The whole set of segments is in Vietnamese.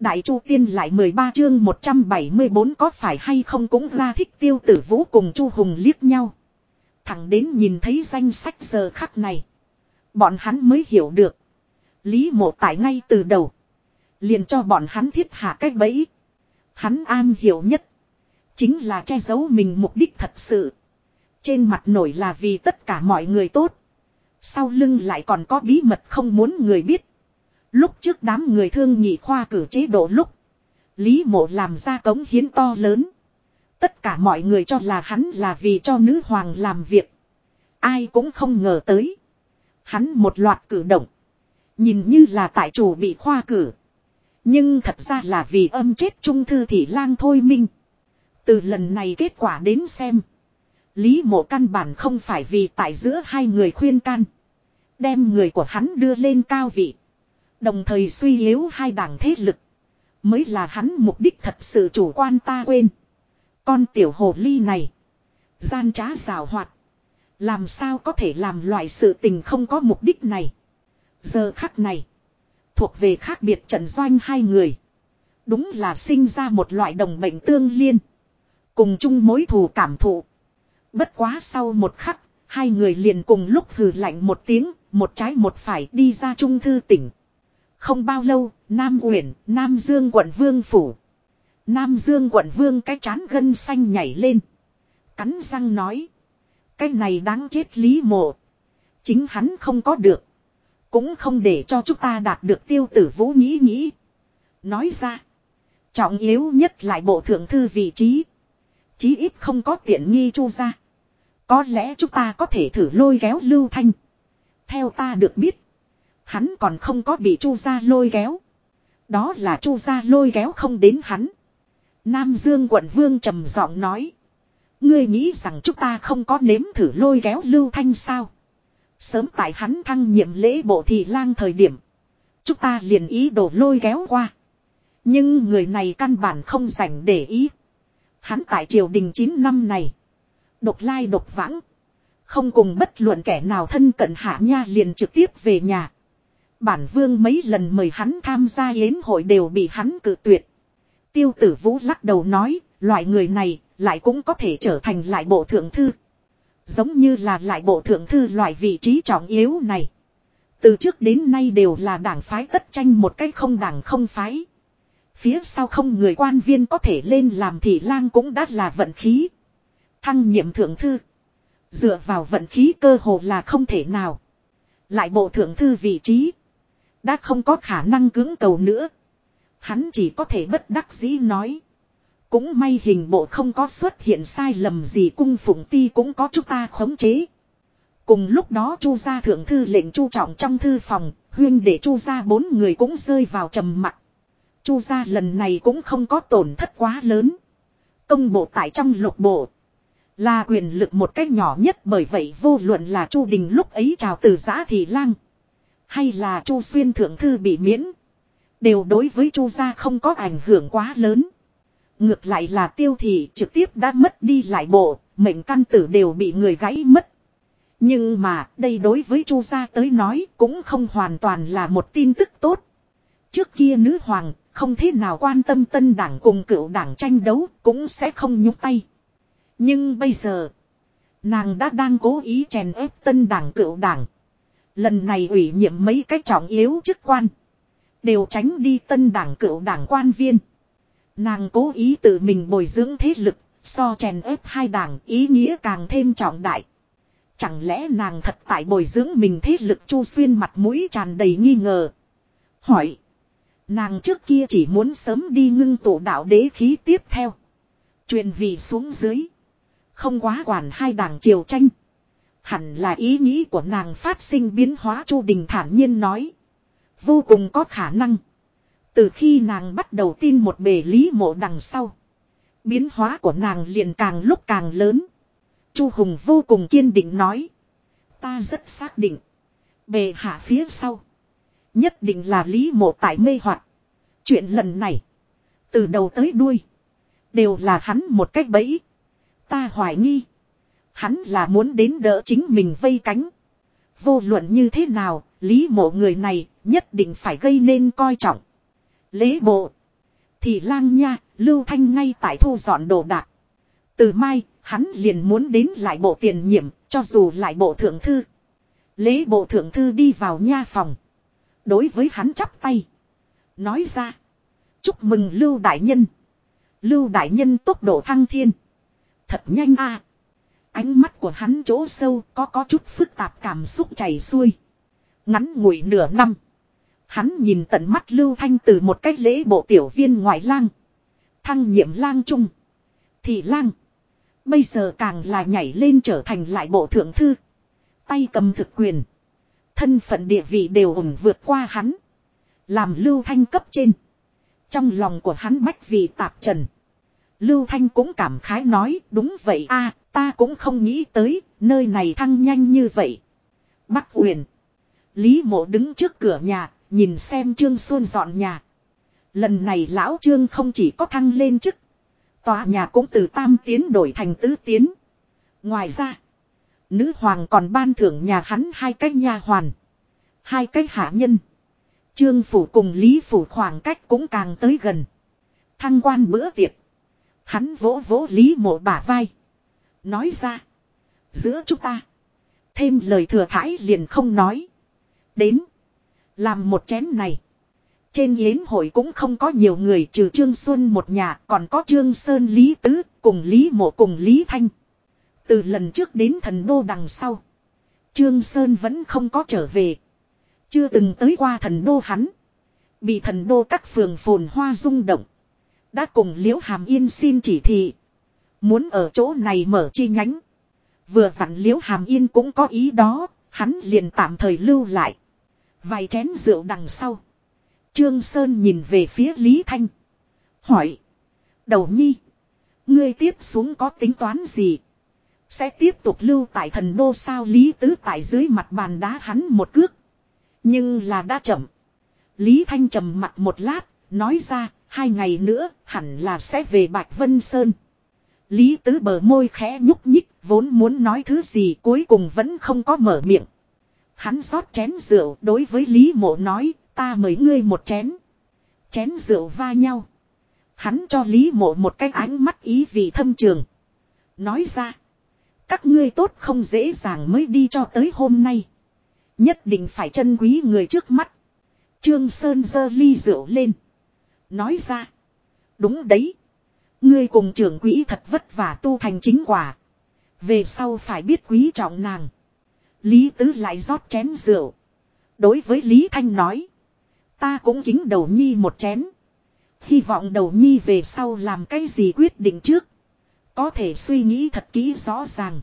Đại Chu Tiên lại 13 chương 174 có phải hay không cũng ra thích tiêu tử vũ cùng Chu Hùng liếc nhau. Thẳng đến nhìn thấy danh sách giờ khắc này. Bọn hắn mới hiểu được. Lý mộ tại ngay từ đầu. Liền cho bọn hắn thiết hạ cách bẫy. Hắn an hiểu nhất. Chính là che giấu mình mục đích thật sự. Trên mặt nổi là vì tất cả mọi người tốt. Sau lưng lại còn có bí mật không muốn người biết. Lúc trước đám người thương nhị khoa cử chế độ lúc. Lý mộ làm ra cống hiến to lớn. Tất cả mọi người cho là hắn là vì cho nữ hoàng làm việc. Ai cũng không ngờ tới. Hắn một loạt cử động. Nhìn như là tại chủ bị khoa cử. Nhưng thật ra là vì âm chết trung thư thị lang thôi minh. Từ lần này kết quả đến xem. Lý mộ căn bản không phải vì tại giữa hai người khuyên can. Đem người của hắn đưa lên cao vị. Đồng thời suy yếu hai đảng thế lực. Mới là hắn mục đích thật sự chủ quan ta quên. Con tiểu hồ ly này. Gian trá rào hoạt. Làm sao có thể làm loại sự tình không có mục đích này. Giờ khắc này. Thuộc về khác biệt trận doanh hai người. Đúng là sinh ra một loại đồng bệnh tương liên. Cùng chung mối thù cảm thụ. Bất quá sau một khắc. Hai người liền cùng lúc hừ lạnh một tiếng. Một trái một phải đi ra trung thư tỉnh. Không bao lâu, Nam Uyển, Nam Dương quận Vương Phủ. Nam Dương quận Vương cái chán gân xanh nhảy lên. Cắn răng nói. Cái này đáng chết lý mộ. Chính hắn không có được. Cũng không để cho chúng ta đạt được tiêu tử vũ nghĩ nghĩ. Nói ra. Trọng yếu nhất lại bộ thượng thư vị trí. Chí ít không có tiện nghi chu ra. Có lẽ chúng ta có thể thử lôi kéo lưu thanh. Theo ta được biết. Hắn còn không có bị chu gia lôi kéo. Đó là chu gia lôi kéo không đến hắn. Nam Dương quận vương trầm giọng nói. Ngươi nghĩ rằng chúng ta không có nếm thử lôi kéo lưu thanh sao. Sớm tại hắn thăng nhiệm lễ bộ thị lang thời điểm. Chúng ta liền ý đồ lôi kéo qua. Nhưng người này căn bản không dành để ý. Hắn tại triều đình 9 năm này. Độc lai độc vãng. Không cùng bất luận kẻ nào thân cận hạ nha liền trực tiếp về nhà. Bản vương mấy lần mời hắn tham gia yến hội đều bị hắn cự tuyệt. Tiêu tử vũ lắc đầu nói, loại người này lại cũng có thể trở thành lại bộ thượng thư. Giống như là lại bộ thượng thư loại vị trí trọng yếu này. Từ trước đến nay đều là đảng phái tất tranh một cách không đảng không phái. Phía sau không người quan viên có thể lên làm thị lang cũng đã là vận khí. Thăng nhiệm thượng thư. Dựa vào vận khí cơ hồ là không thể nào. Lại bộ thượng thư vị trí. Đã không có khả năng cứng cầu nữa. Hắn chỉ có thể bất đắc dĩ nói. Cũng may hình bộ không có xuất hiện sai lầm gì cung phụng ti cũng có chúng ta khống chế. Cùng lúc đó chu gia thượng thư lệnh chu trọng trong thư phòng, huyên để chu gia bốn người cũng rơi vào trầm mặc. chu gia lần này cũng không có tổn thất quá lớn. Công bộ tại trong lục bộ. Là quyền lực một cách nhỏ nhất bởi vậy vô luận là chu đình lúc ấy chào từ giã thị lang. Hay là chu xuyên thượng thư bị miễn. Đều đối với chu gia không có ảnh hưởng quá lớn. Ngược lại là tiêu thị trực tiếp đã mất đi lại bộ, mệnh căn tử đều bị người gãy mất. Nhưng mà đây đối với chu gia tới nói cũng không hoàn toàn là một tin tức tốt. Trước kia nữ hoàng không thế nào quan tâm tân đảng cùng cựu đảng tranh đấu cũng sẽ không nhúc tay. Nhưng bây giờ nàng đã đang cố ý chèn ép tân đảng cựu đảng. Lần này ủy nhiệm mấy cách trọng yếu chức quan. Đều tránh đi tân đảng cựu đảng quan viên. Nàng cố ý tự mình bồi dưỡng thế lực, so chèn ép hai đảng ý nghĩa càng thêm trọng đại. Chẳng lẽ nàng thật tại bồi dưỡng mình thế lực chu xuyên mặt mũi tràn đầy nghi ngờ. Hỏi. Nàng trước kia chỉ muốn sớm đi ngưng tụ đạo đế khí tiếp theo. Truyền vị xuống dưới. Không quá quản hai đảng triều tranh. Hẳn là ý nghĩ của nàng phát sinh biến hóa, Chu Đình thản nhiên nói. Vô cùng có khả năng. Từ khi nàng bắt đầu tin một bề lý mộ đằng sau. Biến hóa của nàng liền càng lúc càng lớn. Chu Hùng vô cùng kiên định nói. Ta rất xác định. Bề hạ phía sau. Nhất định là lý mộ tại mê hoặc Chuyện lần này. Từ đầu tới đuôi. Đều là hắn một cách bẫy. Ta hoài nghi. Hắn là muốn đến đỡ chính mình vây cánh. Vô luận như thế nào, lý mộ người này nhất định phải gây nên coi trọng. Lễ bộ. Thì lang nha, Lưu Thanh ngay tại thu dọn đồ đạc. Từ mai, hắn liền muốn đến lại bộ tiền nhiệm, cho dù lại bộ thượng thư. Lễ bộ thượng thư đi vào nha phòng. Đối với hắn chắp tay. Nói ra. Chúc mừng Lưu Đại Nhân. Lưu Đại Nhân tốc độ thăng thiên. Thật nhanh a Ánh mắt của hắn chỗ sâu có có chút phức tạp cảm xúc chảy xuôi. Ngắn ngủi nửa năm. Hắn nhìn tận mắt Lưu Thanh từ một cách lễ bộ tiểu viên ngoại lang. Thăng nhiệm lang trung. Thị lang. Bây giờ càng là nhảy lên trở thành lại bộ thượng thư. Tay cầm thực quyền. Thân phận địa vị đều ủng vượt qua hắn. Làm Lưu Thanh cấp trên. Trong lòng của hắn bách vì tạp trần. Lưu Thanh cũng cảm khái nói, đúng vậy a ta cũng không nghĩ tới, nơi này thăng nhanh như vậy. Bắc Uyển. Lý mộ đứng trước cửa nhà, nhìn xem Trương Xuân dọn nhà. Lần này lão Trương không chỉ có thăng lên chức. Tòa nhà cũng từ tam tiến đổi thành tứ tiến. Ngoài ra. Nữ hoàng còn ban thưởng nhà hắn hai cái nha hoàn. Hai cái hạ nhân. Trương phủ cùng Lý phủ khoảng cách cũng càng tới gần. Thăng quan bữa tiệc. Hắn vỗ vỗ Lý mộ bả vai. Nói ra. Giữa chúng ta. Thêm lời thừa thãi liền không nói. Đến. Làm một chén này. Trên yến hội cũng không có nhiều người trừ Trương Xuân một nhà, còn có Trương Sơn, Lý Tứ, cùng Lý Mộ, cùng Lý Thanh. Từ lần trước đến thần đô đằng sau. Trương Sơn vẫn không có trở về. Chưa từng tới qua thần đô hắn. Bị thần đô các phường phồn hoa rung động. Đã cùng Liễu Hàm Yên xin chỉ thị. Muốn ở chỗ này mở chi nhánh. Vừa vặn Liễu Hàm Yên cũng có ý đó. Hắn liền tạm thời lưu lại. Vài chén rượu đằng sau. Trương Sơn nhìn về phía Lý Thanh. Hỏi. Đầu nhi. Ngươi tiếp xuống có tính toán gì? Sẽ tiếp tục lưu tại thần đô sao Lý Tứ tại dưới mặt bàn đá hắn một cước. Nhưng là đã chậm. Lý Thanh trầm mặt một lát, nói ra, hai ngày nữa hẳn là sẽ về Bạch Vân Sơn. Lý Tứ bờ môi khẽ nhúc nhích, vốn muốn nói thứ gì cuối cùng vẫn không có mở miệng. Hắn rót chén rượu đối với Lý Mộ nói, ta mời ngươi một chén. Chén rượu va nhau. Hắn cho Lý Mộ một cái ánh mắt ý vị thâm trường. Nói ra. Các ngươi tốt không dễ dàng mới đi cho tới hôm nay. Nhất định phải trân quý người trước mắt. Trương Sơn giơ ly rượu lên. Nói ra. Đúng đấy. Ngươi cùng trưởng quỹ thật vất vả tu thành chính quả. Về sau phải biết quý trọng nàng. Lý Tứ lại rót chén rượu. Đối với Lý Thanh nói. Ta cũng kính đầu nhi một chén. Hy vọng đầu nhi về sau làm cái gì quyết định trước. Có thể suy nghĩ thật kỹ rõ ràng.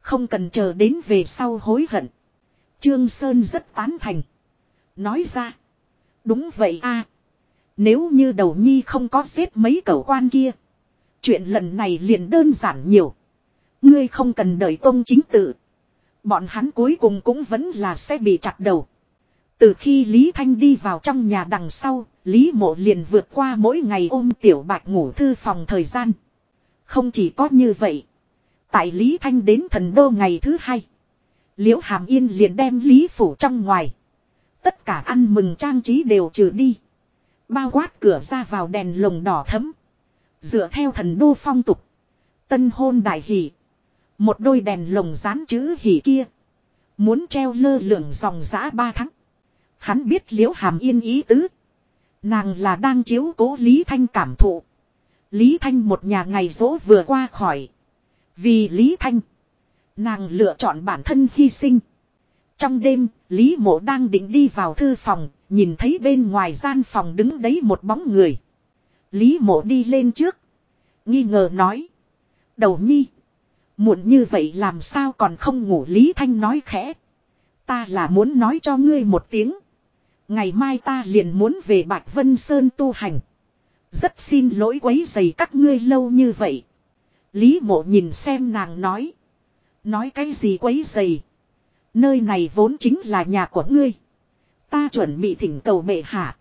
Không cần chờ đến về sau hối hận. Trương Sơn rất tán thành. Nói ra. Đúng vậy a. Nếu như đầu nhi không có xếp mấy cẩu quan kia. Chuyện lần này liền đơn giản nhiều. Ngươi không cần đợi tôn chính tự. Bọn hắn cuối cùng cũng vẫn là sẽ bị chặt đầu. Từ khi Lý Thanh đi vào trong nhà đằng sau, Lý Mộ liền vượt qua mỗi ngày ôm tiểu bạch ngủ thư phòng thời gian. Không chỉ có như vậy. Tại Lý Thanh đến thần đô ngày thứ hai. Liễu Hàm Yên liền đem Lý Phủ trong ngoài. Tất cả ăn mừng trang trí đều trừ đi. Bao quát cửa ra vào đèn lồng đỏ thấm. Dựa theo thần đô phong tục. Tân hôn đại hỷ. Một đôi đèn lồng dán chữ hỉ kia. Muốn treo lơ lửng dòng giã ba tháng. Hắn biết liễu hàm yên ý tứ. Nàng là đang chiếu cố Lý Thanh cảm thụ. Lý Thanh một nhà ngày dỗ vừa qua khỏi. Vì Lý Thanh. Nàng lựa chọn bản thân hy sinh. Trong đêm, Lý Mộ đang định đi vào thư phòng, nhìn thấy bên ngoài gian phòng đứng đấy một bóng người. Lý Mộ đi lên trước. Nghi ngờ nói. Đầu nhi. Muộn như vậy làm sao còn không ngủ Lý Thanh nói khẽ. Ta là muốn nói cho ngươi một tiếng. Ngày mai ta liền muốn về Bạch Vân Sơn tu hành. Rất xin lỗi quấy dày các ngươi lâu như vậy. Lý mộ nhìn xem nàng nói. Nói cái gì quấy dày. Nơi này vốn chính là nhà của ngươi. Ta chuẩn bị thỉnh cầu bệ hạ.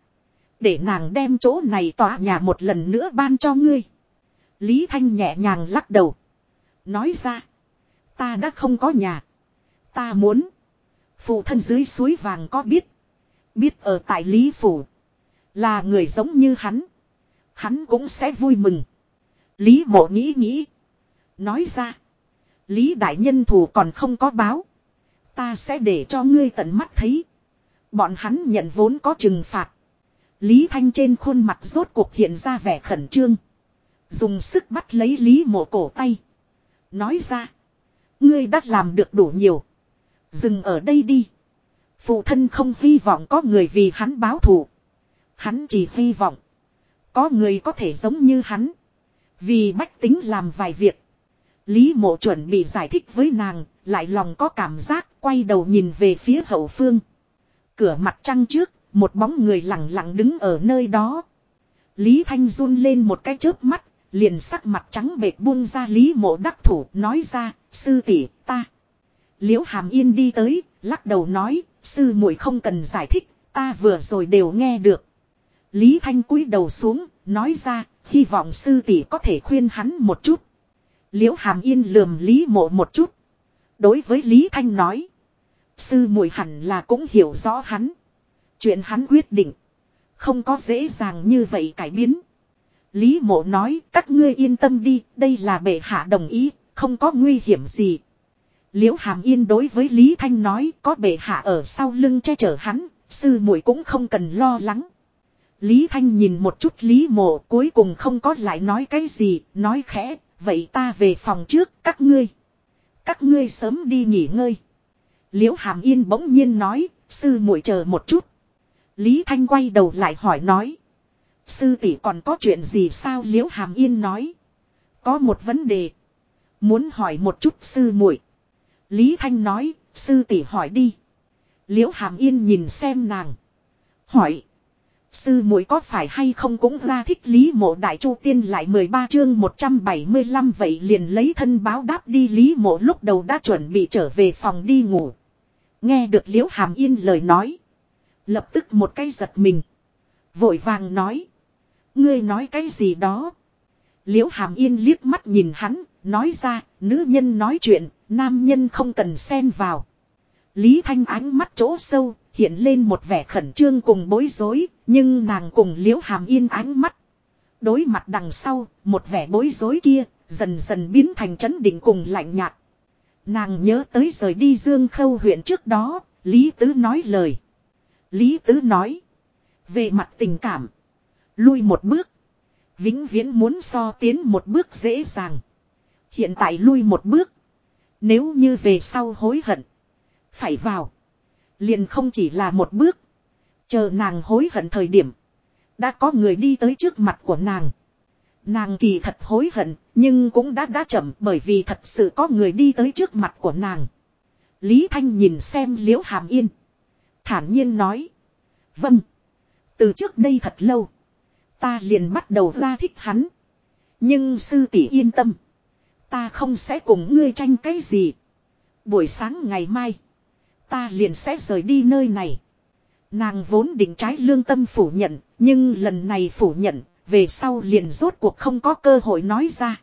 Để nàng đem chỗ này tỏa nhà một lần nữa ban cho ngươi. Lý Thanh nhẹ nhàng lắc đầu. Nói ra. Ta đã không có nhà. Ta muốn. Phụ thân dưới suối vàng có biết. Biết ở tại Lý Phủ. Là người giống như hắn. Hắn cũng sẽ vui mừng. Lý mộ nghĩ nghĩ. Nói ra. Lý đại nhân thù còn không có báo. Ta sẽ để cho ngươi tận mắt thấy. Bọn hắn nhận vốn có trừng phạt. Lý Thanh trên khuôn mặt rốt cuộc hiện ra vẻ khẩn trương. Dùng sức bắt lấy Lý mộ cổ tay. Nói ra. Ngươi đã làm được đủ nhiều. Dừng ở đây đi. Phụ thân không hy vọng có người vì hắn báo thù. Hắn chỉ hy vọng. Có người có thể giống như hắn. Vì bách tính làm vài việc. Lý mộ chuẩn bị giải thích với nàng. Lại lòng có cảm giác quay đầu nhìn về phía hậu phương. Cửa mặt trăng trước. Một bóng người lặng lặng đứng ở nơi đó. Lý Thanh run lên một cái chớp mắt. Liền sắc mặt trắng bệt buông ra Lý mộ đắc thủ nói ra. Sư tỷ ta. Liễu hàm yên đi tới. Lắc đầu nói. Sư muội không cần giải thích. Ta vừa rồi đều nghe được. Lý Thanh cúi đầu xuống, nói ra, hy vọng sư tỷ có thể khuyên hắn một chút. Liễu Hàm Yên lườm Lý Mộ một chút. Đối với Lý Thanh nói, sư muội hẳn là cũng hiểu rõ hắn. Chuyện hắn quyết định, không có dễ dàng như vậy cải biến. Lý Mộ nói, các ngươi yên tâm đi, đây là bệ hạ đồng ý, không có nguy hiểm gì. Liễu Hàm Yên đối với Lý Thanh nói, có bệ hạ ở sau lưng che chở hắn, sư muội cũng không cần lo lắng. Lý Thanh nhìn một chút Lý Mộ cuối cùng không có lại nói cái gì, nói khẽ, vậy ta về phòng trước, các ngươi. Các ngươi sớm đi nghỉ ngơi. Liễu Hàm Yên bỗng nhiên nói, sư muội chờ một chút. Lý Thanh quay đầu lại hỏi nói. Sư tỷ còn có chuyện gì sao Liễu Hàm Yên nói. Có một vấn đề. Muốn hỏi một chút sư muội. Lý Thanh nói, sư tỷ hỏi đi. Liễu Hàm Yên nhìn xem nàng. Hỏi. Sư muội có phải hay không cũng ra thích Lý Mộ Đại Chu Tiên lại 13 chương 175 vậy liền lấy thân báo đáp đi Lý Mộ lúc đầu đã chuẩn bị trở về phòng đi ngủ. Nghe được Liễu Hàm Yên lời nói. Lập tức một cái giật mình. Vội vàng nói. Ngươi nói cái gì đó. Liễu Hàm Yên liếc mắt nhìn hắn, nói ra, nữ nhân nói chuyện, nam nhân không cần xen vào. Lý Thanh ánh mắt chỗ sâu, hiện lên một vẻ khẩn trương cùng bối rối, nhưng nàng cùng liễu hàm yên ánh mắt. Đối mặt đằng sau, một vẻ bối rối kia, dần dần biến thành chấn định cùng lạnh nhạt. Nàng nhớ tới rời đi Dương Khâu huyện trước đó, Lý Tứ nói lời. Lý Tứ nói, về mặt tình cảm, lui một bước, vĩnh viễn muốn so tiến một bước dễ dàng. Hiện tại lui một bước, nếu như về sau hối hận, phải vào. Liền không chỉ là một bước. Chờ nàng hối hận thời điểm. Đã có người đi tới trước mặt của nàng. Nàng kỳ thật hối hận, nhưng cũng đã đã chậm bởi vì thật sự có người đi tới trước mặt của nàng. Lý Thanh nhìn xem liễu hàm yên. Thản nhiên nói. Vâng. Từ trước đây thật lâu. Ta liền bắt đầu ra thích hắn. Nhưng sư tỷ yên tâm. Ta không sẽ cùng ngươi tranh cái gì. Buổi sáng ngày mai. Ta liền sẽ rời đi nơi này. Nàng vốn định trái lương tâm phủ nhận, nhưng lần này phủ nhận, về sau liền rốt cuộc không có cơ hội nói ra.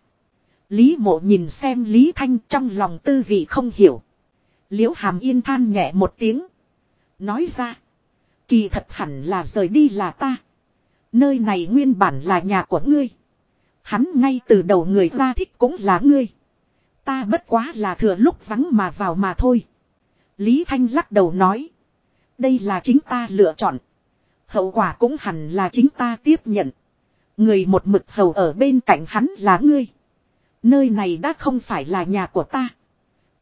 Lý mộ nhìn xem Lý Thanh trong lòng tư vị không hiểu. Liễu hàm yên than nhẹ một tiếng. Nói ra. Kỳ thật hẳn là rời đi là ta. Nơi này nguyên bản là nhà của ngươi. Hắn ngay từ đầu người ta thích cũng là ngươi. Ta bất quá là thừa lúc vắng mà vào mà thôi. Lý Thanh lắc đầu nói. Đây là chính ta lựa chọn. Hậu quả cũng hẳn là chính ta tiếp nhận. Người một mực hầu ở bên cạnh hắn là ngươi. Nơi này đã không phải là nhà của ta.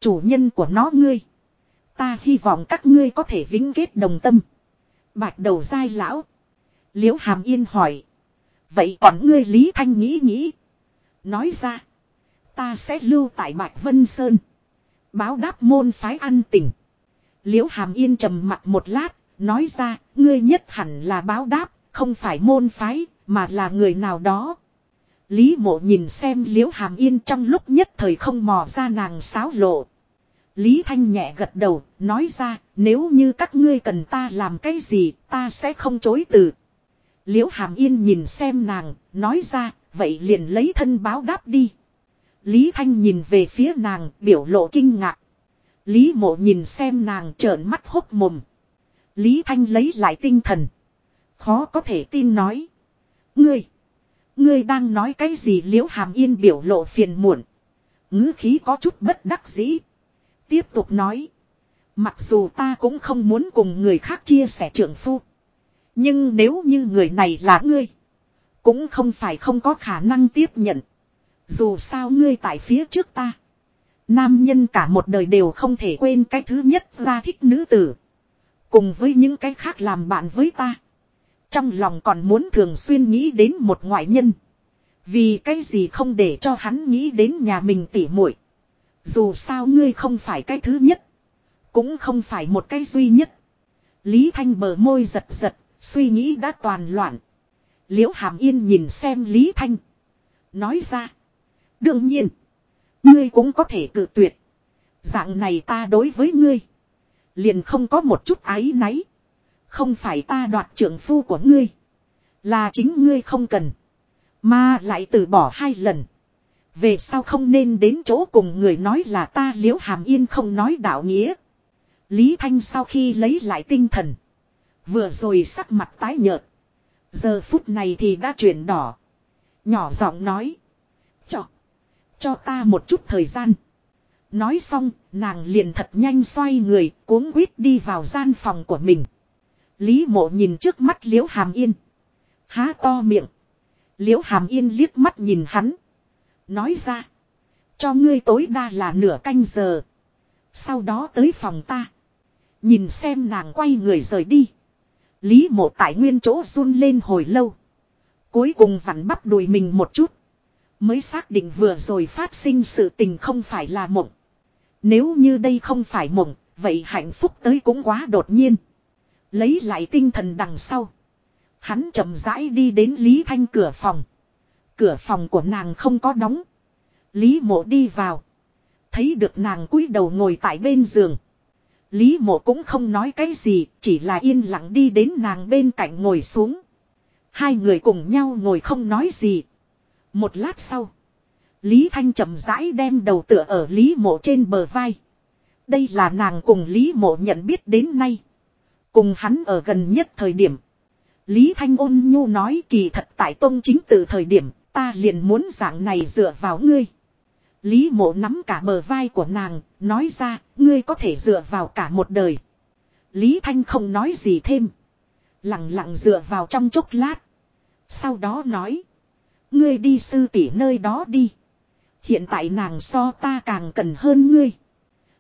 Chủ nhân của nó ngươi. Ta hy vọng các ngươi có thể vĩnh kết đồng tâm. Bạch đầu dai lão. Liễu Hàm Yên hỏi. Vậy còn ngươi Lý Thanh nghĩ nghĩ. Nói ra. Ta sẽ lưu tại Bạch Vân Sơn. Báo đáp môn phái an tình. Liễu Hàm Yên trầm mặt một lát, nói ra, ngươi nhất hẳn là báo đáp, không phải môn phái, mà là người nào đó. Lý mộ nhìn xem Liễu Hàm Yên trong lúc nhất thời không mò ra nàng sáo lộ. Lý Thanh nhẹ gật đầu, nói ra, nếu như các ngươi cần ta làm cái gì, ta sẽ không chối từ. Liễu Hàm Yên nhìn xem nàng, nói ra, vậy liền lấy thân báo đáp đi. Lý Thanh nhìn về phía nàng, biểu lộ kinh ngạc. Lý mộ nhìn xem nàng trợn mắt hốc mồm. Lý Thanh lấy lại tinh thần. Khó có thể tin nói. Ngươi. Ngươi đang nói cái gì liễu hàm yên biểu lộ phiền muộn. ngữ khí có chút bất đắc dĩ. Tiếp tục nói. Mặc dù ta cũng không muốn cùng người khác chia sẻ trưởng phu. Nhưng nếu như người này là ngươi. Cũng không phải không có khả năng tiếp nhận. Dù sao ngươi tại phía trước ta. Nam nhân cả một đời đều không thể quên cái thứ nhất ra thích nữ tử. Cùng với những cái khác làm bạn với ta. Trong lòng còn muốn thường xuyên nghĩ đến một ngoại nhân. Vì cái gì không để cho hắn nghĩ đến nhà mình tỉ muội. Dù sao ngươi không phải cái thứ nhất. Cũng không phải một cái duy nhất. Lý Thanh bờ môi giật giật, suy nghĩ đã toàn loạn. Liễu Hàm Yên nhìn xem Lý Thanh. Nói ra. Đương nhiên. Ngươi cũng có thể cự tuyệt. Dạng này ta đối với ngươi. Liền không có một chút ái náy. Không phải ta đoạt trưởng phu của ngươi. Là chính ngươi không cần. Mà lại từ bỏ hai lần. Về sau không nên đến chỗ cùng người nói là ta liễu hàm yên không nói đạo nghĩa. Lý Thanh sau khi lấy lại tinh thần. Vừa rồi sắc mặt tái nhợt. Giờ phút này thì đã chuyển đỏ. Nhỏ giọng nói. Cho. Cho ta một chút thời gian. Nói xong, nàng liền thật nhanh xoay người, cuống quýt đi vào gian phòng của mình. Lý mộ nhìn trước mắt liễu hàm yên. Há to miệng. Liễu hàm yên liếc mắt nhìn hắn. Nói ra. Cho ngươi tối đa là nửa canh giờ. Sau đó tới phòng ta. Nhìn xem nàng quay người rời đi. Lý mộ tại nguyên chỗ run lên hồi lâu. Cuối cùng vặn bắp đùi mình một chút. Mới xác định vừa rồi phát sinh sự tình không phải là mộng. Nếu như đây không phải mộng, vậy hạnh phúc tới cũng quá đột nhiên. Lấy lại tinh thần đằng sau. Hắn chậm rãi đi đến Lý Thanh cửa phòng. Cửa phòng của nàng không có đóng. Lý mộ đi vào. Thấy được nàng cúi đầu ngồi tại bên giường. Lý mộ cũng không nói cái gì, chỉ là yên lặng đi đến nàng bên cạnh ngồi xuống. Hai người cùng nhau ngồi không nói gì. Một lát sau. Lý Thanh chậm rãi đem đầu tựa ở Lý mộ trên bờ vai. Đây là nàng cùng Lý mộ nhận biết đến nay. Cùng hắn ở gần nhất thời điểm. Lý Thanh ôn nhu nói kỳ thật tại tông chính từ thời điểm ta liền muốn dạng này dựa vào ngươi. Lý mộ nắm cả bờ vai của nàng, nói ra, ngươi có thể dựa vào cả một đời. Lý Thanh không nói gì thêm. Lặng lặng dựa vào trong chốc lát. Sau đó nói. Ngươi đi sư tỷ nơi đó đi. Hiện tại nàng so ta càng cần hơn ngươi.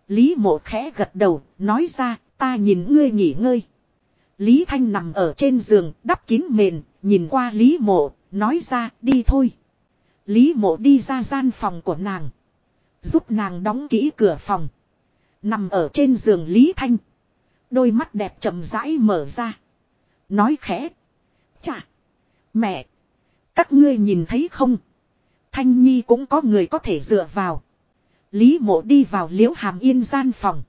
Lý mộ khẽ gật đầu, nói ra, ta nhìn ngươi nghỉ ngơi. Lý Thanh nằm ở trên giường, đắp kín mền, nhìn qua Lý mộ, nói ra, đi thôi. Lý mộ đi ra gian phòng của nàng. Giúp nàng đóng kỹ cửa phòng. Nằm ở trên giường Lý Thanh. Đôi mắt đẹp chậm rãi mở ra. Nói khẽ. Chà. Mẹ. Các ngươi nhìn thấy không? Thanh Nhi cũng có người có thể dựa vào. Lý mộ đi vào liễu hàm yên gian phòng.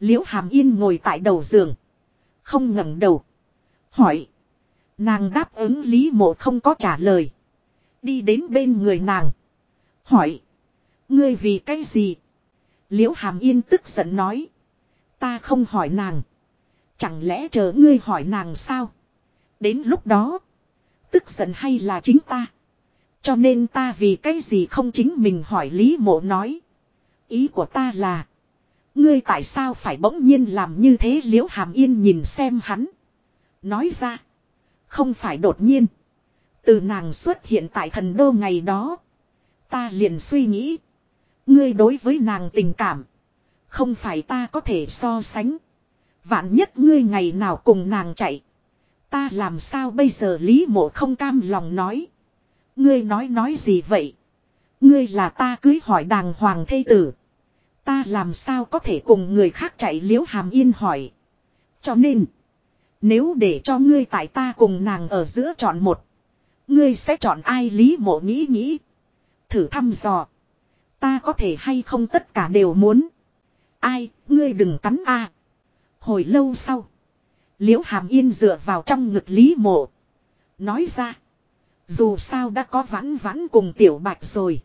Liễu hàm yên ngồi tại đầu giường. Không ngẩng đầu. Hỏi. Nàng đáp ứng Lý mộ không có trả lời. Đi đến bên người nàng. Hỏi. Ngươi vì cái gì? Liễu hàm yên tức giận nói. Ta không hỏi nàng. Chẳng lẽ chờ ngươi hỏi nàng sao? Đến lúc đó. Tức giận hay là chính ta? Cho nên ta vì cái gì không chính mình hỏi Lý mộ nói. Ý của ta là. Ngươi tại sao phải bỗng nhiên làm như thế liễu hàm yên nhìn xem hắn. Nói ra. Không phải đột nhiên. Từ nàng xuất hiện tại thần đô ngày đó. Ta liền suy nghĩ. Ngươi đối với nàng tình cảm. Không phải ta có thể so sánh. Vạn nhất ngươi ngày nào cùng nàng chạy. Ta làm sao bây giờ Lý mộ không cam lòng nói. Ngươi nói nói gì vậy? Ngươi là ta cưới hỏi đàng hoàng thê tử. Ta làm sao có thể cùng người khác chạy liễu hàm yên hỏi. Cho nên. Nếu để cho ngươi tại ta cùng nàng ở giữa chọn một. Ngươi sẽ chọn ai lý mộ nghĩ nghĩ. Thử thăm dò. Ta có thể hay không tất cả đều muốn. Ai, ngươi đừng cắn a. Hồi lâu sau. Liễu hàm yên dựa vào trong ngực lý mộ. Nói ra. Dù sao đã có vãn vãn cùng tiểu bạch rồi.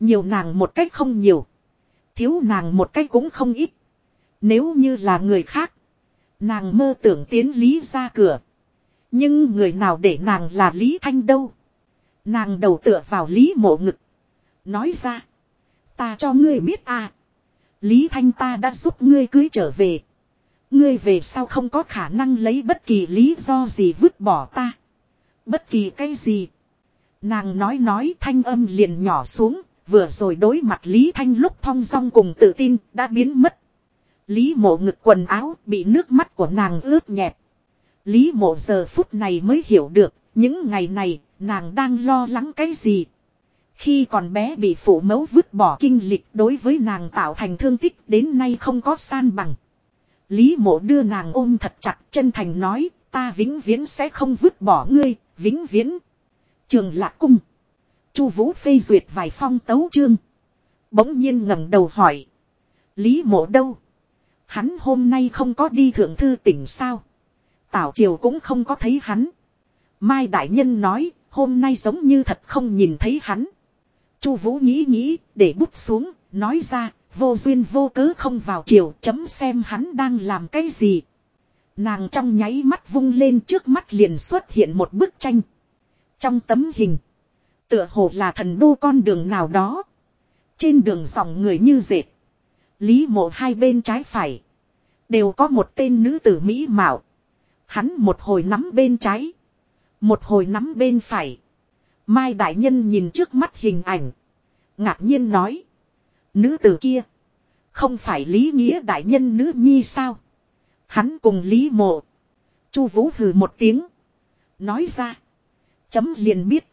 Nhiều nàng một cách không nhiều. Thiếu nàng một cách cũng không ít. Nếu như là người khác. Nàng mơ tưởng tiến Lý ra cửa. Nhưng người nào để nàng là Lý Thanh đâu. Nàng đầu tựa vào Lý mộ ngực. Nói ra. Ta cho ngươi biết à. Lý Thanh ta đã giúp ngươi cưới trở về. Ngươi về sau không có khả năng lấy bất kỳ lý do gì vứt bỏ ta. Bất kỳ cái gì. Nàng nói nói thanh âm liền nhỏ xuống. Vừa rồi đối mặt Lý Thanh lúc thong dong cùng tự tin đã biến mất. Lý mộ ngực quần áo bị nước mắt của nàng ướt nhẹp. Lý mộ giờ phút này mới hiểu được, những ngày này, nàng đang lo lắng cái gì. Khi còn bé bị phụ mẫu vứt bỏ kinh lịch đối với nàng tạo thành thương tích đến nay không có san bằng. Lý mộ đưa nàng ôm thật chặt chân thành nói, ta vĩnh viễn sẽ không vứt bỏ ngươi, vĩnh viễn. Trường lạc cung. Chu vũ phê duyệt vài phong tấu chương. Bỗng nhiên ngẩng đầu hỏi. Lý mộ đâu? Hắn hôm nay không có đi thượng thư tỉnh sao? Tảo triều cũng không có thấy hắn. Mai Đại Nhân nói, hôm nay giống như thật không nhìn thấy hắn. Chu Vũ nghĩ nghĩ, để bút xuống, nói ra, vô duyên vô cớ không vào triều chấm xem hắn đang làm cái gì. Nàng trong nháy mắt vung lên trước mắt liền xuất hiện một bức tranh. Trong tấm hình, tựa hồ là thần đô con đường nào đó. Trên đường dòng người như dệt. Lý mộ hai bên trái phải. Đều có một tên nữ tử Mỹ mạo. Hắn một hồi nắm bên trái. Một hồi nắm bên phải. Mai Đại Nhân nhìn trước mắt hình ảnh. Ngạc nhiên nói. Nữ tử kia. Không phải Lý Nghĩa Đại Nhân nữ nhi sao? Hắn cùng Lý Mộ. Chu Vũ hừ một tiếng. Nói ra. Chấm liền biết.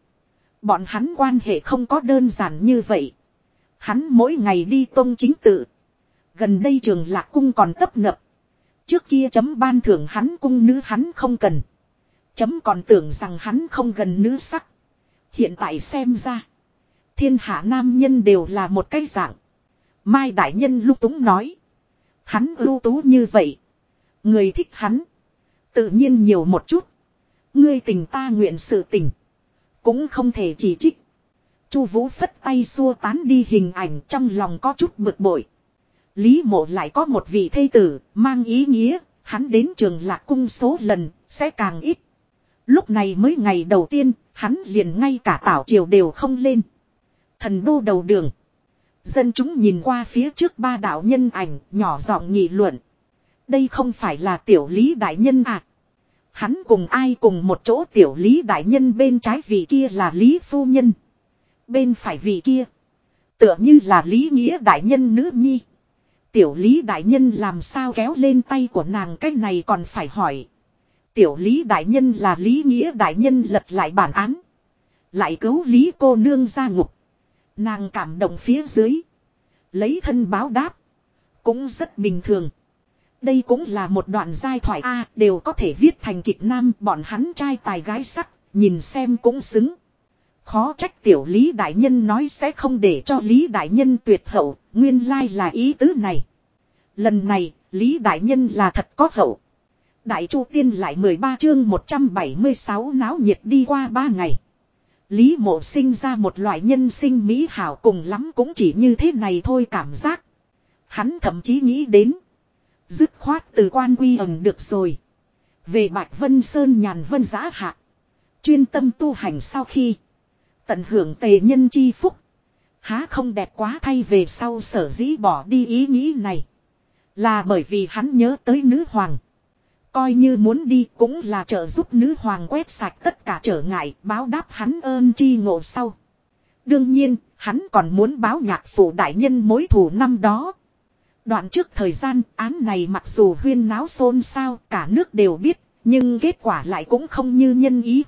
Bọn hắn quan hệ không có đơn giản như vậy. Hắn mỗi ngày đi tôn chính tự. Gần đây trường lạc cung còn tấp nập. Trước kia chấm ban thưởng hắn cung nữ hắn không cần. Chấm còn tưởng rằng hắn không gần nữ sắc. Hiện tại xem ra. Thiên hạ nam nhân đều là một cái dạng. Mai đại nhân lúc túng nói. Hắn ưu tú như vậy. Người thích hắn. Tự nhiên nhiều một chút. Ngươi tình ta nguyện sự tình. Cũng không thể chỉ trích. Chu Vũ phất tay xua tán đi hình ảnh trong lòng có chút bực bội. Lý mộ lại có một vị thây tử, mang ý nghĩa, hắn đến trường lạc cung số lần, sẽ càng ít. Lúc này mới ngày đầu tiên, hắn liền ngay cả tảo triều đều không lên. Thần đô đầu đường. Dân chúng nhìn qua phía trước ba đạo nhân ảnh, nhỏ giọng nghị luận. Đây không phải là tiểu lý đại nhân à. Hắn cùng ai cùng một chỗ tiểu lý đại nhân bên trái vị kia là lý phu nhân. Bên phải vị kia. Tựa như là lý nghĩa đại nhân nữ nhi. Tiểu lý đại nhân làm sao kéo lên tay của nàng cái này còn phải hỏi. Tiểu lý đại nhân là lý nghĩa đại nhân lật lại bản án. Lại cứu lý cô nương ra ngục. Nàng cảm động phía dưới. Lấy thân báo đáp. Cũng rất bình thường. Đây cũng là một đoạn giai thoại A đều có thể viết thành kịch nam bọn hắn trai tài gái sắc, nhìn xem cũng xứng. Khó trách tiểu Lý Đại Nhân nói sẽ không để cho Lý Đại Nhân tuyệt hậu, nguyên lai là ý tứ này. Lần này, Lý Đại Nhân là thật có hậu. Đại Chu Tiên lại 13 chương 176 náo nhiệt đi qua 3 ngày. Lý mộ sinh ra một loại nhân sinh mỹ hảo cùng lắm cũng chỉ như thế này thôi cảm giác. Hắn thậm chí nghĩ đến. Dứt khoát từ quan quy ẩn được rồi. Về Bạch Vân Sơn nhàn vân giã hạ. Chuyên tâm tu hành sau khi. Tận hưởng tề nhân chi phúc. Há không đẹp quá thay về sau sở dĩ bỏ đi ý nghĩ này. Là bởi vì hắn nhớ tới nữ hoàng. Coi như muốn đi cũng là trợ giúp nữ hoàng quét sạch tất cả trở ngại báo đáp hắn ơn chi ngộ sau. Đương nhiên, hắn còn muốn báo nhạc phụ đại nhân mối thù năm đó. Đoạn trước thời gian án này mặc dù huyên náo xôn xao cả nước đều biết, nhưng kết quả lại cũng không như nhân ý.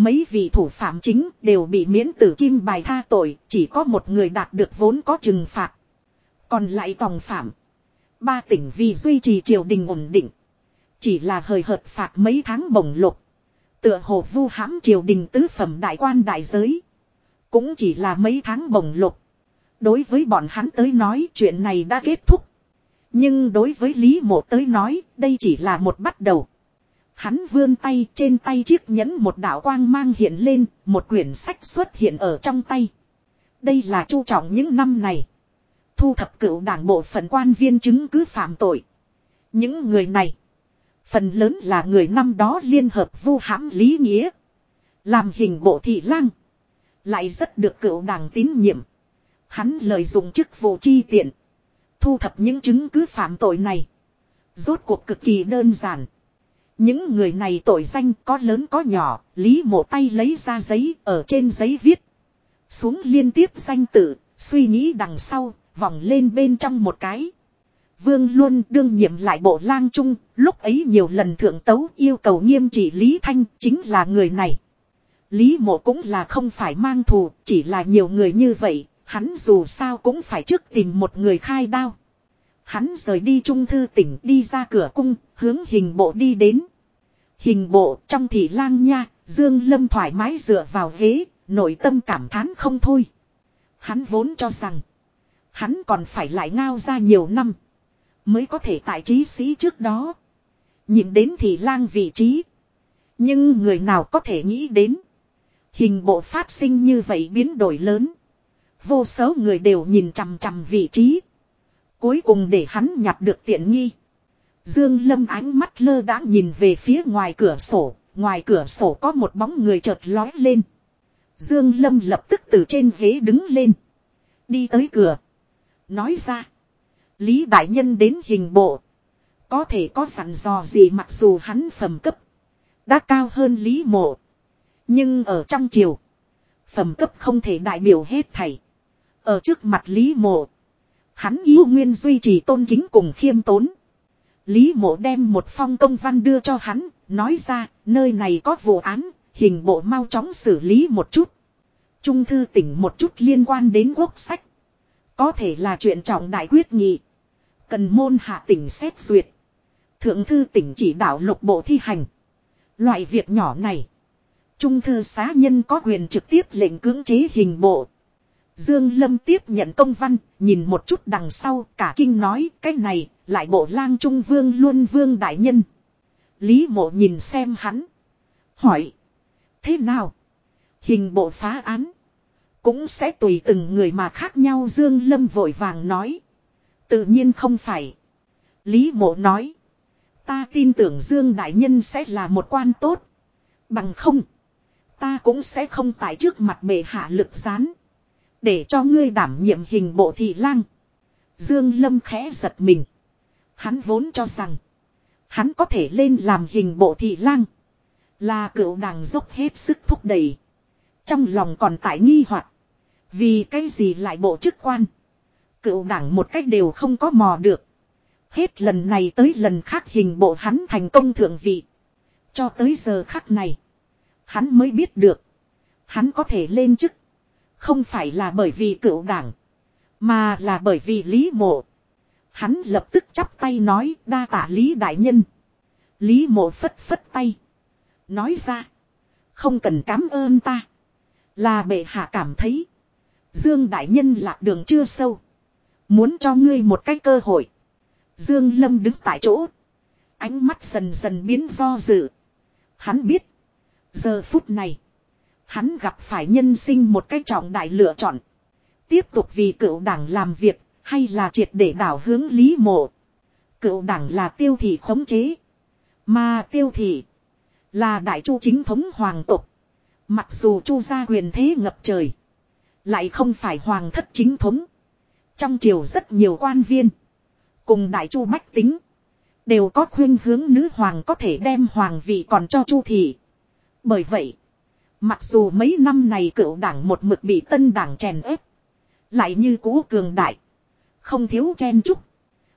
Mấy vị thủ phạm chính đều bị miễn tử kim bài tha tội, chỉ có một người đạt được vốn có trừng phạt. Còn lại tòng phạm. Ba tỉnh vì duy trì triều đình ổn định. Chỉ là hời hợt phạt mấy tháng bổng lục. Tựa hồ vu hãm triều đình tứ phẩm đại quan đại giới. Cũng chỉ là mấy tháng bổng lục. Đối với bọn hắn tới nói chuyện này đã kết thúc. Nhưng đối với Lý Mộ tới nói đây chỉ là một bắt đầu. Hắn vươn tay trên tay chiếc nhẫn một đạo quang mang hiện lên, một quyển sách xuất hiện ở trong tay. Đây là chu trọng những năm này. Thu thập cựu đảng bộ phận quan viên chứng cứ phạm tội. Những người này. Phần lớn là người năm đó liên hợp vu hãm lý nghĩa. Làm hình bộ thị lang. Lại rất được cựu đảng tín nhiệm. Hắn lợi dụng chức vụ chi tiện. Thu thập những chứng cứ phạm tội này. Rốt cuộc cực kỳ đơn giản. Những người này tội danh có lớn có nhỏ, Lý mộ tay lấy ra giấy ở trên giấy viết. Xuống liên tiếp danh tự, suy nghĩ đằng sau, vòng lên bên trong một cái. Vương Luân đương nhiệm lại bộ lang trung, lúc ấy nhiều lần thượng tấu yêu cầu nghiêm trị Lý Thanh chính là người này. Lý mộ cũng là không phải mang thù, chỉ là nhiều người như vậy, hắn dù sao cũng phải trước tìm một người khai đao. Hắn rời đi trung thư tỉnh đi ra cửa cung, hướng hình bộ đi đến. Hình bộ trong thị lang nha, Dương Lâm thoải mái dựa vào ghế, nội tâm cảm thán không thôi. Hắn vốn cho rằng, hắn còn phải lại ngao ra nhiều năm, mới có thể tại trí sĩ trước đó. Nhìn đến thị lang vị trí. Nhưng người nào có thể nghĩ đến. Hình bộ phát sinh như vậy biến đổi lớn. Vô số người đều nhìn chằm chằm vị trí. Cuối cùng để hắn nhặt được tiện nghi. Dương Lâm ánh mắt lơ đãng nhìn về phía ngoài cửa sổ, ngoài cửa sổ có một bóng người chợt lói lên. Dương Lâm lập tức từ trên ghế đứng lên. Đi tới cửa. Nói ra. Lý Đại Nhân đến hình bộ. Có thể có sẵn dò gì mặc dù hắn phẩm cấp. Đã cao hơn Lý Mộ. Nhưng ở trong triều. Phẩm cấp không thể đại biểu hết thầy. Ở trước mặt Lý Mộ. Hắn yêu nguyên duy trì tôn kính cùng khiêm tốn. Lý mộ đem một phong công văn đưa cho hắn, nói ra, nơi này có vụ án, hình bộ mau chóng xử lý một chút. Trung thư tỉnh một chút liên quan đến quốc sách. Có thể là chuyện trọng đại quyết nghị. Cần môn hạ tỉnh xét duyệt. Thượng thư tỉnh chỉ đạo lục bộ thi hành. Loại việc nhỏ này. Trung thư xá nhân có quyền trực tiếp lệnh cưỡng chế hình bộ. Dương Lâm tiếp nhận công văn, nhìn một chút đằng sau, cả kinh nói, cái này, lại bộ lang trung vương luôn vương đại nhân. Lý mộ nhìn xem hắn. Hỏi. Thế nào? Hình bộ phá án. Cũng sẽ tùy từng người mà khác nhau Dương Lâm vội vàng nói. Tự nhiên không phải. Lý mộ nói. Ta tin tưởng Dương Đại Nhân sẽ là một quan tốt. Bằng không. Ta cũng sẽ không tại trước mặt bệ hạ lực gián. Để cho ngươi đảm nhiệm hình bộ thị lang. Dương Lâm khẽ giật mình. Hắn vốn cho rằng. Hắn có thể lên làm hình bộ thị lang. Là cựu đảng dốc hết sức thúc đẩy. Trong lòng còn tại nghi hoặc, Vì cái gì lại bộ chức quan. Cựu đảng một cách đều không có mò được. Hết lần này tới lần khác hình bộ hắn thành công thượng vị. Cho tới giờ khắc này. Hắn mới biết được. Hắn có thể lên chức. Không phải là bởi vì cựu đảng. Mà là bởi vì Lý Mộ. Hắn lập tức chắp tay nói đa tả Lý Đại Nhân. Lý Mộ phất phất tay. Nói ra. Không cần cảm ơn ta. Là bệ hạ cảm thấy. Dương Đại Nhân lạc đường chưa sâu. Muốn cho ngươi một cái cơ hội. Dương Lâm đứng tại chỗ. Ánh mắt dần dần biến do dự. Hắn biết. Giờ phút này. Hắn gặp phải nhân sinh một cách trọng đại lựa chọn. Tiếp tục vì cựu đảng làm việc, hay là triệt để đảo hướng lý mộ. Cựu đảng là tiêu thị khống chế. Mà tiêu thị là đại chu chính thống hoàng tục. Mặc dù chu gia quyền thế ngập trời. Lại không phải hoàng thất chính thống. Trong triều rất nhiều quan viên. Cùng đại chu bách tính. Đều có khuyên hướng nữ hoàng có thể đem hoàng vị còn cho chu thị. Bởi vậy. Mặc dù mấy năm này cựu đảng một mực bị tân đảng chèn ép. Lại như cũ cường đại. Không thiếu chen chúc.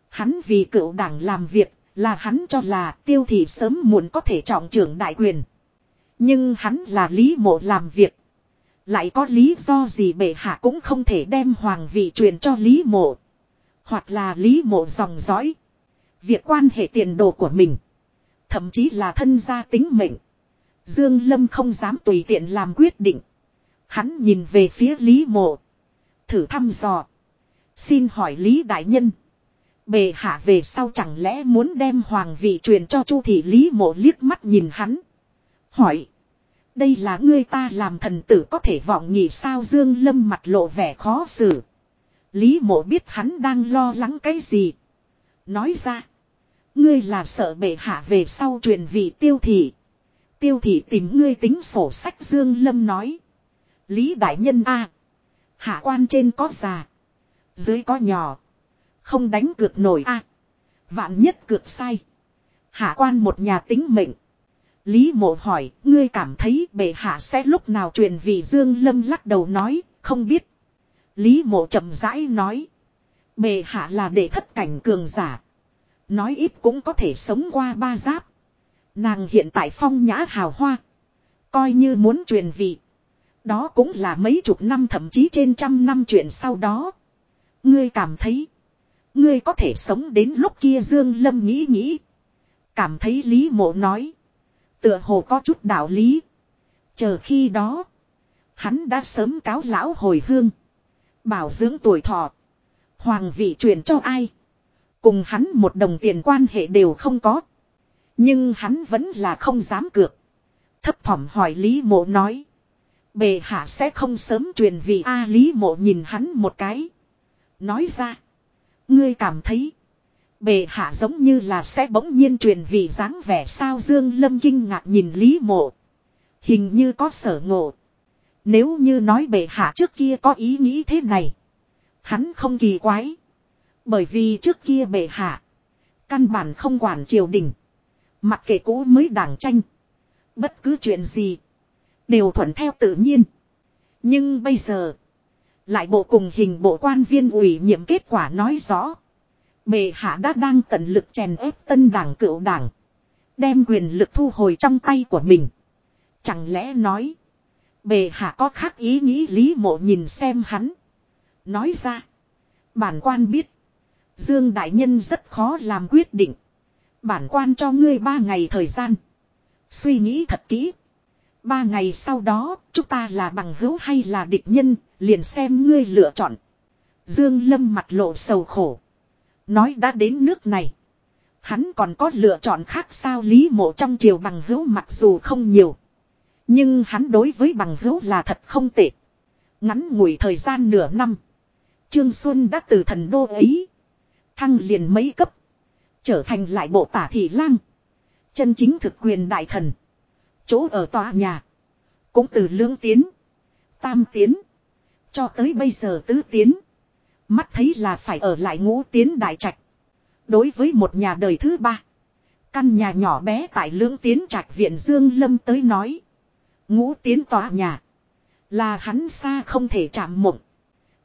Hắn vì cựu đảng làm việc, là hắn cho là tiêu thị sớm muộn có thể trọng trưởng đại quyền. Nhưng hắn là lý mộ làm việc. Lại có lý do gì bệ hạ cũng không thể đem hoàng vị truyền cho lý mộ. Hoặc là lý mộ dòng dõi. Việc quan hệ tiền đồ của mình. Thậm chí là thân gia tính mệnh. Dương Lâm không dám tùy tiện làm quyết định. Hắn nhìn về phía Lý Mộ. Thử thăm dò. Xin hỏi Lý Đại Nhân. Bề hạ về sau chẳng lẽ muốn đem hoàng vị truyền cho Chu thị Lý Mộ liếc mắt nhìn hắn. Hỏi. Đây là ngươi ta làm thần tử có thể vọng nhỉ sao Dương Lâm mặt lộ vẻ khó xử. Lý mộ biết hắn đang lo lắng cái gì. Nói ra. Ngươi là sợ bệ hạ về sau truyền vị tiêu thị tiêu thị tìm ngươi tính sổ sách Dương Lâm nói. Lý đại nhân a Hạ quan trên có già. Dưới có nhỏ. Không đánh cược nổi a Vạn nhất cược sai. Hạ quan một nhà tính mệnh. Lý mộ hỏi, ngươi cảm thấy bệ hạ sẽ lúc nào truyền vị Dương Lâm lắc đầu nói, không biết. Lý mộ chậm rãi nói. Bệ hạ là để thất cảnh cường giả. Nói ít cũng có thể sống qua ba giáp. Nàng hiện tại phong nhã hào hoa. Coi như muốn truyền vị. Đó cũng là mấy chục năm thậm chí trên trăm năm chuyện sau đó. Ngươi cảm thấy. Ngươi có thể sống đến lúc kia Dương Lâm nghĩ nghĩ. Cảm thấy Lý Mộ nói. Tựa hồ có chút đạo lý. Chờ khi đó. Hắn đã sớm cáo lão hồi hương. Bảo dưỡng tuổi thọ. Hoàng vị truyền cho ai. Cùng hắn một đồng tiền quan hệ đều không có. Nhưng hắn vẫn là không dám cược. Thấp thỏm hỏi Lý Mộ nói. Bề hạ sẽ không sớm truyền vì A Lý Mộ nhìn hắn một cái. Nói ra. Ngươi cảm thấy. bệ hạ giống như là sẽ bỗng nhiên truyền vị dáng vẻ sao Dương Lâm kinh ngạc nhìn Lý Mộ. Hình như có sở ngộ. Nếu như nói bệ hạ trước kia có ý nghĩ thế này. Hắn không kỳ quái. Bởi vì trước kia bệ hạ. Căn bản không quản triều đình. Mặc kệ cũ mới đảng tranh. Bất cứ chuyện gì. Đều thuận theo tự nhiên. Nhưng bây giờ. Lại bộ cùng hình bộ quan viên ủy nhiệm kết quả nói rõ. Bệ hạ đã đang tận lực chèn ép tân đảng cựu đảng. Đem quyền lực thu hồi trong tay của mình. Chẳng lẽ nói. Bệ hạ có khác ý nghĩ lý mộ nhìn xem hắn. Nói ra. Bản quan biết. Dương Đại Nhân rất khó làm quyết định. Bản quan cho ngươi ba ngày thời gian. Suy nghĩ thật kỹ. Ba ngày sau đó, chúng ta là bằng hữu hay là địch nhân, liền xem ngươi lựa chọn. Dương Lâm mặt lộ sầu khổ. Nói đã đến nước này. Hắn còn có lựa chọn khác sao lý mộ trong triều bằng hữu mặc dù không nhiều. Nhưng hắn đối với bằng hữu là thật không tệ. Ngắn ngủi thời gian nửa năm. Trương Xuân đã từ thần đô ấy. Thăng liền mấy cấp. Trở thành lại bộ tả thị lang. Chân chính thực quyền đại thần. Chỗ ở tòa nhà. Cũng từ lương tiến. Tam tiến. Cho tới bây giờ tứ tiến. Mắt thấy là phải ở lại ngũ tiến đại trạch. Đối với một nhà đời thứ ba. Căn nhà nhỏ bé tại lưỡng tiến trạch viện Dương Lâm tới nói. Ngũ tiến tòa nhà. Là hắn xa không thể chạm mộng.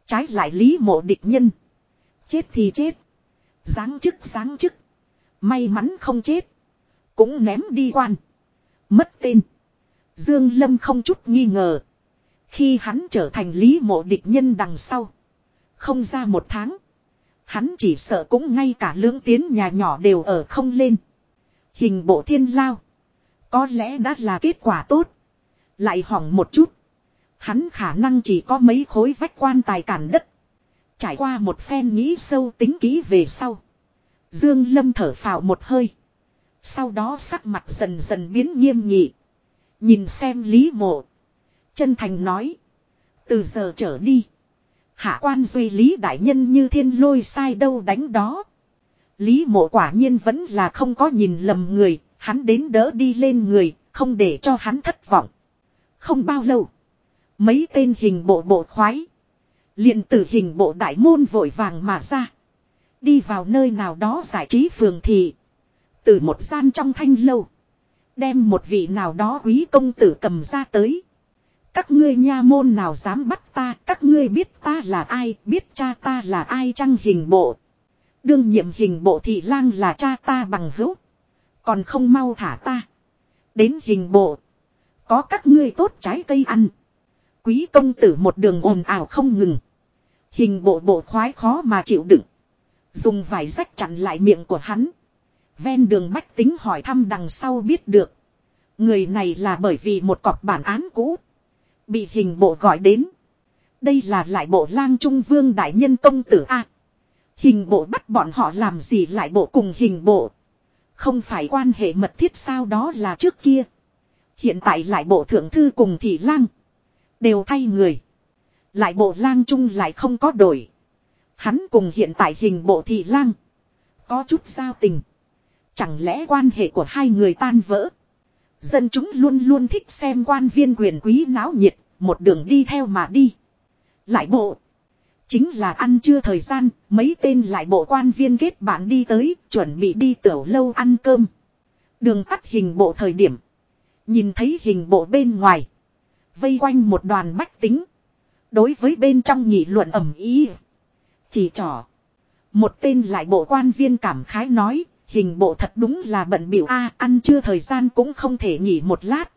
Trái lại lý mộ địch nhân. Chết thì chết. Giáng chức giáng chức. May mắn không chết. Cũng ném đi quan. Mất tên. Dương Lâm không chút nghi ngờ. Khi hắn trở thành lý mộ địch nhân đằng sau. Không ra một tháng. Hắn chỉ sợ cũng ngay cả lưỡng tiến nhà nhỏ đều ở không lên. Hình bộ thiên lao. Có lẽ đã là kết quả tốt. Lại hỏng một chút. Hắn khả năng chỉ có mấy khối vách quan tài cản đất. Trải qua một phen nghĩ sâu tính kỹ về sau. Dương Lâm thở phào một hơi. Sau đó sắc mặt dần dần biến nghiêm nghị. Nhìn xem Lý Mộ. Chân thành nói. Từ giờ trở đi. Hạ quan duy Lý Đại Nhân như thiên lôi sai đâu đánh đó. Lý mộ quả nhiên vẫn là không có nhìn lầm người. Hắn đến đỡ đi lên người. Không để cho hắn thất vọng. Không bao lâu. Mấy tên hình bộ bộ khoái. liền tử hình bộ đại môn vội vàng mà ra. Đi vào nơi nào đó giải trí phường thị. Từ một gian trong thanh lâu. Đem một vị nào đó quý công tử cầm ra tới. Các ngươi nha môn nào dám bắt ta, các ngươi biết ta là ai, biết cha ta là ai chăng hình bộ. Đương nhiệm hình bộ thị lang là cha ta bằng hữu. Còn không mau thả ta. Đến hình bộ. Có các ngươi tốt trái cây ăn. Quý công tử một đường ồn ào không ngừng. Hình bộ bộ khoái khó mà chịu đựng. Dùng vải rách chặn lại miệng của hắn. Ven đường bách tính hỏi thăm đằng sau biết được. Người này là bởi vì một cọc bản án cũ. Bị hình bộ gọi đến. Đây là lại bộ lang trung vương đại nhân công tử A. Hình bộ bắt bọn họ làm gì lại bộ cùng hình bộ. Không phải quan hệ mật thiết sao đó là trước kia. Hiện tại lại bộ thượng thư cùng thị lang. Đều thay người. Lại bộ lang trung lại không có đổi. Hắn cùng hiện tại hình bộ thị lang. Có chút giao tình. Chẳng lẽ quan hệ của hai người tan vỡ. Dân chúng luôn luôn thích xem quan viên quyền quý náo nhiệt. một đường đi theo mà đi. Lại bộ. Chính là ăn trưa thời gian, mấy tên lại bộ quan viên kết bạn đi tới, chuẩn bị đi tiểu lâu ăn cơm. Đường tắt hình bộ thời điểm. Nhìn thấy hình bộ bên ngoài. Vây quanh một đoàn bách tính. Đối với bên trong nghị luận ẩm ý. Chỉ trỏ. Một tên lại bộ quan viên cảm khái nói, hình bộ thật đúng là bận biểu a, ăn chưa thời gian cũng không thể nghỉ một lát.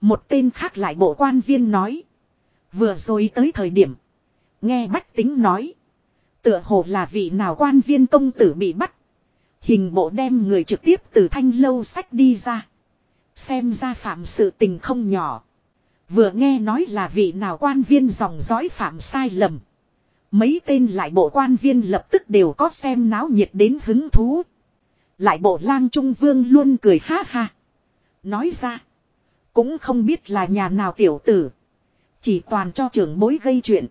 Một tên khác lại bộ quan viên nói. Vừa rồi tới thời điểm. Nghe bách tính nói. Tựa hồ là vị nào quan viên công tử bị bắt. Hình bộ đem người trực tiếp từ thanh lâu sách đi ra. Xem ra phạm sự tình không nhỏ. Vừa nghe nói là vị nào quan viên dòng dõi phạm sai lầm. Mấy tên lại bộ quan viên lập tức đều có xem náo nhiệt đến hứng thú. Lại bộ lang trung vương luôn cười ha ha. Nói ra. Cũng không biết là nhà nào tiểu tử. Chỉ toàn cho trưởng bối gây chuyện.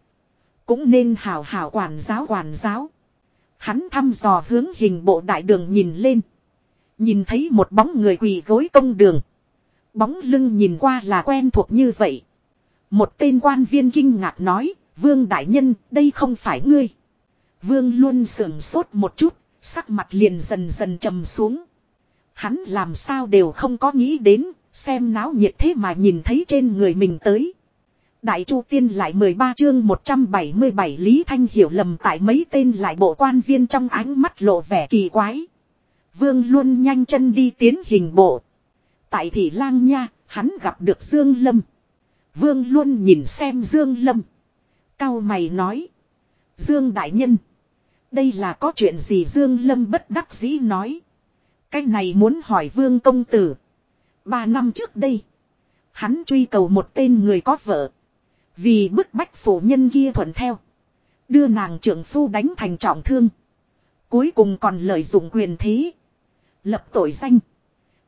Cũng nên hào hào quản giáo quản giáo. Hắn thăm dò hướng hình bộ đại đường nhìn lên. Nhìn thấy một bóng người quỳ gối công đường. Bóng lưng nhìn qua là quen thuộc như vậy. Một tên quan viên kinh ngạc nói, Vương Đại Nhân, đây không phải ngươi. Vương luôn sưởng sốt một chút, sắc mặt liền dần dần trầm xuống. Hắn làm sao đều không có nghĩ đến, xem náo nhiệt thế mà nhìn thấy trên người mình tới. Đại Chu Tiên lại 13 chương 177 Lý Thanh hiểu lầm tại mấy tên lại bộ quan viên trong ánh mắt lộ vẻ kỳ quái. Vương luôn nhanh chân đi tiến hình bộ. Tại thị lang nha, hắn gặp được Dương Lâm. Vương luôn nhìn xem Dương Lâm. Cao mày nói. Dương Đại Nhân. Đây là có chuyện gì Dương Lâm bất đắc dĩ nói. Cái này muốn hỏi Vương Công Tử. Ba năm trước đây. Hắn truy cầu một tên người có vợ. Vì bức bách phụ nhân kia thuận theo. Đưa nàng trưởng phu đánh thành trọng thương. Cuối cùng còn lợi dụng quyền thế. Lập tội danh.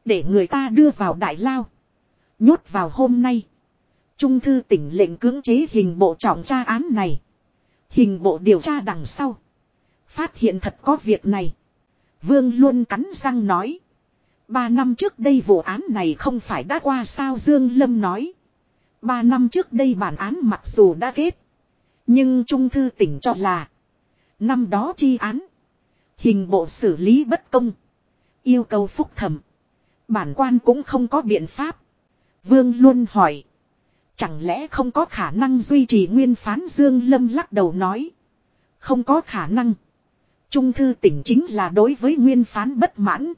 Để người ta đưa vào đại lao. Nhốt vào hôm nay. Trung thư tỉnh lệnh cưỡng chế hình bộ trọng tra án này. Hình bộ điều tra đằng sau. Phát hiện thật có việc này. Vương luôn cắn răng nói. Ba năm trước đây vụ án này không phải đã qua sao Dương Lâm nói. Ba năm trước đây bản án mặc dù đã kết. Nhưng Trung thư tỉnh cho là. Năm đó chi án. Hình bộ xử lý bất công. Yêu cầu phúc thẩm. Bản quan cũng không có biện pháp. Vương luôn hỏi. Chẳng lẽ không có khả năng duy trì nguyên phán Dương Lâm lắc đầu nói. Không có khả năng. Trung thư tỉnh chính là đối với nguyên phán bất mãn.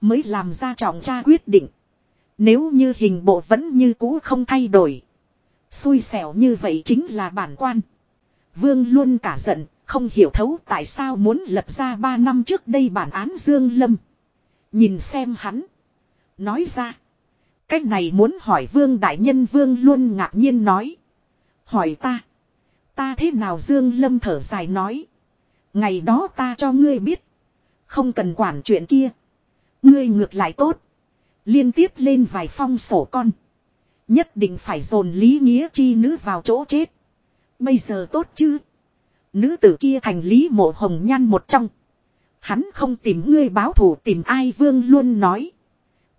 Mới làm ra trọng tra quyết định. Nếu như hình bộ vẫn như cũ không thay đổi. Xui xẻo như vậy chính là bản quan. Vương luôn cả giận, không hiểu thấu tại sao muốn lập ra ba năm trước đây bản án Dương Lâm. Nhìn xem hắn. Nói ra. Cách này muốn hỏi vương đại nhân vương luôn ngạc nhiên nói. Hỏi ta. Ta thế nào Dương Lâm thở dài nói. Ngày đó ta cho ngươi biết. Không cần quản chuyện kia. Ngươi ngược lại tốt. Liên tiếp lên vài phong sổ con. Nhất định phải dồn lý nghĩa chi nữ vào chỗ chết. Bây giờ tốt chứ. Nữ tử kia thành lý mộ hồng nhan một trong. Hắn không tìm ngươi báo thù tìm ai vương luôn nói.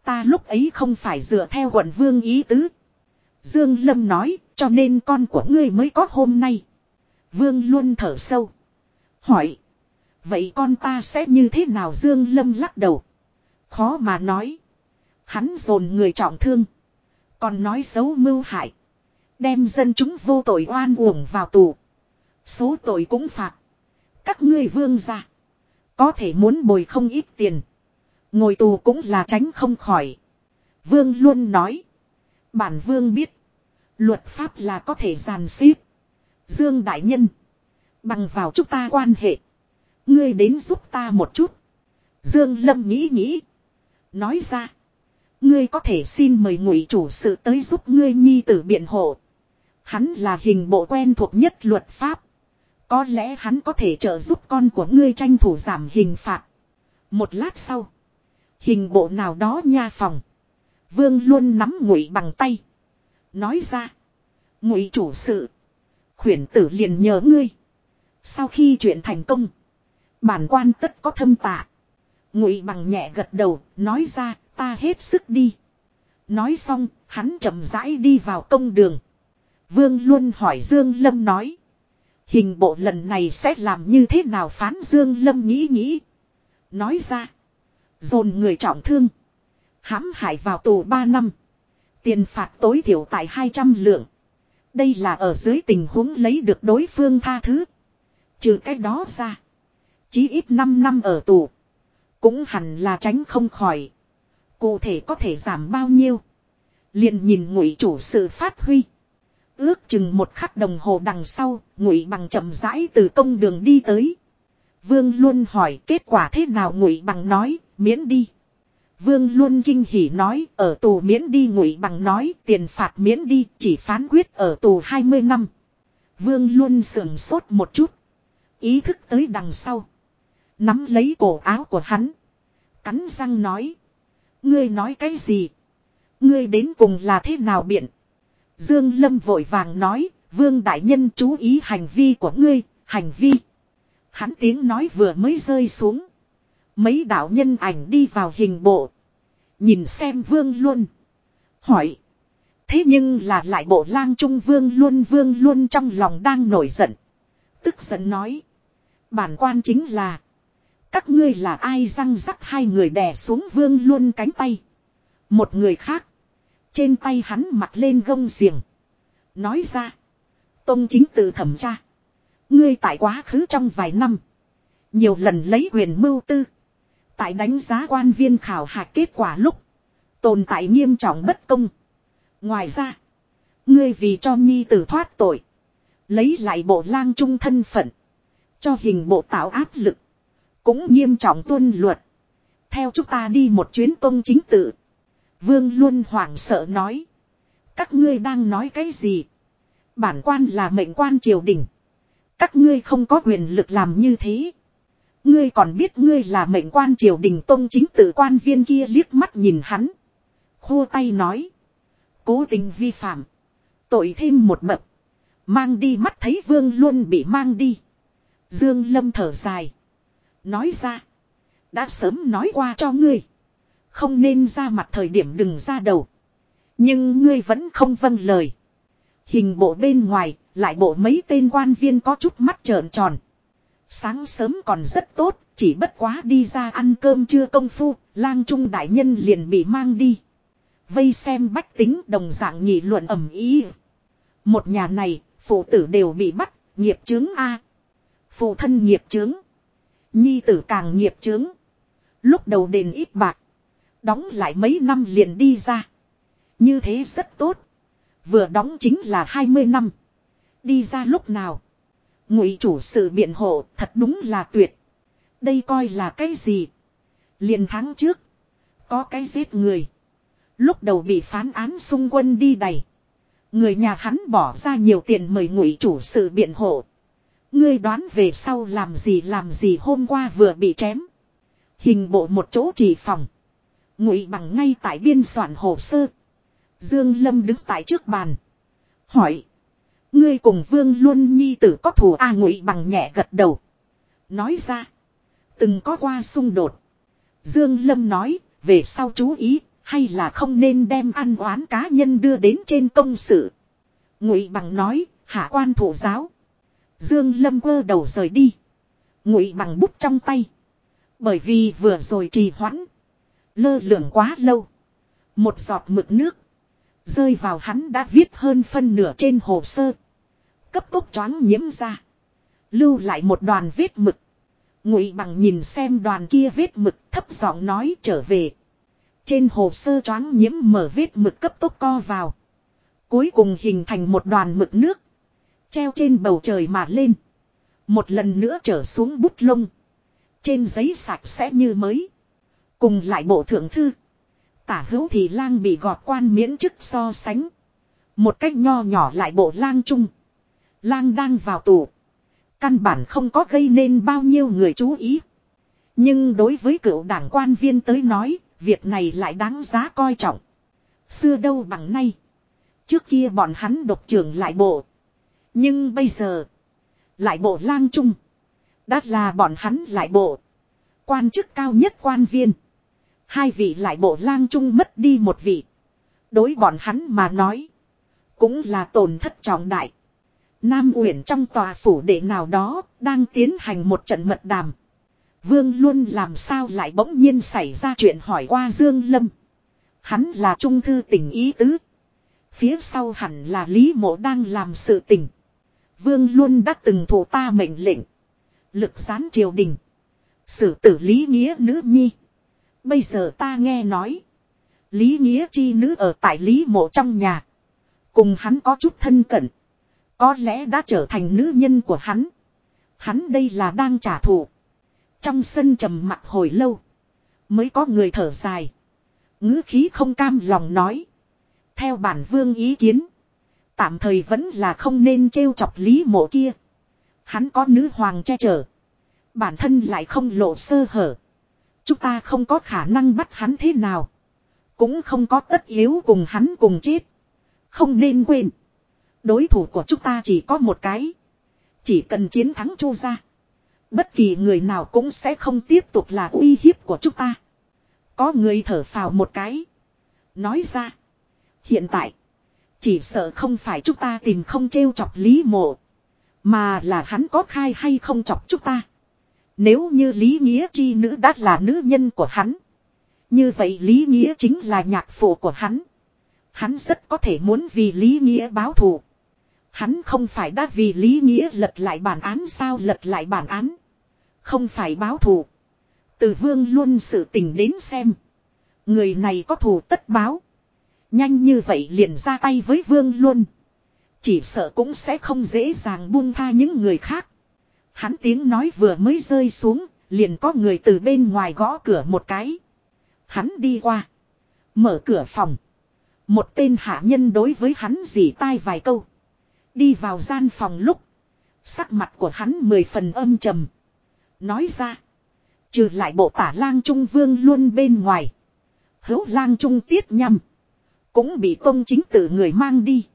Ta lúc ấy không phải dựa theo quận vương ý tứ. Dương Lâm nói, cho nên con của ngươi mới có hôm nay. Vương luôn thở sâu. Hỏi. Vậy con ta sẽ như thế nào Dương Lâm lắc đầu. Khó mà nói. Hắn dồn người trọng thương. Còn nói xấu mưu hại. Đem dân chúng vô tội oan uổng vào tù. Số tội cũng phạt. Các ngươi vương ra. Có thể muốn bồi không ít tiền. Ngồi tù cũng là tránh không khỏi. Vương luôn nói. Bản vương biết. Luật pháp là có thể giàn xếp. Dương Đại Nhân. Bằng vào chúng ta quan hệ. Ngươi đến giúp ta một chút. Dương Lâm nghĩ nghĩ. Nói ra. Ngươi có thể xin mời ngụy chủ sự tới giúp ngươi nhi tử biện hộ. Hắn là hình bộ quen thuộc nhất luật pháp. Có lẽ hắn có thể trợ giúp con của ngươi tranh thủ giảm hình phạt. Một lát sau. Hình bộ nào đó nha phòng. Vương luôn nắm ngụy bằng tay. Nói ra. Ngụy chủ sự. Khuyển tử liền nhờ ngươi. Sau khi chuyện thành công. Bản quan tất có thâm tạ. Ngụy bằng nhẹ gật đầu. Nói ra, ta hết sức đi. Nói xong, hắn chậm rãi đi vào công đường. Vương Luân hỏi Dương Lâm nói. Hình bộ lần này sẽ làm như thế nào phán Dương Lâm nghĩ nghĩ. Nói ra. Dồn người trọng thương. hãm hại vào tù 3 năm. Tiền phạt tối thiểu tại 200 lượng. Đây là ở dưới tình huống lấy được đối phương tha thứ. Trừ cái đó ra. Chí ít 5 năm ở tù. Cũng hẳn là tránh không khỏi. Cụ thể có thể giảm bao nhiêu. liền nhìn ngụy chủ sự phát huy. Ước chừng một khắc đồng hồ đằng sau, ngụy bằng chậm rãi từ công đường đi tới. Vương luôn hỏi kết quả thế nào ngụy bằng nói, miễn đi. Vương luôn kinh hỉ nói, ở tù miễn đi ngụy bằng nói, tiền phạt miễn đi, chỉ phán quyết ở tù 20 năm. Vương luôn sườn sốt một chút. Ý thức tới đằng sau. Nắm lấy cổ áo của hắn. Cắn răng nói. Ngươi nói cái gì? Ngươi đến cùng là thế nào biện? Dương Lâm vội vàng nói, Vương Đại Nhân chú ý hành vi của ngươi, hành vi. Hắn tiếng nói vừa mới rơi xuống. Mấy đạo nhân ảnh đi vào hình bộ. Nhìn xem Vương luôn. Hỏi. Thế nhưng là lại bộ lang trung Vương luôn Vương luôn trong lòng đang nổi giận. Tức giận nói. Bản quan chính là. Các ngươi là ai răng rắc hai người đè xuống Vương luôn cánh tay. Một người khác. Trên tay hắn mặc lên gông xiềng. Nói ra. Tông chính tự thẩm tra. Ngươi tại quá khứ trong vài năm. Nhiều lần lấy quyền mưu tư. Tại đánh giá quan viên khảo hạch kết quả lúc. Tồn tại nghiêm trọng bất công. Ngoài ra. Ngươi vì cho nhi tử thoát tội. Lấy lại bộ lang trung thân phận. Cho hình bộ tạo áp lực. Cũng nghiêm trọng tuân luật. Theo chúng ta đi một chuyến công chính tự. Vương luôn hoảng sợ nói. Các ngươi đang nói cái gì? Bản quan là mệnh quan triều đình. Các ngươi không có quyền lực làm như thế. Ngươi còn biết ngươi là mệnh quan triều đình tông chính tự quan viên kia liếc mắt nhìn hắn. Khua tay nói. Cố tình vi phạm. Tội thêm một bậc. Mang đi mắt thấy vương luôn bị mang đi. Dương Lâm thở dài. Nói ra. Đã sớm nói qua cho ngươi. Không nên ra mặt thời điểm đừng ra đầu. Nhưng ngươi vẫn không vâng lời. Hình bộ bên ngoài, lại bộ mấy tên quan viên có chút mắt trợn tròn. Sáng sớm còn rất tốt, chỉ bất quá đi ra ăn cơm chưa công phu, lang trung đại nhân liền bị mang đi. Vây xem bách tính đồng dạng nghị luận ẩm ý. Một nhà này, phụ tử đều bị bắt, nghiệp chướng A. Phụ thân nghiệp chướng. Nhi tử càng nghiệp chướng. Lúc đầu đền ít bạc. Đóng lại mấy năm liền đi ra. Như thế rất tốt. Vừa đóng chính là 20 năm. Đi ra lúc nào. Ngụy chủ sự biện hộ, thật đúng là tuyệt. Đây coi là cái gì. Liền tháng trước. Có cái giết người. Lúc đầu bị phán án xung quân đi đầy. Người nhà hắn bỏ ra nhiều tiền mời ngụy chủ sự biện hộ. Ngươi đoán về sau làm gì làm gì hôm qua vừa bị chém. Hình bộ một chỗ chỉ phòng. Ngụy bằng ngay tại biên soạn hồ sơ. Dương Lâm đứng tại trước bàn. Hỏi. Ngươi cùng Vương Luân Nhi tử có thù A ngụy bằng nhẹ gật đầu. Nói ra. Từng có qua xung đột. Dương Lâm nói. Về sau chú ý. Hay là không nên đem ăn oán cá nhân đưa đến trên công sự. Ngụy bằng nói. Hạ quan thủ giáo. Dương Lâm quơ đầu rời đi. Ngụy bằng bút trong tay. Bởi vì vừa rồi trì hoãn. Lơ lửng quá lâu. Một giọt mực nước. Rơi vào hắn đã viết hơn phân nửa trên hồ sơ. Cấp tốc choáng nhiễm ra. Lưu lại một đoàn vết mực. Ngụy bằng nhìn xem đoàn kia vết mực thấp giọng nói trở về. Trên hồ sơ choáng nhiễm mở vết mực cấp tốc co vào. Cuối cùng hình thành một đoàn mực nước. Treo trên bầu trời mà lên. Một lần nữa trở xuống bút lông. Trên giấy sạch sẽ như mới. Cùng lại bộ thượng thư. Tả hữu thì lang bị gọt quan miễn chức so sánh. Một cách nho nhỏ lại bộ lang chung. Lang đang vào tù. Căn bản không có gây nên bao nhiêu người chú ý. Nhưng đối với cựu đảng quan viên tới nói, việc này lại đáng giá coi trọng. Xưa đâu bằng nay. Trước kia bọn hắn độc trưởng lại bộ. Nhưng bây giờ, lại bộ lang trung. Đã là bọn hắn lại bộ. Quan chức cao nhất quan viên. Hai vị lại bộ lang trung mất đi một vị. Đối bọn hắn mà nói. Cũng là tổn thất trọng đại. Nam Uyển trong tòa phủ đệ nào đó đang tiến hành một trận mật đàm. Vương luôn làm sao lại bỗng nhiên xảy ra chuyện hỏi qua Dương Lâm. Hắn là trung thư tình ý tứ. Phía sau hẳn là Lý Mộ đang làm sự tình. Vương luôn đã từng thủ ta mệnh lệnh. Lực gián triều đình. Sử tử Lý Nghĩa nữ nhi. Bây giờ ta nghe nói. Lý Nghĩa chi nữ ở tại Lý Mộ trong nhà. Cùng hắn có chút thân cận. Có lẽ đã trở thành nữ nhân của hắn. Hắn đây là đang trả thù. Trong sân trầm mặt hồi lâu. Mới có người thở dài. ngữ khí không cam lòng nói. Theo bản vương ý kiến. Tạm thời vẫn là không nên trêu chọc lý mộ kia. Hắn có nữ hoàng che chở. Bản thân lại không lộ sơ hở. Chúng ta không có khả năng bắt hắn thế nào. Cũng không có tất yếu cùng hắn cùng chết. Không nên quên. Đối thủ của chúng ta chỉ có một cái. Chỉ cần chiến thắng chu ra. Bất kỳ người nào cũng sẽ không tiếp tục là uy hiếp của chúng ta. Có người thở phào một cái. Nói ra. Hiện tại. Chỉ sợ không phải chúng ta tìm không trêu chọc Lý Mộ. Mà là hắn có khai hay không chọc chúng ta. Nếu như Lý Nghĩa chi nữ đã là nữ nhân của hắn. Như vậy Lý Nghĩa chính là nhạc phụ của hắn. Hắn rất có thể muốn vì Lý Nghĩa báo thù. Hắn không phải đã vì Lý Nghĩa lật lại bản án sao lật lại bản án. Không phải báo thù. Từ vương luôn sự tình đến xem. Người này có thù tất báo. Nhanh như vậy liền ra tay với vương luôn. Chỉ sợ cũng sẽ không dễ dàng buông tha những người khác. Hắn tiếng nói vừa mới rơi xuống, liền có người từ bên ngoài gõ cửa một cái. Hắn đi qua. Mở cửa phòng. Một tên hạ nhân đối với hắn dì tai vài câu. Đi vào gian phòng lúc. Sắc mặt của hắn mười phần âm trầm. Nói ra. Trừ lại bộ tả lang trung vương luôn bên ngoài. Hữu lang trung tiết nhằm. Cũng bị tôn chính tử người mang đi.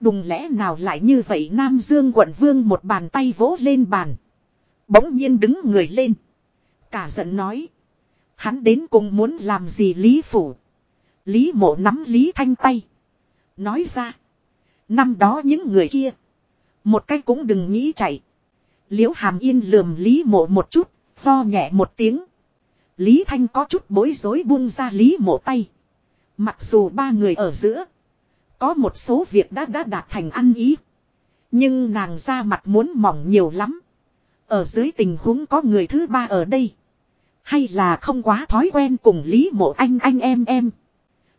Đùng lẽ nào lại như vậy Nam Dương quận vương một bàn tay vỗ lên bàn. Bỗng nhiên đứng người lên. Cả giận nói. Hắn đến cùng muốn làm gì Lý Phủ. Lý mộ nắm Lý Thanh tay. Nói ra. Năm đó những người kia. Một cách cũng đừng nghĩ chạy. Liễu hàm yên lườm Lý mộ một chút. Vo nhẹ một tiếng. Lý Thanh có chút bối rối buông ra Lý mộ tay. Mặc dù ba người ở giữa. Có một số việc đã đã đạt thành ăn ý. Nhưng nàng ra mặt muốn mỏng nhiều lắm. Ở dưới tình huống có người thứ ba ở đây. Hay là không quá thói quen cùng Lý mộ anh anh em em.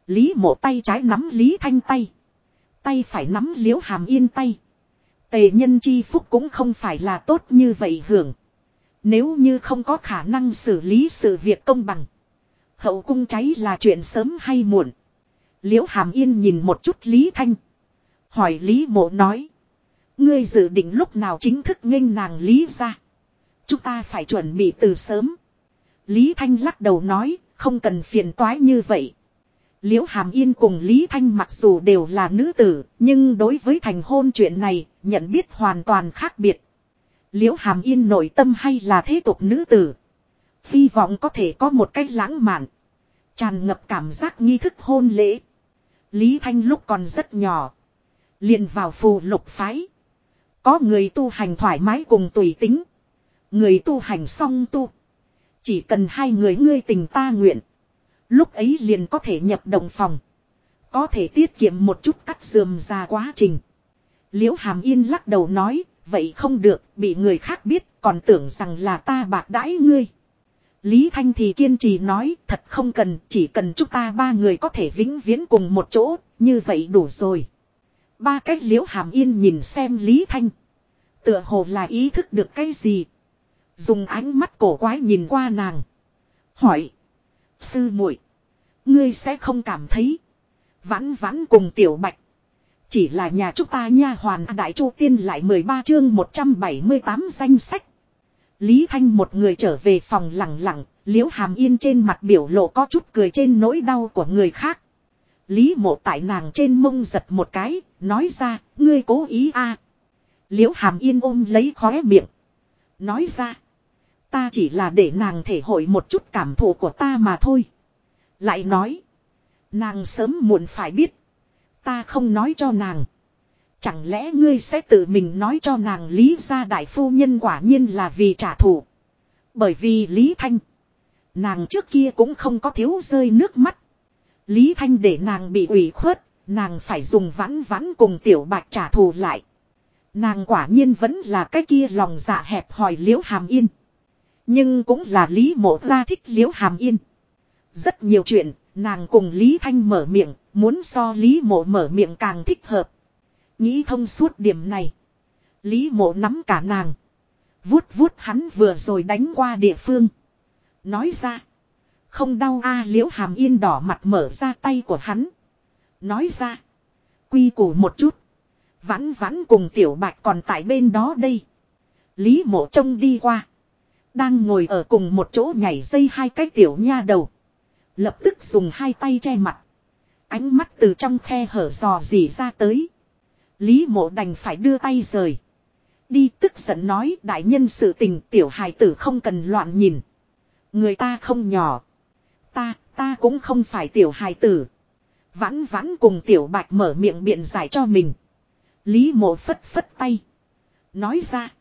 Lý mộ tay trái nắm Lý Thanh tay. Tay phải nắm liễu hàm yên tay. Tề nhân chi phúc cũng không phải là tốt như vậy hưởng. Nếu như không có khả năng xử lý sự việc công bằng. Hậu cung cháy là chuyện sớm hay muộn. Liễu hàm yên nhìn một chút Lý Thanh. Hỏi Lý mộ nói. Ngươi dự định lúc nào chính thức nghênh nàng Lý ra. Chúng ta phải chuẩn bị từ sớm. Lý Thanh lắc đầu nói, không cần phiền toái như vậy. Liễu Hàm Yên cùng Lý Thanh mặc dù đều là nữ tử, nhưng đối với thành hôn chuyện này, nhận biết hoàn toàn khác biệt. Liễu Hàm Yên nội tâm hay là thế tục nữ tử. Hy vọng có thể có một cách lãng mạn. Tràn ngập cảm giác nghi thức hôn lễ. Lý Thanh lúc còn rất nhỏ. liền vào phù lục phái. Có người tu hành thoải mái cùng tùy tính. Người tu hành xong tu. Chỉ cần hai người ngươi tình ta nguyện. Lúc ấy liền có thể nhập đồng phòng. Có thể tiết kiệm một chút cắt dườm ra quá trình. Liễu Hàm Yên lắc đầu nói, vậy không được, bị người khác biết, còn tưởng rằng là ta bạc đãi ngươi. Lý Thanh thì kiên trì nói, thật không cần, chỉ cần chúng ta ba người có thể vĩnh viễn cùng một chỗ, như vậy đủ rồi. Ba cách liễu hàm yên nhìn xem Lý Thanh. Tựa hồ là ý thức được cái gì. Dùng ánh mắt cổ quái nhìn qua nàng. Hỏi. Sư muội Ngươi sẽ không cảm thấy. Vãn vãn cùng tiểu bạch. Chỉ là nhà chúng ta nha hoàn đại chu tiên lại 13 chương 178 danh sách. Lý Thanh một người trở về phòng lặng lặng, liễu hàm yên trên mặt biểu lộ có chút cười trên nỗi đau của người khác. Lý mộ tại nàng trên mông giật một cái, nói ra, ngươi cố ý a à. Liễu hàm yên ôm lấy khóe miệng. Nói ra, ta chỉ là để nàng thể hội một chút cảm thụ của ta mà thôi. Lại nói, nàng sớm muộn phải biết. Ta không nói cho nàng. Chẳng lẽ ngươi sẽ tự mình nói cho nàng Lý gia đại phu nhân quả nhiên là vì trả thù. Bởi vì Lý Thanh. Nàng trước kia cũng không có thiếu rơi nước mắt. Lý Thanh để nàng bị ủy khuất. Nàng phải dùng vãn vãn cùng tiểu bạch trả thù lại. Nàng quả nhiên vẫn là cái kia lòng dạ hẹp hỏi liễu hàm yên. Nhưng cũng là Lý mộ ra thích liễu hàm yên. Rất nhiều chuyện, nàng cùng Lý Thanh mở miệng, muốn so Lý mộ mở miệng càng thích hợp. Nghĩ thông suốt điểm này. Lý mộ nắm cả nàng. Vuốt vuốt hắn vừa rồi đánh qua địa phương. Nói ra. Không đau a, liễu hàm yên đỏ mặt mở ra tay của hắn. Nói ra. Quy củ một chút. Vãn vãn cùng tiểu bạch còn tại bên đó đây. Lý mộ trông đi qua. Đang ngồi ở cùng một chỗ nhảy dây hai cái tiểu nha đầu. Lập tức dùng hai tay che mặt. Ánh mắt từ trong khe hở dò dỉ ra tới. Lý mộ đành phải đưa tay rời. Đi tức giận nói đại nhân sự tình tiểu hài tử không cần loạn nhìn. Người ta không nhỏ. Ta, ta cũng không phải tiểu hài tử. Vãn vãn cùng tiểu bạch mở miệng biện giải cho mình. Lý mộ phất phất tay. Nói ra.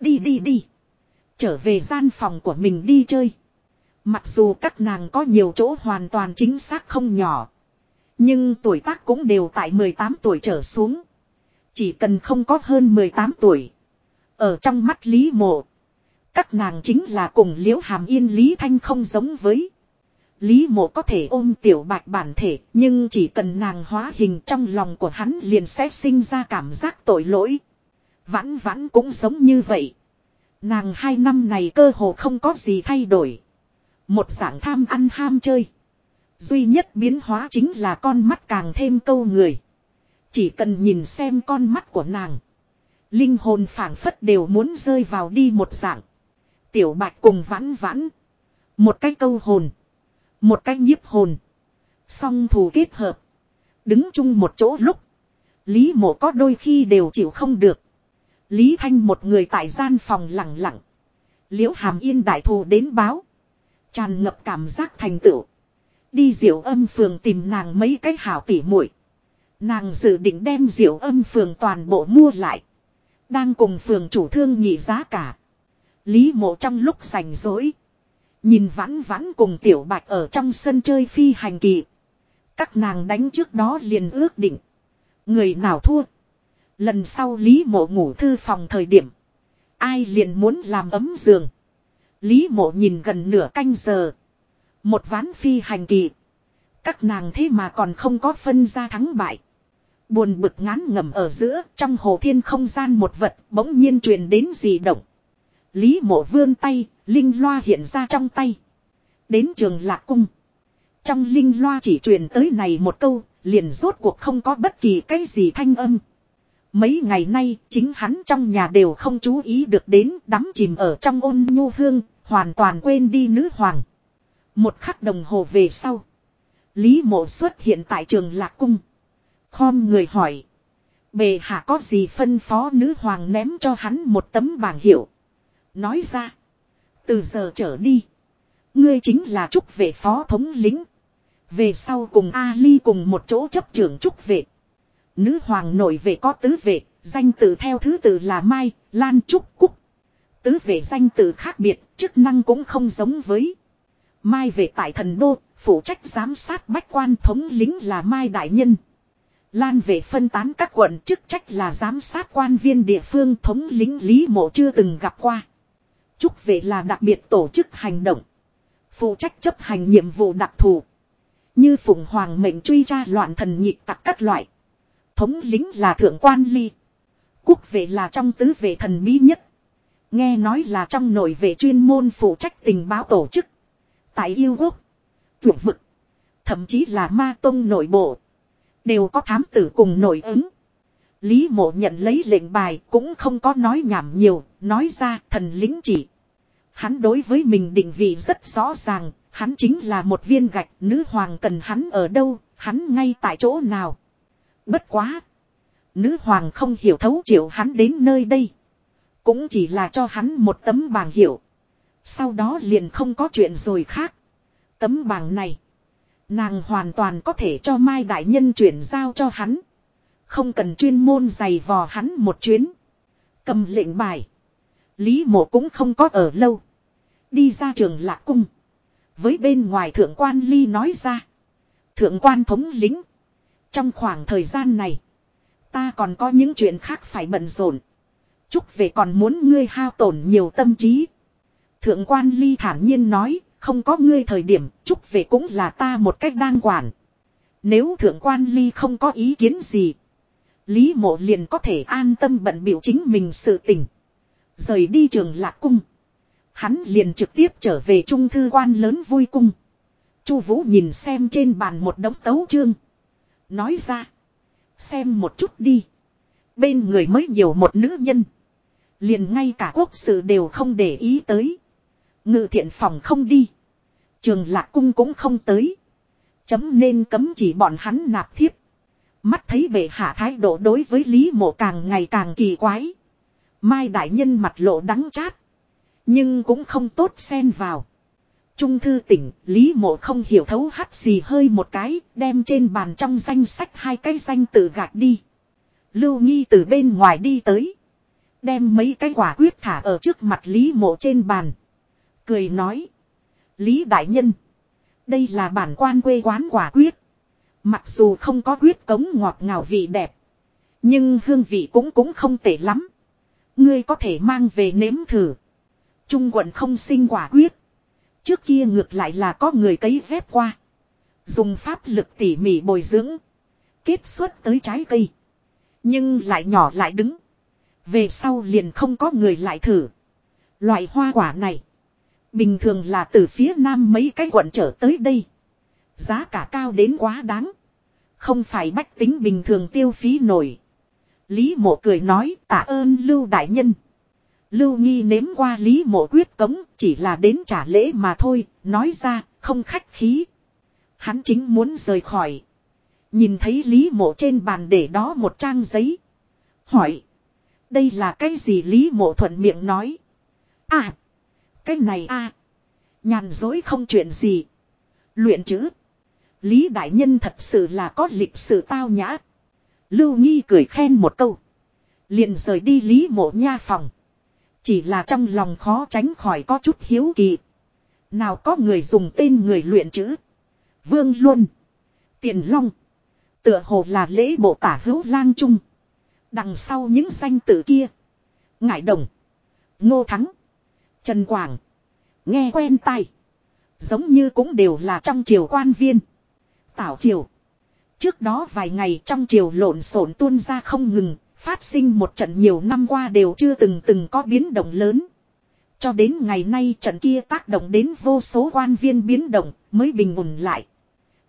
Đi đi đi. Trở về gian phòng của mình đi chơi. Mặc dù các nàng có nhiều chỗ hoàn toàn chính xác không nhỏ. Nhưng tuổi tác cũng đều tại 18 tuổi trở xuống. Chỉ cần không có hơn 18 tuổi. Ở trong mắt Lý Mộ. Các nàng chính là cùng liễu hàm yên, Lý Thanh không giống với. Lý mộ có thể ôm tiểu bạch bản thể, nhưng chỉ cần nàng hóa hình trong lòng của hắn liền sẽ sinh ra cảm giác tội lỗi. Vãn vãn cũng giống như vậy. Nàng hai năm này cơ hồ không có gì thay đổi. Một dạng tham ăn ham chơi. Duy nhất biến hóa chính là con mắt càng thêm câu người. Chỉ cần nhìn xem con mắt của nàng. Linh hồn phảng phất đều muốn rơi vào đi một dạng. Tiểu bạch cùng vãn vãn. Một cái câu hồn. Một cái nhiếp hồn. Song thù kết hợp. Đứng chung một chỗ lúc. Lý mộ có đôi khi đều chịu không được. Lý Thanh một người tại gian phòng lặng lặng. Liễu hàm yên đại thù đến báo. Tràn ngập cảm giác thành tựu. Đi diệu âm phường tìm nàng mấy cái hảo tỉ muội Nàng dự định đem diệu âm phường toàn bộ mua lại. Đang cùng phường chủ thương nhị giá cả. Lý mộ trong lúc rảnh rỗi. Nhìn vãn vãn cùng tiểu bạch ở trong sân chơi phi hành kỳ. Các nàng đánh trước đó liền ước định. Người nào thua. Lần sau Lý mộ ngủ thư phòng thời điểm. Ai liền muốn làm ấm giường. Lý mộ nhìn gần nửa canh giờ. Một ván phi hành kỳ. Các nàng thế mà còn không có phân ra thắng bại. Buồn bực ngán ngầm ở giữa trong hồ thiên không gian một vật bỗng nhiên truyền đến gì động. Lý mộ vươn tay, linh loa hiện ra trong tay. Đến trường lạc cung. Trong linh loa chỉ truyền tới này một câu, liền rốt cuộc không có bất kỳ cái gì thanh âm. Mấy ngày nay, chính hắn trong nhà đều không chú ý được đến đắm chìm ở trong ôn nhu hương, hoàn toàn quên đi nữ hoàng. Một khắc đồng hồ về sau. Lý mộ xuất hiện tại trường lạc cung. Khom người hỏi. Bề hạ có gì phân phó nữ hoàng ném cho hắn một tấm bảng hiệu. Nói ra. Từ giờ trở đi. Ngươi chính là trúc vệ phó thống lính. Về sau cùng Ali cùng một chỗ chấp trưởng trúc vệ. Nữ hoàng nổi vệ có tứ vệ, danh tự theo thứ tự là Mai, Lan Trúc Cúc. Tứ vệ danh tự khác biệt, chức năng cũng không giống với. Mai vệ tại thần đô, phụ trách giám sát bách quan thống lính là Mai Đại Nhân. Lan về phân tán các quận chức trách là giám sát quan viên địa phương thống lính Lý Mộ chưa từng gặp qua. Trúc vệ là đặc biệt tổ chức hành động. Phụ trách chấp hành nhiệm vụ đặc thù. Như Phụng Hoàng mệnh truy tra loạn thần nhịp tặc các loại. Thống lính là thượng quan ly. Quốc vệ là trong tứ vệ thần bí nhất. Nghe nói là trong nội vệ chuyên môn phụ trách tình báo tổ chức. Tại yêu quốc. Tuyệt vực. Thậm chí là ma tông nội bộ. Đều có thám tử cùng nội ứng. Lý mộ nhận lấy lệnh bài cũng không có nói nhảm nhiều. Nói ra thần lính chỉ. Hắn đối với mình định vị rất rõ ràng. Hắn chính là một viên gạch. Nữ hoàng cần hắn ở đâu. Hắn ngay tại chỗ nào. Bất quá. Nữ hoàng không hiểu thấu triệu hắn đến nơi đây. Cũng chỉ là cho hắn một tấm bảng hiệu. Sau đó liền không có chuyện rồi khác. Tấm bảng này. Nàng hoàn toàn có thể cho Mai Đại Nhân chuyển giao cho hắn. Không cần chuyên môn giày vò hắn một chuyến. Cầm lệnh bài. Lý mộ cũng không có ở lâu. Đi ra trường lạc cung. Với bên ngoài thượng quan ly nói ra. Thượng quan thống lính. Trong khoảng thời gian này. Ta còn có những chuyện khác phải bận rộn. Chúc về còn muốn ngươi hao tổn nhiều tâm trí. Thượng quan ly thản nhiên nói. Không có ngươi thời điểm. Chúc về cũng là ta một cách đang quản. Nếu thượng quan ly không có ý kiến gì. Lý mộ liền có thể an tâm bận biểu chính mình sự tình. Rời đi trường lạc cung. Hắn liền trực tiếp trở về trung thư quan lớn vui cung. Chu Vũ nhìn xem trên bàn một đống tấu chương. Nói ra. Xem một chút đi. Bên người mới nhiều một nữ nhân. Liền ngay cả quốc sự đều không để ý tới. Ngự thiện phòng không đi. Trường lạc cung cũng không tới. Chấm nên cấm chỉ bọn hắn nạp thiếp. Mắt thấy bệ hạ thái độ đối với Lý mộ càng ngày càng kỳ quái. Mai đại nhân mặt lộ đắng chát. Nhưng cũng không tốt xen vào. Trung thư tỉnh, Lý mộ không hiểu thấu hắt gì hơi một cái, đem trên bàn trong danh sách hai cái danh tự gạt đi. Lưu Nghi từ bên ngoài đi tới. Đem mấy cái quả quyết thả ở trước mặt Lý mộ trên bàn. Cười nói. Lý đại nhân. Đây là bản quan quê quán quả quyết. Mặc dù không có quyết cống ngọt ngào vị đẹp. Nhưng hương vị cũng cũng không tệ lắm. Ngươi có thể mang về nếm thử. Trung quận không sinh quả quyết. Trước kia ngược lại là có người cấy dép qua. Dùng pháp lực tỉ mỉ bồi dưỡng. Kết xuất tới trái cây. Nhưng lại nhỏ lại đứng. Về sau liền không có người lại thử. Loại hoa quả này. Bình thường là từ phía nam mấy cái quận trở tới đây. Giá cả cao đến quá đáng. Không phải bách tính bình thường tiêu phí nổi. Lý mộ cười nói tạ ơn Lưu Đại Nhân. Lưu Nghi nếm qua Lý mộ quyết cống chỉ là đến trả lễ mà thôi, nói ra không khách khí. Hắn chính muốn rời khỏi. Nhìn thấy Lý mộ trên bàn để đó một trang giấy. Hỏi. Đây là cái gì Lý mộ thuận miệng nói. À. Cái này à. Nhàn dối không chuyện gì. Luyện chữ. Lý Đại Nhân thật sự là có lịch sự tao nhã. Lưu Nghi cười khen một câu. Liền rời đi Lý mộ nha phòng. Chỉ là trong lòng khó tránh khỏi có chút hiếu kỳ. Nào có người dùng tên người luyện chữ. Vương Luân. Tiền Long. Tựa hồ là lễ bộ tả hữu lang trung. Đằng sau những danh tử kia. Ngải Đồng. Ngô Thắng. Trần Quảng. Nghe quen tay. Giống như cũng đều là trong triều quan viên. Tảo triều. Trước đó vài ngày trong triều lộn xộn tuôn ra không ngừng, phát sinh một trận nhiều năm qua đều chưa từng từng có biến động lớn. Cho đến ngày nay trận kia tác động đến vô số quan viên biến động mới bình ổn lại.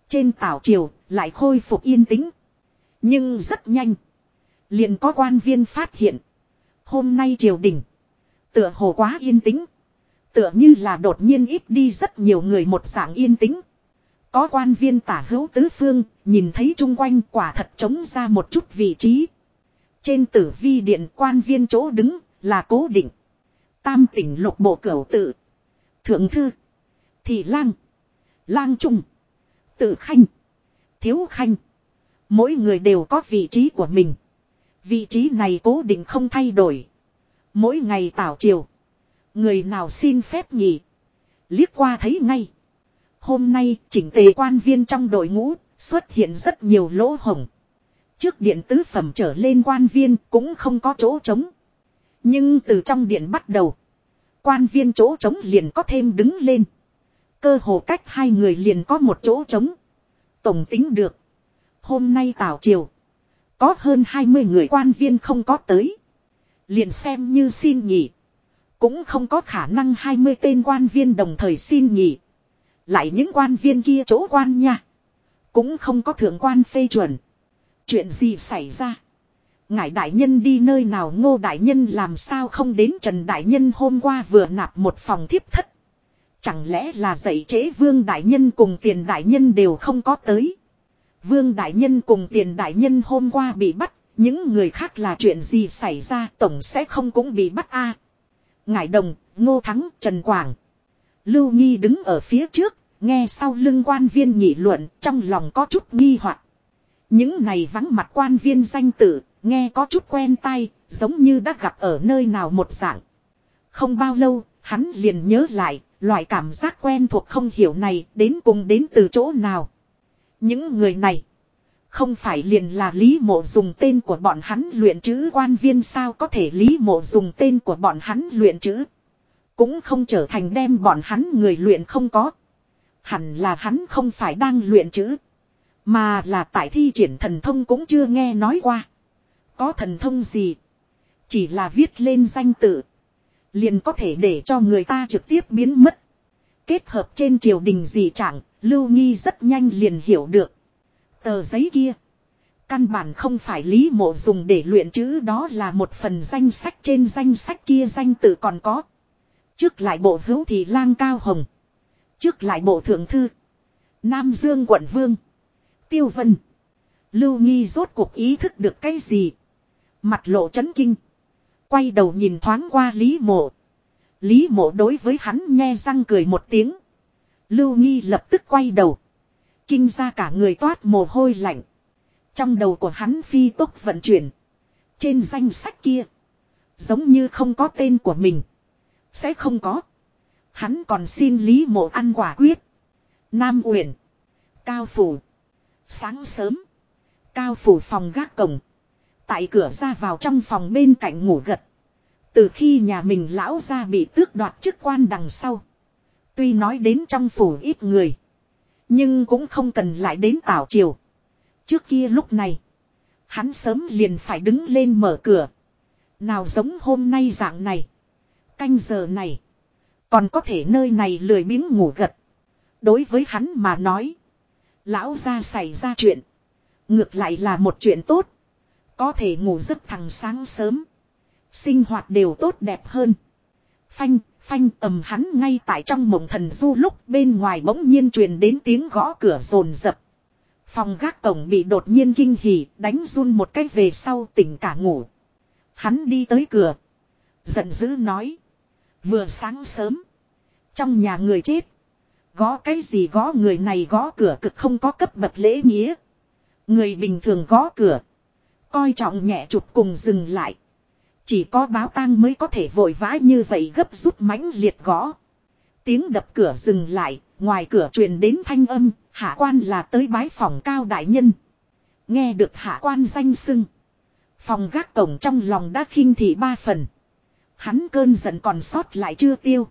Trên tảo triều lại khôi phục yên tĩnh. Nhưng rất nhanh. Liền có quan viên phát hiện. Hôm nay triều đình. Tựa hồ quá yên tĩnh. Tựa như là đột nhiên ít đi rất nhiều người một dạng yên tĩnh. Có quan viên tả hữu tứ phương, nhìn thấy chung quanh quả thật trống ra một chút vị trí. Trên tử vi điện quan viên chỗ đứng, là cố định. Tam tỉnh lục bộ cửu tự. Thượng thư. Thị lang. Lang trung. Tự khanh. Thiếu khanh. Mỗi người đều có vị trí của mình. Vị trí này cố định không thay đổi. Mỗi ngày tảo chiều. Người nào xin phép nghỉ. Liếc qua thấy ngay. Hôm nay, chỉnh tề quan viên trong đội ngũ, xuất hiện rất nhiều lỗ hổng. Trước điện tứ phẩm trở lên quan viên cũng không có chỗ trống. Nhưng từ trong điện bắt đầu. Quan viên chỗ trống liền có thêm đứng lên. Cơ hồ cách hai người liền có một chỗ trống. Tổng tính được. Hôm nay tảo triều. Có hơn 20 người quan viên không có tới. Liền xem như xin nghỉ. Cũng không có khả năng 20 tên quan viên đồng thời xin nghỉ. Lại những quan viên kia chỗ quan nha. Cũng không có thượng quan phê chuẩn. Chuyện gì xảy ra? Ngải đại nhân đi nơi nào ngô đại nhân làm sao không đến Trần đại nhân hôm qua vừa nạp một phòng thiếp thất. Chẳng lẽ là dạy chế vương đại nhân cùng tiền đại nhân đều không có tới. Vương đại nhân cùng tiền đại nhân hôm qua bị bắt, những người khác là chuyện gì xảy ra tổng sẽ không cũng bị bắt a Ngải đồng, ngô thắng, Trần Quảng. Lưu Nghi đứng ở phía trước, nghe sau lưng quan viên nghị luận, trong lòng có chút nghi hoặc Những này vắng mặt quan viên danh tử nghe có chút quen tai, giống như đã gặp ở nơi nào một dạng. Không bao lâu, hắn liền nhớ lại, loại cảm giác quen thuộc không hiểu này đến cùng đến từ chỗ nào. Những người này, không phải liền là Lý Mộ dùng tên của bọn hắn luyện chữ quan viên sao có thể Lý Mộ dùng tên của bọn hắn luyện chữ. Cũng không trở thành đem bọn hắn người luyện không có. Hẳn là hắn không phải đang luyện chữ. Mà là tại thi triển thần thông cũng chưa nghe nói qua. Có thần thông gì? Chỉ là viết lên danh tự. Liền có thể để cho người ta trực tiếp biến mất. Kết hợp trên triều đình gì chẳng, Lưu Nghi rất nhanh liền hiểu được. Tờ giấy kia. Căn bản không phải lý mộ dùng để luyện chữ, đó là một phần danh sách trên danh sách kia danh tự còn có. Trước lại bộ hữu thị lang cao hồng. Trước lại bộ thượng thư. Nam Dương quận vương. Tiêu vân. Lưu nghi rốt cuộc ý thức được cái gì. Mặt lộ chấn kinh. Quay đầu nhìn thoáng qua Lý mộ. Lý mộ đối với hắn nghe răng cười một tiếng. Lưu nghi lập tức quay đầu. Kinh ra cả người toát mồ hôi lạnh. Trong đầu của hắn phi tốc vận chuyển. Trên danh sách kia. Giống như không có tên của mình. Sẽ không có. Hắn còn xin Lý Mộ ăn quả quyết. Nam Uyển. Cao Phủ. Sáng sớm. Cao Phủ phòng gác cổng. Tại cửa ra vào trong phòng bên cạnh ngủ gật. Từ khi nhà mình lão ra bị tước đoạt chức quan đằng sau. Tuy nói đến trong phủ ít người. Nhưng cũng không cần lại đến tảo triều. Trước kia lúc này. Hắn sớm liền phải đứng lên mở cửa. Nào giống hôm nay dạng này. Canh giờ này. Còn có thể nơi này lười biếng ngủ gật. Đối với hắn mà nói. Lão ra xảy ra chuyện. Ngược lại là một chuyện tốt. Có thể ngủ giấc thằng sáng sớm. Sinh hoạt đều tốt đẹp hơn. Phanh, phanh ầm hắn ngay tại trong mộng thần du lúc bên ngoài bỗng nhiên truyền đến tiếng gõ cửa rồn rập. Phòng gác cổng bị đột nhiên kinh hỉ, đánh run một cách về sau tỉnh cả ngủ. Hắn đi tới cửa. Giận dữ nói. Vừa sáng sớm. Trong nhà người chết. Gõ cái gì gõ người này gõ cửa cực không có cấp bậc lễ nghĩa. Người bình thường gõ cửa. Coi trọng nhẹ chụp cùng dừng lại. Chỉ có báo tang mới có thể vội vã như vậy gấp rút mãnh liệt gõ. Tiếng đập cửa dừng lại, ngoài cửa truyền đến thanh âm, hạ quan là tới bái phòng cao đại nhân. Nghe được hạ quan danh sưng. Phòng gác cổng trong lòng đã khinh thị ba phần. Hắn cơn giận còn sót lại chưa tiêu.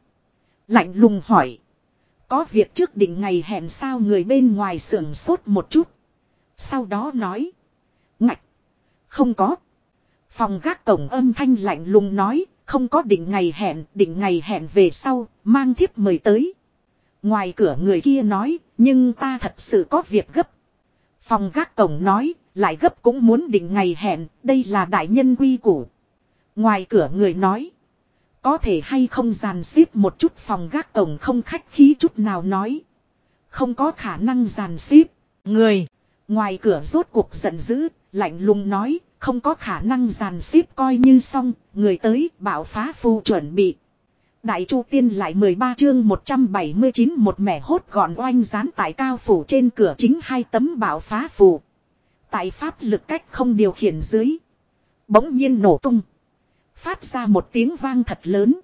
Lạnh lùng hỏi. Có việc trước định ngày hẹn sao người bên ngoài sưởng sốt một chút. Sau đó nói. Ngạch. Không có. Phòng gác cổng âm thanh lạnh lùng nói. Không có định ngày hẹn. Định ngày hẹn về sau. Mang thiếp mời tới. Ngoài cửa người kia nói. Nhưng ta thật sự có việc gấp. Phòng gác cổng nói. Lại gấp cũng muốn định ngày hẹn. Đây là đại nhân quy củ. Ngoài cửa người nói. Có thể hay không giàn xếp một chút phòng gác cổng không khách khí chút nào nói. Không có khả năng giàn xếp. Người. Ngoài cửa rốt cuộc giận dữ. Lạnh lùng nói. Không có khả năng giàn xếp coi như xong. Người tới bảo phá phù chuẩn bị. Đại Chu Tiên lại 13 chương 179 một mẻ hốt gọn oanh dán tại cao phủ trên cửa chính hai tấm bảo phá phù. Tại pháp lực cách không điều khiển dưới. Bỗng nhiên nổ tung. Phát ra một tiếng vang thật lớn.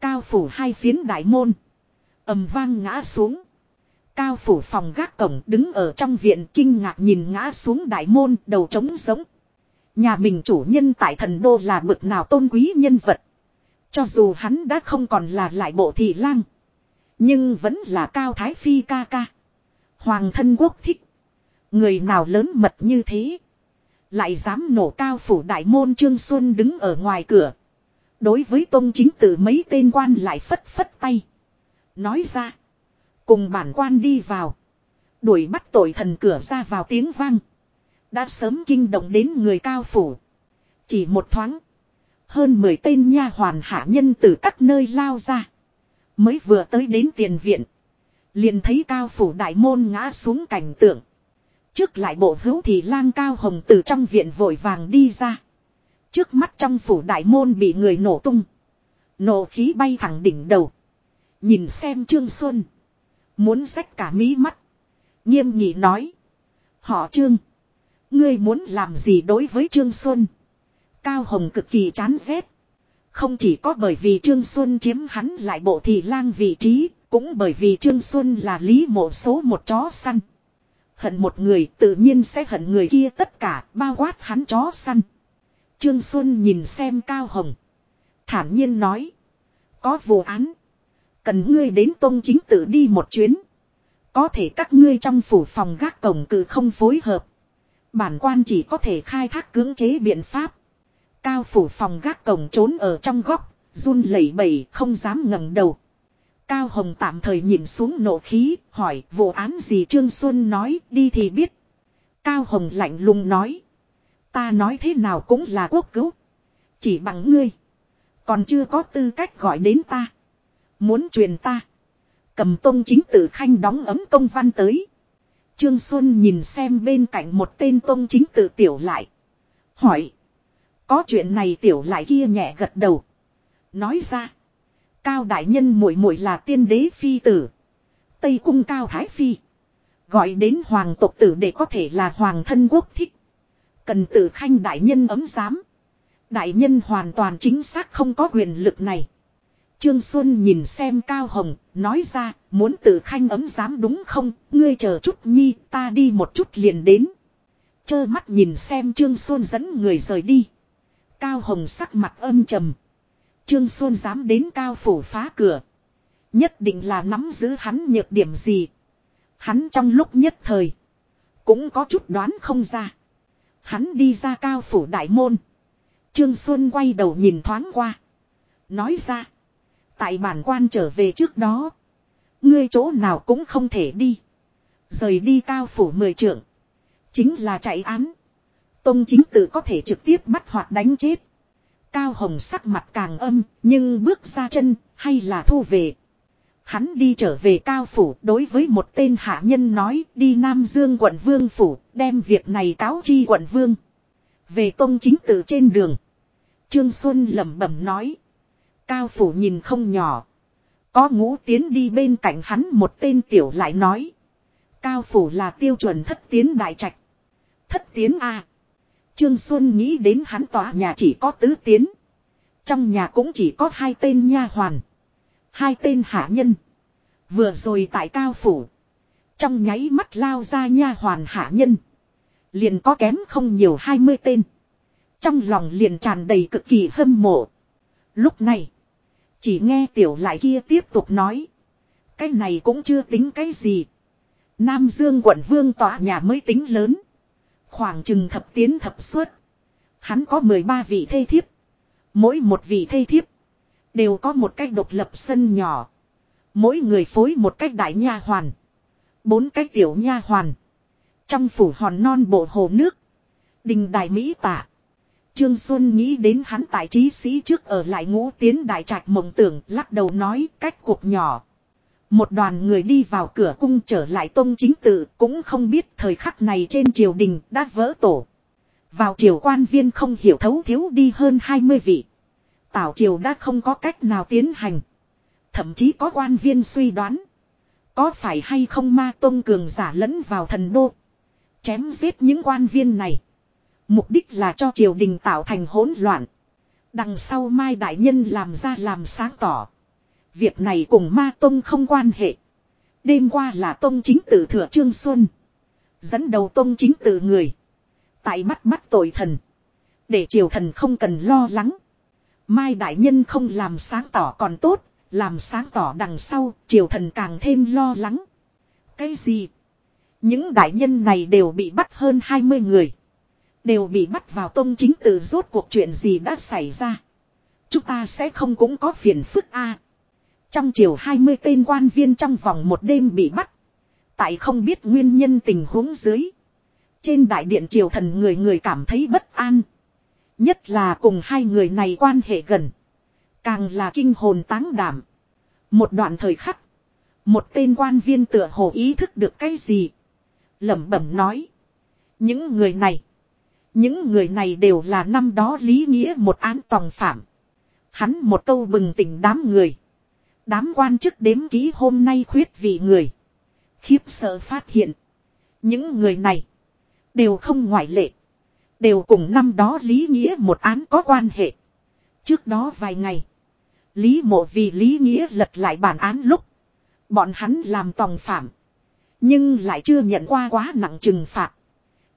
Cao phủ hai phiến đại môn. ầm vang ngã xuống. Cao phủ phòng gác cổng đứng ở trong viện kinh ngạc nhìn ngã xuống đại môn, đầu trống giống. Nhà mình chủ nhân tại thần đô là bực nào tôn quý nhân vật. Cho dù hắn đã không còn là lại bộ thị lang. Nhưng vẫn là cao thái phi ca ca. Hoàng thân quốc thích. Người nào lớn mật như thế. Lại dám nổ cao phủ đại môn Trương Xuân đứng ở ngoài cửa. Đối với tôn chính tử mấy tên quan lại phất phất tay. Nói ra. Cùng bản quan đi vào. Đuổi bắt tội thần cửa ra vào tiếng vang. Đã sớm kinh động đến người cao phủ. Chỉ một thoáng. Hơn 10 tên nha hoàn hạ nhân từ các nơi lao ra. Mới vừa tới đến tiền viện. Liền thấy cao phủ đại môn ngã xuống cảnh tượng. Trước lại bộ hữu thì lang cao hồng từ trong viện vội vàng đi ra. Trước mắt trong phủ đại môn bị người nổ tung. Nổ khí bay thẳng đỉnh đầu. Nhìn xem Trương Xuân. Muốn rách cả mí mắt. Nghiêm nghị nói. Họ Trương. Ngươi muốn làm gì đối với Trương Xuân? Cao Hồng cực kỳ chán ghét. Không chỉ có bởi vì Trương Xuân chiếm hắn lại bộ thị lang vị trí, cũng bởi vì Trương Xuân là lý mộ số một chó săn. Hận một người tự nhiên sẽ hận người kia tất cả, bao quát hắn chó săn. Trương Xuân nhìn xem Cao Hồng. Thản nhiên nói. Có vụ án. Cần ngươi đến tôn chính tự đi một chuyến. Có thể các ngươi trong phủ phòng gác cổng cự không phối hợp. Bản quan chỉ có thể khai thác cưỡng chế biện pháp. Cao phủ phòng gác cổng trốn ở trong góc, run lẩy bẩy không dám ngẩng đầu. Cao Hồng tạm thời nhìn xuống nộ khí, hỏi vụ án gì Trương Xuân nói, đi thì biết. Cao Hồng lạnh lùng nói. Ta nói thế nào cũng là quốc cứu. Chỉ bằng ngươi. Còn chưa có tư cách gọi đến ta. Muốn truyền ta. Cầm tông chính tử khanh đóng ấm công văn tới. Trương Xuân nhìn xem bên cạnh một tên tông chính tự tiểu lại. Hỏi. Có chuyện này tiểu lại kia nhẹ gật đầu. Nói ra. Cao đại nhân muội muội là tiên đế phi tử. Tây cung cao thái phi. Gọi đến hoàng tộc tử để có thể là hoàng thân quốc thích. Cần tử khanh đại nhân ấm giám. Đại nhân hoàn toàn chính xác không có quyền lực này. Trương Xuân nhìn xem Cao Hồng, nói ra, muốn tự khanh ấm dám đúng không, ngươi chờ chút nhi, ta đi một chút liền đến. Chơ mắt nhìn xem Trương Xuân dẫn người rời đi. Cao Hồng sắc mặt âm trầm. Trương Xuân dám đến Cao Phủ phá cửa. Nhất định là nắm giữ hắn nhược điểm gì. Hắn trong lúc nhất thời. Cũng có chút đoán không ra. Hắn đi ra Cao Phủ đại môn. Trương Xuân quay đầu nhìn thoáng qua. Nói ra. Tại bản quan trở về trước đó. Ngươi chỗ nào cũng không thể đi. Rời đi cao phủ mười trưởng. Chính là chạy án. Tông chính tự có thể trực tiếp bắt hoặc đánh chết. Cao hồng sắc mặt càng âm, nhưng bước ra chân, hay là thu về. Hắn đi trở về cao phủ đối với một tên hạ nhân nói đi Nam Dương quận vương phủ, đem việc này cáo chi quận vương. Về tông chính tự trên đường. Trương Xuân lẩm bẩm nói. Cao phủ nhìn không nhỏ. Có ngũ tiến đi bên cạnh hắn một tên tiểu lại nói. Cao phủ là tiêu chuẩn thất tiến đại trạch. Thất tiến A. Trương Xuân nghĩ đến hắn tòa nhà chỉ có tứ tiến. Trong nhà cũng chỉ có hai tên nha hoàn. Hai tên hạ nhân. Vừa rồi tại cao phủ. Trong nháy mắt lao ra nha hoàn hạ nhân. Liền có kém không nhiều hai mươi tên. Trong lòng liền tràn đầy cực kỳ hâm mộ. Lúc này. Chỉ nghe tiểu lại kia tiếp tục nói. Cái này cũng chưa tính cái gì. Nam Dương quận vương tòa nhà mới tính lớn. Khoảng chừng thập tiến thập suất. Hắn có 13 vị thê thiếp. Mỗi một vị thê thiếp. Đều có một cách độc lập sân nhỏ. Mỗi người phối một cách đại nha hoàn. Bốn cách tiểu nha hoàn. Trong phủ hòn non bộ hồ nước. Đình đại Mỹ tạ. Trương Xuân nghĩ đến hắn tại trí sĩ trước ở lại ngũ tiến đại trạch mộng tưởng, lắc đầu nói, cách cuộc nhỏ. Một đoàn người đi vào cửa cung trở lại tôn chính tự, cũng không biết thời khắc này trên triều đình đã vỡ tổ. Vào triều quan viên không hiểu thấu thiếu đi hơn 20 vị. Tảo triều đã không có cách nào tiến hành. Thậm chí có quan viên suy đoán. Có phải hay không ma tôn cường giả lẫn vào thần đô. Chém giết những quan viên này. Mục đích là cho triều đình tạo thành hỗn loạn. Đằng sau Mai Đại Nhân làm ra làm sáng tỏ. Việc này cùng Ma Tông không quan hệ. Đêm qua là Tông chính tử thừa Trương Xuân. Dẫn đầu Tông chính tử người. Tại bắt bắt tội thần. Để triều thần không cần lo lắng. Mai Đại Nhân không làm sáng tỏ còn tốt. Làm sáng tỏ đằng sau, triều thần càng thêm lo lắng. Cái gì? Những đại nhân này đều bị bắt hơn 20 người. Đều bị bắt vào tông chính từ rốt cuộc chuyện gì đã xảy ra. Chúng ta sẽ không cũng có phiền phức a. Trong chiều 20 tên quan viên trong vòng một đêm bị bắt. Tại không biết nguyên nhân tình huống dưới. Trên đại điện triều thần người người cảm thấy bất an. Nhất là cùng hai người này quan hệ gần. Càng là kinh hồn táng đảm. Một đoạn thời khắc. Một tên quan viên tựa hồ ý thức được cái gì. lẩm bẩm nói. Những người này. Những người này đều là năm đó lý nghĩa một án tòng phạm. Hắn một câu bừng tỉnh đám người. Đám quan chức đếm ký hôm nay khuyết vị người. Khiếp sợ phát hiện. Những người này. Đều không ngoại lệ. Đều cùng năm đó Lý Nghĩa một án có quan hệ. Trước đó vài ngày. Lý mộ vì Lý Nghĩa lật lại bản án lúc. Bọn hắn làm tòng phạm. Nhưng lại chưa nhận qua quá nặng trừng phạt.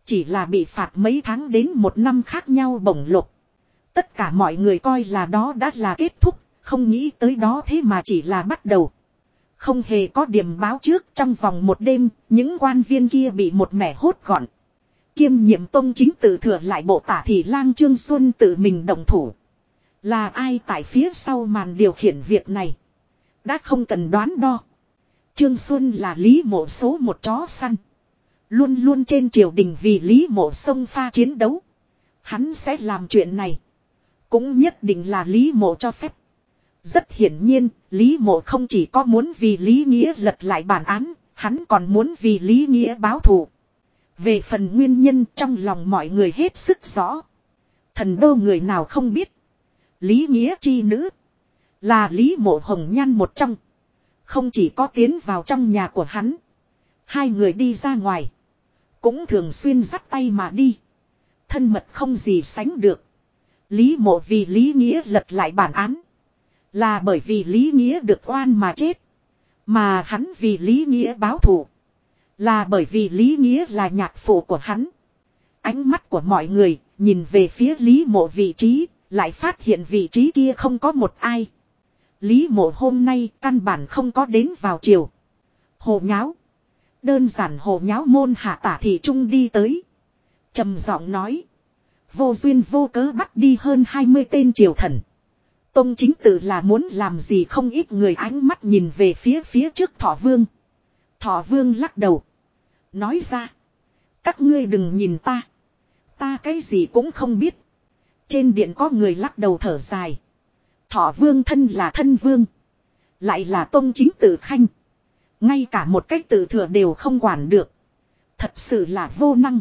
Chỉ là bị phạt mấy tháng đến một năm khác nhau bổng lục. Tất cả mọi người coi là đó đã là kết thúc. Không nghĩ tới đó thế mà chỉ là bắt đầu. Không hề có điểm báo trước trong vòng một đêm, những quan viên kia bị một mẻ hốt gọn. Kiêm nhiệm tông chính tự thừa lại bộ tả thị lang Trương Xuân tự mình động thủ. Là ai tại phía sau màn điều khiển việc này? Đã không cần đoán đo. Trương Xuân là lý mộ số một chó săn. Luôn luôn trên triều đình vì lý mộ sông pha chiến đấu. Hắn sẽ làm chuyện này. Cũng nhất định là lý mộ cho phép. Rất hiển nhiên, Lý Mộ không chỉ có muốn vì Lý Nghĩa lật lại bản án, hắn còn muốn vì Lý Nghĩa báo thù. Về phần nguyên nhân trong lòng mọi người hết sức rõ. Thần đô người nào không biết. Lý Nghĩa chi nữ. Là Lý Mộ Hồng Nhan một trong. Không chỉ có tiến vào trong nhà của hắn. Hai người đi ra ngoài. Cũng thường xuyên dắt tay mà đi. Thân mật không gì sánh được. Lý mộ vì Lý Nghĩa lật lại bản án. Là bởi vì Lý Nghĩa được oan mà chết. Mà hắn vì Lý Nghĩa báo thù. Là bởi vì Lý Nghĩa là nhạc phụ của hắn. Ánh mắt của mọi người nhìn về phía Lý mộ vị trí, lại phát hiện vị trí kia không có một ai. Lý mộ hôm nay căn bản không có đến vào chiều. Hồ nháo. Đơn giản hồ nháo môn hạ tả thị trung đi tới. trầm giọng nói. Vô duyên vô cớ bắt đi hơn 20 tên triều thần. Tông chính tự là muốn làm gì không ít người ánh mắt nhìn về phía phía trước thọ vương. Thọ vương lắc đầu. Nói ra. Các ngươi đừng nhìn ta. Ta cái gì cũng không biết. Trên điện có người lắc đầu thở dài. Thọ vương thân là thân vương. Lại là tông chính tự khanh. Ngay cả một cách tự thừa đều không quản được. Thật sự là vô năng.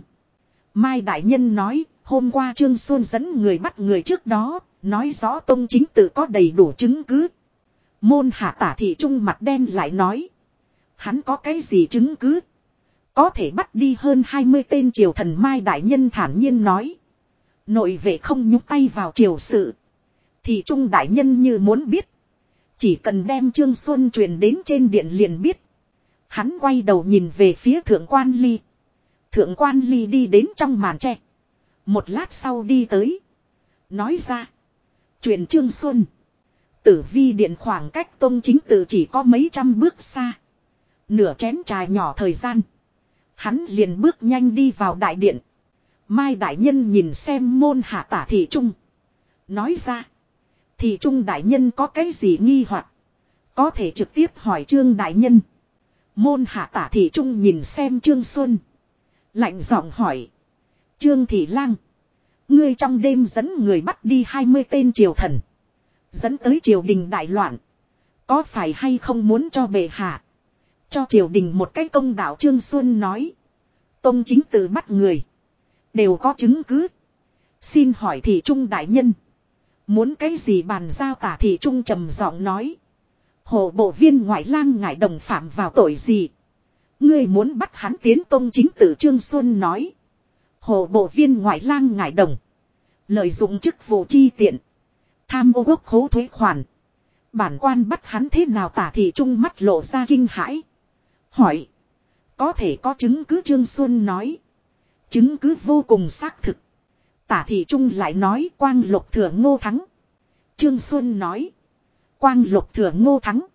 Mai Đại Nhân nói, hôm qua Trương Xuân dẫn người bắt người trước đó, Nói rõ tông chính tự có đầy đủ chứng cứ. Môn hạ tả thị trung mặt đen lại nói. Hắn có cái gì chứng cứ? Có thể bắt đi hơn 20 tên triều thần Mai Đại Nhân thản nhiên nói. Nội vệ không nhúc tay vào triều sự. Thì Trung Đại Nhân như muốn biết. Chỉ cần đem Trương Xuân truyền đến trên điện liền biết. Hắn quay đầu nhìn về phía thượng quan ly. Thượng quan ly đi đến trong màn tre. Một lát sau đi tới. Nói ra. Truyền Trương Xuân. Tử vi điện khoảng cách tông chính tự chỉ có mấy trăm bước xa. Nửa chén trà nhỏ thời gian. Hắn liền bước nhanh đi vào đại điện. Mai đại nhân nhìn xem môn hạ tả thị trung. Nói ra thì trung đại nhân có cái gì nghi hoặc Có thể trực tiếp hỏi trương đại nhân. Môn hạ tả thị trung nhìn xem trương xuân. Lạnh giọng hỏi. Trương thị lang. Ngươi trong đêm dẫn người bắt đi 20 tên triều thần. Dẫn tới triều đình đại loạn. Có phải hay không muốn cho bệ hạ. Cho triều đình một cái công đạo Trương Xuân nói. Tông chính tự bắt người. Đều có chứng cứ. Xin hỏi thị trung đại nhân. Muốn cái gì bàn giao tả thị trung trầm giọng nói. Hồ bộ viên ngoại lang ngại đồng phạm vào tội gì. Ngươi muốn bắt hắn tiến tông chính tử Trương Xuân nói. Hồ bộ viên ngoại lang ngải đồng. Lợi dụng chức vụ chi tiện. Tham ô quốc khố thuế khoản. Bản quan bắt hắn thế nào tả thị trung mắt lộ ra kinh hãi. Hỏi. Có thể có chứng cứ Trương Xuân nói. Chứng cứ vô cùng xác thực. Tả thị trung lại nói quang lục thừa ngô thắng. Trương Xuân nói. Quang lục thừa ngô thắng.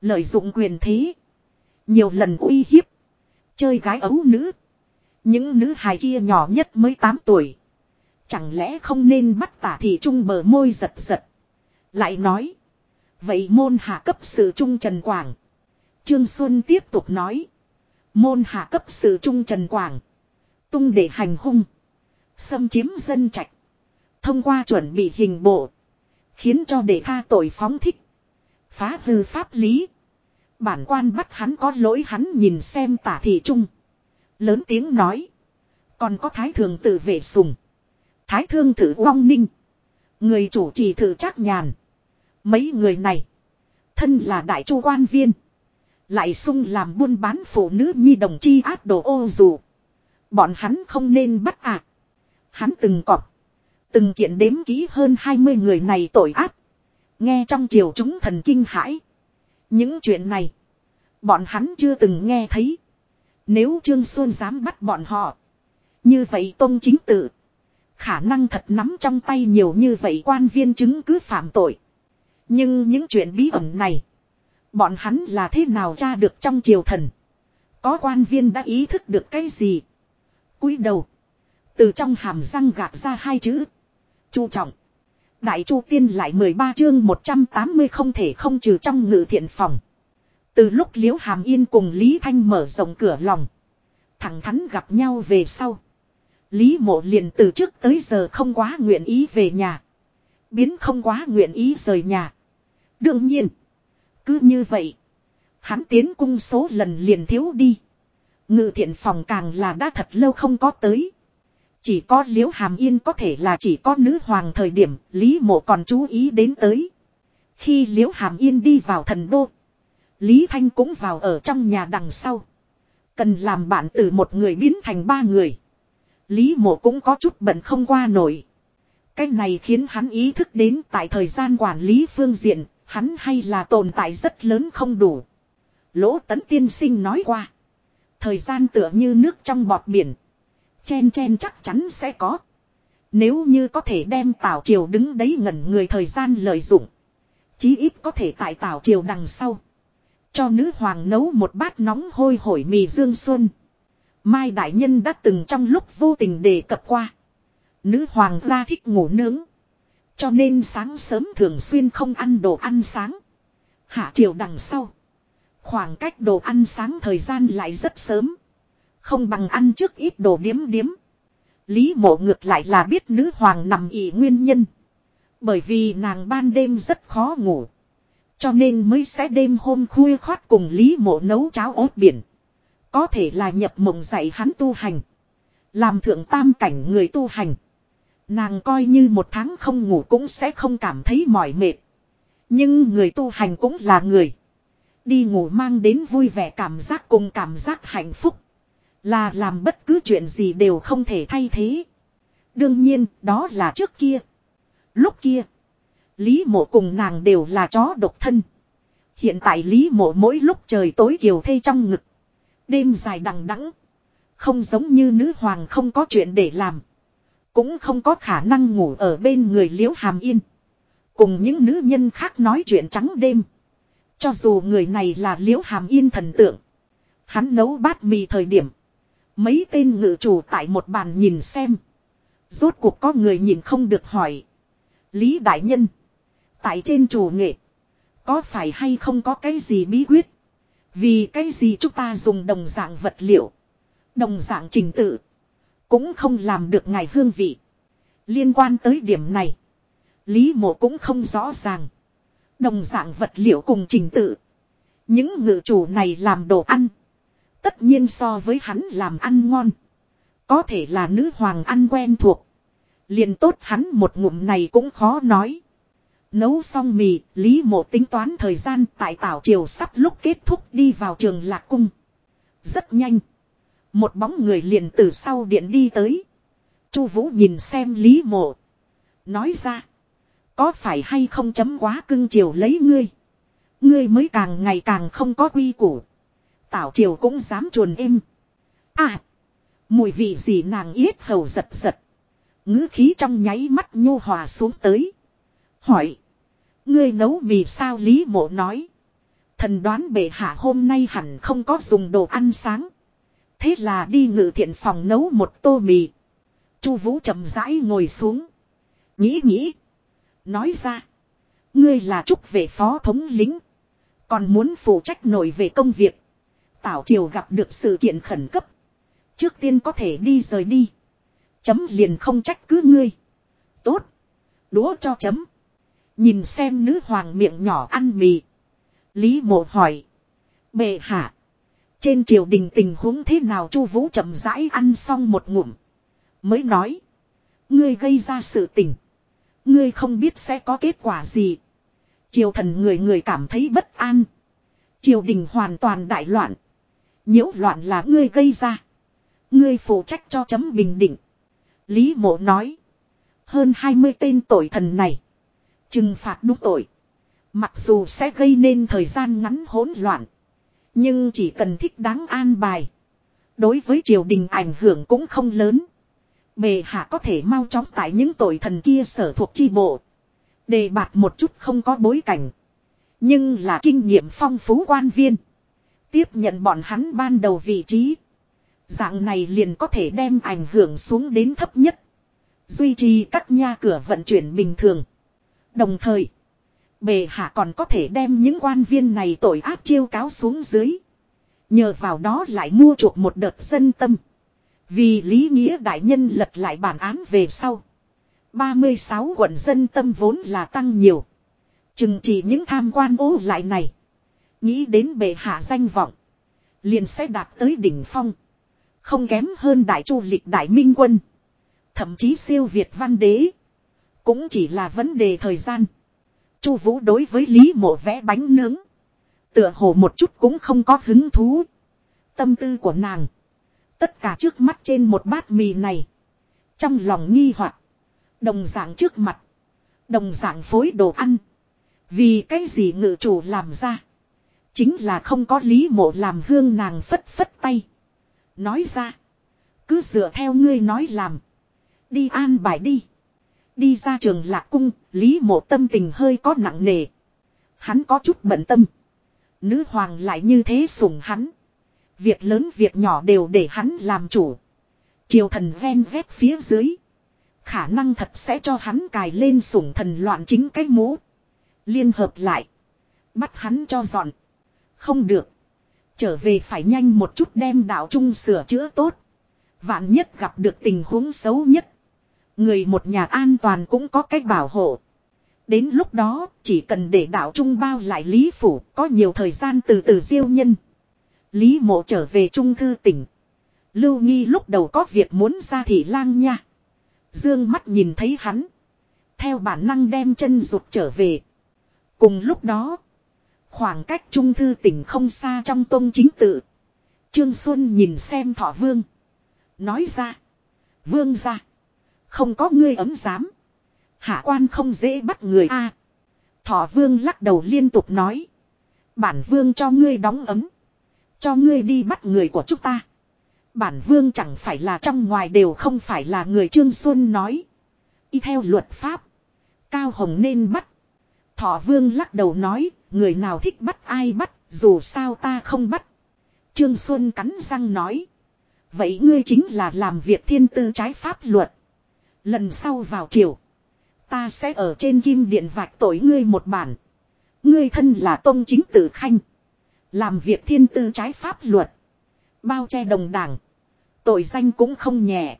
Lợi dụng quyền thế. Nhiều lần uy hiếp. Chơi gái ấu nữ. Những nữ hài kia nhỏ nhất mới 8 tuổi. Chẳng lẽ không nên bắt tả thị trung bờ môi giật giật. Lại nói. Vậy môn hạ cấp sự trung Trần Quảng. Trương Xuân tiếp tục nói. Môn hạ cấp sự trung Trần Quảng. Tung để hành hung. Xâm chiếm dân trạch. Thông qua chuẩn bị hình bộ. Khiến cho để tha tội phóng thích. Phá hư pháp lý. Bản quan bắt hắn có lỗi hắn nhìn xem tả thị trung. Lớn tiếng nói. Còn có thái thường tự vệ sùng. Thái thương thử vong ninh. Người chủ trì thử chắc nhàn. Mấy người này. Thân là đại chu quan viên. Lại sung làm buôn bán phụ nữ nhi đồng chi ác đồ ô dù. Bọn hắn không nên bắt à. Hắn từng cọp. Từng kiện đếm kỹ hơn 20 người này tội ác. Nghe trong triều chúng thần kinh hãi. Những chuyện này. Bọn hắn chưa từng nghe thấy. Nếu Trương Xuân dám bắt bọn họ. Như vậy tôn chính tự. Khả năng thật nắm trong tay nhiều như vậy quan viên chứng cứ phạm tội. Nhưng những chuyện bí ẩn này. Bọn hắn là thế nào tra được trong triều thần. Có quan viên đã ý thức được cái gì. cúi đầu. Từ trong hàm răng gạt ra hai chữ. Chu trọng. Đại chu tiên lại 13 chương 180 không thể không trừ trong ngự thiện phòng. Từ lúc liễu hàm yên cùng Lý Thanh mở rộng cửa lòng. Thẳng thắn gặp nhau về sau. Lý mộ liền từ trước tới giờ không quá nguyện ý về nhà. Biến không quá nguyện ý rời nhà. Đương nhiên. Cứ như vậy. Hắn tiến cung số lần liền thiếu đi. Ngự thiện phòng càng là đã thật lâu không có tới. Chỉ có liễu hàm yên có thể là chỉ có nữ hoàng thời điểm Lý mộ còn chú ý đến tới. Khi liễu hàm yên đi vào thần đô. Lý Thanh cũng vào ở trong nhà đằng sau. Cần làm bạn từ một người biến thành ba người. Lý mộ cũng có chút bận không qua nổi. Cái này khiến hắn ý thức đến tại thời gian quản lý phương diện, hắn hay là tồn tại rất lớn không đủ. Lỗ tấn tiên sinh nói qua. Thời gian tựa như nước trong bọt biển. Chen chen chắc chắn sẽ có. Nếu như có thể đem tào Triều đứng đấy ngẩn người thời gian lợi dụng. Chí ít có thể tại tào Triều đằng sau. Cho nữ hoàng nấu một bát nóng hôi hổi mì dương xuân. Mai Đại Nhân đã từng trong lúc vô tình đề cập qua. Nữ hoàng gia thích ngủ nướng. Cho nên sáng sớm thường xuyên không ăn đồ ăn sáng. Hạ triều đằng sau. Khoảng cách đồ ăn sáng thời gian lại rất sớm. Không bằng ăn trước ít đồ điếm điếm. Lý mộ ngược lại là biết nữ hoàng nằm ỉ nguyên nhân. Bởi vì nàng ban đêm rất khó ngủ. Cho nên mới sẽ đêm hôm khuya khoát cùng Lý mộ nấu cháo ốt biển. Có thể là nhập mộng dạy hắn tu hành. Làm thượng tam cảnh người tu hành. Nàng coi như một tháng không ngủ cũng sẽ không cảm thấy mỏi mệt. Nhưng người tu hành cũng là người. Đi ngủ mang đến vui vẻ cảm giác cùng cảm giác hạnh phúc. Là làm bất cứ chuyện gì đều không thể thay thế. Đương nhiên, đó là trước kia. Lúc kia, Lý mộ cùng nàng đều là chó độc thân. Hiện tại Lý mộ mỗi lúc trời tối kiều thê trong ngực. Đêm dài đằng đẵng Không giống như nữ hoàng không có chuyện để làm. Cũng không có khả năng ngủ ở bên người liễu hàm yên. Cùng những nữ nhân khác nói chuyện trắng đêm. Cho dù người này là liễu hàm yên thần tượng. Hắn nấu bát mì thời điểm. Mấy tên ngự chủ tại một bàn nhìn xem. Rốt cuộc có người nhìn không được hỏi. Lý Đại Nhân. Tại trên chủ nghệ. Có phải hay không có cái gì bí quyết. Vì cái gì chúng ta dùng đồng dạng vật liệu. Đồng dạng trình tự. Cũng không làm được ngài hương vị. Liên quan tới điểm này. Lý mộ cũng không rõ ràng. Đồng dạng vật liệu cùng trình tự. Những ngự chủ này làm đồ ăn. Tất nhiên so với hắn làm ăn ngon. Có thể là nữ hoàng ăn quen thuộc. Liền tốt hắn một ngụm này cũng khó nói. Nấu xong mì, Lý Mộ tính toán thời gian tại tảo triều sắp lúc kết thúc đi vào trường lạc cung. Rất nhanh. Một bóng người liền từ sau điện đi tới. Chu Vũ nhìn xem Lý Mộ. Nói ra. Có phải hay không chấm quá cưng chiều lấy ngươi. Ngươi mới càng ngày càng không có quy củ. Tảo triều cũng dám chuồn êm. À. Mùi vị gì nàng yết hầu giật giật. ngữ khí trong nháy mắt nhu hòa xuống tới. Hỏi. Ngươi nấu mì sao Lý mộ nói. Thần đoán bệ hạ hôm nay hẳn không có dùng đồ ăn sáng. Thế là đi ngự thiện phòng nấu một tô mì. Chu Vũ chậm rãi ngồi xuống. Nghĩ nghĩ. Nói ra. Ngươi là trúc về phó thống lính. Còn muốn phụ trách nổi về công việc. Tảo Triều gặp được sự kiện khẩn cấp. Trước tiên có thể đi rời đi. Chấm liền không trách cứ ngươi. Tốt. Đúa cho chấm. Nhìn xem nữ hoàng miệng nhỏ ăn mì. Lý mộ hỏi. Bệ hạ. Trên triều đình tình huống thế nào chu vũ chậm rãi ăn xong một ngụm. Mới nói. Ngươi gây ra sự tình. Ngươi không biết sẽ có kết quả gì. Triều thần người người cảm thấy bất an. Triều đình hoàn toàn đại loạn nhiễu loạn là ngươi gây ra. Ngươi phụ trách cho chấm bình định. Lý mộ nói. Hơn 20 tên tội thần này. Trừng phạt đúng tội. Mặc dù sẽ gây nên thời gian ngắn hỗn loạn. Nhưng chỉ cần thích đáng an bài. Đối với triều đình ảnh hưởng cũng không lớn. Bề hạ có thể mau chóng tại những tội thần kia sở thuộc chi bộ. Đề bạt một chút không có bối cảnh. Nhưng là kinh nghiệm phong phú quan viên. Tiếp nhận bọn hắn ban đầu vị trí. Dạng này liền có thể đem ảnh hưởng xuống đến thấp nhất. Duy trì các nha cửa vận chuyển bình thường. Đồng thời, bề hạ còn có thể đem những quan viên này tội ác chiêu cáo xuống dưới. Nhờ vào đó lại mua chuộc một đợt dân tâm. Vì lý nghĩa đại nhân lật lại bản án về sau. 36 quận dân tâm vốn là tăng nhiều. Chừng chỉ những tham quan ố lại này. Nghĩ đến bệ hạ danh vọng. Liền sẽ đạt tới đỉnh phong. Không kém hơn đại chu lịch đại minh quân. Thậm chí siêu Việt văn đế. Cũng chỉ là vấn đề thời gian. Chu Vũ đối với Lý Mộ vẽ bánh nướng. Tựa hồ một chút cũng không có hứng thú. Tâm tư của nàng. Tất cả trước mắt trên một bát mì này. Trong lòng nghi hoặc Đồng dạng trước mặt. Đồng dạng phối đồ ăn. Vì cái gì ngự chủ làm ra. Chính là không có lý mộ làm hương nàng phất phất tay. Nói ra. Cứ dựa theo ngươi nói làm. Đi an bài đi. Đi ra trường lạc cung, lý mộ tâm tình hơi có nặng nề. Hắn có chút bận tâm. Nữ hoàng lại như thế sủng hắn. Việc lớn việc nhỏ đều để hắn làm chủ. Triều thần ven vét phía dưới. Khả năng thật sẽ cho hắn cài lên sủng thần loạn chính cái mũ. Liên hợp lại. Bắt hắn cho dọn. Không được. Trở về phải nhanh một chút đem đạo trung sửa chữa tốt. Vạn nhất gặp được tình huống xấu nhất. Người một nhà an toàn cũng có cách bảo hộ. Đến lúc đó, chỉ cần để đạo trung bao lại Lý Phủ, có nhiều thời gian từ từ diêu nhân. Lý mộ trở về trung thư tỉnh. Lưu Nghi lúc đầu có việc muốn ra thị lang nha. Dương mắt nhìn thấy hắn. Theo bản năng đem chân rụt trở về. Cùng lúc đó. Khoảng cách trung thư tỉnh không xa trong tôn chính tự. Trương Xuân nhìn xem thọ vương. Nói ra. Vương ra. Không có ngươi ấm dám. Hạ quan không dễ bắt người a. À, thọ vương lắc đầu liên tục nói. Bản vương cho ngươi đóng ấm. Cho ngươi đi bắt người của chúng ta. Bản vương chẳng phải là trong ngoài đều không phải là người Trương Xuân nói. Y theo luật pháp. Cao Hồng nên bắt. Thọ vương lắc đầu nói, người nào thích bắt ai bắt, dù sao ta không bắt. Trương Xuân cắn răng nói. Vậy ngươi chính là làm việc thiên tư trái pháp luật. Lần sau vào triều. Ta sẽ ở trên kim điện vạch tội ngươi một bản. Ngươi thân là tôn chính tử khanh. Làm việc thiên tư trái pháp luật. Bao che đồng đảng. Tội danh cũng không nhẹ.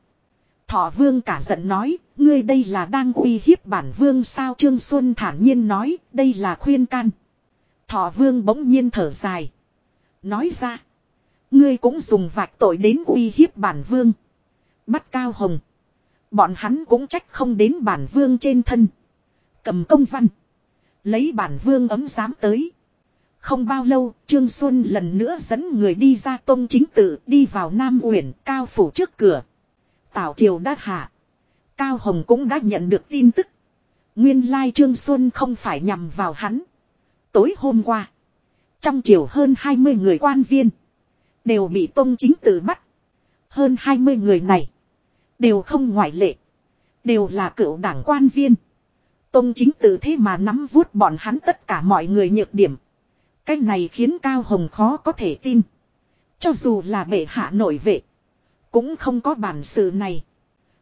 Thọ vương cả giận nói, ngươi đây là đang uy hiếp bản vương sao Trương Xuân thản nhiên nói, đây là khuyên can. Thọ vương bỗng nhiên thở dài. Nói ra, ngươi cũng dùng vạch tội đến uy hiếp bản vương. Bắt cao hồng. Bọn hắn cũng trách không đến bản vương trên thân. Cầm công văn. Lấy bản vương ấm dám tới. Không bao lâu, Trương Xuân lần nữa dẫn người đi ra tông chính tự đi vào Nam Uyển cao phủ trước cửa. Tảo Triều đã hạ. Cao Hồng cũng đã nhận được tin tức. Nguyên lai Trương Xuân không phải nhằm vào hắn. Tối hôm qua. Trong triều hơn 20 người quan viên. Đều bị tông chính Tử bắt. Hơn 20 người này. Đều không ngoại lệ. Đều là cựu đảng quan viên. Tông chính Tử thế mà nắm vuốt bọn hắn tất cả mọi người nhược điểm. Cái này khiến Cao Hồng khó có thể tin. Cho dù là bệ hạ nổi vệ. Cũng không có bản sự này.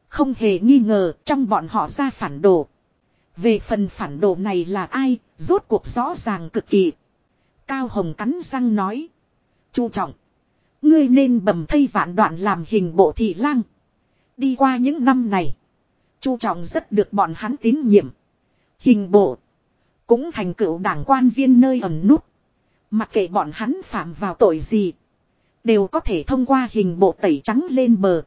Không hề nghi ngờ trong bọn họ ra phản đồ. Về phần phản đồ này là ai, rốt cuộc rõ ràng cực kỳ. Cao Hồng cắn răng nói. Chu trọng. Ngươi nên bầm thây vạn đoạn làm hình bộ thị lang. Đi qua những năm này. Chu trọng rất được bọn hắn tín nhiệm. Hình bộ. Cũng thành cựu đảng quan viên nơi ẩn nút. Mặc kệ bọn hắn phạm vào tội gì. Đều có thể thông qua hình bộ tẩy trắng lên bờ.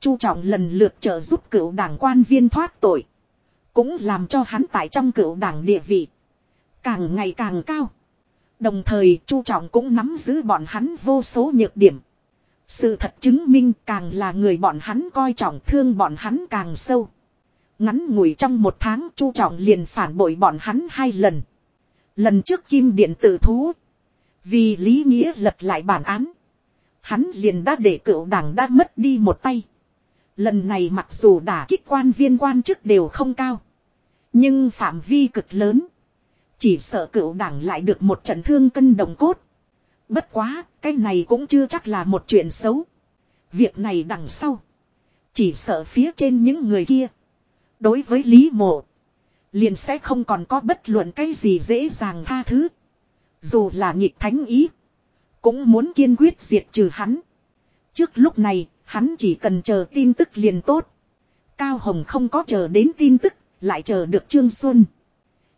Chu trọng lần lượt trợ giúp cựu đảng quan viên thoát tội. Cũng làm cho hắn tại trong cựu đảng địa vị. Càng ngày càng cao. Đồng thời, Chu trọng cũng nắm giữ bọn hắn vô số nhược điểm. Sự thật chứng minh càng là người bọn hắn coi trọng thương bọn hắn càng sâu. Ngắn ngủi trong một tháng, chu trọng liền phản bội bọn hắn hai lần. Lần trước kim điện tử thú. Vì lý nghĩa lật lại bản án. Hắn liền đã để cựu đảng đã mất đi một tay. Lần này mặc dù đả kích quan viên quan chức đều không cao. Nhưng phạm vi cực lớn. Chỉ sợ cựu đảng lại được một trận thương cân đồng cốt. Bất quá, cái này cũng chưa chắc là một chuyện xấu. Việc này đằng sau. Chỉ sợ phía trên những người kia. Đối với Lý Mộ. Liền sẽ không còn có bất luận cái gì dễ dàng tha thứ. Dù là nhịp thánh ý. Cũng muốn kiên quyết diệt trừ hắn. Trước lúc này, hắn chỉ cần chờ tin tức liền tốt. Cao Hồng không có chờ đến tin tức, lại chờ được Trương Xuân.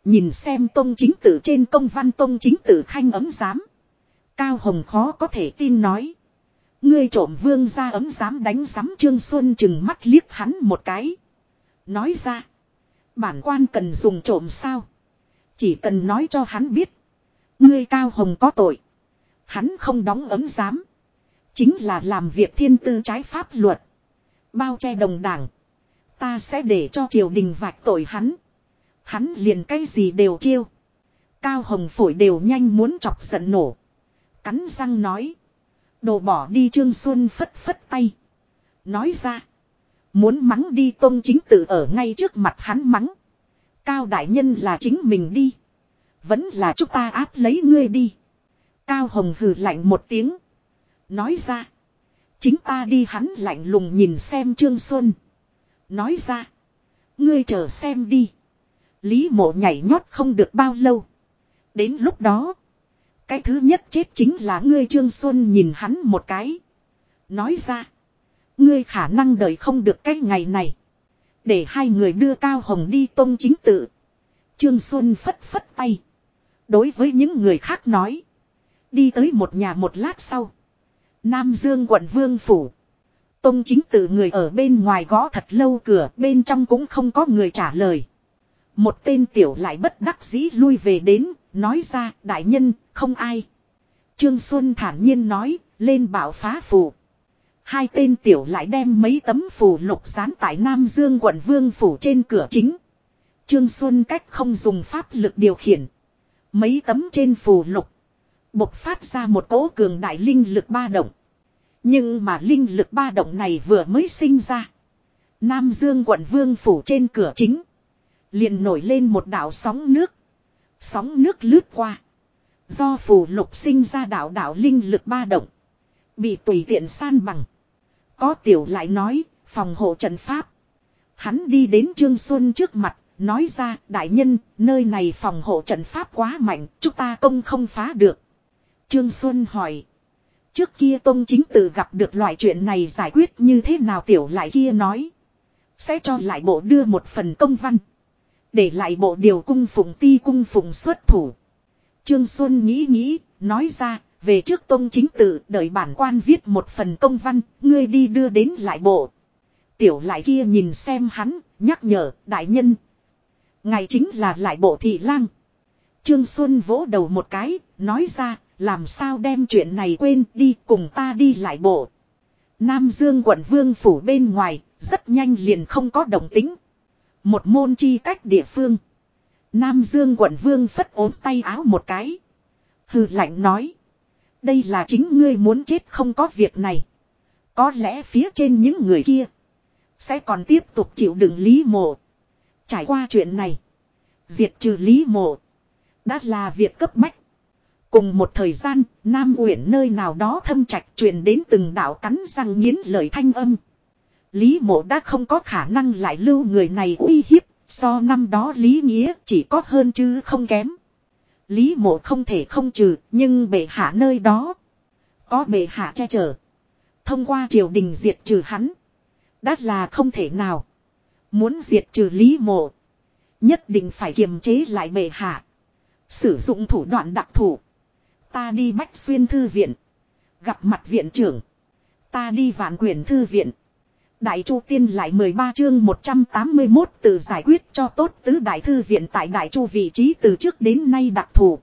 Nhìn xem tông chính tử trên công văn tông chính tử khanh ấm giám. Cao Hồng khó có thể tin nói. Ngươi trộm vương ra ấm dám đánh giám Trương Xuân chừng mắt liếc hắn một cái. Nói ra. Bản quan cần dùng trộm sao. Chỉ cần nói cho hắn biết. Ngươi Cao Hồng có tội. Hắn không đóng ấm giám. Chính là làm việc thiên tư trái pháp luật. Bao che đồng đảng. Ta sẽ để cho triều đình vạch tội hắn. Hắn liền cái gì đều chiêu. Cao hồng phổi đều nhanh muốn chọc giận nổ. Cắn răng nói. Đồ bỏ đi Trương Xuân phất phất tay. Nói ra. Muốn mắng đi tôn chính tự ở ngay trước mặt hắn mắng. Cao đại nhân là chính mình đi. Vẫn là chúng ta áp lấy ngươi đi. Cao hồng hừ lạnh một tiếng. Nói ra. Chính ta đi hắn lạnh lùng nhìn xem Trương Xuân. Nói ra. Ngươi chờ xem đi. Lý mộ nhảy nhót không được bao lâu. Đến lúc đó. Cái thứ nhất chết chính là ngươi Trương Xuân nhìn hắn một cái. Nói ra. Ngươi khả năng đợi không được cái ngày này. Để hai người đưa Cao Hồng đi tông chính tự. Trương Xuân phất phất tay. Đối với những người khác nói. Đi tới một nhà một lát sau. Nam Dương quận Vương Phủ. Tông chính tự người ở bên ngoài gõ thật lâu cửa, bên trong cũng không có người trả lời. Một tên tiểu lại bất đắc dĩ lui về đến, nói ra đại nhân, không ai. Trương Xuân thản nhiên nói, lên bảo phá phù. Hai tên tiểu lại đem mấy tấm phù lục dán tại Nam Dương quận Vương Phủ trên cửa chính. Trương Xuân cách không dùng pháp lực điều khiển. Mấy tấm trên phù lục. Bộc phát ra một cỗ cường đại linh lực ba động. Nhưng mà linh lực ba động này vừa mới sinh ra. Nam Dương quận Vương Phủ trên cửa chính. Liền nổi lên một đảo sóng nước. Sóng nước lướt qua. Do phù lục sinh ra đảo đảo linh lực ba động. Bị tùy tiện san bằng. Có tiểu lại nói, phòng hộ trận pháp. Hắn đi đến Trương Xuân trước mặt, nói ra, đại nhân, nơi này phòng hộ trận pháp quá mạnh, chúng ta công không phá được. Trương Xuân hỏi. Trước kia Tông chính tự gặp được loại chuyện này giải quyết như thế nào tiểu lại kia nói. Sẽ cho lại bộ đưa một phần công văn. Để lại bộ điều cung phụng ti cung phụng xuất thủ. Trương Xuân nghĩ nghĩ, nói ra, về trước Tông chính tự đợi bản quan viết một phần công văn, ngươi đi đưa đến lại bộ. Tiểu lại kia nhìn xem hắn, nhắc nhở, đại nhân. Ngày chính là lại bộ thị lang. Trương Xuân vỗ đầu một cái, nói ra, làm sao đem chuyện này quên đi cùng ta đi lại bộ. Nam Dương quận vương phủ bên ngoài, rất nhanh liền không có động tính. Một môn chi cách địa phương. Nam Dương quận vương phất ốm tay áo một cái. Hừ lạnh nói. Đây là chính ngươi muốn chết không có việc này. Có lẽ phía trên những người kia. Sẽ còn tiếp tục chịu đựng lý mộ. Trải qua chuyện này. Diệt trừ lý mộ. Đã là việc cấp bách. Cùng một thời gian, Nam Uyển nơi nào đó thâm trạch truyền đến từng đạo cắn răng nghiến lời thanh âm. Lý mộ đã không có khả năng lại lưu người này uy hiếp, so năm đó Lý Nghĩa chỉ có hơn chứ không kém. Lý mộ không thể không trừ, nhưng bệ hạ nơi đó. Có bệ hạ che chở. Thông qua triều đình diệt trừ hắn. Đã là không thể nào. Muốn diệt trừ Lý mộ. Nhất định phải kiềm chế lại bệ hạ. Sử dụng thủ đoạn đặc thù. Ta đi Bách Xuyên Thư Viện. Gặp mặt viện trưởng. Ta đi Vạn Quyền Thư Viện. Đại Chu Tiên lại 13 chương 181 từ giải quyết cho tốt tứ đại thư viện tại Đại Chu vị trí từ trước đến nay đặc thù.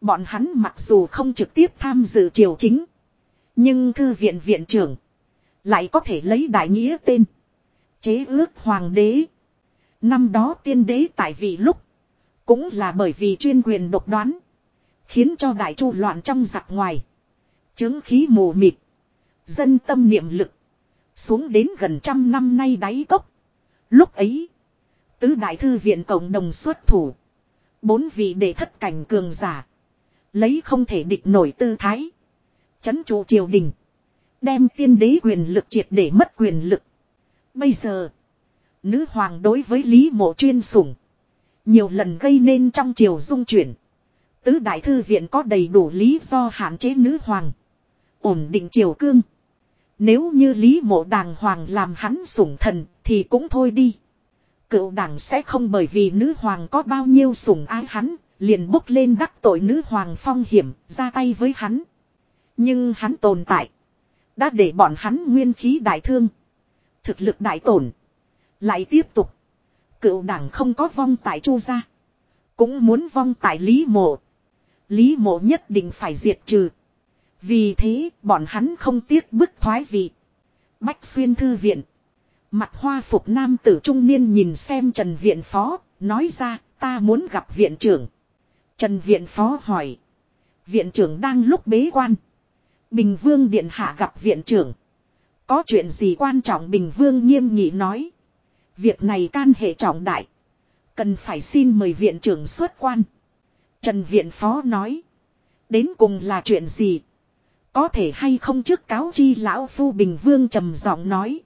Bọn hắn mặc dù không trực tiếp tham dự triều chính. Nhưng thư viện viện trưởng. Lại có thể lấy đại nghĩa tên. Chế ước hoàng đế. Năm đó tiên đế tại vị lúc. Cũng là bởi vì chuyên quyền độc đoán. Khiến cho đại chu loạn trong giặc ngoài. Chứng khí mù mịt. Dân tâm niệm lực. Xuống đến gần trăm năm nay đáy cốc. Lúc ấy. Tứ đại thư viện cộng đồng xuất thủ. Bốn vị đệ thất cảnh cường giả. Lấy không thể địch nổi tư thái. Chấn trụ triều đình. Đem tiên đế quyền lực triệt để mất quyền lực. Bây giờ. Nữ hoàng đối với Lý Mộ chuyên sủng. Nhiều lần gây nên trong triều dung chuyển. Tứ đại thư viện có đầy đủ lý do hạn chế nữ hoàng. Ổn định triều cương. Nếu như Lý Mộ đàng hoàng làm hắn sủng thần thì cũng thôi đi. Cựu đảng sẽ không bởi vì nữ hoàng có bao nhiêu sủng ái hắn, liền bốc lên đắc tội nữ hoàng phong hiểm, ra tay với hắn. Nhưng hắn tồn tại. Đã để bọn hắn nguyên khí đại thương. Thực lực đại tổn. Lại tiếp tục. Cựu đảng không có vong tại chu gia. Cũng muốn vong tại Lý Mộ. Lý Mộ nhất định phải diệt trừ. Vì thế bọn hắn không tiếc bức thoái vị. Bách xuyên thư viện. Mặt hoa phục nam tử trung niên nhìn xem Trần Viện Phó, nói ra ta muốn gặp viện trưởng. Trần Viện Phó hỏi. Viện trưởng đang lúc bế quan. Bình Vương Điện Hạ gặp viện trưởng. Có chuyện gì quan trọng Bình Vương nghiêm nghị nói. Việc này can hệ trọng đại. Cần phải xin mời viện trưởng xuất quan. Trần Viện Phó nói. Đến cùng là chuyện gì? Có thể hay không trước cáo chi lão phu Bình Vương trầm giọng nói.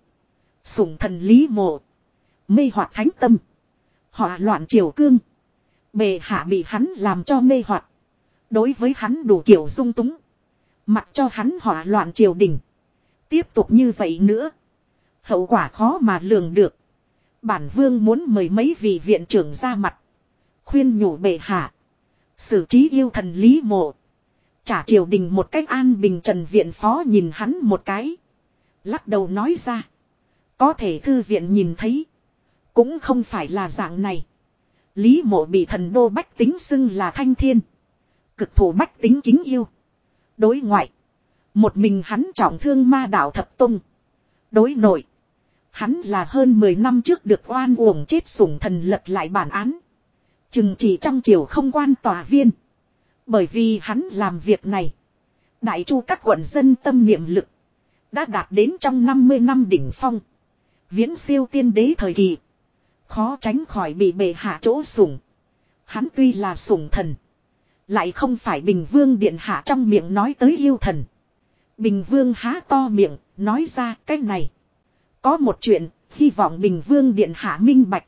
Sủng thần lý mộ. Mê hoặc thánh tâm. Họa loạn triều cương. Bề hạ bị hắn làm cho mê hoặc Đối với hắn đủ kiểu dung túng. Mặc cho hắn họa loạn triều đình. Tiếp tục như vậy nữa. Hậu quả khó mà lường được. Bản vương muốn mời mấy vị viện trưởng ra mặt. Khuyên nhủ bệ hạ. Xử trí yêu thần lý mộ. Trả triều đình một cách an bình trần viện phó nhìn hắn một cái. Lắc đầu nói ra. Có thể thư viện nhìn thấy. Cũng không phải là dạng này. Lý mộ bị thần đô bách tính xưng là thanh thiên. Cực thủ bách tính kính yêu. Đối ngoại. Một mình hắn trọng thương ma đạo thập tung. Đối nội. Hắn là hơn 10 năm trước được oan uổng chết sủng thần lật lại bản án. Chừng chỉ trong triều không quan tòa viên. Bởi vì hắn làm việc này. Đại chu các quận dân tâm niệm lực. Đã đạt đến trong 50 năm đỉnh phong. Viễn siêu tiên đế thời kỳ. Khó tránh khỏi bị bệ hạ chỗ sủng. Hắn tuy là sủng thần. Lại không phải Bình Vương Điện Hạ trong miệng nói tới yêu thần. Bình Vương há to miệng, nói ra cái này. Có một chuyện, hy vọng Bình Vương Điện Hạ minh bạch.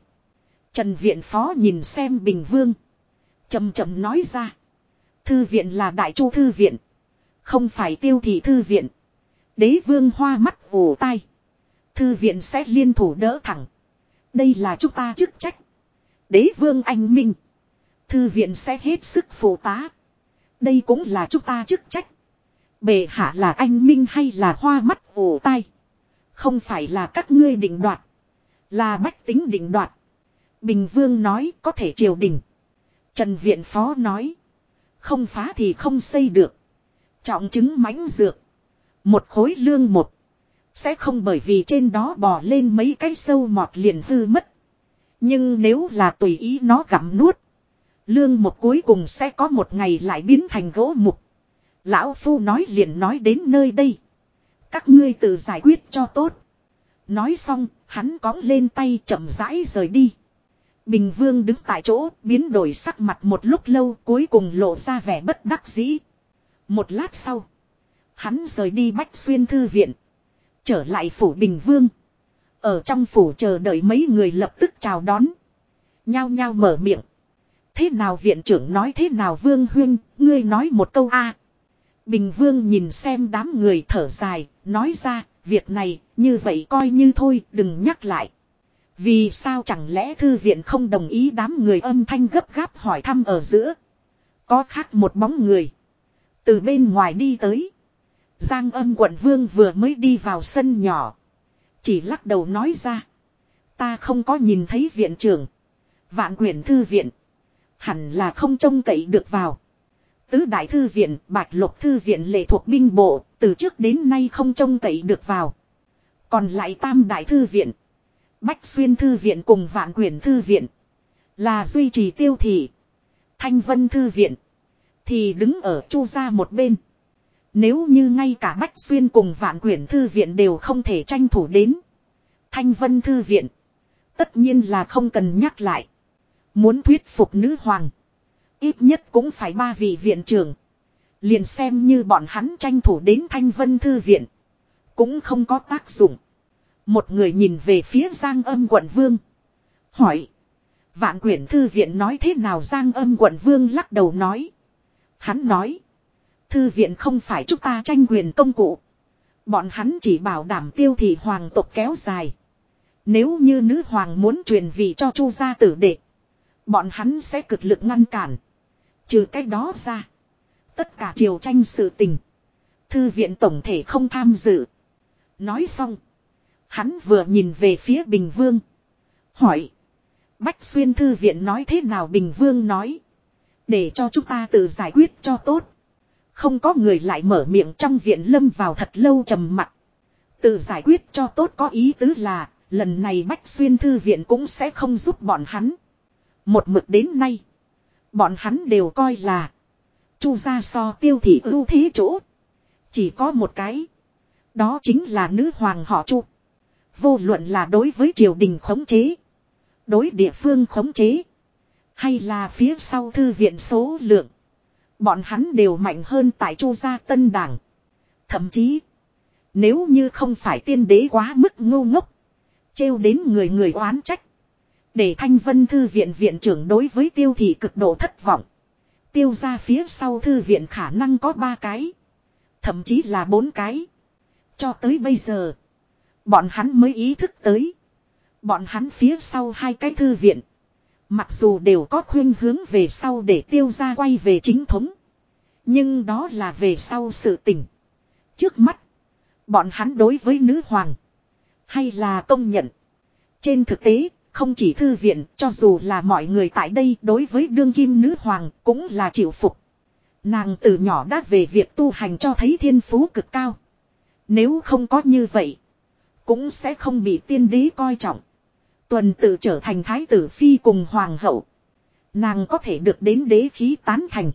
Trần Viện Phó nhìn xem Bình Vương. chậm chậm nói ra. Thư viện là Đại Chu Thư viện. Không phải tiêu thị Thư viện. Đế Vương hoa mắt ủ tai. Thư viện sẽ liên thủ đỡ thẳng. Đây là chúng ta chức trách. Đế Vương anh minh. Thư viện sẽ hết sức phụ tá. Đây cũng là chúng ta chức trách. Bệ hạ là anh minh hay là hoa mắt ủ tai. Không phải là các ngươi định đoạt. Là bách tính định đoạt. Bình Vương nói có thể triều đình. Trần Viện Phó nói. Không phá thì không xây được. Trọng chứng mãnh dược. Một khối lương một. Sẽ không bởi vì trên đó bò lên mấy cái sâu mọt liền hư mất. Nhưng nếu là tùy ý nó gặm nuốt. Lương một cuối cùng sẽ có một ngày lại biến thành gỗ mục. Lão Phu nói liền nói đến nơi đây. Các ngươi tự giải quyết cho tốt. Nói xong, hắn cóng lên tay chậm rãi rời đi. Bình Vương đứng tại chỗ, biến đổi sắc mặt một lúc lâu cuối cùng lộ ra vẻ bất đắc dĩ. Một lát sau, hắn rời đi Bách Xuyên Thư Viện. Trở lại phủ Bình Vương. Ở trong phủ chờ đợi mấy người lập tức chào đón. Nhao nhao mở miệng. Thế nào viện trưởng nói thế nào Vương Huyên, ngươi nói một câu a Bình Vương nhìn xem đám người thở dài, nói ra, việc này, như vậy coi như thôi, đừng nhắc lại. Vì sao chẳng lẽ thư viện không đồng ý đám người âm thanh gấp gáp hỏi thăm ở giữa. Có khác một bóng người. Từ bên ngoài đi tới. Giang âm quận vương vừa mới đi vào sân nhỏ. Chỉ lắc đầu nói ra. Ta không có nhìn thấy viện trưởng. Vạn quyển thư viện. Hẳn là không trông cậy được vào. Tứ đại thư viện, bạch lục thư viện lệ thuộc binh bộ, từ trước đến nay không trông cậy được vào. Còn lại tam đại thư viện. Bách xuyên thư viện cùng vạn quyển thư viện. Là duy trì tiêu thị. Thanh vân thư viện. Thì đứng ở chu ra một bên. Nếu như ngay cả Bách Xuyên cùng vạn quyển thư viện đều không thể tranh thủ đến. Thanh vân thư viện. Tất nhiên là không cần nhắc lại. Muốn thuyết phục nữ hoàng. Ít nhất cũng phải ba vị viện trưởng. Liền xem như bọn hắn tranh thủ đến thanh vân thư viện. Cũng không có tác dụng. Một người nhìn về phía giang âm quận vương. Hỏi. Vạn quyển thư viện nói thế nào giang âm quận vương lắc đầu nói. Hắn nói. Thư viện không phải chúng ta tranh quyền công cụ. Bọn hắn chỉ bảo đảm tiêu thị hoàng tộc kéo dài. Nếu như nữ hoàng muốn truyền vị cho chu gia tử đệ. Bọn hắn sẽ cực lực ngăn cản. Trừ cái đó ra. Tất cả triều tranh sự tình. Thư viện tổng thể không tham dự. Nói xong. Hắn vừa nhìn về phía Bình Vương. Hỏi. Bách Xuyên Thư viện nói thế nào Bình Vương nói. Để cho chúng ta tự giải quyết cho tốt. Không có người lại mở miệng trong viện lâm vào thật lâu trầm mặt. Tự giải quyết cho tốt có ý tứ là, lần này Bách Xuyên Thư viện cũng sẽ không giúp bọn hắn. Một mực đến nay, bọn hắn đều coi là Chu gia so tiêu thị ưu thế chỗ. Chỉ có một cái. Đó chính là nữ hoàng họ Chu. Vô luận là đối với triều đình khống chế. Đối địa phương khống chế. Hay là phía sau thư viện số lượng. Bọn hắn đều mạnh hơn tại chu gia tân đảng. Thậm chí. Nếu như không phải tiên đế quá mức ngu ngốc. trêu đến người người oán trách. Để thanh vân thư viện viện trưởng đối với tiêu thị cực độ thất vọng. Tiêu ra phía sau thư viện khả năng có ba cái. Thậm chí là bốn cái. Cho tới bây giờ. Bọn hắn mới ý thức tới. Bọn hắn phía sau hai cái thư viện. Mặc dù đều có khuyên hướng về sau để tiêu ra quay về chính thống. Nhưng đó là về sau sự tình. Trước mắt. Bọn hắn đối với nữ hoàng. Hay là công nhận. Trên thực tế, không chỉ thư viện, cho dù là mọi người tại đây đối với đương kim nữ hoàng cũng là chịu phục. Nàng từ nhỏ đã về việc tu hành cho thấy thiên phú cực cao. Nếu không có như vậy, cũng sẽ không bị tiên đế coi trọng. Tuần tự trở thành thái tử phi cùng hoàng hậu. Nàng có thể được đến đế khí tán thành.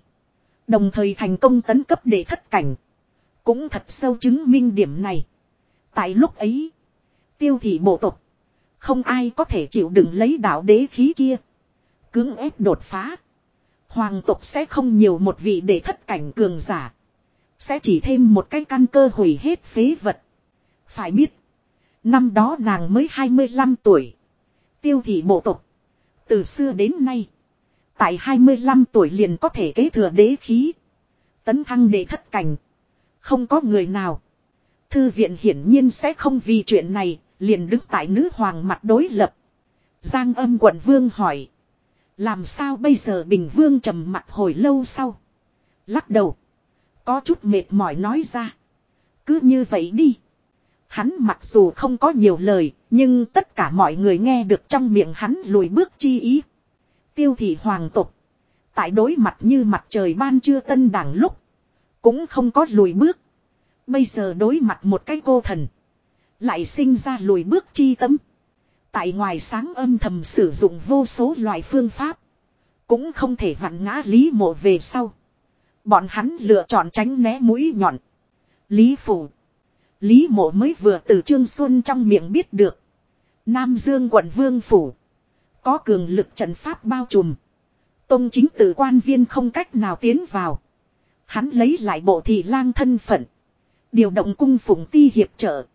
Đồng thời thành công tấn cấp để thất cảnh. Cũng thật sâu chứng minh điểm này. Tại lúc ấy, tiêu thị bộ tộc không ai có thể chịu đựng lấy đạo đế khí kia. Cưỡng ép đột phá. Hoàng tộc sẽ không nhiều một vị để thất cảnh cường giả. Sẽ chỉ thêm một cái căn cơ hủy hết phế vật. Phải biết. Năm đó nàng mới 25 tuổi. Tiêu thị bộ tộc. Từ xưa đến nay. Tại 25 tuổi liền có thể kế thừa đế khí. Tấn thăng đệ thất cảnh. Không có người nào. Thư viện hiển nhiên sẽ không vì chuyện này, liền đứng tại nữ hoàng mặt đối lập. Giang âm quận vương hỏi. Làm sao bây giờ bình vương trầm mặt hồi lâu sau. Lắc đầu. Có chút mệt mỏi nói ra. Cứ như vậy đi. Hắn mặc dù không có nhiều lời, nhưng tất cả mọi người nghe được trong miệng hắn lùi bước chi ý. Tiêu thị hoàng tục. Tại đối mặt như mặt trời ban trưa tân đảng lúc. Cũng không có lùi bước. Bây giờ đối mặt một cái cô thần. Lại sinh ra lùi bước chi tâm. Tại ngoài sáng âm thầm sử dụng vô số loại phương pháp. Cũng không thể vặn ngã Lý mộ về sau. Bọn hắn lựa chọn tránh né mũi nhọn. Lý phủ. Lý mộ mới vừa từ Trương Xuân trong miệng biết được. Nam Dương quận Vương Phủ. Có cường lực trận pháp bao trùm. Tông chính tử quan viên không cách nào tiến vào. Hắn lấy lại bộ thị lang thân phận. Điều động cung phụng ti hiệp trợ.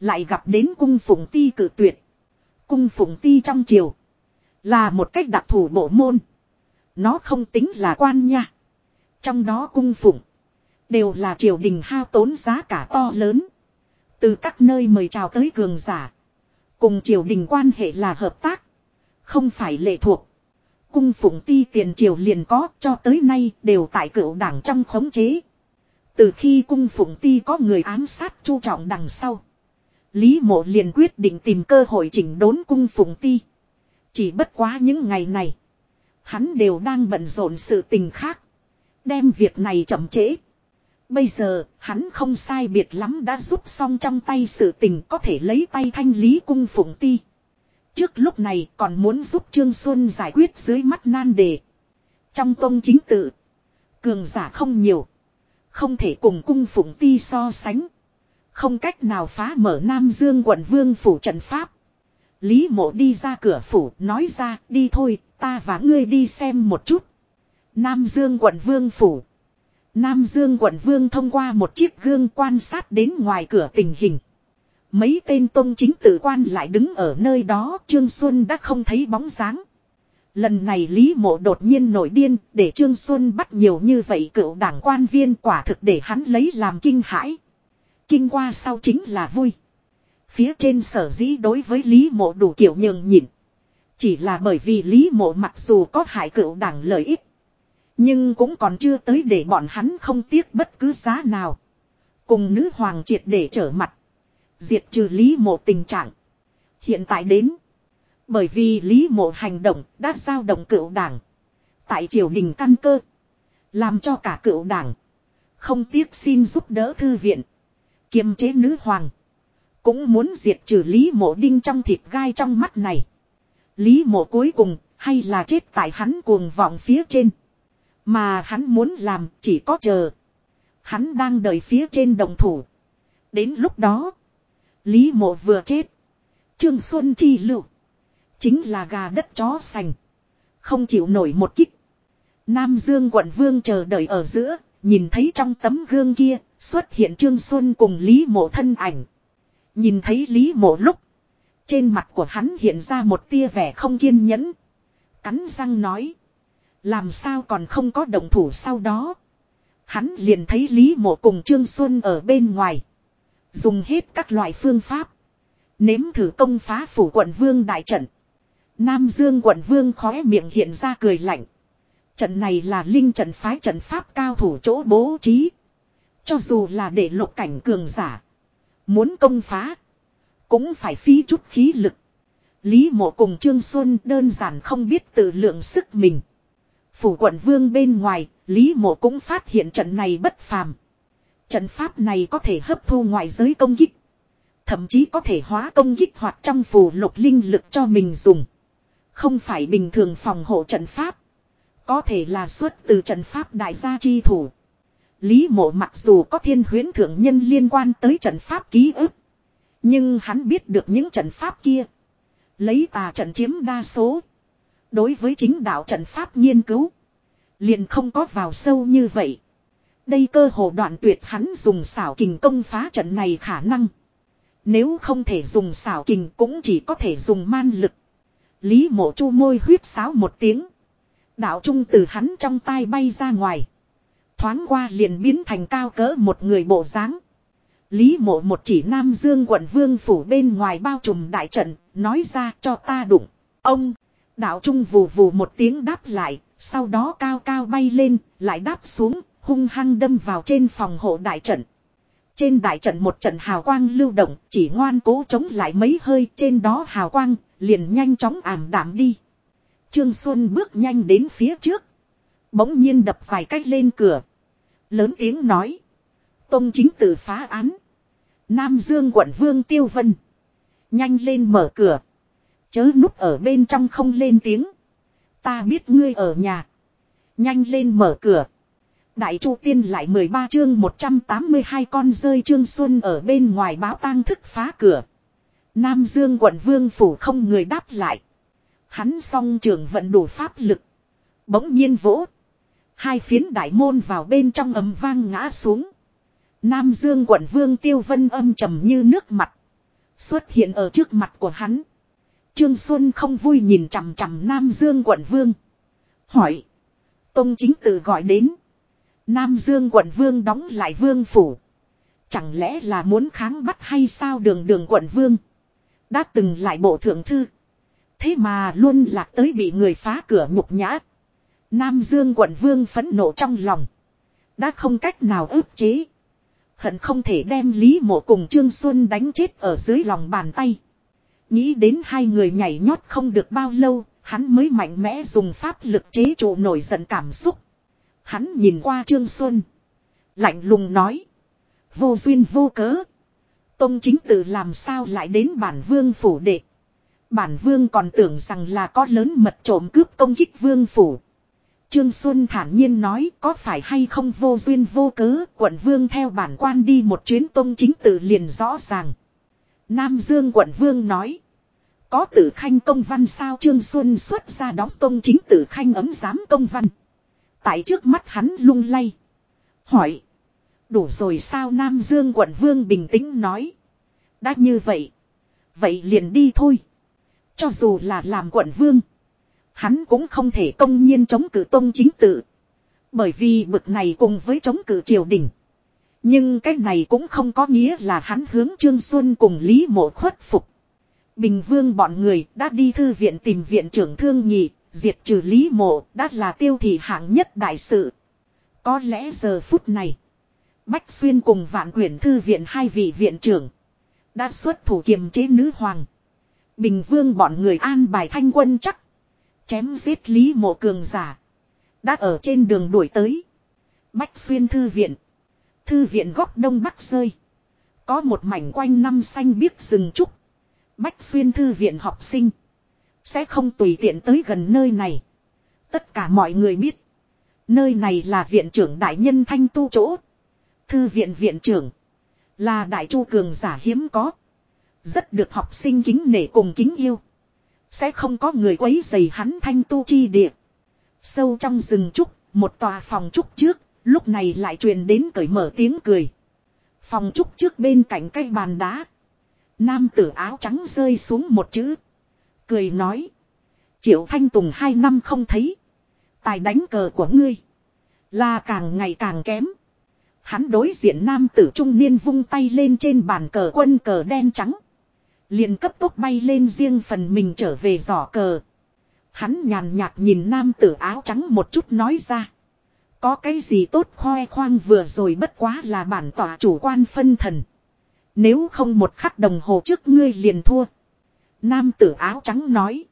Lại gặp đến cung phụng ti cử tuyệt. Cung phụng ti trong triều. Là một cách đặc thù bộ môn. Nó không tính là quan nha. Trong đó cung phụng. Đều là triều đình hao tốn giá cả to lớn. Từ các nơi mời chào tới cường giả. Cùng triều đình quan hệ là hợp tác. Không phải lệ thuộc. Cung phụng ti tiền triều liền có, cho tới nay đều tại cựu đảng trong khống chế. Từ khi cung phụng ti có người ám sát chu trọng đằng sau. Lý mộ liền quyết định tìm cơ hội chỉnh đốn cung phụng ti. Chỉ bất quá những ngày này. Hắn đều đang bận rộn sự tình khác. Đem việc này chậm trễ. Bây giờ, hắn không sai biệt lắm đã giúp xong trong tay sự tình có thể lấy tay thanh lý cung phụng ti. Trước lúc này còn muốn giúp Trương Xuân giải quyết dưới mắt nan đề. Trong tông chính tự, cường giả không nhiều. Không thể cùng cung phụng ti so sánh. Không cách nào phá mở Nam Dương quận vương phủ trận pháp. Lý mộ đi ra cửa phủ nói ra đi thôi ta và ngươi đi xem một chút. Nam Dương quận vương phủ. Nam Dương quận vương thông qua một chiếc gương quan sát đến ngoài cửa tình hình. Mấy tên tông chính tử quan lại đứng ở nơi đó, Trương Xuân đã không thấy bóng dáng. Lần này Lý Mộ đột nhiên nổi điên, để Trương Xuân bắt nhiều như vậy cựu đảng quan viên quả thực để hắn lấy làm kinh hãi. Kinh qua sau chính là vui. Phía trên sở dĩ đối với Lý Mộ đủ kiểu nhường nhịn. Chỉ là bởi vì Lý Mộ mặc dù có hại cựu đảng lợi ích. Nhưng cũng còn chưa tới để bọn hắn không tiếc bất cứ giá nào. Cùng nữ hoàng triệt để trở mặt. Diệt trừ Lý Mộ tình trạng. Hiện tại đến. Bởi vì Lý Mộ hành động đã giao động cựu đảng. Tại triều đình căn cơ. Làm cho cả cựu đảng. Không tiếc xin giúp đỡ thư viện. Kiềm chế nữ hoàng. Cũng muốn diệt trừ Lý Mộ đinh trong thịt gai trong mắt này. Lý Mộ cuối cùng hay là chết tại hắn cuồng vọng phía trên. Mà hắn muốn làm, chỉ có chờ. Hắn đang đợi phía trên đồng thủ. Đến lúc đó. Lý mộ vừa chết. Trương Xuân chi lưu. Chính là gà đất chó sành. Không chịu nổi một kích. Nam Dương quận vương chờ đợi ở giữa. Nhìn thấy trong tấm gương kia. Xuất hiện Trương Xuân cùng Lý mộ thân ảnh. Nhìn thấy Lý mộ lúc. Trên mặt của hắn hiện ra một tia vẻ không kiên nhẫn. Cắn răng nói. Làm sao còn không có động thủ sau đó. Hắn liền thấy Lý mộ cùng Trương Xuân ở bên ngoài. Dùng hết các loại phương pháp. Nếm thử công phá phủ quận vương đại trận. Nam Dương quận vương khóe miệng hiện ra cười lạnh. Trận này là linh trận phái trận pháp cao thủ chỗ bố trí. Cho dù là để lục cảnh cường giả. Muốn công phá. Cũng phải phí chút khí lực. Lý mộ cùng Trương Xuân đơn giản không biết tự lượng sức mình. Phủ quận vương bên ngoài, Lý mộ cũng phát hiện trận này bất phàm. Trận pháp này có thể hấp thu ngoại giới công kích. Thậm chí có thể hóa công kích hoặc trong phù lục linh lực cho mình dùng. Không phải bình thường phòng hộ trận pháp. Có thể là xuất từ trận pháp đại gia chi thủ. Lý mộ mặc dù có thiên huyến thượng nhân liên quan tới trận pháp ký ức. Nhưng hắn biết được những trận pháp kia. Lấy tà trận chiếm đa số. Đối với chính đạo trận pháp nghiên cứu. Liền không có vào sâu như vậy. Đây cơ hồ đoạn tuyệt hắn dùng xảo kình công phá trận này khả năng. Nếu không thể dùng xảo kình cũng chỉ có thể dùng man lực. Lý mộ chu môi huyết sáo một tiếng. Đạo trung từ hắn trong tay bay ra ngoài. Thoáng qua liền biến thành cao cỡ một người bộ dáng. Lý mộ một chỉ Nam Dương quận vương phủ bên ngoài bao trùm đại trận, nói ra cho ta đụng. Ông, đạo trung vù vù một tiếng đáp lại, sau đó cao cao bay lên, lại đáp xuống, hung hăng đâm vào trên phòng hộ đại trận. Trên đại trận một trận hào quang lưu động, chỉ ngoan cố chống lại mấy hơi trên đó hào quang, liền nhanh chóng ảm đạm đi. Trương Xuân bước nhanh đến phía trước. Bỗng nhiên đập vài cách lên cửa. Lớn tiếng nói. Tông chính tử phá án. Nam Dương quận Vương Tiêu Vân. Nhanh lên mở cửa. Chớ núp ở bên trong không lên tiếng. Ta biết ngươi ở nhà. Nhanh lên mở cửa. Đại Chu Tiên lại 13 chương 182 con rơi Trương Xuân ở bên ngoài báo tang thức phá cửa. Nam Dương quận Vương Phủ không người đáp lại. Hắn song trường vận đủ pháp lực. Bỗng nhiên vỗ. Hai phiến đại môn vào bên trong ấm vang ngã xuống. Nam Dương quận Vương Tiêu Vân âm trầm như nước mặt. Xuất hiện ở trước mặt của hắn. Trương Xuân không vui nhìn chằm chằm Nam Dương quận Vương. Hỏi. Tông chính tự gọi đến. Nam Dương quận Vương đóng lại Vương Phủ. Chẳng lẽ là muốn kháng bắt hay sao đường đường quận Vương. Đã từng lại bộ thượng thư. Thế mà luôn lạc tới bị người phá cửa nhục nhã. Nam Dương quận Vương phẫn nộ trong lòng. Đã không cách nào ức chế. Hận không thể đem Lý Mộ cùng Trương Xuân đánh chết ở dưới lòng bàn tay. Nghĩ đến hai người nhảy nhót không được bao lâu, hắn mới mạnh mẽ dùng pháp lực chế trụ nổi giận cảm xúc. Hắn nhìn qua Trương Xuân. Lạnh lùng nói. Vô duyên vô cớ. Tông chính tự làm sao lại đến bản vương phủ đệ. Bản vương còn tưởng rằng là có lớn mật trộm cướp công kích vương phủ. Trương Xuân thản nhiên nói có phải hay không vô duyên vô cớ quận vương theo bản quan đi một chuyến tông chính tự liền rõ ràng. Nam Dương quận vương nói. Có tử khanh công văn sao Trương Xuân xuất ra đóng tông chính tử khanh ấm giám công văn. Tại trước mắt hắn lung lay. Hỏi. Đủ rồi sao Nam Dương quận vương bình tĩnh nói. Đã như vậy. Vậy liền đi thôi. Cho dù là làm quận vương. Hắn cũng không thể công nhiên chống cử tông chính tự. Bởi vì bực này cùng với chống cử triều đình. Nhưng cái này cũng không có nghĩa là hắn hướng Trương Xuân cùng Lý Mộ khuất phục. Bình Vương bọn người đã đi thư viện tìm viện trưởng thương nhị, diệt trừ Lý Mộ đã là tiêu thị hạng nhất đại sự. Có lẽ giờ phút này, Bách Xuyên cùng vạn quyển thư viện hai vị viện trưởng đã xuất thủ kiềm chế nữ hoàng. Bình Vương bọn người an bài thanh quân chắc. Chém giết Lý Mộ cường giả. Đã ở trên đường đuổi tới. Bách Xuyên thư viện. Thư viện góc đông bắc rơi. Có một mảnh quanh năm xanh biếc rừng trúc. Bách xuyên thư viện học sinh. Sẽ không tùy tiện tới gần nơi này. Tất cả mọi người biết. Nơi này là viện trưởng đại nhân thanh tu chỗ. Thư viện viện trưởng. Là đại chu cường giả hiếm có. Rất được học sinh kính nể cùng kính yêu. Sẽ không có người quấy dày hắn thanh tu chi địa. Sâu trong rừng trúc, một tòa phòng trúc trước, lúc này lại truyền đến cởi mở tiếng cười. Phòng trúc trước bên cạnh cây bàn đá. Nam tử áo trắng rơi xuống một chữ. Cười nói. Triệu Thanh Tùng hai năm không thấy. Tài đánh cờ của ngươi. Là càng ngày càng kém. Hắn đối diện nam tử trung niên vung tay lên trên bàn cờ quân cờ đen trắng. liền cấp tốc bay lên riêng phần mình trở về giỏ cờ. Hắn nhàn nhạt nhìn nam tử áo trắng một chút nói ra. Có cái gì tốt khoe khoang vừa rồi bất quá là bản tỏa chủ quan phân thần. Nếu không một khắc đồng hồ trước ngươi liền thua. Nam tử áo trắng nói.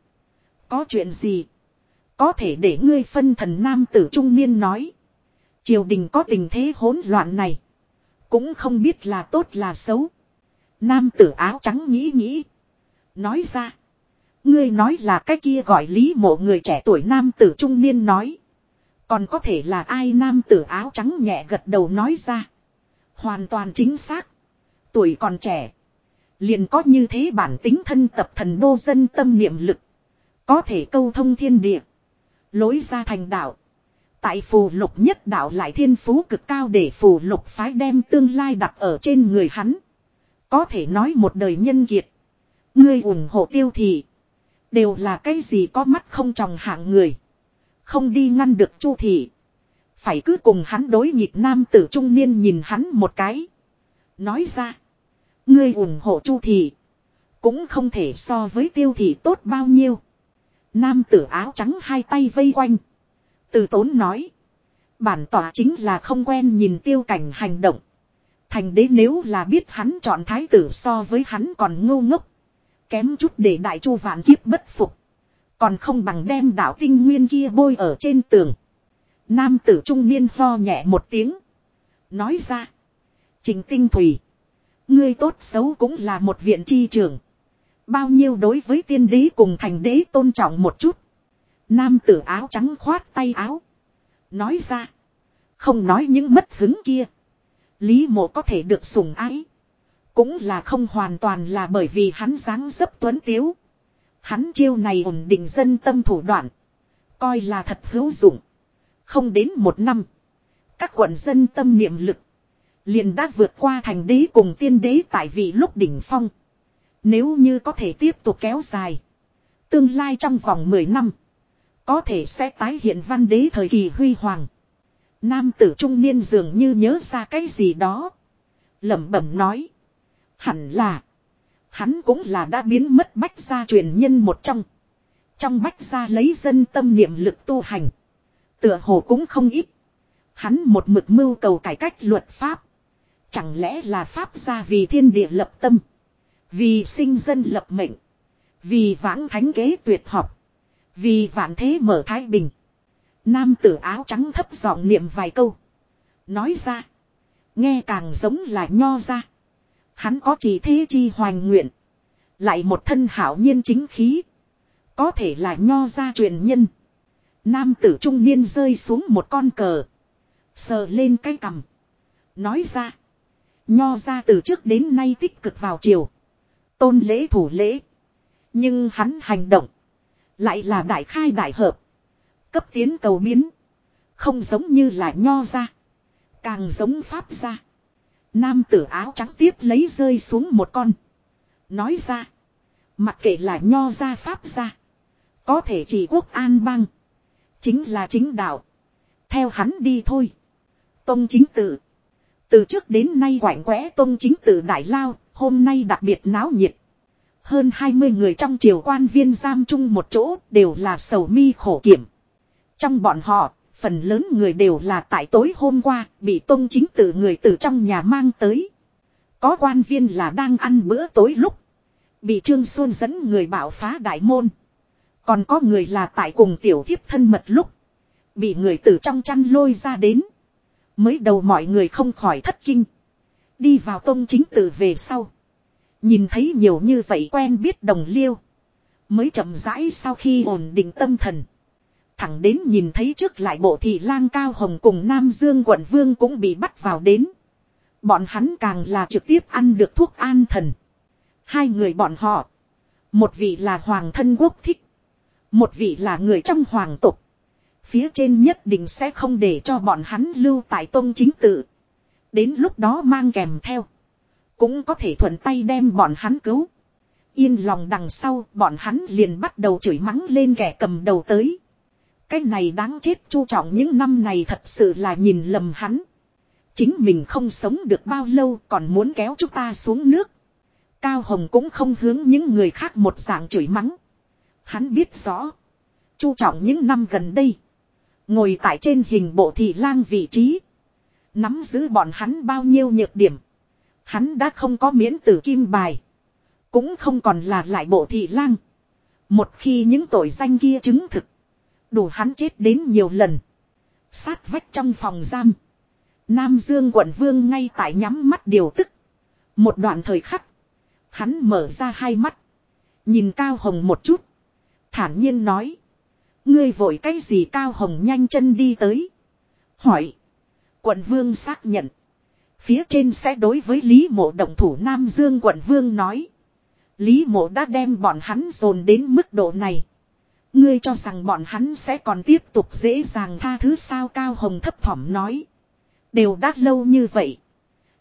Có chuyện gì? Có thể để ngươi phân thần nam tử trung niên nói. Triều đình có tình thế hỗn loạn này. Cũng không biết là tốt là xấu. Nam tử áo trắng nghĩ nghĩ. Nói ra. Ngươi nói là cái kia gọi lý mộ người trẻ tuổi nam tử trung niên nói. Còn có thể là ai nam tử áo trắng nhẹ gật đầu nói ra. Hoàn toàn chính xác. Tuổi còn trẻ. Liền có như thế bản tính thân tập thần đô dân tâm niệm lực. Có thể câu thông thiên địa. Lối ra thành đạo. Tại phù lục nhất đạo lại thiên phú cực cao để phù lục phái đem tương lai đặt ở trên người hắn. Có thể nói một đời nhân kiệt. Ngươi ủng hộ tiêu thị. Đều là cái gì có mắt không tròng hạng người. Không đi ngăn được chu thị. Phải cứ cùng hắn đối nghịch nam tử trung niên nhìn hắn một cái. Nói ra. Ngươi ủng hộ chu thị. Cũng không thể so với tiêu thị tốt bao nhiêu. Nam tử áo trắng hai tay vây quanh. Từ tốn nói. Bản tỏa chính là không quen nhìn tiêu cảnh hành động. Thành đế nếu là biết hắn chọn thái tử so với hắn còn ngu ngốc. Kém chút để đại chu vạn kiếp bất phục. Còn không bằng đem đạo tinh nguyên kia bôi ở trên tường. Nam tử trung niên ho nhẹ một tiếng. Nói ra. Trình tinh thủy. Ngươi tốt xấu cũng là một viện chi trưởng. Bao nhiêu đối với tiên đế cùng thành đế tôn trọng một chút. Nam tử áo trắng khoát tay áo. Nói ra. Không nói những mất hứng kia. Lý mộ có thể được sủng ái. Cũng là không hoàn toàn là bởi vì hắn dáng dấp tuấn tiếu. Hắn chiêu này ổn định dân tâm thủ đoạn. Coi là thật hữu dụng. Không đến một năm. Các quận dân tâm niệm lực. Liền đã vượt qua thành đế cùng tiên đế tại vị lúc đỉnh phong. Nếu như có thể tiếp tục kéo dài. Tương lai trong vòng 10 năm. Có thể sẽ tái hiện văn đế thời kỳ huy hoàng. Nam tử trung niên dường như nhớ ra cái gì đó. lẩm bẩm nói. Hẳn là. Hắn cũng là đã biến mất bách gia truyền nhân một trong. Trong bách gia lấy dân tâm niệm lực tu hành. Tựa hồ cũng không ít. Hắn một mực mưu cầu cải cách luật pháp. Chẳng lẽ là pháp gia vì thiên địa lập tâm. Vì sinh dân lập mệnh. Vì vãng thánh kế tuyệt học. Vì vạn thế mở thái bình. Nam tử áo trắng thấp giọng niệm vài câu. Nói ra. Nghe càng giống là nho ra. Hắn có chỉ thế chi hoành nguyện. Lại một thân hảo nhiên chính khí. Có thể là nho ra truyền nhân. Nam tử trung niên rơi xuống một con cờ. Sờ lên cái cằm. Nói ra. Nho ra từ trước đến nay tích cực vào chiều. Tôn lễ thủ lễ. Nhưng hắn hành động. Lại là đại khai đại hợp. Cấp tiến cầu biến. Không giống như là nho ra. Càng giống pháp ra. Nam tử áo trắng tiếp lấy rơi xuống một con. Nói ra. Mặc kệ là nho ra pháp ra. Có thể chỉ quốc an bang. Chính là chính đạo. Theo hắn đi thôi. Tông chính tử, Từ trước đến nay quảnh quẽ tông chính tử đại lao. Hôm nay đặc biệt náo nhiệt. Hơn 20 người trong triều quan viên giam chung một chỗ đều là sầu mi khổ kiểm. Trong bọn họ, phần lớn người đều là tại tối hôm qua bị tông chính tự người từ trong nhà mang tới. Có quan viên là đang ăn bữa tối lúc. Bị Trương Xuân dẫn người bảo phá đại môn. Còn có người là tại cùng tiểu thiếp thân mật lúc. Bị người từ trong chăn lôi ra đến. Mới đầu mọi người không khỏi thất kinh. Đi vào tông chính tự về sau. Nhìn thấy nhiều như vậy quen biết đồng liêu. Mới chậm rãi sau khi ổn định tâm thần. Thẳng đến nhìn thấy trước lại bộ thị lang cao hồng cùng Nam Dương quận vương cũng bị bắt vào đến. Bọn hắn càng là trực tiếp ăn được thuốc an thần. Hai người bọn họ. Một vị là hoàng thân quốc thích. Một vị là người trong hoàng tục. Phía trên nhất định sẽ không để cho bọn hắn lưu tại tôn chính tự. Đến lúc đó mang kèm theo. Cũng có thể thuận tay đem bọn hắn cứu. Yên lòng đằng sau, bọn hắn liền bắt đầu chửi mắng lên kẻ cầm đầu tới. Cái này đáng chết chu trọng những năm này thật sự là nhìn lầm hắn. Chính mình không sống được bao lâu còn muốn kéo chúng ta xuống nước. Cao Hồng cũng không hướng những người khác một dạng chửi mắng. Hắn biết rõ. Chu trọng những năm gần đây. Ngồi tại trên hình bộ thị lang vị trí. Nắm giữ bọn hắn bao nhiêu nhược điểm. Hắn đã không có miễn tử kim bài. Cũng không còn là lại bộ thị lang. Một khi những tội danh kia chứng thực. Đủ hắn chết đến nhiều lần. Sát vách trong phòng giam. Nam Dương quận vương ngay tại nhắm mắt điều tức. Một đoạn thời khắc. Hắn mở ra hai mắt. Nhìn Cao Hồng một chút. Thản nhiên nói. Ngươi vội cái gì Cao Hồng nhanh chân đi tới. Hỏi. Quận vương xác nhận. Phía trên sẽ đối với Lý Mộ động thủ, Nam Dương quận vương nói. Lý Mộ đã đem bọn hắn dồn đến mức độ này. Ngươi cho rằng bọn hắn sẽ còn tiếp tục dễ dàng tha thứ sao Cao Hồng thấp thỏm nói. Đều đã lâu như vậy.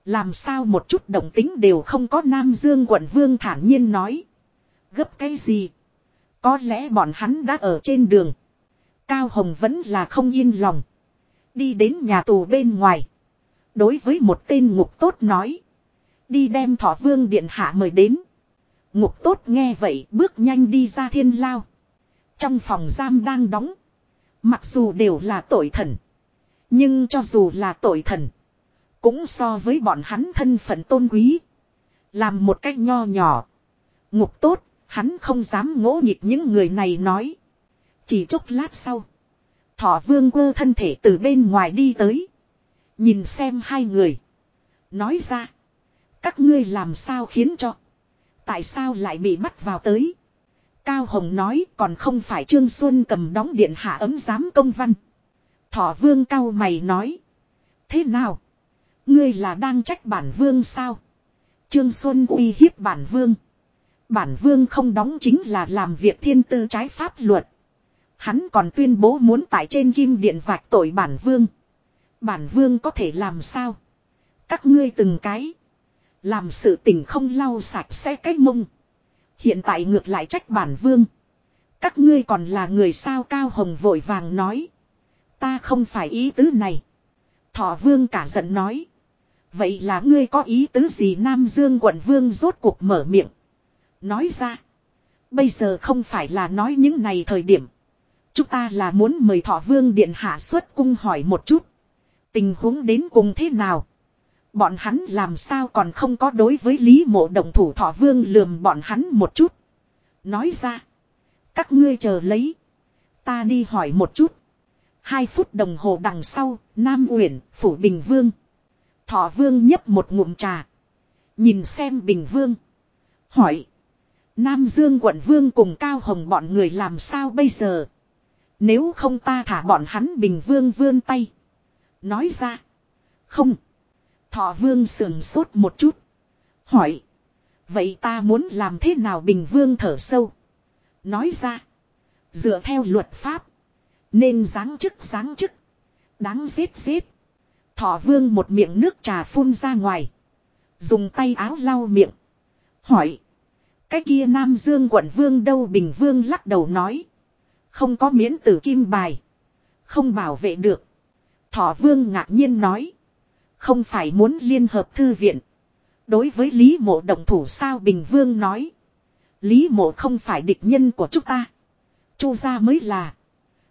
Làm sao một chút động tính đều không có Nam Dương quận vương thản nhiên nói. Gấp cái gì? Có lẽ bọn hắn đã ở trên đường. Cao Hồng vẫn là không yên lòng. Đi đến nhà tù bên ngoài. Đối với một tên ngục tốt nói. Đi đem thọ vương điện hạ mời đến. Ngục tốt nghe vậy bước nhanh đi ra thiên lao. Trong phòng giam đang đóng. Mặc dù đều là tội thần. Nhưng cho dù là tội thần. Cũng so với bọn hắn thân phận tôn quý. Làm một cách nho nhỏ. Ngục tốt, hắn không dám ngỗ nhịp những người này nói. Chỉ chốc lát sau. Thọ vương quơ thân thể từ bên ngoài đi tới. Nhìn xem hai người. Nói ra. Các ngươi làm sao khiến cho. Tại sao lại bị bắt vào tới. Cao Hồng nói còn không phải Trương Xuân cầm đóng điện hạ ấm giám công văn. Thỏ vương cao mày nói. Thế nào? Ngươi là đang trách bản vương sao? Trương Xuân uy hiếp bản vương. Bản vương không đóng chính là làm việc thiên tư trái pháp luật. Hắn còn tuyên bố muốn tại trên kim điện vạch tội bản vương. Bản vương có thể làm sao? Các ngươi từng cái. Làm sự tình không lau sạch sẽ cách mông. Hiện tại ngược lại trách bản vương. Các ngươi còn là người sao cao hồng vội vàng nói. Ta không phải ý tứ này. Thọ vương cả giận nói. Vậy là ngươi có ý tứ gì Nam Dương quận vương rốt cuộc mở miệng. Nói ra. Bây giờ không phải là nói những này thời điểm. Chúng ta là muốn mời thọ vương điện hạ xuất cung hỏi một chút. Tình huống đến cùng thế nào? Bọn hắn làm sao còn không có đối với Lý mộ đồng thủ thọ vương lườm bọn hắn một chút. Nói ra. Các ngươi chờ lấy. Ta đi hỏi một chút. Hai phút đồng hồ đằng sau, Nam Uyển, Phủ Bình Vương. Thọ Vương nhấp một ngụm trà. Nhìn xem Bình Vương. Hỏi. Nam Dương quận Vương cùng Cao Hồng bọn người làm sao bây giờ? Nếu không ta thả bọn hắn Bình Vương vươn tay. Nói ra. Không. Thọ Vương sườn sốt một chút. Hỏi. Vậy ta muốn làm thế nào Bình Vương thở sâu. Nói ra. Dựa theo luật pháp. Nên giáng chức giáng chức. Đáng giết giết. Thọ vương một miệng nước trà phun ra ngoài. Dùng tay áo lau miệng. Hỏi. Cái kia Nam Dương quận vương đâu Bình Vương lắc đầu nói. Không có miễn tử kim bài. Không bảo vệ được. Thọ vương ngạc nhiên nói. Không phải muốn liên hợp thư viện. Đối với Lý mộ động thủ sao Bình Vương nói. Lý mộ không phải địch nhân của chúng ta. Chu gia mới là.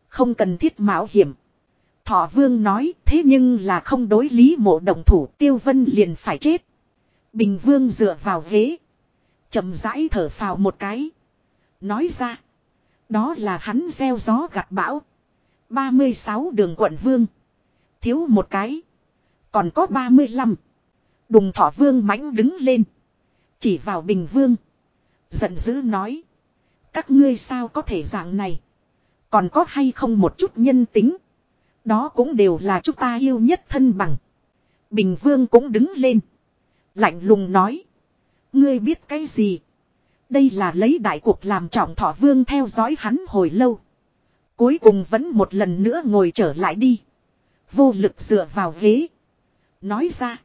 Không cần thiết mạo hiểm. Thọ vương nói thế nhưng là không đối lý mộ động thủ, tiêu vân liền phải chết. Bình vương dựa vào ghế. chậm rãi thở phào một cái. Nói ra. Đó là hắn gieo gió gặt bão. 36 đường quận vương. Thiếu một cái. Còn có 35. Đùng thọ vương mãnh đứng lên. Chỉ vào bình vương. Giận dữ nói. Các ngươi sao có thể dạng này. Còn có hay không một chút nhân tính. Đó cũng đều là chúng ta yêu nhất thân bằng. Bình Vương cũng đứng lên. Lạnh lùng nói. Ngươi biết cái gì? Đây là lấy đại cuộc làm trọng thọ vương theo dõi hắn hồi lâu. Cuối cùng vẫn một lần nữa ngồi trở lại đi. Vô lực dựa vào ghế. Nói ra.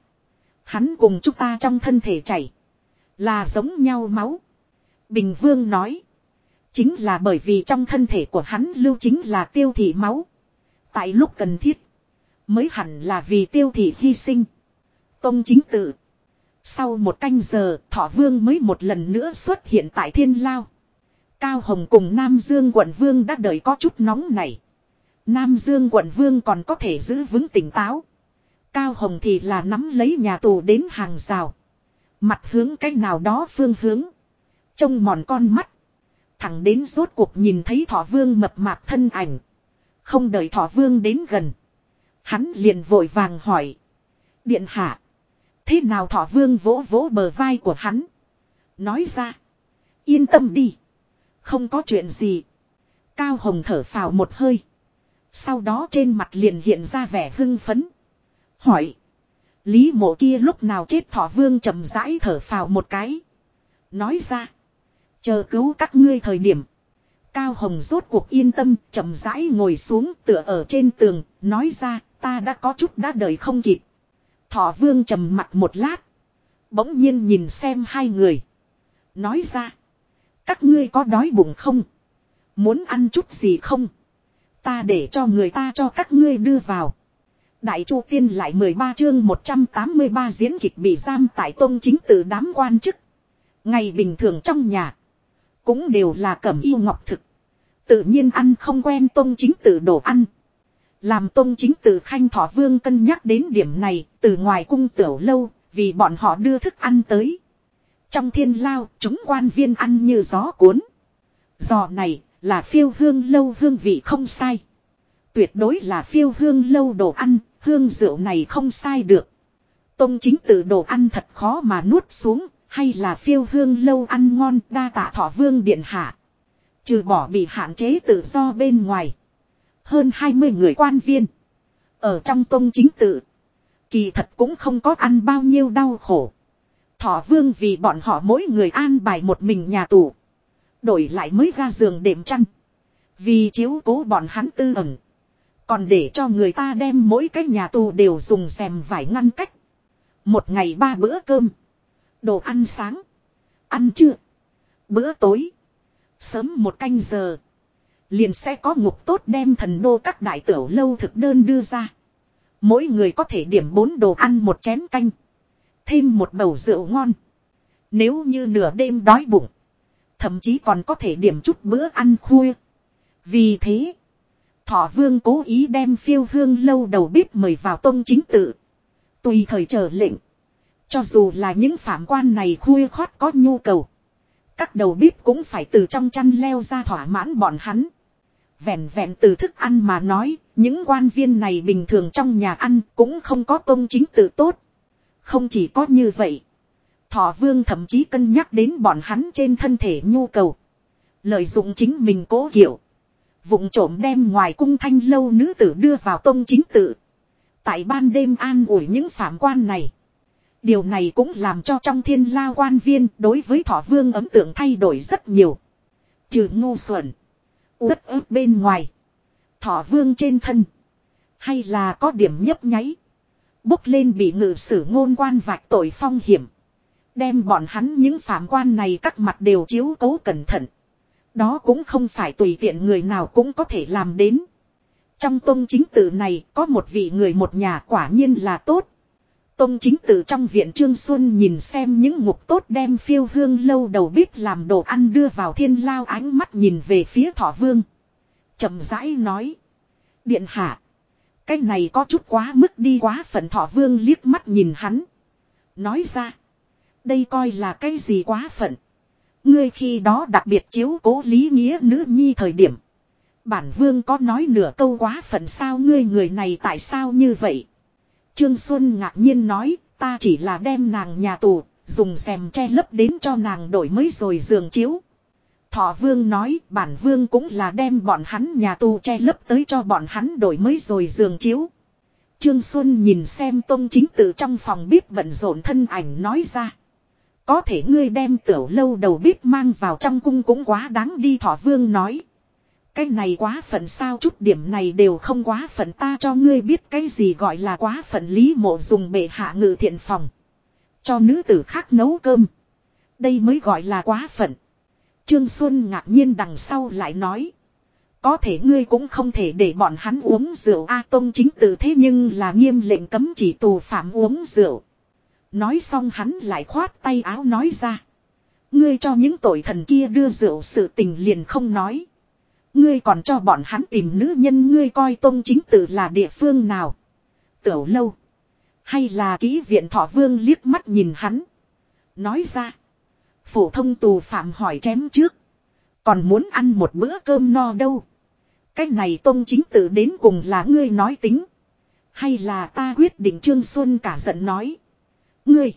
Hắn cùng chúng ta trong thân thể chảy. Là giống nhau máu. Bình Vương nói. Chính là bởi vì trong thân thể của hắn lưu chính là tiêu thị máu. Tại lúc cần thiết. Mới hẳn là vì tiêu thị hy sinh. Tông chính tự. Sau một canh giờ, thọ vương mới một lần nữa xuất hiện tại thiên lao. Cao Hồng cùng Nam Dương quận vương đã đợi có chút nóng này. Nam Dương quận vương còn có thể giữ vững tỉnh táo. Cao Hồng thì là nắm lấy nhà tù đến hàng rào. Mặt hướng cách nào đó phương hướng. Trông mòn con mắt. Thẳng đến rốt cuộc nhìn thấy thọ vương mập mạp thân ảnh. Không đợi thọ vương đến gần. Hắn liền vội vàng hỏi. Điện hạ. Thế nào thọ vương vỗ vỗ bờ vai của hắn. Nói ra. Yên tâm đi. Không có chuyện gì. Cao Hồng thở phào một hơi. Sau đó trên mặt liền hiện ra vẻ hưng phấn. Hỏi. Lý mộ kia lúc nào chết thọ vương chậm rãi thở phào một cái. Nói ra. Chờ cứu các ngươi thời điểm. Cao Hồng rốt cuộc yên tâm, chậm rãi ngồi xuống tựa ở trên tường, nói ra, ta đã có chút đã đợi không kịp. Thọ vương trầm mặt một lát. Bỗng nhiên nhìn xem hai người. Nói ra, các ngươi có đói bụng không? Muốn ăn chút gì không? Ta để cho người ta cho các ngươi đưa vào. Đại Chu Tiên lại 13 chương 183 diễn kịch bị giam tại Tôn chính từ đám quan chức. Ngày bình thường trong nhà. Cũng đều là cẩm yêu ngọc thực. Tự nhiên ăn không quen Tôn chính Tử đồ ăn. Làm Tôn chính Tử khanh thọ vương cân nhắc đến điểm này, từ ngoài cung tiểu lâu, vì bọn họ đưa thức ăn tới. Trong thiên lao, chúng quan viên ăn như gió cuốn. Giò này, là phiêu hương lâu hương vị không sai. Tuyệt đối là phiêu hương lâu đồ ăn, hương rượu này không sai được. Tông chính tự đồ ăn thật khó mà nuốt xuống, hay là phiêu hương lâu ăn ngon đa tạ thọ vương điện hạ. Trừ bỏ bị hạn chế tự do bên ngoài. Hơn 20 người quan viên. Ở trong tông chính tự. Kỳ thật cũng không có ăn bao nhiêu đau khổ. Thọ vương vì bọn họ mỗi người an bài một mình nhà tù. Đổi lại mới ra giường đệm chăn. Vì chiếu cố bọn hắn tư ẩn. Còn để cho người ta đem mỗi cái nhà tù đều dùng xèm vải ngăn cách. Một ngày ba bữa cơm. Đồ ăn sáng. Ăn trưa. Bữa tối. Sớm một canh giờ. Liền sẽ có ngục tốt đem thần đô các đại tiểu lâu thực đơn đưa ra. Mỗi người có thể điểm bốn đồ ăn một chén canh. Thêm một bầu rượu ngon. Nếu như nửa đêm đói bụng. Thậm chí còn có thể điểm chút bữa ăn khuya. Vì thế. Thọ vương cố ý đem phiêu hương lâu đầu bếp mời vào tông chính tự. Tùy thời chờ lệnh. Cho dù là những phạm quan này khuya khoát có nhu cầu. Các đầu bếp cũng phải từ trong chăn leo ra thỏa mãn bọn hắn. Vẹn vẹn từ thức ăn mà nói, Những quan viên này bình thường trong nhà ăn cũng không có tông chính tự tốt. Không chỉ có như vậy. Thọ vương thậm chí cân nhắc đến bọn hắn trên thân thể nhu cầu. Lợi dụng chính mình cố hiểu. Vụng trộm đem ngoài cung thanh lâu nữ tử đưa vào tông chính tự. Tại ban đêm an ủi những phạm quan này. Điều này cũng làm cho trong thiên la quan viên đối với thọ vương ấn tượng thay đổi rất nhiều. Trừ ngu xuẩn. rất ức bên ngoài. Thọ vương trên thân. Hay là có điểm nhấp nháy. Bốc lên bị ngự sử ngôn quan vạch tội phong hiểm. Đem bọn hắn những phạm quan này các mặt đều chiếu cố cẩn thận. Đó cũng không phải tùy tiện người nào cũng có thể làm đến. Trong tôn chính tự này, có một vị người một nhà quả nhiên là tốt. Tôn chính tự trong viện Trương Xuân nhìn xem những ngục tốt đem phiêu hương lâu đầu bếp làm đồ ăn đưa vào thiên lao ánh mắt nhìn về phía thọ vương. chậm rãi nói. Điện hạ. Cái này có chút quá mức đi quá phận thọ vương liếc mắt nhìn hắn. Nói ra. Đây coi là cái gì quá phận. Ngươi khi đó đặc biệt chiếu cố lý nghĩa nữ nhi thời điểm. Bản vương có nói nửa câu quá phận sao ngươi người này tại sao như vậy. Trương Xuân ngạc nhiên nói, ta chỉ là đem nàng nhà tù, dùng xem che lấp đến cho nàng đổi mới rồi giường chiếu. Thọ vương nói, bản vương cũng là đem bọn hắn nhà tù che lấp tới cho bọn hắn đổi mới rồi giường chiếu. Trương Xuân nhìn xem tôn chính tự trong phòng bếp bận rộn thân ảnh nói ra. Có thể ngươi đem tiểu lâu đầu bếp mang vào trong cung cũng quá đáng đi, thọ vương nói. Cái này quá phận sao, chút điểm này đều không quá phận, ta cho ngươi biết cái gì gọi là quá phận, lý mộ dùng bệ hạ ngự thiện phòng. Cho nữ tử khác nấu cơm. Đây mới gọi là quá phận. Trương Xuân ngạc nhiên đằng sau lại nói. Có thể ngươi cũng không thể để bọn hắn uống rượu A Tông chính tự thế nhưng là nghiêm lệnh cấm chỉ tù phạm uống rượu. Nói xong hắn lại khoát tay áo nói ra. Ngươi cho những tội thần kia đưa rượu sự tình liền không nói. Ngươi còn cho bọn hắn tìm nữ nhân ngươi coi tôn chính tự là địa phương nào. Tiểu lâu. Hay là ký viện thọ vương liếc mắt nhìn hắn. Nói ra. Phổ thông tù phạm hỏi chém trước. Còn muốn ăn một bữa cơm no đâu. Cái này tôn chính tự đến cùng là ngươi nói tính. Hay là ta quyết định Trương Xuân cả giận nói. Ngươi.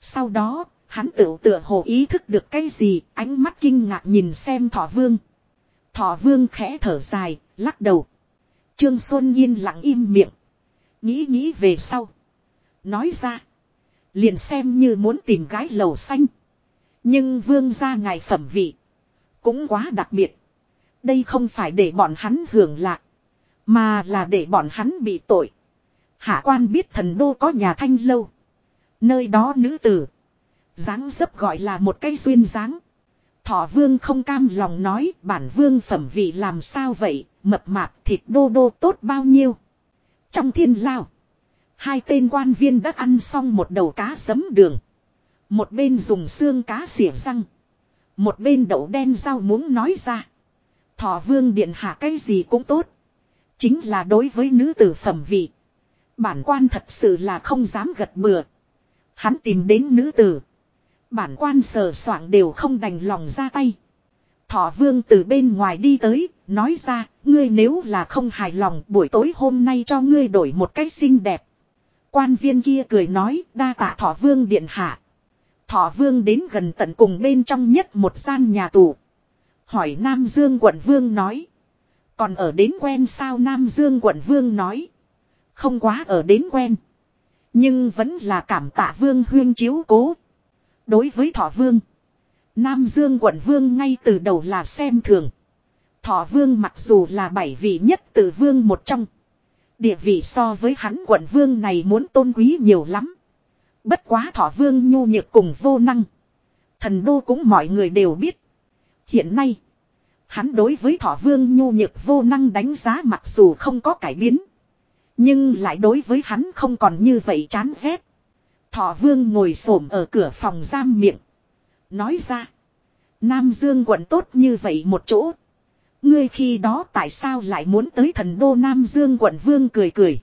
Sau đó, hắn tựu tựa hồ ý thức được cái gì, ánh mắt kinh ngạc nhìn xem thọ vương. Thọ vương khẽ thở dài, lắc đầu. Trương Xuân yên lặng im miệng. Nghĩ nghĩ về sau. Nói ra. Liền xem như muốn tìm gái lầu xanh. Nhưng vương ra ngài phẩm vị. Cũng quá đặc biệt. Đây không phải để bọn hắn hưởng lạc. Mà là để bọn hắn bị tội. Hạ quan biết thần đô có nhà thanh lâu. Nơi đó nữ tử. dáng dấp gọi là một cây duyên dáng. Thọ vương không cam lòng nói bản vương phẩm vị làm sao vậy, mập mạp thịt đô đô tốt bao nhiêu. Trong thiên lao, hai tên quan viên đã ăn xong một đầu cá sấm đường. Một bên dùng xương cá xỉa răng. Một bên đậu đen rau muốn nói ra. Thọ vương điện hạ cái gì cũng tốt. Chính là đối với nữ tử phẩm vị. Bản quan thật sự là không dám gật bừa. Hắn tìm đến nữ tử. Bản quan sờ soạng đều không đành lòng ra tay. Thọ vương từ bên ngoài đi tới, nói ra, ngươi nếu là không hài lòng buổi tối hôm nay cho ngươi đổi một cách xinh đẹp. Quan viên kia cười nói, đa tạ thọ vương điện hạ. Thọ vương đến gần tận cùng bên trong nhất một gian nhà tù. Hỏi Nam Dương quận vương nói. Còn ở đến quen sao Nam Dương quận vương nói. Không quá ở đến quen. Nhưng vẫn là cảm tạ vương huyên chiếu cố. Đối với thọ vương. Nam Dương quận vương ngay từ đầu là xem thường. Thọ vương mặc dù là bảy vị nhất từ vương một trong. Địa vị so với hắn quận vương này muốn tôn quý nhiều lắm. Bất quá thọ vương nhu nhược cùng vô năng. Thần đô cũng mọi người đều biết. Hiện nay. Hắn đối với thọ vương nhu nhược vô năng đánh giá mặc dù không có cải biến. Nhưng lại đối với hắn không còn như vậy chán ghét. Thọ vương ngồi xổm ở cửa phòng giam miệng. Nói ra. Nam Dương quận tốt như vậy một chỗ. Ngươi khi đó tại sao lại muốn tới thần đô Nam Dương quận vương cười cười.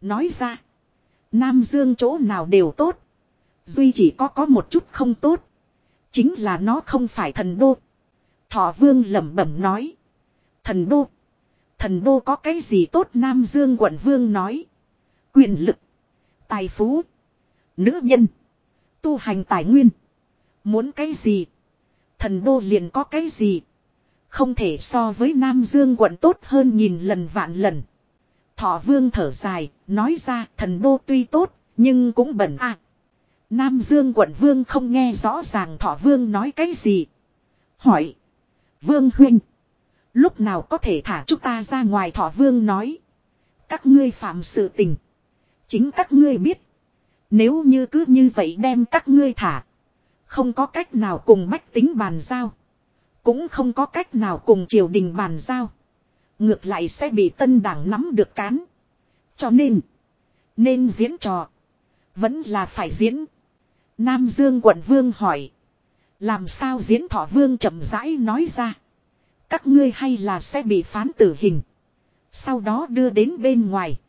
Nói ra. Nam Dương chỗ nào đều tốt. Duy chỉ có có một chút không tốt. Chính là nó không phải thần đô. Thọ vương lẩm bẩm nói. Thần đô. Thần đô có cái gì tốt Nam Dương quận vương nói. Quyền lực. Tài phú. Nữ nhân. Tu hành tài nguyên. Muốn cái gì. Thần đô liền có cái gì. Không thể so với Nam Dương quận tốt hơn nhìn lần vạn lần. Thọ vương thở dài, nói ra thần đô tuy tốt, nhưng cũng bẩn à. Nam Dương quận vương không nghe rõ ràng thọ vương nói cái gì. Hỏi. Vương huynh. Lúc nào có thể thả chúng ta ra ngoài thọ vương nói. Các ngươi phạm sự tình. Chính các ngươi biết. Nếu như cứ như vậy đem các ngươi thả. Không có cách nào cùng bách tính bàn giao. Cũng không có cách nào cùng triều đình bàn giao. Ngược lại sẽ bị tân đảng nắm được cán. Cho nên. Nên diễn trò. Vẫn là phải diễn. Nam Dương quận vương hỏi. Làm sao diễn thọ vương chậm rãi nói ra. Các ngươi hay là sẽ bị phán tử hình. Sau đó đưa đến bên ngoài.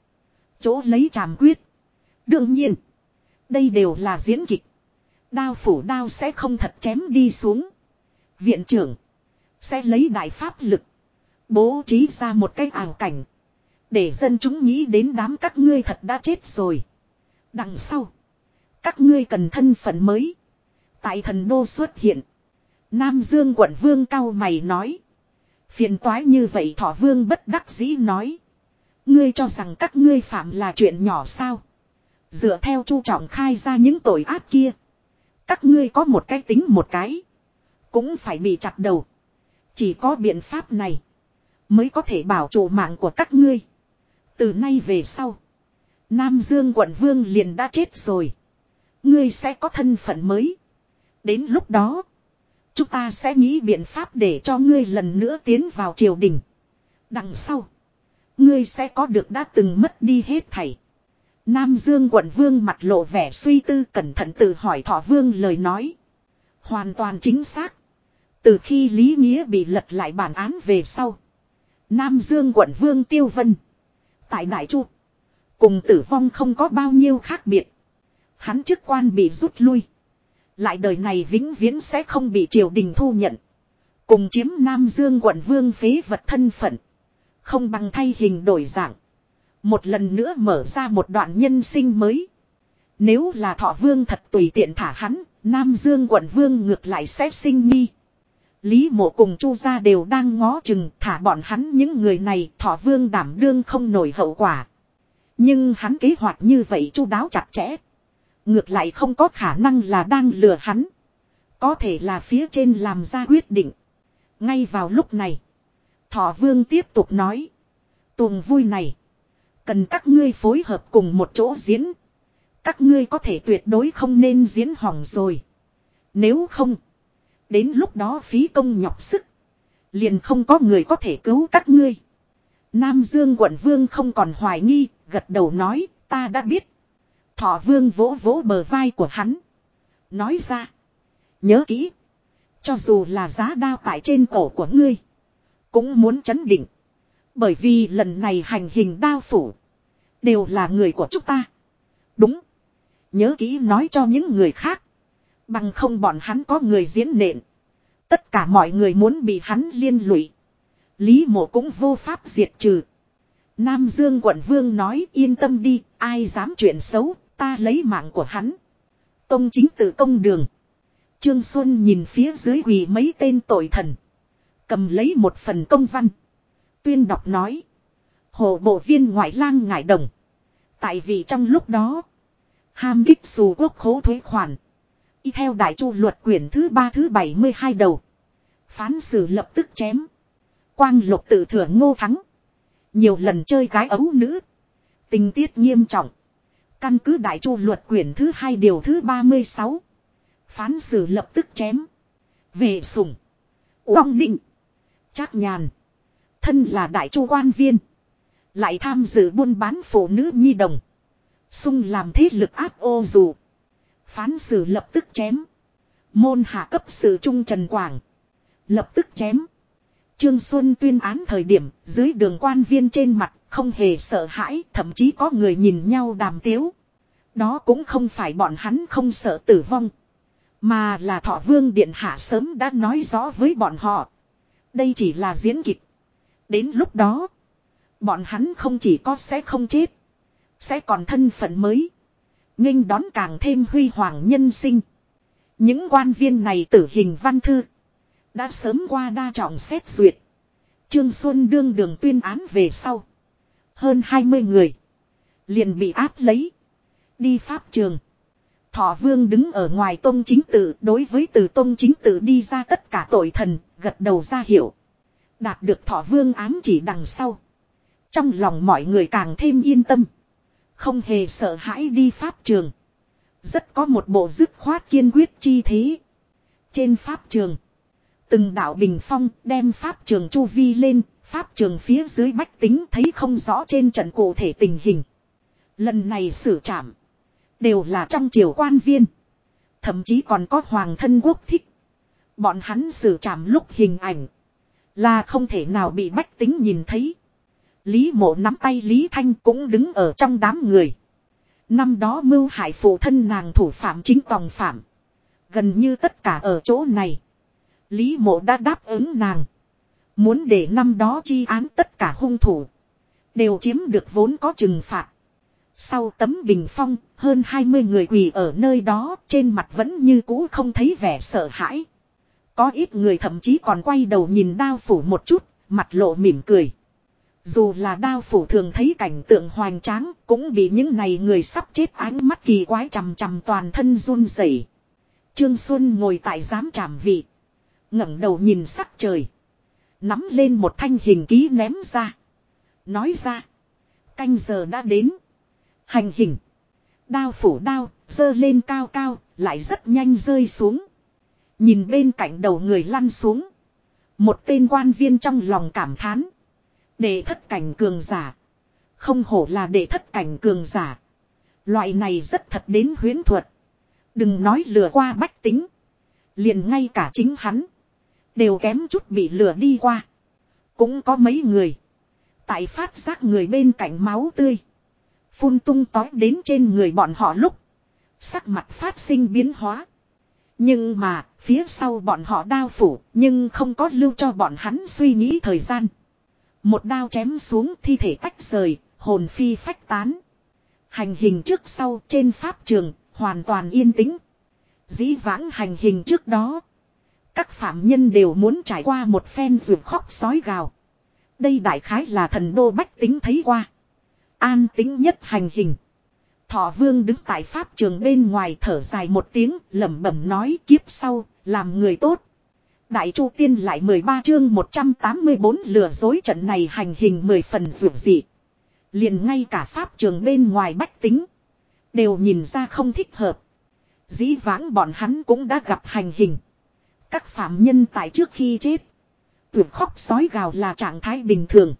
Chỗ lấy tràm quyết. Đương nhiên. Đây đều là diễn kịch. Đao phủ đao sẽ không thật chém đi xuống. Viện trưởng. Sẽ lấy đại pháp lực. Bố trí ra một cái ảo cảnh. Để dân chúng nghĩ đến đám các ngươi thật đã chết rồi. Đằng sau. Các ngươi cần thân phận mới. Tại thần đô xuất hiện. Nam Dương quận vương cao mày nói. Phiền toái như vậy thọ vương bất đắc dĩ nói. Ngươi cho rằng các ngươi phạm là chuyện nhỏ sao. Dựa theo chu trọng khai ra những tội ác kia. Các ngươi có một cái tính một cái. Cũng phải bị chặt đầu. Chỉ có biện pháp này. Mới có thể bảo trụ mạng của các ngươi. Từ nay về sau. Nam Dương quận vương liền đã chết rồi. Ngươi sẽ có thân phận mới. Đến lúc đó. Chúng ta sẽ nghĩ biện pháp để cho ngươi lần nữa tiến vào triều đình. Đằng sau. Ngươi sẽ có được đã từng mất đi hết thảy. Nam Dương quận vương mặt lộ vẻ suy tư cẩn thận tự hỏi thọ vương lời nói. Hoàn toàn chính xác. Từ khi Lý Nghĩa bị lật lại bản án về sau. Nam Dương quận vương Tiêu Vân. Tại Đại Chu. Cùng tử vong không có bao nhiêu khác biệt. Hắn chức quan bị rút lui. Lại đời này vĩnh viễn sẽ không bị triều đình thu nhận. Cùng chiếm Nam Dương quận vương phế vật thân phận. Không bằng thay hình đổi dạng. Một lần nữa mở ra một đoạn nhân sinh mới. Nếu là thọ vương thật tùy tiện thả hắn, Nam Dương quận vương ngược lại sẽ sinh nghi. Lý mộ cùng chu gia đều đang ngó chừng thả bọn hắn những người này thọ vương đảm đương không nổi hậu quả. Nhưng hắn kế hoạch như vậy chu đáo chặt chẽ. Ngược lại không có khả năng là đang lừa hắn. Có thể là phía trên làm ra quyết định. Ngay vào lúc này. Thọ vương tiếp tục nói. Tuồng vui này. Cần các ngươi phối hợp cùng một chỗ diễn. Các ngươi có thể tuyệt đối không nên diễn hỏng rồi. Nếu không. Đến lúc đó phí công nhọc sức. Liền không có người có thể cứu các ngươi. Nam Dương quận vương không còn hoài nghi, gật đầu nói, ta đã biết. Thọ vương vỗ vỗ bờ vai của hắn. Nói ra. Nhớ kỹ. Cho dù là giá đao tại trên cổ của ngươi. Cũng muốn chấn định. Bởi vì lần này hành hình đao phủ. Đều là người của chúng ta. Đúng. Nhớ kỹ nói cho những người khác. Bằng không bọn hắn có người diễn nện. Tất cả mọi người muốn bị hắn liên lụy. Lý mộ cũng vô pháp diệt trừ. Nam Dương quận vương nói yên tâm đi, ai dám chuyện xấu, ta lấy mạng của hắn. Tông chính tự công đường. Trương Xuân nhìn phía dưới quỳ mấy tên tội thần. Cầm lấy một phần công văn. Tuyên đọc nói. Hồ bộ viên ngoại lang ngải đồng. Tại vì trong lúc đó. Ham kích dù quốc khố thuế khoản. Y theo đại chu luật quyển thứ ba thứ 72 đầu. Phán xử lập tức chém. Quang lục tự thừa ngô thắng. Nhiều lần chơi gái ấu nữ. Tình tiết nghiêm trọng. Căn cứ đại chu luật quyển thứ hai điều thứ 36. Phán xử lập tức chém. Về sủng. Uông định. Trác nhàn. Thân là đại chu quan viên. Lại tham dự buôn bán phụ nữ nhi đồng. Xung làm thế lực áp ô dù. Phán xử lập tức chém. Môn hạ cấp sự trung Trần Quảng. Lập tức chém. Trương Xuân tuyên án thời điểm, dưới đường quan viên trên mặt, không hề sợ hãi, thậm chí có người nhìn nhau đàm tiếu. Đó cũng không phải bọn hắn không sợ tử vong. Mà là thọ vương điện hạ sớm đã nói rõ với bọn họ. Đây chỉ là diễn kịch. Đến lúc đó. Bọn hắn không chỉ có sẽ không chết. Sẽ còn thân phận mới. nghênh đón càng thêm huy hoàng nhân sinh. Những quan viên này tử hình văn thư. Đã sớm qua đa trọng xét duyệt. Trương Xuân đương đường tuyên án về sau. Hơn 20 người. Liền bị áp lấy. Đi pháp trường. Thọ vương đứng ở ngoài tôn chính tự đối với từ tôn chính tự đi ra tất cả tội thần, gật đầu ra hiểu. Đạt được thọ vương ám chỉ đằng sau. Trong lòng mọi người càng thêm yên tâm. Không hề sợ hãi đi pháp trường. Rất có một bộ dứt khoát kiên quyết chi thế. Trên pháp trường. Từng đạo bình phong đem pháp trường chu vi lên. Pháp trường phía dưới bách tính thấy không rõ trên trận cụ thể tình hình. Lần này xử trảm. Đều là trong triều quan viên. Thậm chí còn có hoàng thân quốc thích. Bọn hắn xử trảm lúc hình ảnh. Là không thể nào bị bách tính nhìn thấy. Lý mộ nắm tay Lý Thanh cũng đứng ở trong đám người. Năm đó mưu hại phụ thân nàng thủ phạm chính tòng phạm. Gần như tất cả ở chỗ này. Lý mộ đã đáp ứng nàng. Muốn để năm đó chi án tất cả hung thủ. Đều chiếm được vốn có trừng phạt. Sau tấm bình phong, hơn 20 người quỳ ở nơi đó, trên mặt vẫn như cũ không thấy vẻ sợ hãi. Có ít người thậm chí còn quay đầu nhìn đao phủ một chút, mặt lộ mỉm cười. Dù là đao phủ thường thấy cảnh tượng hoành tráng, cũng bị những này người sắp chết ánh mắt kỳ quái chằm chằm toàn thân run rẩy. Trương Xuân ngồi tại giám trảm vị ngẩng đầu nhìn sắc trời. Nắm lên một thanh hình ký ném ra. Nói ra. Canh giờ đã đến. Hành hình. Đao phủ đao, dơ lên cao cao, lại rất nhanh rơi xuống. Nhìn bên cạnh đầu người lăn xuống. Một tên quan viên trong lòng cảm thán. Đệ thất cảnh cường giả. Không hổ là đệ thất cảnh cường giả. Loại này rất thật đến huyến thuật. Đừng nói lừa qua bách tính. Liền ngay cả chính hắn. Đều kém chút bị lửa đi qua. Cũng có mấy người. Tại phát giác người bên cạnh máu tươi. Phun tung tói đến trên người bọn họ lúc. Sắc mặt phát sinh biến hóa. Nhưng mà, phía sau bọn họ đao phủ, nhưng không có lưu cho bọn hắn suy nghĩ thời gian. Một đao chém xuống thi thể tách rời, hồn phi phách tán. Hành hình trước sau trên pháp trường, hoàn toàn yên tĩnh. Dĩ vãng hành hình trước đó. Các phạm nhân đều muốn trải qua một phen ruột khóc sói gào. Đây đại khái là thần đô bách tính thấy qua. An tính nhất hành hình. Thọ vương đứng tại pháp trường bên ngoài thở dài một tiếng lẩm bẩm nói kiếp sau, làm người tốt. Đại Chu Tiên lại 13 chương 184 lừa dối trận này hành hình 10 phần rượu dị. liền ngay cả pháp trường bên ngoài bách tính. Đều nhìn ra không thích hợp. Dĩ vãng bọn hắn cũng đã gặp hành hình. Các phạm nhân tại trước khi chết. Tuyệt khóc sói gào là trạng thái bình thường.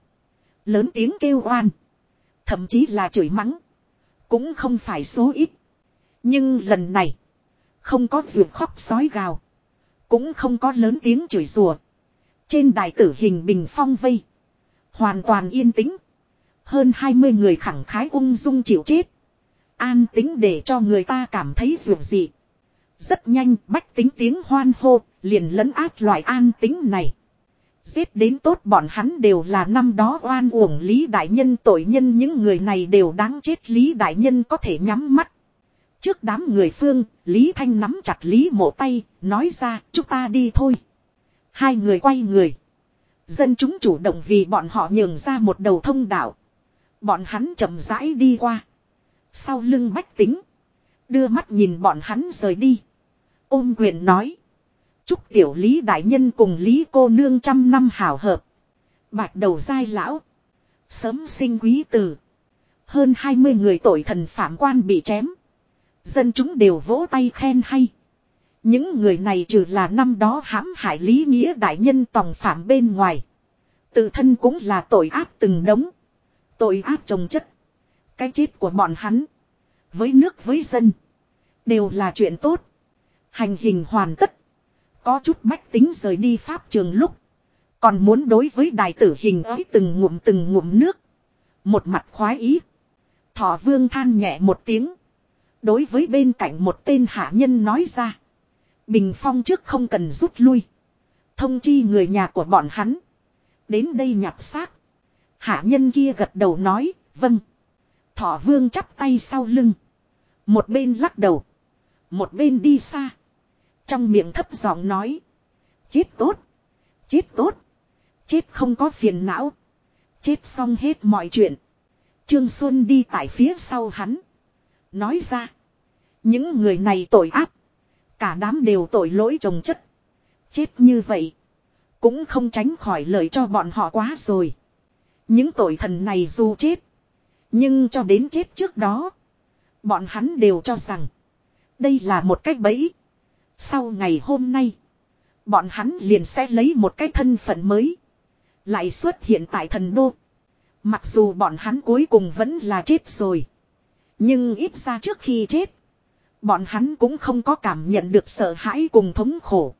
Lớn tiếng kêu oan. Thậm chí là chửi mắng. Cũng không phải số ít. Nhưng lần này. Không có vượt khóc sói gào. Cũng không có lớn tiếng chửi rủa. Trên đài tử hình bình phong vây. Hoàn toàn yên tĩnh. Hơn 20 người khẳng khái ung dung chịu chết. An tính để cho người ta cảm thấy vượt gì. Rất nhanh bách tính tiếng hoan hô, liền lấn át loại an tính này. Giết đến tốt bọn hắn đều là năm đó oan uổng Lý Đại Nhân tội nhân những người này đều đáng chết Lý Đại Nhân có thể nhắm mắt. Trước đám người phương, Lý Thanh nắm chặt Lý mộ tay, nói ra chúng ta đi thôi. Hai người quay người. Dân chúng chủ động vì bọn họ nhường ra một đầu thông đạo. Bọn hắn chậm rãi đi qua. Sau lưng bách tính. Đưa mắt nhìn bọn hắn rời đi. Ôm quyền nói. Chúc tiểu lý đại nhân cùng lý cô nương trăm năm hảo hợp. Bạch đầu dai lão. Sớm sinh quý tử. Hơn 20 người tội thần phạm quan bị chém. Dân chúng đều vỗ tay khen hay. Những người này trừ là năm đó hãm hại lý nghĩa đại nhân tòng phạm bên ngoài. Tự thân cũng là tội ác từng đống. Tội ác trồng chất. Cái chết của bọn hắn. Với nước với dân. Đều là chuyện tốt. Hành hình hoàn tất. Có chút bách tính rời đi pháp trường lúc. Còn muốn đối với đài tử hình ấy từng ngụm từng ngụm nước. Một mặt khoái ý. Thọ vương than nhẹ một tiếng. Đối với bên cạnh một tên hạ nhân nói ra. Bình phong trước không cần rút lui. Thông chi người nhà của bọn hắn. Đến đây nhặt xác. Hạ nhân kia gật đầu nói, vâng. Thọ vương chắp tay sau lưng. Một bên lắc đầu. Một bên đi xa. Trong miệng thấp giọng nói. Chết tốt. Chết tốt. Chết không có phiền não. Chết xong hết mọi chuyện. Trương Xuân đi tại phía sau hắn. Nói ra. Những người này tội ác. Cả đám đều tội lỗi trồng chất. Chết như vậy. Cũng không tránh khỏi lời cho bọn họ quá rồi. Những tội thần này dù chết. Nhưng cho đến chết trước đó. Bọn hắn đều cho rằng. Đây là một cách bẫy. Sau ngày hôm nay. Bọn hắn liền sẽ lấy một cái thân phận mới. Lại xuất hiện tại thần đô. Mặc dù bọn hắn cuối cùng vẫn là chết rồi. Nhưng ít ra trước khi chết. Bọn hắn cũng không có cảm nhận được sợ hãi cùng thống khổ.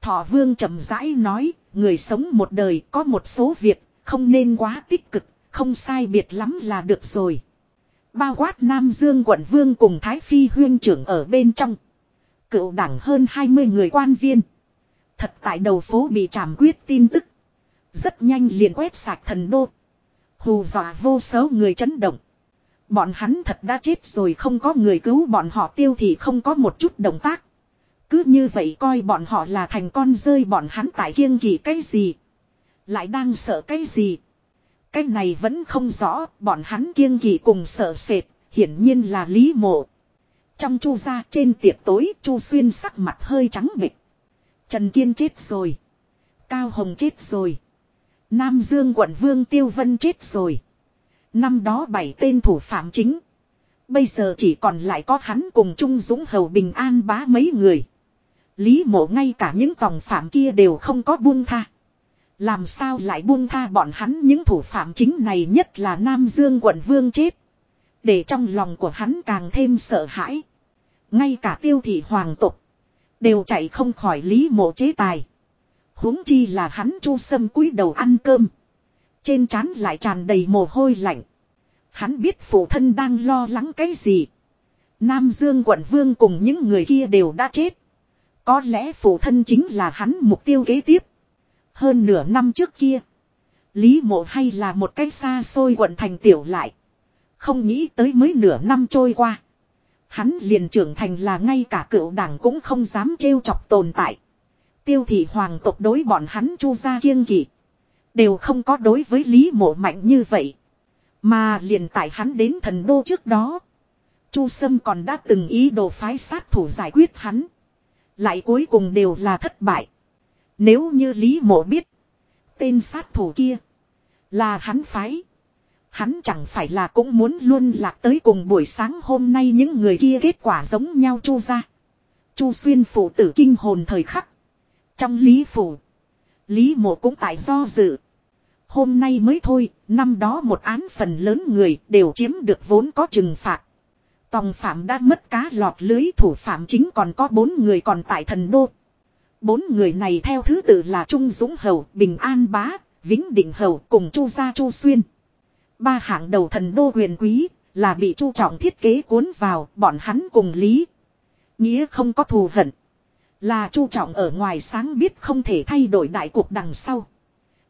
Thọ vương chậm rãi nói, người sống một đời có một số việc, không nên quá tích cực, không sai biệt lắm là được rồi. Bao quát Nam Dương quận vương cùng Thái Phi huyên trưởng ở bên trong. Cựu đảng hơn 20 người quan viên. Thật tại đầu phố bị trảm quyết tin tức. Rất nhanh liền quét sạch thần đô. Hù dọa vô số người chấn động. Bọn hắn thật đã chết rồi không có người cứu bọn họ tiêu thì không có một chút động tác. Cứ như vậy coi bọn họ là thành con rơi bọn hắn tại kiêng kỳ cái gì. Lại đang sợ cái gì. Cái này vẫn không rõ, bọn hắn kiêng kỳ cùng sợ sệt, hiển nhiên là lý mộ. Trong chu gia trên tiệc tối, chu xuyên sắc mặt hơi trắng bịch. Trần Kiên chết rồi. Cao Hồng chết rồi. Nam Dương quận Vương Tiêu Vân chết rồi. Năm đó bảy tên thủ phạm chính. Bây giờ chỉ còn lại có hắn cùng Trung Dũng Hầu Bình An bá mấy người. Lý mộ ngay cả những tòng phạm kia đều không có buông tha. Làm sao lại buông tha bọn hắn những thủ phạm chính này nhất là Nam Dương quận Vương chết. Để trong lòng của hắn càng thêm sợ hãi. Ngay cả tiêu thị hoàng tục. Đều chạy không khỏi lý mộ chế tài huống chi là hắn chu sâm cúi đầu ăn cơm. Trên trán lại tràn đầy mồ hôi lạnh. Hắn biết phụ thân đang lo lắng cái gì. Nam Dương quận vương cùng những người kia đều đã chết. Có lẽ phụ thân chính là hắn mục tiêu kế tiếp. Hơn nửa năm trước kia. Lý mộ hay là một cái xa xôi quận thành tiểu lại. Không nghĩ tới mới nửa năm trôi qua. Hắn liền trưởng thành là ngay cả cựu đảng cũng không dám trêu chọc tồn tại. Tiêu thị hoàng tộc đối bọn hắn chu gia kiêng kỵ. Đều không có đối với Lý mộ mạnh như vậy. Mà liền tại hắn đến thần đô trước đó. Chu Sâm còn đã từng ý đồ phái sát thủ giải quyết hắn. Lại cuối cùng đều là thất bại. Nếu như Lý mộ biết. Tên sát thủ kia. Là hắn phái. Hắn chẳng phải là cũng muốn luôn lạc tới cùng buổi sáng hôm nay những người kia kết quả giống nhau chu ra. Chu xuyên phụ tử kinh hồn thời khắc. Trong Lý Phủ. Lý mộ cũng tại do dự. Hôm nay mới thôi, năm đó một án phần lớn người đều chiếm được vốn có trừng phạt. Tòng phạm đã mất cá lọt lưới thủ phạm chính còn có bốn người còn tại thần đô. Bốn người này theo thứ tự là Trung Dũng Hầu, Bình An Bá, Vĩnh Định Hầu cùng Chu Gia Chu Xuyên. Ba hạng đầu thần đô quyền quý là bị Chu Trọng thiết kế cuốn vào, bọn hắn cùng Lý. Nghĩa không có thù hận. Là chu trọng ở ngoài sáng biết không thể thay đổi đại cuộc đằng sau.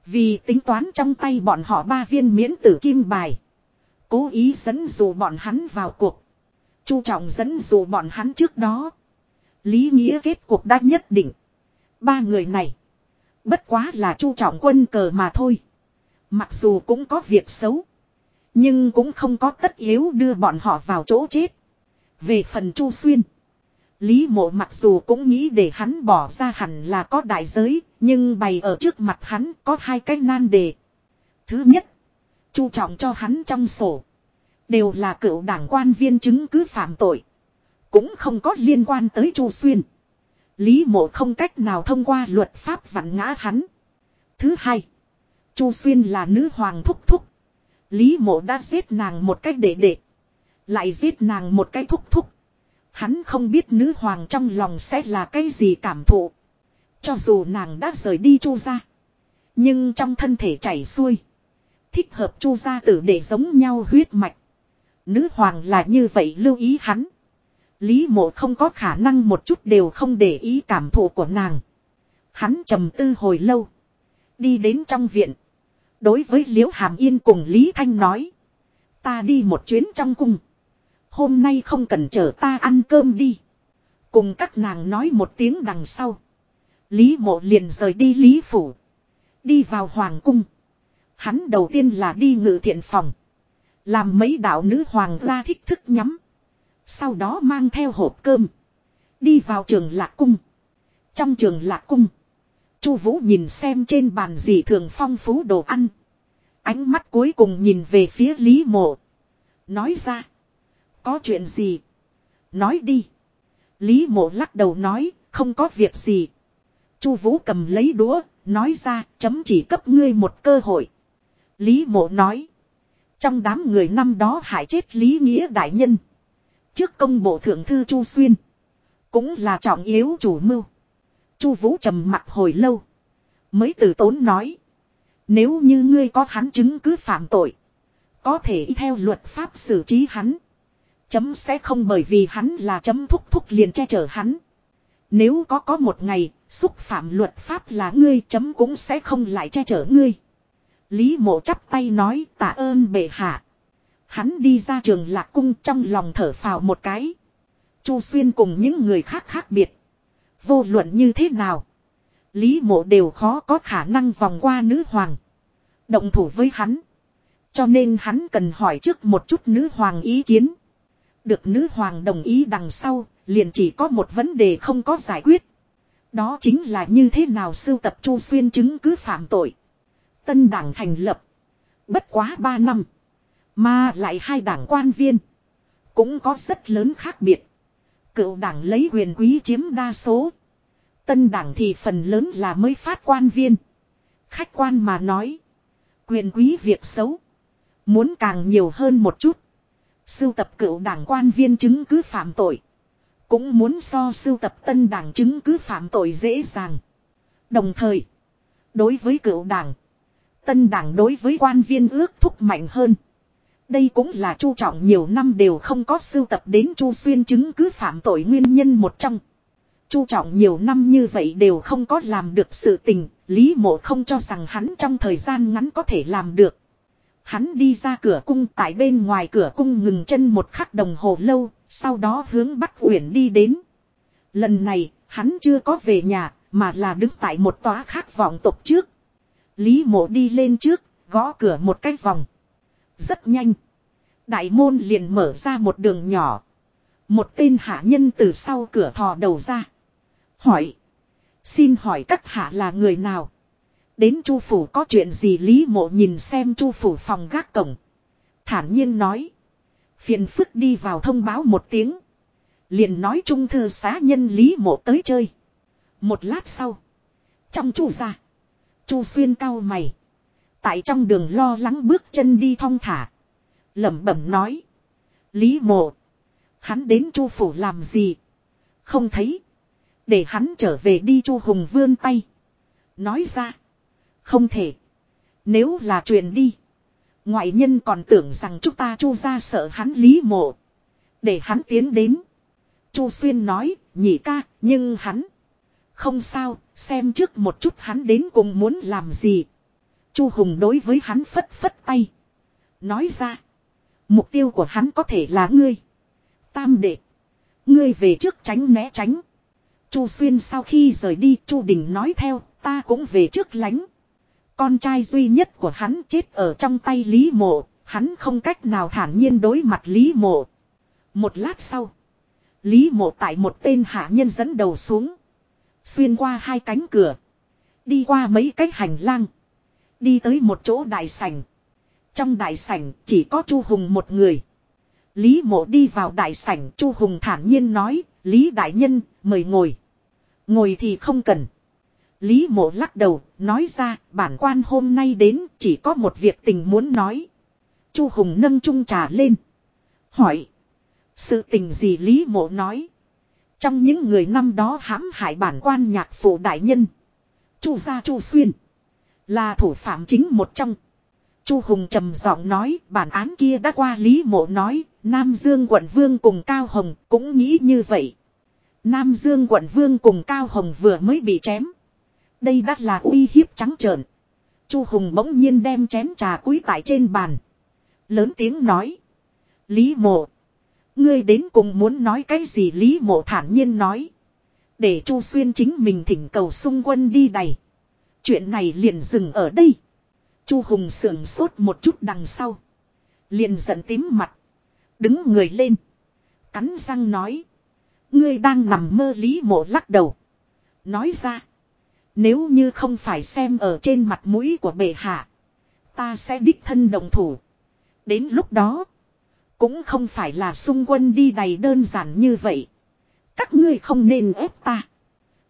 Vì tính toán trong tay bọn họ ba viên miễn tử kim bài. Cố ý dẫn dụ bọn hắn vào cuộc. Chu trọng dẫn dụ bọn hắn trước đó. Lý nghĩa kết cuộc đã nhất định. Ba người này. Bất quá là chu trọng quân cờ mà thôi. Mặc dù cũng có việc xấu. Nhưng cũng không có tất yếu đưa bọn họ vào chỗ chết. Về phần chu xuyên. Lý mộ mặc dù cũng nghĩ để hắn bỏ ra hẳn là có đại giới, nhưng bày ở trước mặt hắn có hai cái nan đề. Thứ nhất, chu trọng cho hắn trong sổ. Đều là cựu đảng quan viên chứng cứ phạm tội. Cũng không có liên quan tới chu xuyên. Lý mộ không cách nào thông qua luật pháp vặn ngã hắn. Thứ hai, chu xuyên là nữ hoàng thúc thúc. Lý mộ đã giết nàng một cách để đệ. Lại giết nàng một cách thúc thúc. Hắn không biết nữ hoàng trong lòng sẽ là cái gì cảm thụ. Cho dù nàng đã rời đi chu ra. Nhưng trong thân thể chảy xuôi. Thích hợp chu gia tử để giống nhau huyết mạch. Nữ hoàng là như vậy lưu ý hắn. Lý mộ không có khả năng một chút đều không để ý cảm thụ của nàng. Hắn trầm tư hồi lâu. Đi đến trong viện. Đối với Liễu Hàm Yên cùng Lý Thanh nói. Ta đi một chuyến trong cung. Hôm nay không cần chờ ta ăn cơm đi. Cùng các nàng nói một tiếng đằng sau. Lý mộ liền rời đi Lý Phủ. Đi vào Hoàng cung. Hắn đầu tiên là đi ngự thiện phòng. Làm mấy đạo nữ hoàng gia thích thức nhắm. Sau đó mang theo hộp cơm. Đi vào trường lạc cung. Trong trường lạc cung. Chu Vũ nhìn xem trên bàn gì thường phong phú đồ ăn. Ánh mắt cuối cùng nhìn về phía Lý Mộ. Nói ra. Có chuyện gì? Nói đi. Lý Mộ lắc đầu nói. Không có việc gì. Chu Vũ cầm lấy đũa. Nói ra. Chấm chỉ cấp ngươi một cơ hội. Lý Mộ nói. Trong đám người năm đó hại chết Lý Nghĩa Đại Nhân. Trước công bộ thượng thư Chu Xuyên. Cũng là trọng yếu chủ mưu. Chu Vũ trầm mặt hồi lâu. Mới từ tốn nói. Nếu như ngươi có hắn chứng cứ phạm tội. Có thể theo luật pháp xử trí hắn. Chấm sẽ không bởi vì hắn là chấm thúc thúc liền che chở hắn. Nếu có có một ngày, xúc phạm luật pháp là ngươi chấm cũng sẽ không lại che chở ngươi. Lý mộ chắp tay nói tạ ơn bệ hạ. Hắn đi ra trường lạc cung trong lòng thở phào một cái. Chu Xuyên cùng những người khác khác biệt. Vô luận như thế nào. Lý mộ đều khó có khả năng vòng qua nữ hoàng. Động thủ với hắn. Cho nên hắn cần hỏi trước một chút nữ hoàng ý kiến. Được nữ hoàng đồng ý đằng sau, liền chỉ có một vấn đề không có giải quyết. Đó chính là như thế nào sưu tập Chu Xuyên chứng cứ phạm tội. Tân đảng thành lập. Bất quá ba năm. Mà lại hai đảng quan viên. Cũng có rất lớn khác biệt. Cựu đảng lấy quyền quý chiếm đa số. Tân đảng thì phần lớn là mới phát quan viên. Khách quan mà nói. Quyền quý việc xấu. Muốn càng nhiều hơn một chút. Sưu tập cựu đảng quan viên chứng cứ phạm tội. Cũng muốn so sưu tập tân đảng chứng cứ phạm tội dễ dàng. Đồng thời. Đối với cựu đảng. Tân đảng đối với quan viên ước thúc mạnh hơn. Đây cũng là chu trọng nhiều năm đều không có sưu tập đến chu xuyên chứng cứ phạm tội nguyên nhân một trong. Chu trọng nhiều năm như vậy đều không có làm được sự tình, Lý mộ không cho rằng hắn trong thời gian ngắn có thể làm được. Hắn đi ra cửa cung tại bên ngoài cửa cung ngừng chân một khắc đồng hồ lâu, sau đó hướng Bắc Uyển đi đến. Lần này, hắn chưa có về nhà, mà là đứng tại một tòa khác vọng tộc trước. Lý mộ đi lên trước, gõ cửa một cái vòng. Rất nhanh. Đại môn liền mở ra một đường nhỏ. Một tên hạ nhân từ sau cửa thò đầu ra. Hỏi. Xin hỏi các hạ là người nào? Đến chu phủ có chuyện gì Lý mộ nhìn xem chu phủ phòng gác cổng. Thản nhiên nói. Phiền phức đi vào thông báo một tiếng. Liền nói trung thư xá nhân Lý mộ tới chơi. Một lát sau. Trong chu ra. chu xuyên cao mày. Tại trong đường lo lắng bước chân đi thong thả. lẩm bẩm nói. Lý mộ. Hắn đến chu phủ làm gì? Không thấy. Để hắn trở về đi chu hùng vươn tay. Nói ra. Không thể. Nếu là chuyện đi. Ngoại nhân còn tưởng rằng chúng ta chu ra sợ hắn lý mộ. Để hắn tiến đến. chu xuyên nói, nhị ca, nhưng hắn. Không sao, xem trước một chút hắn đến cùng muốn làm gì chu hùng đối với hắn phất phất tay. Nói ra. Mục tiêu của hắn có thể là ngươi. Tam đệ. Ngươi về trước tránh né tránh. Chu Xuyên sau khi rời đi Chu Đình nói theo ta cũng về trước lánh. Con trai duy nhất của hắn chết ở trong tay Lý Mộ, hắn không cách nào thản nhiên đối mặt Lý Mộ. Một lát sau, Lý Mộ tại một tên hạ nhân dẫn đầu xuống. Xuyên qua hai cánh cửa. Đi qua mấy cái hành lang. Đi tới một chỗ đại sảnh. Trong đại sảnh chỉ có Chu Hùng một người. Lý mộ đi vào đại sảnh Chu Hùng thản nhiên nói, Lý đại nhân, mời ngồi. Ngồi thì không cần. Lý mộ lắc đầu, nói ra, bản quan hôm nay đến, chỉ có một việc tình muốn nói. Chu Hùng nâng chung trà lên. Hỏi. Sự tình gì Lý mộ nói. Trong những người năm đó hãm hại bản quan nhạc phụ đại nhân. Chu gia Chu Xuyên. Là thủ phạm chính một trong. Chu Hùng trầm giọng nói bản án kia đã qua Lý Mộ nói, Nam Dương quận vương cùng Cao Hồng cũng nghĩ như vậy. Nam Dương quận vương cùng Cao Hồng vừa mới bị chém. Đây đã là uy hiếp trắng trợn. Chu Hùng bỗng nhiên đem chén trà quý tại trên bàn. Lớn tiếng nói. Lý mộ. Ngươi đến cùng muốn nói cái gì Lý mộ thản nhiên nói. Để Chu Xuyên chính mình thỉnh cầu xung quân đi đầy. Chuyện này liền dừng ở đây. Chu Hùng sườn sốt một chút đằng sau. Liền giận tím mặt. Đứng người lên. Cắn răng nói. Ngươi đang nằm mơ lý mộ lắc đầu. Nói ra. Nếu như không phải xem ở trên mặt mũi của bệ hạ. Ta sẽ đích thân đồng thủ. Đến lúc đó. Cũng không phải là xung quân đi đầy đơn giản như vậy. Các ngươi không nên ép ta.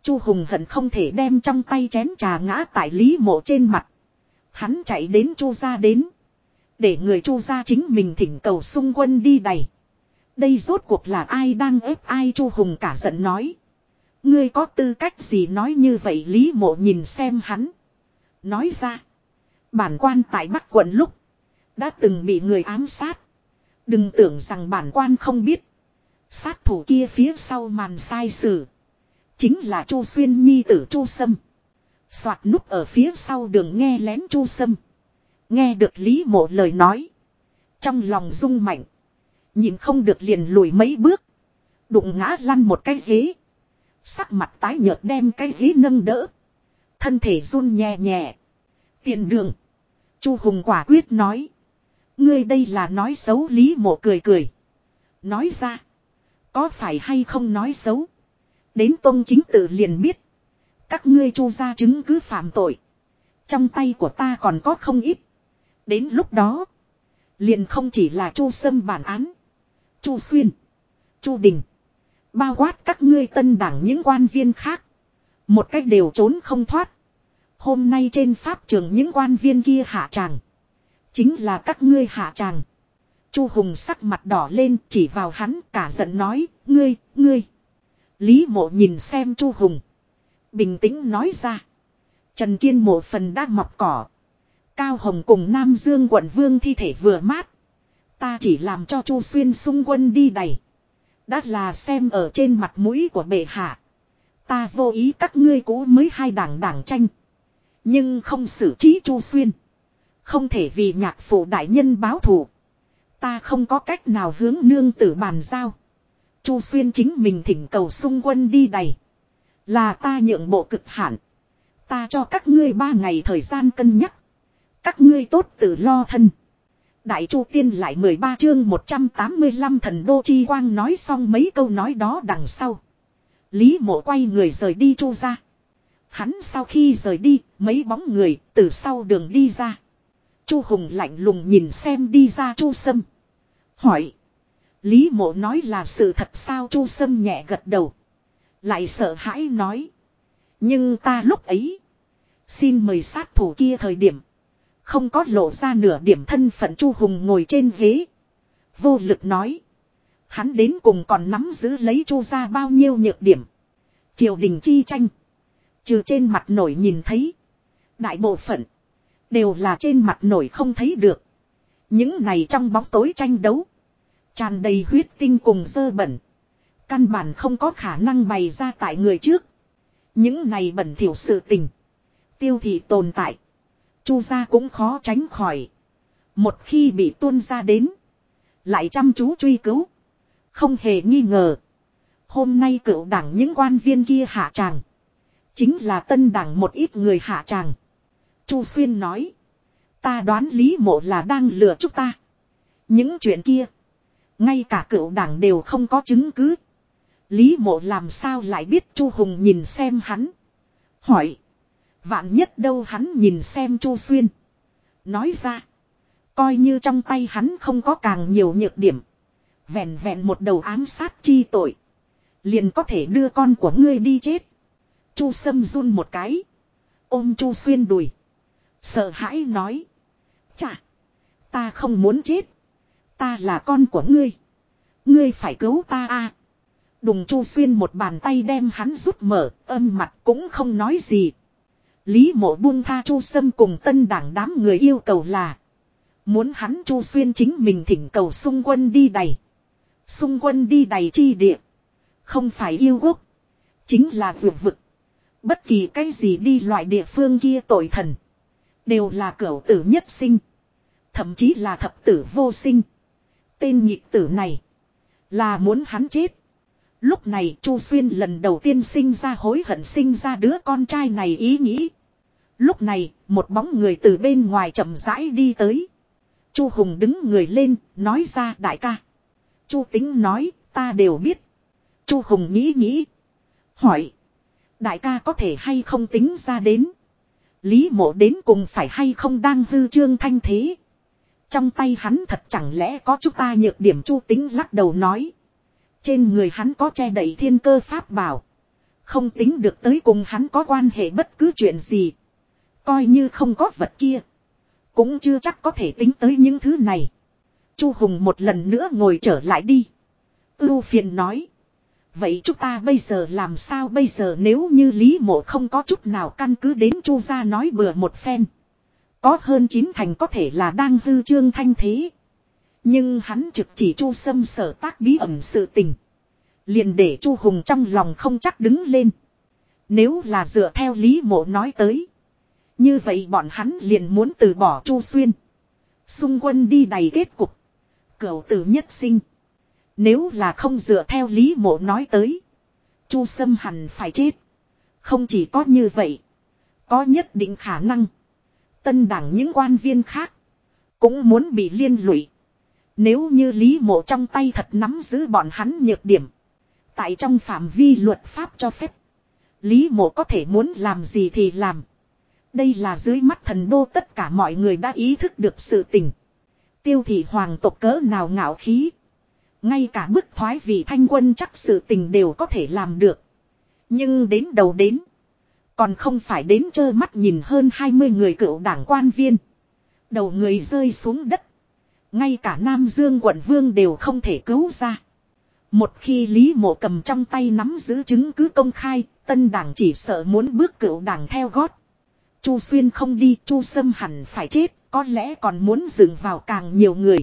Chu Hùng hận không thể đem trong tay chén trà ngã tại Lý Mộ trên mặt. Hắn chạy đến Chu gia đến. Để người Chu gia chính mình thỉnh cầu xung quân đi đầy. Đây rốt cuộc là ai đang ép ai Chu Hùng cả giận nói. Ngươi có tư cách gì nói như vậy Lý Mộ nhìn xem hắn. Nói ra. Bản quan tại Bắc quận lúc. Đã từng bị người ám sát. Đừng tưởng rằng bản quan không biết. Sát thủ kia phía sau màn sai sử. Chính là Chu Xuyên Nhi tử Chu Sâm. Soạt núp ở phía sau đường nghe lén Chu Sâm. Nghe được Lý Mộ lời nói. Trong lòng rung mạnh. Nhìn không được liền lùi mấy bước. Đụng ngã lăn một cái ghế. Sắc mặt tái nhợt đem cái ghế nâng đỡ. Thân thể run nhẹ nhẹ. Tiền đường. Chu Hùng quả quyết nói. Ngươi đây là nói xấu Lý Mộ cười cười. Nói ra. Có phải hay không nói xấu. Đến tôn chính tự liền biết. Các ngươi chu ra chứng cứ phạm tội. Trong tay của ta còn có không ít. Đến lúc đó. Liền không chỉ là chu sâm bản án. chu xuyên. chu đình. Bao quát các ngươi tân đảng những quan viên khác. Một cách đều trốn không thoát. Hôm nay trên pháp trường những quan viên kia hạ tràng. Chính là các ngươi hạ tràng. Chu Hùng sắc mặt đỏ lên chỉ vào hắn cả giận nói, ngươi, ngươi. Lý mộ nhìn xem Chu Hùng. Bình tĩnh nói ra. Trần Kiên mộ phần đã mọc cỏ. Cao Hồng cùng Nam Dương quận vương thi thể vừa mát. Ta chỉ làm cho Chu Xuyên xung quân đi đầy. Đã là xem ở trên mặt mũi của bệ hạ. Ta vô ý các ngươi cũ mới hai đảng đảng tranh. Nhưng không xử trí Chu Xuyên. Không thể vì nhạc phụ đại nhân báo thù. Ta không có cách nào hướng nương tử bàn giao. Chu Xuyên chính mình thỉnh cầu xung quân đi đầy. Là ta nhượng bộ cực hạn. Ta cho các ngươi ba ngày thời gian cân nhắc. Các ngươi tốt tự lo thân. Đại Chu Tiên lại 13 chương 185 thần đô chi quang nói xong mấy câu nói đó đằng sau. Lý mộ quay người rời đi Chu ra. Hắn sau khi rời đi, mấy bóng người từ sau đường đi ra. Chu Hùng lạnh lùng nhìn xem đi ra Chu Sâm. Hỏi. Lý mộ nói là sự thật sao Chu Sâm nhẹ gật đầu. Lại sợ hãi nói. Nhưng ta lúc ấy. Xin mời sát thủ kia thời điểm. Không có lộ ra nửa điểm thân phận Chu Hùng ngồi trên ghế. Vô lực nói. Hắn đến cùng còn nắm giữ lấy Chu ra bao nhiêu nhược điểm. Triều đình chi tranh. Trừ trên mặt nổi nhìn thấy. Đại bộ phận. Đều là trên mặt nổi không thấy được. Những này trong bóng tối tranh đấu. Tràn đầy huyết tinh cùng dơ bẩn. Căn bản không có khả năng bày ra tại người trước. Những này bẩn thiểu sự tình. Tiêu thị tồn tại. Chu gia cũng khó tránh khỏi. Một khi bị tuôn ra đến. Lại chăm chú truy cứu. Không hề nghi ngờ. Hôm nay cựu đảng những quan viên kia hạ tràng. Chính là tân đảng một ít người hạ tràng. Chu Xuyên nói. Ta đoán Lý Mộ là đang lừa chúng ta. Những chuyện kia. Ngay cả cựu đảng đều không có chứng cứ. Lý Mộ làm sao lại biết Chu Hùng nhìn xem hắn. Hỏi. Vạn nhất đâu hắn nhìn xem Chu Xuyên. Nói ra. Coi như trong tay hắn không có càng nhiều nhược điểm. Vẹn vẹn một đầu ám sát chi tội. Liền có thể đưa con của ngươi đi chết. Chu Sâm run một cái. Ôm Chu Xuyên đùi. Sợ hãi nói. Chà. Ta không muốn chết. Ta là con của ngươi. Ngươi phải cứu ta a. Đùng Chu Xuyên một bàn tay đem hắn rút mở, âm mặt cũng không nói gì. Lý mộ buông tha Chu Sâm cùng tân đảng đám người yêu cầu là. Muốn hắn Chu Xuyên chính mình thỉnh cầu xung quân đi đầy. Xung quân đi đầy chi địa. Không phải yêu quốc. Chính là vượt vực. Bất kỳ cái gì đi loại địa phương kia tội thần. Đều là cửu tử nhất sinh. Thậm chí là thập tử vô sinh. Tên nhị tử này. Là muốn hắn chết. Lúc này Chu Xuyên lần đầu tiên sinh ra hối hận sinh ra đứa con trai này ý nghĩ. Lúc này, một bóng người từ bên ngoài chậm rãi đi tới. Chu Hùng đứng người lên, nói ra đại ca. Chu Tính nói, ta đều biết. Chu Hùng nghĩ nghĩ. Hỏi. Đại ca có thể hay không tính ra đến. Lý mộ đến cùng phải hay không đang hư trương thanh thế. Trong tay hắn thật chẳng lẽ có chúng ta nhược điểm chu tính lắc đầu nói. Trên người hắn có che đậy thiên cơ pháp bảo. Không tính được tới cùng hắn có quan hệ bất cứ chuyện gì. Coi như không có vật kia. Cũng chưa chắc có thể tính tới những thứ này. Chu Hùng một lần nữa ngồi trở lại đi. Ưu phiền nói. Vậy chúng ta bây giờ làm sao bây giờ nếu như Lý Mộ không có chút nào căn cứ đến Chu gia nói bừa một phen. Có hơn chín thành có thể là đang hư trương thanh thế. Nhưng hắn trực chỉ Chu Sâm sở tác bí ẩn sự tình. Liền để Chu Hùng trong lòng không chắc đứng lên. Nếu là dựa theo Lý Mộ nói tới. Như vậy bọn hắn liền muốn từ bỏ Chu Xuyên. Xung quân đi đầy kết cục. Cửu tử nhất sinh. Nếu là không dựa theo Lý Mộ nói tới. Chu Sâm hẳn phải chết. Không chỉ có như vậy. Có nhất định khả năng. Tân đảng những quan viên khác. Cũng muốn bị liên lụy. Nếu như Lý Mộ trong tay thật nắm giữ bọn hắn nhược điểm. Tại trong phạm vi luật pháp cho phép. Lý Mộ có thể muốn làm gì thì làm. Đây là dưới mắt thần đô tất cả mọi người đã ý thức được sự tình. Tiêu thị hoàng tộc cỡ nào ngạo khí. Ngay cả bức thoái vị thanh quân chắc sự tình đều có thể làm được. Nhưng đến đầu đến. Còn không phải đến trơ mắt nhìn hơn 20 người cựu đảng quan viên. Đầu người rơi xuống đất. Ngay cả Nam Dương quận vương đều không thể cứu ra. Một khi Lý Mộ cầm trong tay nắm giữ chứng cứ công khai, tân đảng chỉ sợ muốn bước cựu đảng theo gót. Chu Xuyên không đi, Chu Sâm hẳn phải chết, có lẽ còn muốn dừng vào càng nhiều người.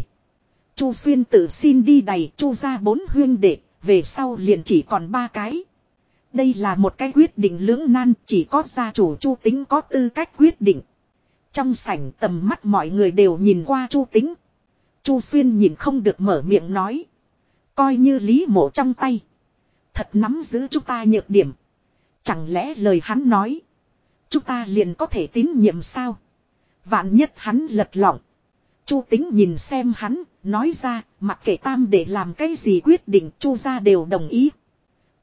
Chu Xuyên tự xin đi đầy, Chu ra bốn huyên đệ, về sau liền chỉ còn ba cái. Đây là một cái quyết định lưỡng nan, chỉ có gia chủ Chu Tính có tư cách quyết định. Trong sảnh tầm mắt mọi người đều nhìn qua Chu Tính. Chu Xuyên nhìn không được mở miệng nói. Coi như lý mộ trong tay. Thật nắm giữ chúng ta nhược điểm. Chẳng lẽ lời hắn nói. Chúng ta liền có thể tín nhiệm sao? Vạn nhất hắn lật lọng. Chu tính nhìn xem hắn, nói ra, mặc kệ tam để làm cái gì quyết định chu ra đều đồng ý.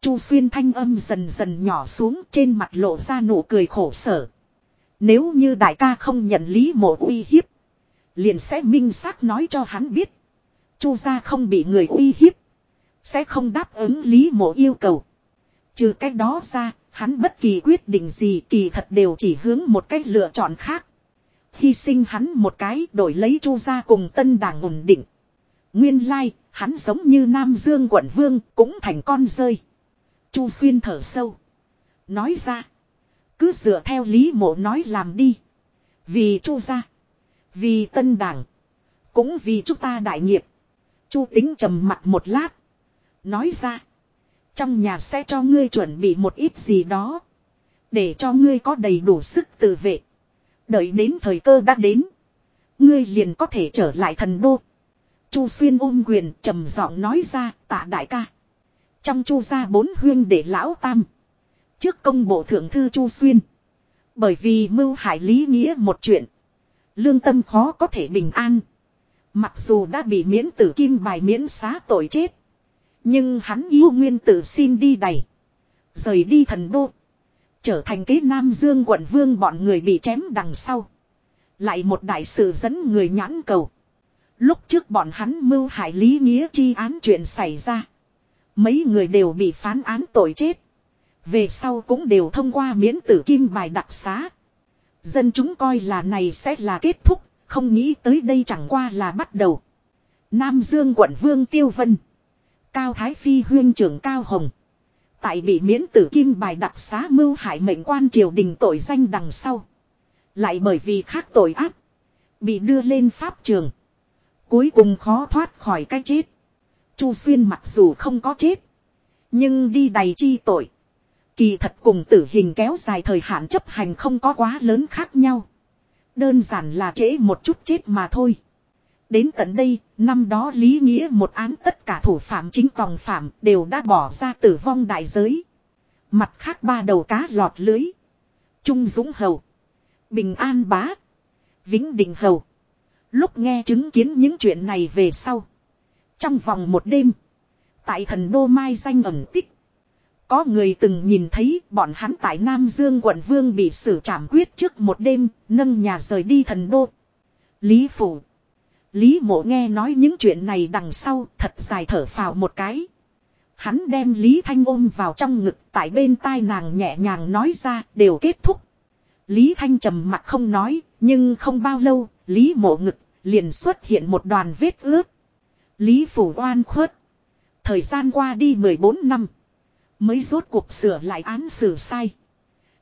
Chu xuyên thanh âm dần dần nhỏ xuống trên mặt lộ ra nụ cười khổ sở. Nếu như đại ca không nhận lý mộ uy hiếp. Liền sẽ minh xác nói cho hắn biết. Chu gia không bị người uy hiếp. Sẽ không đáp ứng lý mộ yêu cầu. Trừ cách đó ra, hắn bất kỳ quyết định gì kỳ thật đều chỉ hướng một cách lựa chọn khác. Hy sinh hắn một cái đổi lấy chu gia cùng tân đảng ổn định. Nguyên lai, hắn giống như Nam Dương quận vương cũng thành con rơi. Chu xuyên thở sâu. Nói ra. Cứ dựa theo lý mộ nói làm đi. Vì chu ra. Vì tân đảng. Cũng vì chúng ta đại nghiệp. Chu tính trầm mặt một lát. Nói ra. Trong nhà sẽ cho ngươi chuẩn bị một ít gì đó. Để cho ngươi có đầy đủ sức tự vệ. Đợi đến thời cơ đã đến. Ngươi liền có thể trở lại thần đô. Chu Xuyên ôm quyền trầm giọng nói ra, tạ đại ca. Trong chu gia bốn huyên để lão tam. Trước công bộ thượng thư Chu Xuyên. Bởi vì mưu hại lý nghĩa một chuyện. Lương tâm khó có thể bình an. Mặc dù đã bị miễn tử kim bài miễn xá tội chết. Nhưng hắn yêu nguyên tử xin đi đầy. Rời đi thần đô. Trở thành kế Nam Dương quận vương bọn người bị chém đằng sau. Lại một đại sự dẫn người nhãn cầu. Lúc trước bọn hắn mưu hại lý nghĩa chi án chuyện xảy ra. Mấy người đều bị phán án tội chết. Về sau cũng đều thông qua miễn tử kim bài đặc xá. Dân chúng coi là này sẽ là kết thúc, không nghĩ tới đây chẳng qua là bắt đầu. Nam Dương quận Vương Tiêu Vân. Cao Thái Phi huyên trưởng Cao Hồng. Tại bị miễn tử kim bài đặc xá mưu hại mệnh quan triều đình tội danh đằng sau. Lại bởi vì khác tội ác. Bị đưa lên pháp trường. Cuối cùng khó thoát khỏi cái chết. Chu Xuyên mặc dù không có chết. Nhưng đi đầy chi tội. Kỳ thật cùng tử hình kéo dài thời hạn chấp hành không có quá lớn khác nhau. Đơn giản là trễ một chút chết mà thôi. Đến tận đây, năm đó lý nghĩa một án tất cả thủ phạm chính tòng phạm đều đã bỏ ra tử vong đại giới. Mặt khác ba đầu cá lọt lưới. Trung Dũng Hầu. Bình An Bá. Vĩnh Đình Hầu. Lúc nghe chứng kiến những chuyện này về sau. Trong vòng một đêm. Tại thần đô mai danh ẩn tích. Có người từng nhìn thấy bọn hắn tại Nam Dương quận Vương bị xử trảm quyết trước một đêm, nâng nhà rời đi thần đô. Lý Phủ. Lý mộ nghe nói những chuyện này đằng sau thật dài thở phào một cái. Hắn đem Lý Thanh ôm vào trong ngực tại bên tai nàng nhẹ nhàng nói ra đều kết thúc. Lý Thanh trầm mặt không nói, nhưng không bao lâu, Lý mộ ngực liền xuất hiện một đoàn vết ướt. Lý Phủ oan khuất. Thời gian qua đi 14 năm. Mới rốt cuộc sửa lại án xử sai.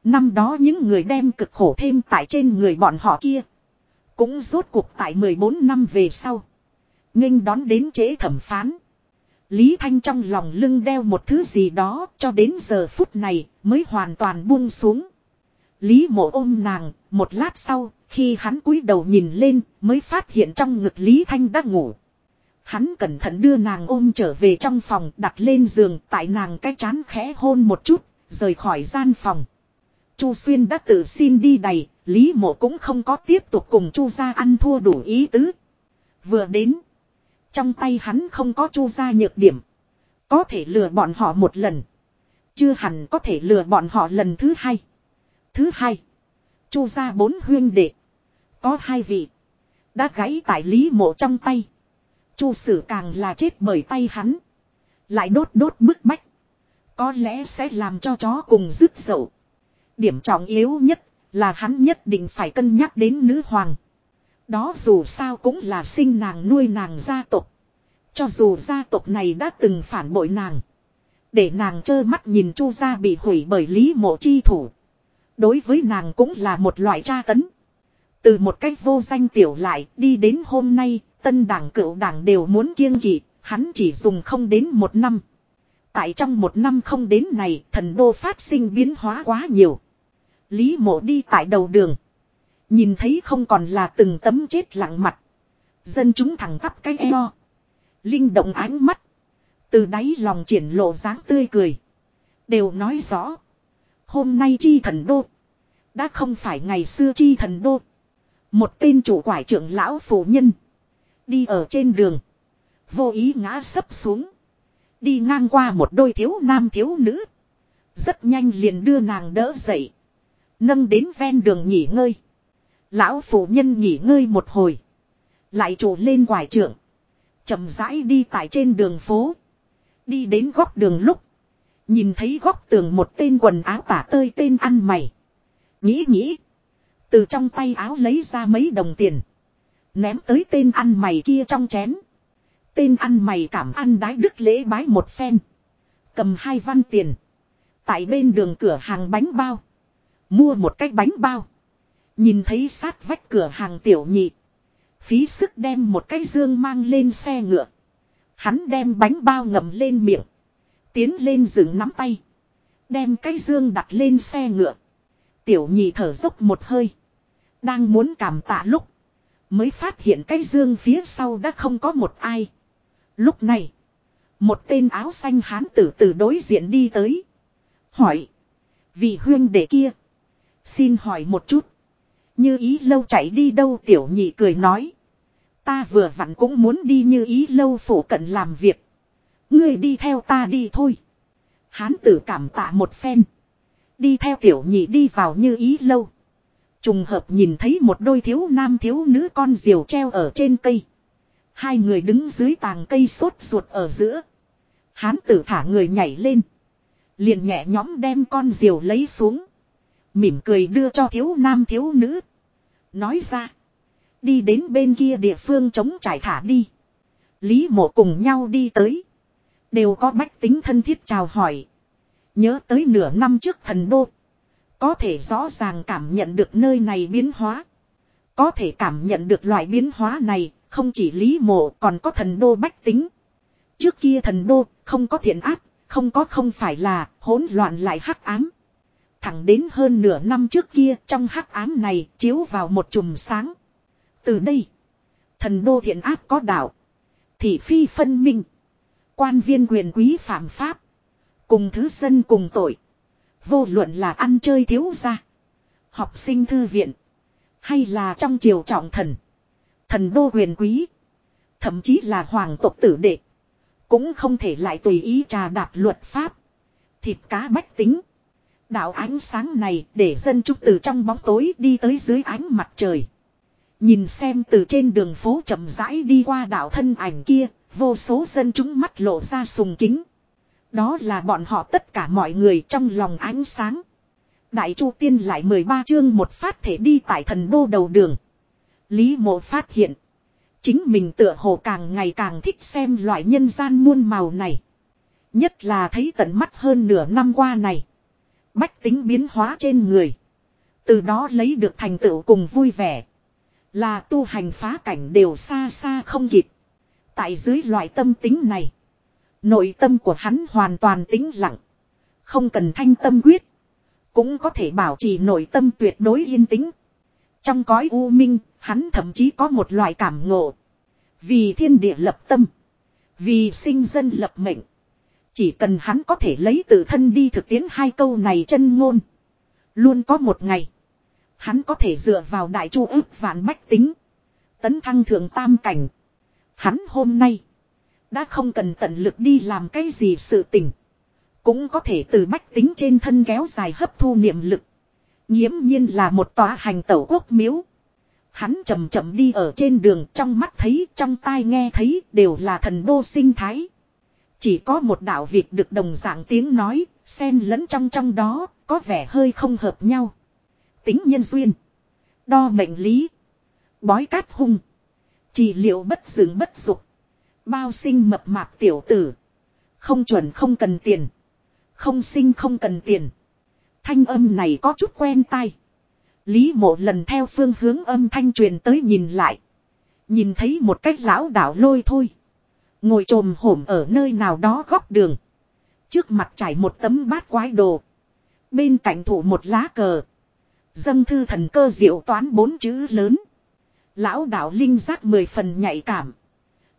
Năm đó những người đem cực khổ thêm tại trên người bọn họ kia. Cũng rốt cuộc tại 14 năm về sau. nghênh đón đến trễ thẩm phán. Lý Thanh trong lòng lưng đeo một thứ gì đó cho đến giờ phút này mới hoàn toàn buông xuống. Lý mộ ôm nàng, một lát sau, khi hắn cúi đầu nhìn lên mới phát hiện trong ngực Lý Thanh đã ngủ. Hắn cẩn thận đưa nàng ôm trở về trong phòng đặt lên giường tại nàng cái chán khẽ hôn một chút, rời khỏi gian phòng. Chu Xuyên đã tự xin đi đầy, Lý Mộ cũng không có tiếp tục cùng Chu gia ăn thua đủ ý tứ. Vừa đến, trong tay hắn không có Chu gia nhược điểm, có thể lừa bọn họ một lần, chưa hẳn có thể lừa bọn họ lần thứ hai. Thứ hai, Chu gia bốn huyên đệ, có hai vị đã gãy tại Lý Mộ trong tay. Chu sử càng là chết bởi tay hắn. Lại đốt đốt bức bách. Có lẽ sẽ làm cho chó cùng rứt dậu. Điểm trọng yếu nhất là hắn nhất định phải cân nhắc đến nữ hoàng. Đó dù sao cũng là sinh nàng nuôi nàng gia tộc. Cho dù gia tộc này đã từng phản bội nàng. Để nàng trơ mắt nhìn chu gia bị hủy bởi lý mộ chi thủ. Đối với nàng cũng là một loại tra tấn. Từ một cách vô danh tiểu lại đi đến hôm nay Tân đảng cựu đảng đều muốn kiêng kỵ, hắn chỉ dùng không đến một năm. Tại trong một năm không đến này, thần đô phát sinh biến hóa quá nhiều. Lý mộ đi tại đầu đường. Nhìn thấy không còn là từng tấm chết lặng mặt. Dân chúng thẳng tắp cái eo. Linh động ánh mắt. Từ đáy lòng triển lộ dáng tươi cười. Đều nói rõ. Hôm nay chi thần đô. Đã không phải ngày xưa chi thần đô. Một tên chủ quải trưởng lão phụ nhân. Đi ở trên đường. Vô ý ngã sấp xuống. Đi ngang qua một đôi thiếu nam thiếu nữ. Rất nhanh liền đưa nàng đỡ dậy. Nâng đến ven đường nghỉ ngơi. Lão phụ nhân nghỉ ngơi một hồi. Lại trụ lên quải trưởng. chậm rãi đi tại trên đường phố. Đi đến góc đường lúc. Nhìn thấy góc tường một tên quần áo tả tơi tên ăn mày. Nghĩ nghĩ. Từ trong tay áo lấy ra mấy đồng tiền. Ném tới tên ăn mày kia trong chén. Tên ăn mày cảm ăn đái đức lễ bái một phen. Cầm hai văn tiền. Tại bên đường cửa hàng bánh bao. Mua một cái bánh bao. Nhìn thấy sát vách cửa hàng tiểu nhị. Phí sức đem một cái dương mang lên xe ngựa. Hắn đem bánh bao ngậm lên miệng. Tiến lên rừng nắm tay. Đem cái dương đặt lên xe ngựa. Tiểu nhị thở dốc một hơi. Đang muốn cảm tạ lúc. Mới phát hiện cái dương phía sau đã không có một ai. Lúc này. Một tên áo xanh hán tử từ đối diện đi tới. Hỏi. vì huyên đệ kia. Xin hỏi một chút. Như ý lâu chạy đi đâu tiểu nhị cười nói. Ta vừa vặn cũng muốn đi như ý lâu phủ cận làm việc. Ngươi đi theo ta đi thôi. Hán tử cảm tạ một phen. Đi theo tiểu nhị đi vào như ý lâu. Trùng hợp nhìn thấy một đôi thiếu nam thiếu nữ con diều treo ở trên cây. Hai người đứng dưới tàng cây sốt ruột ở giữa. Hán tử thả người nhảy lên. Liền nhẹ nhõm đem con diều lấy xuống. Mỉm cười đưa cho thiếu nam thiếu nữ. Nói ra. Đi đến bên kia địa phương chống trải thả đi. Lý mộ cùng nhau đi tới. Đều có bách tính thân thiết chào hỏi. Nhớ tới nửa năm trước thần đô. Có thể rõ ràng cảm nhận được nơi này biến hóa. Có thể cảm nhận được loại biến hóa này, không chỉ lý mộ còn có thần đô bách tính. Trước kia thần đô, không có thiện ác, không có không phải là hỗn loạn lại hắc ám. Thẳng đến hơn nửa năm trước kia trong hắc ám này chiếu vào một chùm sáng. Từ đây, thần đô thiện ác có đạo. Thị phi phân minh. Quan viên quyền quý phạm pháp. Cùng thứ dân cùng tội. Vô luận là ăn chơi thiếu gia. Học sinh thư viện. Hay là trong triều trọng thần. Thần đô quyền quý. Thậm chí là hoàng tộc tử đệ. Cũng không thể lại tùy ý trà đạp luật pháp. Thịt cá bách tính. Đạo ánh sáng này để dân chúng từ trong bóng tối đi tới dưới ánh mặt trời. Nhìn xem từ trên đường phố chậm rãi đi qua đạo thân ảnh kia, vô số dân chúng mắt lộ ra sùng kính. Đó là bọn họ tất cả mọi người trong lòng ánh sáng. Đại Chu Tiên lại 13 chương một phát thể đi tại thần đô đầu đường. Lý mộ phát hiện. Chính mình tựa hồ càng ngày càng thích xem loại nhân gian muôn màu này. Nhất là thấy tận mắt hơn nửa năm qua này. Bách tính biến hóa trên người. Từ đó lấy được thành tựu cùng vui vẻ. Là tu hành phá cảnh đều xa xa không kịp. Tại dưới loại tâm tính này. Nội tâm của hắn hoàn toàn tĩnh lặng. Không cần thanh tâm quyết. Cũng có thể bảo trì nội tâm tuyệt đối yên tĩnh. Trong cõi u minh, hắn thậm chí có một loại cảm ngộ. Vì thiên địa lập tâm. Vì sinh dân lập mệnh. Chỉ cần hắn có thể lấy tự thân đi thực tiễn hai câu này chân ngôn. Luôn có một ngày. Hắn có thể dựa vào đại chu ước vạn bách tính. Tấn thăng thượng tam cảnh. Hắn hôm nay. Đã không cần tận lực đi làm cái gì sự tình. Cũng có thể từ bách tính trên thân kéo dài hấp thu niệm lực. Nhiễm nhiên là một tòa hành tẩu quốc miếu. Hắn chậm chậm đi ở trên đường trong mắt thấy trong tai nghe thấy đều là thần đô sinh thái. Chỉ có một đạo việc được đồng dạng tiếng nói, xen lẫn trong trong đó, có vẻ hơi không hợp nhau. Tính nhân duyên. Đo mệnh lý. Bói cát hung. chỉ liệu bất dừng bất dục. Bao sinh mập mạp tiểu tử. Không chuẩn không cần tiền. Không sinh không cần tiền. Thanh âm này có chút quen tai. Lý mộ lần theo phương hướng âm thanh truyền tới nhìn lại. Nhìn thấy một cách lão đảo lôi thôi. Ngồi trồm hổm ở nơi nào đó góc đường. Trước mặt trải một tấm bát quái đồ. Bên cạnh thủ một lá cờ. Dâng thư thần cơ diệu toán bốn chữ lớn. Lão đạo linh giác mười phần nhạy cảm.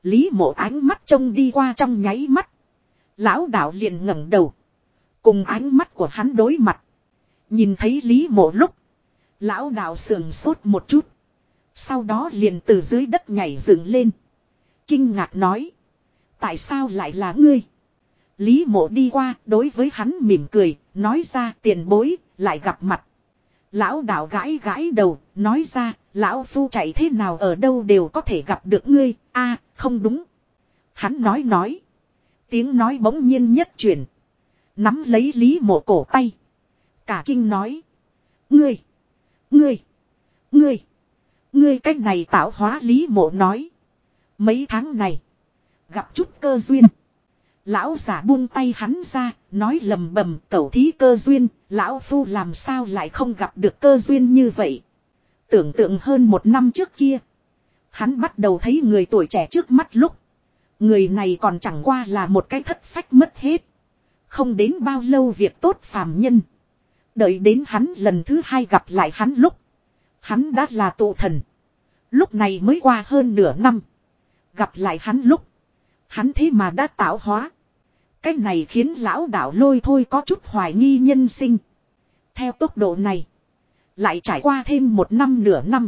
Lý mộ ánh mắt trông đi qua trong nháy mắt. Lão đạo liền ngẩng đầu. Cùng ánh mắt của hắn đối mặt. Nhìn thấy Lý mộ lúc. Lão đạo sườn sốt một chút. Sau đó liền từ dưới đất nhảy dựng lên. Kinh ngạc nói. Tại sao lại là ngươi? Lý mộ đi qua đối với hắn mỉm cười. Nói ra tiền bối, lại gặp mặt. Lão đạo gãi gãi đầu. Nói ra lão phu chạy thế nào ở đâu đều có thể gặp được ngươi. a không đúng. Hắn nói nói. Tiếng nói bỗng nhiên nhất chuyển. Nắm lấy Lý mộ cổ tay. Cả kinh nói. Ngươi. Ngươi. Ngươi. Ngươi cách này tạo hóa Lý mộ nói. Mấy tháng này. Gặp chút cơ duyên. Lão giả buông tay hắn ra, nói lầm bầm cẩu thí cơ duyên, lão phu làm sao lại không gặp được cơ duyên như vậy. Tưởng tượng hơn một năm trước kia. Hắn bắt đầu thấy người tuổi trẻ trước mắt lúc. Người này còn chẳng qua là một cái thất phách mất hết. Không đến bao lâu việc tốt phàm nhân. Đợi đến hắn lần thứ hai gặp lại hắn lúc. Hắn đã là tụ thần. Lúc này mới qua hơn nửa năm. Gặp lại hắn lúc. Hắn thế mà đã tạo hóa. Cái này khiến lão đạo lôi thôi có chút hoài nghi nhân sinh. Theo tốc độ này. Lại trải qua thêm một năm nửa năm.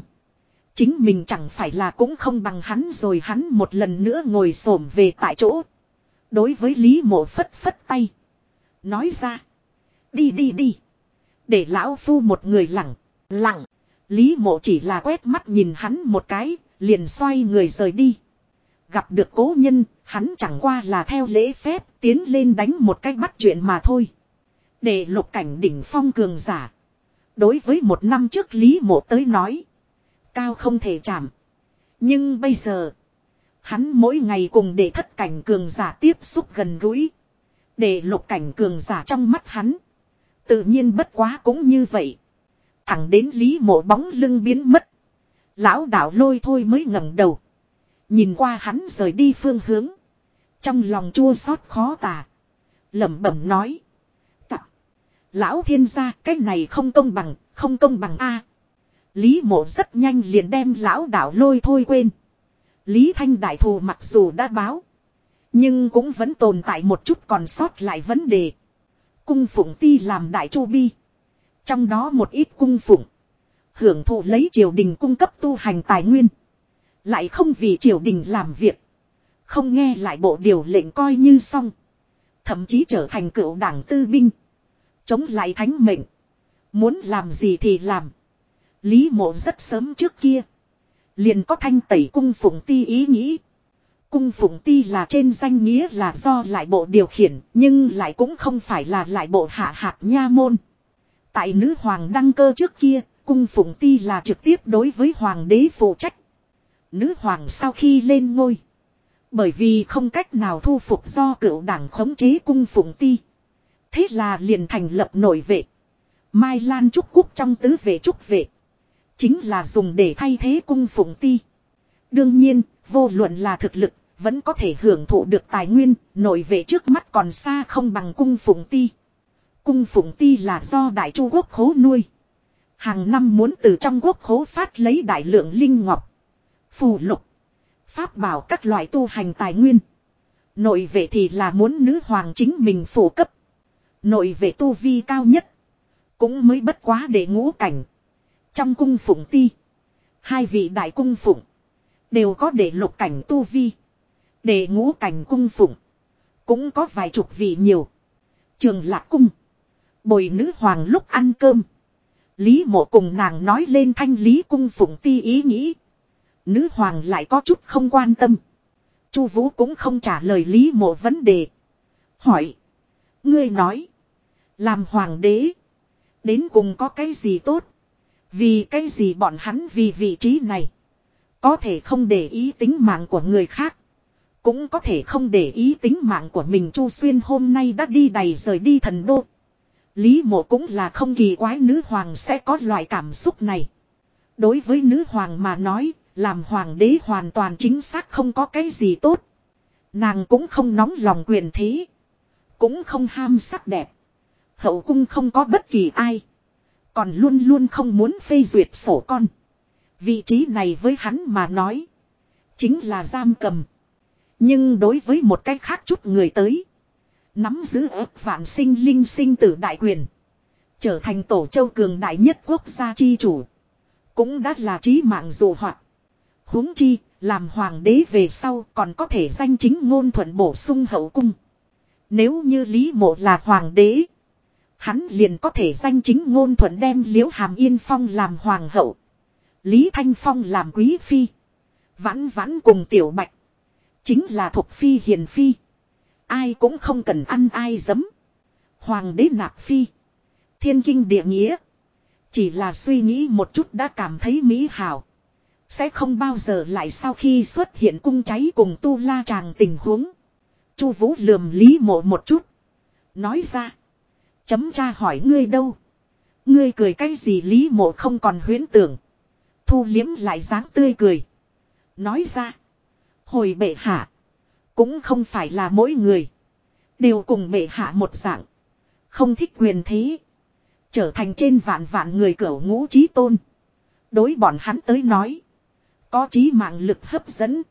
Chính mình chẳng phải là cũng không bằng hắn rồi hắn một lần nữa ngồi xổm về tại chỗ. Đối với Lý mộ phất phất tay. Nói ra. Đi đi đi. Để lão phu một người lặng. Lặng. Lý mộ chỉ là quét mắt nhìn hắn một cái. Liền xoay người rời đi. Gặp được cố nhân. Hắn chẳng qua là theo lễ phép. Tiến lên đánh một cách bắt chuyện mà thôi. Để lục cảnh đỉnh phong cường giả. Đối với một năm trước Lý mộ tới nói. Cao không thể chạm. Nhưng bây giờ. Hắn mỗi ngày cùng để thất cảnh cường giả tiếp xúc gần gũi. Để lục cảnh cường giả trong mắt hắn. Tự nhiên bất quá cũng như vậy. Thẳng đến lý mộ bóng lưng biến mất. Lão đạo lôi thôi mới ngẩng đầu. Nhìn qua hắn rời đi phương hướng. Trong lòng chua xót khó tả. lẩm bẩm nói. Tặng. Lão thiên gia cái này không công bằng, không công bằng a Lý mộ rất nhanh liền đem lão đạo lôi thôi quên. Lý thanh đại thù mặc dù đã báo. Nhưng cũng vẫn tồn tại một chút còn sót lại vấn đề. Cung phụng ti làm đại chu bi. Trong đó một ít cung phụng. Hưởng thụ lấy triều đình cung cấp tu hành tài nguyên. Lại không vì triều đình làm việc. Không nghe lại bộ điều lệnh coi như xong. Thậm chí trở thành cựu đảng tư binh. Chống lại thánh mệnh. Muốn làm gì thì làm. Lý mộ rất sớm trước kia. Liền có thanh tẩy cung phụng ti ý nghĩ. Cung phụng ti là trên danh nghĩa là do lại bộ điều khiển, nhưng lại cũng không phải là lại bộ hạ hạt nha môn. Tại nữ hoàng đăng cơ trước kia, cung phụng ti là trực tiếp đối với hoàng đế phụ trách. Nữ hoàng sau khi lên ngôi. Bởi vì không cách nào thu phục do cựu đảng khống chế cung phụng ti. Thế là liền thành lập nội vệ. Mai Lan Trúc Quốc trong tứ vệ Trúc vệ. Chính là dùng để thay thế cung phụng ti. Đương nhiên, vô luận là thực lực, vẫn có thể hưởng thụ được tài nguyên, nội vệ trước mắt còn xa không bằng cung phụng ti. Cung phụng ti là do đại chu quốc khố nuôi. Hàng năm muốn từ trong quốc khố phát lấy đại lượng linh ngọc, phù lục, pháp bảo các loại tu hành tài nguyên. Nội vệ thì là muốn nữ hoàng chính mình phổ cấp. Nội vệ tu vi cao nhất. Cũng mới bất quá để ngũ cảnh. Trong cung phụng ti. Hai vị đại cung phụng. Đều có để lục cảnh tu vi. Để ngũ cảnh cung phụng. Cũng có vài chục vị nhiều. Trường lạc cung. Bồi nữ hoàng lúc ăn cơm. Lý mộ cùng nàng nói lên thanh lý cung phụng ti ý nghĩ. Nữ hoàng lại có chút không quan tâm. Chu Vũ cũng không trả lời Lý mộ vấn đề. Hỏi. Ngươi nói. Làm hoàng đế. Đến cùng có cái gì tốt. Vì cái gì bọn hắn vì vị trí này. Có thể không để ý tính mạng của người khác. Cũng có thể không để ý tính mạng của mình Chu Xuyên hôm nay đã đi đầy rời đi thần đô. Lý mộ cũng là không kỳ quái nữ hoàng sẽ có loại cảm xúc này. Đối với nữ hoàng mà nói, làm hoàng đế hoàn toàn chính xác không có cái gì tốt. Nàng cũng không nóng lòng quyền thế. Cũng không ham sắc đẹp. Hậu cung không có bất kỳ ai. Còn luôn luôn không muốn phê duyệt sổ con. Vị trí này với hắn mà nói. Chính là giam cầm. Nhưng đối với một cách khác chút người tới. Nắm giữ ước vạn sinh linh sinh tử đại quyền. Trở thành tổ châu cường đại nhất quốc gia chi chủ. Cũng đã là trí mạng dù hoạt huống chi, làm hoàng đế về sau còn có thể danh chính ngôn thuận bổ sung hậu cung. Nếu như Lý Mộ là hoàng đế. Hắn liền có thể danh chính ngôn thuận đem Liễu Hàm Yên Phong làm hoàng hậu. Lý Thanh Phong làm quý phi. Vãn vãn cùng tiểu bạch. Chính là thuộc phi hiền phi. Ai cũng không cần ăn ai dấm. Hoàng đế nạp phi. Thiên kinh địa nghĩa. Chỉ là suy nghĩ một chút đã cảm thấy mỹ hảo. Sẽ không bao giờ lại sau khi xuất hiện cung cháy cùng tu la tràng tình huống. Chu vũ lườm lý mộ một chút. Nói ra. Chấm tra hỏi ngươi đâu. Ngươi cười cái gì lý mộ không còn huyễn tưởng. Thu liếm lại dáng tươi cười. Nói ra. Hồi bệ hạ. Cũng không phải là mỗi người. Đều cùng bệ hạ một dạng. Không thích quyền thế. Trở thành trên vạn vạn người cửu ngũ trí tôn. Đối bọn hắn tới nói. Có trí mạng lực hấp dẫn.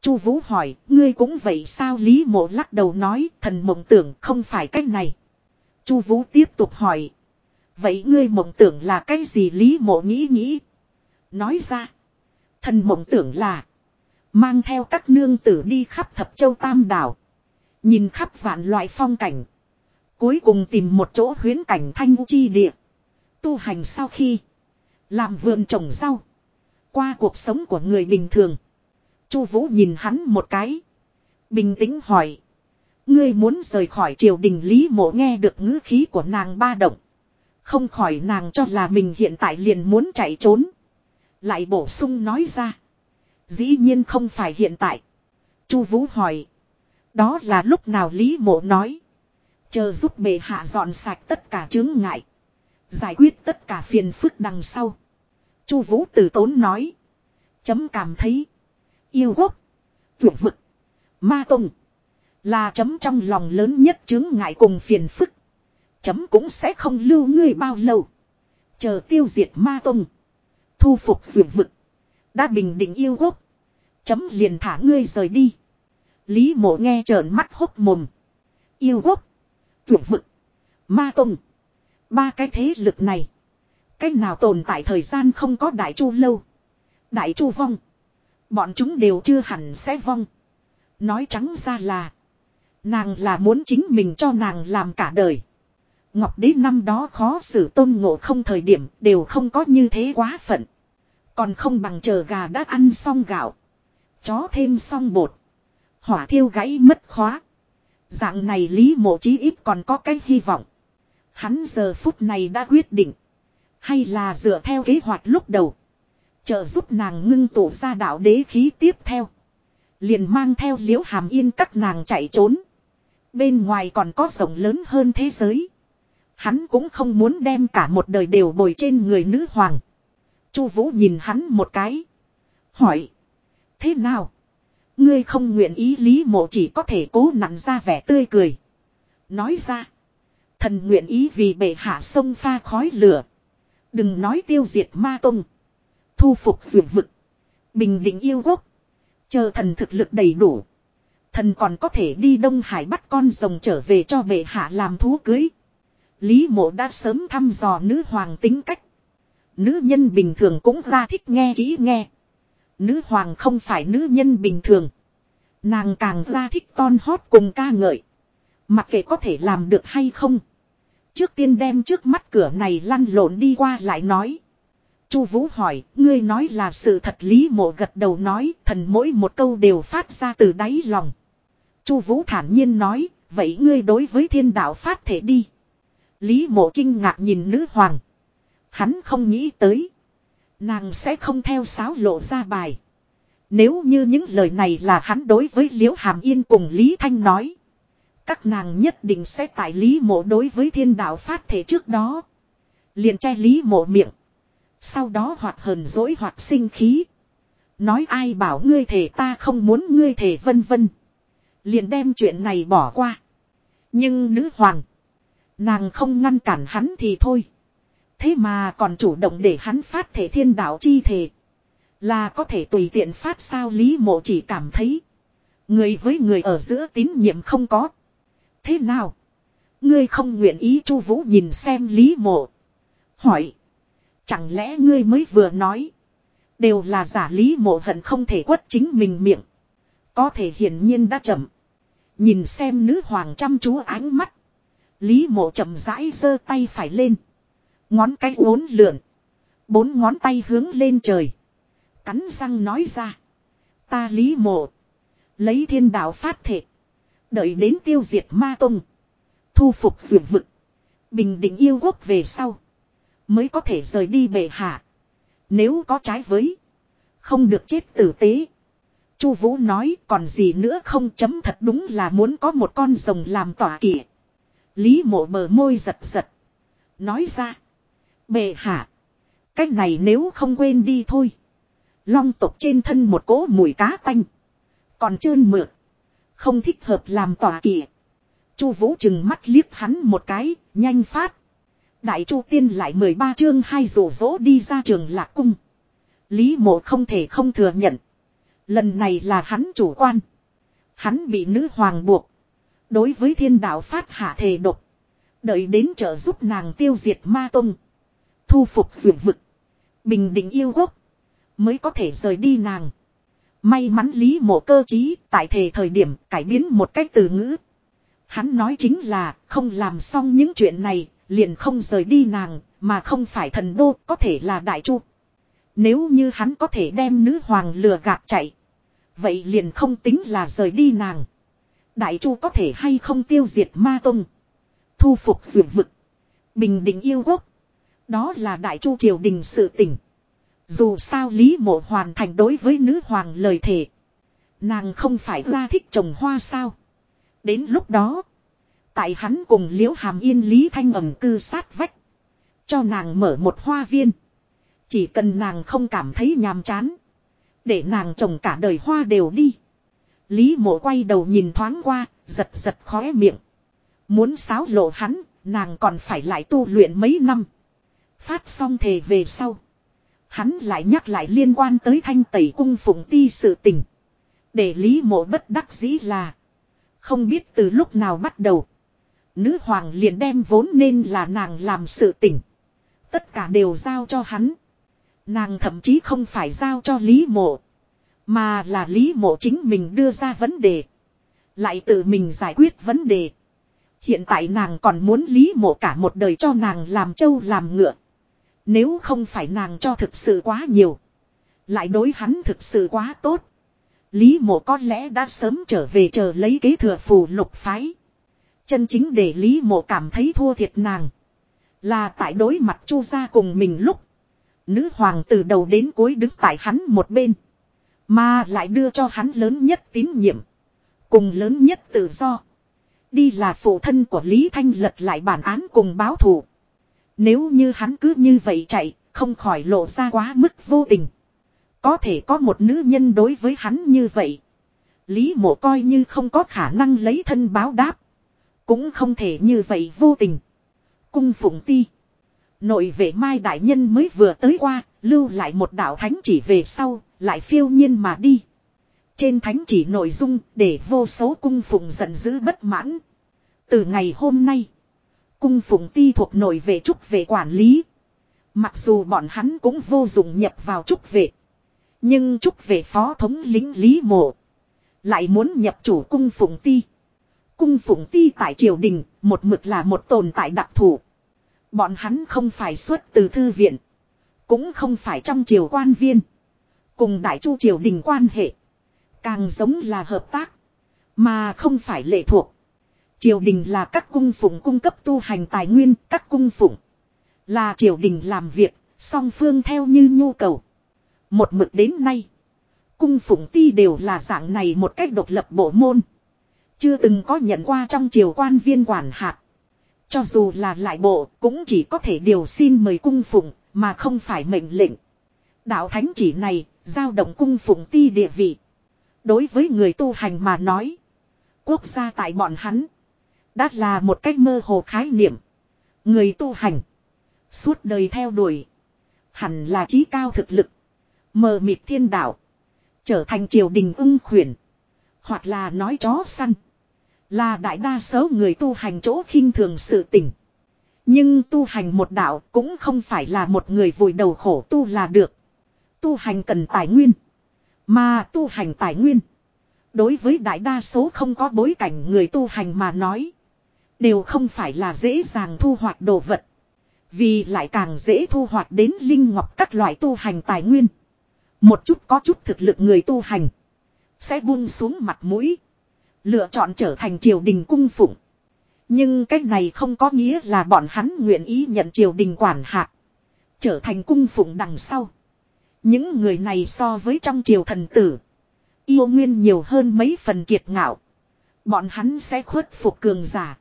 Chu Vũ hỏi, ngươi cũng vậy sao Lý Mộ lắc đầu nói, thần mộng tưởng không phải cách này. Chu Vũ tiếp tục hỏi. Vậy ngươi mộng tưởng là cái gì Lý Mộ nghĩ nghĩ. Nói ra. Thần mộng tưởng là. Mang theo các nương tử đi khắp thập châu tam đảo. Nhìn khắp vạn loại phong cảnh. Cuối cùng tìm một chỗ huyến cảnh thanh chi địa. Tu hành sau khi. Làm vườn trồng rau. Qua cuộc sống của người bình thường. Chu Vũ nhìn hắn một cái. Bình tĩnh hỏi. Ngươi muốn rời khỏi triều đình Lý Mộ nghe được ngữ khí của nàng ba động. Không khỏi nàng cho là mình hiện tại liền muốn chạy trốn. Lại bổ sung nói ra. Dĩ nhiên không phải hiện tại. Chu Vũ hỏi. Đó là lúc nào Lý Mộ nói. Chờ giúp bệ hạ dọn sạch tất cả chướng ngại. Giải quyết tất cả phiền phức đằng sau. Chu Vũ từ tốn nói. Chấm cảm thấy. Yêu quốc. Vượt vực. Ma tông. Là chấm trong lòng lớn nhất chứng ngại cùng phiền phức. Chấm cũng sẽ không lưu ngươi bao lâu. Chờ tiêu diệt ma tông. Thu phục dược vực. Đã bình định yêu quốc. Chấm liền thả ngươi rời đi. Lý mộ nghe trợn mắt hốc mồm. Yêu quốc. Dược vực. Ma tông. Ba cái thế lực này. Cái nào tồn tại thời gian không có đại chu lâu. Đại chu vong. Bọn chúng đều chưa hẳn sẽ vong. Nói trắng ra là. Nàng là muốn chính mình cho nàng làm cả đời. Ngọc đế năm đó khó xử tôn ngộ không thời điểm đều không có như thế quá phận. Còn không bằng chờ gà đã ăn xong gạo. Chó thêm xong bột. Hỏa thiêu gãy mất khóa. Dạng này Lý Mộ Chí ít còn có cái hy vọng. Hắn giờ phút này đã quyết định. Hay là dựa theo kế hoạch lúc đầu. Trợ giúp nàng ngưng tụ ra đạo đế khí tiếp theo. Liền mang theo liễu hàm yên các nàng chạy trốn. Bên ngoài còn có rộng lớn hơn thế giới. Hắn cũng không muốn đem cả một đời đều bồi trên người nữ hoàng. Chu Vũ nhìn hắn một cái. Hỏi. Thế nào? Ngươi không nguyện ý lý mộ chỉ có thể cố nặn ra vẻ tươi cười. Nói ra. Thần nguyện ý vì bệ hạ sông pha khói lửa. Đừng nói tiêu diệt ma tông. Thu phục dược vực. Bình định yêu quốc. Chờ thần thực lực đầy đủ. Thần còn có thể đi Đông Hải bắt con rồng trở về cho bệ hạ làm thú cưới. Lý mộ đã sớm thăm dò nữ hoàng tính cách. Nữ nhân bình thường cũng ra thích nghe kỹ nghe. Nữ hoàng không phải nữ nhân bình thường. Nàng càng ra thích ton hót cùng ca ngợi. Mặc kệ có thể làm được hay không. Trước tiên đem trước mắt cửa này lăn lộn đi qua lại nói. Chu Vũ hỏi, ngươi nói là sự thật Lý Mộ gật đầu nói, thần mỗi một câu đều phát ra từ đáy lòng. Chu Vũ thản nhiên nói, vậy ngươi đối với thiên đạo phát thể đi. Lý Mộ kinh ngạc nhìn nữ hoàng. Hắn không nghĩ tới. Nàng sẽ không theo sáo lộ ra bài. Nếu như những lời này là hắn đối với Liễu Hàm Yên cùng Lý Thanh nói. Các nàng nhất định sẽ tại Lý Mộ đối với thiên đạo phát thể trước đó. Liền che Lý Mộ miệng. Sau đó hoặc hờn dỗi hoặc sinh khí. Nói ai bảo ngươi thể ta không muốn ngươi thể vân vân. Liền đem chuyện này bỏ qua. Nhưng nữ hoàng. Nàng không ngăn cản hắn thì thôi. Thế mà còn chủ động để hắn phát thể thiên đạo chi thể. Là có thể tùy tiện phát sao Lý mộ chỉ cảm thấy. Người với người ở giữa tín nhiệm không có. Thế nào? Ngươi không nguyện ý chu vũ nhìn xem Lý mộ. Hỏi. Chẳng lẽ ngươi mới vừa nói. Đều là giả Lý mộ hận không thể quất chính mình miệng. Có thể hiển nhiên đã chậm. Nhìn xem nữ hoàng chăm chú ánh mắt. Lý mộ chậm rãi giơ tay phải lên. Ngón cái uốn lượn. Bốn ngón tay hướng lên trời. Cắn răng nói ra. Ta lý mộ. Lấy thiên đạo phát thệ Đợi đến tiêu diệt ma tông. Thu phục dược vực. Bình định yêu quốc về sau. Mới có thể rời đi bệ hạ. Nếu có trái với. Không được chết tử tế. Chu Vũ nói, còn gì nữa không chấm thật đúng là muốn có một con rồng làm tỏa kỵ. Lý mộ bờ môi giật giật. Nói ra. Bệ hạ. Cách này nếu không quên đi thôi. Long tộc trên thân một cỗ mùi cá tanh. Còn trơn mượt. Không thích hợp làm tỏa kỵ. Chu Vũ chừng mắt liếc hắn một cái, nhanh phát. Đại Chu Tiên lại 13 chương hai rủ rỗ đi ra trường Lạc cung. Lý Mộ không thể không thừa nhận, lần này là hắn chủ quan. Hắn bị nữ hoàng buộc, đối với thiên đạo phát hạ thề độc, đợi đến trợ giúp nàng tiêu diệt ma tông, thu phục dược vực, bình định yêu quốc, mới có thể rời đi nàng. May mắn Lý Mộ cơ trí tại thề thời điểm cải biến một cách từ ngữ. Hắn nói chính là không làm xong những chuyện này, liền không rời đi nàng, mà không phải thần đô, có thể là đại chu. Nếu như hắn có thể đem nữ hoàng lừa gạt chạy, vậy liền không tính là rời đi nàng. Đại chu có thể hay không tiêu diệt ma tông, thu phục dược vực, bình định yêu quốc. Đó là đại chu triều đình sự tỉnh. Dù sao Lý Mộ hoàn thành đối với nữ hoàng lời thề. Nàng không phải ra thích trồng hoa sao. Đến lúc đó. Tại hắn cùng liễu hàm yên Lý Thanh ẩm cư sát vách. Cho nàng mở một hoa viên. Chỉ cần nàng không cảm thấy nhàm chán. Để nàng trồng cả đời hoa đều đi. Lý mộ quay đầu nhìn thoáng qua, giật giật khóe miệng. Muốn xáo lộ hắn, nàng còn phải lại tu luyện mấy năm. Phát xong thề về sau. Hắn lại nhắc lại liên quan tới thanh tẩy cung phụng ti sự tình. Để lý mộ bất đắc dĩ là. Không biết từ lúc nào bắt đầu. Nữ hoàng liền đem vốn nên là nàng làm sự tình. Tất cả đều giao cho hắn. Nàng thậm chí không phải giao cho lý mộ. Mà là lý mộ chính mình đưa ra vấn đề. Lại tự mình giải quyết vấn đề. Hiện tại nàng còn muốn lý mộ cả một đời cho nàng làm trâu làm ngựa. Nếu không phải nàng cho thực sự quá nhiều. Lại đối hắn thực sự quá tốt. Lý mộ có lẽ đã sớm trở về chờ lấy kế thừa phù lục phái. Chân chính để Lý mộ cảm thấy thua thiệt nàng. Là tại đối mặt chu gia cùng mình lúc. Nữ hoàng từ đầu đến cuối đứng tại hắn một bên. Mà lại đưa cho hắn lớn nhất tín nhiệm. Cùng lớn nhất tự do. Đi là phụ thân của Lý Thanh lật lại bản án cùng báo thù. Nếu như hắn cứ như vậy chạy, không khỏi lộ ra quá mức vô tình. Có thể có một nữ nhân đối với hắn như vậy. Lý mộ coi như không có khả năng lấy thân báo đáp. Cũng không thể như vậy vô tình. Cung phụng ti. Nội vệ mai đại nhân mới vừa tới qua, lưu lại một đạo thánh chỉ về sau, lại phiêu nhiên mà đi. Trên thánh chỉ nội dung để vô số cung phụng giận dữ bất mãn. Từ ngày hôm nay, cung phụng ti thuộc nội về trúc về quản lý. Mặc dù bọn hắn cũng vô dụng nhập vào trúc vệ. Nhưng trúc về phó thống lính Lý Mộ. Lại muốn nhập chủ cung phụng ti. Cung phụng ti tại triều đình, một mực là một tồn tại đặc thù. Bọn hắn không phải xuất từ thư viện. Cũng không phải trong triều quan viên. Cùng đại chu triều đình quan hệ. Càng giống là hợp tác. Mà không phải lệ thuộc. Triều đình là các cung phụng cung cấp tu hành tài nguyên, các cung phụng. Là triều đình làm việc, song phương theo như nhu cầu. Một mực đến nay. Cung phụng ti đều là dạng này một cách độc lập bộ môn. Chưa từng có nhận qua trong triều quan viên quản hạt. Cho dù là lại bộ cũng chỉ có thể điều xin mời cung phụng mà không phải mệnh lệnh. Đạo thánh chỉ này giao động cung phụng ti địa vị. Đối với người tu hành mà nói. Quốc gia tại bọn hắn. Đã là một cách mơ hồ khái niệm. Người tu hành. Suốt đời theo đuổi. Hẳn là trí cao thực lực. Mờ mịt thiên đạo. Trở thành triều đình ưng khuyển. Hoặc là nói chó săn. Là đại đa số người tu hành chỗ khinh thường sự tình. Nhưng tu hành một đạo cũng không phải là một người vùi đầu khổ tu là được. Tu hành cần tài nguyên. Mà tu hành tài nguyên. Đối với đại đa số không có bối cảnh người tu hành mà nói. Đều không phải là dễ dàng thu hoạch đồ vật. Vì lại càng dễ thu hoạch đến linh ngọc các loại tu hành tài nguyên. Một chút có chút thực lực người tu hành. Sẽ buông xuống mặt mũi. Lựa chọn trở thành triều đình cung phụng. Nhưng cách này không có nghĩa là bọn hắn nguyện ý nhận triều đình quản hạt. Trở thành cung phụng đằng sau. Những người này so với trong triều thần tử. Yêu nguyên nhiều hơn mấy phần kiệt ngạo. Bọn hắn sẽ khuất phục cường giả.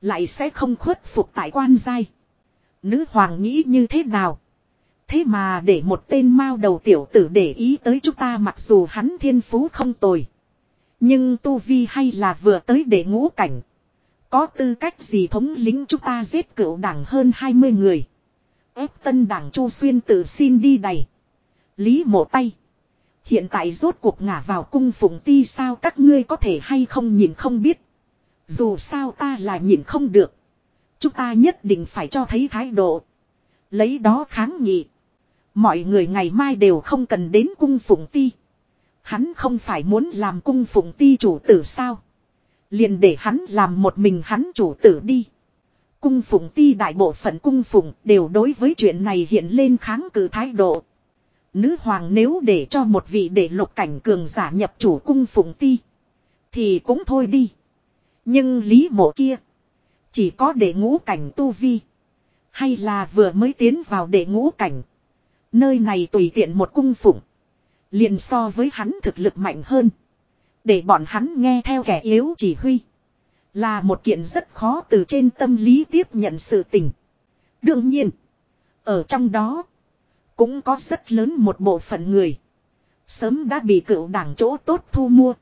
Lại sẽ không khuất phục tại quan giai. Nữ hoàng nghĩ như thế nào? Thế mà để một tên mao đầu tiểu tử để ý tới chúng ta mặc dù hắn thiên phú không tồi. Nhưng Tu Vi hay là vừa tới để ngũ cảnh. Có tư cách gì thống lính chúng ta giết cựu đảng hơn 20 người. ép tân đảng Chu Xuyên tự xin đi đầy. Lý mộ tay. Hiện tại rốt cuộc ngả vào cung phụng ti sao các ngươi có thể hay không nhìn không biết. Dù sao ta là nhìn không được. Chúng ta nhất định phải cho thấy thái độ. Lấy đó kháng nghị. Mọi người ngày mai đều không cần đến cung phụng ti. Hắn không phải muốn làm cung phụng ti chủ tử sao. Liền để hắn làm một mình hắn chủ tử đi. Cung phụng ti đại bộ phận cung phụng đều đối với chuyện này hiện lên kháng cự thái độ. Nữ hoàng nếu để cho một vị để lục cảnh cường giả nhập chủ cung phụng ti. Thì cũng thôi đi. Nhưng lý mộ kia. Chỉ có để ngũ cảnh tu vi. Hay là vừa mới tiến vào để ngũ cảnh. Nơi này tùy tiện một cung phụng. Liền so với hắn thực lực mạnh hơn. Để bọn hắn nghe theo kẻ yếu chỉ huy. Là một kiện rất khó từ trên tâm lý tiếp nhận sự tình. Đương nhiên. Ở trong đó. Cũng có rất lớn một bộ phận người. Sớm đã bị cựu đảng chỗ tốt thu mua.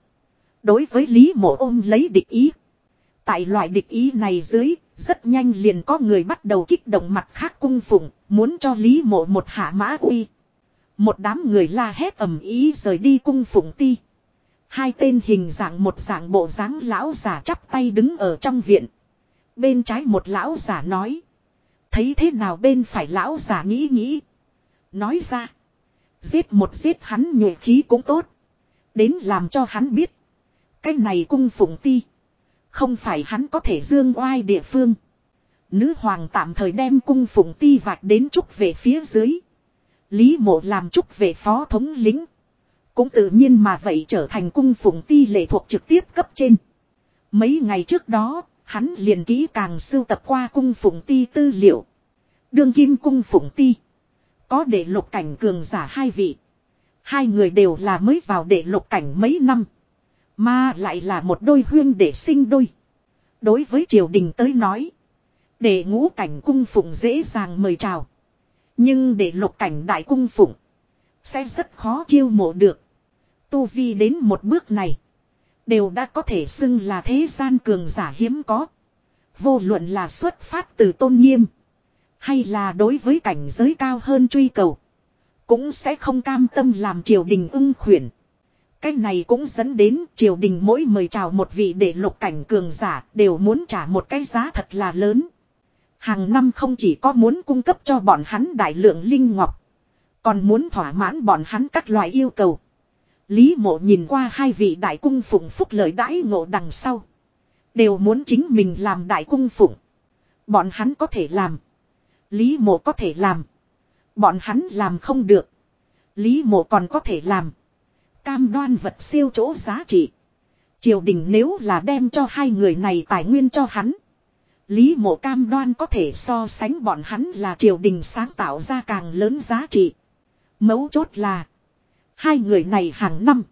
Đối với Lý Mộ ôm lấy địch ý. Tại loại địch ý này dưới, Rất nhanh liền có người bắt đầu kích động mặt khác cung phụng, muốn cho Lý Mộ một hạ mã uy. Một đám người la hét ầm ý rời đi cung phụng ti. Hai tên hình dạng một dạng bộ dáng lão giả chắp tay đứng ở trong viện. Bên trái một lão giả nói. Thấy thế nào bên phải lão giả nghĩ nghĩ. Nói ra. Giết một giết hắn nhuệ khí cũng tốt. Đến làm cho hắn biết. Cái này cung phụng ti. Không phải hắn có thể dương oai địa phương. Nữ hoàng tạm thời đem cung phụng ti vạch đến trúc về phía dưới. Lý mộ làm trúc về phó thống lính. Cũng tự nhiên mà vậy trở thành cung phụng ti lệ thuộc trực tiếp cấp trên. Mấy ngày trước đó, hắn liền kỹ càng sưu tập qua cung phụng ti tư liệu. Đương kim cung phụng ti. Có để lục cảnh cường giả hai vị. Hai người đều là mới vào để lục cảnh mấy năm. Mà lại là một đôi huyên để sinh đôi. Đối với triều đình tới nói. Để ngũ cảnh cung phụng dễ dàng mời chào. Nhưng để lục cảnh đại cung phụng. Sẽ rất khó chiêu mộ được. Tu Vi đến một bước này. Đều đã có thể xưng là thế gian cường giả hiếm có. Vô luận là xuất phát từ tôn nghiêm. Hay là đối với cảnh giới cao hơn truy cầu. Cũng sẽ không cam tâm làm triều đình ưng khuyển. Cái này cũng dẫn đến triều đình mỗi mời chào một vị để lục cảnh cường giả đều muốn trả một cái giá thật là lớn. Hàng năm không chỉ có muốn cung cấp cho bọn hắn đại lượng linh ngọc. Còn muốn thỏa mãn bọn hắn các loại yêu cầu. Lý mộ nhìn qua hai vị đại cung phụng phúc lợi đãi ngộ đằng sau. Đều muốn chính mình làm đại cung phụng. Bọn hắn có thể làm. Lý mộ có thể làm. Bọn hắn làm không được. Lý mộ còn có thể làm. Cam đoan vật siêu chỗ giá trị. Triều đình nếu là đem cho hai người này tài nguyên cho hắn. Lý mộ cam đoan có thể so sánh bọn hắn là triều đình sáng tạo ra càng lớn giá trị. Mấu chốt là. Hai người này hàng năm.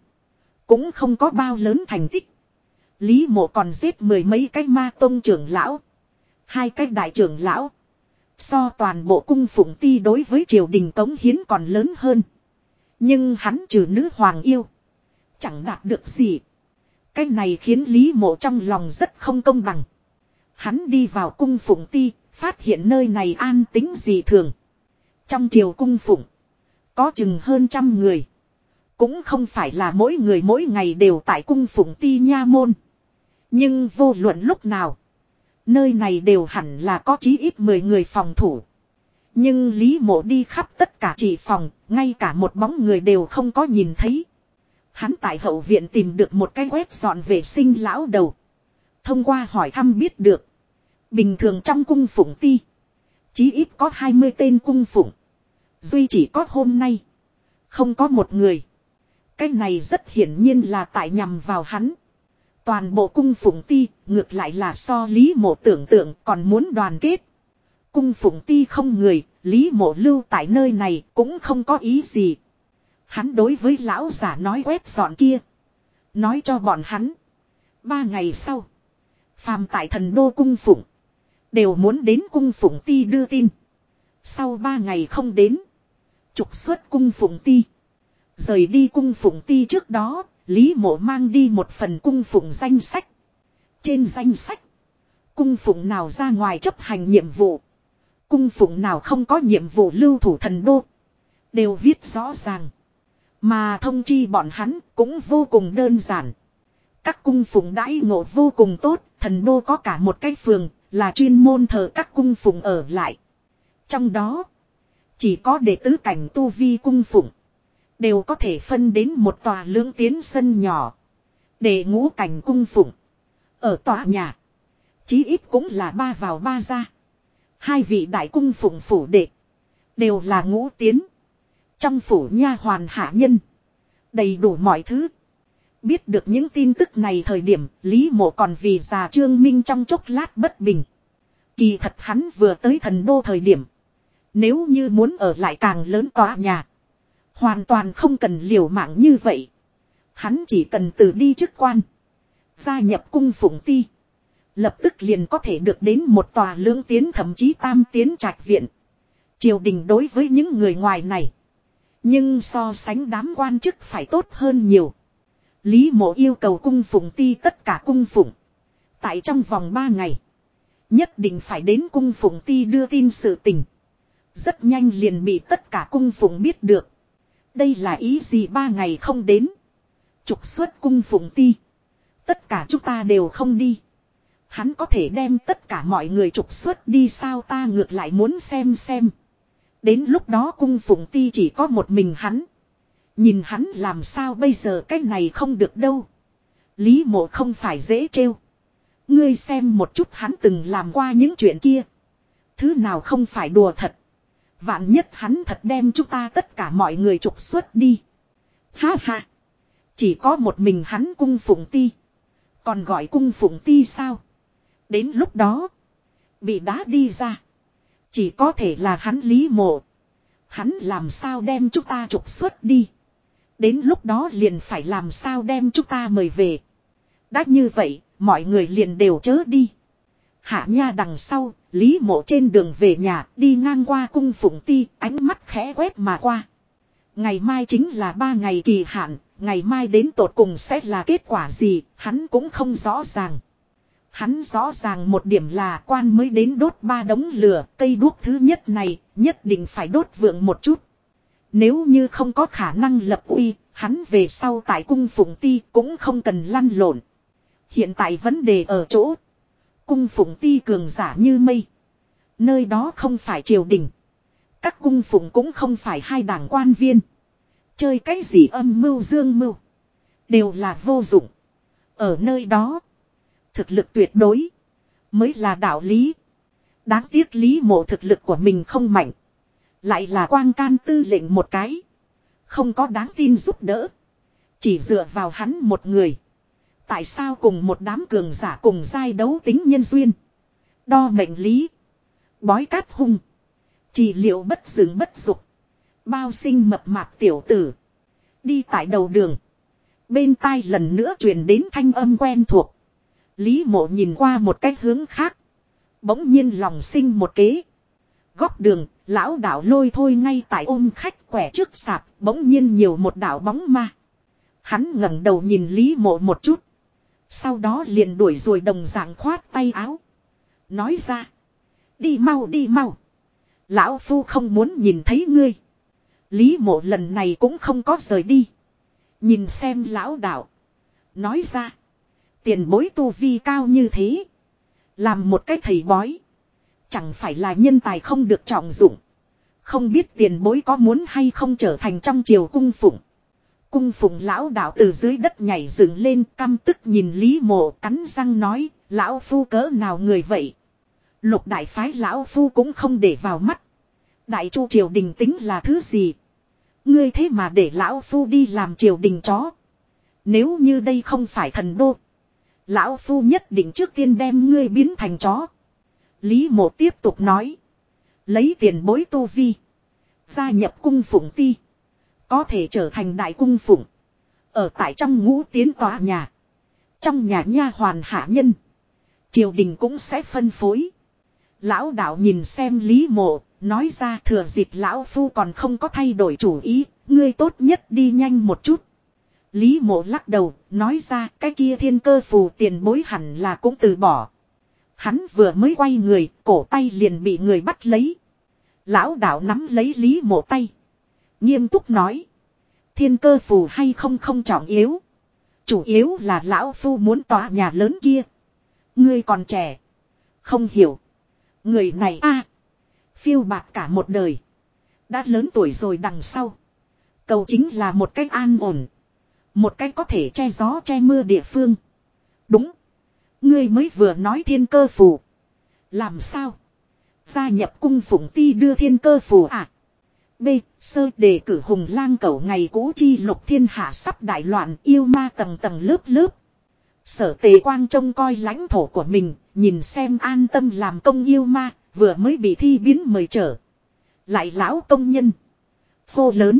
Cũng không có bao lớn thành tích. Lý mộ còn giết mười mấy cái ma tông trưởng lão. Hai cái đại trưởng lão. So toàn bộ cung phụng ti đối với triều đình cống hiến còn lớn hơn. Nhưng hắn trừ nữ hoàng yêu. Chẳng đạt được gì. Cái này khiến Lý mộ trong lòng rất không công bằng. Hắn đi vào cung phụng ti, phát hiện nơi này an tính gì thường. Trong triều cung phụng, có chừng hơn trăm người. Cũng không phải là mỗi người mỗi ngày đều tại cung phụng ti nha môn. Nhưng vô luận lúc nào. Nơi này đều hẳn là có chí ít 10 người phòng thủ. Nhưng Lý Mộ đi khắp tất cả chỉ phòng, ngay cả một bóng người đều không có nhìn thấy. Hắn tại hậu viện tìm được một cái quét dọn vệ sinh lão đầu. Thông qua hỏi thăm biết được. Bình thường trong cung phụng ti. Chí ít có 20 tên cung phụng. Duy chỉ có hôm nay. Không có một người. Cái này rất hiển nhiên là tại nhằm vào hắn. Toàn bộ cung phụng ti ngược lại là so lý mộ tưởng tượng còn muốn đoàn kết. Cung phụng ti không người, lý mộ lưu tại nơi này cũng không có ý gì. Hắn đối với lão giả nói quét dọn kia. Nói cho bọn hắn. Ba ngày sau. Phàm tại thần đô cung phụng. Đều muốn đến cung phụng ti đưa tin. Sau ba ngày không đến. Trục xuất cung phụng ti. Rời đi cung phụng ti trước đó. Lý mộ mang đi một phần cung phụng danh sách. Trên danh sách. Cung phụng nào ra ngoài chấp hành nhiệm vụ. Cung phụng nào không có nhiệm vụ lưu thủ thần đô. Đều viết rõ ràng. Mà thông chi bọn hắn cũng vô cùng đơn giản. Các cung phụng đãi ngộ vô cùng tốt, thần đô có cả một cái phường, là chuyên môn thờ các cung phụng ở lại. Trong đó, chỉ có đệ tứ cảnh tu vi cung phụng. Đều có thể phân đến một tòa lưỡng tiến sân nhỏ. Để ngũ cảnh cung phụng. Ở tòa nhà. Chí ít cũng là ba vào ba ra. Hai vị đại cung phụng phủ đệ. Đều là ngũ tiến. Trong phủ nha hoàn hạ nhân. Đầy đủ mọi thứ. Biết được những tin tức này thời điểm, Lý mộ còn vì già trương minh trong chốc lát bất bình. Kỳ thật hắn vừa tới thần đô thời điểm. Nếu như muốn ở lại càng lớn tòa nhà. Hoàn toàn không cần liều mạng như vậy. Hắn chỉ cần từ đi chức quan. Gia nhập cung phụng ti. Lập tức liền có thể được đến một tòa lưỡng tiến thậm chí tam tiến trạch viện. Triều đình đối với những người ngoài này. Nhưng so sánh đám quan chức phải tốt hơn nhiều. Lý mộ yêu cầu cung phụng ti tất cả cung phụng. Tại trong vòng 3 ngày. Nhất định phải đến cung phụng ti đưa tin sự tình. Rất nhanh liền bị tất cả cung phụng biết được. Đây là ý gì ba ngày không đến. Trục xuất cung phụng ti. Tất cả chúng ta đều không đi. Hắn có thể đem tất cả mọi người trục xuất đi sao ta ngược lại muốn xem xem. Đến lúc đó cung phụng ti chỉ có một mình hắn. Nhìn hắn làm sao bây giờ cái này không được đâu. Lý mộ không phải dễ trêu. Ngươi xem một chút hắn từng làm qua những chuyện kia. Thứ nào không phải đùa thật. Vạn nhất hắn thật đem chúng ta tất cả mọi người trục xuất đi. Ha ha. Chỉ có một mình hắn cung phụng ti. Còn gọi cung phụng ti sao? Đến lúc đó. Bị đá đi ra. Chỉ có thể là hắn lý mộ. Hắn làm sao đem chúng ta trục xuất đi. Đến lúc đó liền phải làm sao đem chúng ta mời về. Đã như vậy, mọi người liền đều chớ đi. Hạ nha đằng sau, Lý mộ trên đường về nhà, đi ngang qua cung phụng ti, ánh mắt khẽ quét mà qua. Ngày mai chính là ba ngày kỳ hạn, ngày mai đến tột cùng sẽ là kết quả gì, hắn cũng không rõ ràng. Hắn rõ ràng một điểm là quan mới đến đốt ba đống lửa, cây đuốc thứ nhất này, nhất định phải đốt vượng một chút. Nếu như không có khả năng lập uy, hắn về sau tại cung phụng ti cũng không cần lăn lộn. Hiện tại vấn đề ở chỗ. Cung phụng ti cường giả như mây. Nơi đó không phải triều đình. Các cung phụng cũng không phải hai đảng quan viên. Chơi cái gì âm mưu dương mưu. Đều là vô dụng. Ở nơi đó. Thực lực tuyệt đối. Mới là đạo lý. Đáng tiếc lý mộ thực lực của mình không mạnh. Lại là quang can tư lệnh một cái. Không có đáng tin giúp đỡ. Chỉ dựa vào hắn một người. Tại sao cùng một đám cường giả cùng giai đấu tính nhân duyên. Đo mệnh lý. Bói cát hung. Chỉ liệu bất dừng bất dục. Bao sinh mập mạp tiểu tử. Đi tại đầu đường. Bên tai lần nữa truyền đến thanh âm quen thuộc. Lý mộ nhìn qua một cách hướng khác. Bỗng nhiên lòng sinh một kế. Góc đường, lão đạo lôi thôi ngay tại ôm khách quẻ trước sạp, bỗng nhiên nhiều một đạo bóng ma. Hắn ngẩng đầu nhìn Lý mộ một chút. Sau đó liền đuổi rồi đồng dạng khoát tay áo. Nói ra. Đi mau đi mau. Lão Phu không muốn nhìn thấy ngươi. Lý mộ lần này cũng không có rời đi. Nhìn xem lão đạo. Nói ra. Tiền bối tu vi cao như thế. Làm một cái thầy bói. Chẳng phải là nhân tài không được trọng dụng. Không biết tiền bối có muốn hay không trở thành trong triều cung phụng. Cung phụng lão đạo từ dưới đất nhảy dựng lên căm tức nhìn Lý Mộ cắn răng nói, lão phu cỡ nào người vậy. Lục đại phái lão phu cũng không để vào mắt. Đại chu triều đình tính là thứ gì? Ngươi thế mà để lão phu đi làm triều đình chó. Nếu như đây không phải thần đô. Lão phu nhất định trước tiên đem ngươi biến thành chó. Lý mộ tiếp tục nói. Lấy tiền bối tu vi. Gia nhập cung phụng ti. Có thể trở thành đại cung phụng. Ở tại trong ngũ tiến tòa nhà. Trong nhà nha hoàn hạ nhân. Triều đình cũng sẽ phân phối. Lão đạo nhìn xem Lý Mộ, nói ra thừa dịp lão phu còn không có thay đổi chủ ý, ngươi tốt nhất đi nhanh một chút. Lý Mộ lắc đầu, nói ra cái kia thiên cơ phù tiền bối hẳn là cũng từ bỏ. Hắn vừa mới quay người, cổ tay liền bị người bắt lấy. Lão đạo nắm lấy Lý Mộ tay. Nghiêm túc nói. Thiên cơ phù hay không không trọng yếu. Chủ yếu là lão phu muốn tòa nhà lớn kia. Ngươi còn trẻ. Không hiểu. Người này a Phiêu bạc cả một đời. Đã lớn tuổi rồi đằng sau. Cầu chính là một cách an ổn. Một cách có thể che gió che mưa địa phương. Đúng. Ngươi mới vừa nói thiên cơ phù. Làm sao? Gia nhập cung phụng ti đưa thiên cơ phù à? B. Sơ đề cử hùng lang cẩu ngày cũ chi lục thiên hạ sắp đại loạn yêu ma tầng tầng lớp lớp. Sở tề quang trông coi lãnh thổ của mình, nhìn xem an tâm làm công yêu ma, vừa mới bị thi biến mời trở. Lại lão công nhân. Phô lớn.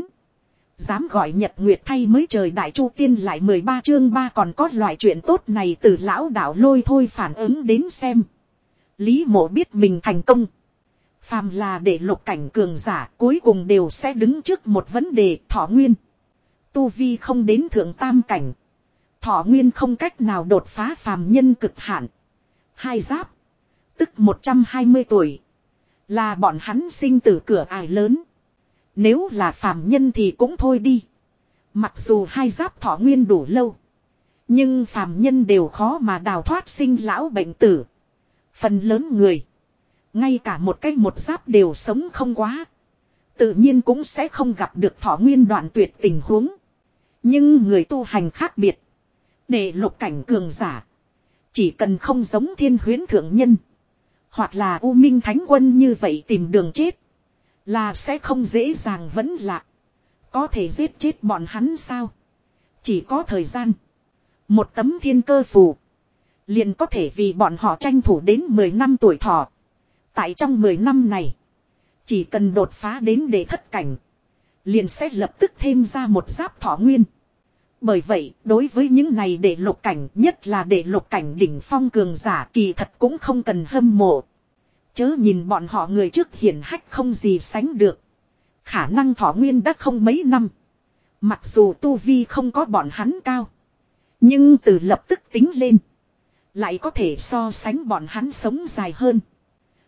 Dám gọi nhật nguyệt thay mới trời đại chu tiên lại 13 chương ba còn có loại chuyện tốt này từ lão đạo lôi thôi phản ứng đến xem. Lý mộ biết mình thành công. Phàm là để lục cảnh cường giả cuối cùng đều sẽ đứng trước một vấn đề, thọ nguyên. Tu vi không đến thượng tam cảnh. Thọ nguyên không cách nào đột phá phàm nhân cực hạn. Hai giáp. Tức 120 tuổi. Là bọn hắn sinh từ cửa ải lớn. Nếu là phàm nhân thì cũng thôi đi. Mặc dù hai giáp thọ nguyên đủ lâu. Nhưng phàm nhân đều khó mà đào thoát sinh lão bệnh tử. Phần lớn người. Ngay cả một cái một giáp đều sống không quá. Tự nhiên cũng sẽ không gặp được thọ nguyên đoạn tuyệt tình huống. Nhưng người tu hành khác biệt. Để lục cảnh cường giả. Chỉ cần không giống thiên huyến thượng nhân. Hoặc là U Minh Thánh Quân như vậy tìm đường chết. Là sẽ không dễ dàng vẫn lạ. Có thể giết chết bọn hắn sao? Chỉ có thời gian. Một tấm thiên cơ phù. Liền có thể vì bọn họ tranh thủ đến 10 năm tuổi thọ. Tại trong 10 năm này. Chỉ cần đột phá đến để thất cảnh. Liền sẽ lập tức thêm ra một giáp thọ nguyên. Bởi vậy, đối với những này để lục cảnh, nhất là để lục cảnh đỉnh phong cường giả kỳ thật cũng không cần hâm mộ. Chớ nhìn bọn họ người trước hiển hách không gì sánh được. Khả năng thọ nguyên đã không mấy năm. Mặc dù tu vi không có bọn hắn cao. Nhưng từ lập tức tính lên. Lại có thể so sánh bọn hắn sống dài hơn.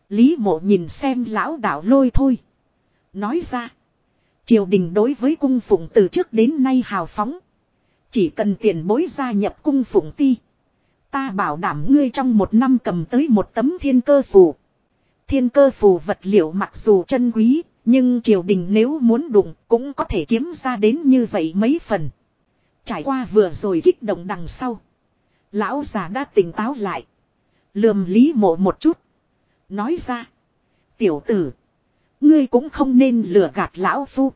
Lý mộ nhìn xem lão đạo lôi thôi. Nói ra. Triều đình đối với cung phụng từ trước đến nay hào phóng. Chỉ cần tiền bối gia nhập cung phụng ti. Ta bảo đảm ngươi trong một năm cầm tới một tấm thiên cơ phù. Thiên cơ phù vật liệu mặc dù chân quý, nhưng triều đình nếu muốn đụng cũng có thể kiếm ra đến như vậy mấy phần. Trải qua vừa rồi kích động đằng sau. Lão già đã tỉnh táo lại. Lườm lý mộ một chút. Nói ra. Tiểu tử. Ngươi cũng không nên lừa gạt lão phu.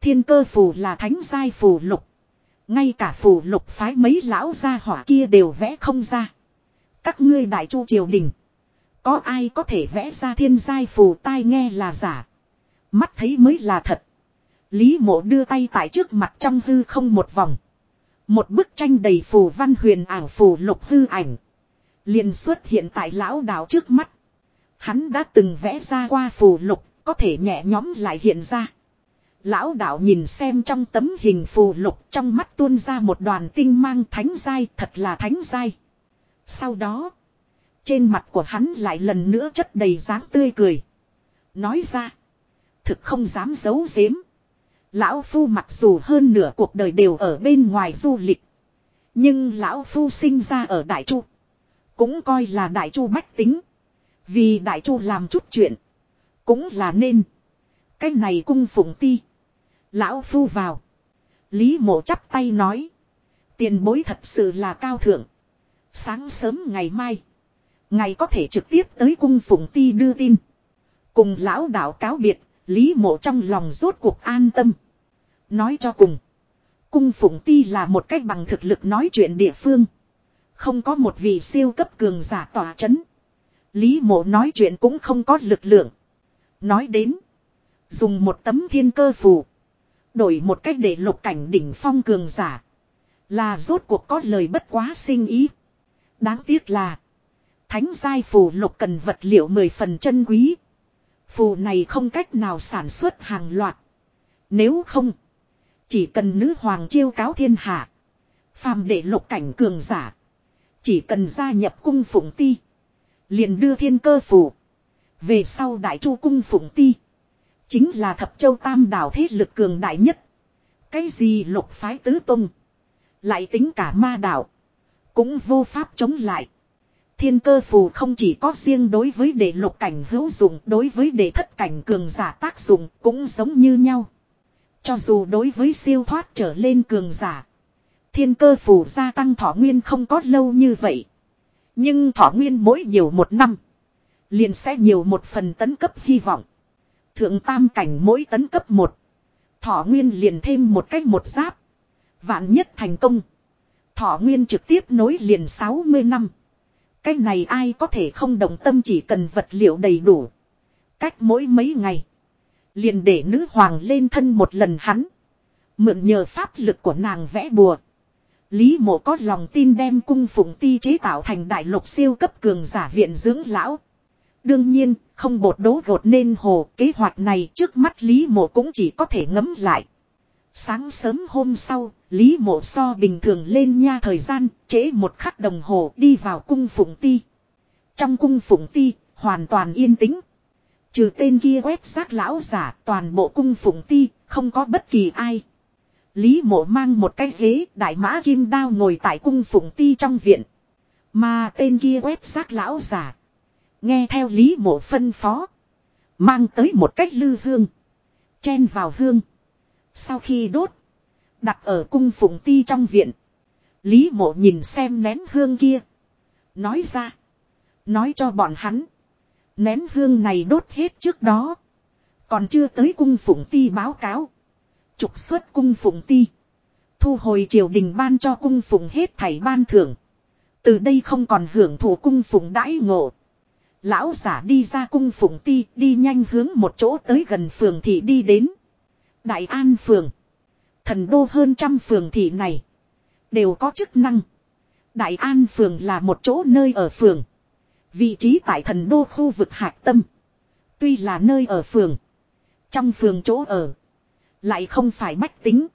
Thiên cơ phù là thánh giai phù lục. Ngay cả phù lục phái mấy lão gia hỏa kia đều vẽ không ra. Các ngươi đại chu triều đình. Có ai có thể vẽ ra thiên giai phù tai nghe là giả. Mắt thấy mới là thật. Lý mộ đưa tay tại trước mặt trong hư không một vòng. Một bức tranh đầy phù văn huyền ảo phù lục hư ảnh. liền xuất hiện tại lão đạo trước mắt. Hắn đã từng vẽ ra qua phù lục, có thể nhẹ nhóm lại hiện ra. Lão đạo nhìn xem trong tấm hình phù lục trong mắt tuôn ra một đoàn tinh mang thánh giai thật là thánh giai. Sau đó, trên mặt của hắn lại lần nữa chất đầy dáng tươi cười. Nói ra, thực không dám giấu giếm. Lão Phu mặc dù hơn nửa cuộc đời đều ở bên ngoài du lịch. Nhưng Lão Phu sinh ra ở Đại Chu. Cũng coi là Đại Chu bách tính. Vì Đại Chu làm chút chuyện. Cũng là nên. Cái này cung phụng ti. Lão Phu vào. Lý mộ chắp tay nói. Tiền bối thật sự là cao thượng. Sáng sớm ngày mai. Ngày có thể trực tiếp tới cung phụng ti đưa tin. Cùng lão đạo cáo biệt, Lý mộ trong lòng rốt cuộc an tâm. Nói cho cùng. Cung phụng ti là một cách bằng thực lực nói chuyện địa phương. Không có một vị siêu cấp cường giả tỏa chấn. Lý mộ nói chuyện cũng không có lực lượng. Nói đến. Dùng một tấm thiên cơ phù. Đổi một cách để lục cảnh đỉnh phong cường giả. Là rốt cuộc có lời bất quá sinh ý. Đáng tiếc là. Thánh giai phù lục cần vật liệu mười phần chân quý. Phù này không cách nào sản xuất hàng loạt. Nếu không. Chỉ cần nữ hoàng chiêu cáo thiên hạ. Phàm để lục cảnh cường giả. Chỉ cần gia nhập cung phụng ti. Liền đưa thiên cơ phù. Về sau đại chu cung phụng ti. Chính là thập châu tam đảo thế lực cường đại nhất. Cái gì lục phái tứ tung. Lại tính cả ma đảo. Cũng vô pháp chống lại. Thiên cơ phù không chỉ có riêng đối với đệ lục cảnh hữu dụng, đối với đệ thất cảnh cường giả tác dụng cũng giống như nhau. Cho dù đối với siêu thoát trở lên cường giả, thiên cơ phù gia tăng thọ nguyên không có lâu như vậy. Nhưng thọ nguyên mỗi nhiều một năm, liền sẽ nhiều một phần tấn cấp hy vọng. Thượng tam cảnh mỗi tấn cấp một, thọ nguyên liền thêm một cách một giáp. Vạn nhất thành công, thọ nguyên trực tiếp nối liền 60 năm. Cái này ai có thể không động tâm chỉ cần vật liệu đầy đủ. Cách mỗi mấy ngày. Liền để nữ hoàng lên thân một lần hắn. Mượn nhờ pháp lực của nàng vẽ bùa. Lý mộ có lòng tin đem cung phụng ti chế tạo thành đại lục siêu cấp cường giả viện dưỡng lão. Đương nhiên, không bột đố gột nên hồ, kế hoạch này trước mắt Lý mộ cũng chỉ có thể ngấm lại. Sáng sớm hôm sau, Lý mộ so bình thường lên nha thời gian, trễ một khắc đồng hồ đi vào cung phụng ti. Trong cung phụng ti, hoàn toàn yên tĩnh. Trừ tên kia quét xác lão giả, toàn bộ cung phụng ti, không có bất kỳ ai. Lý mộ mang một cái ghế, đại mã kim đao ngồi tại cung phụng ti trong viện. Mà tên kia quét xác lão giả. Nghe theo Lý mộ phân phó. Mang tới một cách lư hương. Chen vào hương. Sau khi đốt. Đặt ở cung phụng ti trong viện. Lý mộ nhìn xem nén hương kia. Nói ra. Nói cho bọn hắn. Nén hương này đốt hết trước đó. Còn chưa tới cung phụng ti báo cáo. Trục xuất cung phụng ti. Thu hồi triều đình ban cho cung phụng hết thảy ban thưởng. Từ đây không còn hưởng thụ cung phụng đãi ngộ. Lão giả đi ra cung phụng ti, đi nhanh hướng một chỗ tới gần phường thị đi đến. Đại An phường. Thần đô hơn trăm phường thị này. Đều có chức năng. Đại An phường là một chỗ nơi ở phường. Vị trí tại thần đô khu vực hạc tâm. Tuy là nơi ở phường. Trong phường chỗ ở. Lại không phải bách tính.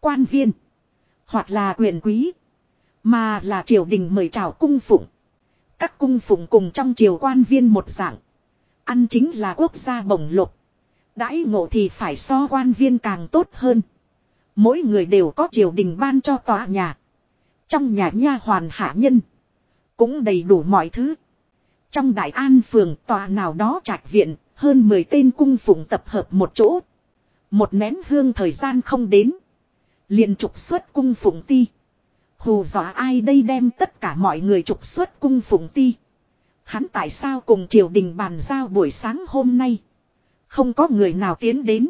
Quan viên. Hoặc là quyền quý. Mà là triều đình mời chào cung phụng. Các cung phụng cùng trong triều quan viên một dạng. Ăn chính là quốc gia bổng lục. Đãi ngộ thì phải so quan viên càng tốt hơn. Mỗi người đều có triều đình ban cho tòa nhà. Trong nhà nha hoàn hạ nhân. Cũng đầy đủ mọi thứ. Trong đại an phường, tòa nào đó trạch viện. Hơn 10 tên cung phụng tập hợp một chỗ. Một nén hương thời gian không đến. liền trục xuất cung phụng ti. Hù dọa ai đây đem tất cả mọi người trục xuất cung phụng ti. Hắn tại sao cùng triều đình bàn giao buổi sáng hôm nay. Không có người nào tiến đến.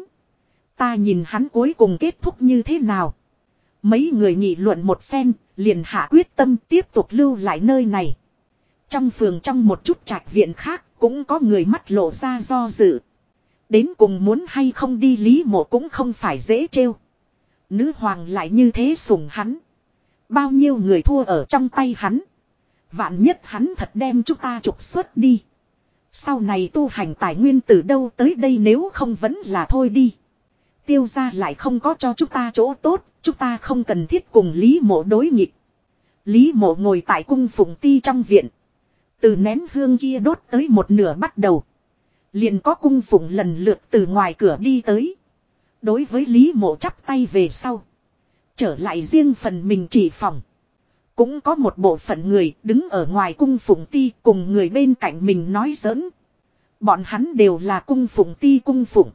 Ta nhìn hắn cuối cùng kết thúc như thế nào. Mấy người nghị luận một phen, liền hạ quyết tâm tiếp tục lưu lại nơi này. Trong phường trong một chút trạch viện khác, cũng có người mắt lộ ra do dự. Đến cùng muốn hay không đi lý mộ cũng không phải dễ trêu. Nữ hoàng lại như thế sủng hắn. Bao nhiêu người thua ở trong tay hắn. Vạn nhất hắn thật đem chúng ta trục xuất đi. Sau này tu hành tài nguyên từ đâu tới đây nếu không vẫn là thôi đi. Tiêu ra lại không có cho chúng ta chỗ tốt, chúng ta không cần thiết cùng Lý mộ đối nghịch. Lý mộ ngồi tại cung phụng ti trong viện. Từ nén hương kia đốt tới một nửa bắt đầu. Liền có cung phụng lần lượt từ ngoài cửa đi tới. Đối với Lý mộ chắp tay về sau. Trở lại riêng phần mình chỉ phòng. Cũng có một bộ phận người đứng ở ngoài cung phụng ti cùng người bên cạnh mình nói giỡn. Bọn hắn đều là cung phụng ti cung phụng.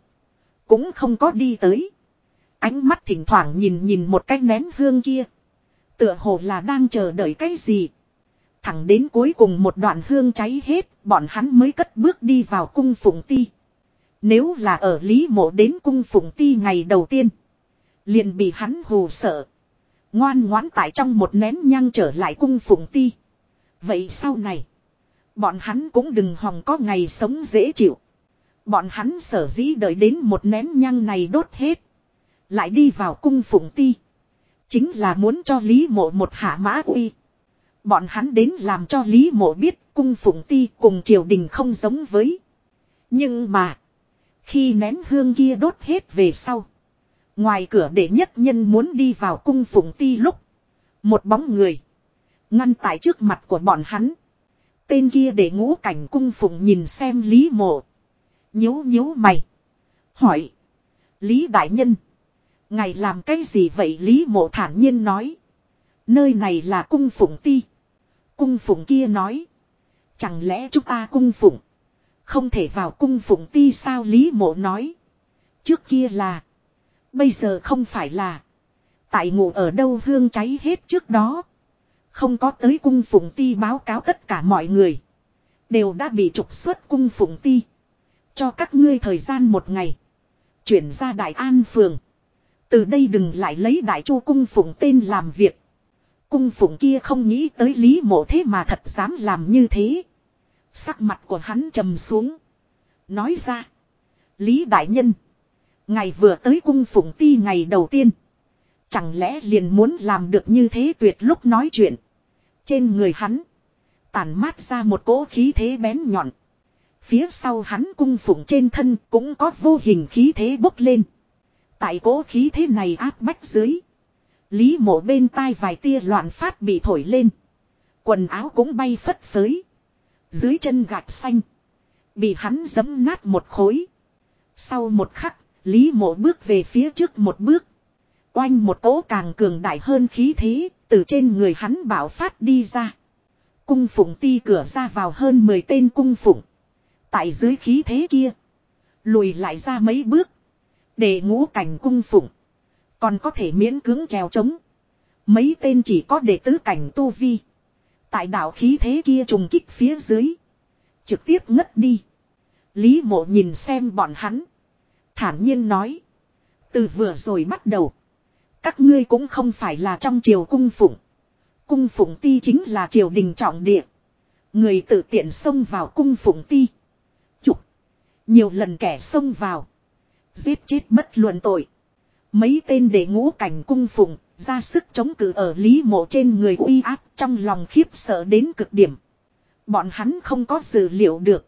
Cũng không có đi tới. Ánh mắt thỉnh thoảng nhìn nhìn một cái nén hương kia. Tựa hồ là đang chờ đợi cái gì. Thẳng đến cuối cùng một đoạn hương cháy hết, bọn hắn mới cất bước đi vào cung phụng ti. Nếu là ở Lý Mộ đến cung phụng ti ngày đầu tiên. Liền bị hắn hù sợ. Ngoan ngoãn tại trong một nén nhang trở lại cung phụng ti. Vậy sau này. Bọn hắn cũng đừng hòng có ngày sống dễ chịu. Bọn hắn sở dĩ đợi đến một nén nhang này đốt hết. Lại đi vào cung phụng ti. Chính là muốn cho Lý mộ một hạ mã uy. Bọn hắn đến làm cho Lý mộ biết cung phụng ti cùng triều đình không giống với. Nhưng mà. Khi nén hương kia đốt hết về sau. Ngoài cửa để nhất nhân muốn đi vào cung phụng ti lúc. Một bóng người. Ngăn tại trước mặt của bọn hắn. Tên kia để ngũ cảnh cung phụng nhìn xem Lý mộ. nhíu nhíu mày. Hỏi. Lý đại nhân. Ngài làm cái gì vậy Lý mộ thản nhiên nói. Nơi này là cung phụng ti. Cung phụng kia nói. Chẳng lẽ chúng ta cung phụng. Không thể vào cung phụng ti sao Lý mộ nói. Trước kia là. Bây giờ không phải là. Tại ngủ ở đâu hương cháy hết trước đó. Không có tới cung phụng ti báo cáo tất cả mọi người. Đều đã bị trục xuất cung phụng ti. Cho các ngươi thời gian một ngày. Chuyển ra Đại An Phường. Từ đây đừng lại lấy Đại Chu cung phụng tên làm việc. Cung phụng kia không nghĩ tới Lý Mộ thế mà thật dám làm như thế. Sắc mặt của hắn trầm xuống. Nói ra. Lý Đại Nhân. Ngày vừa tới cung phụng ti ngày đầu tiên. Chẳng lẽ liền muốn làm được như thế tuyệt lúc nói chuyện. Trên người hắn. tản mát ra một cỗ khí thế bén nhọn. Phía sau hắn cung phụng trên thân cũng có vô hình khí thế bốc lên. Tại cỗ khí thế này áp bách dưới. Lý mộ bên tai vài tia loạn phát bị thổi lên. Quần áo cũng bay phất phới. Dưới chân gạch xanh. Bị hắn giấm nát một khối. Sau một khắc, Lý mộ bước về phía trước một bước. Oanh một cỗ càng cường đại hơn khí thế, từ trên người hắn bảo phát đi ra. Cung phụng ti cửa ra vào hơn 10 tên cung phụng. Tại dưới khí thế kia. Lùi lại ra mấy bước. Để ngũ cảnh cung phụng. Còn có thể miễn cưỡng trèo trống. Mấy tên chỉ có đệ tứ cảnh tu vi. Tại đạo khí thế kia trùng kích phía dưới. Trực tiếp ngất đi. Lý mộ nhìn xem bọn hắn. Thản nhiên nói. Từ vừa rồi bắt đầu. Các ngươi cũng không phải là trong triều cung phụng. Cung phụng ti chính là triều đình trọng địa. Người tự tiện xông vào cung phụng ti. Chục. Nhiều lần kẻ xông vào. Giết chết bất luận tội. Mấy tên để ngũ cảnh cung phụng, ra sức chống cự ở lý mộ trên người uy áp trong lòng khiếp sợ đến cực điểm. Bọn hắn không có dự liệu được.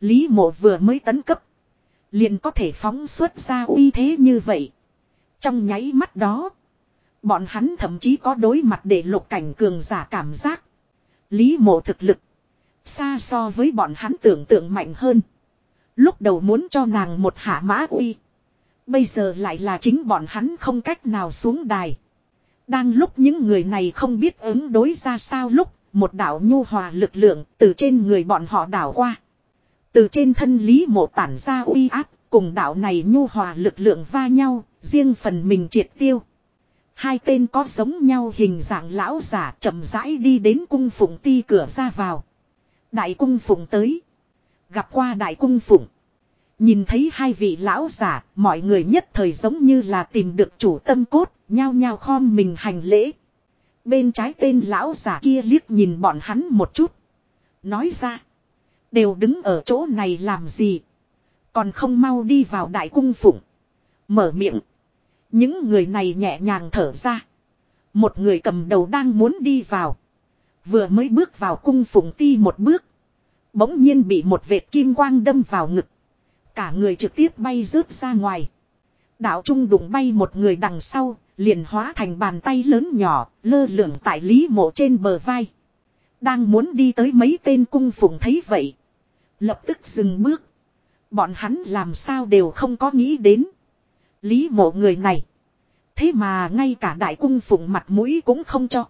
Lý mộ vừa mới tấn cấp. Liền có thể phóng xuất ra uy thế như vậy. Trong nháy mắt đó. Bọn hắn thậm chí có đối mặt để lục cảnh cường giả cảm giác. Lý mộ thực lực. Xa so với bọn hắn tưởng tượng mạnh hơn. Lúc đầu muốn cho nàng một hạ mã uy. Bây giờ lại là chính bọn hắn không cách nào xuống đài. Đang lúc những người này không biết ứng đối ra sao lúc, một đạo nhu hòa lực lượng từ trên người bọn họ đảo qua. Từ trên thân lý mộ tản ra uy áp, cùng đạo này nhu hòa lực lượng va nhau, riêng phần mình triệt tiêu. Hai tên có giống nhau hình dạng lão giả chậm rãi đi đến cung phụng ti cửa ra vào. Đại cung phụng tới. Gặp qua đại cung phụng. Nhìn thấy hai vị lão giả, mọi người nhất thời giống như là tìm được chủ tâm cốt, nhao nhao khom mình hành lễ. Bên trái tên lão giả kia liếc nhìn bọn hắn một chút. Nói ra, đều đứng ở chỗ này làm gì? Còn không mau đi vào đại cung phụng. Mở miệng. Những người này nhẹ nhàng thở ra. Một người cầm đầu đang muốn đi vào. Vừa mới bước vào cung phụng ti một bước. Bỗng nhiên bị một vệt kim quang đâm vào ngực. Cả người trực tiếp bay rớt ra ngoài. Đạo trung đụng bay một người đằng sau, liền hóa thành bàn tay lớn nhỏ, lơ lửng tại lý mộ trên bờ vai. Đang muốn đi tới mấy tên cung phụng thấy vậy. Lập tức dừng bước. Bọn hắn làm sao đều không có nghĩ đến. Lý mộ người này. Thế mà ngay cả đại cung phụng mặt mũi cũng không cho.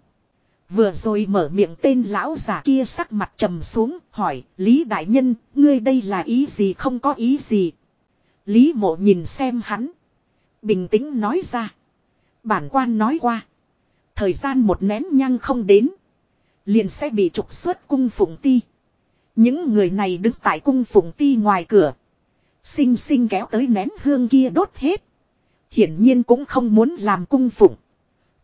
Vừa rồi mở miệng tên lão giả kia sắc mặt trầm xuống, hỏi, Lý Đại Nhân, ngươi đây là ý gì không có ý gì. Lý mộ nhìn xem hắn. Bình tĩnh nói ra. Bản quan nói qua. Thời gian một nén nhăng không đến. Liền sẽ bị trục xuất cung phụng ti. Những người này đứng tại cung phụng ti ngoài cửa. Xinh xinh kéo tới nén hương kia đốt hết. Hiển nhiên cũng không muốn làm cung phụng.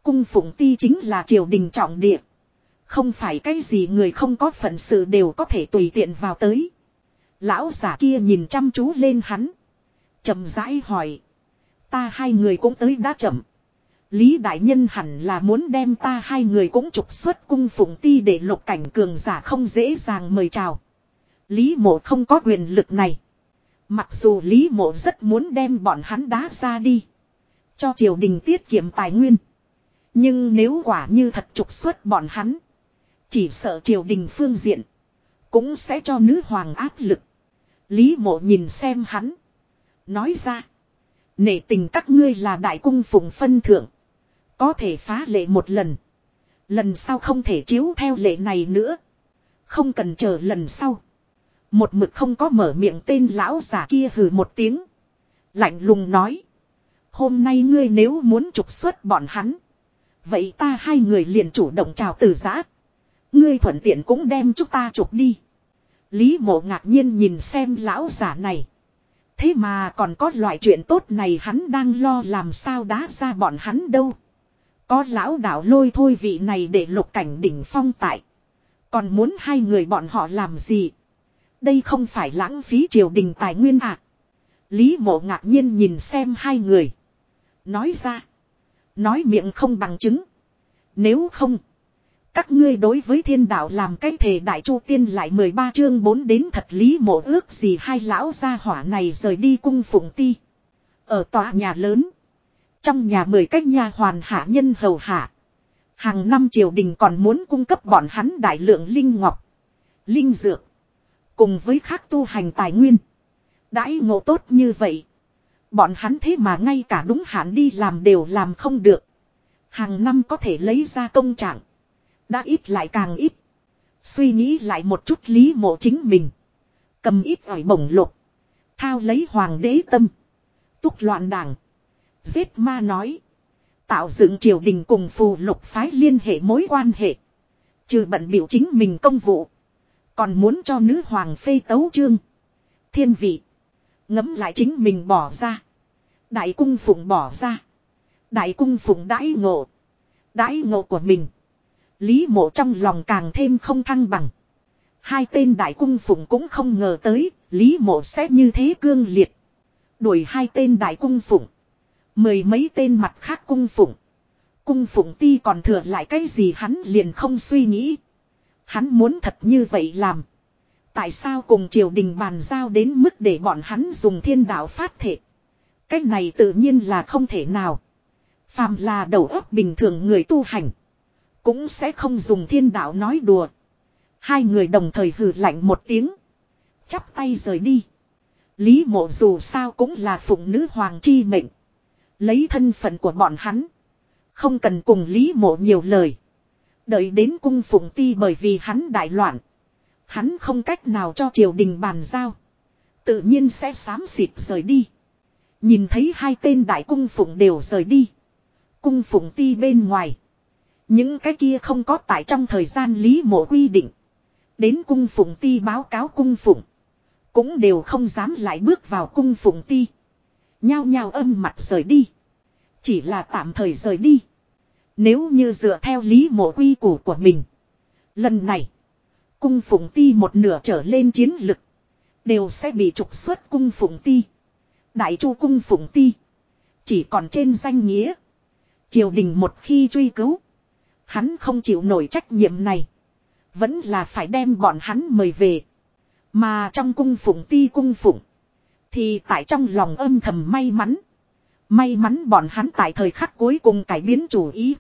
Cung phụng ti chính là triều đình trọng địa. Không phải cái gì người không có phận sự đều có thể tùy tiện vào tới. Lão giả kia nhìn chăm chú lên hắn. chậm rãi hỏi. Ta hai người cũng tới đã chậm. Lý đại nhân hẳn là muốn đem ta hai người cũng trục xuất cung phụng ti để lục cảnh cường giả không dễ dàng mời chào. Lý mộ không có quyền lực này. Mặc dù Lý mộ rất muốn đem bọn hắn đá ra đi. Cho triều đình tiết kiệm tài nguyên. Nhưng nếu quả như thật trục xuất bọn hắn. Chỉ sợ triều đình phương diện. Cũng sẽ cho nữ hoàng áp lực. Lý mộ nhìn xem hắn. Nói ra. Nể tình các ngươi là đại cung phụng phân thượng. Có thể phá lệ một lần. Lần sau không thể chiếu theo lệ này nữa. Không cần chờ lần sau. Một mực không có mở miệng tên lão giả kia hừ một tiếng. Lạnh lùng nói. Hôm nay ngươi nếu muốn trục xuất bọn hắn. Vậy ta hai người liền chủ động chào từ giã. Ngươi thuận tiện cũng đem chúng ta trục đi. Lý mộ ngạc nhiên nhìn xem lão giả này. Thế mà còn có loại chuyện tốt này hắn đang lo làm sao đá ra bọn hắn đâu. Có lão đạo lôi thôi vị này để lục cảnh đỉnh phong tại. Còn muốn hai người bọn họ làm gì? Đây không phải lãng phí triều đình tài nguyên à? Lý mộ ngạc nhiên nhìn xem hai người. Nói ra. Nói miệng không bằng chứng. Nếu không. Các ngươi đối với thiên đạo làm cái thể đại chu tiên lại 13 chương 4 đến thật lý mộ ước gì hai lão gia hỏa này rời đi cung phụng ti. Ở tòa nhà lớn. Trong nhà mười cách nhà hoàn hạ nhân hầu hạ. Hàng năm triều đình còn muốn cung cấp bọn hắn đại lượng linh ngọc. Linh dược. Cùng với khác tu hành tài nguyên. Đãi ngộ tốt như vậy. Bọn hắn thế mà ngay cả đúng hạn đi làm đều làm không được. Hàng năm có thể lấy ra công trạng. Đã ít lại càng ít. Suy nghĩ lại một chút lý mộ chính mình. Cầm ít ỏi bổng lục. Thao lấy hoàng đế tâm. Túc loạn đảng. Giết ma nói. Tạo dựng triều đình cùng phù lục phái liên hệ mối quan hệ. Trừ bận biểu chính mình công vụ. Còn muốn cho nữ hoàng phê tấu trương. Thiên vị. Ngấm lại chính mình bỏ ra. Đại cung phụng bỏ ra. Đại cung phụng đãi ngộ. Đãi ngộ của mình. Lý mộ trong lòng càng thêm không thăng bằng. Hai tên đại cung phụng cũng không ngờ tới, Lý mộ sẽ như thế cương liệt. Đuổi hai tên đại cung phụng. Mười mấy tên mặt khác cung phụng. Cung phụng ti còn thừa lại cái gì hắn liền không suy nghĩ. Hắn muốn thật như vậy làm. Tại sao cùng triều đình bàn giao đến mức để bọn hắn dùng thiên đạo phát thể. cách này tự nhiên là không thể nào. Phàm là đầu óc bình thường người tu hành. Cũng sẽ không dùng thiên đạo nói đùa. Hai người đồng thời hừ lạnh một tiếng. Chắp tay rời đi. Lý mộ dù sao cũng là phụng nữ hoàng chi mệnh. Lấy thân phận của bọn hắn. Không cần cùng Lý mộ nhiều lời. Đợi đến cung phụng ti bởi vì hắn đại loạn. Hắn không cách nào cho triều đình bàn giao. Tự nhiên sẽ xám xịt rời đi. Nhìn thấy hai tên đại cung phụng đều rời đi. Cung phụng ti bên ngoài. Những cái kia không có tại trong thời gian lý mộ quy định. Đến cung phụng ti báo cáo cung phụng. Cũng đều không dám lại bước vào cung phụng ti. Nhao nhao âm mặt rời đi. Chỉ là tạm thời rời đi. Nếu như dựa theo lý mộ quy củ của mình. Lần này. Cung phụng ti một nửa trở lên chiến lực. Đều sẽ bị trục xuất cung phụng ti. Đại chu cung phụng ti. Chỉ còn trên danh nghĩa. Triều đình một khi truy cứu. Hắn không chịu nổi trách nhiệm này. Vẫn là phải đem bọn hắn mời về. Mà trong cung phụng ti cung phụng. Thì tại trong lòng âm thầm may mắn. May mắn bọn hắn tại thời khắc cuối cùng cải biến chủ ý.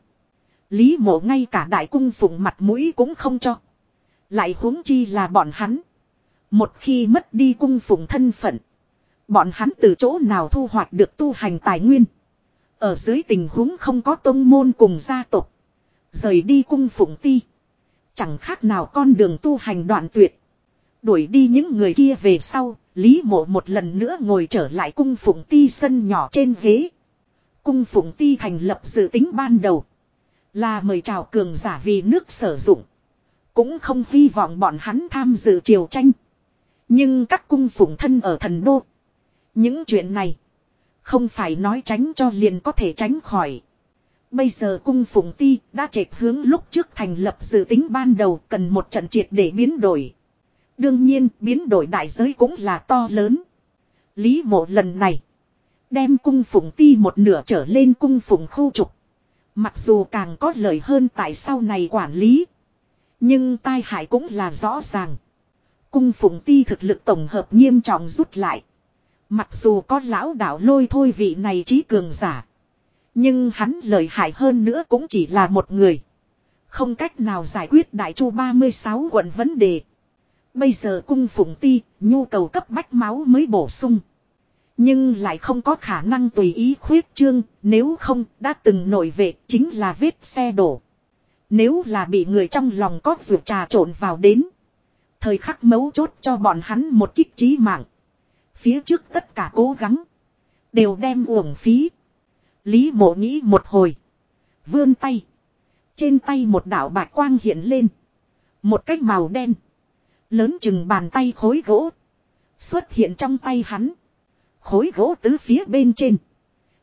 Lý mộ ngay cả đại cung phụng mặt mũi cũng không cho. Lại huống chi là bọn hắn. Một khi mất đi cung phụng thân phận. Bọn hắn từ chỗ nào thu hoạch được tu hành tài nguyên. Ở dưới tình huống không có tông môn cùng gia tộc, Rời đi cung phụng ti. Chẳng khác nào con đường tu hành đoạn tuyệt. Đuổi đi những người kia về sau, Lý mộ một lần nữa ngồi trở lại cung phụng ti sân nhỏ trên ghế. Cung phụng ti thành lập dự tính ban đầu. Là mời chào cường giả vì nước sử dụng. Cũng không hy vọng bọn hắn tham dự triều tranh. Nhưng các cung phụng thân ở thần đô. Những chuyện này. Không phải nói tránh cho liền có thể tránh khỏi. Bây giờ cung phụng ti đã chệch hướng lúc trước thành lập dự tính ban đầu cần một trận triệt để biến đổi. Đương nhiên, biến đổi đại giới cũng là to lớn. Lý mộ lần này. Đem cung phụng ti một nửa trở lên cung phụng khu trục. Mặc dù càng có lợi hơn tại sau này quản lý. Nhưng tai hại cũng là rõ ràng. Cung phụng ti thực lực tổng hợp nghiêm trọng rút lại. Mặc dù có lão đạo lôi thôi vị này trí cường giả. Nhưng hắn lợi hại hơn nữa cũng chỉ là một người. Không cách nào giải quyết đại chu 36 quận vấn đề. Bây giờ cung phụng ti, nhu cầu cấp bách máu mới bổ sung. Nhưng lại không có khả năng tùy ý khuyết trương, nếu không đã từng nổi vệ chính là vết xe đổ. Nếu là bị người trong lòng có ruột trà trộn vào đến. Thời khắc mấu chốt cho bọn hắn một kích trí mạng. Phía trước tất cả cố gắng. Đều đem uổng phí. Lý mộ nghĩ một hồi. Vươn tay. Trên tay một đảo bạch quang hiện lên. Một cách màu đen. Lớn chừng bàn tay khối gỗ. Xuất hiện trong tay hắn. Khối gỗ tứ phía bên trên.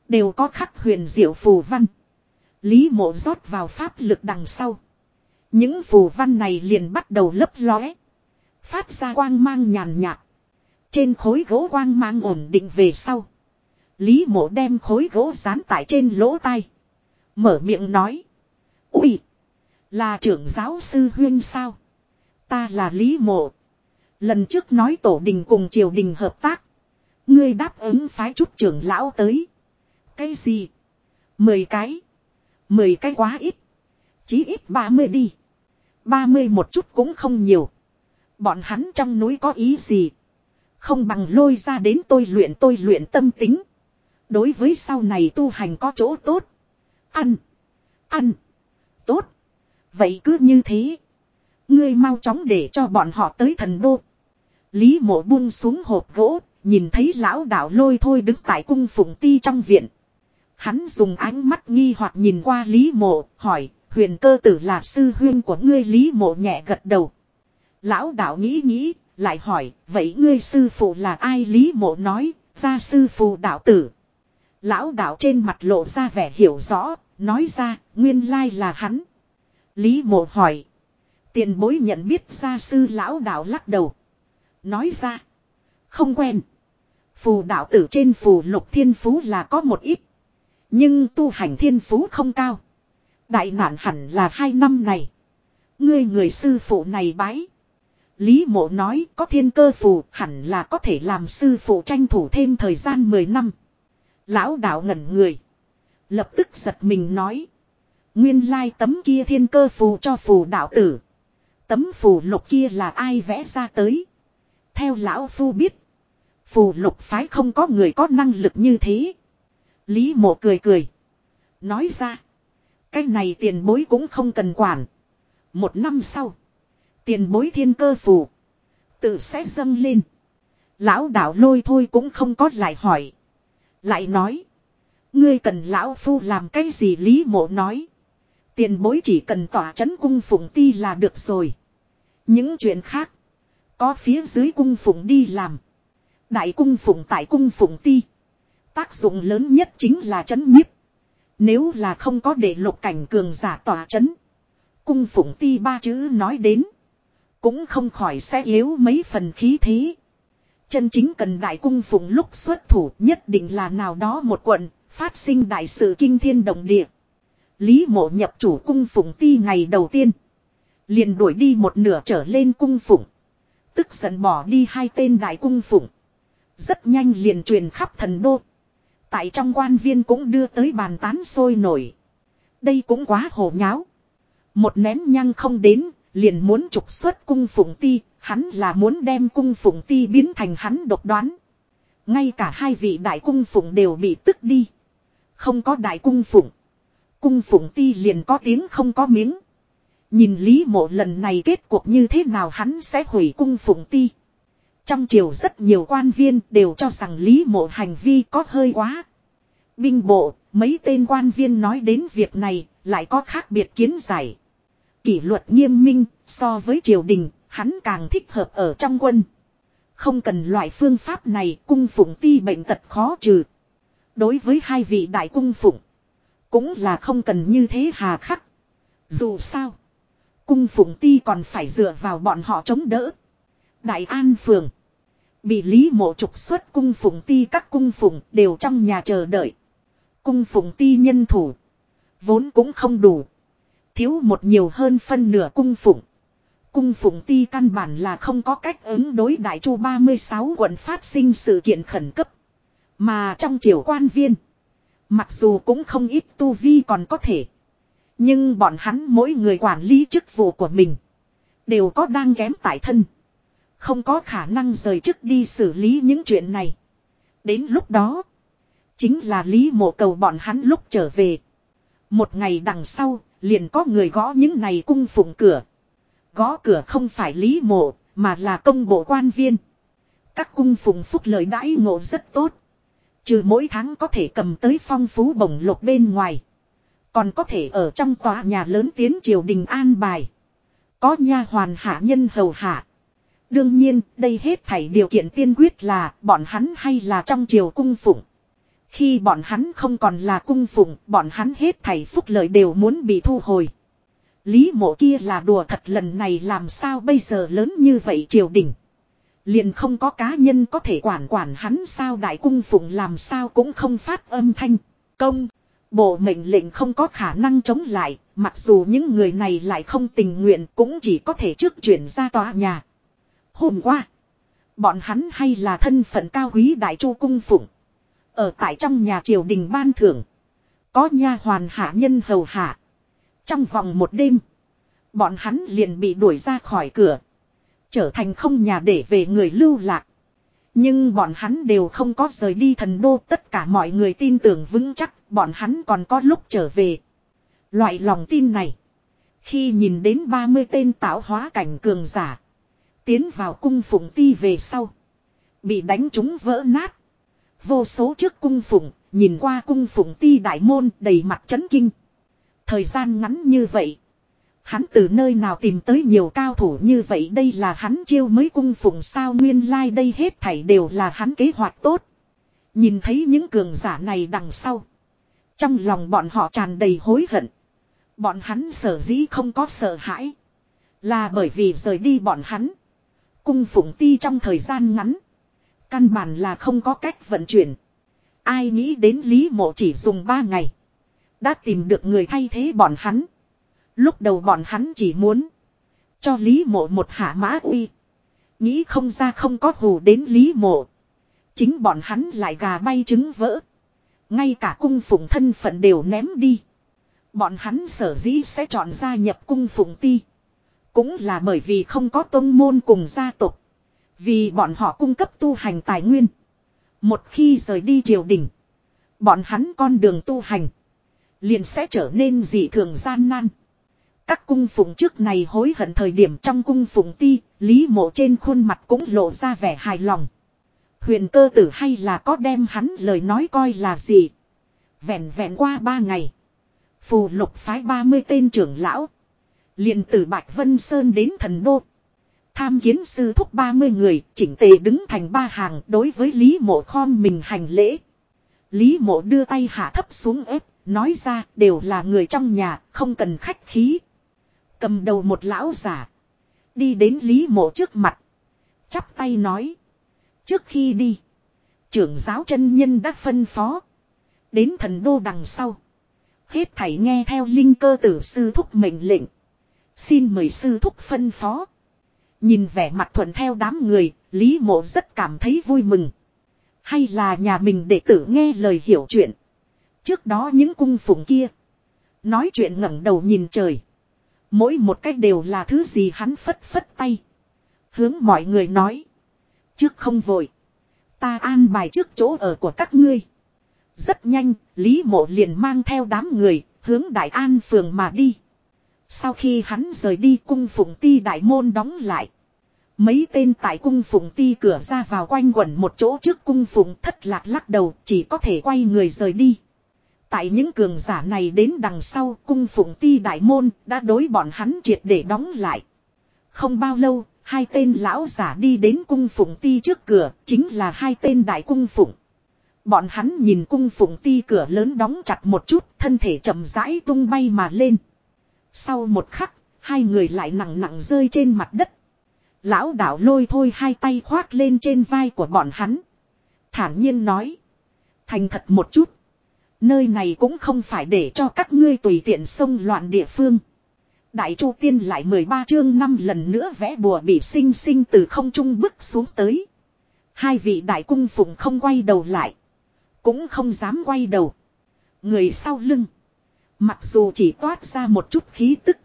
Đều có khắc huyền diệu phù văn. Lý mộ rót vào pháp lực đằng sau. Những phù văn này liền bắt đầu lấp lóe. Phát ra quang mang nhàn nhạt. Trên khối gỗ quang mang ổn định về sau. Lý mộ đem khối gỗ dán tại trên lỗ tai. Mở miệng nói. Ui! Là trưởng giáo sư huyên sao? Ta là Lý mộ. Lần trước nói tổ đình cùng triều đình hợp tác. Ngươi đáp ứng phái chút trưởng lão tới. Cái gì? Mười cái. Mười cái quá ít. Chí ít ba mươi đi. ba mươi một chút cũng không nhiều. Bọn hắn trong núi có ý gì? Không bằng lôi ra đến tôi luyện tôi luyện tâm tính. Đối với sau này tu hành có chỗ tốt. Ăn. Ăn. Tốt. Vậy cứ như thế. Ngươi mau chóng để cho bọn họ tới thần đô. Lý mộ buông xuống hộp gỗ. Nhìn thấy lão đạo lôi thôi đứng tại cung phụng ti trong viện. Hắn dùng ánh mắt nghi hoặc nhìn qua Lý mộ. Hỏi huyền cơ tử là sư huyên của ngươi Lý mộ nhẹ gật đầu. Lão đạo nghĩ nghĩ. Lại hỏi vậy ngươi sư phụ là ai Lý mộ nói. Gia sư phụ đạo tử. Lão đạo trên mặt lộ ra vẻ hiểu rõ, nói ra, nguyên lai là hắn. Lý mộ hỏi. Tiền bối nhận biết gia sư lão đạo lắc đầu. Nói ra. Không quen. Phù đạo tử trên phù lục thiên phú là có một ít. Nhưng tu hành thiên phú không cao. Đại nạn hẳn là hai năm này. Ngươi người sư phụ này bái. Lý mộ nói có thiên cơ phù hẳn là có thể làm sư phụ tranh thủ thêm thời gian 10 năm. Lão đạo ngẩn người. Lập tức giật mình nói. Nguyên lai tấm kia thiên cơ phù cho phù đạo tử. Tấm phù lục kia là ai vẽ ra tới. Theo lão phu biết. Phù lục phái không có người có năng lực như thế. Lý mộ cười cười. Nói ra. Cái này tiền bối cũng không cần quản. Một năm sau. Tiền bối thiên cơ phù. Tự sẽ dâng lên. Lão đạo lôi thôi cũng không có lại hỏi. Lại nói. Ngươi cần lão phu làm cái gì lý mộ nói. Tiền bối chỉ cần tỏa chấn cung phụng ti là được rồi. Những chuyện khác. Có phía dưới cung phụng đi làm. Đại cung phụng tại cung phụng ti. Tác dụng lớn nhất chính là chấn nhiếp. Nếu là không có để lục cảnh cường giả tỏa chấn. Cung phụng ti ba chữ nói đến. Cũng không khỏi sẽ yếu mấy phần khí thế. Chân chính cần đại cung phụng lúc xuất thủ nhất định là nào đó một quận, phát sinh đại sự kinh thiên động địa. Lý mộ nhập chủ cung phụng ti ngày đầu tiên. Liền đuổi đi một nửa trở lên cung phụng. Tức giận bỏ đi hai tên đại cung phụng. Rất nhanh liền truyền khắp thần đô. Tại trong quan viên cũng đưa tới bàn tán sôi nổi. Đây cũng quá hồ nháo. Một nén nhăng không đến, liền muốn trục xuất cung phụng ti, Hắn là muốn đem cung phụng ti biến thành hắn độc đoán. Ngay cả hai vị đại cung phụng đều bị tức đi. Không có đại cung phụng. Cung phụng ti liền có tiếng không có miếng. Nhìn Lý mộ lần này kết cuộc như thế nào hắn sẽ hủy cung phụng ti. Trong triều rất nhiều quan viên đều cho rằng Lý mộ hành vi có hơi quá. Binh bộ, mấy tên quan viên nói đến việc này, lại có khác biệt kiến giải. Kỷ luật nghiêm minh, so với triều đình, hắn càng thích hợp ở trong quân. Không cần loại phương pháp này cung phụng ti bệnh tật khó trừ. Đối với hai vị đại cung phụng. Cũng là không cần như thế hà khắc. Dù sao. Cung phụng ti còn phải dựa vào bọn họ chống đỡ. Đại An Phường. Bị Lý Mộ trục xuất cung phụng ti, các cung phụng đều trong nhà chờ đợi. Cung phụng ti nhân thủ. Vốn cũng không đủ. Thiếu một nhiều hơn phân nửa cung phụng. Cung phụng ti căn bản là không có cách ứng đối đại chu 36 quận phát sinh sự kiện khẩn cấp. Mà trong triều quan viên. Mặc dù cũng không ít tu vi còn có thể. Nhưng bọn hắn mỗi người quản lý chức vụ của mình. Đều có đang kém tại thân. Không có khả năng rời chức đi xử lý những chuyện này. Đến lúc đó. Chính là lý mộ cầu bọn hắn lúc trở về. Một ngày đằng sau, liền có người gõ những này cung phụng cửa. Gõ cửa không phải lý mộ, mà là công bộ quan viên. Các cung phụng phúc lợi đãi ngộ rất tốt. Trừ mỗi tháng có thể cầm tới phong phú bổng lộc bên ngoài. Còn có thể ở trong tòa nhà lớn tiến triều đình an bài. Có nha hoàn hạ nhân hầu hạ. Đương nhiên, đây hết thảy điều kiện tiên quyết là bọn hắn hay là trong triều cung phụng. Khi bọn hắn không còn là cung phụng, bọn hắn hết thảy phúc lợi đều muốn bị thu hồi. Lý mộ kia là đùa thật lần này làm sao bây giờ lớn như vậy triều đình. Liền không có cá nhân có thể quản quản hắn sao đại cung phụng làm sao cũng không phát âm thanh. Công, bộ mệnh lệnh không có khả năng chống lại, mặc dù những người này lại không tình nguyện cũng chỉ có thể trước chuyển ra tòa nhà. Hôm qua, bọn hắn hay là thân phận cao quý đại chu cung phụng. Ở tại trong nhà triều đình ban thưởng, có nha hoàn hạ nhân hầu hạ. Trong vòng một đêm. Bọn hắn liền bị đuổi ra khỏi cửa. Trở thành không nhà để về người lưu lạc. Nhưng bọn hắn đều không có rời đi thần đô tất cả mọi người tin tưởng vững chắc bọn hắn còn có lúc trở về. Loại lòng tin này. Khi nhìn đến 30 tên tạo hóa cảnh cường giả. Tiến vào cung phụng ti về sau. Bị đánh chúng vỡ nát. Vô số trước cung phụng, nhìn qua cung phụng ti đại môn đầy mặt chấn kinh. Thời gian ngắn như vậy. Hắn từ nơi nào tìm tới nhiều cao thủ như vậy đây là hắn chiêu mới cung phụng sao nguyên lai like đây hết thảy đều là hắn kế hoạch tốt. Nhìn thấy những cường giả này đằng sau. Trong lòng bọn họ tràn đầy hối hận. Bọn hắn sở dĩ không có sợ hãi. Là bởi vì rời đi bọn hắn. Cung phụng ti trong thời gian ngắn. Căn bản là không có cách vận chuyển. Ai nghĩ đến Lý Mộ chỉ dùng 3 ngày. Đã tìm được người thay thế bọn hắn. Lúc đầu bọn hắn chỉ muốn. Cho Lý Mộ một hạ mã uy. Nghĩ không ra không có hù đến Lý Mộ. Chính bọn hắn lại gà bay trứng vỡ. Ngay cả cung phụng thân phận đều ném đi. Bọn hắn sở dĩ sẽ chọn gia nhập cung phụng ti. Cũng là bởi vì không có tôn môn cùng gia tộc. Vì bọn họ cung cấp tu hành tài nguyên. Một khi rời đi triều đình. Bọn hắn con đường tu hành. Liền sẽ trở nên dị thường gian nan. Các cung phụng trước này hối hận thời điểm trong cung phụng ti, lý mộ trên khuôn mặt cũng lộ ra vẻ hài lòng. Huyền cơ tử hay là có đem hắn lời nói coi là gì. Vẹn vẹn qua ba ngày. Phù lục phái 30 tên trưởng lão. liền từ Bạch Vân Sơn đến thần đô. Tham kiến sư thúc 30 người, chỉnh tề đứng thành ba hàng đối với Lý mộ khom mình hành lễ. Lý mộ đưa tay hạ thấp xuống ép, nói ra đều là người trong nhà, không cần khách khí. Cầm đầu một lão giả. Đi đến Lý mộ trước mặt. Chắp tay nói. Trước khi đi. Trưởng giáo chân nhân đã phân phó. Đến thần đô đằng sau. Hết thảy nghe theo linh cơ tử sư thúc mệnh lệnh. Xin mời sư thúc phân phó. Nhìn vẻ mặt thuận theo đám người, Lý mộ rất cảm thấy vui mừng. Hay là nhà mình đệ tử nghe lời hiểu chuyện. Trước đó những cung phụng kia. Nói chuyện ngẩng đầu nhìn trời. Mỗi một cách đều là thứ gì hắn phất phất tay. Hướng mọi người nói. Trước không vội. Ta an bài trước chỗ ở của các ngươi. Rất nhanh, Lý Mộ liền mang theo đám người, hướng Đại An phường mà đi. Sau khi hắn rời đi cung phụng ti đại môn đóng lại. Mấy tên tại cung phụng ti cửa ra vào quanh quẩn một chỗ trước cung phụng thất lạc lắc đầu chỉ có thể quay người rời đi. Tại những cường giả này đến đằng sau cung phụng ti đại môn đã đối bọn hắn triệt để đóng lại. Không bao lâu, hai tên lão giả đi đến cung phụng ti trước cửa, chính là hai tên đại cung phụng. Bọn hắn nhìn cung phụng ti cửa lớn đóng chặt một chút, thân thể chậm rãi tung bay mà lên. Sau một khắc, hai người lại nặng nặng rơi trên mặt đất. Lão đạo lôi thôi hai tay khoác lên trên vai của bọn hắn. Thản nhiên nói. Thành thật một chút. Nơi này cũng không phải để cho các ngươi tùy tiện xông loạn địa phương. Đại Chu Tiên lại 13 chương năm lần nữa vẽ bùa bị sinh sinh từ không trung bức xuống tới. Hai vị đại cung phụng không quay đầu lại. Cũng không dám quay đầu. Người sau lưng. Mặc dù chỉ toát ra một chút khí tức.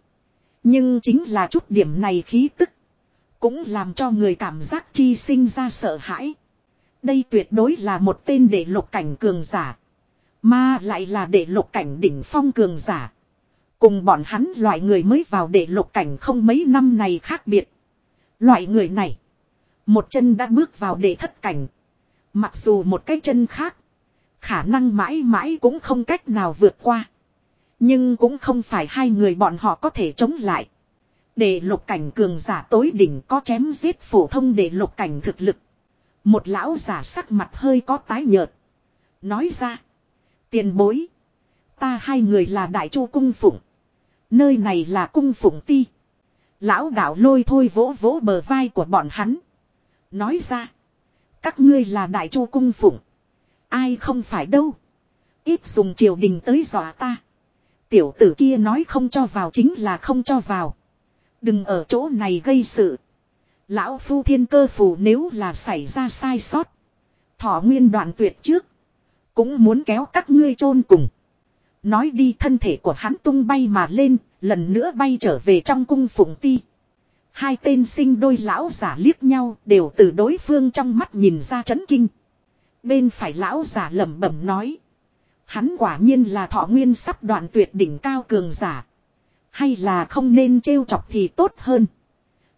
Nhưng chính là chút điểm này khí tức. Cũng làm cho người cảm giác chi sinh ra sợ hãi. Đây tuyệt đối là một tên đệ lục cảnh cường giả. Mà lại là đệ lục cảnh đỉnh phong cường giả. Cùng bọn hắn loại người mới vào để lục cảnh không mấy năm này khác biệt. Loại người này. Một chân đã bước vào để thất cảnh. Mặc dù một cái chân khác. Khả năng mãi mãi cũng không cách nào vượt qua. Nhưng cũng không phải hai người bọn họ có thể chống lại. để lục cảnh cường giả tối đỉnh có chém giết phổ thông để lục cảnh thực lực. Một lão giả sắc mặt hơi có tái nhợt. Nói ra. Tiền bối. Ta hai người là đại chu cung phụng. Nơi này là cung phụng ti. Lão đạo lôi thôi vỗ vỗ bờ vai của bọn hắn. Nói ra. Các ngươi là đại chu cung phụng. Ai không phải đâu. Ít dùng triều đình tới dọa ta. Tiểu tử kia nói không cho vào chính là không cho vào. Đừng ở chỗ này gây sự. Lão phu thiên cơ phù nếu là xảy ra sai sót. Thọ nguyên đoạn tuyệt trước. Cũng muốn kéo các ngươi chôn cùng. Nói đi thân thể của hắn tung bay mà lên, lần nữa bay trở về trong cung phụng ti. Hai tên sinh đôi lão giả liếc nhau đều từ đối phương trong mắt nhìn ra chấn kinh. Bên phải lão giả lẩm bẩm nói. Hắn quả nhiên là thọ nguyên sắp đoạn tuyệt đỉnh cao cường giả. Hay là không nên trêu chọc thì tốt hơn.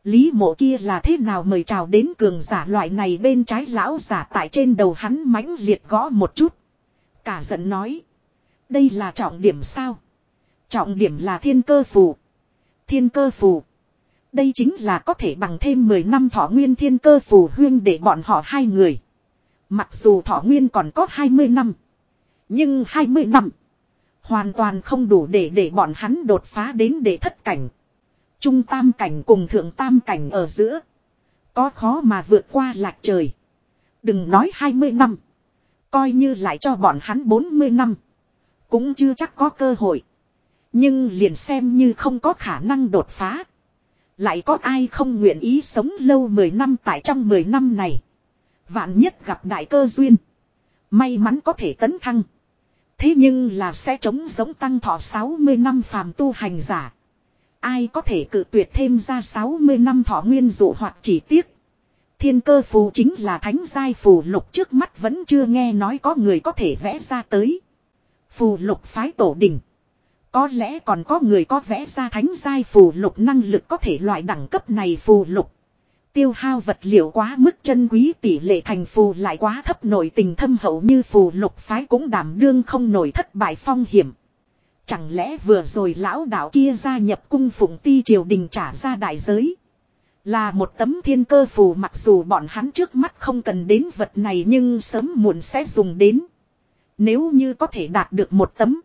Lý mộ kia là thế nào mời chào đến cường giả loại này bên trái lão giả tại trên đầu hắn mãnh liệt gõ một chút. Cả giận nói. Đây là trọng điểm sao? Trọng điểm là thiên cơ phù. Thiên cơ phù. Đây chính là có thể bằng thêm 10 năm thọ nguyên thiên cơ phù huyên để bọn họ hai người. Mặc dù thọ nguyên còn có 20 năm. Nhưng 20 năm. Hoàn toàn không đủ để để bọn hắn đột phá đến để thất cảnh. Trung tam cảnh cùng thượng tam cảnh ở giữa. Có khó mà vượt qua lạc trời. Đừng nói 20 năm. Coi như lại cho bọn hắn 40 năm. Cũng chưa chắc có cơ hội. Nhưng liền xem như không có khả năng đột phá. Lại có ai không nguyện ý sống lâu 10 năm tại trong 10 năm này. Vạn nhất gặp đại cơ duyên. May mắn có thể tấn thăng. Thế nhưng là sẽ chống giống tăng thọ 60 năm phàm tu hành giả. Ai có thể cự tuyệt thêm ra 60 năm thọ nguyên dụ hoặc chỉ tiếc. Thiên cơ phù chính là thánh giai phù lục trước mắt vẫn chưa nghe nói có người có thể vẽ ra tới. Phù lục phái tổ đình. Có lẽ còn có người có vẽ ra thánh giai phù lục năng lực có thể loại đẳng cấp này phù lục. Tiêu hao vật liệu quá mức chân quý tỷ lệ thành phù lại quá thấp nổi tình thâm hậu như phù lục phái cũng đảm đương không nổi thất bại phong hiểm. Chẳng lẽ vừa rồi lão đạo kia gia nhập cung phụng ti triều đình trả ra đại giới. Là một tấm thiên cơ phù mặc dù bọn hắn trước mắt không cần đến vật này nhưng sớm muộn sẽ dùng đến. Nếu như có thể đạt được một tấm.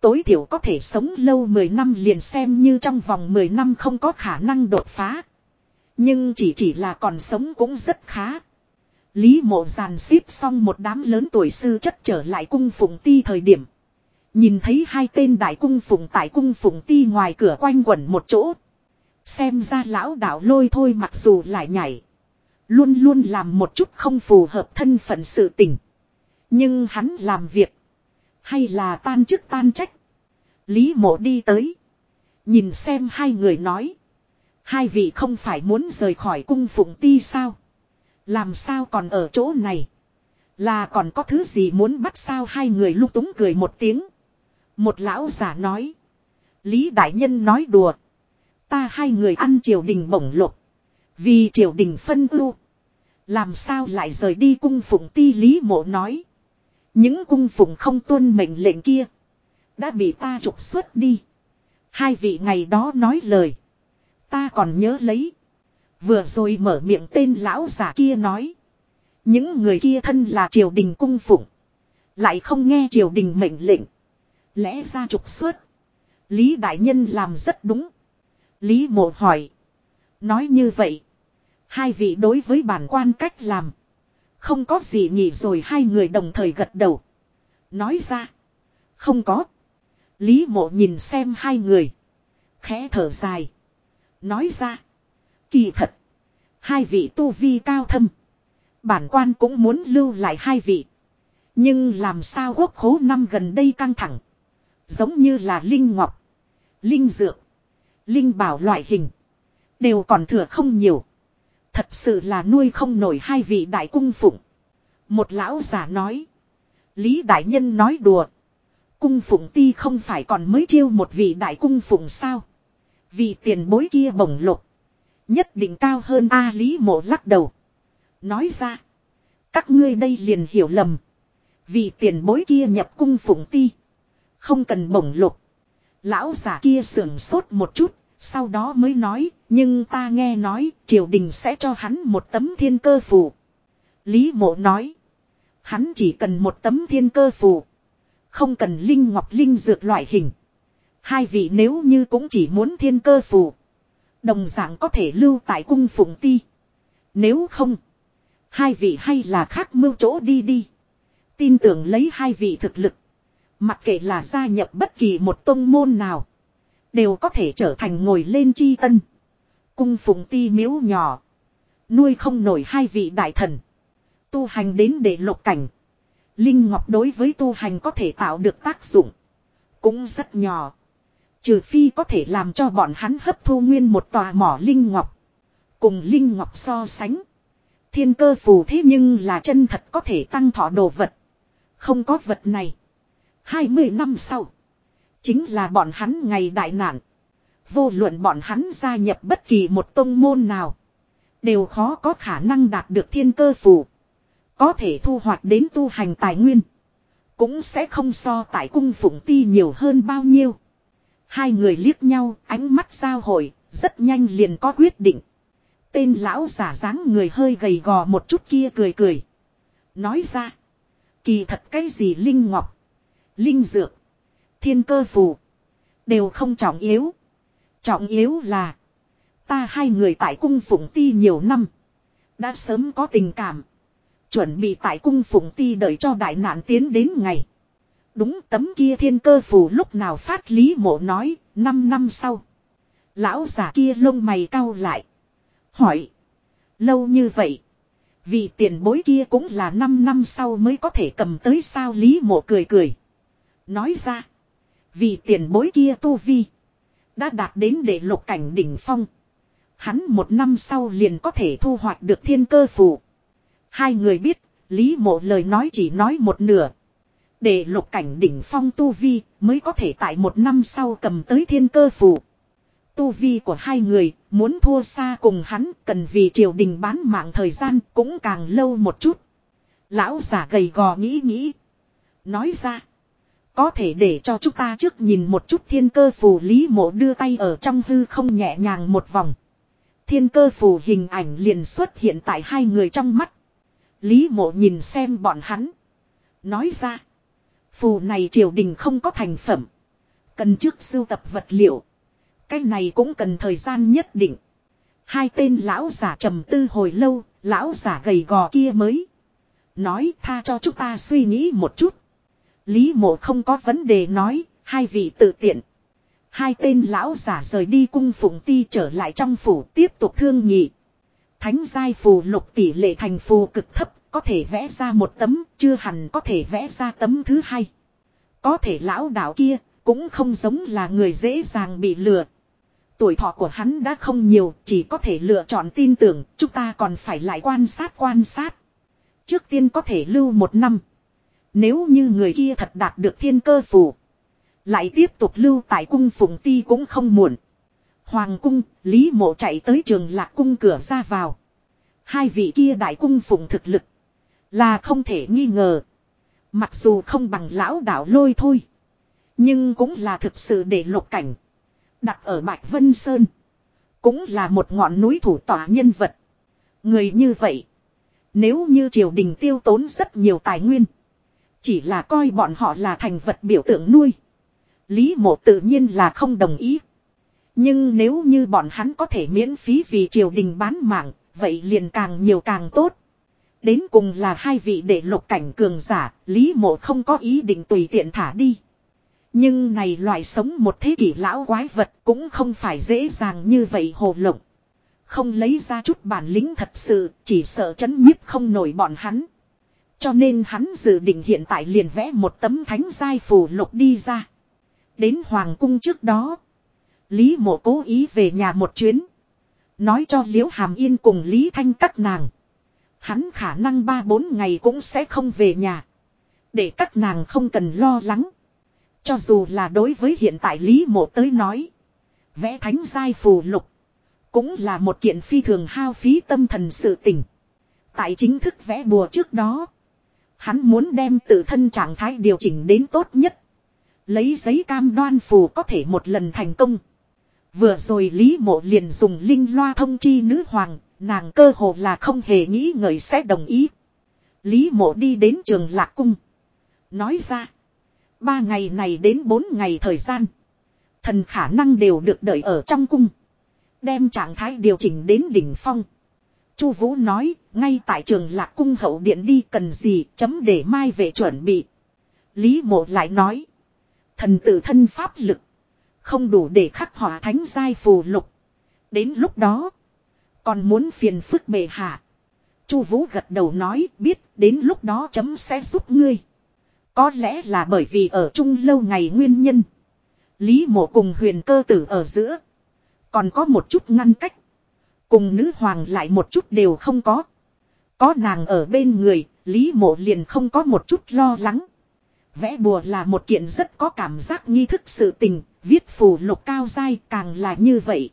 Tối thiểu có thể sống lâu 10 năm liền xem như trong vòng 10 năm không có khả năng đột phá. Nhưng chỉ chỉ là còn sống cũng rất khá. Lý mộ giàn xếp xong một đám lớn tuổi sư chất trở lại cung phụng ti thời điểm. Nhìn thấy hai tên đại cung phụng tại cung phụng ti ngoài cửa quanh quẩn một chỗ. Xem ra lão đạo lôi thôi mặc dù lại nhảy. Luôn luôn làm một chút không phù hợp thân phận sự tình. Nhưng hắn làm việc. Hay là tan chức tan trách. Lý mộ đi tới. Nhìn xem hai người nói. Hai vị không phải muốn rời khỏi cung phụng ti sao. Làm sao còn ở chỗ này. Là còn có thứ gì muốn bắt sao hai người lúc túng cười một tiếng. Một lão giả nói. Lý Đại Nhân nói đùa. Ta hai người ăn triều đình bổng lộc. Vì triều đình phân ưu. Làm sao lại rời đi cung phụng ti Lý Mộ nói. Những cung phụng không tuân mệnh lệnh kia. Đã bị ta trục xuất đi. Hai vị ngày đó nói lời. Ta còn nhớ lấy. Vừa rồi mở miệng tên lão giả kia nói. Những người kia thân là triều đình cung phụng. Lại không nghe triều đình mệnh lệnh. Lẽ ra trục xuất. Lý Đại Nhân làm rất đúng. Lý Mộ hỏi. Nói như vậy. Hai vị đối với bản quan cách làm. Không có gì nhỉ rồi hai người đồng thời gật đầu. Nói ra. Không có. Lý mộ nhìn xem hai người. Khẽ thở dài. Nói ra. Kỳ thật. Hai vị tu vi cao thâm. Bản quan cũng muốn lưu lại hai vị. Nhưng làm sao quốc khố năm gần đây căng thẳng. Giống như là Linh Ngọc. Linh Dược. Linh Bảo loại hình. Đều còn thừa không nhiều. Thật sự là nuôi không nổi hai vị đại cung phụng. Một lão giả nói. Lý Đại Nhân nói đùa. Cung phụng ti không phải còn mới chiêu một vị đại cung phụng sao. Vì tiền bối kia bổng lục. Nhất định cao hơn A Lý mộ lắc đầu. Nói ra. Các ngươi đây liền hiểu lầm. Vì tiền bối kia nhập cung phụng ti. Không cần bổng lục. Lão giả kia sưởng sốt một chút. Sau đó mới nói. Nhưng ta nghe nói, triều đình sẽ cho hắn một tấm thiên cơ phù. Lý mộ nói. Hắn chỉ cần một tấm thiên cơ phù. Không cần linh ngọc linh dược loại hình. Hai vị nếu như cũng chỉ muốn thiên cơ phù. Đồng dạng có thể lưu tại cung phụng ti. Nếu không. Hai vị hay là khác mưu chỗ đi đi. Tin tưởng lấy hai vị thực lực. Mặc kệ là gia nhập bất kỳ một tông môn nào. Đều có thể trở thành ngồi lên chi tân. Cung phụng ti miếu nhỏ. Nuôi không nổi hai vị đại thần. Tu hành đến để lục cảnh. Linh Ngọc đối với tu hành có thể tạo được tác dụng. Cũng rất nhỏ. Trừ phi có thể làm cho bọn hắn hấp thu nguyên một tòa mỏ Linh Ngọc. Cùng Linh Ngọc so sánh. Thiên cơ phù thế nhưng là chân thật có thể tăng thọ đồ vật. Không có vật này. 20 năm sau. Chính là bọn hắn ngày đại nạn. Vô luận bọn hắn gia nhập bất kỳ một tông môn nào. Đều khó có khả năng đạt được thiên cơ phù. Có thể thu hoạch đến tu hành tài nguyên. Cũng sẽ không so tại cung phụng ti nhiều hơn bao nhiêu. Hai người liếc nhau, ánh mắt giao hội, rất nhanh liền có quyết định. Tên lão giả dáng người hơi gầy gò một chút kia cười cười. Nói ra. Kỳ thật cái gì Linh Ngọc. Linh Dược. Thiên cơ phù. Đều không trọng yếu. Trọng yếu là. Ta hai người tại cung phụng ti nhiều năm. Đã sớm có tình cảm. Chuẩn bị tại cung phụng ti đợi cho đại nạn tiến đến ngày. Đúng tấm kia thiên cơ phù lúc nào phát lý mộ nói, năm năm sau. Lão giả kia lông mày cau lại. Hỏi. Lâu như vậy. Vì tiền bối kia cũng là 5 năm sau mới có thể cầm tới sao Lý mộ cười cười. Nói ra. Vì tiền bối kia tu vi. Đã đạt đến để lục cảnh đỉnh phong. Hắn một năm sau liền có thể thu hoạch được thiên cơ phù. Hai người biết, Lý mộ lời nói chỉ nói một nửa. Để lục cảnh đỉnh phong tu vi mới có thể tại một năm sau cầm tới thiên cơ phù. Tu vi của hai người muốn thua xa cùng hắn cần vì triều đình bán mạng thời gian cũng càng lâu một chút. Lão giả gầy gò nghĩ nghĩ. Nói ra. Có thể để cho chúng ta trước nhìn một chút thiên cơ phù lý mộ đưa tay ở trong hư không nhẹ nhàng một vòng. Thiên cơ phù hình ảnh liền xuất hiện tại hai người trong mắt. Lý mộ nhìn xem bọn hắn. Nói ra. Phù này triều đình không có thành phẩm. Cần trước sưu tập vật liệu. Cái này cũng cần thời gian nhất định. Hai tên lão giả trầm tư hồi lâu, lão giả gầy gò kia mới. Nói tha cho chúng ta suy nghĩ một chút. Lý mộ không có vấn đề nói, hai vị tự tiện. Hai tên lão giả rời đi cung phụng ti trở lại trong phủ tiếp tục thương nghị. Thánh giai phù lục tỷ lệ thành phù cực thấp, có thể vẽ ra một tấm, chưa hẳn có thể vẽ ra tấm thứ hai. Có thể lão đạo kia, cũng không giống là người dễ dàng bị lừa. Tuổi thọ của hắn đã không nhiều, chỉ có thể lựa chọn tin tưởng, chúng ta còn phải lại quan sát quan sát. Trước tiên có thể lưu một năm. Nếu như người kia thật đạt được thiên cơ phù. Lại tiếp tục lưu tại cung phụng ti cũng không muộn. Hoàng cung, Lý Mộ chạy tới trường lạc cung cửa ra vào. Hai vị kia đại cung phụng thực lực. Là không thể nghi ngờ. Mặc dù không bằng lão đạo lôi thôi. Nhưng cũng là thực sự để lục cảnh. Đặt ở Bạch Vân Sơn. Cũng là một ngọn núi thủ tỏa nhân vật. Người như vậy. Nếu như triều đình tiêu tốn rất nhiều tài nguyên. Chỉ là coi bọn họ là thành vật biểu tượng nuôi. Lý mộ tự nhiên là không đồng ý. Nhưng nếu như bọn hắn có thể miễn phí vì triều đình bán mạng, vậy liền càng nhiều càng tốt. Đến cùng là hai vị để lục cảnh cường giả, Lý mộ không có ý định tùy tiện thả đi. Nhưng này loại sống một thế kỷ lão quái vật cũng không phải dễ dàng như vậy hồ lộng. Không lấy ra chút bản lĩnh thật sự, chỉ sợ chấn nhiếp không nổi bọn hắn. Cho nên hắn dự định hiện tại liền vẽ một tấm thánh giai phù lục đi ra. Đến Hoàng cung trước đó. Lý mộ cố ý về nhà một chuyến. Nói cho Liễu Hàm Yên cùng Lý Thanh các nàng. Hắn khả năng ba bốn ngày cũng sẽ không về nhà. Để các nàng không cần lo lắng. Cho dù là đối với hiện tại Lý Mộ tới nói. Vẽ thánh giai phù lục. Cũng là một kiện phi thường hao phí tâm thần sự tình. Tại chính thức vẽ bùa trước đó. Hắn muốn đem tự thân trạng thái điều chỉnh đến tốt nhất. Lấy giấy cam đoan phù có thể một lần thành công. Vừa rồi Lý Mộ liền dùng linh loa thông chi nữ hoàng, nàng cơ hồ là không hề nghĩ ngợi sẽ đồng ý. Lý Mộ đi đến trường Lạc Cung. Nói ra. Ba ngày này đến bốn ngày thời gian. Thần khả năng đều được đợi ở trong cung. Đem trạng thái điều chỉnh đến đỉnh phong. Chu Vũ nói, ngay tại trường Lạc cung hậu điện đi cần gì, chấm để mai về chuẩn bị. Lý Mộ lại nói, thần tự thân pháp lực không đủ để khắc họa thánh giai phù lục. Đến lúc đó, còn muốn phiền phức bề hạ. Chu Vũ gật đầu nói, biết, đến lúc đó chấm sẽ giúp ngươi. Có lẽ là bởi vì ở chung lâu ngày nguyên nhân. Lý mộ cùng huyền cơ tử ở giữa. Còn có một chút ngăn cách. Cùng nữ hoàng lại một chút đều không có. Có nàng ở bên người, Lý mộ liền không có một chút lo lắng. Vẽ bùa là một kiện rất có cảm giác nghi thức sự tình, viết phù lục cao dai càng là như vậy.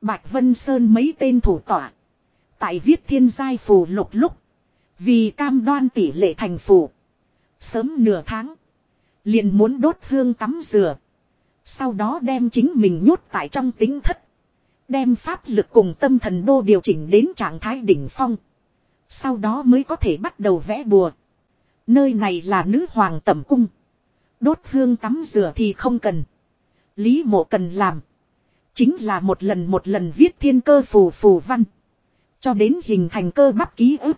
Bạch Vân Sơn mấy tên thủ tỏa. Tại viết thiên giai phù lục lúc. Vì cam đoan tỷ lệ thành phù. Sớm nửa tháng. Liền muốn đốt hương tắm rửa. Sau đó đem chính mình nhốt tại trong tính thất. Đem pháp lực cùng tâm thần đô điều chỉnh đến trạng thái đỉnh phong. Sau đó mới có thể bắt đầu vẽ bùa. Nơi này là nữ hoàng tẩm cung. Đốt hương tắm rửa thì không cần. Lý mộ cần làm. Chính là một lần một lần viết thiên cơ phù phù văn. Cho đến hình thành cơ bắp ký ức.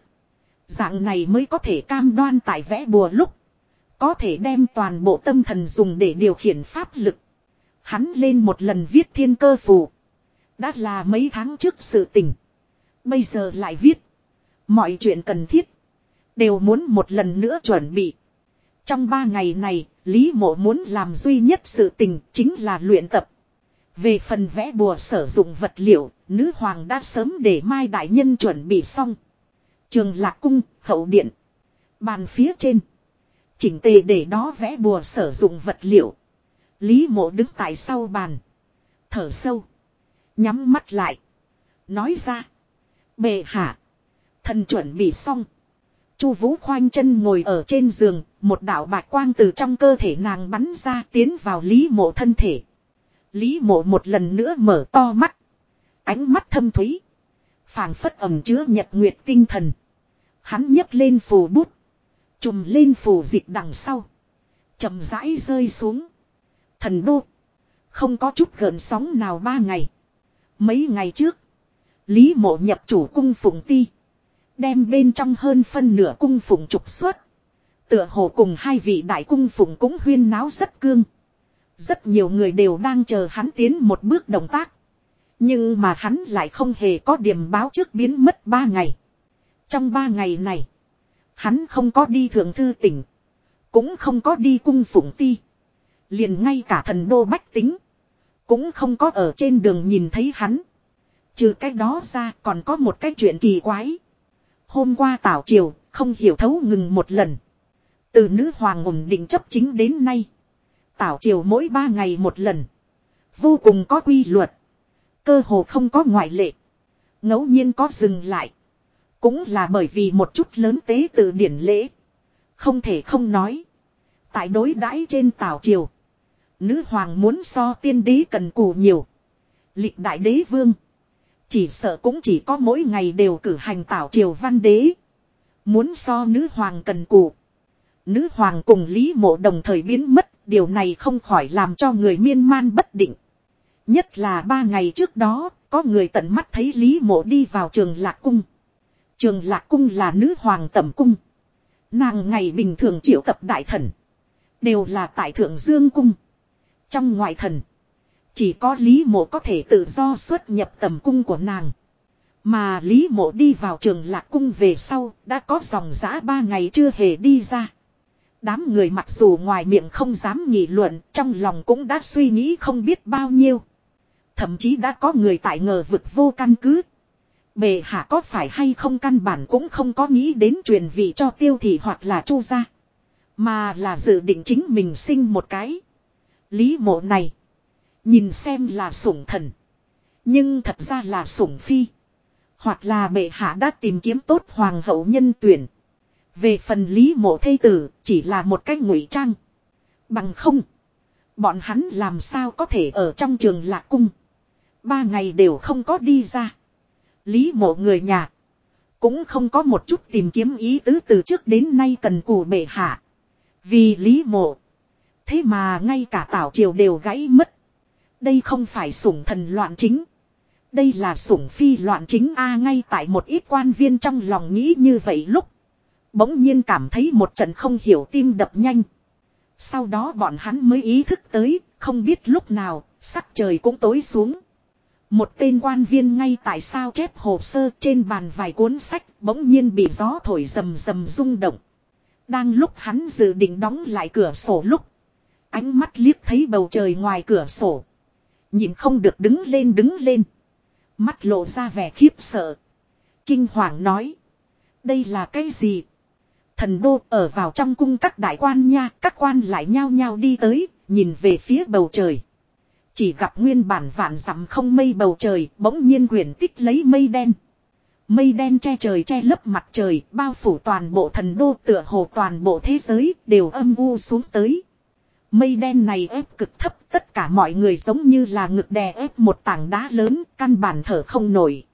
Dạng này mới có thể cam đoan tại vẽ bùa lúc. Có thể đem toàn bộ tâm thần dùng để điều khiển pháp lực. Hắn lên một lần viết thiên cơ phù. Đã là mấy tháng trước sự tình. Bây giờ lại viết. Mọi chuyện cần thiết. Đều muốn một lần nữa chuẩn bị. Trong ba ngày này, Lý Mộ muốn làm duy nhất sự tình chính là luyện tập. Về phần vẽ bùa sử dụng vật liệu, nữ hoàng đã sớm để Mai Đại Nhân chuẩn bị xong. Trường Lạc Cung, hậu điện. Bàn phía trên. Chỉnh tề để đó vẽ bùa sử dụng vật liệu. Lý mộ đứng tại sau bàn. Thở sâu. Nhắm mắt lại. Nói ra. Bệ hạ. Thần chuẩn bị xong. Chu Vũ khoanh chân ngồi ở trên giường, một đạo bạch quang từ trong cơ thể nàng bắn ra tiến vào Lý Mộ thân thể. Lý Mộ một lần nữa mở to mắt, ánh mắt thâm thúy, phảng phất ẩm chứa nhật nguyệt tinh thần. Hắn nhấc lên phù bút, trùm lên phù dịch đằng sau, chậm rãi rơi xuống. Thần đô, không có chút gợn sóng nào ba ngày. Mấy ngày trước, Lý Mộ nhập chủ cung Phụng Ti. Đem bên trong hơn phân nửa cung phụng trục xuất. Tựa hồ cùng hai vị đại cung phụng cũng huyên náo rất cương. Rất nhiều người đều đang chờ hắn tiến một bước động tác. Nhưng mà hắn lại không hề có điểm báo trước biến mất ba ngày. Trong ba ngày này, hắn không có đi thượng thư tỉnh. Cũng không có đi cung phụng ti. Liền ngay cả thần đô bách tính. Cũng không có ở trên đường nhìn thấy hắn. Trừ cách đó ra còn có một cái chuyện kỳ quái. Hôm qua tảo triều, không hiểu thấu ngừng một lần. Từ nữ hoàng ổn định chấp chính đến nay. Tảo triều mỗi ba ngày một lần. Vô cùng có quy luật. Cơ hồ không có ngoại lệ. ngẫu nhiên có dừng lại. Cũng là bởi vì một chút lớn tế tự điển lễ. Không thể không nói. Tại đối đãi trên tảo triều. Nữ hoàng muốn so tiên đế cần cù nhiều. Lịch đại đế vương. Chỉ sợ cũng chỉ có mỗi ngày đều cử hành tảo triều văn đế. Muốn so nữ hoàng cần cù, Nữ hoàng cùng Lý Mộ đồng thời biến mất, điều này không khỏi làm cho người miên man bất định. Nhất là ba ngày trước đó, có người tận mắt thấy Lý Mộ đi vào trường Lạc Cung. Trường Lạc Cung là nữ hoàng tẩm cung. Nàng ngày bình thường triệu tập đại thần. Đều là tại Thượng Dương Cung. Trong ngoại thần. Chỉ có Lý Mộ có thể tự do xuất nhập tầm cung của nàng. Mà Lý Mộ đi vào trường lạc cung về sau, đã có dòng giã ba ngày chưa hề đi ra. Đám người mặc dù ngoài miệng không dám nghị luận, trong lòng cũng đã suy nghĩ không biết bao nhiêu. Thậm chí đã có người tại ngờ vực vô căn cứ. Bề hạ có phải hay không căn bản cũng không có nghĩ đến truyền vị cho tiêu thị hoặc là chu gia. Mà là dự định chính mình sinh một cái. Lý mộ này. Nhìn xem là sủng thần. Nhưng thật ra là sủng phi. Hoặc là bệ hạ đã tìm kiếm tốt hoàng hậu nhân tuyển. Về phần lý mộ thây tử, chỉ là một cách ngụy trang. Bằng không. Bọn hắn làm sao có thể ở trong trường lạc cung. Ba ngày đều không có đi ra. Lý mộ người nhà. Cũng không có một chút tìm kiếm ý tứ từ trước đến nay cần cù bệ hạ. Vì lý mộ. Thế mà ngay cả tảo triều đều gãy mất. Đây không phải sủng thần loạn chính. Đây là sủng phi loạn chính a ngay tại một ít quan viên trong lòng nghĩ như vậy lúc. Bỗng nhiên cảm thấy một trận không hiểu tim đập nhanh. Sau đó bọn hắn mới ý thức tới, không biết lúc nào, sắc trời cũng tối xuống. Một tên quan viên ngay tại sao chép hồ sơ trên bàn vài cuốn sách bỗng nhiên bị gió thổi rầm rầm rung động. Đang lúc hắn dự định đóng lại cửa sổ lúc. Ánh mắt liếc thấy bầu trời ngoài cửa sổ. Nhìn không được đứng lên đứng lên. Mắt lộ ra vẻ khiếp sợ. Kinh hoàng nói. Đây là cái gì? Thần đô ở vào trong cung các đại quan nha, các quan lại nhao nhao đi tới, nhìn về phía bầu trời. Chỉ gặp nguyên bản vạn dặm không mây bầu trời, bỗng nhiên quyển tích lấy mây đen. Mây đen che trời che lấp mặt trời, bao phủ toàn bộ thần đô tựa hồ toàn bộ thế giới, đều âm u xuống tới. Mây đen này ép cực thấp, tất cả mọi người giống như là ngực đè ép một tảng đá lớn, căn bản thở không nổi.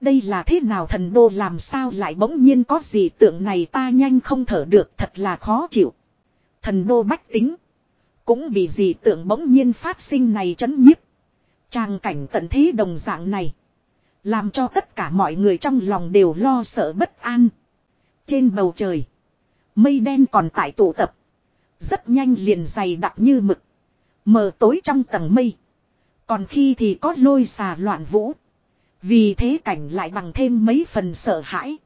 Đây là thế nào thần đô làm sao lại bỗng nhiên có gì tượng này ta nhanh không thở được thật là khó chịu. Thần đô bách tính. Cũng bị gì tượng bỗng nhiên phát sinh này chấn nhiếp. Trang cảnh tận thế đồng dạng này. Làm cho tất cả mọi người trong lòng đều lo sợ bất an. Trên bầu trời. Mây đen còn tại tụ tập. Rất nhanh liền dày đặc như mực. Mờ tối trong tầng mây. Còn khi thì có lôi xà loạn vũ. Vì thế cảnh lại bằng thêm mấy phần sợ hãi.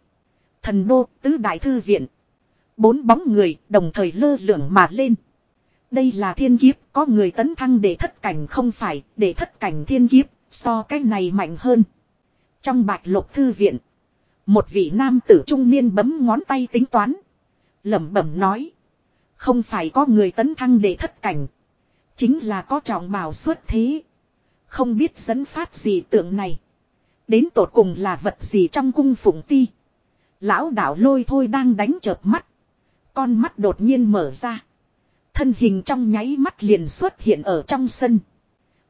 Thần đô tứ đại thư viện. Bốn bóng người đồng thời lơ lửng mà lên. Đây là thiên kiếp, có người tấn thăng để thất cảnh không phải, để thất cảnh thiên kiếp, so cái này mạnh hơn. Trong bạch lục thư viện, một vị nam tử trung niên bấm ngón tay tính toán. lẩm bẩm nói. Không phải có người tấn thăng để thất cảnh. Chính là có trọng bảo xuất thế. Không biết dẫn phát gì tượng này. Đến tột cùng là vật gì trong cung phụng ti. Lão đạo lôi thôi đang đánh chợp mắt. Con mắt đột nhiên mở ra. Thân hình trong nháy mắt liền xuất hiện ở trong sân.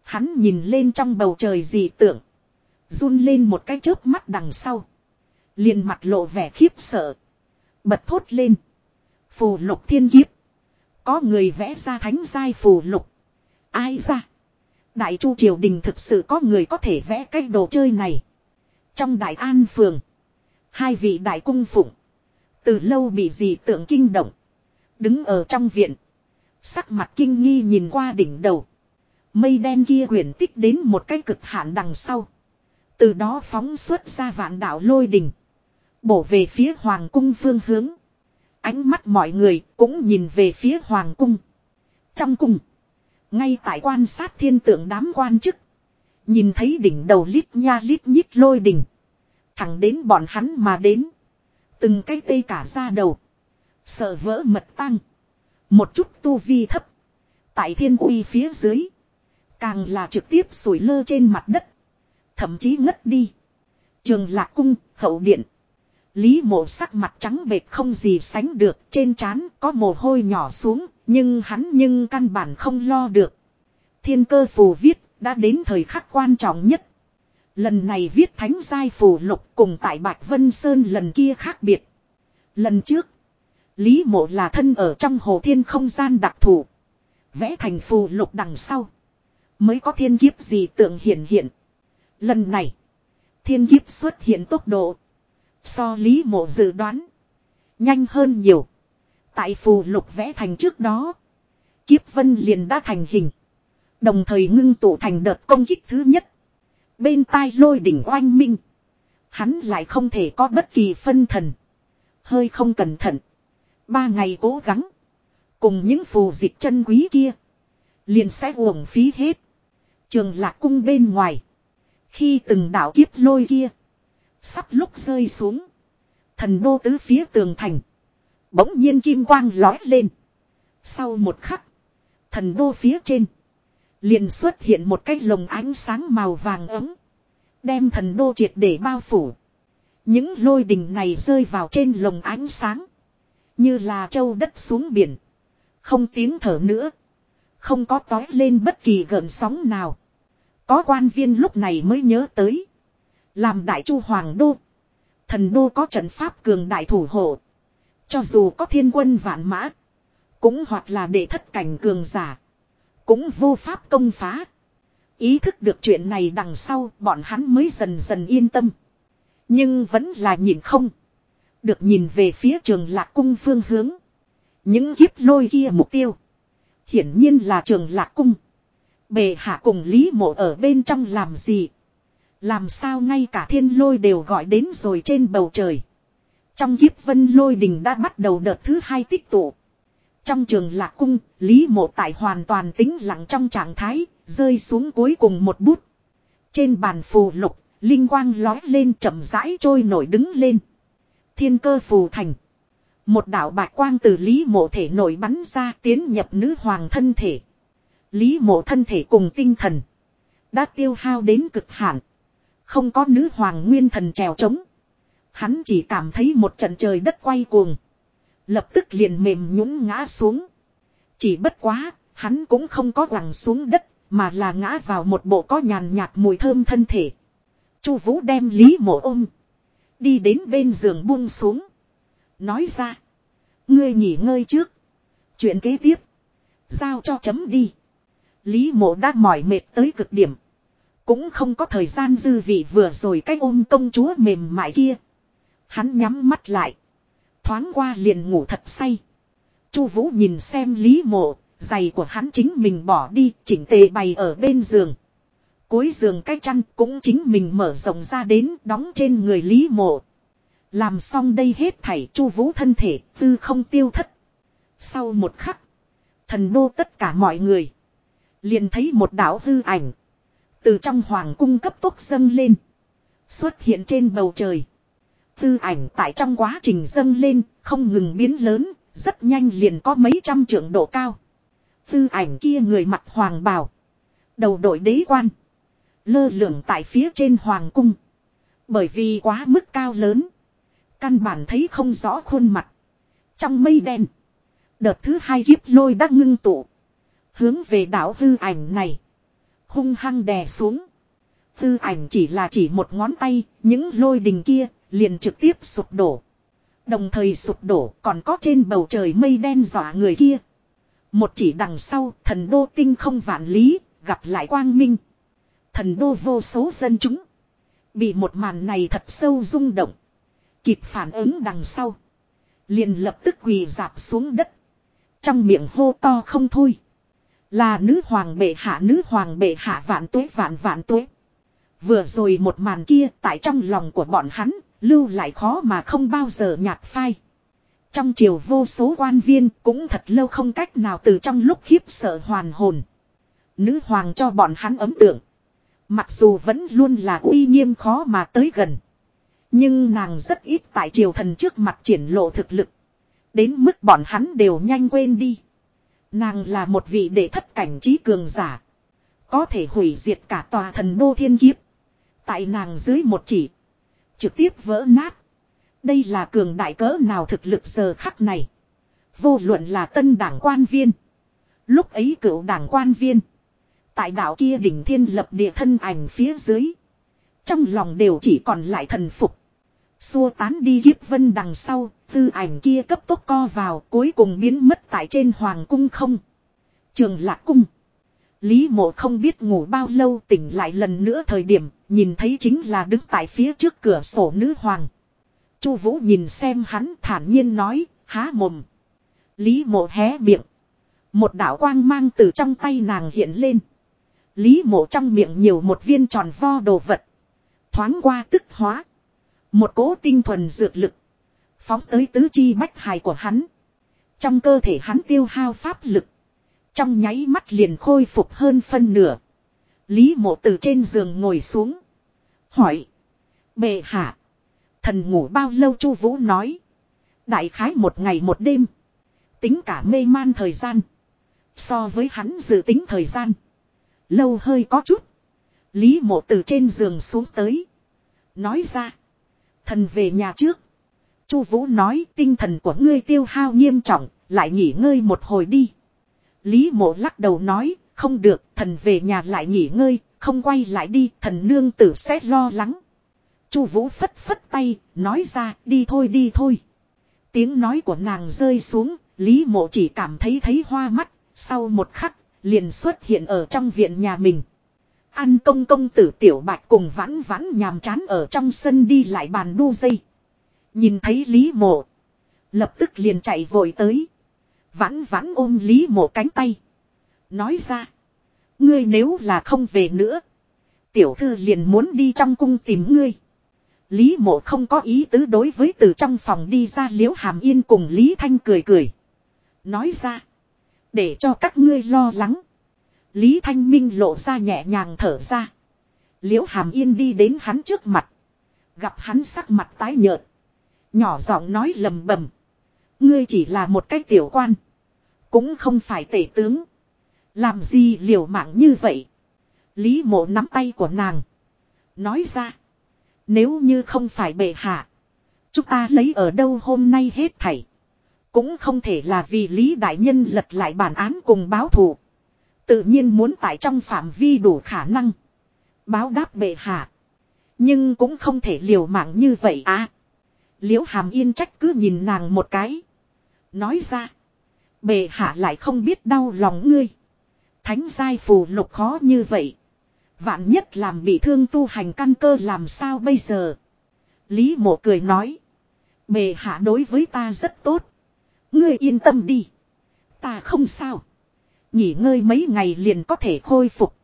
Hắn nhìn lên trong bầu trời gì tượng. Run lên một cái chớp mắt đằng sau. Liền mặt lộ vẻ khiếp sợ. Bật thốt lên. Phù lục thiên kiếp. Có người vẽ ra thánh giai phù lục. Ai ra? Đại chu triều đình thực sự có người có thể vẽ cái đồ chơi này. Trong đại an phường. Hai vị đại cung phụng. Từ lâu bị gì tượng kinh động. Đứng ở trong viện. Sắc mặt kinh nghi nhìn qua đỉnh đầu. Mây đen kia quyển tích đến một cái cực hạn đằng sau. Từ đó phóng xuất ra vạn đạo lôi đỉnh. Bổ về phía hoàng cung phương hướng. Ánh mắt mọi người cũng nhìn về phía hoàng cung. Trong cung. Ngay tại quan sát thiên tượng đám quan chức. Nhìn thấy đỉnh đầu lít nha lít nhít lôi đỉnh. Thẳng đến bọn hắn mà đến. Từng cái tê cả ra đầu. Sợ vỡ mật tăng. Một chút tu vi thấp. Tại thiên uy phía dưới. Càng là trực tiếp sủi lơ trên mặt đất. Thậm chí ngất đi. Trường lạc cung, hậu điện. Lý mộ sắc mặt trắng bệt không gì sánh được. Trên trán có mồ hôi nhỏ xuống. Nhưng hắn nhưng căn bản không lo được. Thiên cơ phù viết đã đến thời khắc quan trọng nhất. Lần này viết thánh giai phù lục cùng tại Bạch Vân Sơn lần kia khác biệt. Lần trước. Lý mộ là thân ở trong hồ thiên không gian đặc thù. Vẽ thành phù lục đằng sau. Mới có thiên kiếp gì tượng hiện hiện. Lần này. Thiên kiếp xuất hiện tốc độ. So lý mộ dự đoán. Nhanh hơn nhiều. Tại phù lục vẽ thành trước đó. Kiếp vân liền đã thành hình. Đồng thời ngưng tụ thành đợt công kích thứ nhất. Bên tai lôi đỉnh oanh minh. Hắn lại không thể có bất kỳ phân thần. Hơi không cẩn thận. Ba ngày cố gắng. Cùng những phù dịch chân quý kia. Liền sẽ uổng phí hết. Trường lạc cung bên ngoài. Khi từng đạo kiếp lôi kia. Sắp lúc rơi xuống. Thần đô tứ phía tường thành. Bỗng nhiên kim quang lói lên. Sau một khắc. Thần đô phía trên. Liền xuất hiện một cái lồng ánh sáng màu vàng ấm. Đem thần đô triệt để bao phủ. Những lôi đình này rơi vào trên lồng ánh sáng. Như là châu đất xuống biển. Không tiếng thở nữa. Không có tói lên bất kỳ gợn sóng nào. Có quan viên lúc này mới nhớ tới. Làm đại chu hoàng đô. Thần đô có trận pháp cường đại thủ hộ. Cho dù có thiên quân vạn mã. Cũng hoặc là để thất cảnh cường giả. Cũng vô pháp công phá. Ý thức được chuyện này đằng sau, bọn hắn mới dần dần yên tâm. Nhưng vẫn là nhìn không. Được nhìn về phía trường lạc cung phương hướng. Những kiếp lôi kia mục tiêu. Hiển nhiên là trường lạc cung. Bề hạ cùng Lý Mộ ở bên trong làm gì? Làm sao ngay cả thiên lôi đều gọi đến rồi trên bầu trời. Trong kiếp vân lôi đình đã bắt đầu đợt thứ hai tích tụ. Trong trường lạc cung, Lý Mộ tại hoàn toàn tĩnh lặng trong trạng thái, rơi xuống cuối cùng một bút. Trên bàn phù lục, Linh quang lói lên chậm rãi trôi nổi đứng lên. Thiên cơ phù thành. Một đạo bạch quang từ Lý mộ thể nổi bắn ra tiến nhập nữ hoàng thân thể. Lý mộ thân thể cùng tinh thần. Đã tiêu hao đến cực hạn. Không có nữ hoàng nguyên thần trèo trống. Hắn chỉ cảm thấy một trận trời đất quay cuồng. Lập tức liền mềm nhũn ngã xuống. Chỉ bất quá, hắn cũng không có quẳng xuống đất, mà là ngã vào một bộ có nhàn nhạt mùi thơm thân thể. Chu Vũ đem Lý Mộ ôm, đi đến bên giường buông xuống, nói ra: "Ngươi nghỉ ngơi trước, chuyện kế tiếp giao cho chấm đi." Lý Mộ đã mỏi mệt tới cực điểm, cũng không có thời gian dư vị vừa rồi cái ôm công chúa mềm mại kia. Hắn nhắm mắt lại, thoáng qua liền ngủ thật say. Chu Vũ nhìn xem Lý Mộ, giày của hắn chính mình bỏ đi, chỉnh tề bày ở bên giường. Cuối giường cái chăn cũng chính mình mở rộng ra đến đóng trên người Lý Mộ. Làm xong đây hết thảy Chu Vũ thân thể, tư không tiêu thất. Sau một khắc, thần đô tất cả mọi người liền thấy một đạo hư ảnh từ trong hoàng cung cấp tốc dâng lên, xuất hiện trên bầu trời. Tư ảnh tại trong quá trình dâng lên, không ngừng biến lớn, rất nhanh liền có mấy trăm trượng độ cao. Tư ảnh kia người mặt hoàng bào. Đầu đội đế quan. Lơ lửng tại phía trên hoàng cung. Bởi vì quá mức cao lớn. Căn bản thấy không rõ khuôn mặt. Trong mây đen. Đợt thứ hai kiếp lôi đã ngưng tụ. Hướng về đảo hư ảnh này. Hung hăng đè xuống. Tư ảnh chỉ là chỉ một ngón tay. Những lôi đình kia liền trực tiếp sụp đổ. Đồng thời sụp đổ còn có trên bầu trời mây đen dọa người kia. Một chỉ đằng sau thần đô tinh không vạn lý, gặp lại quang minh. Thần đô vô số dân chúng. Bị một màn này thật sâu rung động. Kịp phản ứng đằng sau. Liền lập tức quỳ dạp xuống đất. Trong miệng hô to không thôi. Là nữ hoàng bệ hạ, nữ hoàng bệ hạ vạn tuế, vạn vạn tuế. Vừa rồi một màn kia tại trong lòng của bọn hắn, lưu lại khó mà không bao giờ nhạt phai. Trong triều vô số quan viên cũng thật lâu không cách nào từ trong lúc khiếp sợ hoàn hồn. Nữ hoàng cho bọn hắn ấm tượng. Mặc dù vẫn luôn là uy nghiêm khó mà tới gần. Nhưng nàng rất ít tại triều thần trước mặt triển lộ thực lực. Đến mức bọn hắn đều nhanh quên đi. Nàng là một vị đệ thất cảnh trí cường giả. Có thể hủy diệt cả tòa thần đô thiên kiếp. Tại nàng dưới một chỉ. Trực tiếp vỡ nát. Đây là cường đại cỡ nào thực lực giờ khắc này. Vô luận là tân đảng quan viên. Lúc ấy cựu đảng quan viên. Tại đảo kia đỉnh thiên lập địa thân ảnh phía dưới. Trong lòng đều chỉ còn lại thần phục. Xua tán đi kiếp vân đằng sau, tư ảnh kia cấp tốc co vào cuối cùng biến mất tại trên hoàng cung không. Trường lạc cung. Lý mộ không biết ngủ bao lâu tỉnh lại lần nữa thời điểm, nhìn thấy chính là đứng tại phía trước cửa sổ nữ hoàng. Chu Vũ nhìn xem hắn thản nhiên nói, há mồm. Lý mộ hé miệng. Một đạo quang mang từ trong tay nàng hiện lên. Lý mộ trong miệng nhiều một viên tròn vo đồ vật. Thoáng qua tức hóa. Một cỗ tinh thuần dược lực. Phóng tới tứ chi bách hài của hắn. Trong cơ thể hắn tiêu hao pháp lực. Trong nháy mắt liền khôi phục hơn phân nửa. Lý mộ từ trên giường ngồi xuống. Hỏi. Bệ hạ. Thần ngủ bao lâu Chu Vũ nói. Đại khái một ngày một đêm. Tính cả mê man thời gian. So với hắn dự tính thời gian. Lâu hơi có chút. Lý mộ từ trên giường xuống tới. Nói ra. Thần về nhà trước. Chu Vũ nói tinh thần của ngươi tiêu hao nghiêm trọng. Lại nghỉ ngơi một hồi đi. Lý mộ lắc đầu nói. Không được thần về nhà lại nghỉ ngơi. Không quay lại đi thần nương tử sẽ lo lắng. Chu Vũ phất phất tay, nói ra, đi thôi đi thôi. Tiếng nói của nàng rơi xuống, Lý Mộ chỉ cảm thấy thấy hoa mắt, sau một khắc, liền xuất hiện ở trong viện nhà mình. An công công tử tiểu bạch cùng vãn vãn nhàm chán ở trong sân đi lại bàn đu dây. Nhìn thấy Lý Mộ, lập tức liền chạy vội tới. Vãn vãn ôm Lý Mộ cánh tay. Nói ra, ngươi nếu là không về nữa, tiểu thư liền muốn đi trong cung tìm ngươi. Lý mộ không có ý tứ đối với từ trong phòng đi ra liễu hàm yên cùng Lý Thanh cười cười. Nói ra. Để cho các ngươi lo lắng. Lý Thanh Minh lộ ra nhẹ nhàng thở ra. Liễu Hàm Yên đi đến hắn trước mặt. Gặp hắn sắc mặt tái nhợt. Nhỏ giọng nói lầm bầm. Ngươi chỉ là một cái tiểu quan. Cũng không phải tể tướng. Làm gì liều mạng như vậy. Lý mộ nắm tay của nàng. Nói ra. Nếu như không phải bệ hạ. Chúng ta lấy ở đâu hôm nay hết thảy. Cũng không thể là vì Lý Đại Nhân lật lại bản án cùng báo thù. Tự nhiên muốn tại trong phạm vi đủ khả năng. Báo đáp bệ hạ. Nhưng cũng không thể liều mạng như vậy à. Liễu hàm yên trách cứ nhìn nàng một cái. Nói ra. Bệ hạ lại không biết đau lòng ngươi. Thánh giai phù lục khó như vậy. Vạn nhất làm bị thương tu hành căn cơ làm sao bây giờ. Lý mộ cười nói. Bệ hạ đối với ta rất tốt. Ngươi yên tâm đi. Ta không sao. Nghỉ ngơi mấy ngày liền có thể khôi phục.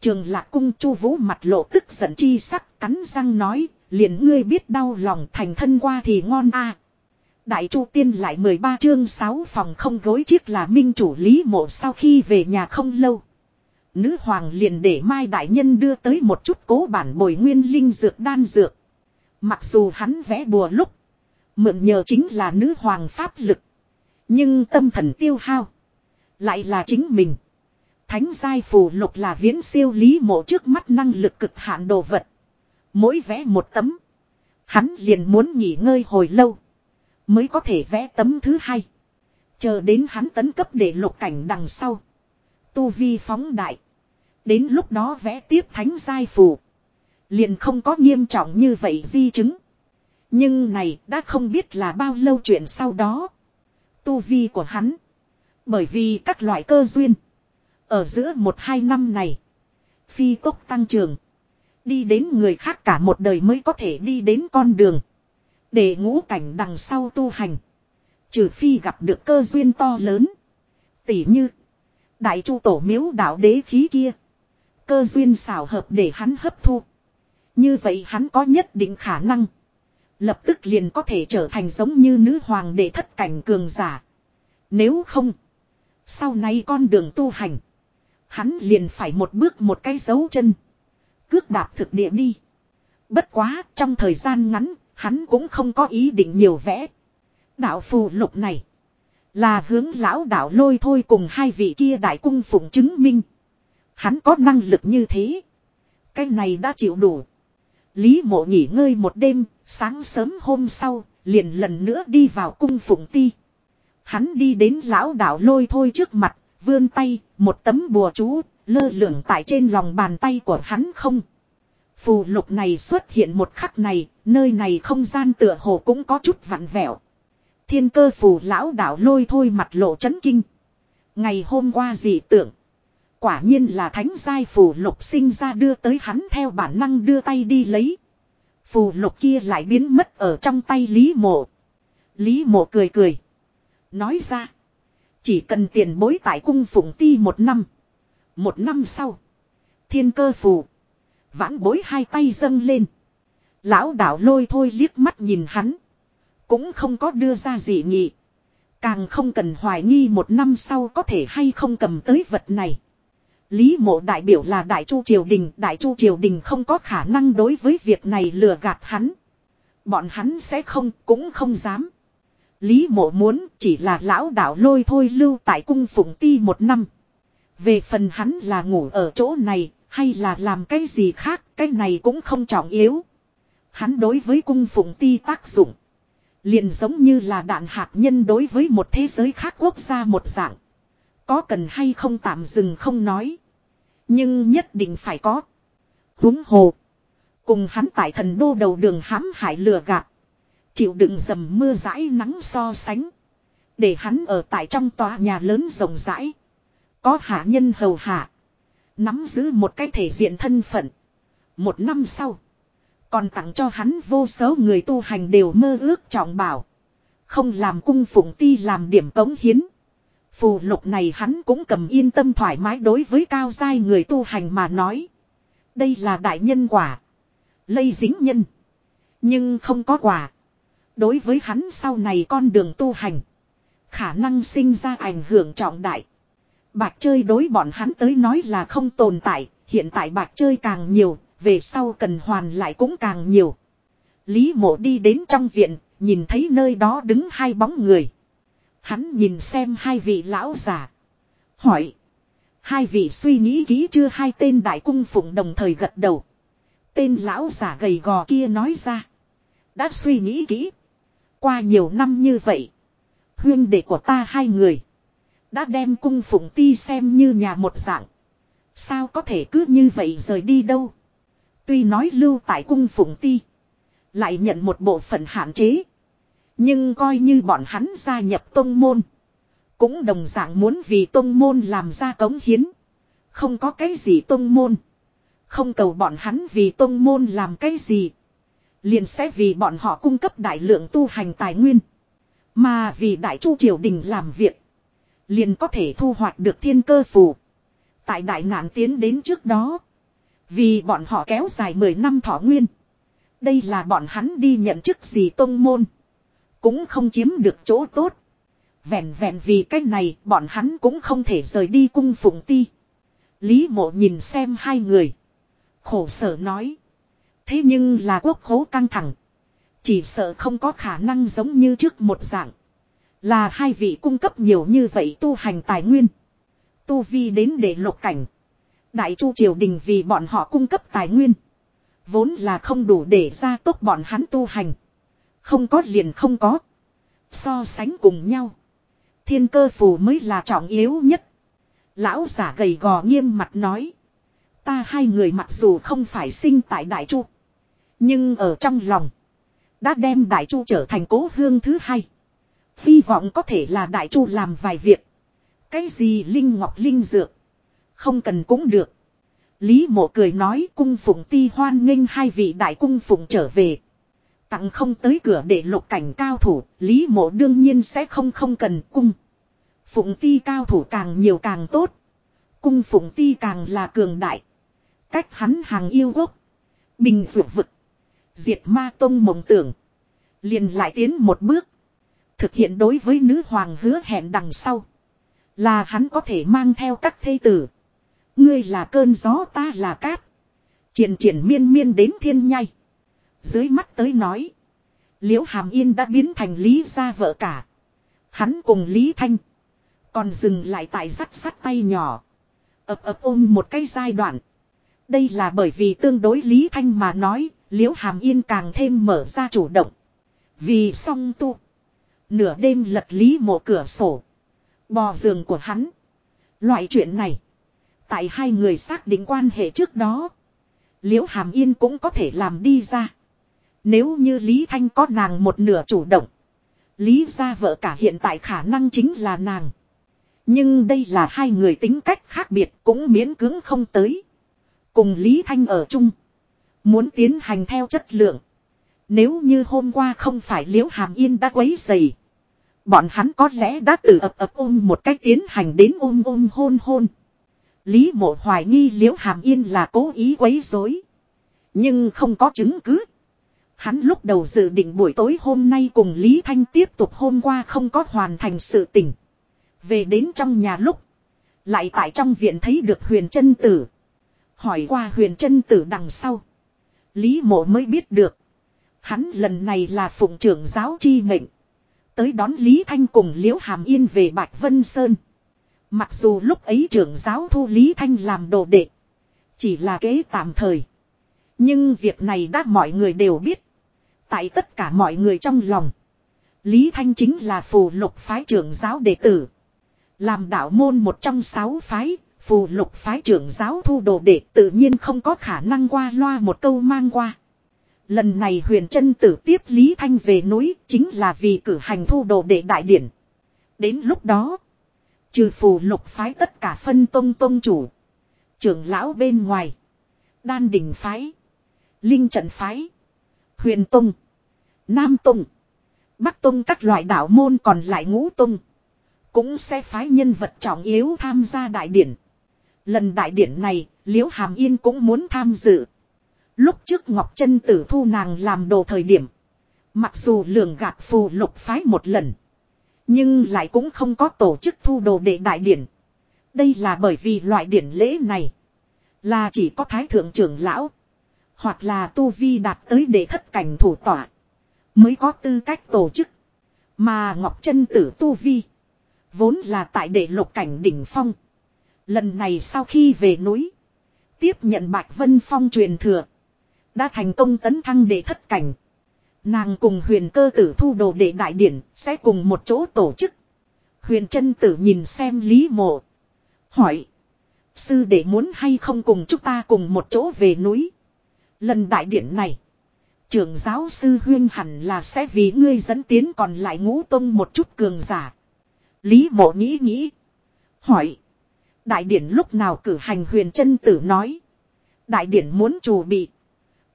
Trường lạc cung chu vũ mặt lộ tức giận chi sắc, cắn răng nói. Liền ngươi biết đau lòng thành thân qua thì ngon a Đại Chu Tiên lại 13 chương 6 phòng không gối chiếc là minh chủ Lý Mộ sau khi về nhà không lâu. Nữ hoàng liền để Mai Đại Nhân đưa tới một chút cố bản bồi nguyên linh dược đan dược. Mặc dù hắn vẽ bùa lúc. Mượn nhờ chính là nữ hoàng pháp lực. Nhưng tâm thần tiêu hao. Lại là chính mình. Thánh giai phù lục là viễn siêu lý mộ trước mắt năng lực cực hạn đồ vật. Mỗi vẽ một tấm. Hắn liền muốn nghỉ ngơi hồi lâu. Mới có thể vẽ tấm thứ hai. Chờ đến hắn tấn cấp để lục cảnh đằng sau. Tu vi phóng đại. Đến lúc đó vẽ tiếp thánh giai phù. Liền không có nghiêm trọng như vậy di chứng. Nhưng này đã không biết là bao lâu chuyện sau đó. Tu vi của hắn. Bởi vì các loại cơ duyên. Ở giữa một hai năm này. Phi tốc tăng trưởng. Đi đến người khác cả một đời mới có thể đi đến con đường. Để ngũ cảnh đằng sau tu hành. Trừ phi gặp được cơ duyên to lớn. Tỉ như. Đại chu tổ miếu đạo đế khí kia. Cơ duyên xảo hợp để hắn hấp thu. Như vậy hắn có nhất định khả năng. Lập tức liền có thể trở thành giống như nữ hoàng đệ thất cảnh cường giả. Nếu không. Sau này con đường tu hành. Hắn liền phải một bước một cái dấu chân. Cước đạp thực địa đi. Bất quá trong thời gian ngắn Hắn cũng không có ý định nhiều vẽ. Đạo phù lục này. Là hướng lão đạo lôi thôi cùng hai vị kia đại cung phụng chứng minh. Hắn có năng lực như thế. Cái này đã chịu đủ. Lý mộ nghỉ ngơi một đêm, sáng sớm hôm sau, liền lần nữa đi vào cung phụng ti. Hắn đi đến lão đạo lôi thôi trước mặt, vươn tay, một tấm bùa chú, lơ lửng tại trên lòng bàn tay của hắn không. Phù lục này xuất hiện một khắc này, nơi này không gian tựa hồ cũng có chút vặn vẹo. Thiên cơ phù lão đạo lôi thôi mặt lộ chấn kinh. Ngày hôm qua dị tưởng. Quả nhiên là thánh giai phù lục sinh ra đưa tới hắn theo bản năng đưa tay đi lấy. Phù lục kia lại biến mất ở trong tay Lý Mộ. Lý Mộ cười cười. Nói ra. Chỉ cần tiền bối tại cung phụng ti một năm. Một năm sau. Thiên cơ phù. Vãn bối hai tay dâng lên. Lão đạo lôi thôi liếc mắt nhìn hắn. Cũng không có đưa ra gì nhị. Càng không cần hoài nghi một năm sau có thể hay không cầm tới vật này. Lý mộ đại biểu là đại chu triều đình. Đại chu triều đình không có khả năng đối với việc này lừa gạt hắn. Bọn hắn sẽ không, cũng không dám. Lý mộ muốn chỉ là lão đạo lôi thôi lưu tại cung phụng ti một năm. Về phần hắn là ngủ ở chỗ này hay là làm cái gì khác, cái này cũng không trọng yếu. Hắn đối với cung phụng ti tác dụng. Liền giống như là đạn hạt nhân đối với một thế giới khác quốc gia một dạng. Có cần hay không tạm dừng không nói. Nhưng nhất định phải có. Húng hồ. Cùng hắn tại thần đô đầu đường hãm hại lừa gạt. Chịu đựng dầm mưa rãi nắng so sánh. Để hắn ở tại trong tòa nhà lớn rộng rãi. Có hạ nhân hầu hạ. Nắm giữ một cái thể diện thân phận. Một năm sau. Còn tặng cho hắn vô số người tu hành đều mơ ước trọng bảo. Không làm cung phụng ti làm điểm cống hiến. Phù lục này hắn cũng cầm yên tâm thoải mái đối với cao giai người tu hành mà nói. Đây là đại nhân quả. Lây dính nhân. Nhưng không có quả. Đối với hắn sau này con đường tu hành. Khả năng sinh ra ảnh hưởng trọng đại. Bạc chơi đối bọn hắn tới nói là không tồn tại, hiện tại bạc chơi càng nhiều, về sau cần hoàn lại cũng càng nhiều. Lý mộ đi đến trong viện, nhìn thấy nơi đó đứng hai bóng người. Hắn nhìn xem hai vị lão già. Hỏi. Hai vị suy nghĩ kỹ chưa hai tên đại cung phụng đồng thời gật đầu. Tên lão giả gầy gò kia nói ra. Đã suy nghĩ kỹ. Qua nhiều năm như vậy. Huyên đệ của ta hai người. Đã đem cung phụng ti xem như nhà một dạng. Sao có thể cứ như vậy rời đi đâu. Tuy nói lưu tại cung phụng ti. Lại nhận một bộ phận hạn chế. Nhưng coi như bọn hắn gia nhập tông môn. Cũng đồng dạng muốn vì tông môn làm ra cống hiến. Không có cái gì tông môn. Không cầu bọn hắn vì tông môn làm cái gì. Liền sẽ vì bọn họ cung cấp đại lượng tu hành tài nguyên. Mà vì đại chu triều đình làm việc. Liền có thể thu hoạch được thiên cơ phù. Tại đại nạn tiến đến trước đó. Vì bọn họ kéo dài 10 năm thọ nguyên. Đây là bọn hắn đi nhận chức gì tông môn. Cũng không chiếm được chỗ tốt. Vẹn vẹn vì cái này, bọn hắn cũng không thể rời đi cung phụng ti. Lý mộ nhìn xem hai người. Khổ sở nói. Thế nhưng là quốc khố căng thẳng. Chỉ sợ không có khả năng giống như trước một dạng. Là hai vị cung cấp nhiều như vậy tu hành tài nguyên. Tu vi đến để lục cảnh. Đại chu triều đình vì bọn họ cung cấp tài nguyên. Vốn là không đủ để ra tốt bọn hắn tu hành. Không có liền không có. So sánh cùng nhau. Thiên cơ phù mới là trọng yếu nhất. Lão giả gầy gò nghiêm mặt nói. Ta hai người mặc dù không phải sinh tại Đại Chu. Nhưng ở trong lòng. Đã đem Đại Chu trở thành cố hương thứ hai. Hy vọng có thể là Đại Chu làm vài việc. Cái gì Linh Ngọc Linh Dược. Không cần cũng được. Lý mộ cười nói cung phụng ti hoan nghênh hai vị đại cung phụng trở về. Tặng không tới cửa để lục cảnh cao thủ, Lý mộ đương nhiên sẽ không không cần cung. Phụng ti cao thủ càng nhiều càng tốt. Cung phụng ti càng là cường đại. Cách hắn hàng yêu quốc. Bình dụ vực. Diệt ma tông mộng tưởng. Liền lại tiến một bước. Thực hiện đối với nữ hoàng hứa hẹn đằng sau. Là hắn có thể mang theo các thây tử. Ngươi là cơn gió ta là cát. Triển triển miên miên đến thiên nhai. Dưới mắt tới nói. Liễu Hàm Yên đã biến thành Lý gia vợ cả. Hắn cùng Lý Thanh. Còn dừng lại tại sắt sắt tay nhỏ. ập ập ôm một cái giai đoạn. Đây là bởi vì tương đối Lý Thanh mà nói, Liễu Hàm Yên càng thêm mở ra chủ động. Vì song tu. Nửa đêm lật Lý mộ cửa sổ. Bò giường của hắn. Loại chuyện này. Tại hai người xác định quan hệ trước đó. Liễu Hàm Yên cũng có thể làm đi ra. Nếu như Lý Thanh có nàng một nửa chủ động. Lý ra vợ cả hiện tại khả năng chính là nàng. Nhưng đây là hai người tính cách khác biệt cũng miễn cưỡng không tới. Cùng Lý Thanh ở chung. Muốn tiến hành theo chất lượng. Nếu như hôm qua không phải Liễu Hàm Yên đã quấy dày. Bọn hắn có lẽ đã tự ập ập ôm một cách tiến hành đến ôm ôm hôn hôn. Lý mộ hoài nghi Liễu Hàm Yên là cố ý quấy rối, Nhưng không có chứng cứ. Hắn lúc đầu dự định buổi tối hôm nay cùng Lý Thanh tiếp tục hôm qua không có hoàn thành sự tình. Về đến trong nhà lúc. Lại tại trong viện thấy được huyền chân tử. Hỏi qua huyền chân tử đằng sau. Lý mộ mới biết được. Hắn lần này là phụng trưởng giáo chi mệnh. Tới đón Lý Thanh cùng Liễu Hàm Yên về Bạch Vân Sơn. Mặc dù lúc ấy trưởng giáo thu Lý Thanh làm đồ đệ. Chỉ là kế tạm thời. Nhưng việc này đã mọi người đều biết. Tại tất cả mọi người trong lòng. Lý Thanh chính là phù lục phái trưởng giáo đệ tử. Làm đạo môn một trong sáu phái, phù lục phái trưởng giáo thu đồ đệ tự nhiên không có khả năng qua loa một câu mang qua. Lần này huyền chân tử tiếp Lý Thanh về núi chính là vì cử hành thu đồ đệ đại điển. Đến lúc đó, trừ phù lục phái tất cả phân tông tông chủ, trưởng lão bên ngoài, đan đình phái, linh trận phái, huyền tông, nam tông, bắc tông các loại đạo môn còn lại ngũ tông. Cũng sẽ phái nhân vật trọng yếu tham gia đại điển. Lần đại điển này, Liễu Hàm Yên cũng muốn tham dự. Lúc trước Ngọc Trân tử thu nàng làm đồ thời điểm. Mặc dù lường gạt phù lục phái một lần. Nhưng lại cũng không có tổ chức thu đồ để đại điển. Đây là bởi vì loại điển lễ này. Là chỉ có thái thượng trưởng lão. Hoặc là tu vi đạt tới để thất cảnh thủ tỏa. Mới có tư cách tổ chức. Mà Ngọc chân Tử tu vi. Vốn là tại đệ lục cảnh đỉnh phong. Lần này sau khi về núi. Tiếp nhận Bạch Vân Phong truyền thừa. Đã thành công tấn thăng để thất cảnh. Nàng cùng huyền cơ tử thu đồ đệ đại điển sẽ cùng một chỗ tổ chức. Huyền chân tử nhìn xem Lý Mộ. Hỏi. Sư đệ muốn hay không cùng chúng ta cùng một chỗ về núi. Lần đại điển này. Trưởng giáo sư huyên hẳn là sẽ vì ngươi dẫn tiến còn lại ngũ tông một chút cường giả. Lý mộ nghĩ nghĩ. Hỏi. Đại điển lúc nào cử hành huyền chân tử nói. Đại điển muốn chủ bị.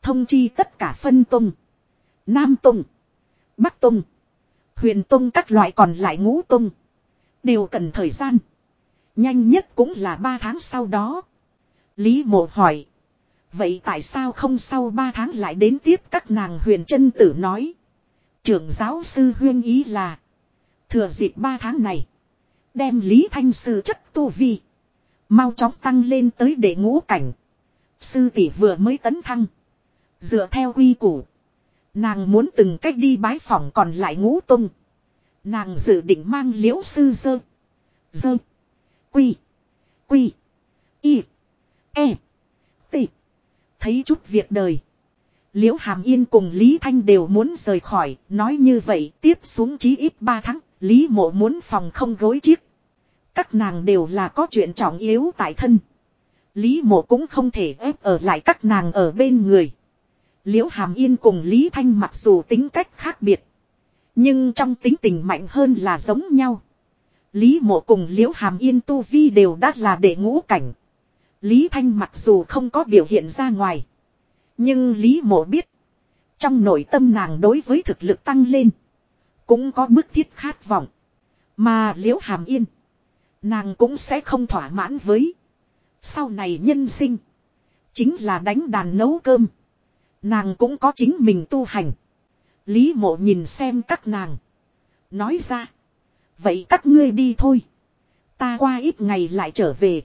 Thông chi tất cả phân tông. Nam tông. Bắc tông. Huyền tông các loại còn lại ngũ tông. Đều cần thời gian. Nhanh nhất cũng là ba tháng sau đó. Lý mộ hỏi. Vậy tại sao không sau ba tháng lại đến tiếp các nàng huyền chân tử nói. Trưởng giáo sư huyên ý là. Thừa dịp ba tháng này. Đem Lý Thanh sư chất tu vi. Mau chóng tăng lên tới để ngũ cảnh. Sư tỷ vừa mới tấn thăng. Dựa theo quy củ. Nàng muốn từng cách đi bái phỏng còn lại ngũ tung. Nàng dự định mang liễu sư dơ. Dơ. Quy. Quy. Y. E. T. Thấy chút việc đời. Liễu Hàm Yên cùng Lý Thanh đều muốn rời khỏi. Nói như vậy, tiếp xuống chí ít 3 tháng. Lý mộ muốn phòng không gối chiếc. Các nàng đều là có chuyện trọng yếu tại thân. Lý mộ cũng không thể ép ở lại các nàng ở bên người. Liễu Hàm Yên cùng Lý Thanh mặc dù tính cách khác biệt. Nhưng trong tính tình mạnh hơn là giống nhau. Lý mộ cùng Liễu Hàm Yên tu vi đều đã là đệ ngũ cảnh. Lý Thanh mặc dù không có biểu hiện ra ngoài. Nhưng Lý mộ biết. Trong nội tâm nàng đối với thực lực tăng lên. Cũng có bức thiết khát vọng. Mà Liễu Hàm Yên. Nàng cũng sẽ không thỏa mãn với. Sau này nhân sinh. Chính là đánh đàn nấu cơm. Nàng cũng có chính mình tu hành. Lý mộ nhìn xem các nàng. Nói ra. Vậy các ngươi đi thôi. Ta qua ít ngày lại trở về.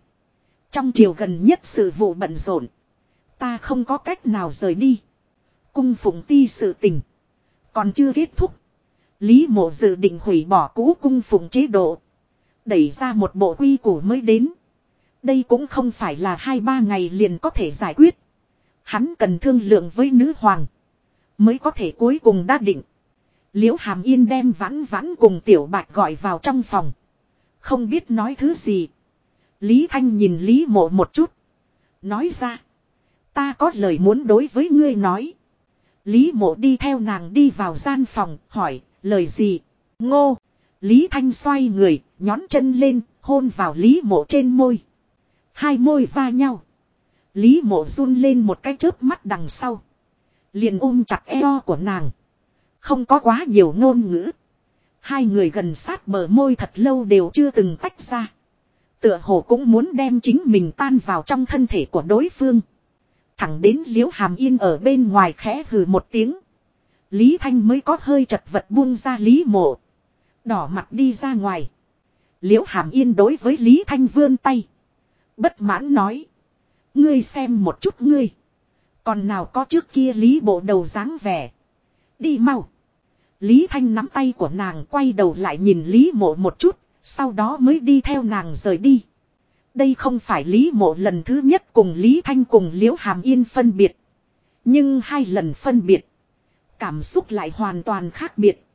Trong chiều gần nhất sự vụ bận rộn. Ta không có cách nào rời đi. Cung phụng ti sự tình. Còn chưa kết thúc. Lý mộ dự định hủy bỏ cũ cung phụng chế độ. Đẩy ra một bộ quy củ mới đến. Đây cũng không phải là hai ba ngày liền có thể giải quyết. Hắn cần thương lượng với nữ hoàng. Mới có thể cuối cùng đã định. Liễu Hàm Yên đem vãn vãn cùng Tiểu Bạch gọi vào trong phòng. Không biết nói thứ gì. Lý Thanh nhìn Lý Mộ một chút. Nói ra. Ta có lời muốn đối với ngươi nói. Lý Mộ đi theo nàng đi vào gian phòng, hỏi, lời gì. Ngô. Lý Thanh xoay người nhón chân lên, hôn vào Lý Mộ trên môi. Hai môi va nhau. Lý Mộ run lên một cái chớp mắt đằng sau. Liền ôm chặt eo của nàng. Không có quá nhiều ngôn ngữ. Hai người gần sát bờ môi thật lâu đều chưa từng tách ra. Tựa hồ cũng muốn đem chính mình tan vào trong thân thể của đối phương. Thẳng đến liễu hàm yên ở bên ngoài khẽ hừ một tiếng. Lý Thanh mới có hơi chật vật buông ra Lý mộ. Đỏ mặt đi ra ngoài. Liễu hàm yên đối với Lý Thanh vươn tay. Bất mãn nói. Ngươi xem một chút ngươi. Còn nào có trước kia Lý bộ đầu dáng vẻ. Đi mau. Lý Thanh nắm tay của nàng quay đầu lại nhìn Lý mộ một chút, sau đó mới đi theo nàng rời đi. Đây không phải Lý mộ lần thứ nhất cùng Lý Thanh cùng Liễu Hàm Yên phân biệt. Nhưng hai lần phân biệt. Cảm xúc lại hoàn toàn khác biệt.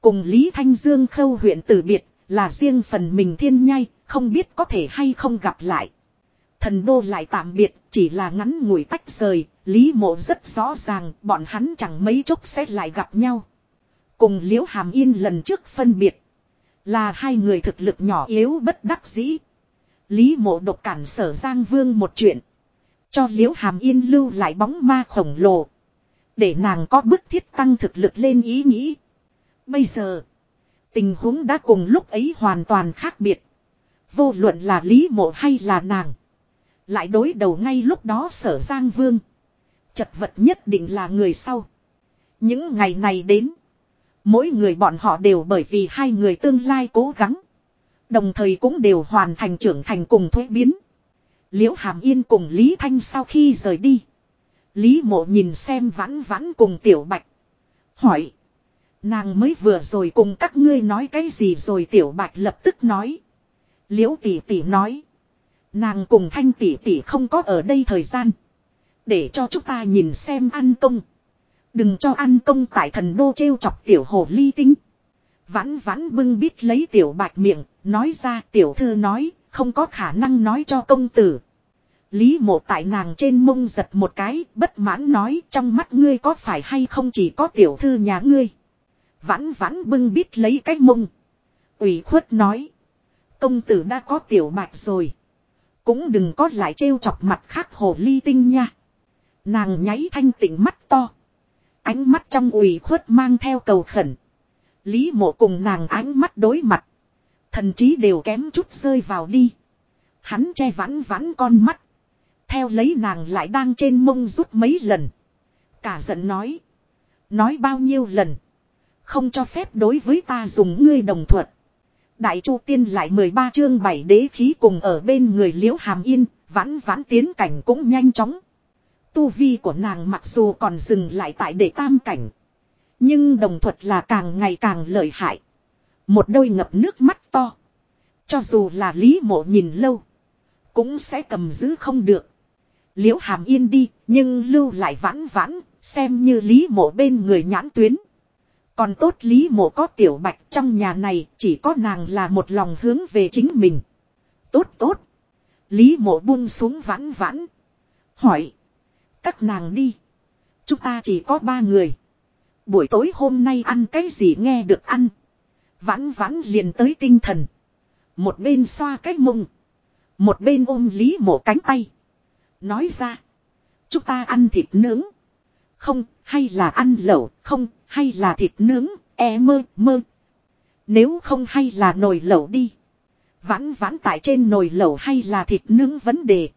Cùng Lý Thanh Dương khâu huyện từ biệt là riêng phần mình thiên nhai, không biết có thể hay không gặp lại. Thần đô lại tạm biệt, chỉ là ngắn ngủi tách rời, Lý mộ rất rõ ràng bọn hắn chẳng mấy chốc sẽ lại gặp nhau. Cùng Liễu Hàm Yên lần trước phân biệt. Là hai người thực lực nhỏ yếu bất đắc dĩ. Lý mộ độc cản sở Giang Vương một chuyện. Cho Liễu Hàm Yên lưu lại bóng ma khổng lồ. Để nàng có bức thiết tăng thực lực lên ý nghĩ. Bây giờ. Tình huống đã cùng lúc ấy hoàn toàn khác biệt. Vô luận là Lý mộ hay là nàng. Lại đối đầu ngay lúc đó sở Giang Vương. Chật vật nhất định là người sau. Những ngày này đến. Mỗi người bọn họ đều bởi vì hai người tương lai cố gắng. Đồng thời cũng đều hoàn thành trưởng thành cùng thuế biến. Liễu Hàm Yên cùng Lý Thanh sau khi rời đi. Lý mộ nhìn xem vãn vãn cùng tiểu bạch. Hỏi. Nàng mới vừa rồi cùng các ngươi nói cái gì rồi tiểu bạch lập tức nói. Liễu tỷ tỷ nói. Nàng cùng thanh tỷ tỷ không có ở đây thời gian. Để cho chúng ta nhìn xem ăn công. Đừng cho ăn công tại thần đô trêu chọc tiểu hồ ly tinh. Vãn vãn bưng bít lấy tiểu bạch miệng, nói ra tiểu thư nói, không có khả năng nói cho công tử. Lý mộ tại nàng trên mông giật một cái, bất mãn nói trong mắt ngươi có phải hay không chỉ có tiểu thư nhà ngươi. Vãn vãn bưng bít lấy cái mông. ủy khuất nói. Công tử đã có tiểu bạch rồi. Cũng đừng có lại trêu chọc mặt khác hồ ly tinh nha. Nàng nháy thanh tịnh mắt to. Ánh mắt trong ủy khuất mang theo cầu khẩn. Lý mộ cùng nàng ánh mắt đối mặt. Thần trí đều kém chút rơi vào đi. Hắn che vãn vãn con mắt. Theo lấy nàng lại đang trên mông rút mấy lần. Cả giận nói. Nói bao nhiêu lần. Không cho phép đối với ta dùng ngươi đồng thuật. Đại Chu Tiên lại 13 chương 7 đế khí cùng ở bên người liễu hàm yên, vãn vãn tiến cảnh cũng nhanh chóng. Tu vi của nàng mặc dù còn dừng lại tại đệ tam cảnh. Nhưng đồng thuật là càng ngày càng lợi hại. Một đôi ngập nước mắt to. Cho dù là lý mộ nhìn lâu. Cũng sẽ cầm giữ không được. Liễu hàm yên đi, nhưng lưu lại vãn vãn, xem như lý mộ bên người nhãn tuyến. Còn tốt lý mộ có tiểu bạch trong nhà này chỉ có nàng là một lòng hướng về chính mình. Tốt tốt. Lý mộ buông xuống vãn vãn. Hỏi. Các nàng đi. Chúng ta chỉ có ba người. Buổi tối hôm nay ăn cái gì nghe được ăn. Vãn vãn liền tới tinh thần. Một bên xoa cái mông. Một bên ôm lý mộ cánh tay. Nói ra. Chúng ta ăn thịt nướng. Không, hay là ăn lẩu, không, hay là thịt nướng, e mơ, mơ. Nếu không hay là nồi lẩu đi. Vãn vãn tại trên nồi lẩu hay là thịt nướng vấn đề.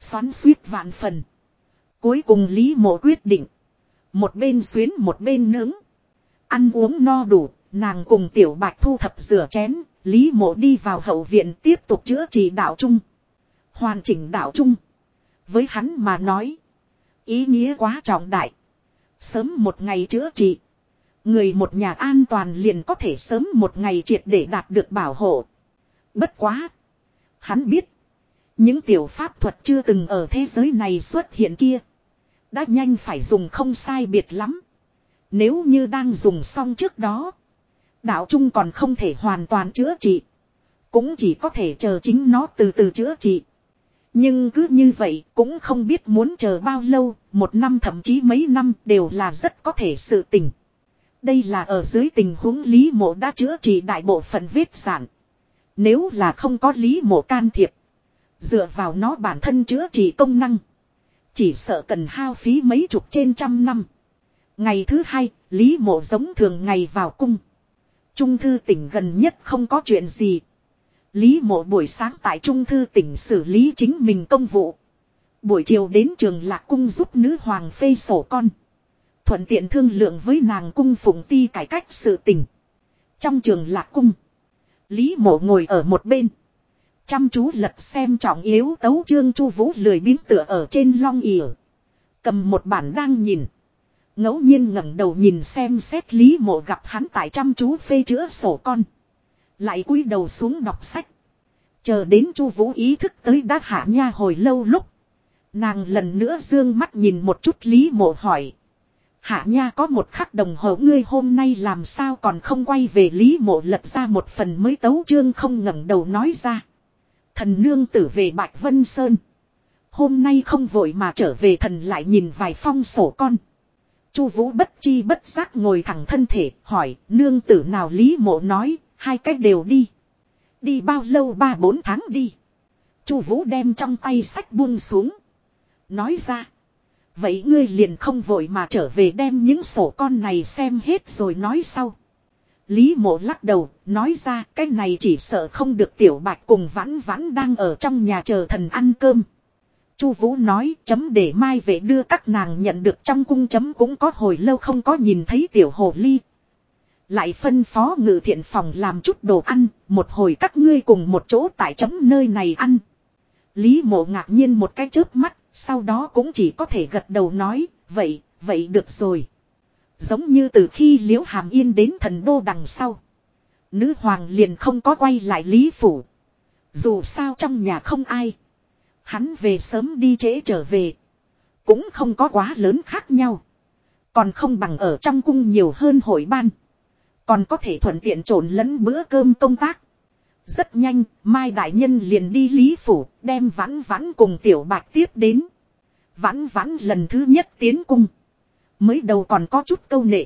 Xoắn suýt vạn phần. Cuối cùng Lý Mộ quyết định. Một bên xuyến một bên nướng. Ăn uống no đủ, nàng cùng tiểu bạch thu thập rửa chén, Lý Mộ đi vào hậu viện tiếp tục chữa trị đạo trung. Hoàn chỉnh đạo trung. Với hắn mà nói. Ý nghĩa quá trọng đại. Sớm một ngày chữa trị. Người một nhà an toàn liền có thể sớm một ngày triệt để đạt được bảo hộ. Bất quá. Hắn biết. Những tiểu pháp thuật chưa từng ở thế giới này xuất hiện kia. Đã nhanh phải dùng không sai biệt lắm. Nếu như đang dùng xong trước đó. Đạo trung còn không thể hoàn toàn chữa trị. Cũng chỉ có thể chờ chính nó từ từ chữa trị. Nhưng cứ như vậy cũng không biết muốn chờ bao lâu, một năm thậm chí mấy năm đều là rất có thể sự tình. Đây là ở dưới tình huống Lý Mộ đã chữa trị đại bộ phận vết sản. Nếu là không có Lý Mộ can thiệp, dựa vào nó bản thân chữa trị công năng. Chỉ sợ cần hao phí mấy chục trên trăm năm. Ngày thứ hai, Lý Mộ giống thường ngày vào cung. Trung thư tỉnh gần nhất không có chuyện gì, Lý mộ buổi sáng tại Trung Thư tỉnh xử lý chính mình công vụ. Buổi chiều đến trường lạc cung giúp nữ hoàng phê sổ con. Thuận tiện thương lượng với nàng cung phụng ti cải cách sự tình. Trong trường lạc cung. Lý mộ ngồi ở một bên. Chăm chú lật xem trọng yếu tấu trương chu vũ lười biếng tựa ở trên long ỉa. Cầm một bản đang nhìn. ngẫu nhiên ngẩng đầu nhìn xem xét lý mộ gặp hắn tại chăm chú phê chữa sổ con. Lại cúi đầu xuống đọc sách. Chờ đến Chu Vũ ý thức tới đã hạ nha hồi lâu lúc. Nàng lần nữa dương mắt nhìn một chút Lý Mộ hỏi. Hạ nha có một khắc đồng hồ ngươi hôm nay làm sao còn không quay về Lý Mộ lật ra một phần mới tấu chương không ngẩng đầu nói ra. Thần nương tử về Bạch Vân Sơn. Hôm nay không vội mà trở về thần lại nhìn vài phong sổ con. Chu Vũ bất chi bất giác ngồi thẳng thân thể, hỏi, nương tử nào Lý Mộ nói, Hai cách đều đi. Đi bao lâu ba bốn tháng đi. Chu Vũ đem trong tay sách buông xuống. Nói ra. Vậy ngươi liền không vội mà trở về đem những sổ con này xem hết rồi nói sau. Lý mộ lắc đầu, nói ra cái này chỉ sợ không được tiểu bạch cùng vãn vãn đang ở trong nhà chờ thần ăn cơm. Chu Vũ nói chấm để mai về đưa các nàng nhận được trong cung chấm cũng có hồi lâu không có nhìn thấy tiểu hồ ly, lại phân phó ngự thiện phòng làm chút đồ ăn, một hồi các ngươi cùng một chỗ tại chấm nơi này ăn. Lý mộ ngạc nhiên một cái chớp mắt, sau đó cũng chỉ có thể gật đầu nói, vậy, vậy được rồi. Giống như từ khi liễu hàm yên đến thần đô đằng sau. Nữ hoàng liền không có quay lại lý phủ. Dù sao trong nhà không ai. Hắn về sớm đi trễ trở về. Cũng không có quá lớn khác nhau. Còn không bằng ở trong cung nhiều hơn hội ban. Còn có thể thuận tiện trộn lẫn bữa cơm công tác. Rất nhanh, Mai Đại Nhân liền đi Lý Phủ, đem vãn vãn cùng Tiểu Bạch tiếp đến. Vãn vãn lần thứ nhất tiến cung. Mới đầu còn có chút câu nệ.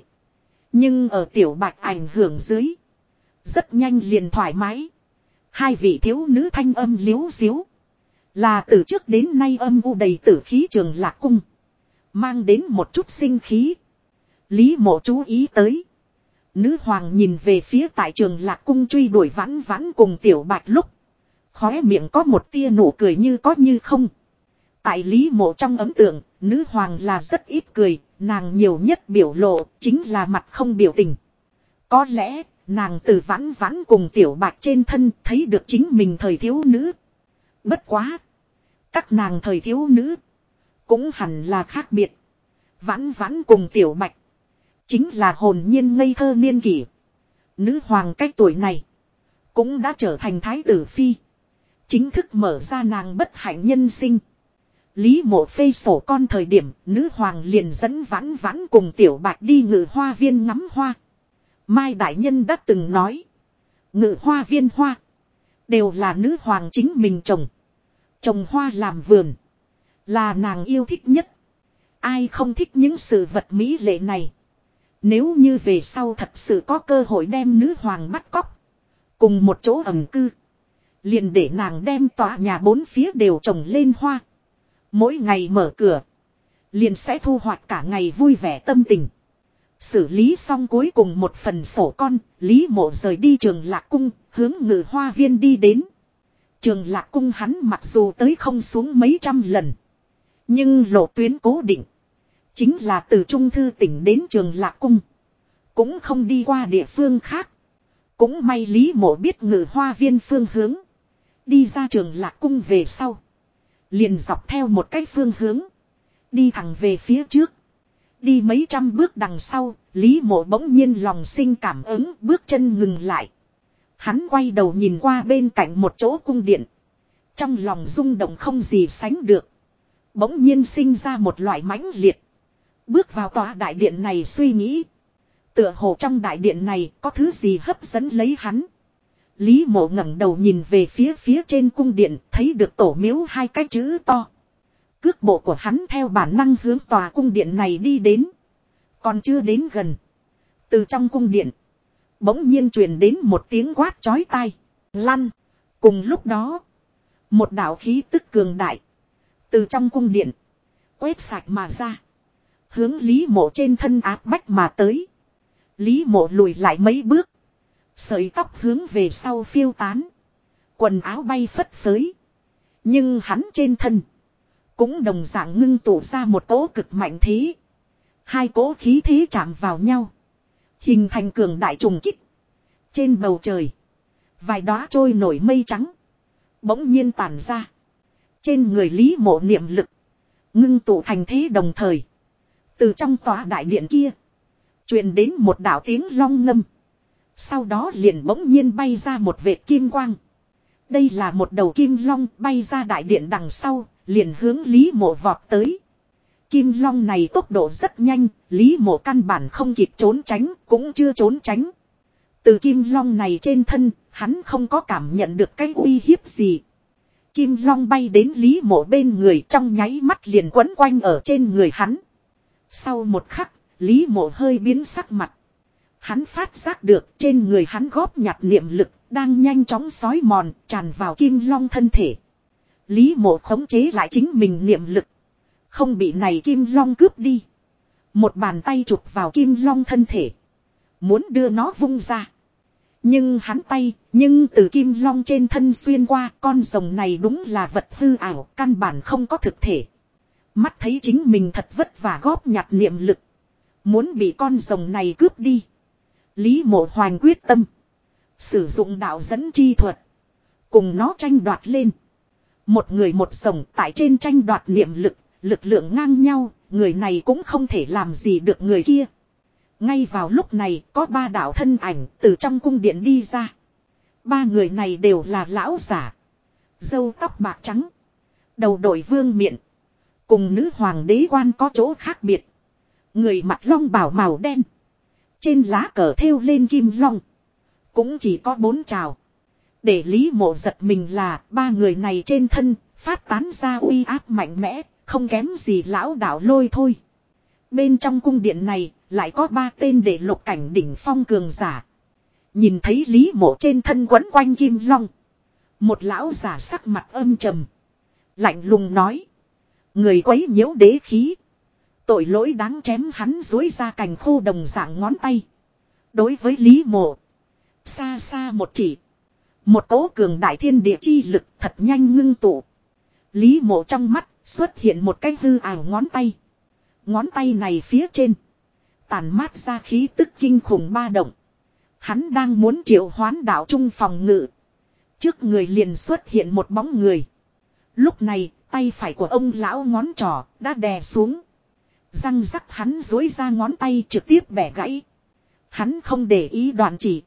Nhưng ở Tiểu Bạch ảnh hưởng dưới. Rất nhanh liền thoải mái. Hai vị thiếu nữ thanh âm liếu diếu. Là từ trước đến nay âm u đầy tử khí trường lạc cung. Mang đến một chút sinh khí. Lý mộ chú ý tới. Nữ hoàng nhìn về phía tại trường lạc cung truy đuổi vãn vãn cùng tiểu bạch lúc. Khóe miệng có một tia nụ cười như có như không. Tại lý mộ trong ấm tượng, nữ hoàng là rất ít cười, nàng nhiều nhất biểu lộ, chính là mặt không biểu tình. Có lẽ, nàng từ vãn vãn cùng tiểu bạch trên thân thấy được chính mình thời thiếu nữ. Bất quá. Các nàng thời thiếu nữ. Cũng hẳn là khác biệt. Vãn vãn cùng tiểu bạch. Chính là hồn nhiên ngây thơ niên kỷ. Nữ hoàng cách tuổi này. Cũng đã trở thành thái tử phi. Chính thức mở ra nàng bất hạnh nhân sinh. Lý mộ phê sổ con thời điểm, nữ hoàng liền dẫn vãn vãn cùng tiểu bạch đi ngự hoa viên ngắm hoa. Mai Đại Nhân đã từng nói. Ngự hoa viên hoa. Đều là nữ hoàng chính mình trồng. Trồng hoa làm vườn. Là nàng yêu thích nhất. Ai không thích những sự vật mỹ lệ này. Nếu như về sau thật sự có cơ hội đem nữ hoàng bắt cóc. Cùng một chỗ ẩm cư. Liền để nàng đem tòa nhà bốn phía đều trồng lên hoa. Mỗi ngày mở cửa. Liền sẽ thu hoạch cả ngày vui vẻ tâm tình. Xử lý xong cuối cùng một phần sổ con, Lý Mộ rời đi trường Lạc Cung, hướng ngự hoa viên đi đến. Trường Lạc Cung hắn mặc dù tới không xuống mấy trăm lần. Nhưng lộ tuyến cố định. Chính là từ Trung Thư tỉnh đến trường Lạc Cung. Cũng không đi qua địa phương khác. Cũng may Lý Mộ biết ngự hoa viên phương hướng. Đi ra trường Lạc Cung về sau. Liền dọc theo một cái phương hướng. Đi thẳng về phía trước. Đi mấy trăm bước đằng sau, Lý mộ bỗng nhiên lòng sinh cảm ứng bước chân ngừng lại. Hắn quay đầu nhìn qua bên cạnh một chỗ cung điện. Trong lòng rung động không gì sánh được. Bỗng nhiên sinh ra một loại mãnh liệt. Bước vào tòa đại điện này suy nghĩ. Tựa hồ trong đại điện này có thứ gì hấp dẫn lấy hắn. Lý mộ ngẩng đầu nhìn về phía phía trên cung điện, thấy được tổ miếu hai cái chữ to. Cước bộ của hắn theo bản năng hướng tòa cung điện này đi đến. Còn chưa đến gần. Từ trong cung điện. Bỗng nhiên truyền đến một tiếng quát chói tai. Lăn. Cùng lúc đó. Một đạo khí tức cường đại. Từ trong cung điện. Quét sạch mà ra. Hướng Lý mộ trên thân áp bách mà tới. Lý mộ lùi lại mấy bước. Sợi tóc hướng về sau phiêu tán. Quần áo bay phất phới. Nhưng hắn trên thân. Cũng đồng dạng ngưng tụ ra một cỗ cực mạnh thế. Hai cỗ khí thế chạm vào nhau. Hình thành cường đại trùng kích. Trên bầu trời. Vài đóa trôi nổi mây trắng. Bỗng nhiên tản ra. Trên người lý mộ niệm lực. Ngưng tụ thành thế đồng thời. Từ trong tòa đại điện kia. truyền đến một đạo tiếng long ngâm. Sau đó liền bỗng nhiên bay ra một vệt kim quang. Đây là một đầu kim long bay ra đại điện đằng sau, liền hướng Lý Mộ vọt tới. Kim long này tốc độ rất nhanh, Lý Mộ căn bản không kịp trốn tránh, cũng chưa trốn tránh. Từ kim long này trên thân, hắn không có cảm nhận được cái uy hiếp gì. Kim long bay đến Lý Mộ bên người trong nháy mắt liền quấn quanh ở trên người hắn. Sau một khắc, Lý Mộ hơi biến sắc mặt. Hắn phát giác được trên người hắn góp nhặt niệm lực, đang nhanh chóng sói mòn, tràn vào kim long thân thể. Lý mộ khống chế lại chính mình niệm lực. Không bị này kim long cướp đi. Một bàn tay chụp vào kim long thân thể. Muốn đưa nó vung ra. Nhưng hắn tay, nhưng từ kim long trên thân xuyên qua con rồng này đúng là vật hư ảo, căn bản không có thực thể. Mắt thấy chính mình thật vất vả góp nhặt niệm lực. Muốn bị con rồng này cướp đi. Lý mộ hoành quyết tâm. Sử dụng đạo dẫn chi thuật. Cùng nó tranh đoạt lên. Một người một rồng tại trên tranh đoạt niệm lực, lực lượng ngang nhau, người này cũng không thể làm gì được người kia. Ngay vào lúc này có ba đạo thân ảnh từ trong cung điện đi ra. Ba người này đều là lão giả. Dâu tóc bạc trắng. Đầu đội vương miện. Cùng nữ hoàng đế quan có chỗ khác biệt. Người mặt long bảo màu đen. Trên lá cờ thêu lên kim long. Cũng chỉ có bốn trào. Để lý mộ giật mình là, ba người này trên thân, phát tán ra uy áp mạnh mẽ. Không kém gì lão đạo lôi thôi. Bên trong cung điện này, lại có ba tên để lục cảnh đỉnh phong cường giả. Nhìn thấy lý mộ trên thân quấn quanh kim long. Một lão giả sắc mặt âm trầm. Lạnh lùng nói. Người quấy nhiễu đế khí. Tội lỗi đáng chém hắn dối ra cành khô đồng dạng ngón tay. Đối với Lý Mộ. Xa xa một chỉ. Một cỗ cường đại thiên địa chi lực thật nhanh ngưng tụ. Lý Mộ trong mắt xuất hiện một cái hư ảo ngón tay. Ngón tay này phía trên. Tàn mát ra khí tức kinh khủng ba động. Hắn đang muốn triệu hoán đạo trung phòng ngự. Trước người liền xuất hiện một bóng người. Lúc này, tay phải của ông lão ngón trỏ đã đè xuống. Răng rắc hắn dối ra ngón tay trực tiếp bẻ gãy. Hắn không để ý đoạn chỉ.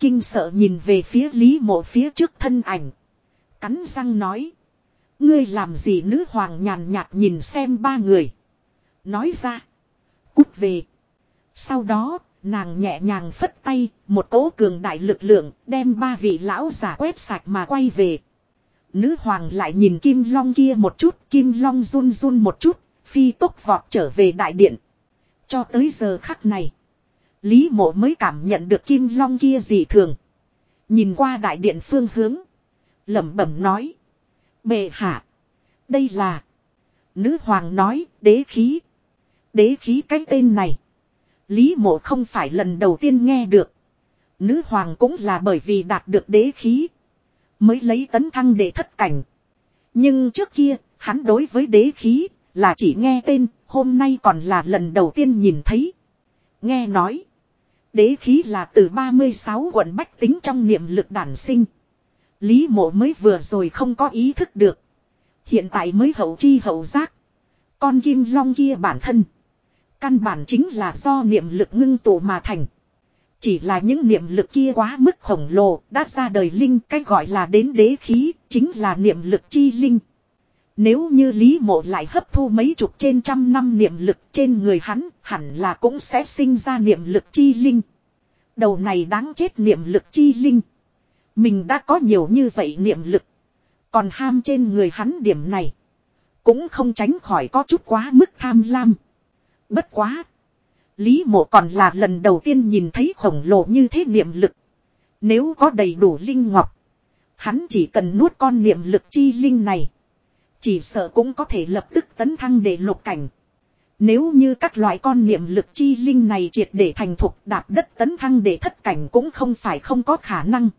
Kinh sợ nhìn về phía Lý mộ phía trước thân ảnh. Cắn răng nói. Ngươi làm gì nữ hoàng nhàn nhạt nhìn xem ba người. Nói ra. Cút về. Sau đó, nàng nhẹ nhàng phất tay, một cỗ cường đại lực lượng, đem ba vị lão giả quét sạch mà quay về. Nữ hoàng lại nhìn kim long kia một chút, kim long run run một chút, phi tốc vọt trở về đại điện. Cho tới giờ khắc này, Lý mộ mới cảm nhận được kim long kia dị thường. Nhìn qua đại điện phương hướng, lẩm bẩm nói. Bệ hạ, đây là... Nữ hoàng nói, đế khí. Đế khí cái tên này. Lý mộ không phải lần đầu tiên nghe được. Nữ hoàng cũng là bởi vì đạt được đế khí. Mới lấy tấn thăng để thất cảnh. Nhưng trước kia, hắn đối với đế khí, là chỉ nghe tên, hôm nay còn là lần đầu tiên nhìn thấy. Nghe nói, đế khí là từ 36 quận bách tính trong niệm lực đản sinh. Lý mộ mới vừa rồi không có ý thức được. Hiện tại mới hậu chi hậu giác. Con kim long kia bản thân. Căn bản chính là do niệm lực ngưng tụ mà thành. Chỉ là những niệm lực kia quá mức khổng lồ, đã ra đời linh cách gọi là đến đế khí, chính là niệm lực chi linh. Nếu như Lý Mộ lại hấp thu mấy chục trên trăm năm niệm lực trên người hắn, hẳn là cũng sẽ sinh ra niệm lực chi linh. Đầu này đáng chết niệm lực chi linh. Mình đã có nhiều như vậy niệm lực. Còn ham trên người hắn điểm này. Cũng không tránh khỏi có chút quá mức tham lam. Bất quá. Lý mộ còn là lần đầu tiên nhìn thấy khổng lồ như thế niệm lực. Nếu có đầy đủ linh ngọc. Hắn chỉ cần nuốt con niệm lực chi linh này. Chỉ sợ cũng có thể lập tức tấn thăng để lục cảnh. Nếu như các loại con niệm lực chi linh này triệt để thành thục đạp đất tấn thăng để thất cảnh cũng không phải không có khả năng.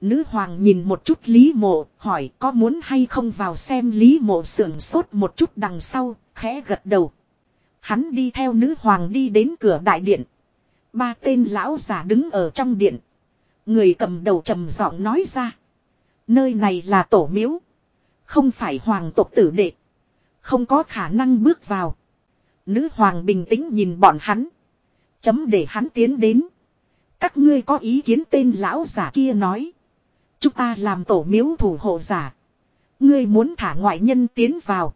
Nữ hoàng nhìn một chút Lý Mộ, hỏi có muốn hay không vào xem Lý Mộ sưởng sốt một chút đằng sau, khẽ gật đầu. Hắn đi theo nữ hoàng đi đến cửa đại điện. Ba tên lão già đứng ở trong điện. Người cầm đầu trầm giọng nói ra. Nơi này là tổ miếu. Không phải hoàng tộc tử đệ. Không có khả năng bước vào. Nữ hoàng bình tĩnh nhìn bọn hắn. Chấm để hắn tiến đến. Các ngươi có ý kiến tên lão giả kia nói. Chúng ta làm tổ miếu thủ hộ giả. Ngươi muốn thả ngoại nhân tiến vào.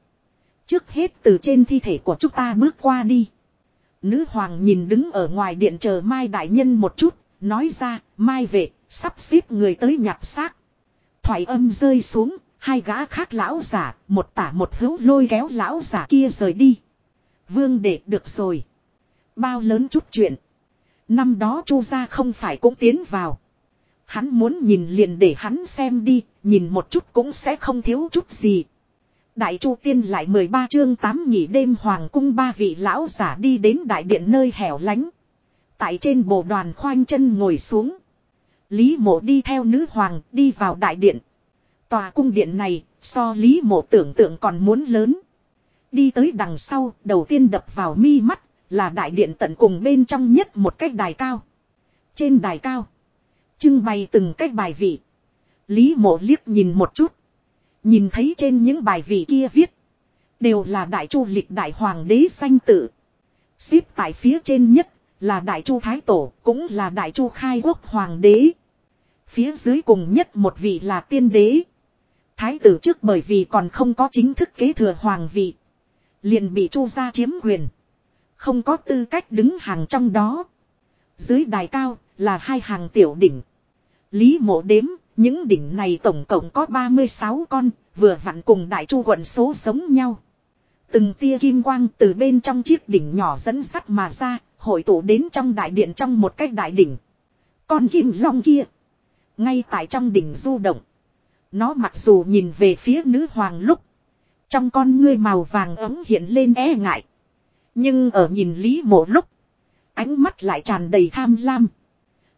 Trước hết từ trên thi thể của chúng ta bước qua đi. Nữ hoàng nhìn đứng ở ngoài điện chờ Mai Đại Nhân một chút, nói ra, Mai về, sắp xếp người tới nhặt xác. Thoại âm rơi xuống, hai gã khác lão giả, một tả một hữu lôi kéo lão giả kia rời đi. Vương đệ được rồi. Bao lớn chút chuyện. Năm đó chu gia không phải cũng tiến vào. Hắn muốn nhìn liền để hắn xem đi, nhìn một chút cũng sẽ không thiếu chút gì. Đại Chu Tiên lại 13 chương 8 nhỉ đêm hoàng cung ba vị lão giả đi đến đại điện nơi hẻo lánh. Tại trên bộ đoàn khoanh chân ngồi xuống. Lý mộ đi theo nữ hoàng đi vào đại điện. Tòa cung điện này, so Lý mộ tưởng tượng còn muốn lớn. Đi tới đằng sau, đầu tiên đập vào mi mắt, là đại điện tận cùng bên trong nhất một cách đài cao. Trên đài cao. Trưng bày từng cách bài vị. Lý mộ liếc nhìn một chút. Nhìn thấy trên những bài vị kia viết. Đều là đại chu lịch đại hoàng đế danh tự. Xếp tại phía trên nhất là đại chu thái tổ cũng là đại chu khai quốc hoàng đế. Phía dưới cùng nhất một vị là tiên đế. Thái tử trước bởi vì còn không có chính thức kế thừa hoàng vị. Liền bị chu gia chiếm quyền. Không có tư cách đứng hàng trong đó. Dưới đài cao là hai hàng tiểu đỉnh. Lý mộ đếm, những đỉnh này tổng cộng có 36 con, vừa vặn cùng đại chu quận số giống nhau. Từng tia kim quang từ bên trong chiếc đỉnh nhỏ dẫn sắt mà ra, hội tụ đến trong đại điện trong một cách đại đỉnh. Con kim long kia, ngay tại trong đỉnh du động. Nó mặc dù nhìn về phía nữ hoàng lúc, trong con ngươi màu vàng ấm hiện lên e ngại. Nhưng ở nhìn Lý mộ lúc, ánh mắt lại tràn đầy tham lam.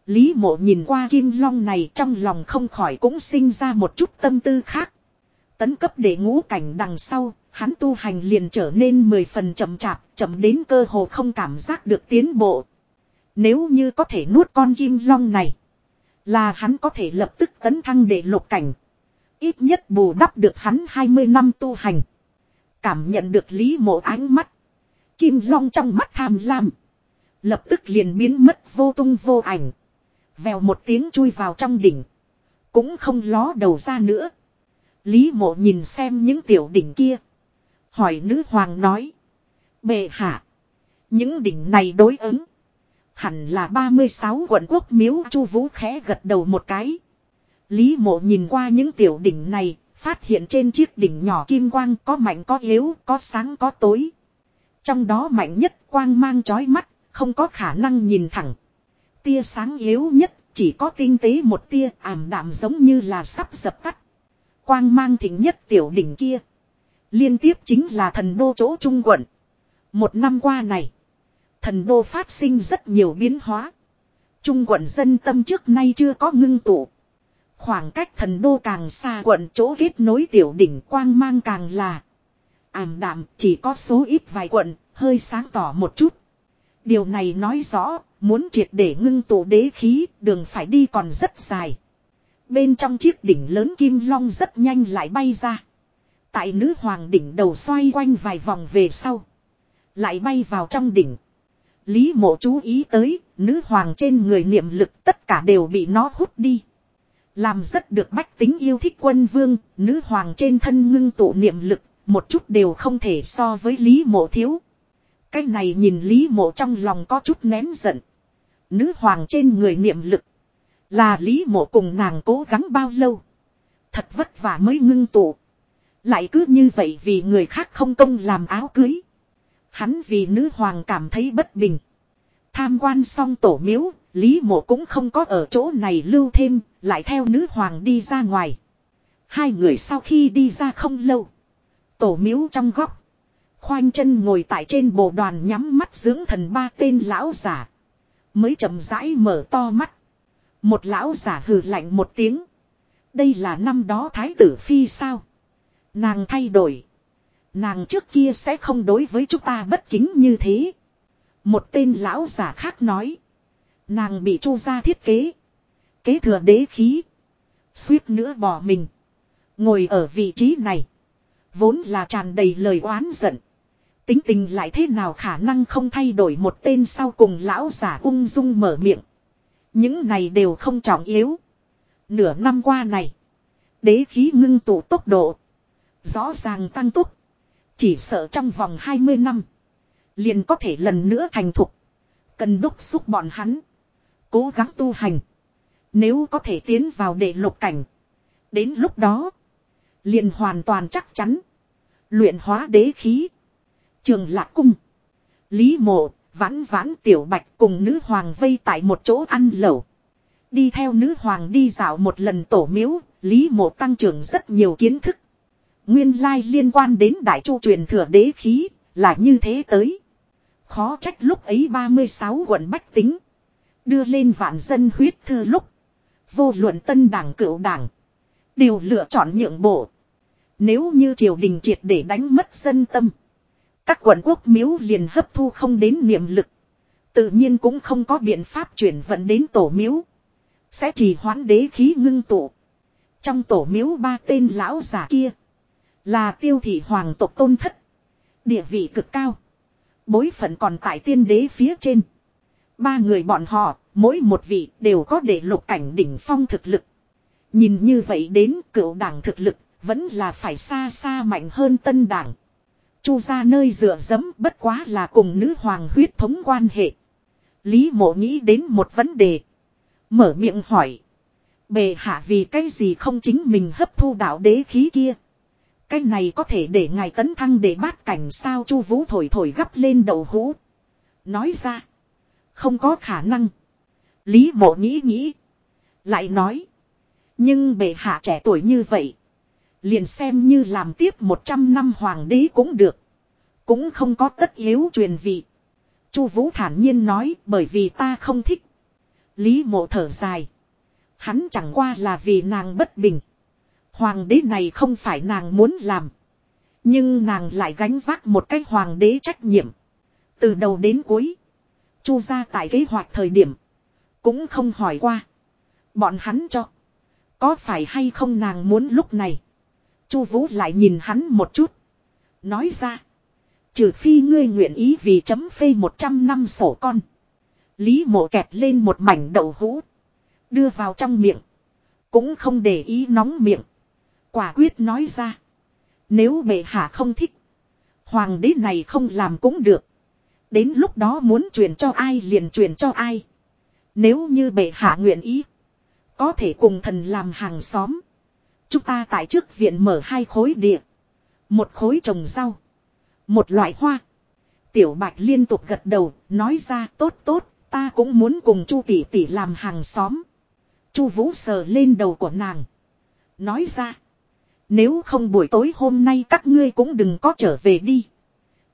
Lý mộ nhìn qua kim long này trong lòng không khỏi cũng sinh ra một chút tâm tư khác. Tấn cấp để ngũ cảnh đằng sau, hắn tu hành liền trở nên mười phần chậm chạp, chậm đến cơ hồ không cảm giác được tiến bộ. Nếu như có thể nuốt con kim long này, là hắn có thể lập tức tấn thăng để lục cảnh. Ít nhất bù đắp được hắn 20 năm tu hành. Cảm nhận được lý mộ ánh mắt. Kim long trong mắt tham lam. Lập tức liền biến mất vô tung vô ảnh. Vèo một tiếng chui vào trong đỉnh. Cũng không ló đầu ra nữa. Lý mộ nhìn xem những tiểu đỉnh kia. Hỏi nữ hoàng nói. Bệ hạ. Những đỉnh này đối ứng. Hẳn là 36 quận quốc miếu chu vũ khẽ gật đầu một cái. Lý mộ nhìn qua những tiểu đỉnh này. Phát hiện trên chiếc đỉnh nhỏ kim quang có mạnh có yếu, có sáng có tối. Trong đó mạnh nhất quang mang chói mắt, không có khả năng nhìn thẳng. Tia sáng yếu nhất, chỉ có tinh tế một tia ảm đạm giống như là sắp dập tắt. Quang mang thịnh nhất tiểu đỉnh kia. Liên tiếp chính là thần đô chỗ trung quận. Một năm qua này, thần đô phát sinh rất nhiều biến hóa. Trung quận dân tâm trước nay chưa có ngưng tụ. Khoảng cách thần đô càng xa quận chỗ kết nối tiểu đỉnh quang mang càng là ảm đạm chỉ có số ít vài quận, hơi sáng tỏ một chút. Điều này nói rõ, muốn triệt để ngưng tụ đế khí, đường phải đi còn rất dài. Bên trong chiếc đỉnh lớn kim long rất nhanh lại bay ra. Tại nữ hoàng đỉnh đầu xoay quanh vài vòng về sau. Lại bay vào trong đỉnh. Lý mộ chú ý tới, nữ hoàng trên người niệm lực tất cả đều bị nó hút đi. Làm rất được bách tính yêu thích quân vương, nữ hoàng trên thân ngưng tụ niệm lực, một chút đều không thể so với Lý mộ thiếu. Cái này nhìn Lý mộ trong lòng có chút nén giận. Nữ hoàng trên người niệm lực. Là Lý mộ cùng nàng cố gắng bao lâu. Thật vất vả mới ngưng tụ. Lại cứ như vậy vì người khác không công làm áo cưới. Hắn vì nữ hoàng cảm thấy bất bình. Tham quan xong tổ miếu, Lý mộ cũng không có ở chỗ này lưu thêm, lại theo nữ hoàng đi ra ngoài. Hai người sau khi đi ra không lâu. Tổ miếu trong góc. Khoanh chân ngồi tại trên bộ đoàn nhắm mắt dưỡng thần ba tên lão giả. Mới chậm rãi mở to mắt. Một lão giả hừ lạnh một tiếng. Đây là năm đó thái tử phi sao. Nàng thay đổi. Nàng trước kia sẽ không đối với chúng ta bất kính như thế. Một tên lão giả khác nói. Nàng bị chu gia thiết kế. Kế thừa đế khí. Suýt nữa bỏ mình. Ngồi ở vị trí này. Vốn là tràn đầy lời oán giận. Tính tình lại thế nào khả năng không thay đổi một tên sau cùng lão giả ung dung mở miệng. Những này đều không trọng yếu. Nửa năm qua này. Đế khí ngưng tụ tốc độ. Rõ ràng tăng tốc. Chỉ sợ trong vòng 20 năm. Liền có thể lần nữa thành thục. Cần đúc xúc bọn hắn. Cố gắng tu hành. Nếu có thể tiến vào đệ lục cảnh. Đến lúc đó. Liền hoàn toàn chắc chắn. Luyện hóa đế khí. Trường lạc cung. Lý mộ, vãn vãn tiểu bạch cùng nữ hoàng vây tại một chỗ ăn lẩu. Đi theo nữ hoàng đi dạo một lần tổ miếu, Lý mộ tăng trưởng rất nhiều kiến thức. Nguyên lai liên quan đến đại chu truyền thừa đế khí, là như thế tới. Khó trách lúc ấy 36 quận bách tính. Đưa lên vạn dân huyết thư lúc. Vô luận tân đảng cựu đảng. Đều lựa chọn nhượng bộ. Nếu như triều đình triệt để đánh mất dân tâm. Các quận quốc miếu liền hấp thu không đến niệm lực. Tự nhiên cũng không có biện pháp chuyển vận đến tổ miếu. Sẽ trì hoãn đế khí ngưng tụ. Trong tổ miếu ba tên lão giả kia. Là tiêu thị hoàng tộc tôn thất. Địa vị cực cao. Bối phận còn tại tiên đế phía trên. Ba người bọn họ, mỗi một vị đều có để lục cảnh đỉnh phong thực lực. Nhìn như vậy đến cựu đảng thực lực, vẫn là phải xa xa mạnh hơn tân đảng. Chu ra nơi dựa dẫm bất quá là cùng nữ hoàng huyết thống quan hệ. Lý mộ nghĩ đến một vấn đề. Mở miệng hỏi. Bề hạ vì cái gì không chính mình hấp thu đạo đế khí kia. Cái này có thể để ngài tấn thăng để bát cảnh sao chu vũ thổi thổi gấp lên đầu hũ. Nói ra. Không có khả năng. Lý mộ nghĩ nghĩ. Lại nói. Nhưng bệ hạ trẻ tuổi như vậy. Liền xem như làm tiếp 100 năm hoàng đế cũng được. Cũng không có tất yếu truyền vị. Chu Vũ thản nhiên nói, bởi vì ta không thích. Lý mộ thở dài. Hắn chẳng qua là vì nàng bất bình. Hoàng đế này không phải nàng muốn làm. Nhưng nàng lại gánh vác một cái hoàng đế trách nhiệm. Từ đầu đến cuối. Chu ra tại kế hoạch thời điểm. Cũng không hỏi qua. Bọn hắn cho. Có phải hay không nàng muốn lúc này. Chu Vũ lại nhìn hắn một chút. Nói ra. Trừ phi ngươi nguyện ý vì chấm phê 100 năm sổ con. Lý mộ kẹt lên một mảnh đậu hũ. Đưa vào trong miệng. Cũng không để ý nóng miệng. Quả quyết nói ra. Nếu bệ hạ không thích. Hoàng đế này không làm cũng được. Đến lúc đó muốn truyền cho ai liền truyền cho ai. Nếu như bệ hạ nguyện ý. Có thể cùng thần làm hàng xóm. Chúng ta tại trước viện mở hai khối địa. Một khối trồng rau. Một loại hoa. Tiểu bạch liên tục gật đầu, nói ra tốt tốt, ta cũng muốn cùng chu tỷ tỷ làm hàng xóm. chu vũ sờ lên đầu của nàng. Nói ra. Nếu không buổi tối hôm nay các ngươi cũng đừng có trở về đi.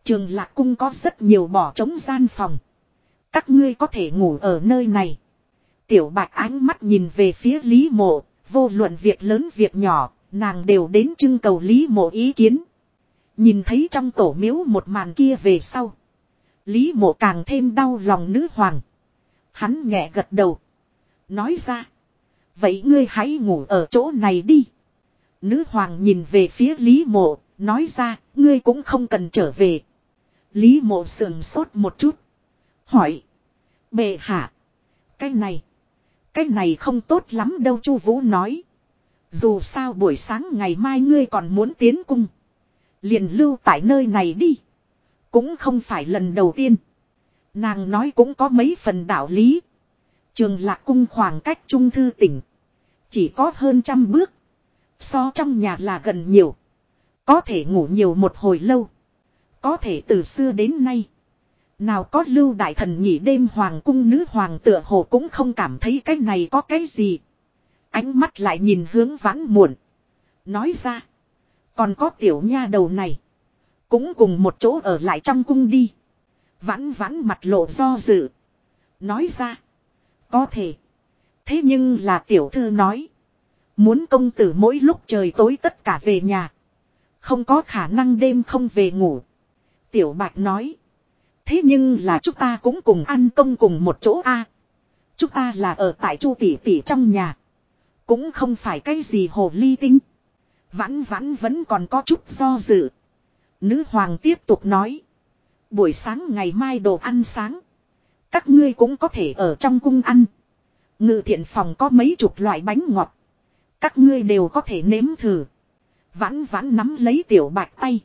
Trường lạc cung có rất nhiều bỏ trống gian phòng. Các ngươi có thể ngủ ở nơi này. Tiểu bạch ánh mắt nhìn về phía Lý Mộ, vô luận việc lớn việc nhỏ, nàng đều đến trưng cầu Lý Mộ ý kiến. Nhìn thấy trong tổ miếu một màn kia về sau. Lý Mộ càng thêm đau lòng nữ hoàng. Hắn nhẹ gật đầu. Nói ra. Vậy ngươi hãy ngủ ở chỗ này đi. Nữ hoàng nhìn về phía Lý Mộ, nói ra, ngươi cũng không cần trở về. Lý Mộ sườn sốt một chút. Hỏi. Bệ hạ. Cái này. Cái này không tốt lắm đâu Chu Vũ nói. Dù sao buổi sáng ngày mai ngươi còn muốn tiến cung. Liền lưu tại nơi này đi. Cũng không phải lần đầu tiên. Nàng nói cũng có mấy phần đạo lý. Trường lạc cung khoảng cách trung thư tỉnh. Chỉ có hơn trăm bước. So trong nhà là gần nhiều. Có thể ngủ nhiều một hồi lâu. Có thể từ xưa đến nay. Nào có lưu đại thần nhỉ đêm hoàng cung nữ hoàng tựa hồ cũng không cảm thấy cái này có cái gì. Ánh mắt lại nhìn hướng vãn muộn. Nói ra. Còn có tiểu nha đầu này. Cũng cùng một chỗ ở lại trong cung đi. Vãn vãn mặt lộ do dự. Nói ra. Có thể. Thế nhưng là tiểu thư nói. Muốn công tử mỗi lúc trời tối tất cả về nhà. Không có khả năng đêm không về ngủ. Tiểu bạch nói. Thế nhưng là chúng ta cũng cùng ăn công cùng một chỗ a. Chúng ta là ở tại chu tỷ tỷ trong nhà. Cũng không phải cái gì hồ ly tinh. Vãn vãn vẫn còn có chút do dự. Nữ hoàng tiếp tục nói. Buổi sáng ngày mai đồ ăn sáng. Các ngươi cũng có thể ở trong cung ăn. Ngự thiện phòng có mấy chục loại bánh ngọt. Các ngươi đều có thể nếm thử. Vãn vãn nắm lấy tiểu bạch tay.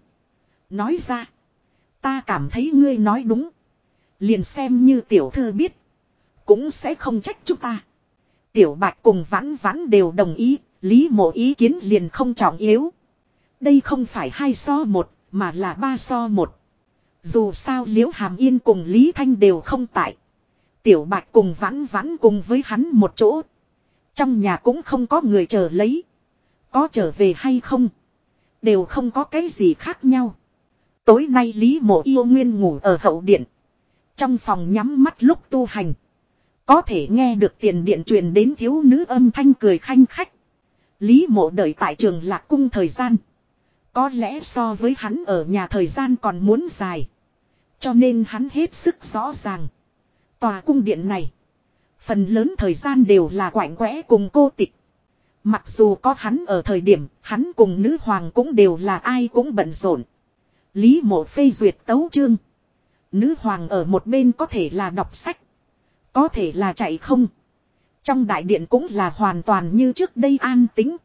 Nói ra. Ta cảm thấy ngươi nói đúng. Liền xem như tiểu thư biết. Cũng sẽ không trách chúng ta. Tiểu bạch cùng vãn vãn đều đồng ý. Lý mộ ý kiến liền không trọng yếu. Đây không phải hai so một, mà là ba so một. Dù sao liễu hàm yên cùng Lý Thanh đều không tại. Tiểu bạch cùng vãn vãn cùng với hắn một chỗ. Trong nhà cũng không có người chờ lấy. Có trở về hay không. Đều không có cái gì khác nhau. Tối nay Lý Mộ yêu nguyên ngủ ở hậu điện. Trong phòng nhắm mắt lúc tu hành. Có thể nghe được tiền điện truyền đến thiếu nữ âm thanh cười khanh khách. Lý mộ đợi tại trường lạc cung thời gian. Có lẽ so với hắn ở nhà thời gian còn muốn dài. Cho nên hắn hết sức rõ ràng. Tòa cung điện này. Phần lớn thời gian đều là quạnh quẽ cùng cô tịch. Mặc dù có hắn ở thời điểm, hắn cùng nữ hoàng cũng đều là ai cũng bận rộn. Lý mộ phê duyệt tấu chương. Nữ hoàng ở một bên có thể là đọc sách. Có thể là chạy không. Trong đại điện cũng là hoàn toàn như trước đây an tính.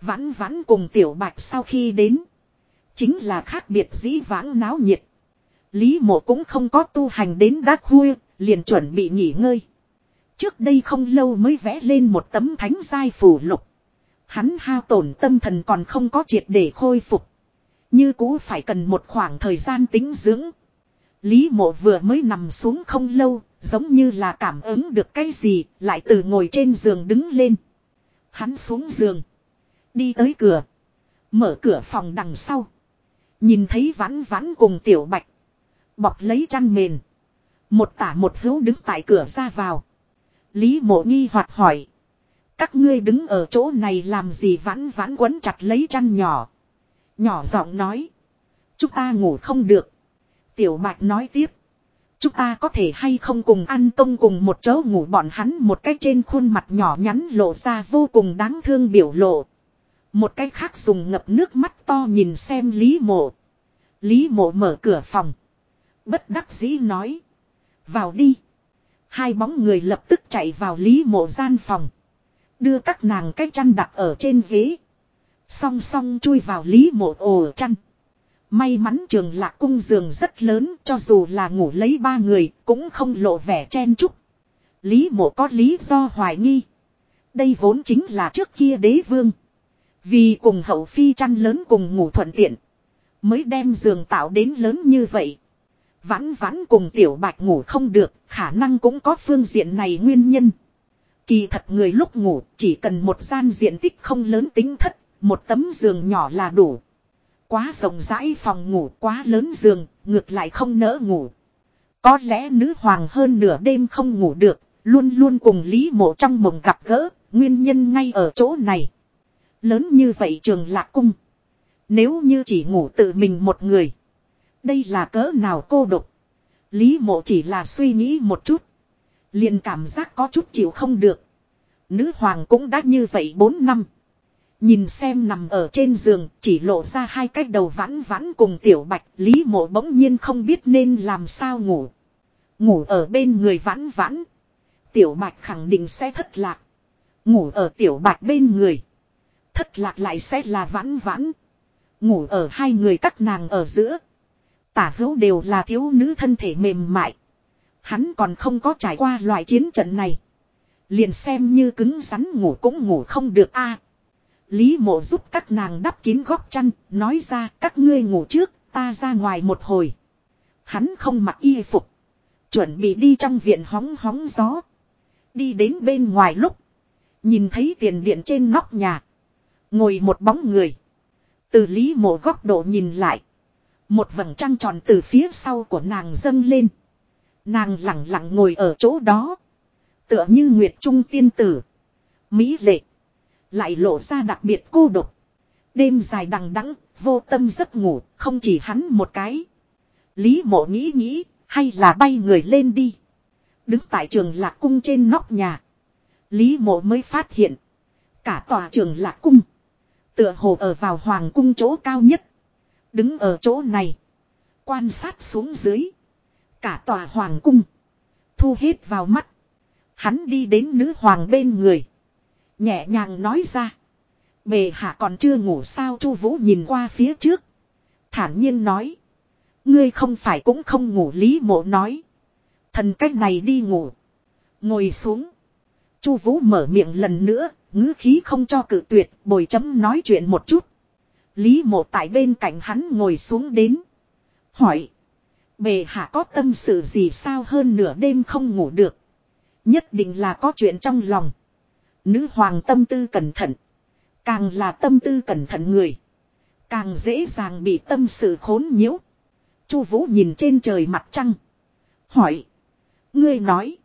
Vãn vãn cùng tiểu bạch sau khi đến. Chính là khác biệt dĩ vãng náo nhiệt. Lý mộ cũng không có tu hành đến đắc khuya, liền chuẩn bị nghỉ ngơi. Trước đây không lâu mới vẽ lên một tấm thánh giai phù lục. Hắn hao tổn tâm thần còn không có triệt để khôi phục. Như cũ phải cần một khoảng thời gian tính dưỡng. Lý mộ vừa mới nằm xuống không lâu, giống như là cảm ứng được cái gì, lại từ ngồi trên giường đứng lên. Hắn xuống giường. Đi tới cửa. Mở cửa phòng đằng sau. Nhìn thấy vãn vãn cùng tiểu bạch. Bọc lấy chăn mền. Một tả một hữu đứng tại cửa ra vào. Lý mộ nghi hoặc hỏi. Các ngươi đứng ở chỗ này làm gì vãn vãn quấn chặt lấy chăn nhỏ. Nhỏ giọng nói. Chúng ta ngủ không được. Tiểu bạch nói tiếp. Chúng ta có thể hay không cùng ăn tông cùng một chỗ ngủ bọn hắn một cách trên khuôn mặt nhỏ nhắn lộ ra vô cùng đáng thương biểu lộ. Một cách khác dùng ngập nước mắt to nhìn xem Lý mộ. Lý mộ mở cửa phòng. Bất đắc dĩ nói. Vào đi. Hai bóng người lập tức chạy vào Lý mộ gian phòng. Đưa các nàng cái chăn đặt ở trên ghế. Song song chui vào Lý mộ ổ chăn. May mắn trường lạc cung giường rất lớn cho dù là ngủ lấy ba người cũng không lộ vẻ chen chúc. Lý mộ có lý do hoài nghi. Đây vốn chính là trước kia đế vương. Vì cùng hậu phi chăn lớn cùng ngủ thuận tiện. Mới đem giường tạo đến lớn như vậy. Vãn vãn cùng tiểu bạch ngủ không được, khả năng cũng có phương diện này nguyên nhân. Kỳ thật người lúc ngủ chỉ cần một gian diện tích không lớn tính thất, một tấm giường nhỏ là đủ. Quá rộng rãi phòng ngủ quá lớn giường, ngược lại không nỡ ngủ. Có lẽ nữ hoàng hơn nửa đêm không ngủ được, luôn luôn cùng Lý Mộ trong mộng gặp gỡ, nguyên nhân ngay ở chỗ này. Lớn như vậy trường lạc cung. Nếu như chỉ ngủ tự mình một người. Đây là cỡ nào cô độc. Lý mộ chỉ là suy nghĩ một chút. liền cảm giác có chút chịu không được. Nữ hoàng cũng đã như vậy bốn năm. Nhìn xem nằm ở trên giường, chỉ lộ ra hai cái đầu vãn vãn cùng tiểu bạch, Lý mộ bỗng nhiên không biết nên làm sao ngủ. Ngủ ở bên người vãn vãn. Tiểu bạch khẳng định sẽ thất lạc. Ngủ ở tiểu bạch bên người. Thất lạc lại sẽ là vãn vãn. Ngủ ở hai người các nàng ở giữa. Tả hữu đều là thiếu nữ thân thể mềm mại. Hắn còn không có trải qua loại chiến trận này. Liền xem như cứng rắn ngủ cũng ngủ không được a. Lý mộ giúp các nàng đắp kín góc chăn, nói ra các ngươi ngủ trước, ta ra ngoài một hồi. Hắn không mặc y phục. Chuẩn bị đi trong viện hóng hóng gió. Đi đến bên ngoài lúc. Nhìn thấy tiền điện trên nóc nhà. Ngồi một bóng người. Từ lý mộ góc độ nhìn lại. Một vầng trăng tròn từ phía sau của nàng dâng lên. Nàng lặng lặng ngồi ở chỗ đó. Tựa như Nguyệt Trung tiên tử. Mỹ lệ. Lại lộ ra đặc biệt cô độc. Đêm dài đằng đẵng vô tâm giấc ngủ, không chỉ hắn một cái. Lý mộ nghĩ nghĩ, hay là bay người lên đi. Đứng tại trường lạc cung trên nóc nhà. Lý mộ mới phát hiện. Cả tòa trường lạc cung. Tựa hồ ở vào hoàng cung chỗ cao nhất. Đứng ở chỗ này. Quan sát xuống dưới. Cả tòa hoàng cung. Thu hết vào mắt. Hắn đi đến nữ hoàng bên người. Nhẹ nhàng nói ra. Bề hạ còn chưa ngủ sao chu vũ nhìn qua phía trước. Thản nhiên nói. Ngươi không phải cũng không ngủ lý mộ nói. Thần cách này đi ngủ. Ngồi xuống. chu vũ mở miệng lần nữa. ngữ khí không cho cự tuyệt. Bồi chấm nói chuyện một chút. Lý mộ tại bên cạnh hắn ngồi xuống đến. Hỏi. Bề hạ có tâm sự gì sao hơn nửa đêm không ngủ được. Nhất định là có chuyện trong lòng. Nữ hoàng tâm tư cẩn thận. Càng là tâm tư cẩn thận người. Càng dễ dàng bị tâm sự khốn nhiễu. Chu Vũ nhìn trên trời mặt trăng. Hỏi. Ngươi nói.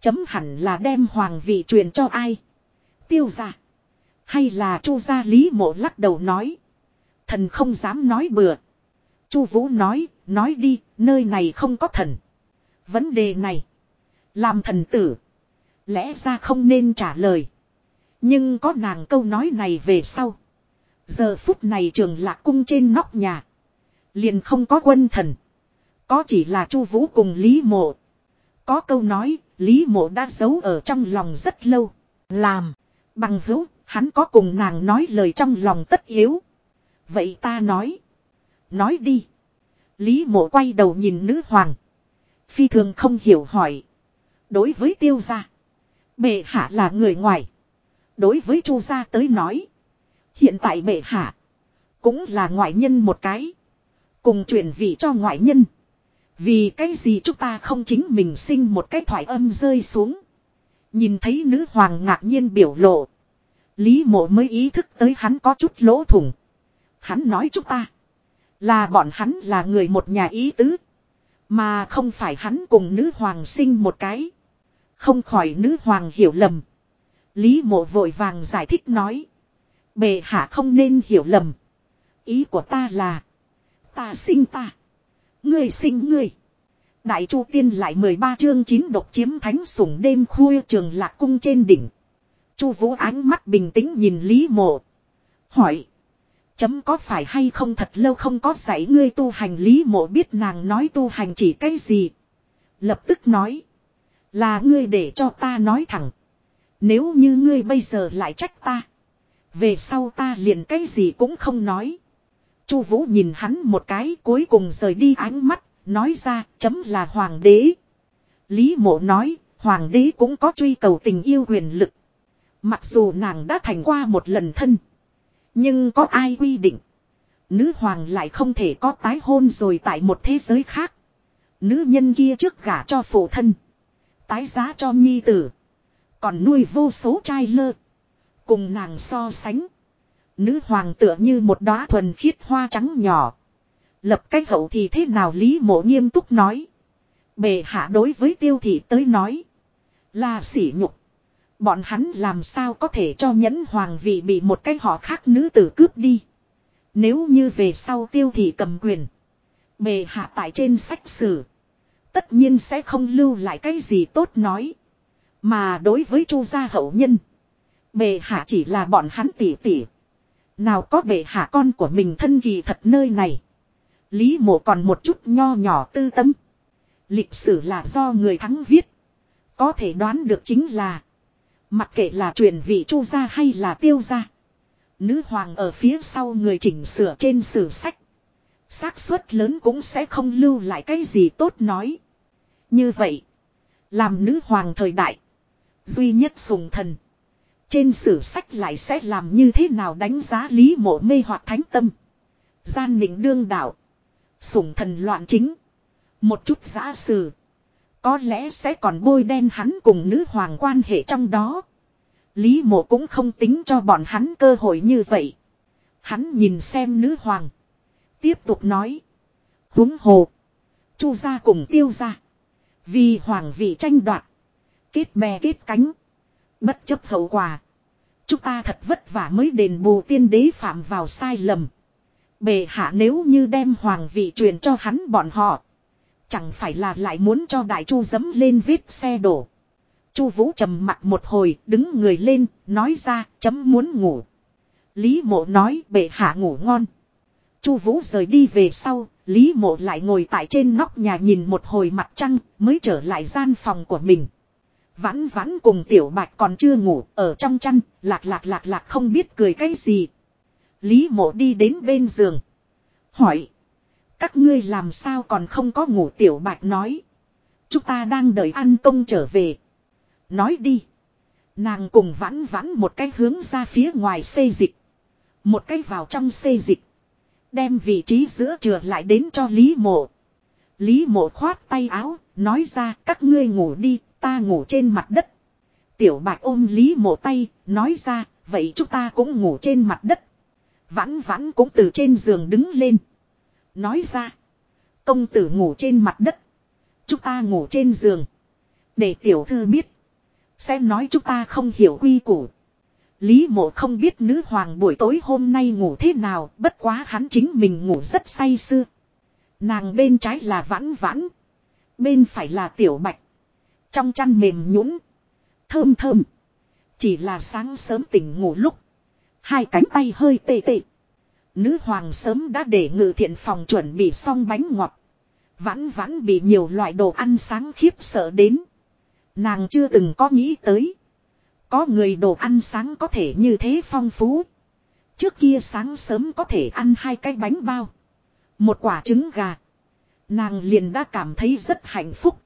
Chấm hẳn là đem hoàng vị truyền cho ai? Tiêu gia. Hay là chu gia lý mộ lắc đầu nói. Thần không dám nói bừa. Chu Vũ nói, nói đi, nơi này không có thần. Vấn đề này, làm thần tử, lẽ ra không nên trả lời. Nhưng có nàng câu nói này về sau. Giờ phút này trường lạc cung trên nóc nhà. Liền không có quân thần. Có chỉ là Chu Vũ cùng Lý Mộ. Có câu nói, Lý Mộ đã giấu ở trong lòng rất lâu. Làm, bằng hữu, hắn có cùng nàng nói lời trong lòng tất yếu. Vậy ta nói. Nói đi. Lý Mộ quay đầu nhìn nữ hoàng. Phi thường không hiểu hỏi. Đối với tiêu gia. Bệ hạ là người ngoài. Đối với chu gia tới nói. Hiện tại bệ hạ. Cũng là ngoại nhân một cái. Cùng truyền vị cho ngoại nhân. Vì cái gì chúng ta không chính mình sinh một cái thoại âm rơi xuống. Nhìn thấy nữ hoàng ngạc nhiên biểu lộ. Lý mộ mới ý thức tới hắn có chút lỗ thủng. Hắn nói chúng ta. Là bọn hắn là người một nhà ý tứ. Mà không phải hắn cùng nữ hoàng sinh một cái. Không khỏi nữ hoàng hiểu lầm. Lý mộ vội vàng giải thích nói. Bệ hạ không nên hiểu lầm. Ý của ta là. Ta sinh ta. Ngươi sinh ngươi. Đại Chu Tiên lại 13 chương 9 độc chiếm thánh sủng đêm khuya trường lạc cung trên đỉnh. Chu Vũ ánh mắt bình tĩnh nhìn Lý Mộ. Hỏi. Chấm có phải hay không thật lâu không có dạy ngươi tu hành Lý Mộ biết nàng nói tu hành chỉ cái gì. Lập tức nói. Là ngươi để cho ta nói thẳng. Nếu như ngươi bây giờ lại trách ta. Về sau ta liền cái gì cũng không nói. Chu Vũ nhìn hắn một cái cuối cùng rời đi ánh mắt, nói ra chấm là hoàng đế. Lý mộ nói, hoàng đế cũng có truy cầu tình yêu quyền lực. Mặc dù nàng đã thành qua một lần thân. Nhưng có ai quy định. Nữ hoàng lại không thể có tái hôn rồi tại một thế giới khác. Nữ nhân kia trước gả cho phụ thân. Tái giá cho nhi tử. Còn nuôi vô số trai lơ. Cùng nàng so sánh. Nữ hoàng tựa như một đóa thuần khiết hoa trắng nhỏ. Lập cách hậu thì thế nào Lý mộ nghiêm túc nói. Bề hạ đối với tiêu thị tới nói. Là sỉ nhục. Bọn hắn làm sao có thể cho nhẫn hoàng vị bị một cái họ khác nữ tử cướp đi. Nếu như về sau tiêu thị cầm quyền. Bề hạ tại trên sách sử. Tất nhiên sẽ không lưu lại cái gì tốt nói. Mà đối với chu gia hậu nhân. Bề hạ chỉ là bọn hắn tỉ tỉ. Nào có bệ hạ con của mình thân kỳ thật nơi này. Lý mộ còn một chút nho nhỏ tư tâm. Lịch sử là do người thắng viết. Có thể đoán được chính là. Mặc kệ là truyền vị chu gia hay là tiêu gia. Nữ hoàng ở phía sau người chỉnh sửa trên sử sách. xác suất lớn cũng sẽ không lưu lại cái gì tốt nói. Như vậy. Làm nữ hoàng thời đại. Duy nhất sùng thần. Trên sử sách lại sẽ làm như thế nào đánh giá lý mộ mê hoặc thánh tâm. Gian mình đương đạo. Sủng thần loạn chính. Một chút giã sử. Có lẽ sẽ còn bôi đen hắn cùng nữ hoàng quan hệ trong đó. Lý mộ cũng không tính cho bọn hắn cơ hội như vậy. Hắn nhìn xem nữ hoàng. Tiếp tục nói. huống hồ. Chu gia cùng tiêu gia. Vì hoàng vị tranh đoạt. Kết bè kết cánh. Bất chấp hậu quả. Chúng ta thật vất vả mới đền bù tiên đế phạm vào sai lầm. Bề hạ nếu như đem hoàng vị truyền cho hắn bọn họ. Chẳng phải là lại muốn cho đại chu dấm lên vết xe đổ. chu vũ trầm mặt một hồi, đứng người lên, nói ra, chấm muốn ngủ. Lý mộ nói, bệ hạ ngủ ngon chu vũ rời đi về sau. Lý mộ lại ngồi tại trên nóc nhà nhìn một hồi mặt trăng mới trở lại gian phòng của mình. Vãn vãn cùng tiểu bạch còn chưa ngủ ở trong chăn, lạc lạc lạc lạc không biết cười cái gì. Lý mộ đi đến bên giường. Hỏi. Các ngươi làm sao còn không có ngủ tiểu bạch nói. Chúng ta đang đợi ăn công trở về. Nói đi. Nàng cùng vãn vãn một cái hướng ra phía ngoài xây dịch. Một cái vào trong xây dịch. Đem vị trí giữa trưa lại đến cho Lý mộ. Lý mộ khoát tay áo, nói ra các ngươi ngủ đi, ta ngủ trên mặt đất. Tiểu bạch ôm Lý mộ tay, nói ra, vậy chúng ta cũng ngủ trên mặt đất. Vãn vãn cũng từ trên giường đứng lên. Nói ra, công tử ngủ trên mặt đất. Chúng ta ngủ trên giường. Để tiểu thư biết. Xem nói chúng ta không hiểu quy củ. Lý mộ không biết nữ hoàng buổi tối hôm nay ngủ thế nào, bất quá hắn chính mình ngủ rất say sưa. Nàng bên trái là vãn vãn. Bên phải là tiểu bạch. Trong chăn mềm nhũn Thơm thơm. Chỉ là sáng sớm tỉnh ngủ lúc. Hai cánh tay hơi tê tê. Nữ hoàng sớm đã để ngự thiện phòng chuẩn bị xong bánh ngọt. Vãn vãn bị nhiều loại đồ ăn sáng khiếp sợ đến. Nàng chưa từng có nghĩ tới. Có người đồ ăn sáng có thể như thế phong phú. Trước kia sáng sớm có thể ăn hai cái bánh bao. Một quả trứng gà. Nàng liền đã cảm thấy rất hạnh phúc.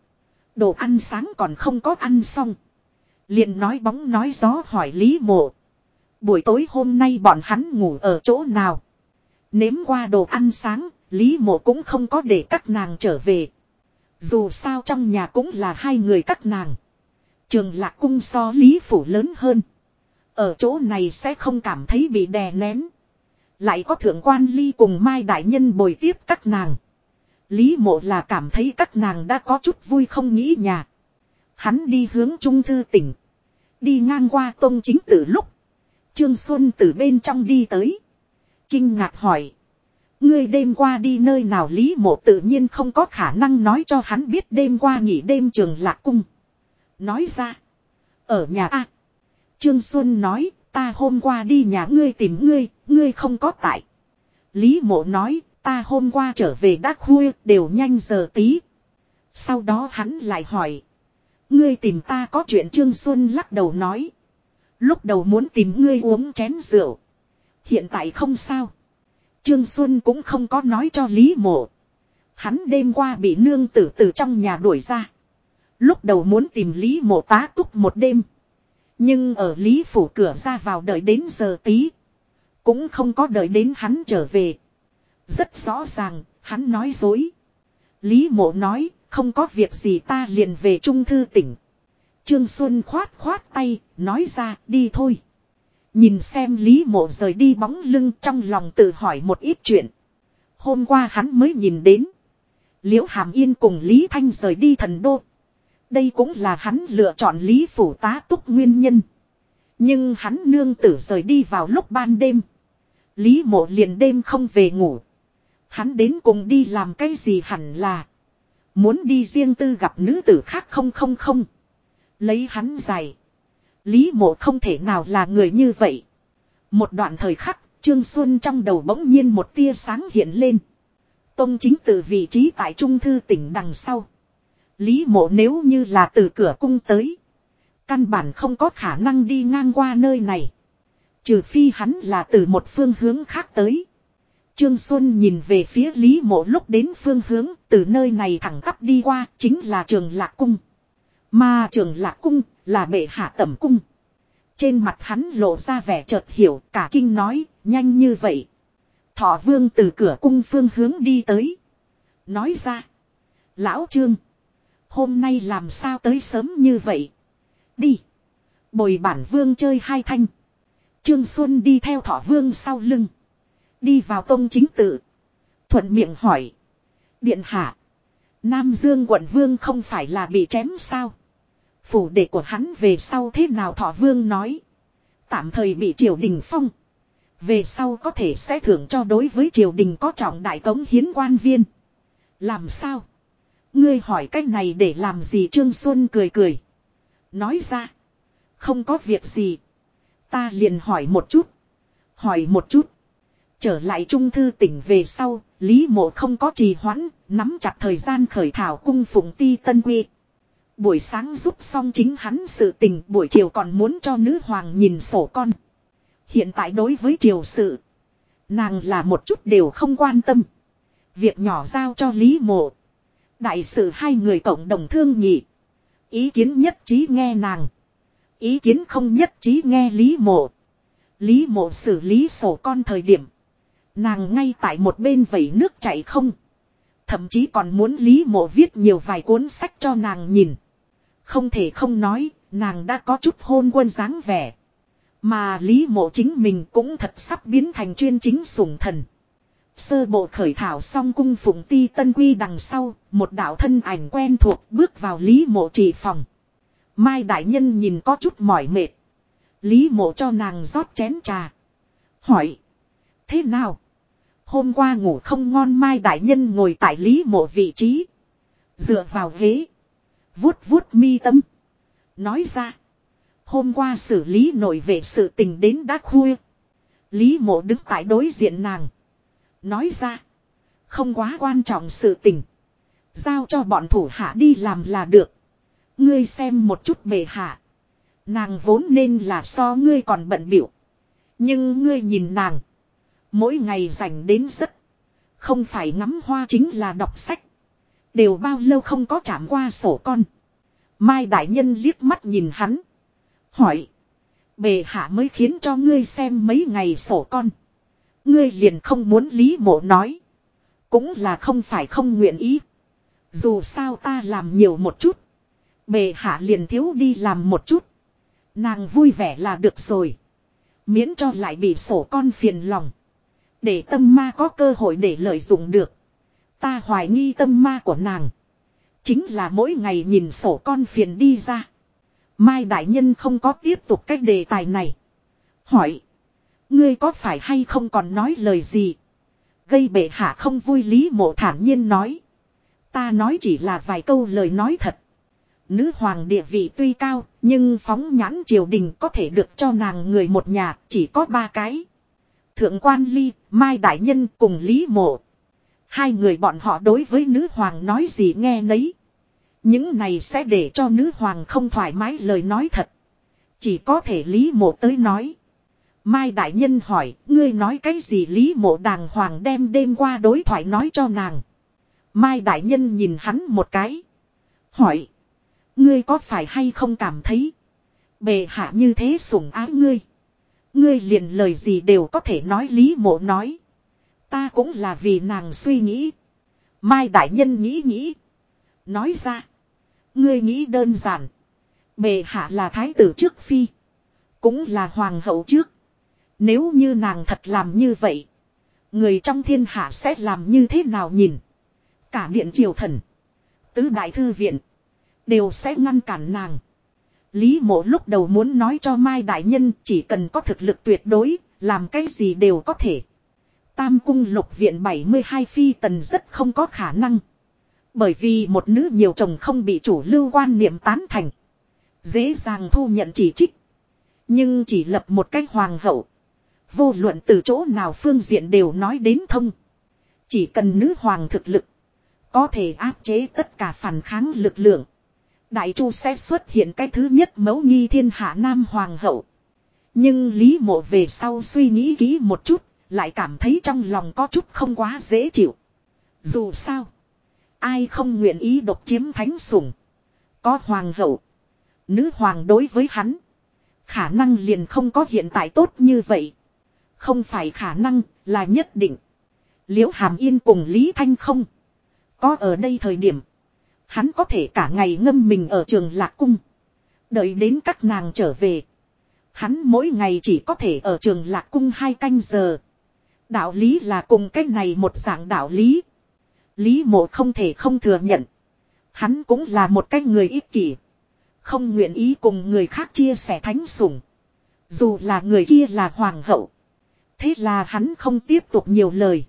Đồ ăn sáng còn không có ăn xong. Liền nói bóng nói gió hỏi Lý Mộ. Buổi tối hôm nay bọn hắn ngủ ở chỗ nào? Nếm qua đồ ăn sáng, Lý Mộ cũng không có để các nàng trở về. Dù sao trong nhà cũng là hai người các nàng. Trường lạc cung so Lý Phủ lớn hơn. Ở chỗ này sẽ không cảm thấy bị đè nén. Lại có thượng quan ly cùng Mai Đại Nhân bồi tiếp các nàng. Lý mộ là cảm thấy các nàng đã có chút vui không nghĩ nhà. Hắn đi hướng trung thư tỉnh. Đi ngang qua tôn chính tử lúc. Trương Xuân từ bên trong đi tới. Kinh ngạc hỏi. Ngươi đêm qua đi nơi nào Lý mộ tự nhiên không có khả năng nói cho hắn biết đêm qua nghỉ đêm trường lạc cung. Nói ra. Ở nhà A. Trương Xuân nói ta hôm qua đi nhà ngươi tìm ngươi, ngươi không có tại. Lý mộ nói ta hôm qua trở về đắc khuya đều nhanh giờ tí. Sau đó hắn lại hỏi. Ngươi tìm ta có chuyện Trương Xuân lắc đầu nói. Lúc đầu muốn tìm ngươi uống chén rượu. Hiện tại không sao. Trương Xuân cũng không có nói cho Lý Mộ. Hắn đêm qua bị nương tử từ trong nhà đuổi ra. Lúc đầu muốn tìm Lý Mộ tá túc một đêm. Nhưng ở Lý Phủ cửa ra vào đợi đến giờ tí. Cũng không có đợi đến hắn trở về. Rất rõ ràng, hắn nói dối. Lý Mộ nói, không có việc gì ta liền về Trung Thư tỉnh. Trương Xuân khoát khoát tay, nói ra, đi thôi. Nhìn xem Lý Mộ rời đi bóng lưng trong lòng tự hỏi một ít chuyện. Hôm qua hắn mới nhìn đến. Liễu Hàm Yên cùng Lý Thanh rời đi thần đô. Đây cũng là hắn lựa chọn Lý Phủ tá túc nguyên nhân. Nhưng hắn nương tử rời đi vào lúc ban đêm. Lý mộ liền đêm không về ngủ. Hắn đến cùng đi làm cái gì hẳn là. Muốn đi riêng tư gặp nữ tử khác không không không. Lấy hắn giày. Lý mộ không thể nào là người như vậy. Một đoạn thời khắc, Trương Xuân trong đầu bỗng nhiên một tia sáng hiện lên. Tông chính từ vị trí tại Trung Thư tỉnh đằng sau. Lý mộ nếu như là từ cửa cung tới. Căn bản không có khả năng đi ngang qua nơi này. Trừ phi hắn là từ một phương hướng khác tới. Trương Xuân nhìn về phía Lý Mộ lúc đến phương hướng, từ nơi này thẳng tắp đi qua chính là trường Lạc Cung. Mà trường Lạc Cung là bệ hạ tẩm cung. Trên mặt hắn lộ ra vẻ chợt hiểu, cả kinh nói, nhanh như vậy. Thọ vương từ cửa cung phương hướng đi tới. Nói ra. Lão Trương. Hôm nay làm sao tới sớm như vậy. Đi. Bồi bản vương chơi hai thanh. Trương Xuân đi theo thọ vương sau lưng. Đi vào tông chính tự. Thuận miệng hỏi. Điện hạ. Nam Dương quận vương không phải là bị chém sao. Phủ đệ của hắn về sau thế nào thọ vương nói. Tạm thời bị triều đình phong. Về sau có thể sẽ thưởng cho đối với triều đình có trọng đại tống hiến quan viên. Làm sao? Ngươi hỏi cách này để làm gì Trương Xuân cười cười. Nói ra. Không có việc gì. Ta liền hỏi một chút. Hỏi một chút. Trở lại trung thư tỉnh về sau, Lý Mộ không có trì hoãn, nắm chặt thời gian khởi thảo cung phụng ti tân quy. Buổi sáng giúp xong chính hắn sự tình, buổi chiều còn muốn cho nữ hoàng nhìn sổ con. Hiện tại đối với triều sự, nàng là một chút đều không quan tâm. Việc nhỏ giao cho Lý Mộ. Đại sự hai người cộng đồng thương nhị. Ý kiến nhất trí nghe nàng. Ý kiến không nhất trí nghe Lý Mộ. Lý Mộ xử lý sổ con thời điểm. Nàng ngay tại một bên vẩy nước chảy không. Thậm chí còn muốn Lý Mộ viết nhiều vài cuốn sách cho nàng nhìn. Không thể không nói, nàng đã có chút hôn quân dáng vẻ. Mà Lý Mộ chính mình cũng thật sắp biến thành chuyên chính sủng thần. Sơ bộ khởi thảo xong cung phụng ti tân quy đằng sau, một đạo thân ảnh quen thuộc bước vào Lý Mộ trị phòng. Mai đại nhân nhìn có chút mỏi mệt. Lý Mộ cho nàng rót chén trà. Hỏi. Thế nào? Hôm qua ngủ không ngon Mai đại nhân ngồi tại Lý Mộ vị trí. Dựa vào ghế. Vuốt vuốt mi tâm. Nói ra. Hôm qua xử lý nội vệ sự tình đến đã khuya. Lý mộ đứng tại đối diện nàng. Nói ra. Không quá quan trọng sự tình. Giao cho bọn thủ hạ đi làm là được. Ngươi xem một chút bề hạ. Nàng vốn nên là so ngươi còn bận biểu. Nhưng ngươi nhìn nàng. Mỗi ngày dành đến rất. Không phải ngắm hoa chính là đọc sách. Đều bao lâu không có chạm qua sổ con. Mai đại nhân liếc mắt nhìn hắn. Hỏi. Bề hạ mới khiến cho ngươi xem mấy ngày sổ con. Ngươi liền không muốn lý mộ nói. Cũng là không phải không nguyện ý. Dù sao ta làm nhiều một chút. Bề hạ liền thiếu đi làm một chút. Nàng vui vẻ là được rồi. Miễn cho lại bị sổ con phiền lòng. Để tâm ma có cơ hội để lợi dụng được. Ta hoài nghi tâm ma của nàng. Chính là mỗi ngày nhìn sổ con phiền đi ra. Mai Đại Nhân không có tiếp tục cách đề tài này. Hỏi. Ngươi có phải hay không còn nói lời gì? Gây bệ hạ không vui lý mộ thản nhiên nói. Ta nói chỉ là vài câu lời nói thật. Nữ hoàng địa vị tuy cao, nhưng phóng nhãn triều đình có thể được cho nàng người một nhà, chỉ có ba cái. Thượng quan ly, Mai Đại Nhân cùng Lý Mộ. Hai người bọn họ đối với nữ hoàng nói gì nghe nấy. Những này sẽ để cho nữ hoàng không thoải mái lời nói thật. Chỉ có thể Lý Mộ tới nói. Mai Đại Nhân hỏi, ngươi nói cái gì Lý Mộ đàng hoàng đem đêm qua đối thoại nói cho nàng. Mai Đại Nhân nhìn hắn một cái. Hỏi, ngươi có phải hay không cảm thấy. Bề hạ như thế sủng ái ngươi. Ngươi liền lời gì đều có thể nói Lý Mộ nói. Ta cũng là vì nàng suy nghĩ. Mai Đại Nhân nghĩ nghĩ. Nói ra. Ngươi nghĩ đơn giản. Bề hạ là thái tử trước phi. Cũng là hoàng hậu trước. Nếu như nàng thật làm như vậy. Người trong thiên hạ sẽ làm như thế nào nhìn. Cả điện triều thần. Tứ đại thư viện. Đều sẽ ngăn cản nàng. Lý mộ lúc đầu muốn nói cho Mai Đại Nhân chỉ cần có thực lực tuyệt đối, làm cái gì đều có thể. Tam cung lục viện 72 phi tần rất không có khả năng. Bởi vì một nữ nhiều chồng không bị chủ lưu quan niệm tán thành. Dễ dàng thu nhận chỉ trích. Nhưng chỉ lập một cách hoàng hậu. Vô luận từ chỗ nào phương diện đều nói đến thông. Chỉ cần nữ hoàng thực lực. Có thể áp chế tất cả phản kháng lực lượng. Đại Chu sẽ xuất hiện cái thứ nhất mẫu nghi thiên hạ nam hoàng hậu. Nhưng Lý Mộ về sau suy nghĩ kỹ một chút, lại cảm thấy trong lòng có chút không quá dễ chịu. Dù sao, ai không nguyện ý độc chiếm thánh sủng. Có hoàng hậu, nữ hoàng đối với hắn. Khả năng liền không có hiện tại tốt như vậy. Không phải khả năng, là nhất định. Liễu Hàm Yên cùng Lý Thanh không. Có ở đây thời điểm. Hắn có thể cả ngày ngâm mình ở trường lạc cung. Đợi đến các nàng trở về. Hắn mỗi ngày chỉ có thể ở trường lạc cung hai canh giờ. Đạo lý là cùng cách này một dạng đạo lý. Lý mộ không thể không thừa nhận. Hắn cũng là một cái người ích kỷ. Không nguyện ý cùng người khác chia sẻ thánh sủng. Dù là người kia là hoàng hậu. Thế là hắn không tiếp tục nhiều lời.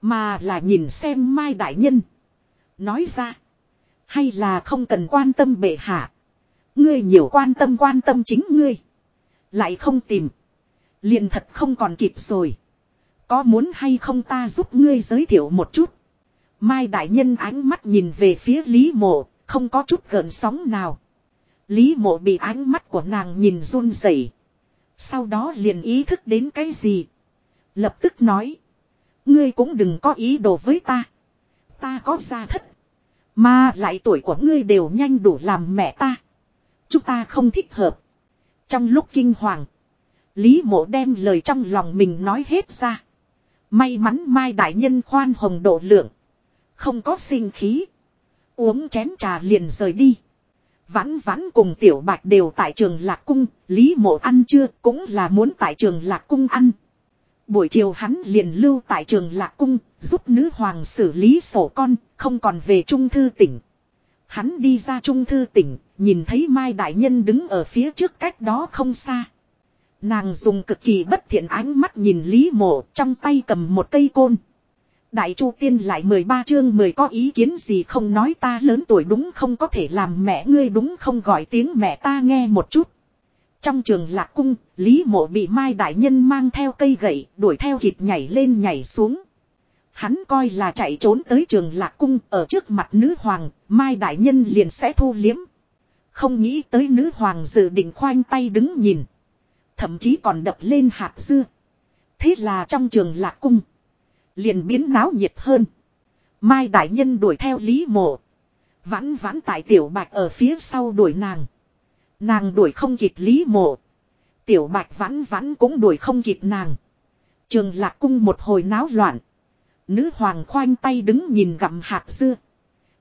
Mà là nhìn xem Mai Đại Nhân. Nói ra. Hay là không cần quan tâm bệ hạ. Ngươi nhiều quan tâm quan tâm chính ngươi. Lại không tìm. liền thật không còn kịp rồi. Có muốn hay không ta giúp ngươi giới thiệu một chút. Mai đại nhân ánh mắt nhìn về phía Lý mộ, không có chút gợn sóng nào. Lý mộ bị ánh mắt của nàng nhìn run rẩy. Sau đó liền ý thức đến cái gì. Lập tức nói. Ngươi cũng đừng có ý đồ với ta. Ta có gia thất. Mà lại tuổi của ngươi đều nhanh đủ làm mẹ ta. Chúng ta không thích hợp. Trong lúc kinh hoàng. Lý mộ đem lời trong lòng mình nói hết ra. May mắn Mai Đại Nhân khoan hồng độ lượng. Không có sinh khí. Uống chén trà liền rời đi. Vãn vãn cùng tiểu bạch đều tại trường lạc cung. Lý mộ ăn chưa cũng là muốn tại trường lạc cung ăn. Buổi chiều hắn liền lưu tại trường lạc cung, giúp nữ hoàng xử lý sổ con, không còn về trung thư tỉnh. Hắn đi ra trung thư tỉnh, nhìn thấy Mai Đại Nhân đứng ở phía trước cách đó không xa. Nàng dùng cực kỳ bất thiện ánh mắt nhìn Lý Mộ trong tay cầm một cây côn. Đại Chu Tiên lại 13 chương 10 có ý kiến gì không nói ta lớn tuổi đúng không có thể làm mẹ ngươi đúng không gọi tiếng mẹ ta nghe một chút. Trong trường lạc cung, Lý mộ bị Mai Đại Nhân mang theo cây gậy, đuổi theo kịp nhảy lên nhảy xuống. Hắn coi là chạy trốn tới trường lạc cung ở trước mặt nữ hoàng, Mai Đại Nhân liền sẽ thu liếm. Không nghĩ tới nữ hoàng dự định khoanh tay đứng nhìn. Thậm chí còn đập lên hạt dưa. Thế là trong trường lạc cung. Liền biến náo nhiệt hơn. Mai Đại Nhân đuổi theo Lý mộ. Vãn vãn tại tiểu bạch ở phía sau đuổi nàng. Nàng đuổi không kịp Lý mộ. Tiểu bạch vãn vãn cũng đuổi không kịp nàng. Trường lạc cung một hồi náo loạn. Nữ hoàng khoanh tay đứng nhìn gặm hạt dưa.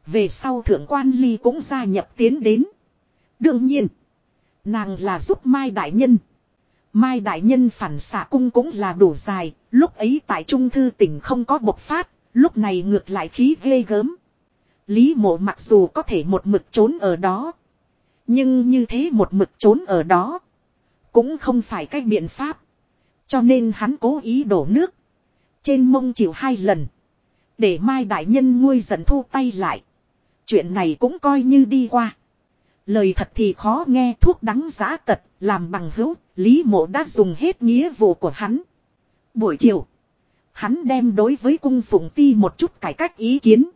Về sau thượng quan ly cũng gia nhập tiến đến. Đương nhiên. Nàng là giúp Mai Đại Nhân. Mai Đại Nhân phản xạ cung cũng là đủ dài. Lúc ấy tại Trung Thư tỉnh không có bộc phát. Lúc này ngược lại khí ghê gớm. Lý mộ mặc dù có thể một mực trốn ở đó. Nhưng như thế một mực trốn ở đó. Cũng không phải cách biện pháp. Cho nên hắn cố ý đổ nước. Trên mông chịu hai lần. Để Mai Đại Nhân nguôi giận thu tay lại. Chuyện này cũng coi như đi qua. Lời thật thì khó nghe thuốc đắng giá tật, làm bằng hữu, Lý Mộ đã dùng hết nghĩa vụ của hắn. Buổi chiều, hắn đem đối với cung phụng ti một chút cải cách ý kiến.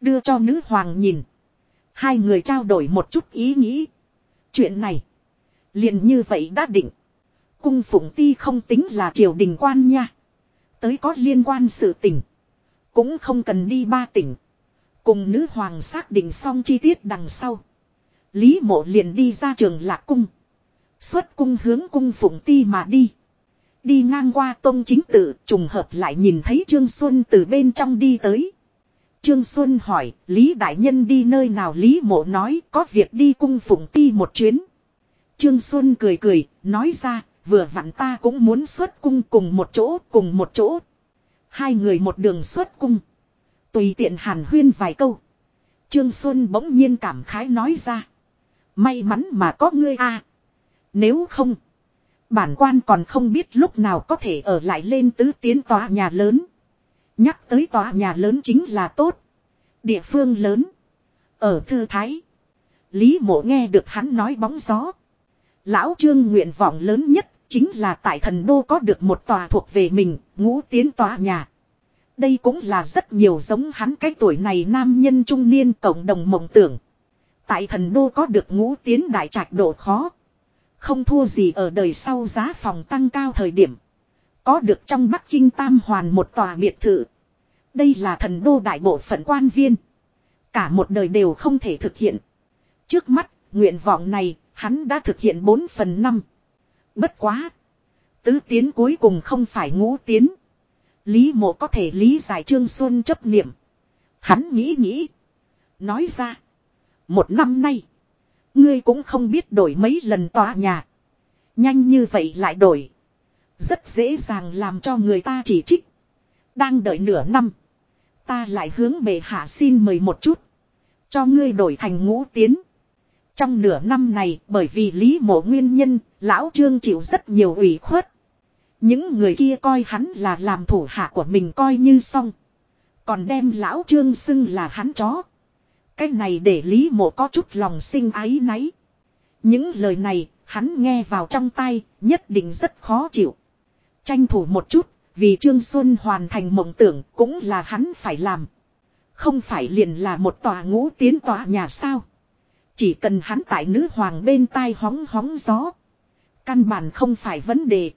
Đưa cho nữ hoàng nhìn. Hai người trao đổi một chút ý nghĩ. Chuyện này, liền như vậy đã định. Cung phụng ti không tính là triều đình quan nha. Tới có liên quan sự tình. Cũng không cần đi ba tỉnh. Cùng nữ hoàng xác định xong chi tiết đằng sau. Lý mộ liền đi ra trường lạc cung. Xuất cung hướng cung phụng ti mà đi. Đi ngang qua tông chính tự trùng hợp lại nhìn thấy Trương Xuân từ bên trong đi tới. Trương Xuân hỏi, Lý Đại Nhân đi nơi nào Lý Mộ nói có việc đi cung phụng ti một chuyến. Trương Xuân cười cười, nói ra, vừa vặn ta cũng muốn xuất cung cùng một chỗ, cùng một chỗ. Hai người một đường xuất cung. Tùy tiện hàn huyên vài câu. Trương Xuân bỗng nhiên cảm khái nói ra. May mắn mà có ngươi a. Nếu không. Bản quan còn không biết lúc nào có thể ở lại lên tứ tiến tòa nhà lớn. Nhắc tới tòa nhà lớn chính là tốt. Địa phương lớn. Ở Thư Thái. Lý mộ nghe được hắn nói bóng gió. Lão trương nguyện vọng lớn nhất chính là tại thần đô có được một tòa thuộc về mình, ngũ tiến tòa nhà. Đây cũng là rất nhiều giống hắn cái tuổi này nam nhân trung niên cộng đồng mộng tưởng. Tại thần đô có được ngũ tiến đại trạch độ khó. Không thua gì ở đời sau giá phòng tăng cao thời điểm. Có được trong Bắc Kinh Tam Hoàn một tòa biệt thự. Đây là thần đô đại bộ phận quan viên. Cả một đời đều không thể thực hiện. Trước mắt, nguyện vọng này, hắn đã thực hiện 4 phần 5. Bất quá. Tứ tiến cuối cùng không phải ngũ tiến. Lý mộ có thể lý giải Trương Xuân chấp niệm. Hắn nghĩ nghĩ. Nói ra. Một năm nay. Ngươi cũng không biết đổi mấy lần tòa nhà. Nhanh như vậy lại đổi. Rất dễ dàng làm cho người ta chỉ trích. Đang đợi nửa năm. Ta lại hướng bệ hạ xin mời một chút. Cho ngươi đổi thành ngũ tiến. Trong nửa năm này bởi vì lý mộ nguyên nhân, lão trương chịu rất nhiều ủy khuất. Những người kia coi hắn là làm thủ hạ của mình coi như xong. Còn đem lão trương xưng là hắn chó. Cái này để Lý Mộ có chút lòng sinh ái náy. Những lời này, hắn nghe vào trong tay, nhất định rất khó chịu. Tranh thủ một chút, vì Trương Xuân hoàn thành mộng tưởng cũng là hắn phải làm. Không phải liền là một tòa ngũ tiến tòa nhà sao. Chỉ cần hắn tại nữ hoàng bên tai hóng hóng gió. Căn bản không phải vấn đề.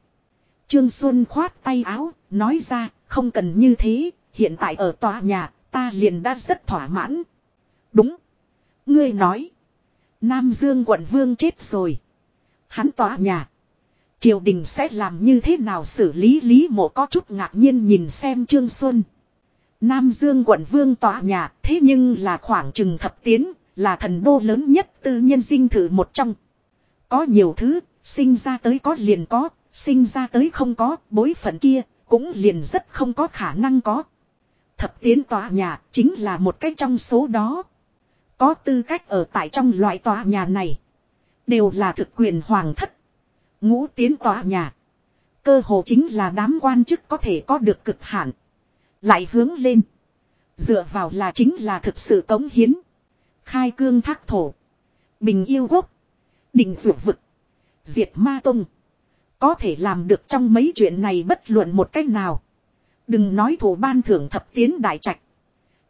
Trương Xuân khoát tay áo, nói ra, không cần như thế, hiện tại ở tòa nhà, ta liền đã rất thỏa mãn. Đúng. Ngươi nói. Nam Dương quận vương chết rồi. Hắn tòa nhà. Triều đình sẽ làm như thế nào xử lý Lý Mộ có chút ngạc nhiên nhìn xem Trương Xuân. Nam Dương quận vương tòa nhà thế nhưng là khoảng chừng thập tiến, là thần đô lớn nhất tư nhân sinh thử một trong. Có nhiều thứ, sinh ra tới có liền có, sinh ra tới không có, bối phận kia, cũng liền rất không có khả năng có. Thập tiến tòa nhà chính là một cách trong số đó. Có tư cách ở tại trong loại tòa nhà này. Đều là thực quyền hoàng thất. Ngũ tiến tòa nhà. Cơ hồ chính là đám quan chức có thể có được cực hạn. Lại hướng lên. Dựa vào là chính là thực sự cống hiến. Khai cương thác thổ. Bình yêu quốc. Định dụ vực. Diệt ma tông. Có thể làm được trong mấy chuyện này bất luận một cách nào. Đừng nói thủ ban thưởng thập tiến đại trạch.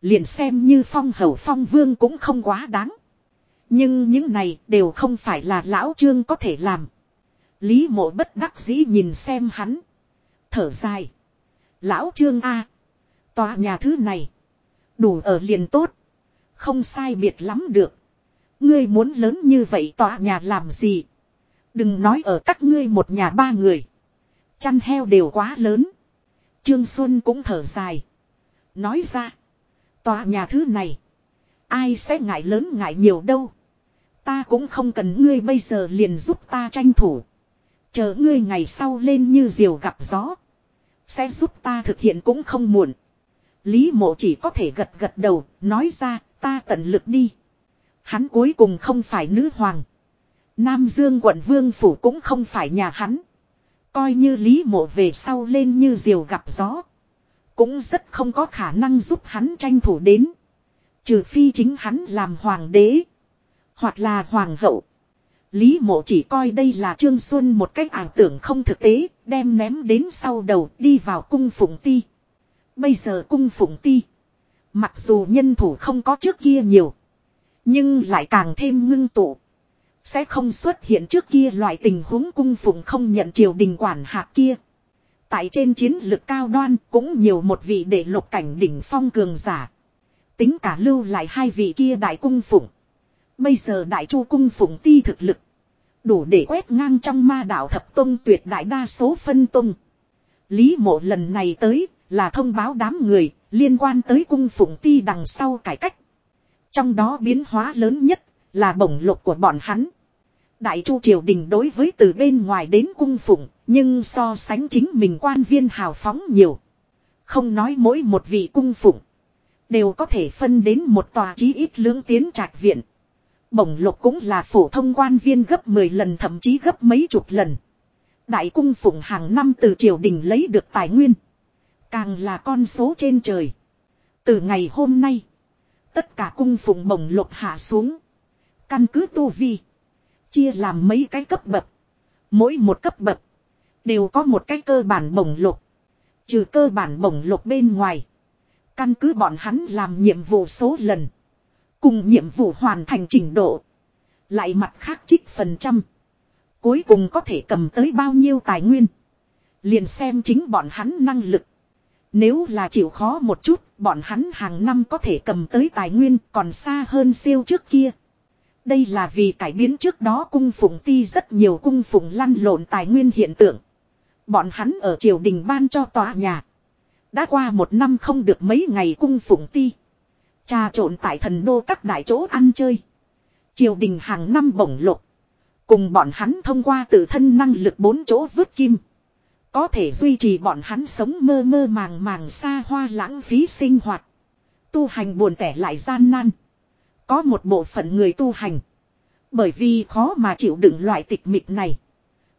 Liền xem như phong hầu phong vương cũng không quá đáng. Nhưng những này đều không phải là lão trương có thể làm. Lý mộ bất đắc dĩ nhìn xem hắn. Thở dài. Lão trương A. Tòa nhà thứ này. Đủ ở liền tốt. Không sai biệt lắm được. Ngươi muốn lớn như vậy tòa nhà làm gì. Đừng nói ở các ngươi một nhà ba người. Chăn heo đều quá lớn. Trương Xuân cũng thở dài. Nói ra. Tòa nhà thứ này. Ai sẽ ngại lớn ngại nhiều đâu. Ta cũng không cần ngươi bây giờ liền giúp ta tranh thủ. Chờ ngươi ngày sau lên như diều gặp gió. Sẽ giúp ta thực hiện cũng không muộn. Lý mộ chỉ có thể gật gật đầu, nói ra, ta tận lực đi. Hắn cuối cùng không phải nữ hoàng. Nam Dương quận vương phủ cũng không phải nhà hắn. Coi như lý mộ về sau lên như diều gặp gió. Cũng rất không có khả năng giúp hắn tranh thủ đến. Trừ phi chính hắn làm hoàng đế. Hoặc là hoàng hậu. Lý mộ chỉ coi đây là Trương Xuân một cách ảo tưởng không thực tế, đem ném đến sau đầu đi vào cung phụng ti. Bây giờ cung phụng ti. Mặc dù nhân thủ không có trước kia nhiều. Nhưng lại càng thêm ngưng tụ. Sẽ không xuất hiện trước kia loại tình huống cung phụng không nhận triều đình quản hạt kia. Tại trên chiến lược cao đoan cũng nhiều một vị để lục cảnh đỉnh phong cường giả. Tính cả lưu lại hai vị kia đại cung phụng. Bây giờ đại chu cung phụng ti thực lực. Đủ để quét ngang trong ma đạo thập tông tuyệt đại đa số phân tông. Lý mộ lần này tới là thông báo đám người liên quan tới cung phụng ti đằng sau cải cách. Trong đó biến hóa lớn nhất là bổng lục của bọn hắn. Đại chu triều đình đối với từ bên ngoài đến cung phụng, nhưng so sánh chính mình quan viên hào phóng nhiều. Không nói mỗi một vị cung phụng, đều có thể phân đến một tòa chí ít lưỡng tiến trạch viện. Bổng lục cũng là phổ thông quan viên gấp 10 lần thậm chí gấp mấy chục lần. Đại cung phụng hàng năm từ triều đình lấy được tài nguyên. Càng là con số trên trời. Từ ngày hôm nay, tất cả cung phụng bổng lục hạ xuống. Căn cứ tu vi. Chia làm mấy cái cấp bậc. Mỗi một cấp bậc. Đều có một cái cơ bản bổng lục. Trừ cơ bản bổng lục bên ngoài. Căn cứ bọn hắn làm nhiệm vụ số lần. Cùng nhiệm vụ hoàn thành trình độ. Lại mặt khác trích phần trăm. Cuối cùng có thể cầm tới bao nhiêu tài nguyên. Liền xem chính bọn hắn năng lực. Nếu là chịu khó một chút, bọn hắn hàng năm có thể cầm tới tài nguyên còn xa hơn siêu trước kia. Đây là vì cải biến trước đó cung phụng ti rất nhiều cung phụng lăn lộn tài nguyên hiện tượng. Bọn hắn ở triều đình ban cho tòa nhà. Đã qua một năm không được mấy ngày cung phụng ti. Trà trộn tại thần đô các đại chỗ ăn chơi. Triều đình hàng năm bổng lộc. Cùng bọn hắn thông qua tự thân năng lực bốn chỗ vứt kim. Có thể duy trì bọn hắn sống mơ mơ màng màng xa hoa lãng phí sinh hoạt. Tu hành buồn tẻ lại gian nan. Có một bộ phận người tu hành. Bởi vì khó mà chịu đựng loại tịch mịch này.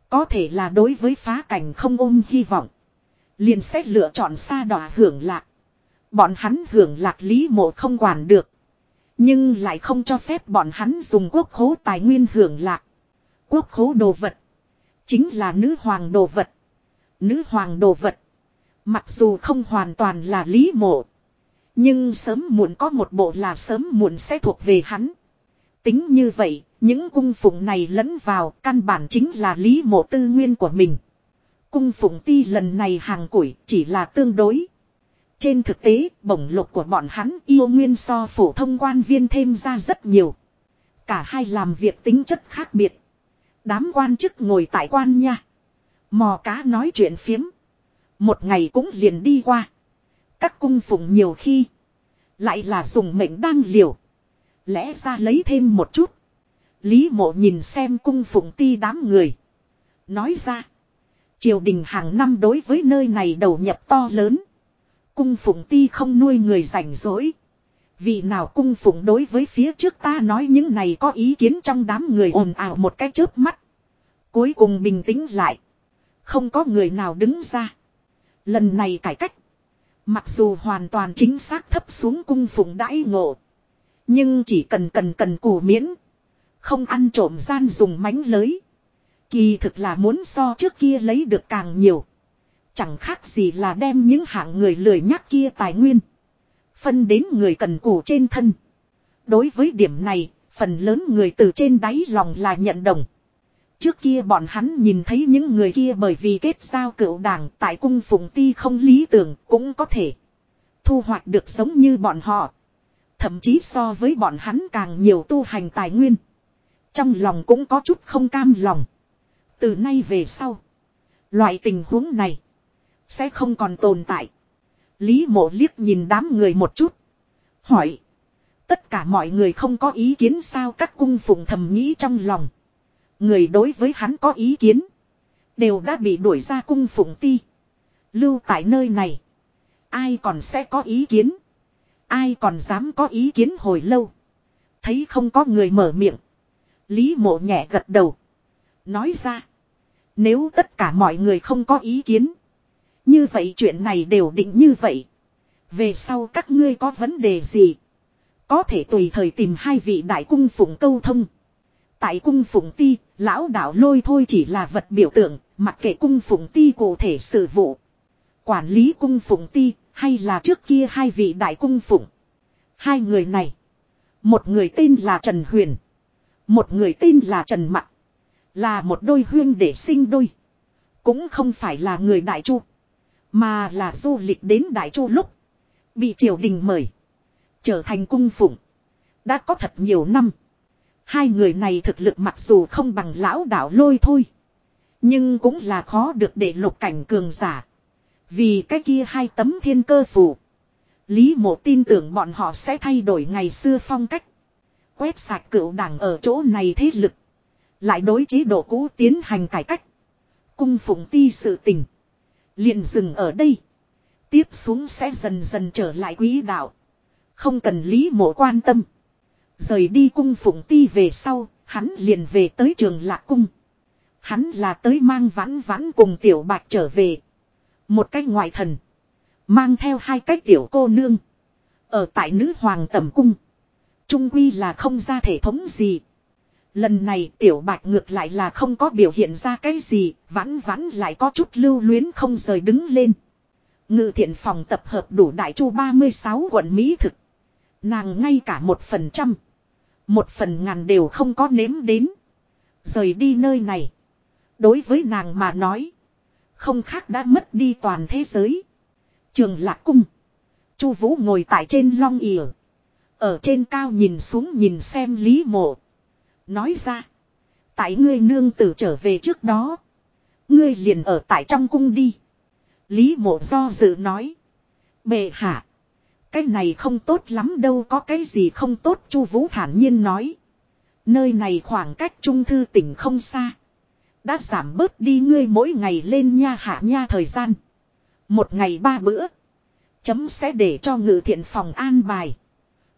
Có thể là đối với phá cảnh không ôm hy vọng. liền xét lựa chọn xa đỏ hưởng lạc. Bọn hắn hưởng lạc lý mộ không quản được. Nhưng lại không cho phép bọn hắn dùng quốc khố tài nguyên hưởng lạc. Quốc khố đồ vật. Chính là nữ hoàng đồ vật. Nữ hoàng đồ vật. Mặc dù không hoàn toàn là lý mộ. Nhưng sớm muộn có một bộ là sớm muộn sẽ thuộc về hắn. Tính như vậy, những cung phụng này lẫn vào căn bản chính là lý mộ tư nguyên của mình. Cung phụng ti lần này hàng củi chỉ là tương đối. Trên thực tế, bổng lục của bọn hắn yêu nguyên so phổ thông quan viên thêm ra rất nhiều. Cả hai làm việc tính chất khác biệt. Đám quan chức ngồi tại quan nha. Mò cá nói chuyện phiếm. Một ngày cũng liền đi qua. Các cung phụng nhiều khi. Lại là dùng mệnh đang liều. Lẽ ra lấy thêm một chút. Lý mộ nhìn xem cung phụng ti đám người. Nói ra. Triều đình hàng năm đối với nơi này đầu nhập to lớn. Cung phụng ti không nuôi người rảnh rỗi. Vì nào cung phụng đối với phía trước ta nói những này có ý kiến trong đám người ồn ào một cái chớp mắt. Cuối cùng bình tĩnh lại. Không có người nào đứng ra. Lần này cải cách. Mặc dù hoàn toàn chính xác thấp xuống cung phụng đãi ngộ. Nhưng chỉ cần cần cần củ miễn. Không ăn trộm gian dùng mánh lới. Kỳ thực là muốn so trước kia lấy được càng nhiều. Chẳng khác gì là đem những hạng người lười nhắc kia tài nguyên. Phân đến người cần cù trên thân. Đối với điểm này, phần lớn người từ trên đáy lòng là nhận đồng. Trước kia bọn hắn nhìn thấy những người kia bởi vì kết giao cựu đảng tại cung phụng ti không lý tưởng cũng có thể thu hoạch được giống như bọn họ. Thậm chí so với bọn hắn càng nhiều tu hành tài nguyên. Trong lòng cũng có chút không cam lòng. Từ nay về sau. Loại tình huống này. Sẽ không còn tồn tại. Lý mộ liếc nhìn đám người một chút. Hỏi. Tất cả mọi người không có ý kiến sao các cung phụng thầm nghĩ trong lòng. Người đối với hắn có ý kiến. Đều đã bị đuổi ra cung phụng ti. Lưu tại nơi này. Ai còn sẽ có ý kiến. Ai còn dám có ý kiến hồi lâu. Thấy không có người mở miệng. Lý mộ nhẹ gật đầu. Nói ra. Nếu tất cả mọi người không có ý kiến. Như vậy chuyện này đều định như vậy. Về sau các ngươi có vấn đề gì? Có thể tùy thời tìm hai vị đại cung phụng câu thông. Tại cung phụng ti, lão đạo lôi thôi chỉ là vật biểu tượng, mặc kệ cung phụng ti cụ thể sự vụ. Quản lý cung phụng ti, hay là trước kia hai vị đại cung phụng. Hai người này. Một người tên là Trần Huyền. Một người tên là Trần Mặc. Là một đôi huyên để sinh đôi. Cũng không phải là người đại chu. Mà là du lịch đến đại chu lúc. Bị triều đình mời. Trở thành cung phụng. Đã có thật nhiều năm. Hai người này thực lực mặc dù không bằng lão đạo lôi thôi. Nhưng cũng là khó được để lục cảnh cường giả. Vì cái kia hai tấm thiên cơ phù. Lý mộ tin tưởng bọn họ sẽ thay đổi ngày xưa phong cách. Quét sạch cựu đảng ở chỗ này thế lực. Lại đối chế độ cũ tiến hành cải cách. Cung phụng ti sự tình liền dừng ở đây. Tiếp xuống sẽ dần dần trở lại quý đạo. Không cần lý mộ quan tâm. Rời đi cung phụng ti về sau, hắn liền về tới trường lạc cung. Hắn là tới mang vãn vãn cùng tiểu bạch trở về. Một cách ngoại thần. Mang theo hai cách tiểu cô nương. Ở tại nữ hoàng tẩm cung. Trung quy là không ra thể thống gì. Lần này tiểu bạch ngược lại là không có biểu hiện ra cái gì, vãn vãn lại có chút lưu luyến không rời đứng lên. Ngự thiện phòng tập hợp đủ đại chu 36 quận Mỹ thực. Nàng ngay cả một phần trăm. Một phần ngàn đều không có nếm đến. Rời đi nơi này. Đối với nàng mà nói. Không khác đã mất đi toàn thế giới. Trường lạc cung. Chu Vũ ngồi tại trên long ỉa. Ở trên cao nhìn xuống nhìn xem Lý Mộ. Nói ra. Tại ngươi nương tử trở về trước đó. Ngươi liền ở tại trong cung đi. Lý mộ do dự nói. Bệ hạ. Cái này không tốt lắm đâu có cái gì không tốt Chu Vũ thản nhiên nói. Nơi này khoảng cách trung thư tỉnh không xa. Đã giảm bớt đi ngươi mỗi ngày lên nha hạ nha thời gian. Một ngày ba bữa. Chấm sẽ để cho ngự thiện phòng an bài.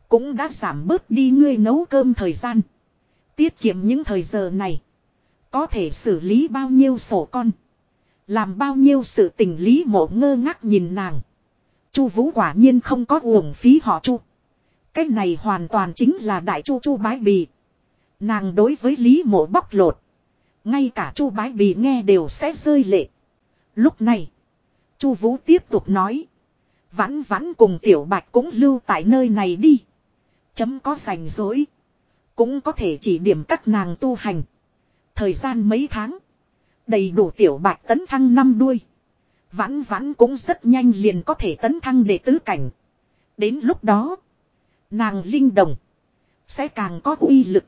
Cũng đã giảm bớt đi ngươi nấu cơm thời gian. Tiết kiệm những thời giờ này. Có thể xử lý bao nhiêu sổ con. Làm bao nhiêu sự tình lý mộ ngơ ngác nhìn nàng. Chu vũ quả nhiên không có uổng phí họ chu. Cái này hoàn toàn chính là đại chu chu bái bì. Nàng đối với lý mộ bóc lột. Ngay cả chu bái bì nghe đều sẽ rơi lệ. Lúc này. chu vũ tiếp tục nói. Vãn vãn cùng tiểu bạch cũng lưu tại nơi này đi. Chấm có rảnh rỗi. Cũng có thể chỉ điểm các nàng tu hành. Thời gian mấy tháng. Đầy đủ tiểu bạch tấn thăng năm đuôi. Vãn vãn cũng rất nhanh liền có thể tấn thăng để tứ cảnh. Đến lúc đó. Nàng linh đồng. Sẽ càng có uy lực.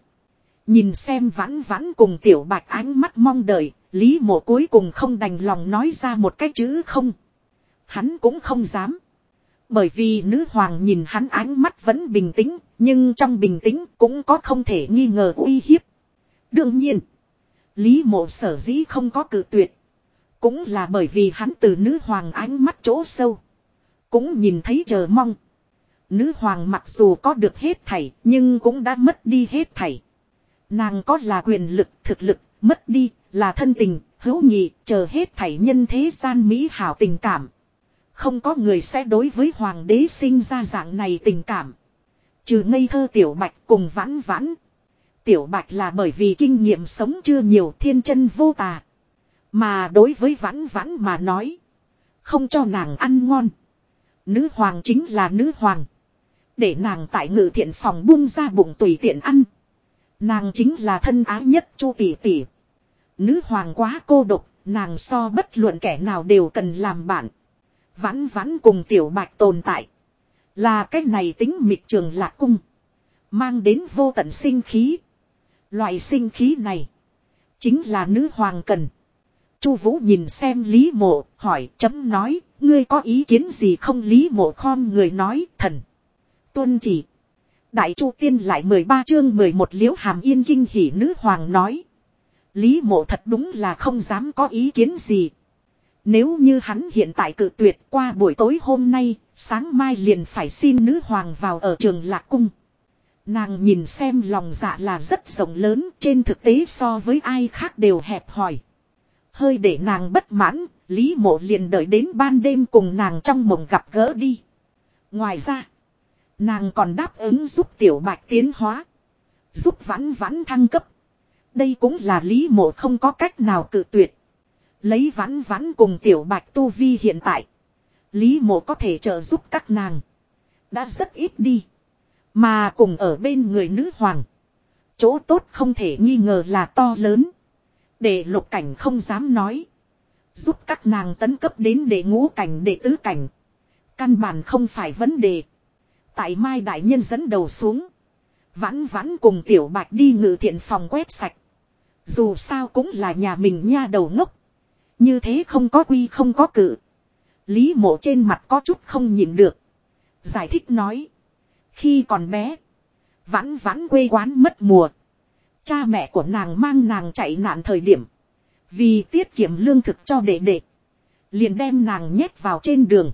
Nhìn xem vãn vãn cùng tiểu bạch ánh mắt mong đợi. Lý mộ cuối cùng không đành lòng nói ra một cái chữ không. Hắn cũng không dám. Bởi vì nữ hoàng nhìn hắn ánh mắt vẫn bình tĩnh, nhưng trong bình tĩnh cũng có không thể nghi ngờ uy hiếp. Đương nhiên, Lý mộ sở dĩ không có cự tuyệt. Cũng là bởi vì hắn từ nữ hoàng ánh mắt chỗ sâu. Cũng nhìn thấy chờ mong. Nữ hoàng mặc dù có được hết thảy, nhưng cũng đã mất đi hết thảy. Nàng có là quyền lực, thực lực, mất đi, là thân tình, hữu nghị chờ hết thảy nhân thế gian mỹ hảo tình cảm. Không có người sẽ đối với hoàng đế sinh ra dạng này tình cảm. Trừ ngây thơ tiểu bạch cùng vãn vãn. Tiểu bạch là bởi vì kinh nghiệm sống chưa nhiều thiên chân vô tà. Mà đối với vãn vãn mà nói. Không cho nàng ăn ngon. Nữ hoàng chính là nữ hoàng. Để nàng tại ngự thiện phòng bung ra bụng tùy tiện ăn. Nàng chính là thân ái nhất chu tỷ tỷ. Nữ hoàng quá cô độc, nàng so bất luận kẻ nào đều cần làm bạn. Vãn vãn cùng tiểu bạch tồn tại. Là cái này tính mịt trường lạc cung. Mang đến vô tận sinh khí. Loại sinh khí này. Chính là nữ hoàng cần. Chu Vũ nhìn xem Lý Mộ, hỏi chấm nói, ngươi có ý kiến gì không Lý Mộ khom người nói, thần. Tuân chỉ. Đại Chu Tiên lại 13 chương 11 liễu hàm yên kinh hỉ nữ hoàng nói. Lý Mộ thật đúng là không dám có ý kiến gì. Nếu như hắn hiện tại cự tuyệt qua buổi tối hôm nay, sáng mai liền phải xin nữ hoàng vào ở trường Lạc Cung. Nàng nhìn xem lòng dạ là rất rộng lớn trên thực tế so với ai khác đều hẹp hòi. Hơi để nàng bất mãn, Lý Mộ liền đợi đến ban đêm cùng nàng trong mộng gặp gỡ đi. Ngoài ra, nàng còn đáp ứng giúp tiểu bạch tiến hóa. Giúp vãn vãn thăng cấp. Đây cũng là Lý Mộ không có cách nào cự tuyệt. Lấy vãn vãn cùng tiểu bạch tu vi hiện tại. Lý Mộ có thể trợ giúp các nàng. Đã rất ít đi. Mà cùng ở bên người nữ hoàng. Chỗ tốt không thể nghi ngờ là to lớn. Để lục cảnh không dám nói. Giúp các nàng tấn cấp đến để ngũ cảnh, để tứ cảnh. Căn bản không phải vấn đề. Tại Mai Đại Nhân dẫn đầu xuống. Vãn vãn cùng tiểu bạch đi ngự thiện phòng quét sạch. Dù sao cũng là nhà mình nha đầu ngốc. Như thế không có quy không có cự. Lý mộ trên mặt có chút không nhìn được. Giải thích nói. Khi còn bé. Vãn vãn quê quán mất mùa. Cha mẹ của nàng mang nàng chạy nạn thời điểm. Vì tiết kiệm lương thực cho đệ đệ. Liền đem nàng nhét vào trên đường.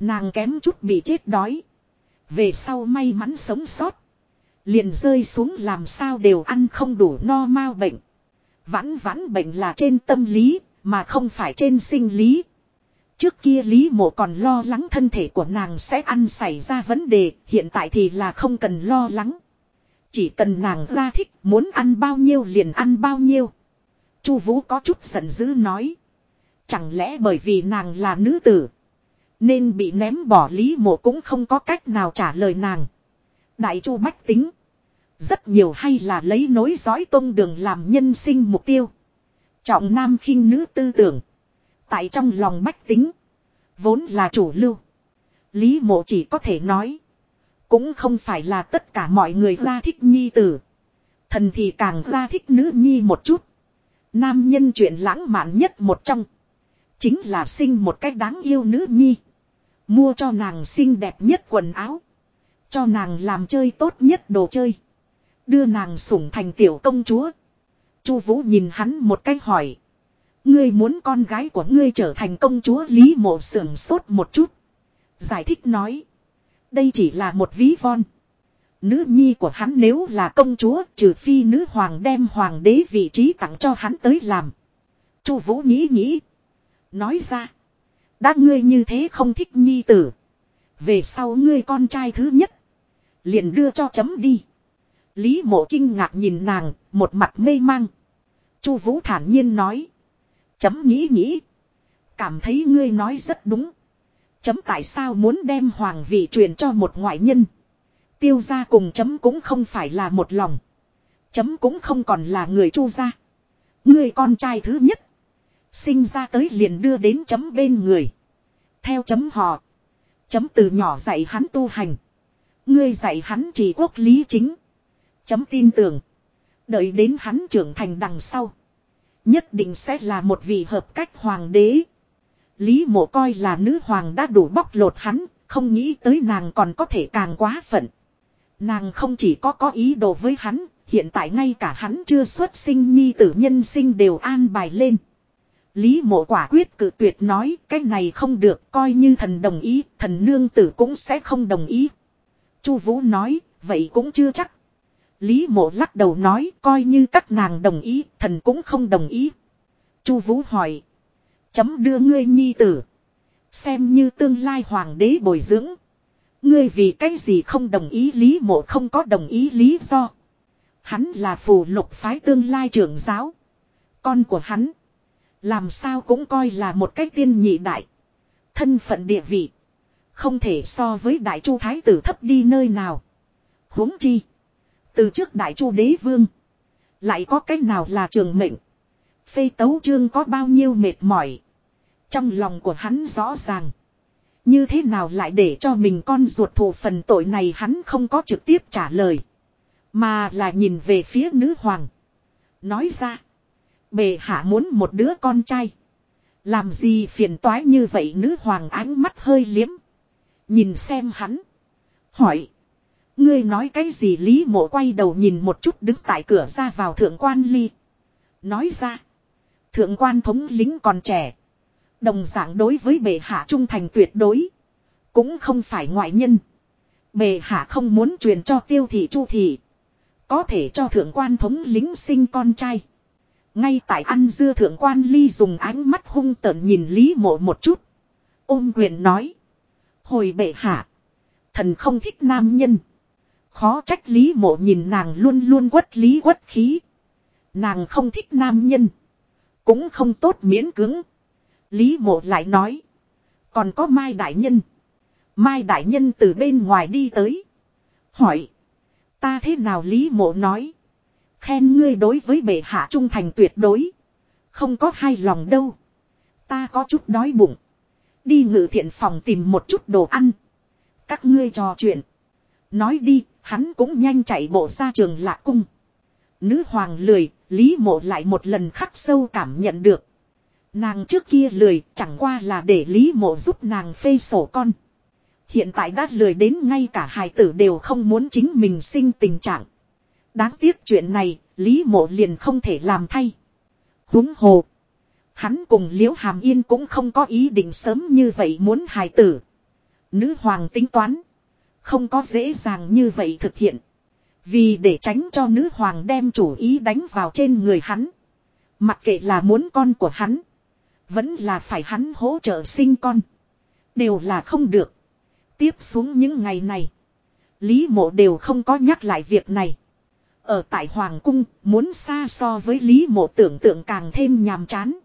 Nàng kém chút bị chết đói. Về sau may mắn sống sót. Liền rơi xuống làm sao đều ăn không đủ no mau bệnh. Vãn vãn bệnh là trên tâm lý, mà không phải trên sinh lý. Trước kia Lý Mộ còn lo lắng thân thể của nàng sẽ ăn xảy ra vấn đề, hiện tại thì là không cần lo lắng. Chỉ cần nàng ra thích, muốn ăn bao nhiêu liền ăn bao nhiêu. Chu Vũ có chút giận dữ nói. Chẳng lẽ bởi vì nàng là nữ tử. Nên bị ném bỏ Lý Mộ cũng không có cách nào trả lời nàng. Đại Chu Bách tính. Rất nhiều hay là lấy nối dõi tôn đường làm nhân sinh mục tiêu. Trọng nam khinh nữ tư tưởng. Tại trong lòng bách tính. Vốn là chủ lưu. Lý mộ chỉ có thể nói. Cũng không phải là tất cả mọi người ra thích nhi tử. Thần thì càng ra thích nữ nhi một chút. Nam nhân chuyện lãng mạn nhất một trong. Chính là sinh một cách đáng yêu nữ nhi. Mua cho nàng xinh đẹp nhất quần áo. Cho nàng làm chơi tốt nhất đồ chơi. Đưa nàng sủng thành tiểu công chúa. Chu Vũ nhìn hắn một cái hỏi. Ngươi muốn con gái của ngươi trở thành công chúa Lý Mộ sưởng sốt một chút. Giải thích nói. Đây chỉ là một ví von. Nữ nhi của hắn nếu là công chúa, trừ phi nữ hoàng đem hoàng đế vị trí tặng cho hắn tới làm. Chu Vũ nghĩ nghĩ. Nói ra. Đã ngươi như thế không thích nhi tử. Về sau ngươi con trai thứ nhất. Liền đưa cho chấm đi. Lý mộ kinh ngạc nhìn nàng, một mặt mê mang. Chu Vũ thản nhiên nói. Chấm nghĩ nghĩ. Cảm thấy ngươi nói rất đúng. Chấm tại sao muốn đem hoàng vị truyền cho một ngoại nhân. Tiêu gia cùng chấm cũng không phải là một lòng. Chấm cũng không còn là người chu gia. Ngươi con trai thứ nhất. Sinh ra tới liền đưa đến chấm bên người. Theo chấm họ. Chấm từ nhỏ dạy hắn tu hành. Ngươi dạy hắn chỉ quốc lý chính. Chấm tin tưởng. Đợi đến hắn trưởng thành đằng sau. Nhất định sẽ là một vị hợp cách hoàng đế. Lý mộ coi là nữ hoàng đã đủ bóc lột hắn, không nghĩ tới nàng còn có thể càng quá phận. Nàng không chỉ có có ý đồ với hắn, hiện tại ngay cả hắn chưa xuất sinh nhi tử nhân sinh đều an bài lên. Lý mộ quả quyết cự tuyệt nói cái này không được coi như thần đồng ý, thần nương tử cũng sẽ không đồng ý. Chu Vũ nói, vậy cũng chưa chắc. Lý mộ lắc đầu nói coi như các nàng đồng ý, thần cũng không đồng ý. Chu Vũ hỏi. Chấm đưa ngươi nhi tử. Xem như tương lai hoàng đế bồi dưỡng. Ngươi vì cái gì không đồng ý Lý mộ không có đồng ý lý do. Hắn là phù lục phái tương lai trưởng giáo. Con của hắn. Làm sao cũng coi là một cái tiên nhị đại. Thân phận địa vị. Không thể so với đại chu thái tử thấp đi nơi nào. huống chi. Từ trước đại chu đế vương. Lại có cách nào là trường mệnh. Phê tấu trương có bao nhiêu mệt mỏi. Trong lòng của hắn rõ ràng. Như thế nào lại để cho mình con ruột thù phần tội này hắn không có trực tiếp trả lời. Mà là nhìn về phía nữ hoàng. Nói ra. Bề hạ muốn một đứa con trai. Làm gì phiền toái như vậy nữ hoàng ánh mắt hơi liếm. Nhìn xem hắn. Hỏi. Ngươi nói cái gì Lý mộ quay đầu nhìn một chút, đứng tại cửa ra vào thượng quan ly. Nói ra. Thượng quan thống lính còn trẻ. Đồng dạng đối với bệ hạ trung thành tuyệt đối. Cũng không phải ngoại nhân. Bệ hạ không muốn truyền cho tiêu thị chu thị. Có thể cho thượng quan thống lính sinh con trai. Ngay tại ăn dưa thượng quan ly dùng ánh mắt hung tợn nhìn Lý mộ một chút. Ôm quyền nói. Hồi bệ hạ. Thần không thích nam nhân. Khó trách Lý mộ nhìn nàng luôn luôn quất lý quất khí. Nàng không thích nam nhân. Cũng không tốt miễn cứng. Lý mộ lại nói. Còn có Mai Đại Nhân. Mai Đại Nhân từ bên ngoài đi tới. Hỏi. Ta thế nào Lý mộ nói. Khen ngươi đối với bệ hạ trung thành tuyệt đối. Không có hai lòng đâu. Ta có chút đói bụng. Đi ngự thiện phòng tìm một chút đồ ăn. Các ngươi trò chuyện. Nói đi, hắn cũng nhanh chạy bộ ra trường lạc cung. Nữ hoàng lười, Lý mộ lại một lần khắc sâu cảm nhận được. Nàng trước kia lười chẳng qua là để Lý mộ giúp nàng phê sổ con. Hiện tại đã lười đến ngay cả hài tử đều không muốn chính mình sinh tình trạng. Đáng tiếc chuyện này, Lý mộ liền không thể làm thay. Húng hồ. Hắn cùng Liễu Hàm Yên cũng không có ý định sớm như vậy muốn hài tử. Nữ hoàng tính toán. Không có dễ dàng như vậy thực hiện. Vì để tránh cho nữ hoàng đem chủ ý đánh vào trên người hắn. Mặc kệ là muốn con của hắn. Vẫn là phải hắn hỗ trợ sinh con. Đều là không được. Tiếp xuống những ngày này. Lý mộ đều không có nhắc lại việc này. Ở tại Hoàng Cung, muốn xa so với Lý Mộ tưởng tượng càng thêm nhàm chán.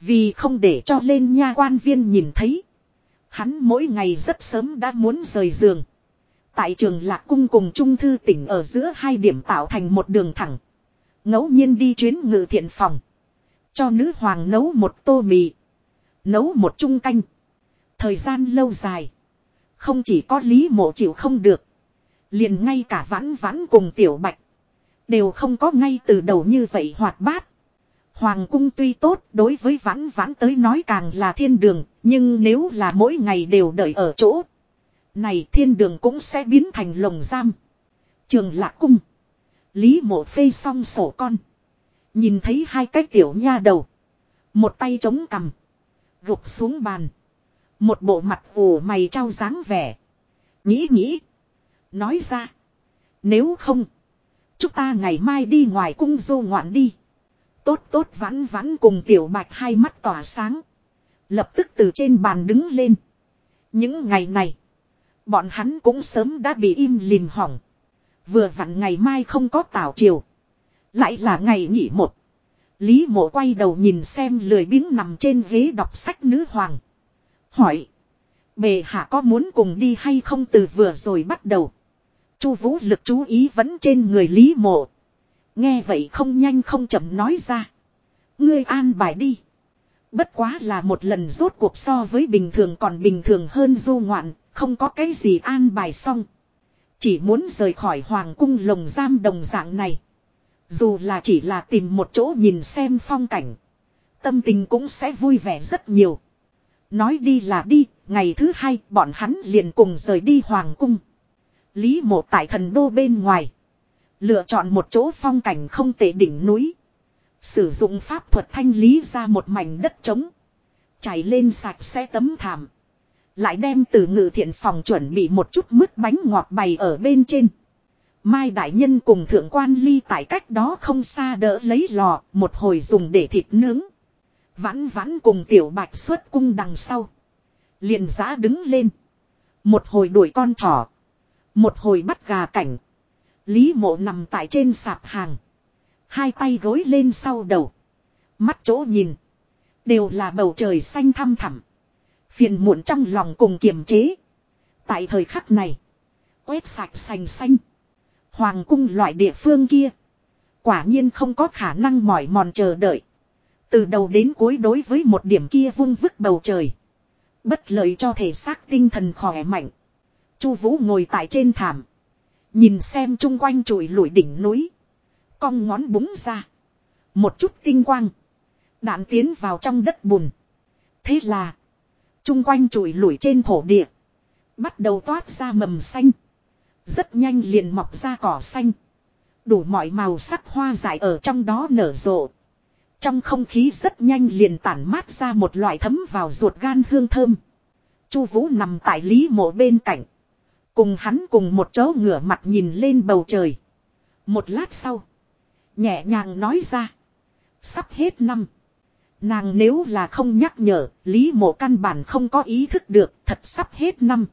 Vì không để cho lên nha quan viên nhìn thấy. Hắn mỗi ngày rất sớm đã muốn rời giường. Tại trường Lạc Cung cùng Trung Thư tỉnh ở giữa hai điểm tạo thành một đường thẳng. ngẫu nhiên đi chuyến ngự thiện phòng. Cho nữ hoàng nấu một tô mì. Nấu một chung canh. Thời gian lâu dài. Không chỉ có lý mộ chịu không được. Liền ngay cả vãn vãn cùng tiểu bạch. Đều không có ngay từ đầu như vậy hoạt bát. Hoàng cung tuy tốt, đối với vãn vãn tới nói càng là thiên đường. Nhưng nếu là mỗi ngày đều đợi ở chỗ. Này thiên đường cũng sẽ biến thành lồng giam. Trường lạc cung. Lý mộ phê xong sổ con. Nhìn thấy hai cái tiểu nha đầu. Một tay chống cằm. Gục xuống bàn. Một bộ mặt ủ mày trao dáng vẻ. Nghĩ nghĩ. Nói ra. Nếu không. Chúng ta ngày mai đi ngoài cung du ngoạn đi. Tốt tốt vãn vãn cùng tiểu bạch hai mắt tỏa sáng. Lập tức từ trên bàn đứng lên. Những ngày này. Bọn hắn cũng sớm đã bị im lìm hỏng. Vừa vặn ngày mai không có tảo chiều. Lại là ngày nghỉ một. Lý mộ quay đầu nhìn xem lười biếng nằm trên ghế đọc sách nữ hoàng. Hỏi. Bề hạ có muốn cùng đi hay không từ vừa rồi bắt đầu. Chu vũ lực chú ý vẫn trên người Lý mộ. Nghe vậy không nhanh không chậm nói ra. Ngươi an bài đi. Bất quá là một lần rốt cuộc so với bình thường còn bình thường hơn du ngoạn, không có cái gì an bài xong. Chỉ muốn rời khỏi hoàng cung lồng giam đồng dạng này. Dù là chỉ là tìm một chỗ nhìn xem phong cảnh. Tâm tình cũng sẽ vui vẻ rất nhiều. Nói đi là đi, ngày thứ hai bọn hắn liền cùng rời đi hoàng cung. Lý mộ tại thần đô bên ngoài. Lựa chọn một chỗ phong cảnh không tệ đỉnh núi. Sử dụng pháp thuật thanh lý ra một mảnh đất trống. Chảy lên sạch sẽ tấm thảm. Lại đem từ ngự thiện phòng chuẩn bị một chút mứt bánh ngọt bày ở bên trên. Mai Đại Nhân cùng Thượng Quan Ly tại cách đó không xa đỡ lấy lò, một hồi dùng để thịt nướng. Vãn vãn cùng Tiểu Bạch xuất cung đằng sau. Liền giá đứng lên. Một hồi đuổi con thỏ. Một hồi bắt gà cảnh. Lý mộ nằm tại trên sạp hàng. Hai tay gối lên sau đầu. Mắt chỗ nhìn. Đều là bầu trời xanh thăm thẳm. Phiền muộn trong lòng cùng kiềm chế. Tại thời khắc này. Quét sạch sành xanh. Hoàng cung loại địa phương kia. Quả nhiên không có khả năng mỏi mòn chờ đợi. Từ đầu đến cuối đối với một điểm kia vung vứt bầu trời. Bất lợi cho thể xác tinh thần khỏe mạnh. Chu Vũ ngồi tại trên thảm. Nhìn xem chung quanh trụi lủi đỉnh núi. Cong ngón búng ra. Một chút tinh quang. Đạn tiến vào trong đất bùn. Thế là. Chung quanh trụi lủi trên thổ địa. Bắt đầu toát ra mầm xanh. Rất nhanh liền mọc ra cỏ xanh. Đủ mọi màu sắc hoa dại ở trong đó nở rộ. Trong không khí rất nhanh liền tản mát ra một loại thấm vào ruột gan hương thơm. Chu Vũ nằm tại Lý Mộ bên cạnh, cùng hắn cùng một chỗ ngửa mặt nhìn lên bầu trời. Một lát sau, nhẹ nhàng nói ra, sắp hết năm. Nàng nếu là không nhắc nhở, Lý Mộ căn bản không có ý thức được, thật sắp hết năm.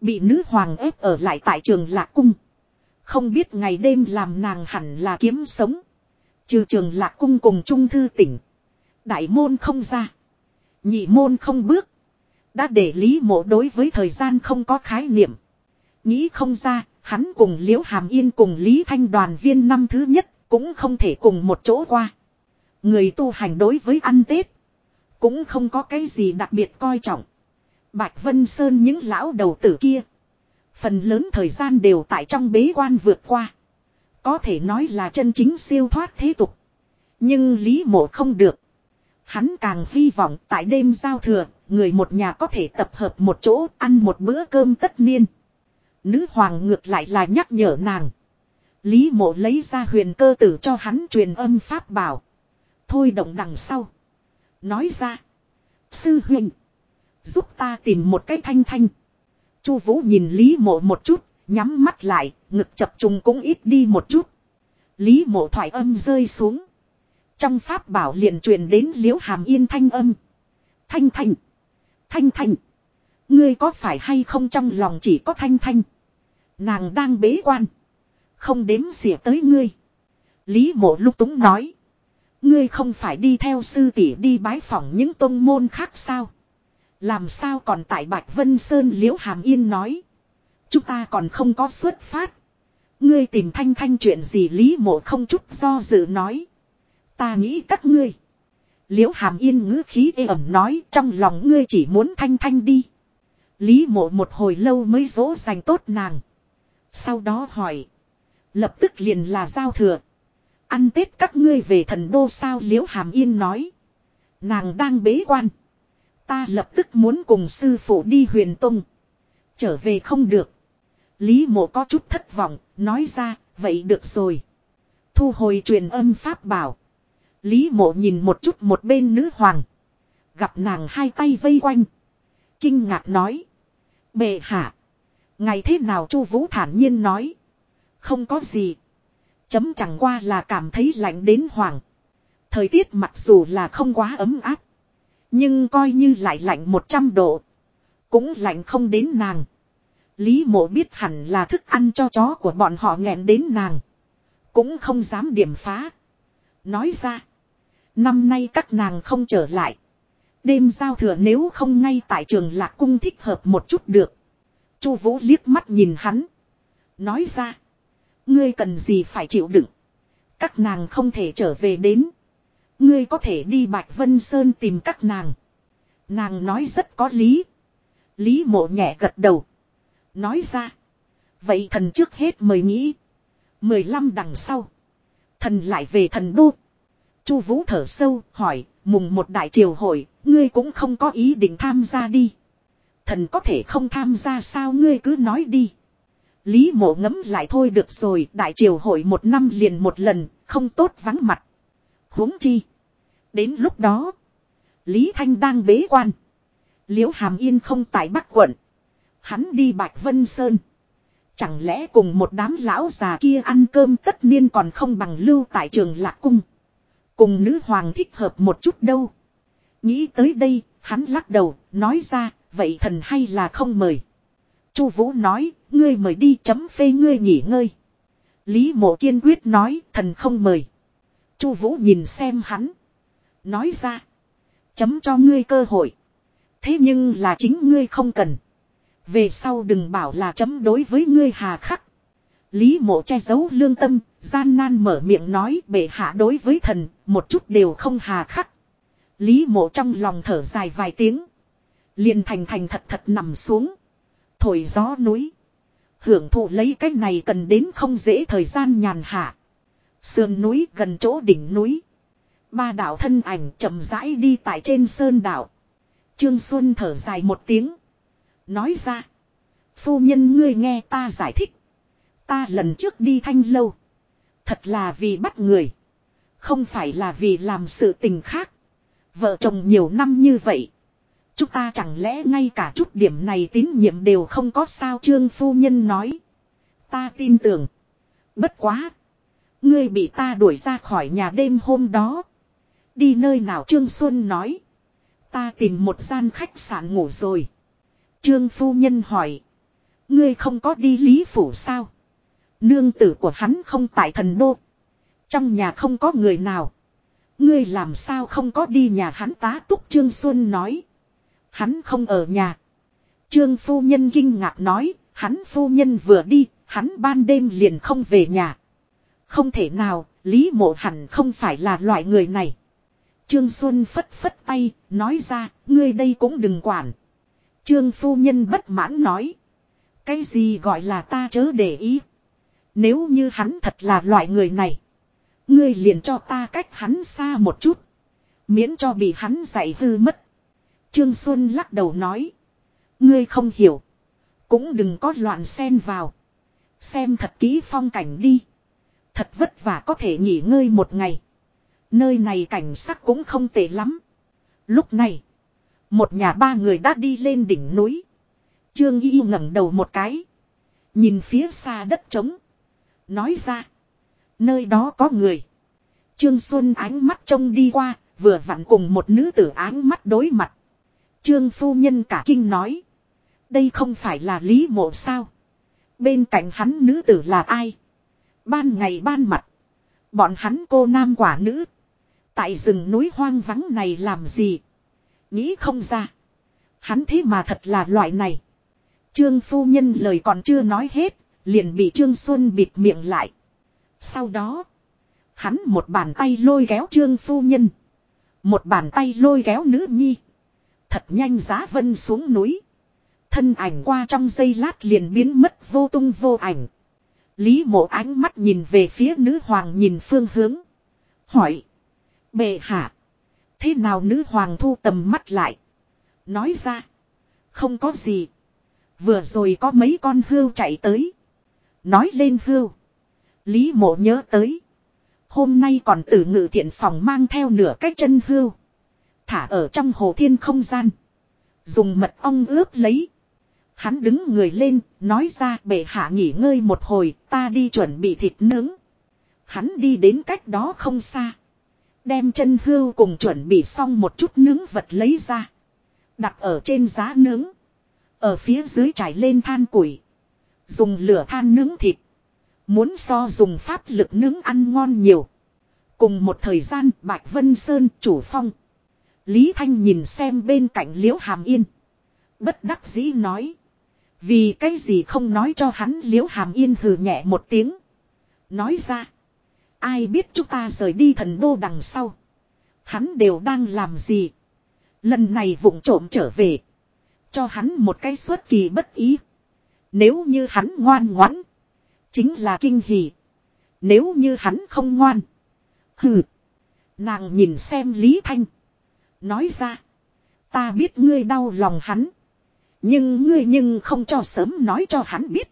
Bị nữ hoàng ép ở lại tại trường Lạc cung. Không biết ngày đêm làm nàng hẳn là kiếm sống. Trừ trường lạc cung cùng trung thư tỉnh. Đại môn không ra. Nhị môn không bước. Đã để lý mộ đối với thời gian không có khái niệm. Nghĩ không ra, hắn cùng Liễu Hàm Yên cùng Lý Thanh đoàn viên năm thứ nhất, cũng không thể cùng một chỗ qua. Người tu hành đối với ăn Tết, cũng không có cái gì đặc biệt coi trọng. Bạch Vân Sơn những lão đầu tử kia, phần lớn thời gian đều tại trong bế quan vượt qua. Có thể nói là chân chính siêu thoát thế tục. Nhưng Lý Mộ không được. Hắn càng hy vọng tại đêm giao thừa, người một nhà có thể tập hợp một chỗ ăn một bữa cơm tất niên. Nữ hoàng ngược lại là nhắc nhở nàng. Lý mộ lấy ra huyền cơ tử cho hắn truyền âm pháp bảo. Thôi động đằng sau. Nói ra. Sư huynh, Giúp ta tìm một cái thanh thanh. Chu vũ nhìn Lý mộ một chút. Nhắm mắt lại. Ngực chập trùng cũng ít đi một chút. Lý mộ thoại âm rơi xuống. Trong pháp bảo liền truyền đến liễu hàm yên thanh âm. Thanh thanh. Thanh thanh. Ngươi có phải hay không trong lòng chỉ có thanh thanh. Nàng đang bế quan. Không đếm xỉa tới ngươi. Lý mộ lúc túng nói. Ngươi không phải đi theo sư tỷ đi bái phỏng những tôn môn khác sao. Làm sao còn tại Bạch Vân Sơn liễu hàm yên nói. Chúng ta còn không có xuất phát. Ngươi tìm thanh thanh chuyện gì Lý mộ không chút do dự nói. Ta nghĩ các ngươi. Liễu hàm yên ngữ khí ê ẩm nói trong lòng ngươi chỉ muốn thanh thanh đi. Lý mộ một hồi lâu mới dỗ dành tốt nàng. Sau đó hỏi. Lập tức liền là giao thừa. Ăn Tết các ngươi về thần đô sao liễu hàm yên nói. Nàng đang bế quan. Ta lập tức muốn cùng sư phụ đi huyền tông. Trở về không được. Lý mộ có chút thất vọng, nói ra, vậy được rồi. Thu hồi truyền âm pháp bảo. Lý mộ nhìn một chút một bên nữ hoàng. Gặp nàng hai tay vây quanh. Kinh ngạc nói. Bệ hạ. Ngày thế nào chu vũ thản nhiên nói. Không có gì. Chấm chẳng qua là cảm thấy lạnh đến hoàng. Thời tiết mặc dù là không quá ấm áp. Nhưng coi như lại lạnh 100 độ. Cũng lạnh không đến nàng. Lý mộ biết hẳn là thức ăn cho chó của bọn họ nghẹn đến nàng. Cũng không dám điểm phá. Nói ra. Năm nay các nàng không trở lại. Đêm giao thừa nếu không ngay tại trường lạc cung thích hợp một chút được. Chu vũ liếc mắt nhìn hắn. Nói ra. Ngươi cần gì phải chịu đựng. Các nàng không thể trở về đến. Ngươi có thể đi Bạch Vân Sơn tìm các nàng. Nàng nói rất có lý. Lý mộ nhẹ gật đầu. Nói ra. Vậy thần trước hết mời nghĩ. Mười lăm đằng sau. Thần lại về thần đô. Chu Vũ thở sâu, hỏi. Mùng một đại triều hội. Ngươi cũng không có ý định tham gia đi. Thần có thể không tham gia sao ngươi cứ nói đi. Lý mộ ngấm lại thôi được rồi. Đại triều hội một năm liền một lần. Không tốt vắng mặt. huống chi. Đến lúc đó. Lý Thanh đang bế quan. Liễu Hàm Yên không tại Bắc quận. Hắn đi Bạch Vân Sơn. Chẳng lẽ cùng một đám lão già kia ăn cơm tất niên còn không bằng lưu tại trường lạc cung. Cùng nữ hoàng thích hợp một chút đâu. Nghĩ tới đây, hắn lắc đầu, nói ra, vậy thần hay là không mời. Chu Vũ nói, ngươi mời đi chấm phê ngươi nghỉ ngơi. Lý mộ kiên quyết nói thần không mời. Chu Vũ nhìn xem hắn. Nói ra. Chấm cho ngươi cơ hội. Thế nhưng là chính ngươi không cần. Về sau đừng bảo là chấm đối với ngươi hà khắc. Lý mộ che giấu lương tâm, gian nan mở miệng nói bệ hạ đối với thần, một chút đều không hà khắc. Lý mộ trong lòng thở dài vài tiếng. liền thành thành thật thật nằm xuống. Thổi gió núi. Hưởng thụ lấy cái này cần đến không dễ thời gian nhàn hạ. Sườn núi gần chỗ đỉnh núi. Ba đạo thân ảnh chậm rãi đi tại trên sơn đảo. Trương Xuân thở dài một tiếng. Nói ra. Phu nhân ngươi nghe ta giải thích. Ta lần trước đi thanh lâu. Thật là vì bắt người. Không phải là vì làm sự tình khác. Vợ chồng nhiều năm như vậy. Chúng ta chẳng lẽ ngay cả chút điểm này tín nhiệm đều không có sao trương phu nhân nói. Ta tin tưởng. Bất quá. Ngươi bị ta đuổi ra khỏi nhà đêm hôm đó. Đi nơi nào Trương Xuân nói. Ta tìm một gian khách sạn ngủ rồi. Trương phu nhân hỏi. Ngươi không có đi lý phủ sao? Nương tử của hắn không tại thần đô. Trong nhà không có người nào. Ngươi làm sao không có đi nhà hắn tá túc Trương Xuân nói. Hắn không ở nhà. Trương phu nhân kinh ngạc nói, hắn phu nhân vừa đi, hắn ban đêm liền không về nhà. Không thể nào, Lý mộ hẳn không phải là loại người này. Trương Xuân phất phất tay, nói ra, ngươi đây cũng đừng quản. Trương phu nhân bất mãn nói. Cái gì gọi là ta chớ để ý. Nếu như hắn thật là loại người này. Ngươi liền cho ta cách hắn xa một chút. Miễn cho bị hắn dạy hư mất. Trương Xuân lắc đầu nói. Ngươi không hiểu. Cũng đừng có loạn xen vào. Xem thật kỹ phong cảnh đi. Thật vất vả có thể nghỉ ngơi một ngày. Nơi này cảnh sắc cũng không tệ lắm. Lúc này. Một nhà ba người đã đi lên đỉnh núi. Trương Y ngẩng đầu một cái. Nhìn phía xa đất trống. Nói ra. Nơi đó có người. Trương Xuân ánh mắt trông đi qua. Vừa vặn cùng một nữ tử ánh mắt đối mặt. Trương phu nhân cả kinh nói. Đây không phải là Lý Mộ sao. Bên cạnh hắn nữ tử là ai. Ban ngày ban mặt. Bọn hắn cô nam quả nữ. Tại rừng núi hoang vắng này làm gì. Nghĩ không ra. Hắn thế mà thật là loại này. Trương phu nhân lời còn chưa nói hết. Liền bị Trương Xuân bịt miệng lại. Sau đó. Hắn một bàn tay lôi kéo Trương phu nhân. Một bàn tay lôi kéo nữ nhi. Thật nhanh giá vân xuống núi. Thân ảnh qua trong giây lát liền biến mất vô tung vô ảnh. Lý mộ ánh mắt nhìn về phía nữ hoàng nhìn phương hướng. Hỏi. Bệ hạ. Thế nào nữ hoàng thu tầm mắt lại. Nói ra. Không có gì. Vừa rồi có mấy con hươu chạy tới. Nói lên hươu. Lý mộ nhớ tới. Hôm nay còn tử ngự thiện phòng mang theo nửa cái chân hươu. Thả ở trong hồ thiên không gian. Dùng mật ong ướp lấy. Hắn đứng người lên, nói ra bệ hạ nghỉ ngơi một hồi, ta đi chuẩn bị thịt nướng. Hắn đi đến cách đó không xa. Đem chân hưu cùng chuẩn bị xong một chút nướng vật lấy ra. Đặt ở trên giá nướng. Ở phía dưới trải lên than củi. Dùng lửa than nướng thịt. Muốn so dùng pháp lực nướng ăn ngon nhiều. Cùng một thời gian Bạch Vân Sơn chủ phong. Lý Thanh nhìn xem bên cạnh Liễu Hàm Yên. Bất đắc dĩ nói. Vì cái gì không nói cho hắn Liễu Hàm Yên hừ nhẹ một tiếng. Nói ra. Ai biết chúng ta rời đi thần đô đằng sau. Hắn đều đang làm gì. Lần này vụng trộm trở về. Cho hắn một cái suất kỳ bất ý. Nếu như hắn ngoan ngoãn. Chính là kinh hỉ. Nếu như hắn không ngoan. Hừ. Nàng nhìn xem Lý Thanh. Nói ra. Ta biết ngươi đau lòng hắn. Nhưng ngươi nhưng không cho sớm nói cho hắn biết.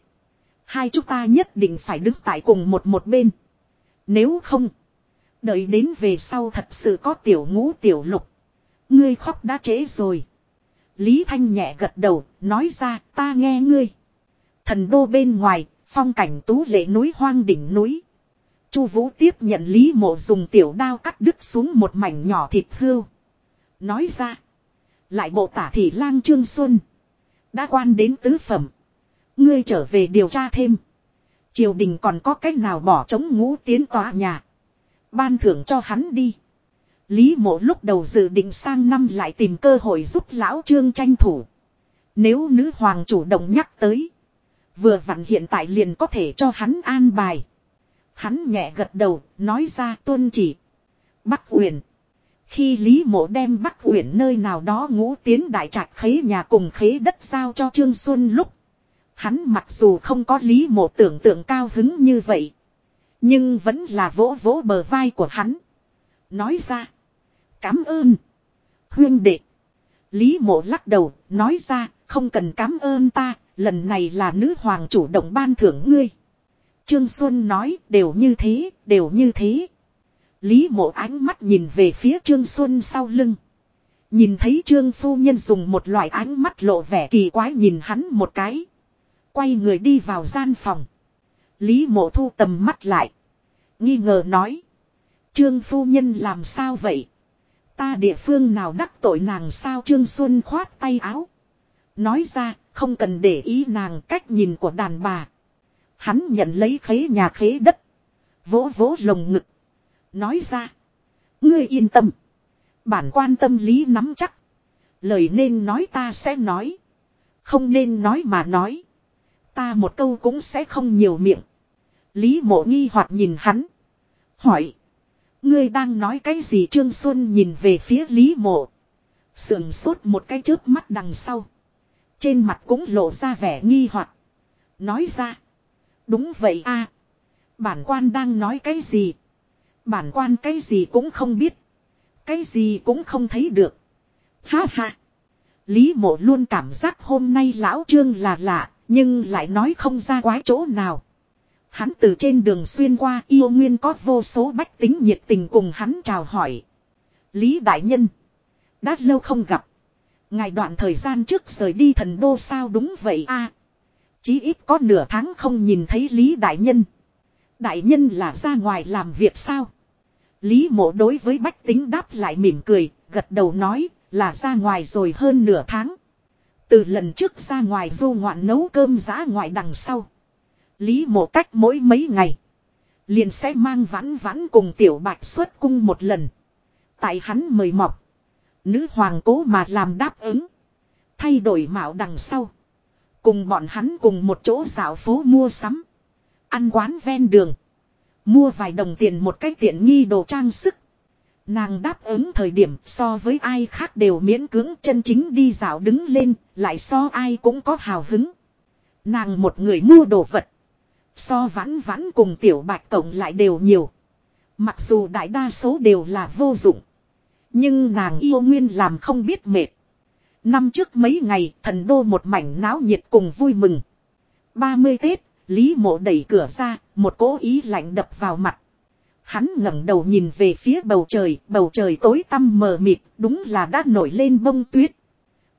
Hai chúng ta nhất định phải đứng tại cùng một một bên. Nếu không. Đợi đến về sau thật sự có tiểu ngũ tiểu lục. Ngươi khóc đã trễ rồi. Lý Thanh nhẹ gật đầu, nói ra ta nghe ngươi. Thần đô bên ngoài, phong cảnh tú lệ núi hoang đỉnh núi. Chu Vũ tiếp nhận Lý Mộ dùng tiểu đao cắt đứt xuống một mảnh nhỏ thịt hươu. Nói ra. Lại bộ tả thị lang Trương Xuân. Đã quan đến tứ phẩm. Ngươi trở về điều tra thêm. Triều đình còn có cách nào bỏ trống ngũ tiến tòa nhà. Ban thưởng cho hắn đi. Lý mộ lúc đầu dự định sang năm lại tìm cơ hội giúp lão trương tranh thủ. Nếu nữ hoàng chủ động nhắc tới. Vừa vặn hiện tại liền có thể cho hắn an bài. Hắn nhẹ gật đầu, nói ra tuân chỉ. Bắc Uyển. Khi Lý Mộ đem Bắc Uyển nơi nào đó ngũ tiến đại trạch khế nhà cùng khế đất giao cho Trương Xuân lúc. Hắn mặc dù không có Lý Mộ tưởng tượng cao hứng như vậy. Nhưng vẫn là vỗ vỗ bờ vai của hắn. Nói ra. Cám ơn. Huyên đệ. Lý Mộ lắc đầu, nói ra, không cần cám ơn ta, lần này là nữ hoàng chủ động ban thưởng ngươi. Trương Xuân nói, đều như thế, đều như thế. Lý mộ ánh mắt nhìn về phía Trương Xuân sau lưng. Nhìn thấy Trương Phu Nhân dùng một loại ánh mắt lộ vẻ kỳ quái nhìn hắn một cái. Quay người đi vào gian phòng. Lý mộ thu tầm mắt lại. Nghi ngờ nói. Trương Phu Nhân làm sao vậy? Ta địa phương nào đắc tội nàng sao Trương Xuân khoát tay áo. Nói ra, không cần để ý nàng cách nhìn của đàn bà. Hắn nhận lấy khế nhà khế đất. Vỗ vỗ lồng ngực. Nói ra. Ngươi yên tâm. Bản quan tâm lý nắm chắc. Lời nên nói ta sẽ nói. Không nên nói mà nói. Ta một câu cũng sẽ không nhiều miệng. Lý mộ nghi hoặc nhìn hắn. Hỏi. Ngươi đang nói cái gì Trương Xuân nhìn về phía Lý mộ. Sườn sốt một cái chớp mắt đằng sau. Trên mặt cũng lộ ra vẻ nghi hoặc Nói ra. Đúng vậy a Bản quan đang nói cái gì? Bản quan cái gì cũng không biết. Cái gì cũng không thấy được. Ha ha. Lý mộ luôn cảm giác hôm nay lão trương là lạ, nhưng lại nói không ra quái chỗ nào. Hắn từ trên đường xuyên qua yêu nguyên có vô số bách tính nhiệt tình cùng hắn chào hỏi. Lý đại nhân. Đã lâu không gặp. Ngài đoạn thời gian trước rời đi thần đô sao đúng vậy a Chí ít có nửa tháng không nhìn thấy Lý đại nhân. Đại nhân là ra ngoài làm việc sao? Lý mộ đối với bách tính đáp lại mỉm cười, gật đầu nói là ra ngoài rồi hơn nửa tháng. Từ lần trước ra ngoài du ngoạn nấu cơm giã ngoại đằng sau. Lý mộ cách mỗi mấy ngày. Liền sẽ mang vãn vãn cùng tiểu bạch xuất cung một lần. Tại hắn mời mọc. Nữ hoàng cố mà làm đáp ứng. Thay đổi mạo đằng sau. Cùng bọn hắn cùng một chỗ dạo phố mua sắm. Ăn quán ven đường. Mua vài đồng tiền một cách tiện nghi đồ trang sức. Nàng đáp ứng thời điểm so với ai khác đều miễn cưỡng chân chính đi dạo đứng lên, lại so ai cũng có hào hứng. Nàng một người mua đồ vật. So vãn vãn cùng tiểu bạch cộng lại đều nhiều. Mặc dù đại đa số đều là vô dụng. Nhưng nàng yêu nguyên làm không biết mệt. Năm trước mấy ngày thần đô một mảnh náo nhiệt cùng vui mừng. 30 Tết, Lý mộ đẩy cửa ra, một cố ý lạnh đập vào mặt. Hắn ngẩng đầu nhìn về phía bầu trời, bầu trời tối tăm mờ mịt, đúng là đã nổi lên bông tuyết.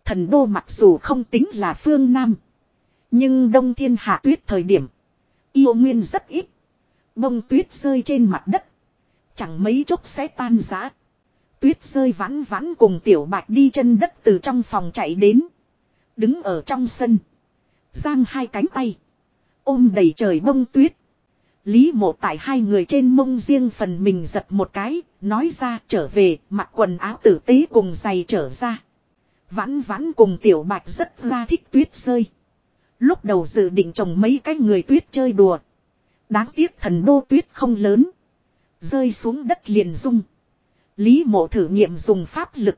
Thần đô mặc dù không tính là phương Nam. Nhưng đông thiên hạ tuyết thời điểm. Yêu nguyên rất ít. Bông tuyết rơi trên mặt đất. Chẳng mấy chốc sẽ tan giá. Tuyết rơi vãn vãn cùng tiểu bạch đi chân đất từ trong phòng chạy đến. Đứng ở trong sân. Giang hai cánh tay. Ôm đầy trời bông tuyết. Lý mộ tại hai người trên mông riêng phần mình giật một cái, nói ra trở về, mặc quần áo tử tế cùng giày trở ra. Vãn vãn cùng tiểu bạch rất ra thích tuyết rơi. Lúc đầu dự định trồng mấy cái người tuyết chơi đùa. Đáng tiếc thần đô tuyết không lớn. Rơi xuống đất liền rung. Lý mộ thử nghiệm dùng pháp lực.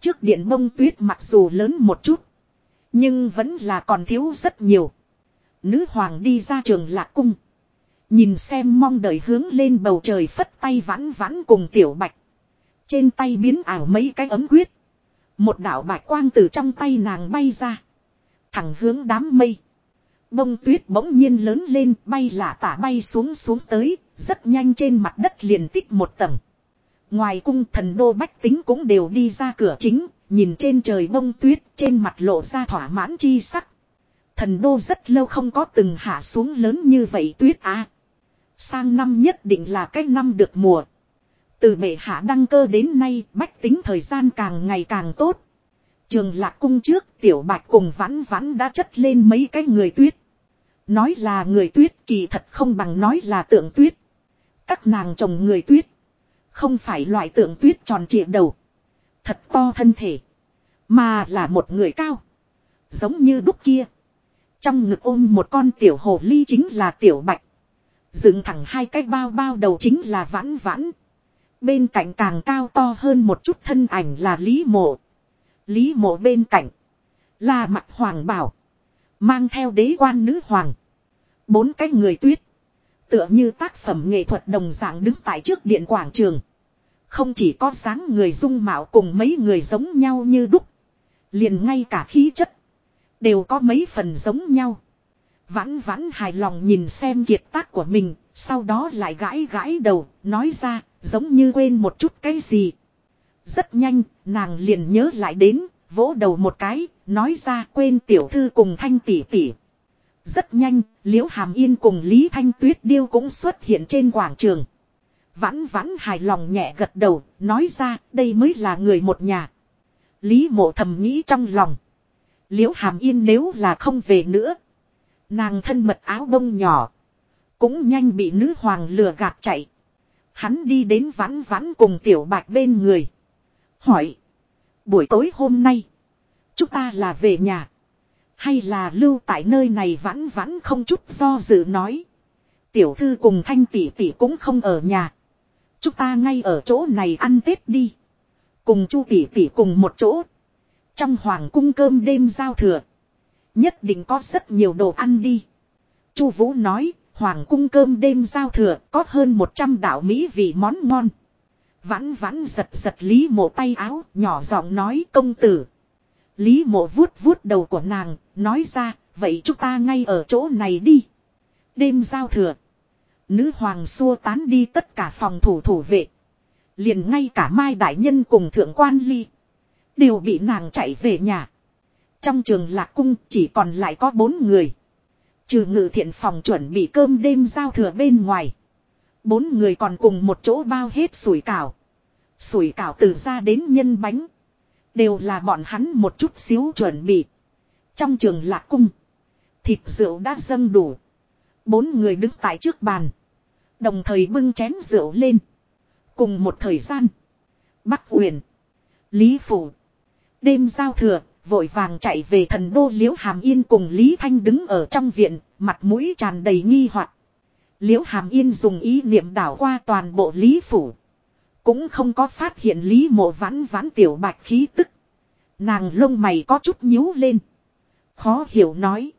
Trước điện bông tuyết mặc dù lớn một chút. Nhưng vẫn là còn thiếu rất nhiều. Nữ hoàng đi ra trường lạc cung. Nhìn xem mong đợi hướng lên bầu trời phất tay vãn vãn cùng tiểu bạch. Trên tay biến ảo mấy cái ấm quyết. Một đạo bạch quang từ trong tay nàng bay ra. Thẳng hướng đám mây. Bông tuyết bỗng nhiên lớn lên, bay lả tả bay xuống xuống tới. Rất nhanh trên mặt đất liền tích một tầng. Ngoài cung thần đô bách tính cũng đều đi ra cửa chính. Nhìn trên trời bông tuyết, trên mặt lộ ra thỏa mãn chi sắc. Thần đô rất lâu không có từng hạ xuống lớn như vậy tuyết á. Sang năm nhất định là cái năm được mùa. Từ bệ hạ đăng cơ đến nay, bách tính thời gian càng ngày càng tốt. Trường lạc cung trước, tiểu bạch cùng vãn vãn đã chất lên mấy cái người tuyết. Nói là người tuyết, kỳ thật không bằng nói là tượng tuyết. Các nàng chồng người tuyết. Không phải loại tượng tuyết tròn trịa đầu. Thật to thân thể. Mà là một người cao. Giống như đúc kia. Trong ngực ôm một con tiểu hồ ly chính là tiểu bạch. Dựng thẳng hai cái bao bao đầu chính là vãn vãn. Bên cạnh càng cao to hơn một chút thân ảnh là Lý Mộ. Lý Mộ bên cạnh. Là mặt hoàng bảo. Mang theo đế quan nữ hoàng. Bốn cái người tuyết. Tựa như tác phẩm nghệ thuật đồng dạng đứng tại trước điện quảng trường. Không chỉ có sáng người dung mạo cùng mấy người giống nhau như đúc. Liền ngay cả khí chất. Đều có mấy phần giống nhau. Vãn vãn hài lòng nhìn xem kiệt tác của mình. Sau đó lại gãi gãi đầu. Nói ra giống như quên một chút cái gì. Rất nhanh nàng liền nhớ lại đến. Vỗ đầu một cái. Nói ra quên tiểu thư cùng thanh tỷ tỷ. Rất nhanh, Liễu Hàm Yên cùng Lý Thanh Tuyết Điêu cũng xuất hiện trên quảng trường. Vãn vãn hài lòng nhẹ gật đầu, nói ra đây mới là người một nhà. Lý mộ thầm nghĩ trong lòng. Liễu Hàm Yên nếu là không về nữa. Nàng thân mật áo bông nhỏ. Cũng nhanh bị nữ hoàng lừa gạt chạy. Hắn đi đến vãn vãn cùng tiểu bạch bên người. Hỏi. Buổi tối hôm nay. Chúng ta là về nhà. Hay là lưu tại nơi này vãn vãn không chút do dự nói. Tiểu thư cùng thanh tỷ tỷ cũng không ở nhà. Chúng ta ngay ở chỗ này ăn Tết đi. Cùng chu tỷ tỷ cùng một chỗ. Trong hoàng cung cơm đêm giao thừa. Nhất định có rất nhiều đồ ăn đi. chu Vũ nói, hoàng cung cơm đêm giao thừa có hơn 100 đạo mỹ vị món ngon. Vãn vãn giật giật Lý mộ tay áo, nhỏ giọng nói công tử. Lý mộ vuốt vuốt đầu của nàng, nói ra, vậy chúng ta ngay ở chỗ này đi. Đêm giao thừa. Nữ hoàng xua tán đi tất cả phòng thủ thủ vệ. Liền ngay cả Mai Đại Nhân cùng Thượng Quan Ly. Đều bị nàng chạy về nhà. Trong trường lạc cung chỉ còn lại có bốn người. Trừ ngự thiện phòng chuẩn bị cơm đêm giao thừa bên ngoài. Bốn người còn cùng một chỗ bao hết sủi cảo. Sủi cảo từ ra đến nhân bánh. Đều là bọn hắn một chút xíu chuẩn bị. Trong trường lạc cung. Thịt rượu đã dâng đủ. Bốn người đứng tại trước bàn. Đồng thời bưng chén rượu lên. Cùng một thời gian. Bắc Uyển. Lý Phủ. Đêm giao thừa. Vội vàng chạy về thần đô Liễu Hàm Yên cùng Lý Thanh đứng ở trong viện. Mặt mũi tràn đầy nghi hoặc Liễu Hàm Yên dùng ý niệm đảo qua toàn bộ Lý Phủ. Cũng không có phát hiện Lý mộ vãn vãn tiểu bạch khí tức. Nàng lông mày có chút nhíu lên. Khó hiểu nói.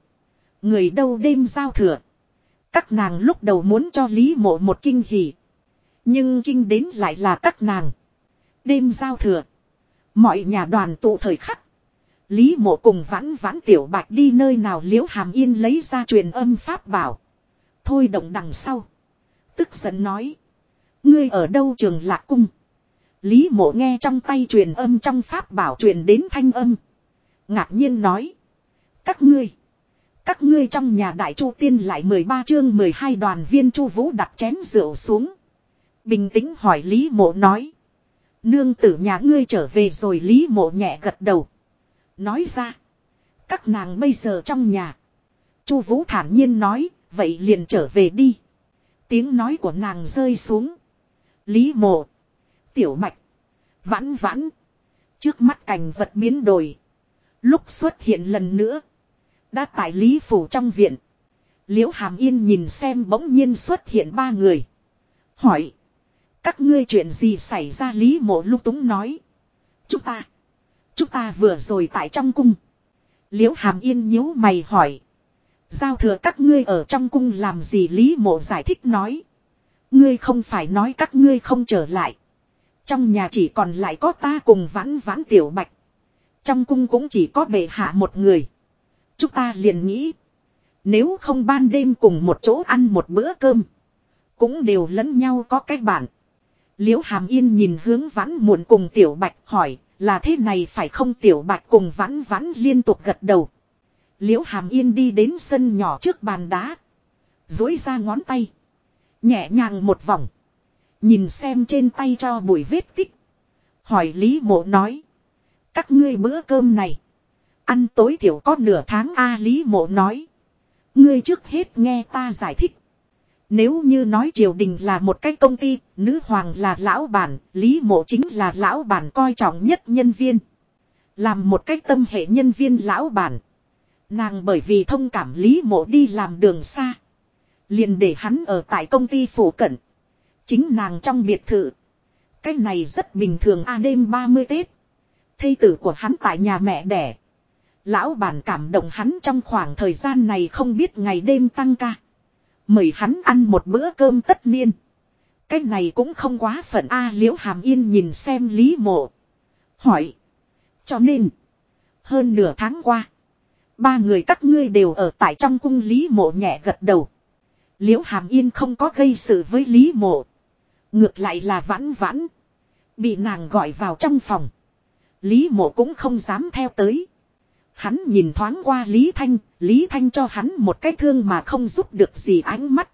Người đâu đêm giao thừa. Các nàng lúc đầu muốn cho Lý mộ một kinh hỉ. Nhưng kinh đến lại là các nàng. Đêm giao thừa. Mọi nhà đoàn tụ thời khắc. Lý mộ cùng vãn vãn tiểu bạch đi nơi nào liễu hàm yên lấy ra truyền âm pháp bảo. Thôi động đằng sau. Tức giận nói. Ngươi ở đâu trường lạc cung. Lý mộ nghe trong tay truyền âm trong pháp bảo truyền đến thanh âm. Ngạc nhiên nói. Các ngươi. Các ngươi trong nhà đại chu tiên lại 13 chương 12 đoàn viên chu vũ đặt chén rượu xuống. Bình tĩnh hỏi Lý mộ nói. Nương tử nhà ngươi trở về rồi Lý mộ nhẹ gật đầu. Nói ra. Các nàng bây giờ trong nhà. chu vũ thản nhiên nói. Vậy liền trở về đi. Tiếng nói của nàng rơi xuống. Lý mộ. Tiểu mạch. Vãn vãn. Trước mắt cảnh vật biến đổi. Lúc xuất hiện lần nữa. Đã tại Lý Phủ trong viện. Liễu Hàm Yên nhìn xem bỗng nhiên xuất hiện ba người. Hỏi. Các ngươi chuyện gì xảy ra Lý Mộ lúc túng nói. Chúng ta. Chúng ta vừa rồi tại trong cung. Liễu Hàm Yên nhíu mày hỏi. Giao thừa các ngươi ở trong cung làm gì Lý Mộ giải thích nói. Ngươi không phải nói các ngươi không trở lại. Trong nhà chỉ còn lại có ta cùng vãn vãn tiểu bạch. Trong cung cũng chỉ có bệ hạ một người. Chúng ta liền nghĩ. Nếu không ban đêm cùng một chỗ ăn một bữa cơm. Cũng đều lẫn nhau có cách bản. Liễu hàm yên nhìn hướng vãn muộn cùng tiểu bạch hỏi. Là thế này phải không tiểu bạch cùng vãn vãn liên tục gật đầu. Liễu hàm yên đi đến sân nhỏ trước bàn đá. Dối ra ngón tay. Nhẹ nhàng một vòng. Nhìn xem trên tay cho bụi vết tích. Hỏi Lý mộ nói. Các ngươi bữa cơm này. Ăn tối thiểu có nửa tháng A Lý mộ nói. Ngươi trước hết nghe ta giải thích. Nếu như nói triều đình là một cái công ty, nữ hoàng là lão bản, lý mộ chính là lão bản coi trọng nhất nhân viên. Làm một cái tâm hệ nhân viên lão bản. Nàng bởi vì thông cảm lý mộ đi làm đường xa. Liền để hắn ở tại công ty phủ cận. Chính nàng trong biệt thự. Cái này rất bình thường a đêm 30 Tết. Thây tử của hắn tại nhà mẹ đẻ. Lão bản cảm động hắn trong khoảng thời gian này không biết ngày đêm tăng ca. Mời hắn ăn một bữa cơm tất niên. Cái này cũng không quá phận A liễu hàm yên nhìn xem lý mộ. Hỏi. Cho nên. Hơn nửa tháng qua. Ba người các ngươi đều ở tại trong cung lý mộ nhẹ gật đầu. Liễu hàm yên không có gây sự với lý mộ. Ngược lại là vãn vãn. Bị nàng gọi vào trong phòng. Lý mộ cũng không dám theo tới. Hắn nhìn thoáng qua Lý Thanh, Lý Thanh cho hắn một cái thương mà không giúp được gì ánh mắt.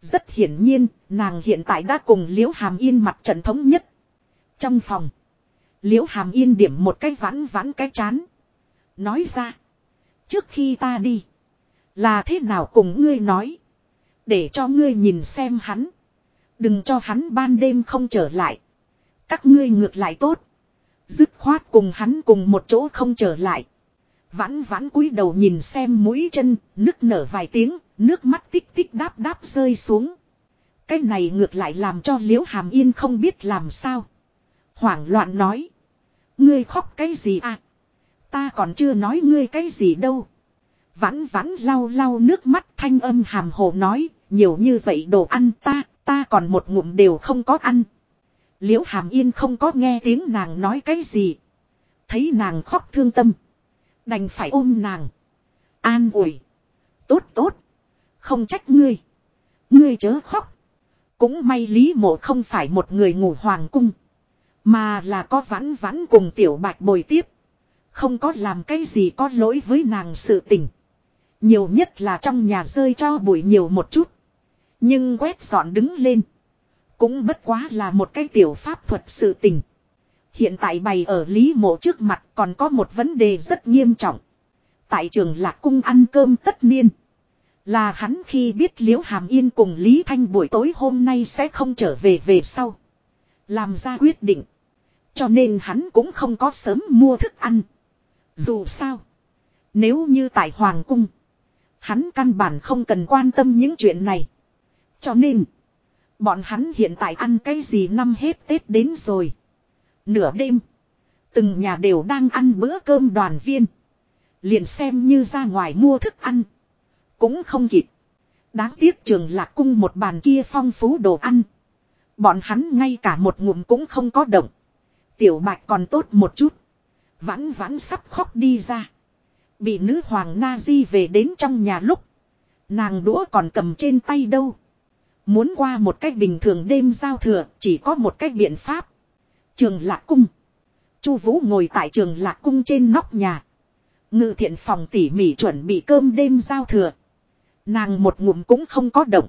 Rất hiển nhiên, nàng hiện tại đã cùng Liễu Hàm Yên mặt trận thống nhất. Trong phòng, Liễu Hàm Yên điểm một cái vãn vãn cái chán. Nói ra, trước khi ta đi, là thế nào cùng ngươi nói. Để cho ngươi nhìn xem hắn. Đừng cho hắn ban đêm không trở lại. Các ngươi ngược lại tốt. Dứt khoát cùng hắn cùng một chỗ không trở lại. Vãn vãn cúi đầu nhìn xem mũi chân, nức nở vài tiếng, nước mắt tích tích đáp đáp rơi xuống. Cái này ngược lại làm cho liễu hàm yên không biết làm sao. Hoảng loạn nói. Ngươi khóc cái gì à? Ta còn chưa nói ngươi cái gì đâu. Vãn vãn lau lau nước mắt thanh âm hàm hồ nói. Nhiều như vậy đồ ăn ta, ta còn một ngụm đều không có ăn. Liễu hàm yên không có nghe tiếng nàng nói cái gì. Thấy nàng khóc thương tâm. Đành phải ôm nàng. An ủi. Tốt tốt. Không trách ngươi. Ngươi chớ khóc. Cũng may Lý Mộ không phải một người ngủ hoàng cung. Mà là có vãn vãn cùng tiểu bạch bồi tiếp. Không có làm cái gì có lỗi với nàng sự tình. Nhiều nhất là trong nhà rơi cho bụi nhiều một chút. Nhưng quét dọn đứng lên. Cũng bất quá là một cái tiểu pháp thuật sự tình. Hiện tại bày ở Lý Mộ trước mặt còn có một vấn đề rất nghiêm trọng. Tại trường Lạc Cung ăn cơm tất niên. Là hắn khi biết Liễu Hàm Yên cùng Lý Thanh buổi tối hôm nay sẽ không trở về về sau. Làm ra quyết định. Cho nên hắn cũng không có sớm mua thức ăn. Dù sao. Nếu như tại Hoàng Cung. Hắn căn bản không cần quan tâm những chuyện này. Cho nên. Bọn hắn hiện tại ăn cái gì năm hết Tết đến rồi. Nửa đêm. Từng nhà đều đang ăn bữa cơm đoàn viên. Liền xem như ra ngoài mua thức ăn. Cũng không kịp. Đáng tiếc trường lạc cung một bàn kia phong phú đồ ăn. Bọn hắn ngay cả một ngụm cũng không có động. Tiểu bạch còn tốt một chút. Vãn vãn sắp khóc đi ra. Bị nữ hoàng na di về đến trong nhà lúc. Nàng đũa còn cầm trên tay đâu. Muốn qua một cách bình thường đêm giao thừa, chỉ có một cách biện pháp. Trường Lạc Cung. Chu Vũ ngồi tại trường Lạc Cung trên nóc nhà. Ngự thiện phòng tỉ mỉ chuẩn bị cơm đêm giao thừa. Nàng một ngụm cũng không có động.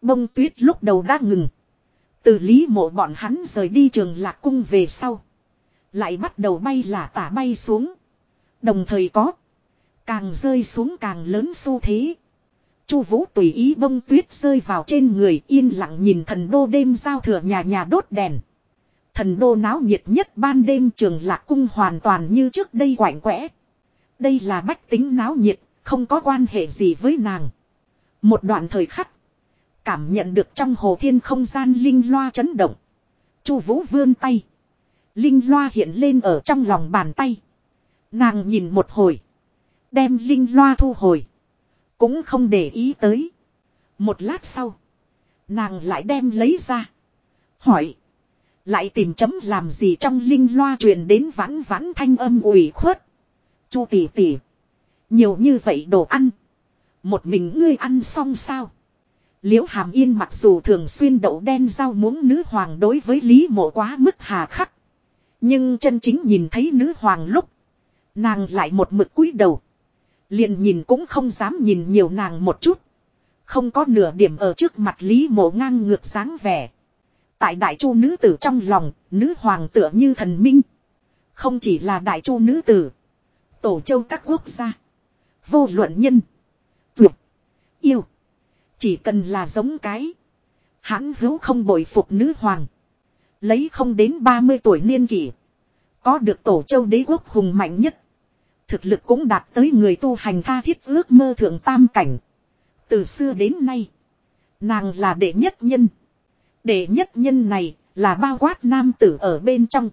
Bông tuyết lúc đầu đã ngừng. Từ lý mộ bọn hắn rời đi trường Lạc Cung về sau. Lại bắt đầu bay là tả bay xuống. Đồng thời có. Càng rơi xuống càng lớn xu thế. Chu Vũ tùy ý bông tuyết rơi vào trên người, yên lặng nhìn thần đô đêm giao thừa nhà nhà đốt đèn. Thần đô náo nhiệt nhất ban đêm trường lạc cung hoàn toàn như trước đây quạnh quẽ. Đây là bách tính náo nhiệt, không có quan hệ gì với nàng. Một đoạn thời khắc. Cảm nhận được trong hồ thiên không gian linh loa chấn động. Chu vũ vươn tay. Linh loa hiện lên ở trong lòng bàn tay. Nàng nhìn một hồi. Đem linh loa thu hồi. Cũng không để ý tới. Một lát sau. Nàng lại đem lấy ra. Hỏi. Lại tìm chấm làm gì trong linh loa truyền đến vãn vãn thanh âm ủy khuất. Chu tỷ tỷ. Nhiều như vậy đồ ăn. Một mình ngươi ăn xong sao? Liễu Hàm Yên mặc dù thường xuyên đậu đen rau muống nữ hoàng đối với Lý Mộ quá mức hà khắc. Nhưng chân chính nhìn thấy nữ hoàng lúc. Nàng lại một mực cúi đầu. Liền nhìn cũng không dám nhìn nhiều nàng một chút. Không có nửa điểm ở trước mặt Lý Mộ ngang ngược sáng vẻ. Tại đại chu nữ tử trong lòng, nữ hoàng tựa như thần minh. Không chỉ là đại chu nữ tử. Tổ châu các quốc gia. Vô luận nhân. Tuyệt. Yêu. Chỉ cần là giống cái. Hắn hữu không bội phục nữ hoàng. Lấy không đến 30 tuổi niên kỷ. Có được tổ châu đế quốc hùng mạnh nhất. Thực lực cũng đạt tới người tu hành tha thiết ước mơ thượng tam cảnh. Từ xưa đến nay. Nàng là đệ nhất nhân. Đệ nhất nhân này là bao quát nam tử ở bên trong.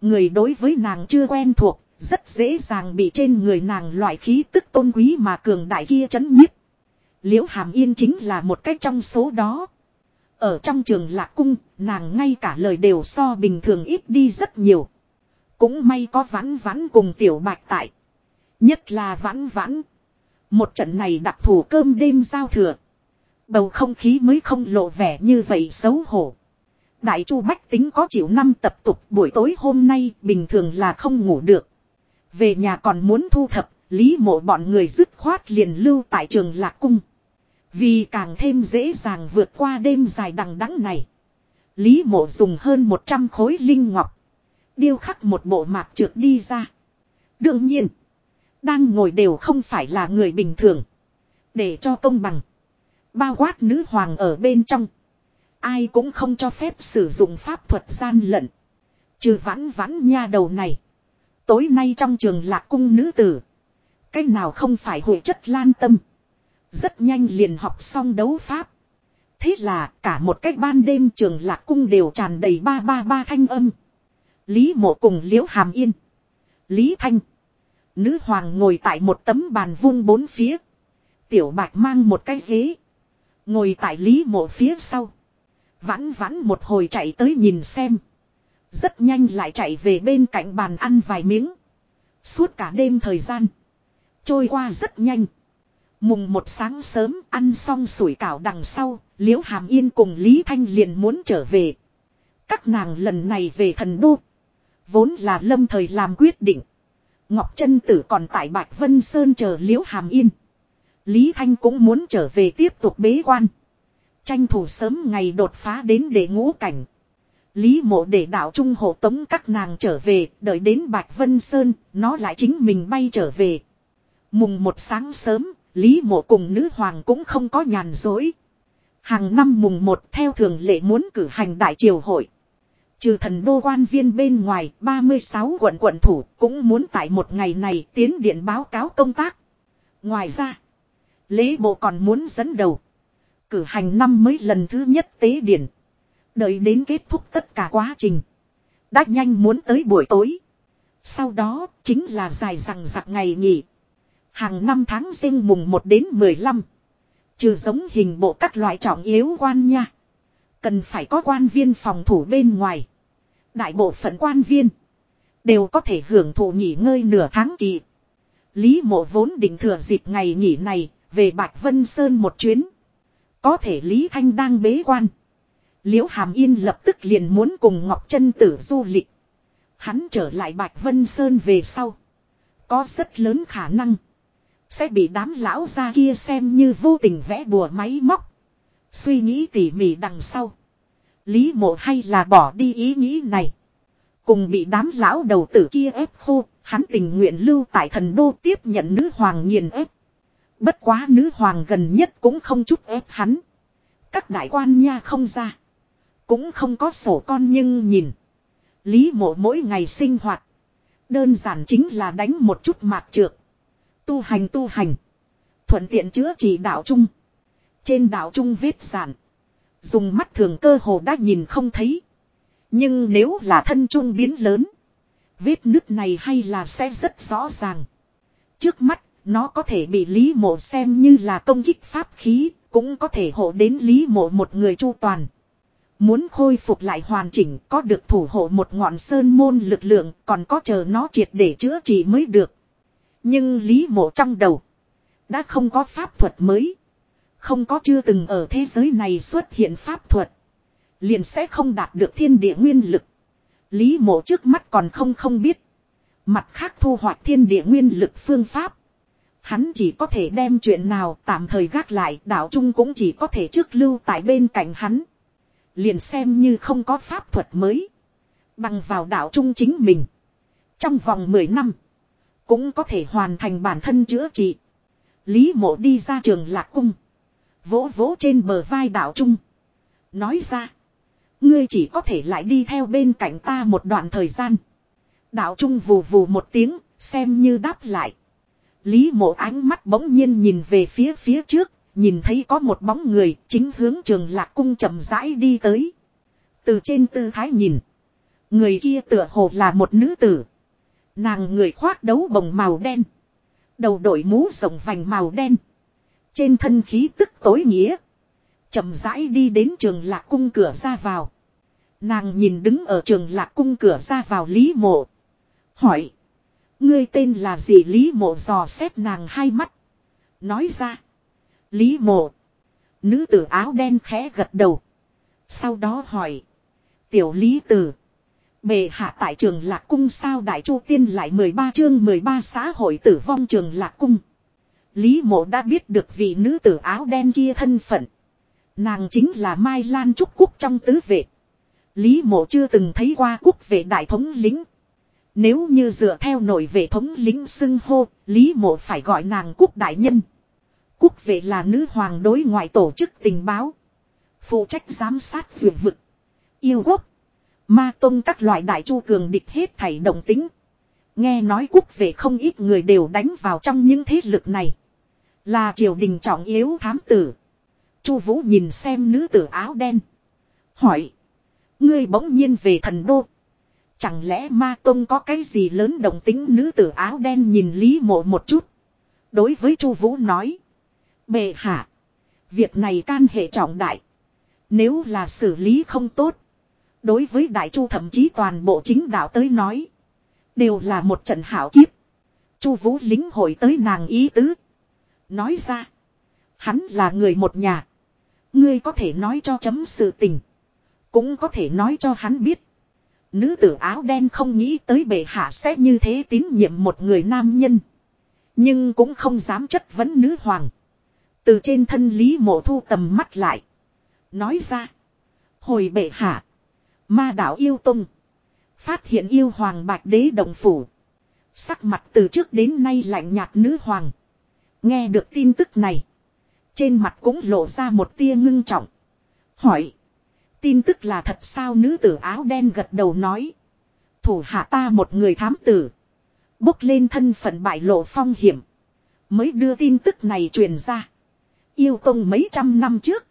Người đối với nàng chưa quen thuộc, rất dễ dàng bị trên người nàng loại khí tức tôn quý mà cường đại kia chấn nhiếp. Liễu Hàm Yên chính là một cách trong số đó. Ở trong trường lạc cung, nàng ngay cả lời đều so bình thường ít đi rất nhiều. Cũng may có vãn vãn cùng tiểu bạch tại. Nhất là vãn vãn. Một trận này đặc thù cơm đêm giao thừa. Bầu không khí mới không lộ vẻ như vậy xấu hổ. Đại chu bách tính có chịu năm tập tục buổi tối hôm nay bình thường là không ngủ được. Về nhà còn muốn thu thập, lý mộ bọn người dứt khoát liền lưu tại trường lạc cung. Vì càng thêm dễ dàng vượt qua đêm dài đằng đẵng này. Lý mộ dùng hơn 100 khối linh ngọc. Điêu khắc một bộ mạc trượt đi ra. Đương nhiên. Đang ngồi đều không phải là người bình thường. Để cho công bằng. Bao quát nữ hoàng ở bên trong. Ai cũng không cho phép sử dụng pháp thuật gian lận. Trừ vãn vãn nha đầu này. Tối nay trong trường lạc cung nữ tử. Cách nào không phải hội chất lan tâm. Rất nhanh liền học xong đấu pháp. Thế là cả một cách ban đêm trường lạc cung đều tràn đầy ba ba ba thanh âm. Lý mộ cùng liễu hàm yên. Lý thanh. Nữ hoàng ngồi tại một tấm bàn vung bốn phía. Tiểu bạch mang một cái ghế. Ngồi tại lý mộ phía sau. Vãn vãn một hồi chạy tới nhìn xem. Rất nhanh lại chạy về bên cạnh bàn ăn vài miếng. Suốt cả đêm thời gian. Trôi qua rất nhanh. Mùng một sáng sớm ăn xong sủi cảo đằng sau, Liễu Hàm Yên cùng Lý Thanh liền muốn trở về. Các nàng lần này về thần đô. Vốn là lâm thời làm quyết định. Ngọc Trân Tử còn tại Bạch Vân Sơn chờ Liễu Hàm Yên. Lý Thanh cũng muốn trở về tiếp tục bế quan. Tranh thủ sớm ngày đột phá đến để ngũ cảnh. Lý mộ để đạo trung hộ tống các nàng trở về, đợi đến Bạch Vân Sơn, nó lại chính mình bay trở về. Mùng một sáng sớm, Lý mộ cùng nữ hoàng cũng không có nhàn dối. Hàng năm mùng một theo thường lệ muốn cử hành đại triều hội. Trừ thần đô quan viên bên ngoài, 36 quận quận thủ cũng muốn tại một ngày này tiến điện báo cáo công tác. Ngoài ra, lễ bộ còn muốn dẫn đầu. Cử hành năm mới lần thứ nhất tế điển. Đợi đến kết thúc tất cả quá trình. Đã nhanh muốn tới buổi tối. Sau đó chính là dài rằng giặc ngày nghỉ. Hàng năm tháng riêng mùng 1 đến 15. Trừ giống hình bộ các loại trọng yếu quan nha. Cần phải có quan viên phòng thủ bên ngoài. Đại bộ phận quan viên. Đều có thể hưởng thụ nghỉ ngơi nửa tháng kỳ. Lý mộ vốn định thừa dịp ngày nghỉ này. Về Bạch Vân Sơn một chuyến. Có thể Lý Thanh đang bế quan. Liễu Hàm Yên lập tức liền muốn cùng Ngọc Trân Tử du lịch. Hắn trở lại Bạch Vân Sơn về sau. Có rất lớn khả năng. Sẽ bị đám lão ra kia xem như vô tình vẽ bùa máy móc. Suy nghĩ tỉ mỉ đằng sau. Lý mộ hay là bỏ đi ý nghĩ này. Cùng bị đám lão đầu tử kia ép khô, hắn tình nguyện lưu tại thần đô tiếp nhận nữ hoàng nghiền ép. Bất quá nữ hoàng gần nhất cũng không chút ép hắn. Các đại quan nha không ra. Cũng không có sổ con nhưng nhìn. Lý mộ mỗi ngày sinh hoạt. Đơn giản chính là đánh một chút mạc trượt. Tu hành tu hành. Thuận tiện chữa trị đạo trung. Trên đạo trung vết giản. Dùng mắt thường cơ hồ đã nhìn không thấy. Nhưng nếu là thân trung biến lớn. Vết nứt này hay là sẽ rất rõ ràng. Trước mắt, nó có thể bị Lý Mộ xem như là công kích pháp khí, cũng có thể hộ đến Lý Mộ một người chu toàn. Muốn khôi phục lại hoàn chỉnh có được thủ hộ một ngọn sơn môn lực lượng còn có chờ nó triệt để chữa trị mới được. Nhưng Lý Mộ trong đầu đã không có pháp thuật mới. Không có chưa từng ở thế giới này xuất hiện pháp thuật. Liền sẽ không đạt được thiên địa nguyên lực. Lý mộ trước mắt còn không không biết. Mặt khác thu hoạch thiên địa nguyên lực phương pháp. Hắn chỉ có thể đem chuyện nào tạm thời gác lại đạo trung cũng chỉ có thể trước lưu tại bên cạnh hắn. Liền xem như không có pháp thuật mới. Bằng vào đạo trung chính mình. Trong vòng 10 năm. Cũng có thể hoàn thành bản thân chữa trị. Lý mộ đi ra trường lạc cung. Vỗ vỗ trên bờ vai đạo trung. Nói ra. Ngươi chỉ có thể lại đi theo bên cạnh ta một đoạn thời gian. Đạo trung vù vù một tiếng, xem như đáp lại. Lý mộ ánh mắt bỗng nhiên nhìn về phía phía trước, nhìn thấy có một bóng người chính hướng trường lạc cung chậm rãi đi tới. Từ trên tư thái nhìn. Người kia tựa hồ là một nữ tử. Nàng người khoác đấu bồng màu đen. Đầu đội mũ rộng vành màu đen. Trên thân khí tức tối nghĩa. chậm rãi đi đến trường lạc cung cửa ra vào. Nàng nhìn đứng ở trường lạc cung cửa ra vào Lý Mộ. Hỏi. Ngươi tên là gì Lý Mộ dò xét nàng hai mắt. Nói ra. Lý Mộ. Nữ tử áo đen khẽ gật đầu. Sau đó hỏi. Tiểu Lý Tử. Bề hạ tại trường Lạc Cung sao Đại Chu Tiên lại 13 chương 13 xã hội tử vong trường Lạc Cung. Lý mộ đã biết được vị nữ tử áo đen kia thân phận. Nàng chính là Mai Lan Trúc Quốc trong tứ vệ. Lý mộ chưa từng thấy qua quốc vệ đại thống lính. Nếu như dựa theo nội vệ thống lính xưng hô, Lý mộ phải gọi nàng quốc đại nhân. Quốc vệ là nữ hoàng đối ngoại tổ chức tình báo. Phụ trách giám sát vượt vực. Yêu quốc. Ma tông các loại đại chu cường địch hết thảy động tính. Nghe nói quốc vệ không ít người đều đánh vào trong những thế lực này. Là triều đình trọng yếu thám tử. Chu Vũ nhìn xem nữ tử áo đen. Hỏi. Ngươi bỗng nhiên về thần đô. Chẳng lẽ ma tông có cái gì lớn động tính nữ tử áo đen nhìn Lý mộ một chút. Đối với Chu Vũ nói. Bệ hạ. Việc này can hệ trọng đại. Nếu là xử lý không tốt. Đối với đại chu thậm chí toàn bộ chính đạo tới nói. Đều là một trận hảo kiếp. Chu Vũ lính hội tới nàng ý tứ. Nói ra. Hắn là người một nhà. Ngươi có thể nói cho chấm sự tình. Cũng có thể nói cho hắn biết. Nữ tử áo đen không nghĩ tới bệ hạ sẽ như thế tín nhiệm một người nam nhân. Nhưng cũng không dám chất vấn nữ hoàng. Từ trên thân lý mộ thu tầm mắt lại. Nói ra. Hồi bệ hạ. Ma đạo yêu tung. Phát hiện yêu hoàng bạch đế đồng phủ. Sắc mặt từ trước đến nay lạnh nhạt nữ hoàng. Nghe được tin tức này. Trên mặt cũng lộ ra một tia ngưng trọng. Hỏi. Tin tức là thật sao nữ tử áo đen gật đầu nói. Thủ hạ ta một người thám tử. Bốc lên thân phận bại lộ phong hiểm. Mới đưa tin tức này truyền ra. Yêu tông mấy trăm năm trước.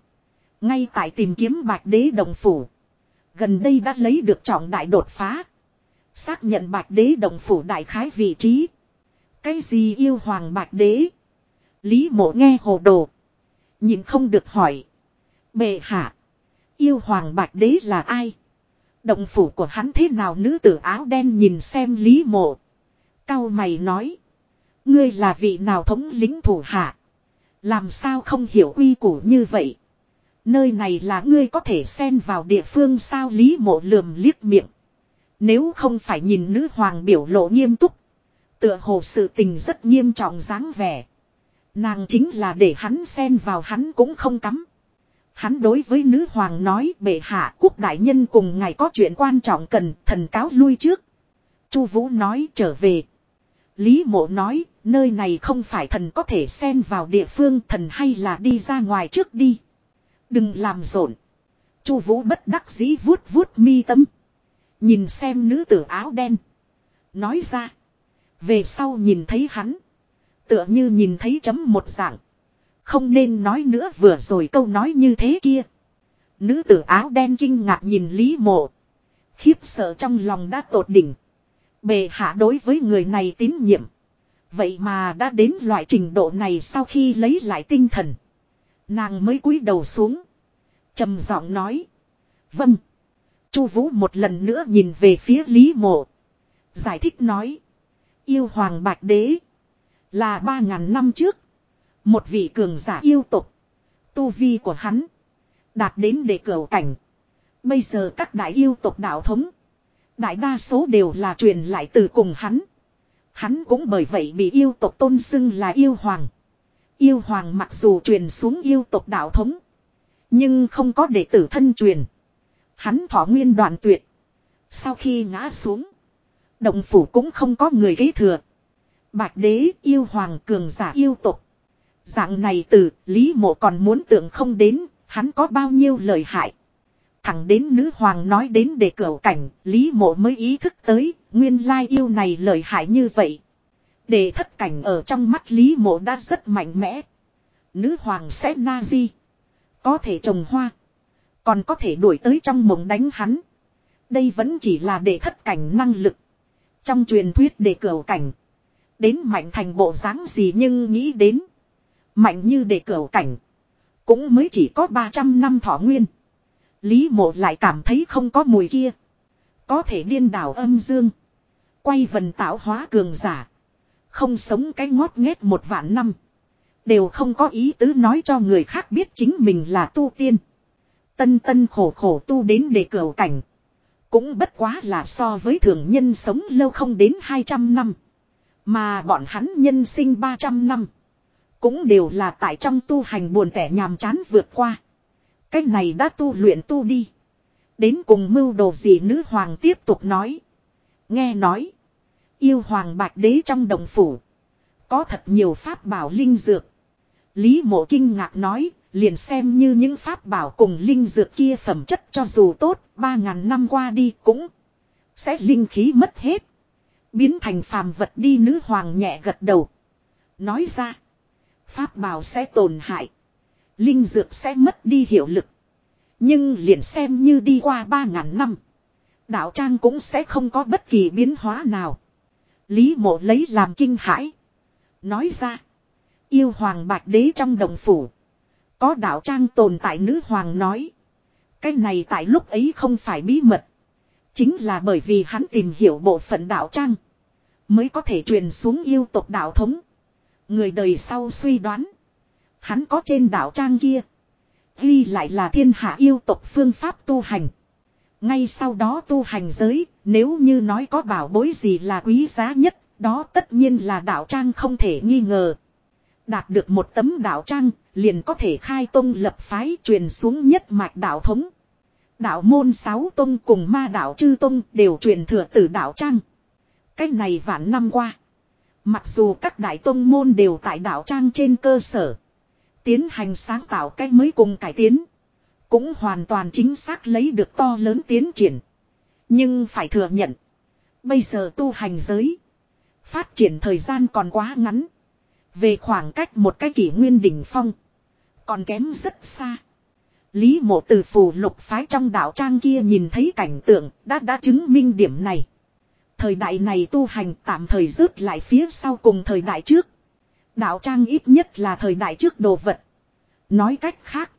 Ngay tại tìm kiếm bạch đế đồng phủ. Gần đây đã lấy được trọng đại đột phá. Xác nhận bạch đế đồng phủ đại khái vị trí. Cái gì yêu hoàng bạch đế? Lý mộ nghe hồ đồ. Nhìn không được hỏi. Bệ hạ. Yêu hoàng bạch đế là ai? Động phủ của hắn thế nào nữ tử áo đen nhìn xem lý mộ. Cao mày nói. Ngươi là vị nào thống lính thủ hạ? Làm sao không hiểu uy củ như vậy? Nơi này là ngươi có thể xen vào địa phương sao lý mộ lườm liếc miệng. Nếu không phải nhìn nữ hoàng biểu lộ nghiêm túc. Tựa hồ sự tình rất nghiêm trọng dáng vẻ. Nàng chính là để hắn xen vào, hắn cũng không cắm. Hắn đối với nữ hoàng nói, bệ hạ, quốc đại nhân cùng ngài có chuyện quan trọng cần thần cáo lui trước. Chu Vũ nói, trở về. Lý mộ nói, nơi này không phải thần có thể xen vào địa phương, thần hay là đi ra ngoài trước đi. Đừng làm rộn. Chu Vũ bất đắc dĩ vuốt vuốt mi tâm. Nhìn xem nữ tử áo đen. Nói ra. Về sau nhìn thấy hắn. Tựa như nhìn thấy chấm một dạng. Không nên nói nữa vừa rồi câu nói như thế kia. Nữ tử áo đen kinh ngạc nhìn Lý Mộ. Khiếp sợ trong lòng đã tột đỉnh. Bề hạ đối với người này tín nhiệm. Vậy mà đã đến loại trình độ này sau khi lấy lại tinh thần. Nàng mới cúi đầu xuống. trầm giọng nói. Vâng. Chu Vũ một lần nữa nhìn về phía Lý Mộ. Giải thích nói. Yêu Hoàng Bạch Đế. Là ba ngàn năm trước. Một vị cường giả yêu tục. Tu vi của hắn. Đạt đến để cửa cảnh. Bây giờ các đại yêu tục đạo thống. Đại đa số đều là truyền lại từ cùng hắn. Hắn cũng bởi vậy bị yêu tộc tôn xưng là yêu hoàng. Yêu hoàng mặc dù truyền xuống yêu tộc đạo thống. Nhưng không có đệ tử thân truyền. Hắn thọ nguyên đoạn tuyệt. Sau khi ngã xuống. Động phủ cũng không có người kế thừa. Bạch đế yêu hoàng cường giả yêu tộc. Dạng này từ Lý Mộ còn muốn tưởng không đến, hắn có bao nhiêu lời hại. Thẳng đến nữ hoàng nói đến để cửa cảnh, Lý Mộ mới ý thức tới, nguyên lai yêu này lời hại như vậy. Để thất cảnh ở trong mắt Lý Mộ đã rất mạnh mẽ. Nữ hoàng sẽ na di. Có thể trồng hoa. Còn có thể đuổi tới trong mộng đánh hắn. Đây vẫn chỉ là để thất cảnh năng lực. Trong truyền thuyết để cửa cảnh. Đến mạnh thành bộ dáng gì nhưng nghĩ đến. Mạnh như để cửa cảnh. Cũng mới chỉ có 300 năm thọ nguyên. Lý mộ lại cảm thấy không có mùi kia. Có thể điên đảo âm dương. Quay vần tạo hóa cường giả. Không sống cái ngót nghét một vạn năm. Đều không có ý tứ nói cho người khác biết chính mình là tu tiên. Tân tân khổ khổ tu đến để cửa cảnh. Cũng bất quá là so với thường nhân sống lâu không đến 200 năm. Mà bọn hắn nhân sinh 300 năm. Cũng đều là tại trong tu hành buồn tẻ nhàm chán vượt qua. Cách này đã tu luyện tu đi. Đến cùng mưu đồ gì nữ hoàng tiếp tục nói. Nghe nói. Yêu hoàng bạch đế trong đồng phủ. Có thật nhiều pháp bảo linh dược. Lý mộ kinh ngạc nói. Liền xem như những pháp bảo cùng linh dược kia phẩm chất cho dù tốt. Ba ngàn năm qua đi cũng. Sẽ linh khí mất hết. Biến thành phàm vật đi nữ hoàng nhẹ gật đầu. Nói ra. Pháp bảo sẽ tổn hại. Linh dược sẽ mất đi hiệu lực. Nhưng liền xem như đi qua ba ngàn năm. Đạo trang cũng sẽ không có bất kỳ biến hóa nào. Lý mộ lấy làm kinh hãi. Nói ra. Yêu hoàng bạch đế trong đồng phủ. Có đạo trang tồn tại nữ hoàng nói. Cái này tại lúc ấy không phải bí mật. Chính là bởi vì hắn tìm hiểu bộ phận đạo trang. Mới có thể truyền xuống yêu tộc đạo thống. Người đời sau suy đoán. Hắn có trên đạo trang kia. Ghi lại là thiên hạ yêu tộc phương pháp tu hành. Ngay sau đó tu hành giới, nếu như nói có bảo bối gì là quý giá nhất, đó tất nhiên là đạo trang không thể nghi ngờ. Đạt được một tấm đạo trang, liền có thể khai tông lập phái truyền xuống nhất mạch đạo thống. Đạo môn sáu tông cùng ma đạo chư tông đều truyền thừa từ đạo trang. Cách này vạn năm qua. Mặc dù các đại tông môn đều tại đạo trang trên cơ sở. Tiến hành sáng tạo cách mới cùng cải tiến. Cũng hoàn toàn chính xác lấy được to lớn tiến triển. Nhưng phải thừa nhận. Bây giờ tu hành giới. Phát triển thời gian còn quá ngắn. Về khoảng cách một cái kỷ nguyên đỉnh phong. Còn kém rất xa. Lý mộ từ phù lục phái trong đạo trang kia nhìn thấy cảnh tượng đã đã chứng minh điểm này. Thời đại này tu hành tạm thời rớt lại phía sau cùng thời đại trước. Đạo trang ít nhất là thời đại trước đồ vật. Nói cách khác.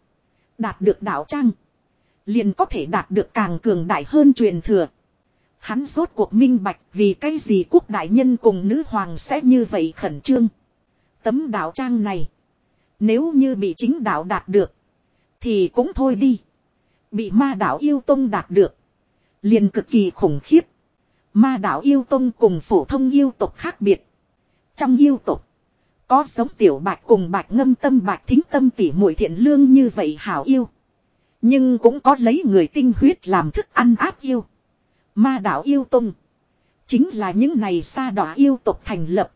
Đạt được đạo trang. Liền có thể đạt được càng cường đại hơn truyền thừa. Hắn rốt cuộc minh bạch vì cái gì quốc đại nhân cùng nữ hoàng sẽ như vậy khẩn trương. Tấm đạo trang này. Nếu như bị chính đạo đạt được. Thì cũng thôi đi. Bị ma đạo yêu tông đạt được. Liền cực kỳ khủng khiếp. Ma đạo yêu tông cùng phổ thông yêu tộc khác biệt. Trong yêu tộc. Có giống tiểu bạch cùng bạch ngâm tâm bạch thính tâm tỉ muội thiện lương như vậy hảo yêu. Nhưng cũng có lấy người tinh huyết làm thức ăn áp yêu. Ma đạo yêu tông. Chính là những này xa đỏ yêu tộc thành lập.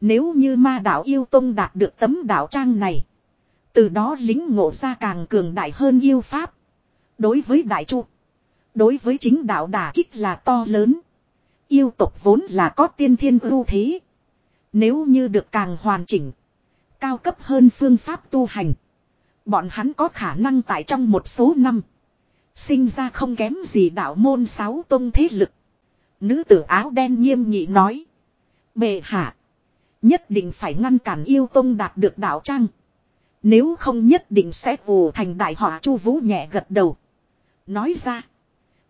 Nếu như ma đạo yêu tông đạt được tấm đạo trang này. Từ đó lính ngộ ra càng cường đại hơn yêu pháp. Đối với đại chu. Đối với chính đạo đả kích là to lớn. Yêu tộc vốn là có tiên thiên ưu thế. Nếu như được càng hoàn chỉnh. Cao cấp hơn phương pháp tu hành. Bọn hắn có khả năng tại trong một số năm. Sinh ra không kém gì đạo môn sáu tông thế lực. Nữ tử áo đen nghiêm nghị nói. Bệ hạ. Nhất định phải ngăn cản yêu tông đạt được đạo trang. Nếu không nhất định sẽ ù thành đại họa chu vũ nhẹ gật đầu. Nói ra.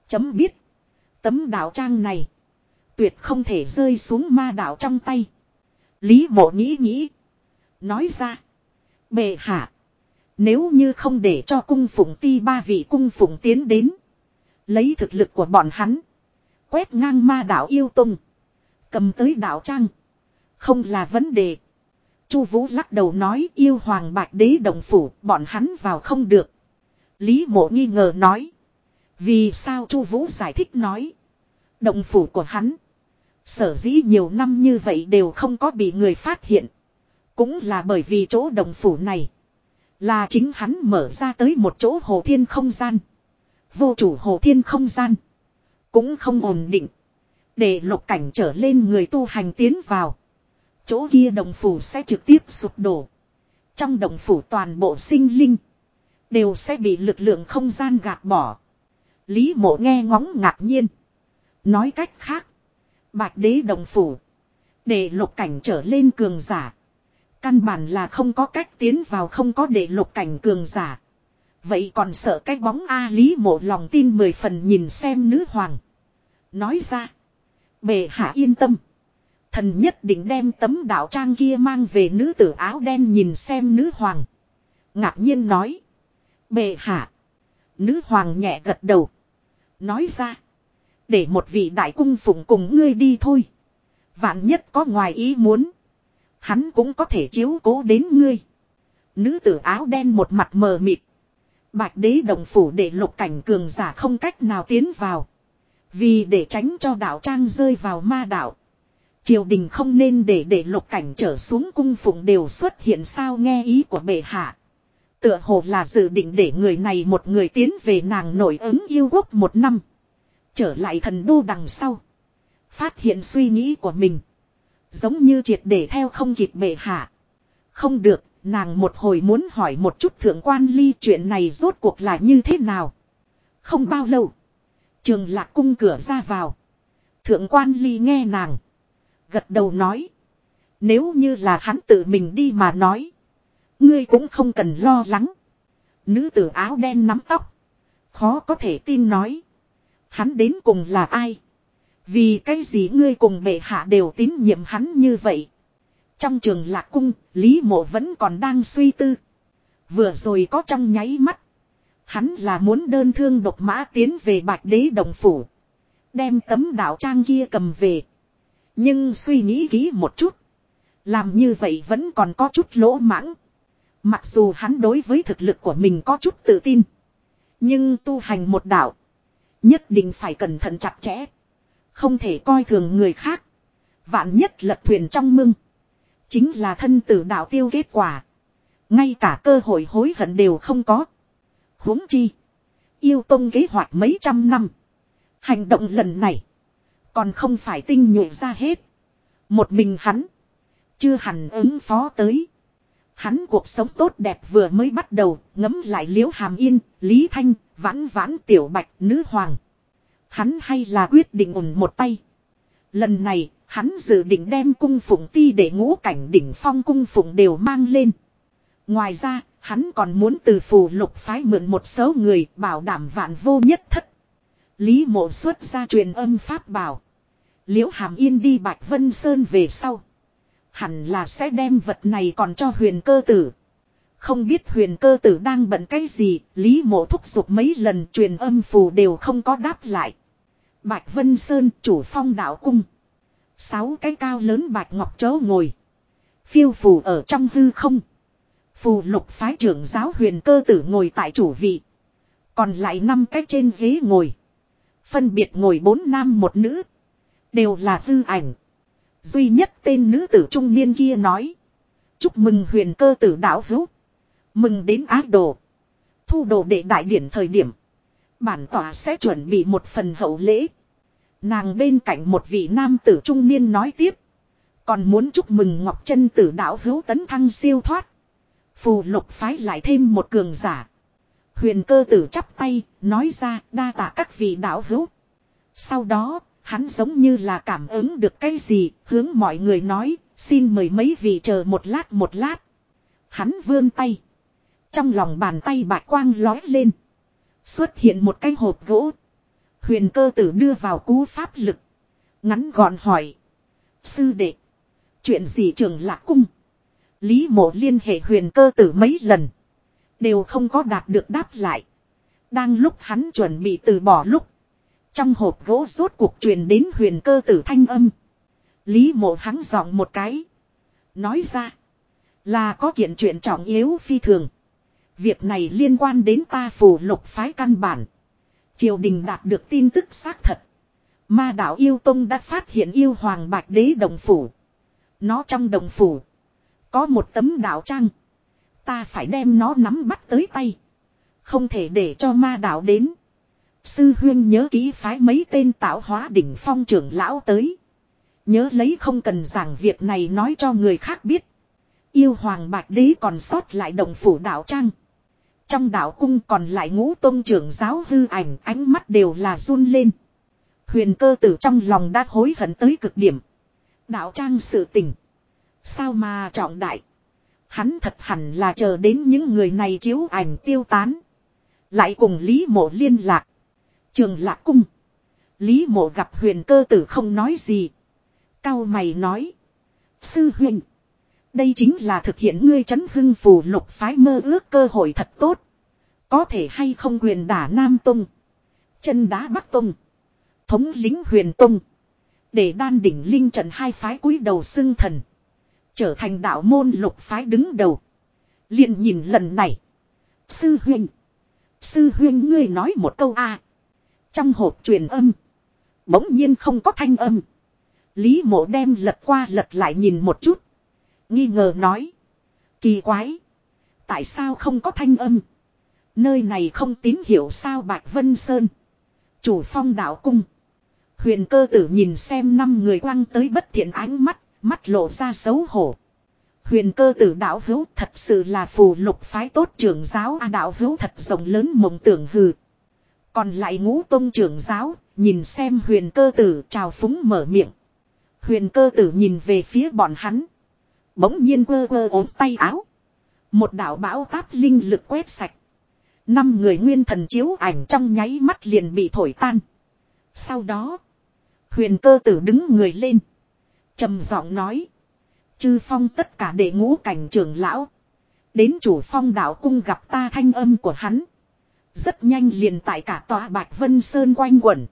Chấm biết. Tấm đạo trang này. Tuyệt không thể rơi xuống ma đạo trong tay. Lý mộ nghĩ nghĩ. Nói ra. Bệ hạ. Nếu như không để cho cung phụng ti ba vị cung phụng tiến đến. Lấy thực lực của bọn hắn. Quét ngang ma đạo yêu tung. Cầm tới đạo trang. Không là vấn đề. Chu Vũ lắc đầu nói yêu hoàng bạch đế đồng phủ, bọn hắn vào không được. Lý mộ nghi ngờ nói. Vì sao Chu Vũ giải thích nói. Động phủ của hắn. Sở dĩ nhiều năm như vậy đều không có bị người phát hiện. Cũng là bởi vì chỗ đồng phủ này. Là chính hắn mở ra tới một chỗ hồ thiên không gian. Vô chủ hồ thiên không gian. Cũng không ổn định. Để lục cảnh trở lên người tu hành tiến vào. Chỗ kia đồng phủ sẽ trực tiếp sụp đổ. Trong đồng phủ toàn bộ sinh linh. Đều sẽ bị lực lượng không gian gạt bỏ. Lý mộ nghe ngóng ngạc nhiên. Nói cách khác. Bạch đế đồng phủ. Để lục cảnh trở lên cường giả. Căn bản là không có cách tiến vào, không có để lục cảnh cường giả. Vậy còn sợ cái bóng A Lý mộ lòng tin mười phần nhìn xem nữ hoàng. Nói ra. Bề hạ yên tâm. Thần nhất định đem tấm đạo trang kia mang về nữ tử áo đen nhìn xem nữ hoàng. Ngạc nhiên nói. Bề hạ. Nữ hoàng nhẹ gật đầu. Nói ra. Để một vị đại cung phụng cùng ngươi đi thôi. Vạn nhất có ngoài ý muốn. Hắn cũng có thể chiếu cố đến ngươi. Nữ tử áo đen một mặt mờ mịt. Bạch đế đồng phủ để lục cảnh cường giả không cách nào tiến vào. Vì để tránh cho đạo trang rơi vào ma đạo. Triều đình không nên để để lục cảnh trở xuống cung phụng đều xuất hiện sao nghe ý của bệ hạ. Tựa hồ là dự định để người này một người tiến về nàng nổi ứng yêu quốc một năm. Trở lại thần đô đằng sau. Phát hiện suy nghĩ của mình. Giống như triệt để theo không kịp bệ hạ. Không được, nàng một hồi muốn hỏi một chút thượng quan ly chuyện này rốt cuộc là như thế nào. Không bao lâu. Trường lạc cung cửa ra vào. Thượng quan ly nghe nàng. Gật đầu nói. Nếu như là hắn tự mình đi mà nói. Ngươi cũng không cần lo lắng. Nữ tử áo đen nắm tóc. Khó có thể tin nói. Hắn đến cùng là ai? Vì cái gì ngươi cùng bệ hạ đều tín nhiệm hắn như vậy? Trong trường lạc cung, Lý mộ vẫn còn đang suy tư. Vừa rồi có trong nháy mắt. Hắn là muốn đơn thương độc mã tiến về bạch đế đồng phủ. Đem tấm đạo trang kia cầm về. Nhưng suy nghĩ kỹ một chút. Làm như vậy vẫn còn có chút lỗ mãng. Mặc dù hắn đối với thực lực của mình có chút tự tin. Nhưng tu hành một đạo. Nhất định phải cẩn thận chặt chẽ. Không thể coi thường người khác. Vạn nhất lật thuyền trong mưng. Chính là thân tử đạo tiêu kết quả. Ngay cả cơ hội hối hận đều không có. huống chi. Yêu tông kế hoạch mấy trăm năm. Hành động lần này. Còn không phải tinh nhuệ ra hết. Một mình hắn. Chưa hẳn ứng phó tới. Hắn cuộc sống tốt đẹp vừa mới bắt đầu, ngấm lại liễu hàm yên, lý thanh, vãn vãn tiểu bạch, nữ hoàng. Hắn hay là quyết định ổn một tay. Lần này, hắn dự định đem cung phụng ti để ngũ cảnh đỉnh phong cung phụng đều mang lên. Ngoài ra, hắn còn muốn từ phù lục phái mượn một số người bảo đảm vạn vô nhất thất. Lý mộ xuất ra truyền âm pháp bảo. Liễu hàm yên đi Bạch Vân Sơn về sau. Hẳn là sẽ đem vật này còn cho huyền cơ tử. Không biết huyền cơ tử đang bận cái gì, Lý mộ thúc giục mấy lần truyền âm phù đều không có đáp lại. Bạch Vân Sơn chủ phong đạo cung. Sáu cái cao lớn bạch ngọc chớ ngồi. Phiêu phù ở trong hư không. Phù lục phái trưởng giáo huyền cơ tử ngồi tại chủ vị. Còn lại năm cái trên ghế ngồi. Phân biệt ngồi bốn nam một nữ. Đều là hư ảnh. Duy nhất tên nữ tử trung niên kia nói. Chúc mừng huyền cơ tử đạo hữu. Mừng đến ác đồ. Thu đồ để đại điển thời điểm. Bản tỏa sẽ chuẩn bị một phần hậu lễ. Nàng bên cạnh một vị nam tử trung niên nói tiếp. Còn muốn chúc mừng Ngọc chân tử đạo hữu tấn thăng siêu thoát. Phù lục phái lại thêm một cường giả. Huyền cơ tử chắp tay, nói ra đa tạ các vị đạo hữu. Sau đó, hắn giống như là cảm ứng được cái gì, hướng mọi người nói, xin mời mấy vị chờ một lát một lát. Hắn vươn tay. Trong lòng bàn tay bạc quang lói lên. Xuất hiện một cái hộp gỗ. Huyền cơ tử đưa vào cú pháp lực. Ngắn gọn hỏi. Sư đệ. Chuyện gì trường lạc cung. Lý mộ liên hệ huyền cơ tử mấy lần. Đều không có đạt được đáp lại. Đang lúc hắn chuẩn bị từ bỏ lúc. Trong hộp gỗ rốt cuộc truyền đến huyền cơ tử thanh âm. Lý mộ hắn giọng một cái. Nói ra. Là có kiện chuyện trọng yếu phi thường. Việc này liên quan đến ta phù lục phái căn bản. Triều đình đạt được tin tức xác thật. Ma đạo yêu tông đã phát hiện yêu hoàng bạch đế đồng phủ. Nó trong đồng phủ. Có một tấm đạo trang. Ta phải đem nó nắm bắt tới tay. Không thể để cho ma đạo đến. Sư huyên nhớ ký phái mấy tên tạo hóa đỉnh phong trưởng lão tới. Nhớ lấy không cần giảng việc này nói cho người khác biết. Yêu hoàng bạch đế còn sót lại đồng phủ đạo trang. Trong đạo cung còn lại ngũ tôn trưởng giáo hư ảnh, ánh mắt đều là run lên. Huyền cơ tử trong lòng đã hối hận tới cực điểm. Đạo trang sự tình. Sao mà trọng đại. Hắn thật hẳn là chờ đến những người này chiếu ảnh tiêu tán. Lại cùng Lý mộ liên lạc. Trường lạc cung. Lý mộ gặp huyền cơ tử không nói gì. Cao mày nói. Sư huyền. Đây chính là thực hiện ngươi chấn hưng phù lục phái mơ ước cơ hội thật tốt. Có thể hay không quyền đả Nam Tông. Chân đá Bắc Tông. Thống lính huyền Tông. Để đan đỉnh linh trận hai phái cúi đầu xưng thần. Trở thành đạo môn lục phái đứng đầu. liền nhìn lần này. Sư huynh. Sư huynh ngươi nói một câu a Trong hộp truyền âm. Bỗng nhiên không có thanh âm. Lý mộ đem lật qua lật lại nhìn một chút. Nghi ngờ nói. Kỳ quái. Tại sao không có thanh âm? Nơi này không tín hiệu sao Bạch Vân Sơn. Chủ phong đạo cung. Huyền cơ tử nhìn xem năm người quăng tới bất thiện ánh mắt, mắt lộ ra xấu hổ. Huyền cơ tử đạo hữu thật sự là phù lục phái tốt trưởng giáo a đạo hữu thật rộng lớn mộng tưởng hừ. Còn lại ngũ tôn trưởng giáo, nhìn xem huyền cơ tử trào phúng mở miệng. Huyền cơ tử nhìn về phía bọn hắn. Bỗng nhiên quơ quơ ốm tay áo. Một đạo bão táp linh lực quét sạch. Năm người nguyên thần chiếu ảnh trong nháy mắt liền bị thổi tan. Sau đó, huyền cơ tử đứng người lên. trầm giọng nói. Chư phong tất cả đệ ngũ cảnh trưởng lão. Đến chủ phong đạo cung gặp ta thanh âm của hắn. Rất nhanh liền tại cả tòa Bạch Vân Sơn quanh quẩn.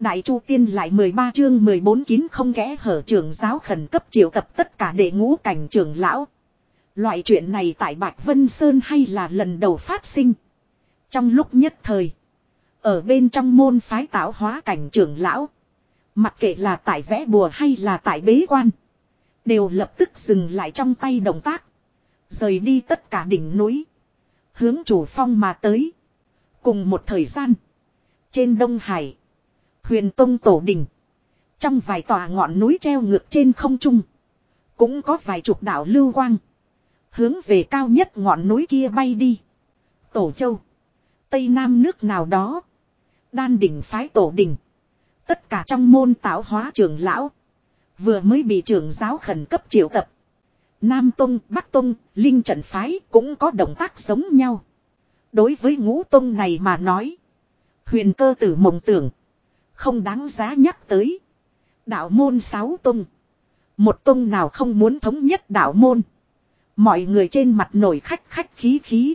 Đại Chu Tiên lại 13 chương 14 kín không kẽ hở trưởng giáo khẩn cấp triệu tập tất cả đệ ngũ cảnh trưởng lão. Loại chuyện này tại Bạch Vân Sơn hay là lần đầu phát sinh. Trong lúc nhất thời. Ở bên trong môn phái tạo hóa cảnh trưởng lão. Mặc kệ là tại vẽ bùa hay là tại bế quan. Đều lập tức dừng lại trong tay động tác. Rời đi tất cả đỉnh núi. Hướng chủ phong mà tới. Cùng một thời gian. Trên Đông Hải. Huyền Tông Tổ Đình. Trong vài tòa ngọn núi treo ngược trên không trung. Cũng có vài chục đảo lưu quang. Hướng về cao nhất ngọn núi kia bay đi. Tổ Châu. Tây Nam nước nào đó. Đan đỉnh phái tổ đình. Tất cả trong môn tạo hóa trưởng lão. Vừa mới bị trưởng giáo khẩn cấp triệu tập. Nam Tông, Bắc Tông, Linh trận phái cũng có động tác giống nhau. Đối với ngũ Tông này mà nói. Huyền cơ tử mộng tưởng. Không đáng giá nhắc tới. Đạo môn sáu tung. Một tung nào không muốn thống nhất đạo môn. Mọi người trên mặt nổi khách khách khí khí.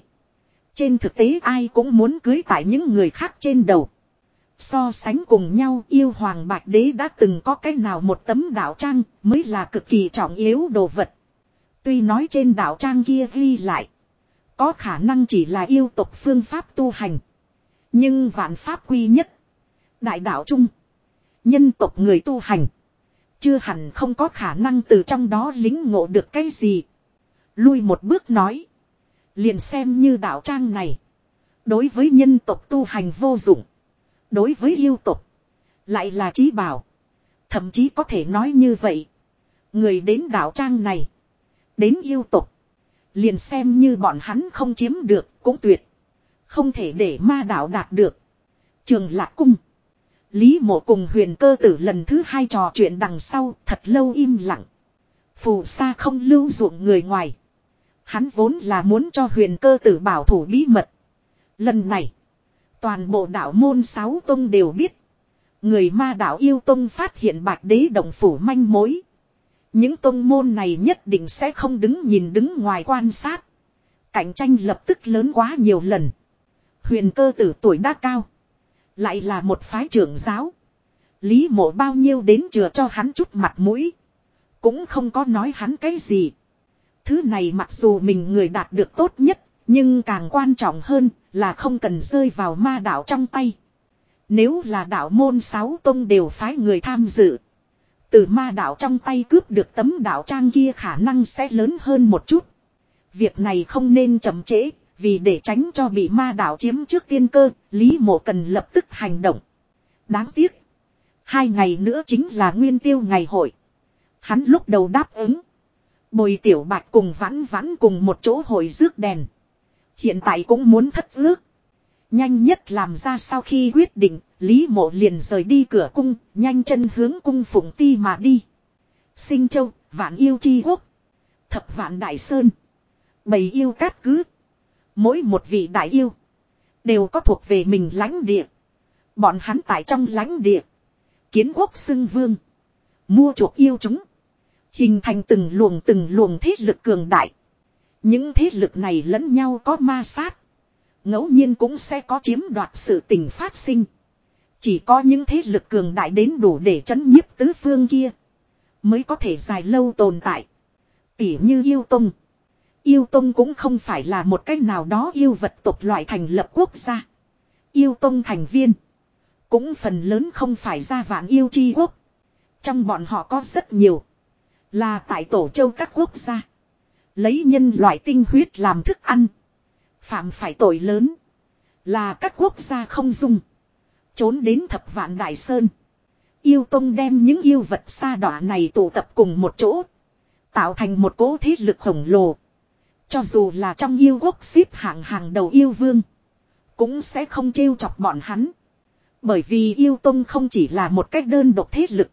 Trên thực tế ai cũng muốn cưới tại những người khác trên đầu. So sánh cùng nhau yêu hoàng bạch đế đã từng có cái nào một tấm đạo trang mới là cực kỳ trọng yếu đồ vật. Tuy nói trên đạo trang kia ghi lại. Có khả năng chỉ là yêu tục phương pháp tu hành. Nhưng vạn pháp quy nhất. Đại đạo trung. Nhân tộc người tu hành. Chưa hẳn không có khả năng từ trong đó lính ngộ được cái gì. Lui một bước nói. Liền xem như đạo trang này. Đối với nhân tộc tu hành vô dụng. Đối với yêu tộc. Lại là trí bảo. Thậm chí có thể nói như vậy. Người đến đạo trang này. Đến yêu tộc. Liền xem như bọn hắn không chiếm được cũng tuyệt. Không thể để ma đạo đạt được. Trường lạc cung. Lý mộ cùng huyền cơ tử lần thứ hai trò chuyện đằng sau, thật lâu im lặng. Phù sa không lưu ruộng người ngoài. Hắn vốn là muốn cho huyền cơ tử bảo thủ bí mật. Lần này. Toàn bộ đạo môn sáu tông đều biết. Người ma đạo yêu tông phát hiện bạch đế động phủ manh mối. Những tông môn này nhất định sẽ không đứng nhìn đứng ngoài quan sát. Cạnh tranh lập tức lớn quá nhiều lần. Huyền cơ tử tuổi đã cao. Lại là một phái trưởng giáo. Lý mộ bao nhiêu đến chừa cho hắn chút mặt mũi. Cũng không có nói hắn cái gì. Thứ này mặc dù mình người đạt được tốt nhất, nhưng càng quan trọng hơn là không cần rơi vào ma đạo trong tay. Nếu là đạo môn sáu tông đều phái người tham dự. Từ ma đạo trong tay cướp được tấm đạo trang kia khả năng sẽ lớn hơn một chút. Việc này không nên chậm trễ, vì để tránh cho bị ma đạo chiếm trước tiên cơ, Lý Mộ cần lập tức hành động. Đáng tiếc. Hai ngày nữa chính là nguyên tiêu ngày hội. Hắn lúc đầu đáp ứng. Bồi tiểu bạch cùng vãn vãn cùng một chỗ hội rước đèn. Hiện tại cũng muốn thất ước. Nhanh nhất làm ra sau khi quyết định, Lý Mộ liền rời đi cửa cung, nhanh chân hướng cung phụng ti mà đi. Sinh châu, vạn yêu chi quốc. Thập vạn đại sơn. Bầy yêu cát cứ. Mỗi một vị đại yêu. Đều có thuộc về mình lãnh địa. Bọn hắn tại trong lãnh địa. Kiến quốc xưng vương. Mua chuộc yêu chúng. Hình thành từng luồng từng luồng thế lực cường đại. Những thế lực này lẫn nhau có ma sát. ngẫu nhiên cũng sẽ có chiếm đoạt sự tình phát sinh. Chỉ có những thế lực cường đại đến đủ để chấn nhiếp tứ phương kia. Mới có thể dài lâu tồn tại. Tỉ như yêu tông. Yêu tông cũng không phải là một cách nào đó yêu vật tộc loại thành lập quốc gia. Yêu tông thành viên. Cũng phần lớn không phải ra vạn yêu chi quốc. Trong bọn họ có rất nhiều. Là tại tổ châu các quốc gia. Lấy nhân loại tinh huyết làm thức ăn. Phạm phải tội lớn. Là các quốc gia không dung. Trốn đến thập vạn đại sơn. Yêu Tông đem những yêu vật xa đỏ này tụ tập cùng một chỗ. Tạo thành một cố thế lực khổng lồ. Cho dù là trong yêu quốc xếp hạng hàng đầu yêu vương. Cũng sẽ không trêu chọc bọn hắn. Bởi vì yêu tông không chỉ là một cách đơn độc thế lực.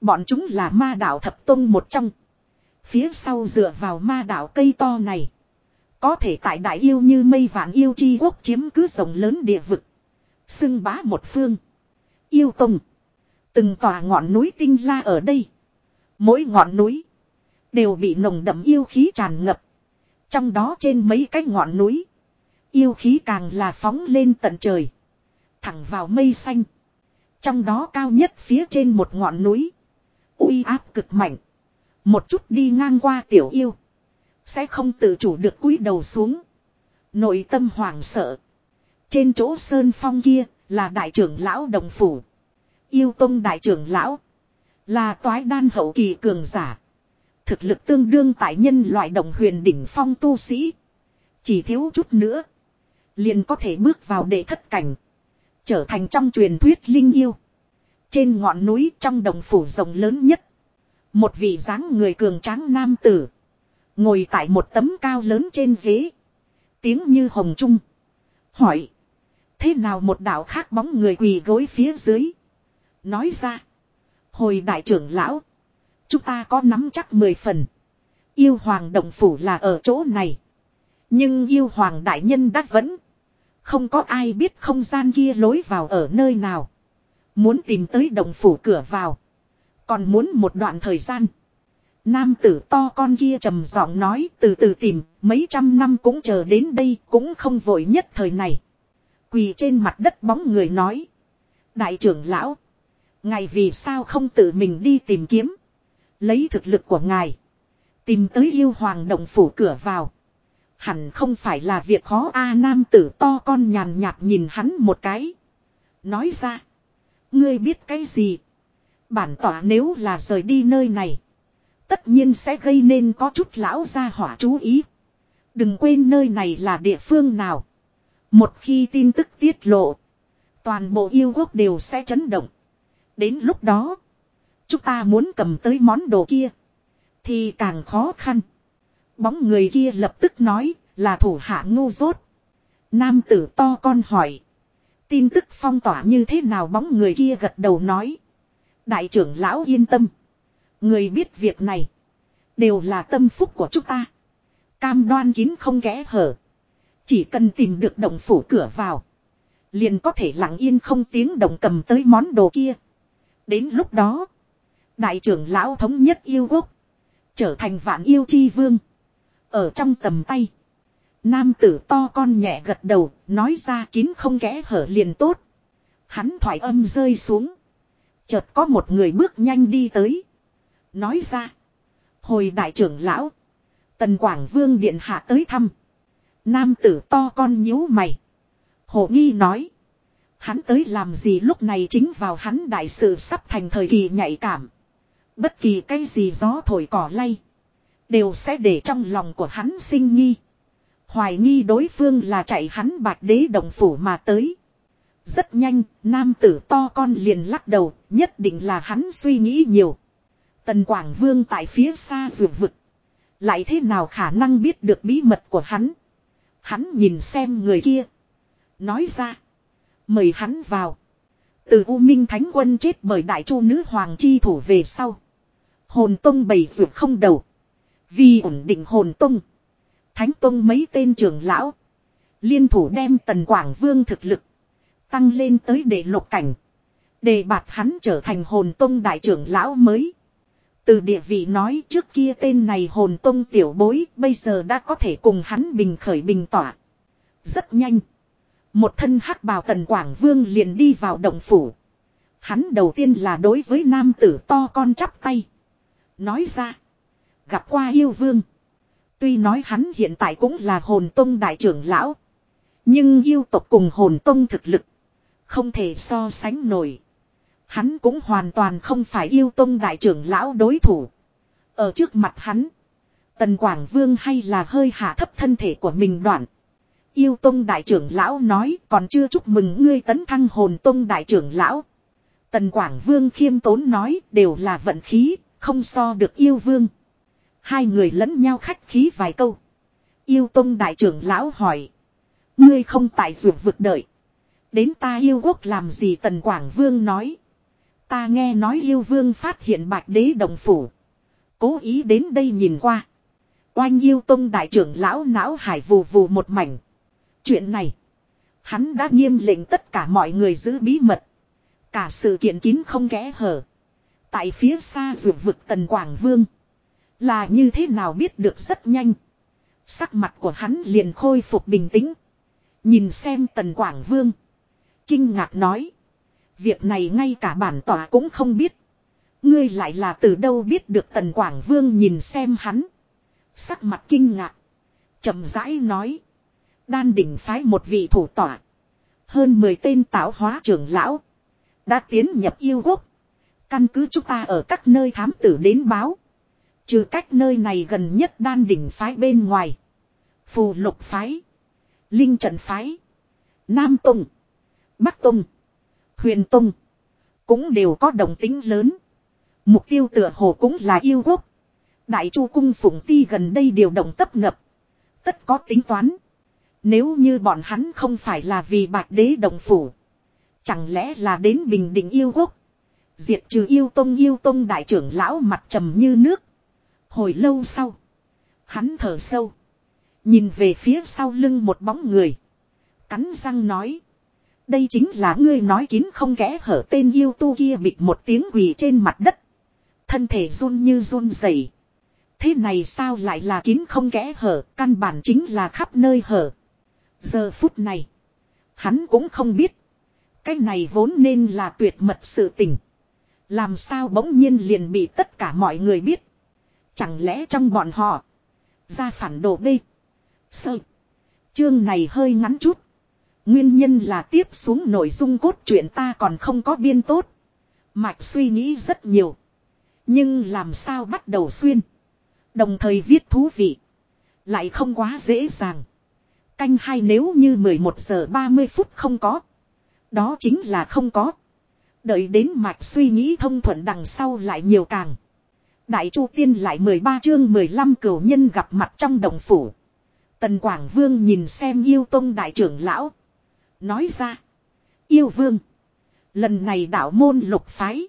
Bọn chúng là ma đạo thập tông một trong. Phía sau dựa vào ma đạo cây to này. Có thể tại đại yêu như mây vạn yêu chi quốc chiếm cứ rộng lớn địa vực. Xưng bá một phương. Yêu tông. Từng tòa ngọn núi tinh la ở đây. Mỗi ngọn núi. Đều bị nồng đậm yêu khí tràn ngập. Trong đó trên mấy cái ngọn núi. Yêu khí càng là phóng lên tận trời. Thẳng vào mây xanh. Trong đó cao nhất phía trên một ngọn núi. uy áp cực mạnh. Một chút đi ngang qua tiểu yêu. Sẽ không tự chủ được cúi đầu xuống. Nội tâm hoảng sợ. Trên chỗ sơn phong kia là đại trưởng lão đồng phủ. Yêu tông đại trưởng lão. Là toái đan hậu kỳ cường giả. Thực lực tương đương tại nhân loại đồng huyền đỉnh phong tu sĩ. Chỉ thiếu chút nữa. Liền có thể bước vào đệ thất cảnh. Trở thành trong truyền thuyết linh yêu. Trên ngọn núi trong đồng phủ rộng lớn nhất. Một vị dáng người cường tráng nam tử. Ngồi tại một tấm cao lớn trên ghế. Tiếng như hồng trung. Hỏi. Thế nào một đạo khác bóng người quỳ gối phía dưới. Nói ra. Hồi đại trưởng lão. Chúng ta có nắm chắc mười phần. Yêu hoàng động phủ là ở chỗ này. Nhưng yêu hoàng đại nhân đắt vẫn. Không có ai biết không gian kia lối vào ở nơi nào. Muốn tìm tới động phủ cửa vào. Còn muốn một đoạn thời gian. Nam tử to con kia trầm giọng nói từ từ tìm, mấy trăm năm cũng chờ đến đây cũng không vội nhất thời này. Quỳ trên mặt đất bóng người nói. Đại trưởng lão. Ngài vì sao không tự mình đi tìm kiếm. Lấy thực lực của ngài. Tìm tới yêu hoàng động phủ cửa vào. Hẳn không phải là việc khó a nam tử to con nhàn nhạt nhìn hắn một cái. Nói ra. Ngươi biết cái gì? Bản tỏa nếu là rời đi nơi này. Tất nhiên sẽ gây nên có chút lão gia hỏa chú ý. Đừng quên nơi này là địa phương nào. Một khi tin tức tiết lộ. Toàn bộ yêu quốc đều sẽ chấn động. Đến lúc đó. Chúng ta muốn cầm tới món đồ kia. Thì càng khó khăn. Bóng người kia lập tức nói là thủ hạ ngu dốt. Nam tử to con hỏi. Tin tức phong tỏa như thế nào bóng người kia gật đầu nói. Đại trưởng lão yên tâm. Người biết việc này. Đều là tâm phúc của chúng ta. Cam đoan kín không kẽ hở. Chỉ cần tìm được động phủ cửa vào. Liền có thể lặng yên không tiếng động cầm tới món đồ kia. Đến lúc đó. Đại trưởng lão thống nhất yêu quốc. Trở thành vạn yêu chi vương. Ở trong tầm tay. Nam tử to con nhẹ gật đầu. Nói ra kín không kẽ hở liền tốt. Hắn thoải âm rơi xuống. Chợt có một người bước nhanh đi tới. Nói ra. Hồi đại trưởng lão. Tần Quảng Vương Điện Hạ tới thăm. Nam tử to con nhíu mày. Hồ nghi nói. Hắn tới làm gì lúc này chính vào hắn đại sự sắp thành thời kỳ nhạy cảm. Bất kỳ cái gì gió thổi cỏ lay. Đều sẽ để trong lòng của hắn sinh nghi. Hoài nghi đối phương là chạy hắn bạch đế đồng phủ mà tới. Rất nhanh, nam tử to con liền lắc đầu, nhất định là hắn suy nghĩ nhiều. Tần Quảng Vương tại phía xa rượu vực. Lại thế nào khả năng biết được bí mật của hắn. Hắn nhìn xem người kia. Nói ra. Mời hắn vào. Từ U Minh Thánh Quân chết bởi đại chu nữ hoàng chi thủ về sau. Hồn Tông bày ruột không đầu. Vì ổn định hồn Tông. Thánh Tông mấy tên trưởng lão. Liên thủ đem Tần Quảng Vương thực lực. Tăng lên tới đệ lục cảnh. Đề bạt hắn trở thành hồn Tông đại trưởng lão mới. Từ địa vị nói trước kia tên này hồn Tông tiểu bối, bây giờ đã có thể cùng hắn bình khởi bình tỏa. Rất nhanh. Một thân hắc bào tần Quảng Vương liền đi vào động phủ. Hắn đầu tiên là đối với nam tử to con chắp tay. Nói ra. Gặp qua yêu vương. Tuy nói hắn hiện tại cũng là hồn tông đại trưởng lão. Nhưng yêu tộc cùng hồn tông thực lực. Không thể so sánh nổi. Hắn cũng hoàn toàn không phải yêu tông đại trưởng lão đối thủ. Ở trước mặt hắn. Tần Quảng Vương hay là hơi hạ thấp thân thể của mình đoạn. Yêu Tông Đại trưởng Lão nói còn chưa chúc mừng ngươi tấn thăng hồn Tông Đại trưởng Lão. Tần Quảng Vương khiêm tốn nói đều là vận khí, không so được yêu vương. Hai người lẫn nhau khách khí vài câu. Yêu Tông Đại trưởng Lão hỏi. Ngươi không tại ruột vực đợi. Đến ta yêu quốc làm gì Tần Quảng Vương nói. Ta nghe nói yêu vương phát hiện bạch đế đồng phủ. Cố ý đến đây nhìn qua. Oanh yêu tông đại trưởng lão não hải vù vù một mảnh. Chuyện này. Hắn đã nghiêm lệnh tất cả mọi người giữ bí mật. Cả sự kiện kín không kẽ hở. Tại phía xa ruột vực tần Quảng Vương. Là như thế nào biết được rất nhanh. Sắc mặt của hắn liền khôi phục bình tĩnh. Nhìn xem tần Quảng Vương. Kinh ngạc nói. Việc này ngay cả bản tòa cũng không biết. Ngươi lại là từ đâu biết được tần Quảng Vương nhìn xem hắn. Sắc mặt kinh ngạc. chậm rãi nói. Đan đỉnh phái một vị thủ tỏa. Hơn 10 tên tạo hóa trưởng lão. Đã tiến nhập yêu quốc. Căn cứ chúng ta ở các nơi thám tử đến báo. Trừ cách nơi này gần nhất đan đỉnh phái bên ngoài. Phù lục phái. Linh trận phái. Nam Tông. Bắc Tông. Huyền Tông. Cũng đều có đồng tính lớn. Mục tiêu tựa hồ cũng là yêu quốc. Đại chu cung phụng ti gần đây điều động tấp ngập. Tất có tính toán. Nếu như bọn hắn không phải là vì bạc đế đồng phủ. Chẳng lẽ là đến bình định yêu quốc. Diệt trừ yêu tông yêu tông đại trưởng lão mặt trầm như nước. Hồi lâu sau. Hắn thở sâu. Nhìn về phía sau lưng một bóng người. Cắn răng nói. Đây chính là ngươi nói kín không kẽ hở tên yêu tu kia bịt một tiếng quỳ trên mặt đất. Thân thể run như run rẩy. Thế này sao lại là kín không kẽ hở, căn bản chính là khắp nơi hở. Giờ phút này, hắn cũng không biết. Cái này vốn nên là tuyệt mật sự tình. Làm sao bỗng nhiên liền bị tất cả mọi người biết. Chẳng lẽ trong bọn họ, ra phản đồ đi? Sơ. Chương này hơi ngắn chút. Nguyên nhân là tiếp xuống nội dung cốt truyện ta còn không có biên tốt. Mạch suy nghĩ rất nhiều. Nhưng làm sao bắt đầu xuyên. Đồng thời viết thú vị. Lại không quá dễ dàng. Canh hai nếu như 11 giờ 30 phút không có. Đó chính là không có. Đợi đến mạch suy nghĩ thông thuận đằng sau lại nhiều càng. Đại Chu Tiên lại 13 chương 15 cửu nhân gặp mặt trong đồng phủ. Tần Quảng Vương nhìn xem yêu tông đại trưởng lão. Nói ra. Yêu vương. Lần này đạo môn lục phái.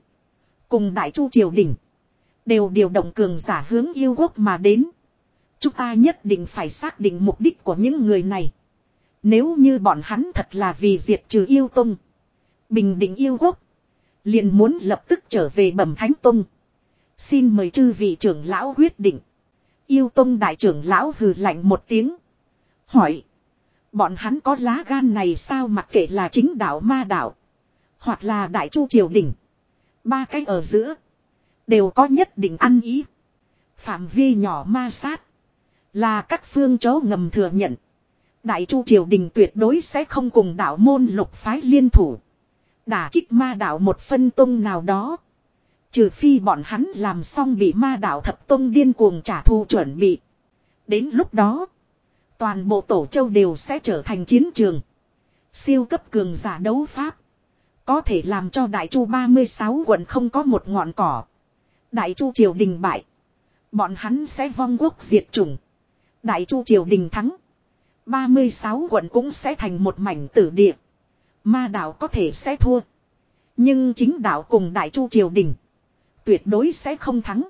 Cùng đại chu triều đình. Đều điều động cường giả hướng yêu quốc mà đến. Chúng ta nhất định phải xác định mục đích của những người này. Nếu như bọn hắn thật là vì diệt trừ yêu tông. Bình định yêu quốc. Liền muốn lập tức trở về bẩm thánh tông. Xin mời chư vị trưởng lão quyết định. Yêu tông đại trưởng lão hừ lạnh một tiếng. Hỏi. Bọn hắn có lá gan này sao mặc kệ là chính đạo ma đạo. Hoặc là đại chu triều đình. Ba cái ở giữa. Đều có nhất định ăn ý. Phạm vi nhỏ ma sát. Là các phương chỗ ngầm thừa nhận. Đại chu triều đình tuyệt đối sẽ không cùng đạo môn lục phái liên thủ. Đả kích ma đạo một phân tung nào đó. Trừ phi bọn hắn làm xong bị ma đạo thập tông điên cuồng trả thù chuẩn bị. Đến lúc đó, toàn bộ tổ châu đều sẽ trở thành chiến trường. Siêu cấp cường giả đấu pháp. Có thể làm cho Đại Chu 36 quận không có một ngọn cỏ. Đại Chu triều đình bại. Bọn hắn sẽ vong quốc diệt chủng. Đại Chu triều đình thắng. 36 quận cũng sẽ thành một mảnh tử địa. Ma đạo có thể sẽ thua. Nhưng chính đạo cùng Đại Chu triều đình. Tuyệt đối sẽ không thắng.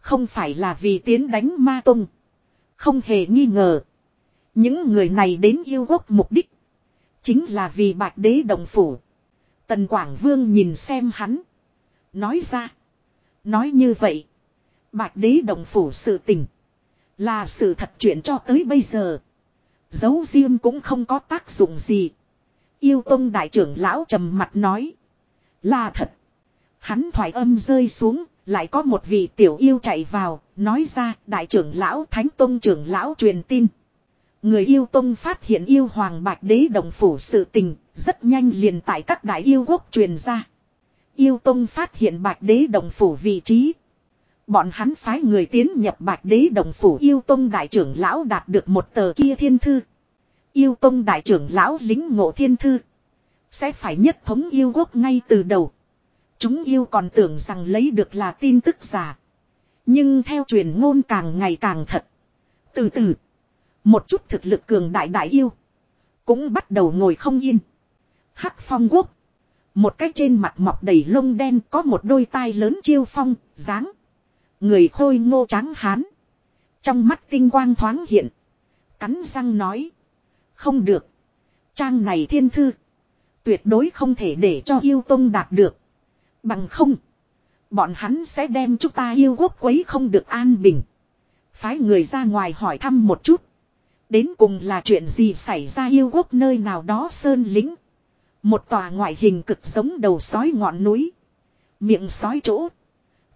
Không phải là vì tiến đánh ma tông. Không hề nghi ngờ. Những người này đến yêu quốc mục đích. Chính là vì bạch đế đồng phủ. Tần Quảng Vương nhìn xem hắn. Nói ra. Nói như vậy. Bạch đế đồng phủ sự tình. Là sự thật chuyện cho tới bây giờ. Giấu riêng cũng không có tác dụng gì. Yêu Tông đại trưởng lão trầm mặt nói. Là thật. Hắn thoải âm rơi xuống, lại có một vị tiểu yêu chạy vào, nói ra đại trưởng lão thánh tông trưởng lão truyền tin. Người yêu tông phát hiện yêu hoàng bạch đế đồng phủ sự tình, rất nhanh liền tại các đại yêu quốc truyền ra. Yêu tông phát hiện bạch đế đồng phủ vị trí. Bọn hắn phái người tiến nhập bạch đế đồng phủ yêu tông đại trưởng lão đạt được một tờ kia thiên thư. Yêu tông đại trưởng lão lính ngộ thiên thư. Sẽ phải nhất thống yêu quốc ngay từ đầu. Chúng yêu còn tưởng rằng lấy được là tin tức giả. Nhưng theo truyền ngôn càng ngày càng thật. Từ từ. Một chút thực lực cường đại đại yêu. Cũng bắt đầu ngồi không yên. Hắc phong quốc. Một cái trên mặt mọc đầy lông đen có một đôi tai lớn chiêu phong, dáng. Người khôi ngô trắng hán. Trong mắt tinh quang thoáng hiện. Cắn răng nói. Không được. Trang này thiên thư. Tuyệt đối không thể để cho yêu tông đạt được. Bằng không. Bọn hắn sẽ đem chúng ta yêu quốc quấy không được an bình. Phái người ra ngoài hỏi thăm một chút. Đến cùng là chuyện gì xảy ra yêu quốc nơi nào đó sơn lính. Một tòa ngoại hình cực giống đầu sói ngọn núi. Miệng sói chỗ.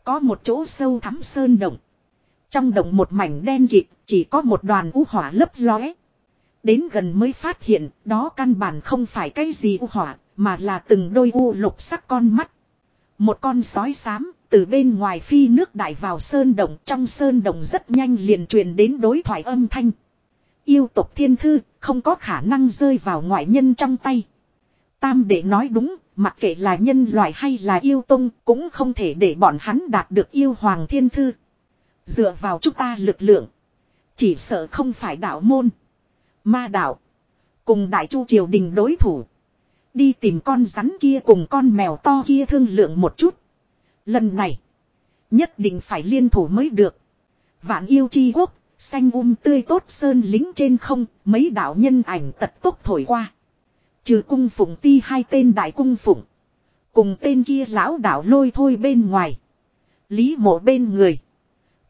Có một chỗ sâu thắm sơn động. Trong động một mảnh đen kịt, chỉ có một đoàn u hỏa lấp lóe. Đến gần mới phát hiện đó căn bản không phải cái gì u hỏa mà là từng đôi u lục sắc con mắt. Một con sói xám từ bên ngoài phi nước đại vào sơn động trong sơn động rất nhanh liền truyền đến đối thoại âm thanh. Yêu tộc thiên thư không có khả năng rơi vào ngoại nhân trong tay. Tam đệ nói đúng, mặc kệ là nhân loại hay là yêu tông cũng không thể để bọn hắn đạt được yêu hoàng thiên thư. Dựa vào chúng ta lực lượng. Chỉ sợ không phải đạo môn. Ma đạo. Cùng đại chu triều đình đối thủ. Đi tìm con rắn kia cùng con mèo to kia thương lượng một chút. Lần này. Nhất định phải liên thủ mới được. Vạn yêu chi quốc. Xanh um tươi tốt sơn lính trên không. Mấy đạo nhân ảnh tật tốc thổi qua. Trừ cung phụng ti hai tên đại cung phụng. Cùng tên kia lão đạo lôi thôi bên ngoài. Lý mộ bên người.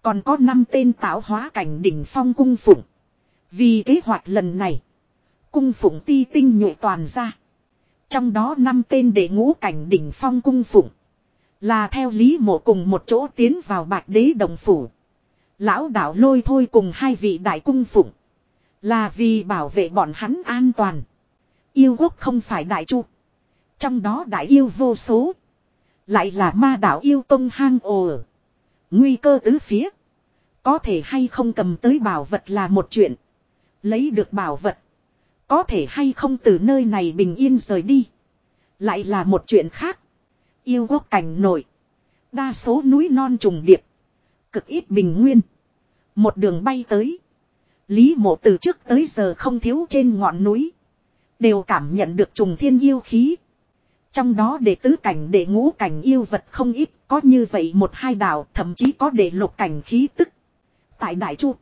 Còn có năm tên tạo hóa cảnh đỉnh phong cung phụng. Vì kế hoạch lần này. Cung phụng ti tinh nhuệ toàn ra. Trong đó năm tên đệ ngũ cảnh đỉnh phong cung phụng. Là theo lý mộ cùng một chỗ tiến vào bạch đế đồng phủ. Lão đạo lôi thôi cùng hai vị đại cung phụng. Là vì bảo vệ bọn hắn an toàn. Yêu quốc không phải đại chu. Trong đó đại yêu vô số. Lại là ma đạo yêu tông hang ồ. Nguy cơ tứ phía. Có thể hay không cầm tới bảo vật là một chuyện. Lấy được bảo vật. Có thể hay không từ nơi này bình yên rời đi. Lại là một chuyện khác. Yêu quốc cảnh nổi. Đa số núi non trùng điệp. Cực ít bình nguyên. Một đường bay tới. Lý mộ từ trước tới giờ không thiếu trên ngọn núi. Đều cảm nhận được trùng thiên yêu khí. Trong đó đệ tứ cảnh đệ ngũ cảnh yêu vật không ít. Có như vậy một hai đảo, thậm chí có đệ lục cảnh khí tức. Tại Đại Chu.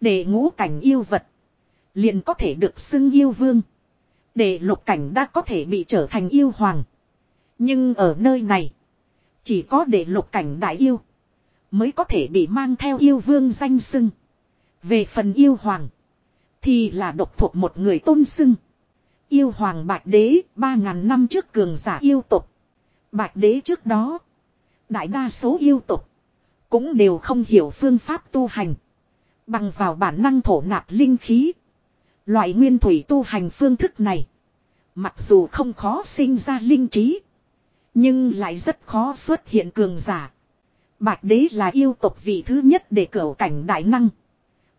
Đệ ngũ cảnh yêu vật. Liền có thể được xưng yêu vương. để lục cảnh đã có thể bị trở thành yêu hoàng. Nhưng ở nơi này. Chỉ có để lục cảnh đại yêu. Mới có thể bị mang theo yêu vương danh xưng. Về phần yêu hoàng. Thì là độc thuộc một người tôn xưng. Yêu hoàng bạch đế, ba ngàn năm trước cường giả yêu tục. Bạch đế trước đó. Đại đa số yêu tục. Cũng đều không hiểu phương pháp tu hành. Bằng vào bản năng thổ nạp linh khí. Loại nguyên thủy tu hành phương thức này. Mặc dù không khó sinh ra linh trí. Nhưng lại rất khó xuất hiện cường giả. Bạch đế là yêu tộc vị thứ nhất để cửu cảnh đại năng.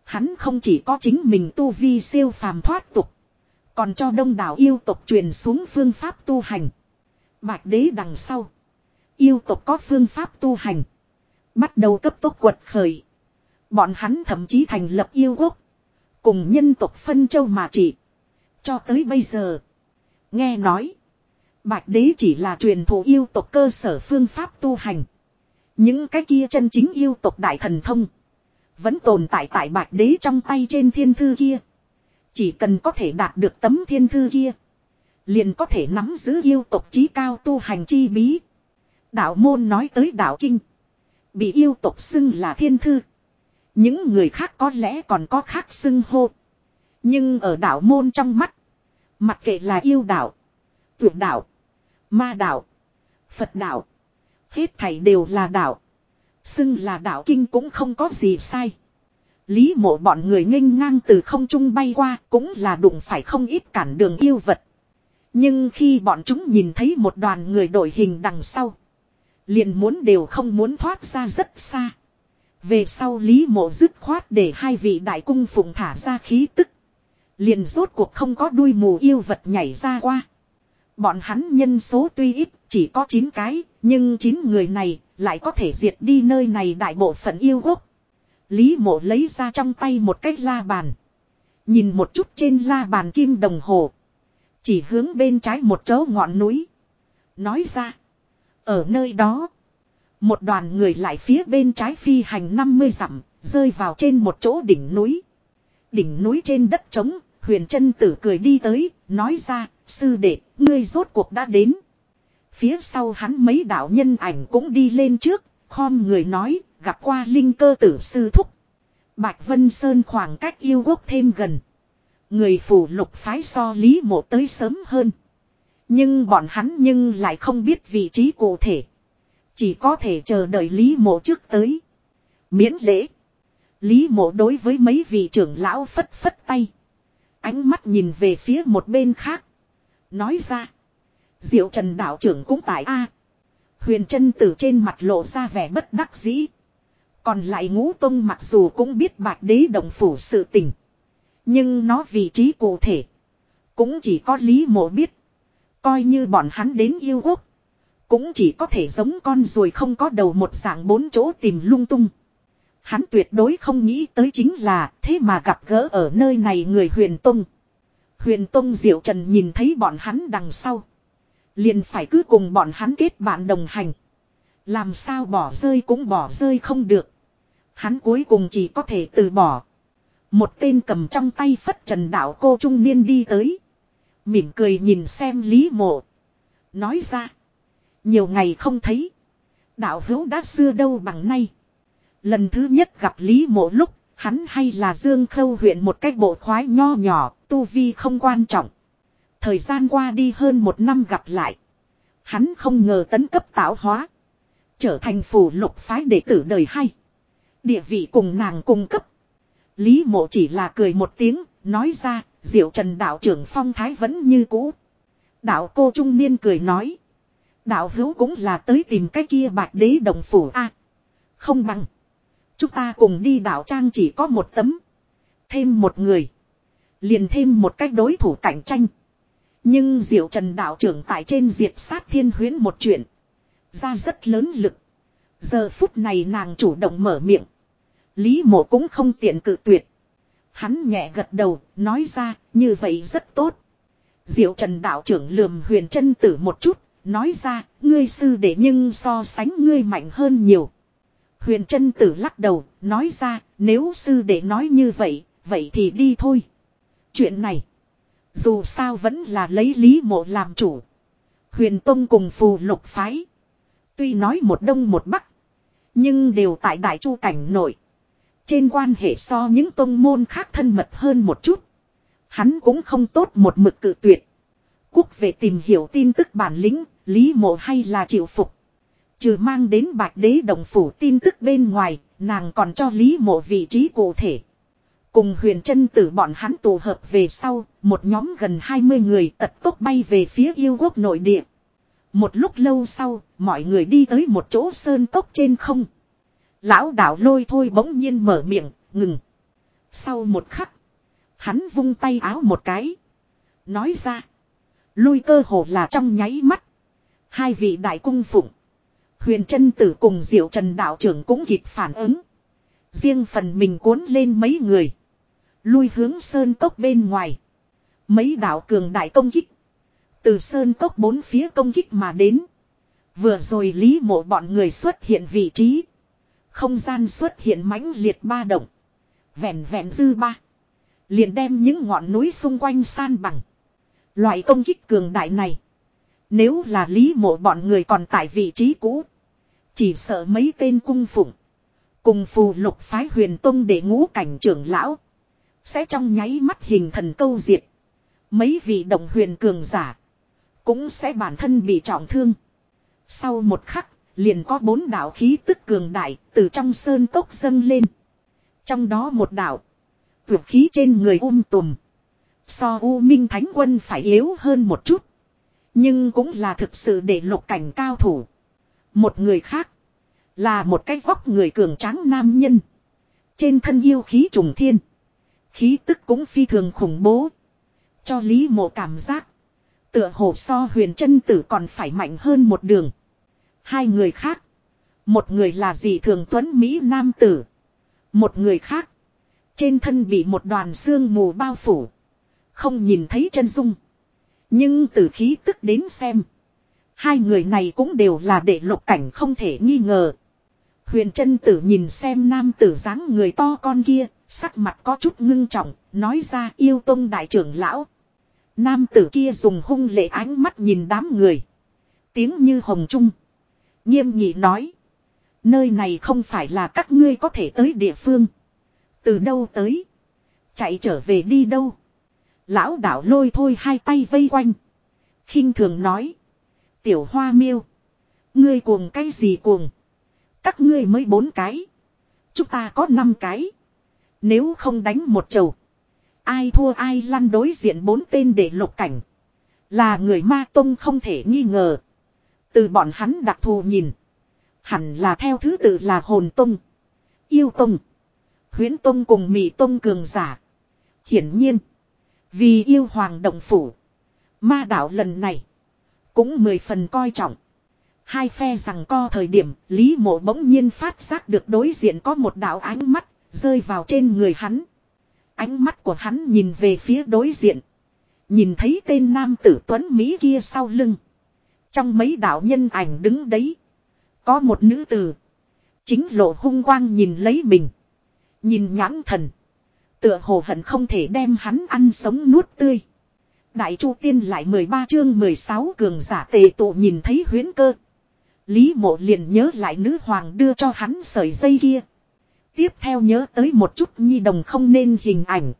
Hắn không chỉ có chính mình tu vi siêu phàm thoát tục. Còn cho đông đảo yêu tộc truyền xuống phương pháp tu hành. Bạch đế đằng sau. Yêu tộc có phương pháp tu hành. Bắt đầu cấp tốc quật khởi. Bọn hắn thậm chí thành lập yêu quốc. Cùng nhân tộc phân châu mà trị. Cho tới bây giờ. Nghe nói. Bạch đế chỉ là truyền thụ yêu tộc cơ sở phương pháp tu hành. Những cái kia chân chính yêu tộc đại thần thông. Vẫn tồn tại tại bạch đế trong tay trên thiên thư kia. Chỉ cần có thể đạt được tấm thiên thư kia. Liền có thể nắm giữ yêu tộc trí cao tu hành chi bí. Đạo môn nói tới đạo kinh. Bị yêu tộc xưng là thiên thư. Những người khác có lẽ còn có khác xưng hô. Nhưng ở đạo môn trong mắt. Mặc kệ là yêu đạo. Tuyệt đạo. Ma đạo. Phật đạo. Hết thảy đều là đạo. Xưng là đạo kinh cũng không có gì sai. Lý mộ bọn người nghênh ngang từ không trung bay qua cũng là đụng phải không ít cản đường yêu vật. Nhưng khi bọn chúng nhìn thấy một đoàn người đội hình đằng sau. Liền muốn đều không muốn thoát ra rất xa. Về sau Lý mộ dứt khoát để hai vị đại cung phụng thả ra khí tức. Liền rốt cuộc không có đuôi mù yêu vật nhảy ra qua. Bọn hắn nhân số tuy ít, chỉ có 9 cái, nhưng 9 người này lại có thể diệt đi nơi này đại bộ phận yêu quốc. Lý mộ lấy ra trong tay một cái la bàn. Nhìn một chút trên la bàn kim đồng hồ. Chỉ hướng bên trái một chỗ ngọn núi. Nói ra. Ở nơi đó. Một đoàn người lại phía bên trái phi hành 50 dặm, rơi vào trên một chỗ đỉnh núi. Đỉnh núi trên đất trống, huyền chân tử cười đi tới, nói ra, sư đệ, ngươi rốt cuộc đã đến. Phía sau hắn mấy đạo nhân ảnh cũng đi lên trước, khom người nói, gặp qua linh cơ tử sư thúc. Bạch Vân Sơn khoảng cách yêu quốc thêm gần. Người phủ lục phái so lý mộ tới sớm hơn. Nhưng bọn hắn nhưng lại không biết vị trí cụ thể. Chỉ có thể chờ đợi lý mộ trước tới. Miễn lễ. Lý mộ đối với mấy vị trưởng lão phất phất tay. Ánh mắt nhìn về phía một bên khác. Nói ra. Diệu Trần đạo trưởng cũng tại A. Huyền chân tử trên mặt lộ ra vẻ bất đắc dĩ. Còn lại ngũ tông mặc dù cũng biết bạc đế đồng phủ sự tình. Nhưng nó vị trí cụ thể. Cũng chỉ có lý mộ biết. Coi như bọn hắn đến yêu quốc. Cũng chỉ có thể giống con rồi không có đầu một dạng bốn chỗ tìm lung tung. Hắn tuyệt đối không nghĩ tới chính là thế mà gặp gỡ ở nơi này người huyền tông. Huyền tông diệu trần nhìn thấy bọn hắn đằng sau. Liền phải cứ cùng bọn hắn kết bạn đồng hành. Làm sao bỏ rơi cũng bỏ rơi không được. Hắn cuối cùng chỉ có thể từ bỏ. Một tên cầm trong tay phất trần đạo cô trung niên đi tới. Mỉm cười nhìn xem Lý Mộ. Nói ra. Nhiều ngày không thấy. Đạo hữu đã xưa đâu bằng nay. Lần thứ nhất gặp Lý Mộ lúc, hắn hay là Dương Khâu huyện một cách bộ khoái nho nhỏ, tu vi không quan trọng. Thời gian qua đi hơn một năm gặp lại. Hắn không ngờ tấn cấp tạo hóa. Trở thành phủ lục phái đệ tử đời hay. Địa vị cùng nàng cung cấp. Lý mộ chỉ là cười một tiếng, nói ra, diệu trần đạo trưởng phong thái vẫn như cũ. Đạo cô trung niên cười nói. Đạo hữu cũng là tới tìm cái kia bạch đế đồng phủ a Không bằng. Chúng ta cùng đi đạo trang chỉ có một tấm. Thêm một người. Liền thêm một cách đối thủ cạnh tranh. Nhưng diệu trần đạo trưởng tại trên diệt sát thiên huyến một chuyện. Ra rất lớn lực. Giờ phút này nàng chủ động mở miệng. Lý mộ cũng không tiện cự tuyệt. Hắn nhẹ gật đầu, nói ra, như vậy rất tốt. Diệu trần đạo trưởng lườm huyền chân tử một chút, nói ra, ngươi sư đệ nhưng so sánh ngươi mạnh hơn nhiều. Huyền chân tử lắc đầu, nói ra, nếu sư đệ nói như vậy, vậy thì đi thôi. Chuyện này, dù sao vẫn là lấy lý mộ làm chủ. Huyền Tông cùng phù lục phái. Tuy nói một đông một bắc. Nhưng đều tại đại chu cảnh nội. Trên quan hệ so những tông môn khác thân mật hơn một chút. Hắn cũng không tốt một mực cự tuyệt. Quốc về tìm hiểu tin tức bản lĩnh, lý mộ hay là chịu phục. Trừ mang đến bạch đế đồng phủ tin tức bên ngoài, nàng còn cho lý mộ vị trí cụ thể. Cùng huyền chân tử bọn hắn tụ hợp về sau, một nhóm gần 20 người tật tốc bay về phía yêu quốc nội địa. Một lúc lâu sau, mọi người đi tới một chỗ sơn cốc trên không. Lão đạo lôi thôi bỗng nhiên mở miệng, ngừng. Sau một khắc, hắn vung tay áo một cái. Nói ra, lui cơ hồ là trong nháy mắt. Hai vị đại cung phụng. Huyền chân tử cùng diệu trần đạo trưởng cũng kịp phản ứng. Riêng phần mình cuốn lên mấy người. Lui hướng sơn cốc bên ngoài. Mấy đạo cường đại công kích. Từ sơn cốc bốn phía công kích mà đến. Vừa rồi lý mộ bọn người xuất hiện vị trí. Không gian xuất hiện mãnh liệt ba động. Vẹn vẹn dư ba. Liền đem những ngọn núi xung quanh san bằng. Loại công kích cường đại này. Nếu là lý mộ bọn người còn tại vị trí cũ. Chỉ sợ mấy tên cung phụng. Cùng phù lục phái huyền tông để ngũ cảnh trưởng lão. Sẽ trong nháy mắt hình thần câu diệt. Mấy vị đồng huyền cường giả. Cũng sẽ bản thân bị trọng thương. Sau một khắc, liền có bốn đạo khí tức cường đại từ trong sơn cốc dâng lên. Trong đó một đạo. Vượt khí trên người um tùm. So U Minh Thánh Quân phải yếu hơn một chút. Nhưng cũng là thực sự để lục cảnh cao thủ. Một người khác. Là một cái vóc người cường tráng nam nhân. Trên thân yêu khí trùng thiên. Khí tức cũng phi thường khủng bố. Cho Lý Mộ cảm giác. Tựa hồ so huyền chân tử còn phải mạnh hơn một đường. Hai người khác. Một người là dị thường tuấn Mỹ nam tử. Một người khác. Trên thân bị một đoàn xương mù bao phủ. Không nhìn thấy chân dung. Nhưng từ khí tức đến xem. Hai người này cũng đều là đệ lục cảnh không thể nghi ngờ. Huyền chân tử nhìn xem nam tử dáng người to con kia, sắc mặt có chút ngưng trọng, nói ra yêu tông đại trưởng lão. Nam tử kia dùng hung lệ ánh mắt nhìn đám người. Tiếng như hồng trung. Nghiêm nghị nói. Nơi này không phải là các ngươi có thể tới địa phương. Từ đâu tới. Chạy trở về đi đâu. Lão đạo lôi thôi hai tay vây quanh. khinh thường nói. Tiểu hoa miêu. Ngươi cuồng cái gì cuồng. Các ngươi mới bốn cái. Chúng ta có năm cái. Nếu không đánh một chầu. Ai thua ai lăn đối diện bốn tên để lục cảnh. Là người ma tông không thể nghi ngờ. Từ bọn hắn đặc thù nhìn. Hẳn là theo thứ tự là hồn tông. Yêu tông. Huyến tông cùng mị tông cường giả. Hiển nhiên. Vì yêu hoàng động phủ. Ma đạo lần này. Cũng mười phần coi trọng. Hai phe rằng co thời điểm, Lý mộ bỗng nhiên phát giác được đối diện có một đạo ánh mắt, rơi vào trên người hắn. Ánh mắt của hắn nhìn về phía đối diện. Nhìn thấy tên nam tử tuấn Mỹ kia sau lưng. Trong mấy đạo nhân ảnh đứng đấy. Có một nữ tử. Chính lộ hung quang nhìn lấy mình. Nhìn nhãn thần. Tựa hồ hận không thể đem hắn ăn sống nuốt tươi. Đại Chu Tiên lại 13 chương 16 cường giả tề tụ nhìn thấy huyến cơ. Lý mộ liền nhớ lại nữ hoàng đưa cho hắn sợi dây kia. Tiếp theo nhớ tới một chút nhi đồng không nên hình ảnh.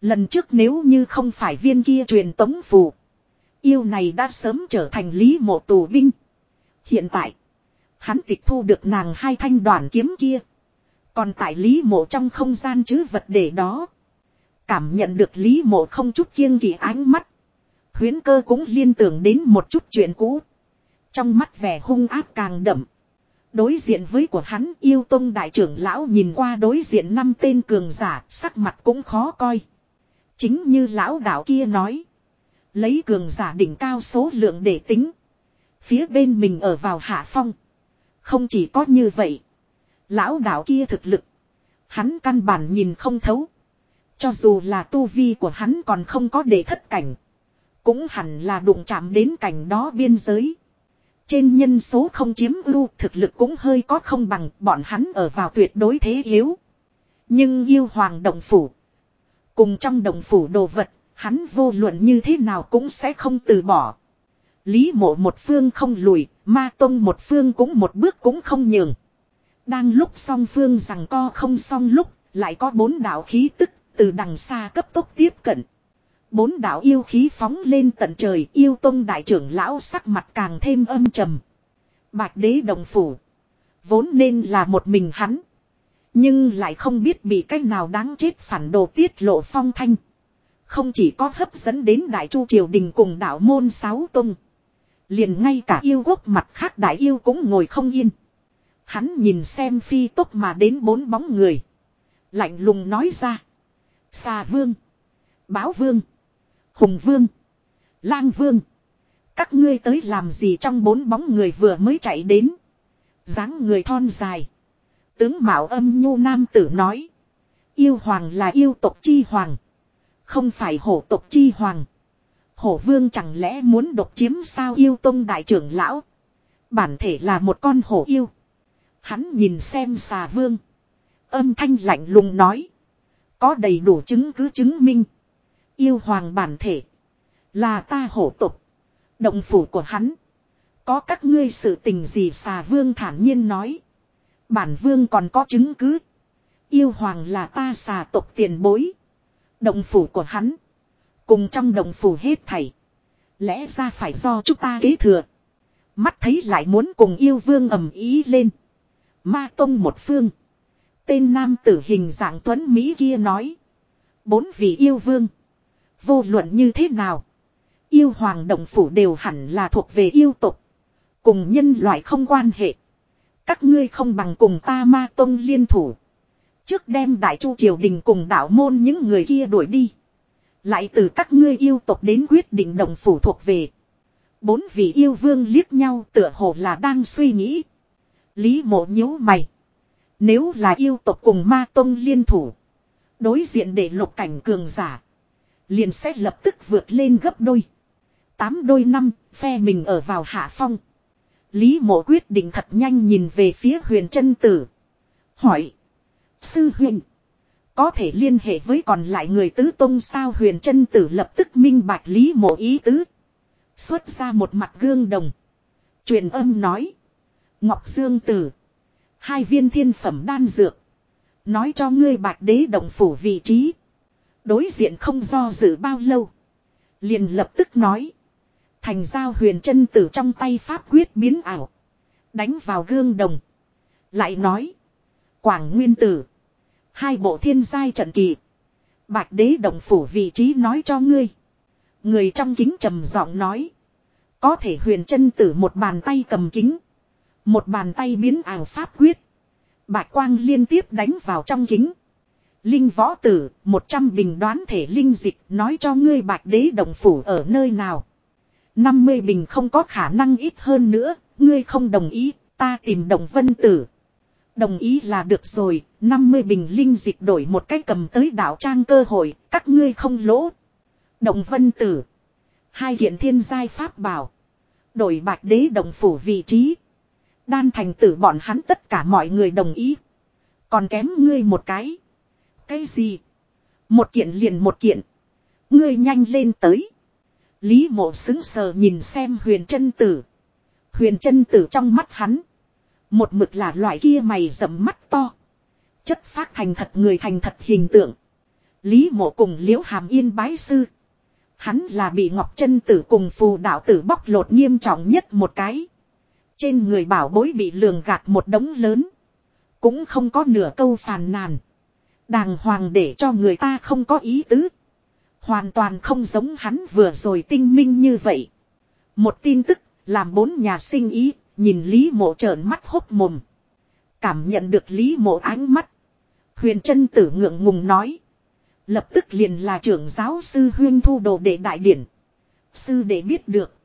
Lần trước nếu như không phải viên kia truyền tống phù. Yêu này đã sớm trở thành lý mộ tù binh. Hiện tại. Hắn tịch thu được nàng hai thanh đoàn kiếm kia. Còn tại lý mộ trong không gian chứ vật để đó. Cảm nhận được lý mộ không chút kiêng kỵ ánh mắt. Huyến cơ cũng liên tưởng đến một chút chuyện cũ. Trong mắt vẻ hung ác càng đậm. Đối diện với của hắn yêu tông đại trưởng lão nhìn qua đối diện năm tên cường giả, sắc mặt cũng khó coi. Chính như lão đạo kia nói. Lấy cường giả đỉnh cao số lượng để tính. Phía bên mình ở vào hạ phong. Không chỉ có như vậy. Lão đạo kia thực lực. Hắn căn bản nhìn không thấu. Cho dù là tu vi của hắn còn không có để thất cảnh. Cũng hẳn là đụng chạm đến cảnh đó biên giới. Trên nhân số không chiếm ưu thực lực cũng hơi có không bằng bọn hắn ở vào tuyệt đối thế yếu. Nhưng yêu hoàng động phủ. Cùng trong động phủ đồ vật, hắn vô luận như thế nào cũng sẽ không từ bỏ. Lý mộ một phương không lùi, ma tông một phương cũng một bước cũng không nhường. Đang lúc song phương rằng co không song lúc, lại có bốn đạo khí tức, từ đằng xa cấp tốc tiếp cận. Bốn đạo yêu khí phóng lên tận trời yêu tông đại trưởng lão sắc mặt càng thêm âm trầm. Bạch đế đồng phủ. Vốn nên là một mình hắn. Nhưng lại không biết bị cách nào đáng chết phản đồ tiết lộ phong thanh. Không chỉ có hấp dẫn đến đại chu triều đình cùng đạo môn sáu tông. Liền ngay cả yêu quốc mặt khác đại yêu cũng ngồi không yên. Hắn nhìn xem phi tốc mà đến bốn bóng người. Lạnh lùng nói ra. Xà vương. Báo vương. Hùng vương. Lang vương. Các ngươi tới làm gì trong bốn bóng người vừa mới chạy đến. dáng người thon dài. Tướng Mạo âm nhu nam tử nói. Yêu hoàng là yêu tộc chi hoàng. Không phải hổ tộc chi hoàng. Hổ vương chẳng lẽ muốn độc chiếm sao yêu tông đại trưởng lão. Bản thể là một con hổ yêu. Hắn nhìn xem xà vương. Âm thanh lạnh lùng nói. Có đầy đủ chứng cứ chứng minh. Yêu hoàng bản thể. Là ta hổ tục. Động phủ của hắn. Có các ngươi sự tình gì xà vương thản nhiên nói. Bản vương còn có chứng cứ. Yêu hoàng là ta xà tộc tiền bối. Động phủ của hắn. Cùng trong động phủ hết thảy. Lẽ ra phải do chúng ta kế thừa. Mắt thấy lại muốn cùng yêu vương ầm ý lên. Ma tông một phương. Tên nam tử hình dạng tuấn Mỹ kia nói. Bốn vị yêu vương. Vô luận như thế nào. Yêu hoàng động phủ đều hẳn là thuộc về yêu tục. Cùng nhân loại không quan hệ. Các ngươi không bằng cùng ta ma tông liên thủ. Trước đem đại chu triều đình cùng đạo môn những người kia đuổi đi. Lại từ các ngươi yêu tộc đến quyết định đồng phủ thuộc về. Bốn vị yêu vương liếc nhau tựa hồ là đang suy nghĩ. Lý mộ nhíu mày. Nếu là yêu tộc cùng ma tông liên thủ. Đối diện để lục cảnh cường giả. Liền sẽ lập tức vượt lên gấp đôi. Tám đôi năm, phe mình ở vào hạ phong. Lý mộ quyết định thật nhanh nhìn về phía huyền chân tử. Hỏi. Sư huyền. Có thể liên hệ với còn lại người tứ tông sao huyền chân tử lập tức minh bạch lý mộ ý tứ. Xuất ra một mặt gương đồng. Truyền âm nói. Ngọc Dương Tử. Hai viên thiên phẩm đan dược. Nói cho ngươi bạch đế động phủ vị trí. Đối diện không do dự bao lâu. Liền lập tức nói. Thành giao huyền chân tử trong tay pháp quyết biến ảo. Đánh vào gương đồng. Lại nói. Quảng nguyên tử. Hai bộ thiên giai trận kỳ. Bạch đế động phủ vị trí nói cho ngươi. Người trong kính trầm giọng nói. Có thể huyền chân tử một bàn tay cầm kính. Một bàn tay biến ảo pháp quyết. Bạch quang liên tiếp đánh vào trong kính. Linh võ tử, 100 bình đoán thể linh dịch nói cho ngươi bạch đế đồng phủ ở nơi nào. 50 bình không có khả năng ít hơn nữa, ngươi không đồng ý, ta tìm đồng vân tử. Đồng ý là được rồi, 50 bình linh dịch đổi một cách cầm tới đảo trang cơ hội, các ngươi không lỗ. Đồng vân tử. Hai hiện thiên giai pháp bảo. Đổi bạch đế đồng phủ vị trí. Đan thành tử bọn hắn tất cả mọi người đồng ý. Còn kém ngươi một cái. Cái gì? Một kiện liền một kiện. Ngươi nhanh lên tới. Lý mộ xứng sờ nhìn xem huyền chân tử. Huyền chân tử trong mắt hắn. Một mực là loại kia mày rậm mắt to. Chất phát thành thật người thành thật hình tượng. Lý mộ cùng liễu hàm yên bái sư. Hắn là bị ngọc chân tử cùng phù đạo tử bóc lột nghiêm trọng nhất một cái. Trên người bảo bối bị lường gạt một đống lớn. Cũng không có nửa câu phàn nàn. Đàng hoàng để cho người ta không có ý tứ. Hoàn toàn không giống hắn vừa rồi tinh minh như vậy. Một tin tức, làm bốn nhà sinh ý, nhìn Lý mộ trợn mắt hốc mồm. Cảm nhận được Lý mộ ánh mắt. Huyền chân tử ngượng ngùng nói. Lập tức liền là trưởng giáo sư huyên thu đồ đệ đại điển. Sư đệ biết được.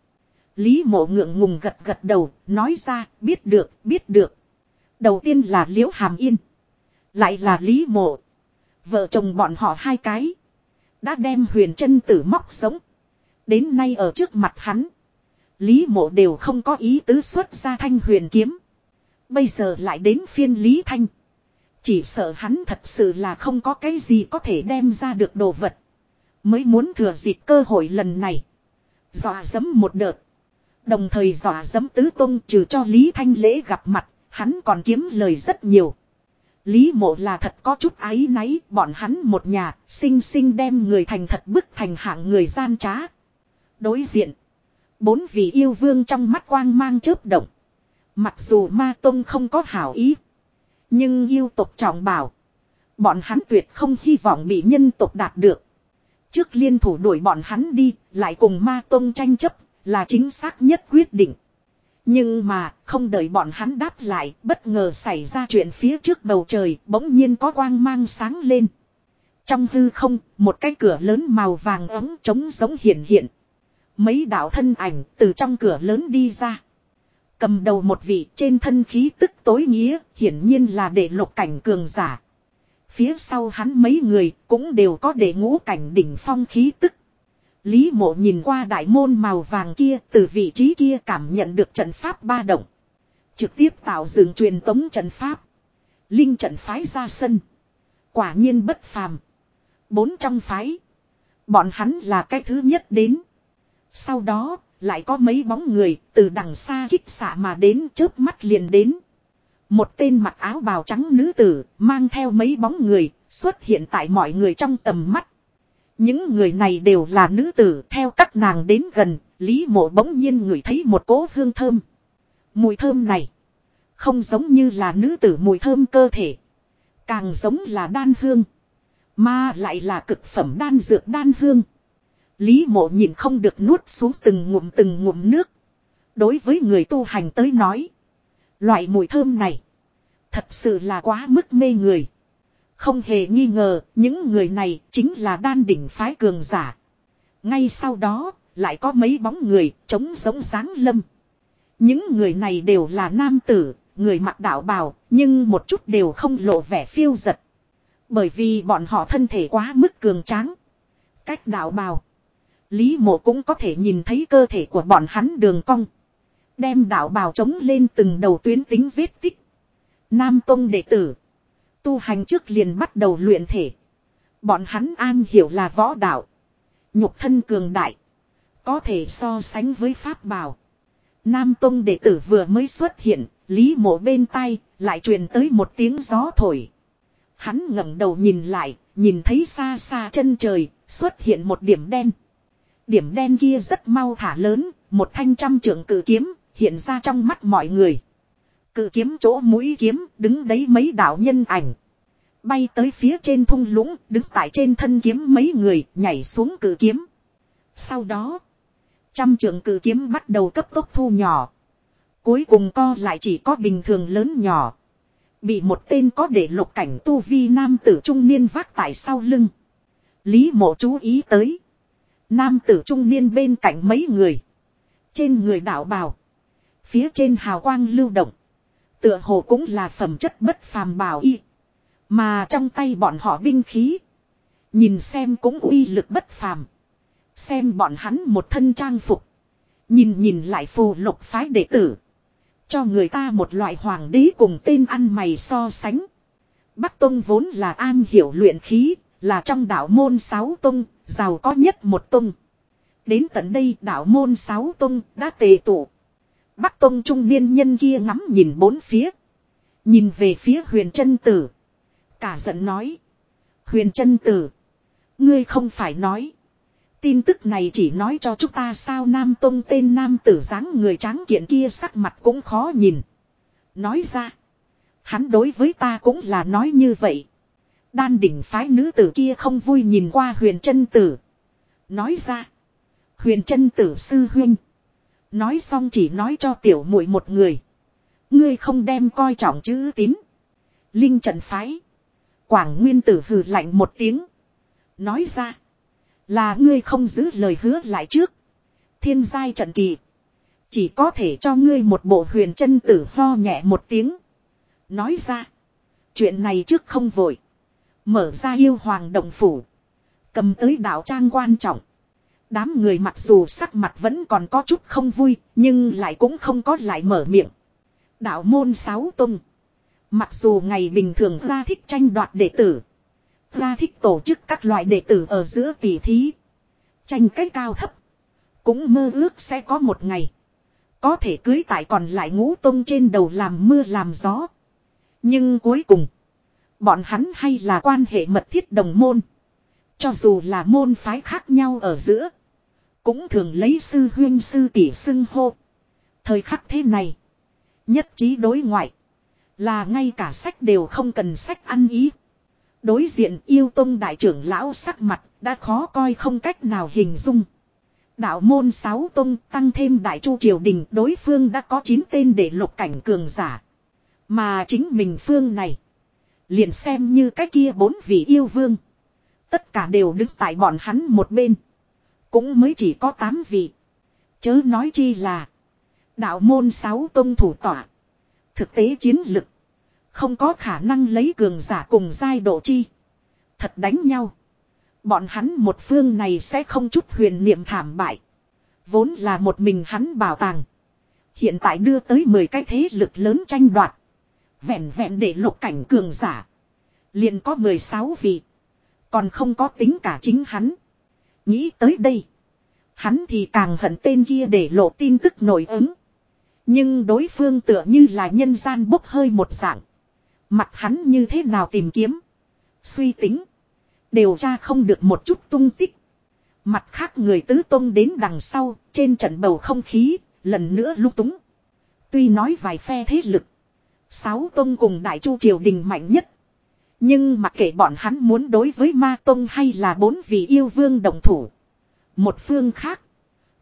Lý mộ ngượng ngùng gật gật đầu, nói ra, biết được, biết được. Đầu tiên là liễu hàm yên. Lại là Lý mộ. Vợ chồng bọn họ hai cái. Đã đem huyền chân tử móc sống. Đến nay ở trước mặt hắn. Lý mộ đều không có ý tứ xuất ra thanh huyền kiếm. Bây giờ lại đến phiên Lý Thanh. Chỉ sợ hắn thật sự là không có cái gì có thể đem ra được đồ vật. Mới muốn thừa dịp cơ hội lần này. Dọa dẫm một đợt. Đồng thời dọa dẫm tứ tung trừ cho Lý Thanh lễ gặp mặt. Hắn còn kiếm lời rất nhiều. Lý mộ là thật có chút ái náy bọn hắn một nhà sinh sinh đem người thành thật bức thành hạng người gian trá. Đối diện. Bốn vị yêu vương trong mắt quang mang chớp động. Mặc dù ma tông không có hảo ý. Nhưng yêu tộc trọng bảo. Bọn hắn tuyệt không hy vọng bị nhân tộc đạt được. Trước liên thủ đuổi bọn hắn đi, lại cùng ma tông tranh chấp, là chính xác nhất quyết định. Nhưng mà, không đợi bọn hắn đáp lại, bất ngờ xảy ra chuyện phía trước bầu trời, bỗng nhiên có quang mang sáng lên. Trong hư không, một cái cửa lớn màu vàng ấm trống giống hiện hiện. Mấy đạo thân ảnh từ trong cửa lớn đi ra. Cầm đầu một vị trên thân khí tức tối nghĩa, hiển nhiên là để lục cảnh cường giả. Phía sau hắn mấy người cũng đều có để ngũ cảnh đỉnh phong khí tức. Lý mộ nhìn qua đại môn màu vàng kia từ vị trí kia cảm nhận được trận pháp ba động. Trực tiếp tạo dựng truyền tống trận pháp. Linh trận phái ra sân. Quả nhiên bất phàm. Bốn trong phái. Bọn hắn là cái thứ nhất đến. Sau đó, lại có mấy bóng người từ đằng xa kích xạ mà đến chớp mắt liền đến. Một tên mặc áo bào trắng nữ tử mang theo mấy bóng người xuất hiện tại mọi người trong tầm mắt. Những người này đều là nữ tử theo các nàng đến gần, Lý mộ bỗng nhiên ngửi thấy một cỗ hương thơm. Mùi thơm này không giống như là nữ tử mùi thơm cơ thể. Càng giống là đan hương. Mà lại là cực phẩm đan dược đan hương. Lý mộ nhìn không được nuốt xuống từng ngụm từng ngụm nước. Đối với người tu hành tới nói. Loại mùi thơm này. Thật sự là quá mức mê người. Không hề nghi ngờ, những người này chính là đan đỉnh phái cường giả. Ngay sau đó, lại có mấy bóng người chống giống sáng lâm. Những người này đều là nam tử, người mặc đạo bào, nhưng một chút đều không lộ vẻ phiêu giật. Bởi vì bọn họ thân thể quá mức cường tráng. Cách đạo bào. Lý mộ cũng có thể nhìn thấy cơ thể của bọn hắn đường cong. Đem đạo bào chống lên từng đầu tuyến tính vết tích. Nam Tông đệ tử. Tu hành trước liền bắt đầu luyện thể. Bọn hắn an hiểu là võ đạo. Nhục thân cường đại. Có thể so sánh với pháp bào. Nam Tông đệ tử vừa mới xuất hiện, Lý mộ bên tay, lại truyền tới một tiếng gió thổi. Hắn ngẩng đầu nhìn lại, nhìn thấy xa xa chân trời, xuất hiện một điểm đen. Điểm đen kia rất mau thả lớn, một thanh trăm trưởng cử kiếm, hiện ra trong mắt mọi người. Cử kiếm chỗ mũi kiếm, đứng đấy mấy đạo nhân ảnh. Bay tới phía trên thung lũng, đứng tại trên thân kiếm mấy người, nhảy xuống cử kiếm. Sau đó, trăm trưởng cử kiếm bắt đầu cấp tốc thu nhỏ. Cuối cùng co lại chỉ có bình thường lớn nhỏ. Bị một tên có để lục cảnh tu vi nam tử trung niên vác tại sau lưng. Lý mộ chú ý tới. Nam tử trung niên bên cạnh mấy người. Trên người đạo bào. Phía trên hào quang lưu động. Tựa hồ cũng là phẩm chất bất phàm bảo y. Mà trong tay bọn họ binh khí. Nhìn xem cũng uy lực bất phàm. Xem bọn hắn một thân trang phục. Nhìn nhìn lại phù lục phái đệ tử. Cho người ta một loại hoàng đế cùng tên ăn mày so sánh. Bắc Tông vốn là an hiểu luyện khí, là trong đạo môn sáu tông, giàu có nhất một tông. Đến tận đây đạo môn sáu tông đã tề tụ. Bắc Tông trung niên nhân kia ngắm nhìn bốn phía. Nhìn về phía huyền chân tử. Cả giận nói. Huyền chân tử. Ngươi không phải nói. Tin tức này chỉ nói cho chúng ta sao Nam Tông tên Nam tử dáng người tráng kiện kia sắc mặt cũng khó nhìn. Nói ra. Hắn đối với ta cũng là nói như vậy. Đan đỉnh phái nữ tử kia không vui nhìn qua huyền chân tử. Nói ra. Huyền chân tử sư huynh. Nói xong chỉ nói cho tiểu muội một người. Ngươi không đem coi trọng chữ tín. Linh trận phái. Quảng nguyên tử hừ lạnh một tiếng. Nói ra. Là ngươi không giữ lời hứa lại trước. Thiên giai trận kỳ. Chỉ có thể cho ngươi một bộ huyền chân tử ho nhẹ một tiếng. Nói ra. Chuyện này trước không vội. Mở ra yêu hoàng động phủ. Cầm tới đạo trang quan trọng. Đám người mặc dù sắc mặt vẫn còn có chút không vui. Nhưng lại cũng không có lại mở miệng. Đạo môn sáu tung. Mặc dù ngày bình thường ra thích tranh đoạt đệ tử. Ra thích tổ chức các loại đệ tử ở giữa tỷ thí. Tranh cách cao thấp. Cũng mơ ước sẽ có một ngày. Có thể cưới tại còn lại ngũ tung trên đầu làm mưa làm gió. Nhưng cuối cùng. Bọn hắn hay là quan hệ mật thiết đồng môn. Cho dù là môn phái khác nhau ở giữa. Cũng thường lấy sư huyên sư tỷ xưng hô. Thời khắc thế này. Nhất trí đối ngoại. Là ngay cả sách đều không cần sách ăn ý. Đối diện yêu tông đại trưởng lão sắc mặt đã khó coi không cách nào hình dung. Đạo môn sáu tông tăng thêm đại chu triều đình đối phương đã có 9 tên để lục cảnh cường giả. Mà chính mình phương này. Liền xem như cái kia bốn vị yêu vương. Tất cả đều đứng tại bọn hắn một bên. Cũng mới chỉ có 8 vị. Chớ nói chi là. Đạo môn sáu tông thủ tỏa. Thực tế chiến lực. Không có khả năng lấy cường giả cùng giai độ chi. Thật đánh nhau. Bọn hắn một phương này sẽ không chút huyền niệm thảm bại. Vốn là một mình hắn bảo tàng. Hiện tại đưa tới 10 cái thế lực lớn tranh đoạt. Vẹn vẹn để lục cảnh cường giả. liền có 16 vị. Còn không có tính cả chính hắn. Nghĩ tới đây. Hắn thì càng hận tên kia để lộ tin tức nổi ứng. Nhưng đối phương tựa như là nhân gian bốc hơi một dạng. Mặt hắn như thế nào tìm kiếm. Suy tính. Điều tra không được một chút tung tích. Mặt khác người tứ tông đến đằng sau, trên trận bầu không khí, lần nữa lúc túng. Tuy nói vài phe thế lực. Sáu tông cùng đại chu triều đình mạnh nhất. Nhưng mặc kệ bọn hắn muốn đối với ma tông hay là bốn vị yêu vương đồng thủ. Một phương khác.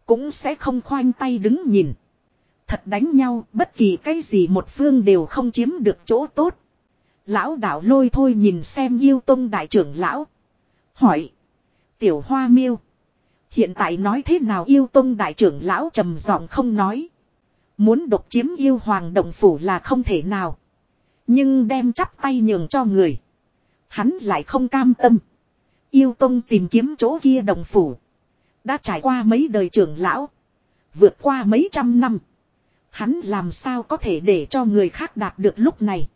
Cũng sẽ không khoanh tay đứng nhìn. Thật đánh nhau, bất kỳ cái gì một phương đều không chiếm được chỗ tốt. Lão đạo lôi thôi nhìn xem yêu tông đại trưởng lão. Hỏi. Tiểu hoa miêu. Hiện tại nói thế nào yêu tông đại trưởng lão trầm giọng không nói. Muốn độc chiếm yêu hoàng đồng phủ là không thể nào. Nhưng đem chắp tay nhường cho người. Hắn lại không cam tâm. Yêu tông tìm kiếm chỗ kia đồng phủ. Đã trải qua mấy đời trưởng lão. Vượt qua mấy trăm năm. Hắn làm sao có thể để cho người khác đạt được lúc này.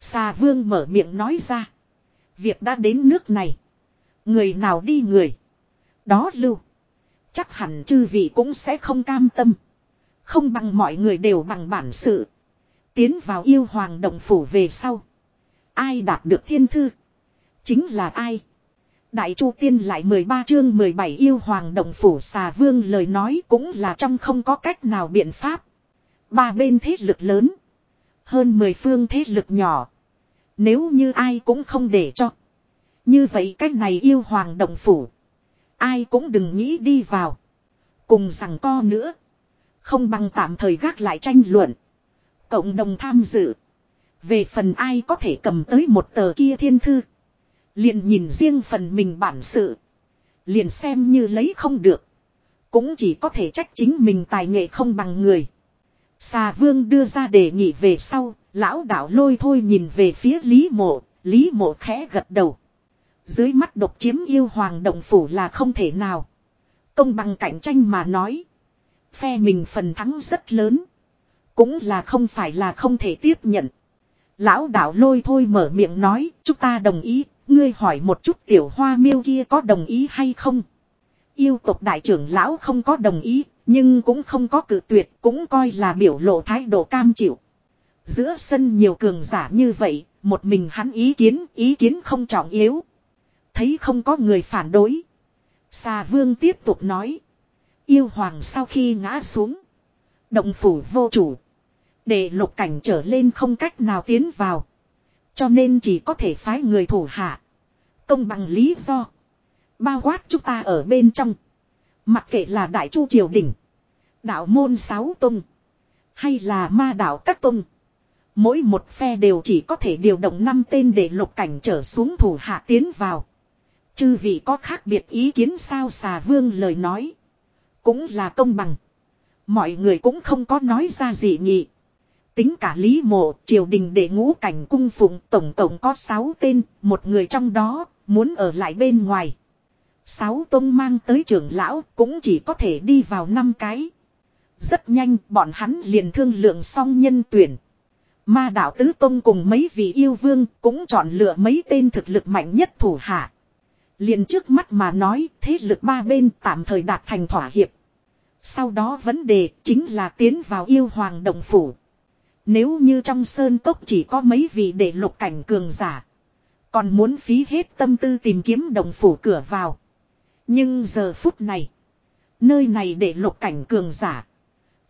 Xà vương mở miệng nói ra. Việc đã đến nước này. Người nào đi người. Đó lưu. Chắc hẳn chư vị cũng sẽ không cam tâm. Không bằng mọi người đều bằng bản sự. Tiến vào yêu hoàng đồng phủ về sau. Ai đạt được thiên thư. Chính là ai. Đại Chu Tiên lại 13 chương 17 yêu hoàng động phủ xà vương lời nói cũng là trong không có cách nào biện pháp. Ba bên thế lực lớn. Hơn 10 phương thế lực nhỏ. Nếu như ai cũng không để cho. Như vậy cách này yêu hoàng động phủ. Ai cũng đừng nghĩ đi vào. Cùng rằng co nữa. Không bằng tạm thời gác lại tranh luận. Cộng đồng tham dự. Về phần ai có thể cầm tới một tờ kia thiên thư. Liền nhìn riêng phần mình bản sự. Liền xem như lấy không được. Cũng chỉ có thể trách chính mình tài nghệ không bằng người. Xà vương đưa ra đề nghị về sau. Lão đạo lôi thôi nhìn về phía Lý mộ. Lý mộ khẽ gật đầu. Dưới mắt độc chiếm yêu hoàng động phủ là không thể nào. Công bằng cạnh tranh mà nói. Phe mình phần thắng rất lớn. Cũng là không phải là không thể tiếp nhận. Lão đạo lôi thôi mở miệng nói, chúng ta đồng ý, ngươi hỏi một chút tiểu hoa miêu kia có đồng ý hay không. Yêu tộc đại trưởng lão không có đồng ý, nhưng cũng không có cự tuyệt, cũng coi là biểu lộ thái độ cam chịu. Giữa sân nhiều cường giả như vậy, một mình hắn ý kiến, ý kiến không trọng yếu. Thấy không có người phản đối. Xà vương tiếp tục nói. Yêu hoàng sau khi ngã xuống. Động phủ vô chủ. Để lục cảnh trở lên không cách nào tiến vào. Cho nên chỉ có thể phái người thủ hạ. Công bằng lý do. Bao quát chúng ta ở bên trong. Mặc kệ là đại chu triều đình. Đạo môn sáu tung. Hay là ma đạo các tung. Mỗi một phe đều chỉ có thể điều động năm tên để lục cảnh trở xuống thủ hạ tiến vào. Chư vị có khác biệt ý kiến sao xà vương lời nói. Cũng là công bằng. Mọi người cũng không có nói ra gì nhỉ. Tính cả Lý Mộ, triều đình để ngũ cảnh cung phụng tổng tổng có 6 tên, một người trong đó, muốn ở lại bên ngoài. Sáu tông mang tới trưởng lão cũng chỉ có thể đi vào năm cái. Rất nhanh bọn hắn liền thương lượng xong nhân tuyển. Ma đạo tứ tông cùng mấy vị yêu vương cũng chọn lựa mấy tên thực lực mạnh nhất thủ hạ liền trước mắt mà nói thế lực ba bên tạm thời đạt thành thỏa hiệp. Sau đó vấn đề chính là tiến vào yêu hoàng đồng phủ. Nếu như trong sơn cốc chỉ có mấy vị để lục cảnh cường giả. Còn muốn phí hết tâm tư tìm kiếm đồng phủ cửa vào. Nhưng giờ phút này. Nơi này để lục cảnh cường giả.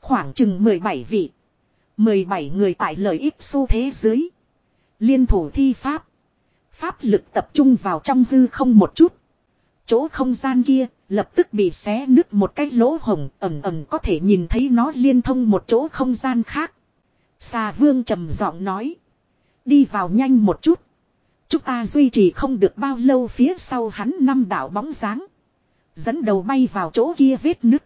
Khoảng chừng 17 vị. 17 người tại lợi ích xu thế dưới. Liên thủ thi pháp. Pháp lực tập trung vào trong hư không một chút. Chỗ không gian kia lập tức bị xé nứt một cái lỗ hồng ẩm ẩm có thể nhìn thấy nó liên thông một chỗ không gian khác. Xà vương trầm giọng nói. Đi vào nhanh một chút. Chúng ta duy trì không được bao lâu phía sau hắn năm đảo bóng dáng. Dẫn đầu bay vào chỗ kia vết nứt.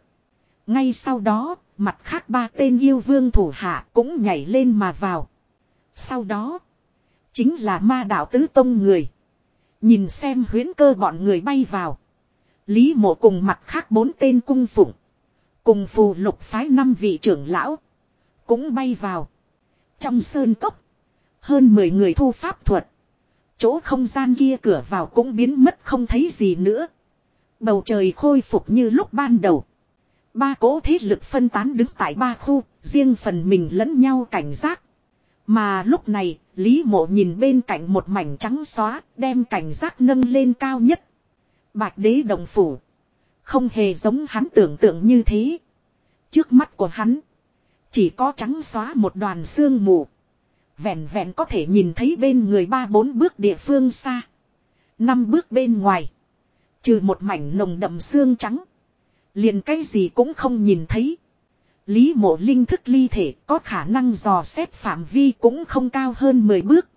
Ngay sau đó, mặt khác ba tên yêu vương thủ hạ cũng nhảy lên mà vào. Sau đó, chính là ma đạo tứ tông người. Nhìn xem huyến cơ bọn người bay vào. Lý mộ cùng mặt khác bốn tên cung phụng. Cùng phù lục phái năm vị trưởng lão. Cũng bay vào. Trong sơn cốc. Hơn 10 người thu pháp thuật. Chỗ không gian kia cửa vào cũng biến mất không thấy gì nữa. Bầu trời khôi phục như lúc ban đầu. Ba cố thế lực phân tán đứng tại ba khu, riêng phần mình lẫn nhau cảnh giác. Mà lúc này, Lý Mộ nhìn bên cạnh một mảnh trắng xóa, đem cảnh giác nâng lên cao nhất. Bạch đế đồng phủ. Không hề giống hắn tưởng tượng như thế. Trước mắt của hắn, chỉ có trắng xóa một đoàn xương mù. Vẹn vẹn có thể nhìn thấy bên người ba bốn bước địa phương xa. Năm bước bên ngoài. Trừ một mảnh nồng đậm xương trắng. Liền cái gì cũng không nhìn thấy. Lý mộ linh thức ly thể có khả năng dò xét phạm vi cũng không cao hơn 10 bước.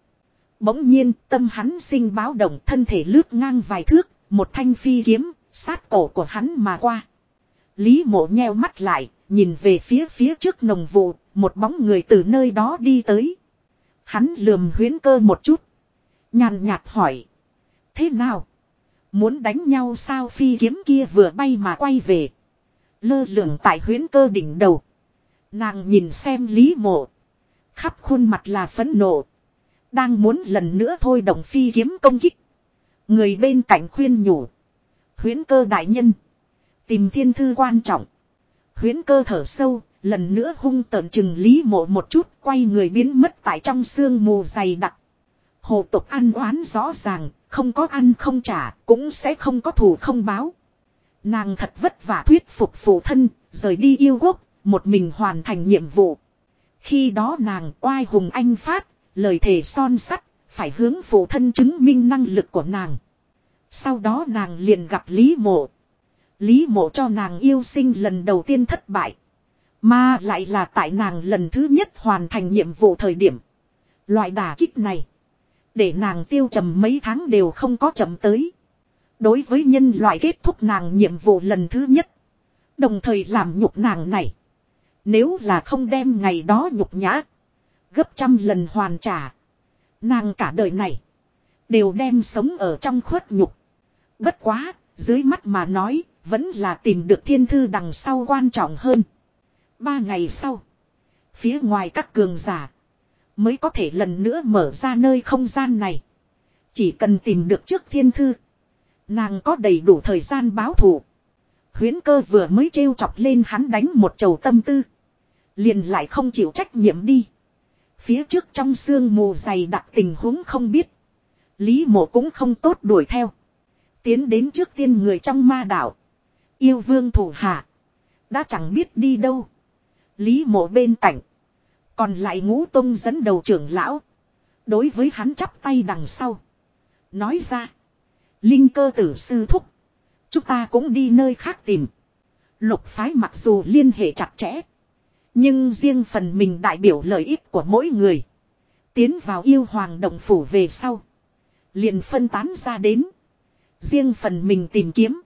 Bỗng nhiên tâm hắn sinh báo động thân thể lướt ngang vài thước, một thanh phi kiếm, sát cổ của hắn mà qua. Lý mộ nheo mắt lại, nhìn về phía phía trước nồng vụ, một bóng người từ nơi đó đi tới. Hắn lườm huyến cơ một chút. Nhàn nhạt hỏi. Thế nào? Muốn đánh nhau sao phi kiếm kia vừa bay mà quay về. Lơ lửng tại huyến cơ đỉnh đầu. Nàng nhìn xem lý mộ. Khắp khuôn mặt là phấn nộ. Đang muốn lần nữa thôi động phi kiếm công kích. Người bên cạnh khuyên nhủ. Huyến cơ đại nhân. Tìm thiên thư quan trọng. Huyến cơ thở sâu, lần nữa hung tợn chừng lý mộ một chút, quay người biến mất tại trong sương mù dày đặc. Hồ tục ăn oán rõ ràng, không có ăn không trả, cũng sẽ không có thù không báo. Nàng thật vất vả thuyết phục phụ thân, rời đi yêu quốc, một mình hoàn thành nhiệm vụ. Khi đó nàng oai hùng anh phát, lời thề son sắt, phải hướng phụ thân chứng minh năng lực của nàng. Sau đó nàng liền gặp Lý Mộ. Lý Mộ cho nàng yêu sinh lần đầu tiên thất bại. Mà lại là tại nàng lần thứ nhất hoàn thành nhiệm vụ thời điểm. Loại đả kích này. Để nàng tiêu trầm mấy tháng đều không có chậm tới. Đối với nhân loại kết thúc nàng nhiệm vụ lần thứ nhất. Đồng thời làm nhục nàng này. Nếu là không đem ngày đó nhục nhã. Gấp trăm lần hoàn trả. Nàng cả đời này. Đều đem sống ở trong khuất nhục. Bất quá, dưới mắt mà nói, vẫn là tìm được thiên thư đằng sau quan trọng hơn. Ba ngày sau. Phía ngoài các cường giả. Mới có thể lần nữa mở ra nơi không gian này. Chỉ cần tìm được trước thiên thư. Nàng có đầy đủ thời gian báo thù. Huyến cơ vừa mới trêu chọc lên hắn đánh một chầu tâm tư. Liền lại không chịu trách nhiệm đi. Phía trước trong sương mù dày đặc tình huống không biết. Lý mộ cũng không tốt đuổi theo. Tiến đến trước tiên người trong ma đảo. Yêu vương thủ hạ. Đã chẳng biết đi đâu. Lý mộ bên cạnh. Còn lại ngũ tông dẫn đầu trưởng lão. Đối với hắn chắp tay đằng sau. Nói ra. Linh cơ tử sư thúc. Chúng ta cũng đi nơi khác tìm. Lục phái mặc dù liên hệ chặt chẽ. Nhưng riêng phần mình đại biểu lợi ích của mỗi người. Tiến vào yêu hoàng động phủ về sau. Liền phân tán ra đến. Riêng phần mình tìm kiếm.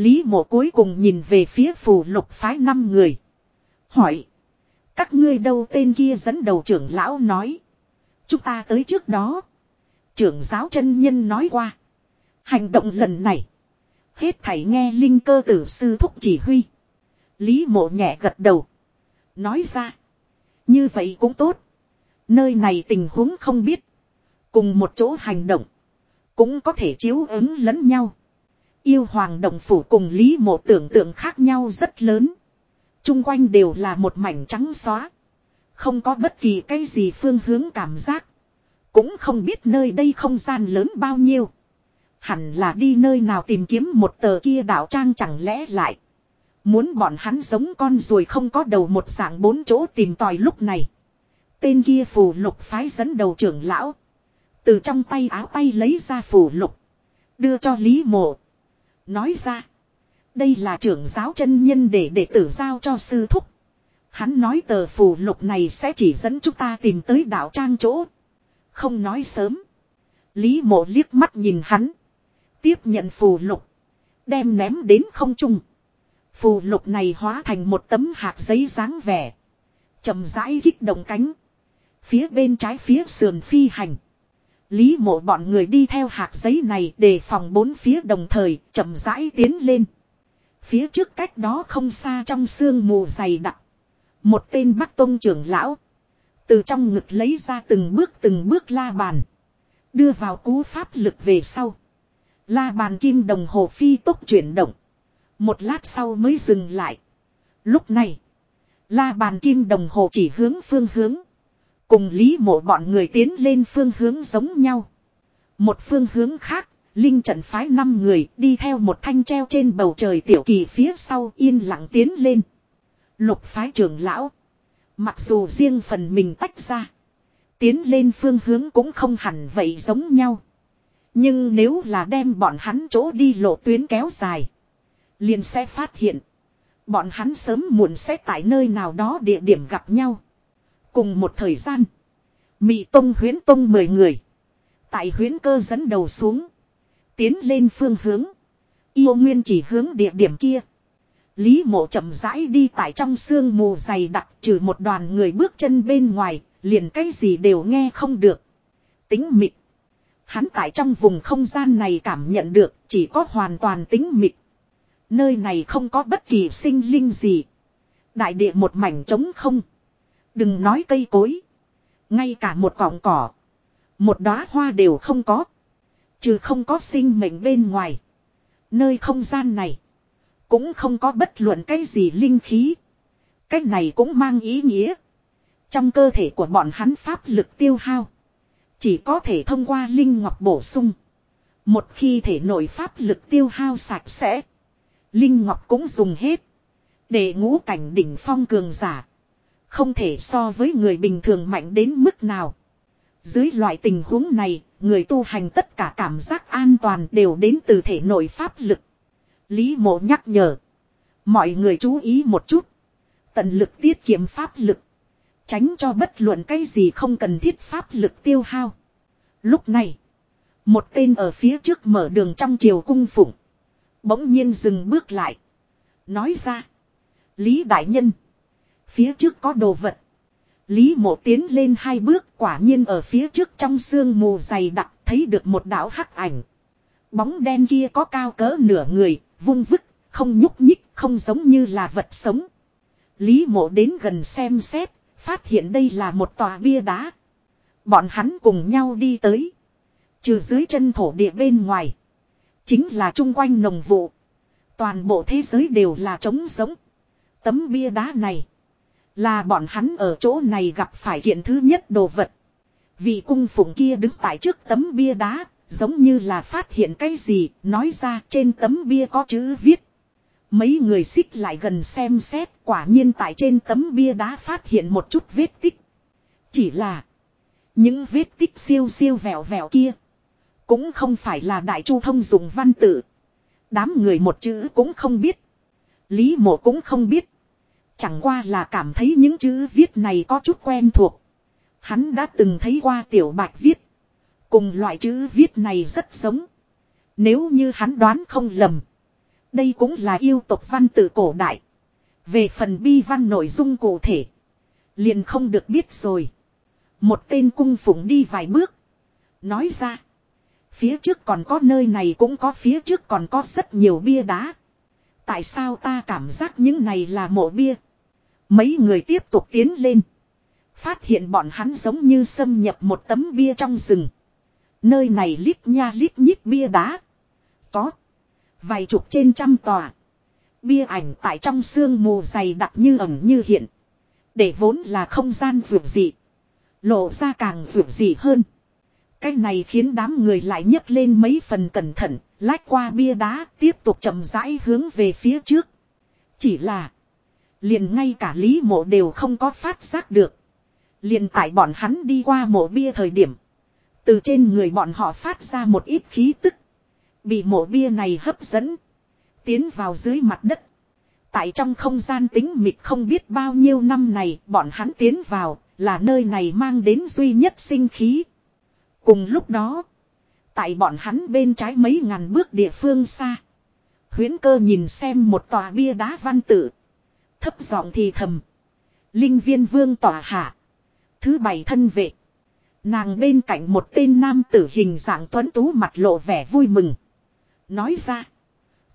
Lý mộ cuối cùng nhìn về phía phù lục phái năm người. Hỏi. Các ngươi đâu tên kia dẫn đầu trưởng lão nói. Chúng ta tới trước đó. Trưởng giáo chân nhân nói qua. Hành động lần này. Hết thảy nghe linh cơ tử sư thúc chỉ huy. Lý mộ nhẹ gật đầu. Nói ra. Như vậy cũng tốt. Nơi này tình huống không biết. Cùng một chỗ hành động. Cũng có thể chiếu ứng lẫn nhau. Yêu hoàng đồng phủ cùng Lý mộ tưởng tượng khác nhau rất lớn. Trung quanh đều là một mảnh trắng xóa. Không có bất kỳ cái gì phương hướng cảm giác. Cũng không biết nơi đây không gian lớn bao nhiêu. Hẳn là đi nơi nào tìm kiếm một tờ kia đạo trang chẳng lẽ lại. Muốn bọn hắn giống con ruồi không có đầu một dạng bốn chỗ tìm tòi lúc này. Tên kia phù lục phái dẫn đầu trưởng lão. Từ trong tay áo tay lấy ra phù lục. Đưa cho Lý Mộ. Nói ra. Đây là trưởng giáo chân nhân để đệ tử giao cho sư thúc. Hắn nói tờ phù lục này sẽ chỉ dẫn chúng ta tìm tới đạo trang chỗ. Không nói sớm. Lý mộ liếc mắt nhìn hắn. Tiếp nhận phù lục. Đem ném đến không trung. Phù lục này hóa thành một tấm hạt giấy dáng vẻ. chậm rãi kích động cánh. Phía bên trái phía sườn phi hành. Lý mộ bọn người đi theo hạt giấy này để phòng bốn phía đồng thời chậm rãi tiến lên. Phía trước cách đó không xa trong sương mù dày đặc. Một tên bắc tôn trưởng lão. Từ trong ngực lấy ra từng bước từng bước la bàn. Đưa vào cú pháp lực về sau. La bàn kim đồng hồ phi tốc chuyển động. Một lát sau mới dừng lại. Lúc này. La bàn kim đồng hồ chỉ hướng phương hướng. Cùng lý mộ bọn người tiến lên phương hướng giống nhau. Một phương hướng khác. Linh trận phái năm người đi theo một thanh treo trên bầu trời tiểu kỳ phía sau yên lặng tiến lên. Lục phái trưởng lão. Mặc dù riêng phần mình tách ra. Tiến lên phương hướng cũng không hẳn vậy giống nhau. Nhưng nếu là đem bọn hắn chỗ đi lộ tuyến kéo dài. Liền sẽ phát hiện. Bọn hắn sớm muộn sẽ tại nơi nào đó địa điểm gặp nhau. Cùng một thời gian. Mị Tông huyến Tông mười người. Tại huyến cơ dẫn đầu xuống. Tiến lên phương hướng. Yêu nguyên chỉ hướng địa điểm kia. Lý mộ chậm rãi đi tại trong sương mù dày đặc trừ một đoàn người bước chân bên ngoài, liền cái gì đều nghe không được. Tính mịt. Hắn tại trong vùng không gian này cảm nhận được chỉ có hoàn toàn tính mịt. Nơi này không có bất kỳ sinh linh gì. Đại địa một mảnh trống không. Đừng nói cây cối. Ngay cả một cọng cỏ. Một đóa hoa đều không có. Trừ không có sinh mệnh bên ngoài. Nơi không gian này. Cũng không có bất luận cái gì linh khí. Cái này cũng mang ý nghĩa. Trong cơ thể của bọn hắn pháp lực tiêu hao. Chỉ có thể thông qua linh ngọc bổ sung. Một khi thể nội pháp lực tiêu hao sạch sẽ. Linh ngọc cũng dùng hết. Để ngũ cảnh đỉnh phong cường giả. Không thể so với người bình thường mạnh đến mức nào. Dưới loại tình huống này, người tu hành tất cả cảm giác an toàn đều đến từ thể nội pháp lực. Lý mộ nhắc nhở. Mọi người chú ý một chút. Tận lực tiết kiệm pháp lực. Tránh cho bất luận cái gì không cần thiết pháp lực tiêu hao. Lúc này. Một tên ở phía trước mở đường trong triều cung phụng. Bỗng nhiên dừng bước lại. Nói ra. Lý Đại Nhân. Phía trước có đồ vật. Lý mộ tiến lên hai bước quả nhiên ở phía trước trong sương mù dày đặc thấy được một đảo hắc ảnh. Bóng đen kia có cao cỡ nửa người, vung vức, không nhúc nhích, không giống như là vật sống. Lý mộ đến gần xem xét, phát hiện đây là một tòa bia đá. Bọn hắn cùng nhau đi tới. Trừ dưới chân thổ địa bên ngoài. Chính là chung quanh nồng vụ. Toàn bộ thế giới đều là trống giống. Tấm bia đá này. Là bọn hắn ở chỗ này gặp phải kiện thứ nhất đồ vật. Vị cung phụng kia đứng tại trước tấm bia đá. Giống như là phát hiện cái gì. Nói ra trên tấm bia có chữ viết. Mấy người xích lại gần xem xét. Quả nhiên tại trên tấm bia đá phát hiện một chút vết tích. Chỉ là. Những vết tích siêu siêu vẹo vẹo kia. Cũng không phải là đại chu thông dùng văn tự. Đám người một chữ cũng không biết. Lý mộ cũng không biết. Chẳng qua là cảm thấy những chữ viết này có chút quen thuộc. Hắn đã từng thấy qua tiểu bạch viết. Cùng loại chữ viết này rất giống. Nếu như hắn đoán không lầm. Đây cũng là yêu tộc văn tự cổ đại. Về phần bi văn nội dung cụ thể. Liền không được biết rồi. Một tên cung phụng đi vài bước. Nói ra. Phía trước còn có nơi này cũng có, phía trước còn có rất nhiều bia đá. Tại sao ta cảm giác những này là mộ bia? Mấy người tiếp tục tiến lên. Phát hiện bọn hắn giống như xâm nhập một tấm bia trong rừng. Nơi này lít nha lít nhít bia đá. Có. Vài chục trên trăm tòa. Bia ảnh tại trong sương mù dày đặc như ẩn như hiện. Để vốn là không gian vượt dị. Lộ ra càng vượt dị hơn. Cái này khiến đám người lại nhấc lên mấy phần cẩn thận, lách qua bia đá, tiếp tục chậm rãi hướng về phía trước. Chỉ là, liền ngay cả lý mộ đều không có phát giác được. Liền tại bọn hắn đi qua mộ bia thời điểm. Từ trên người bọn họ phát ra một ít khí tức. Bị mộ bia này hấp dẫn. Tiến vào dưới mặt đất. Tại trong không gian tính mịt không biết bao nhiêu năm này, bọn hắn tiến vào là nơi này mang đến duy nhất sinh khí. Cùng lúc đó. Tại bọn hắn bên trái mấy ngàn bước địa phương xa. Huyến cơ nhìn xem một tòa bia đá văn tự. Thấp giọng thì thầm. Linh viên vương tỏa hạ. Thứ bảy thân vệ. Nàng bên cạnh một tên nam tử hình dạng tuấn tú mặt lộ vẻ vui mừng. Nói ra.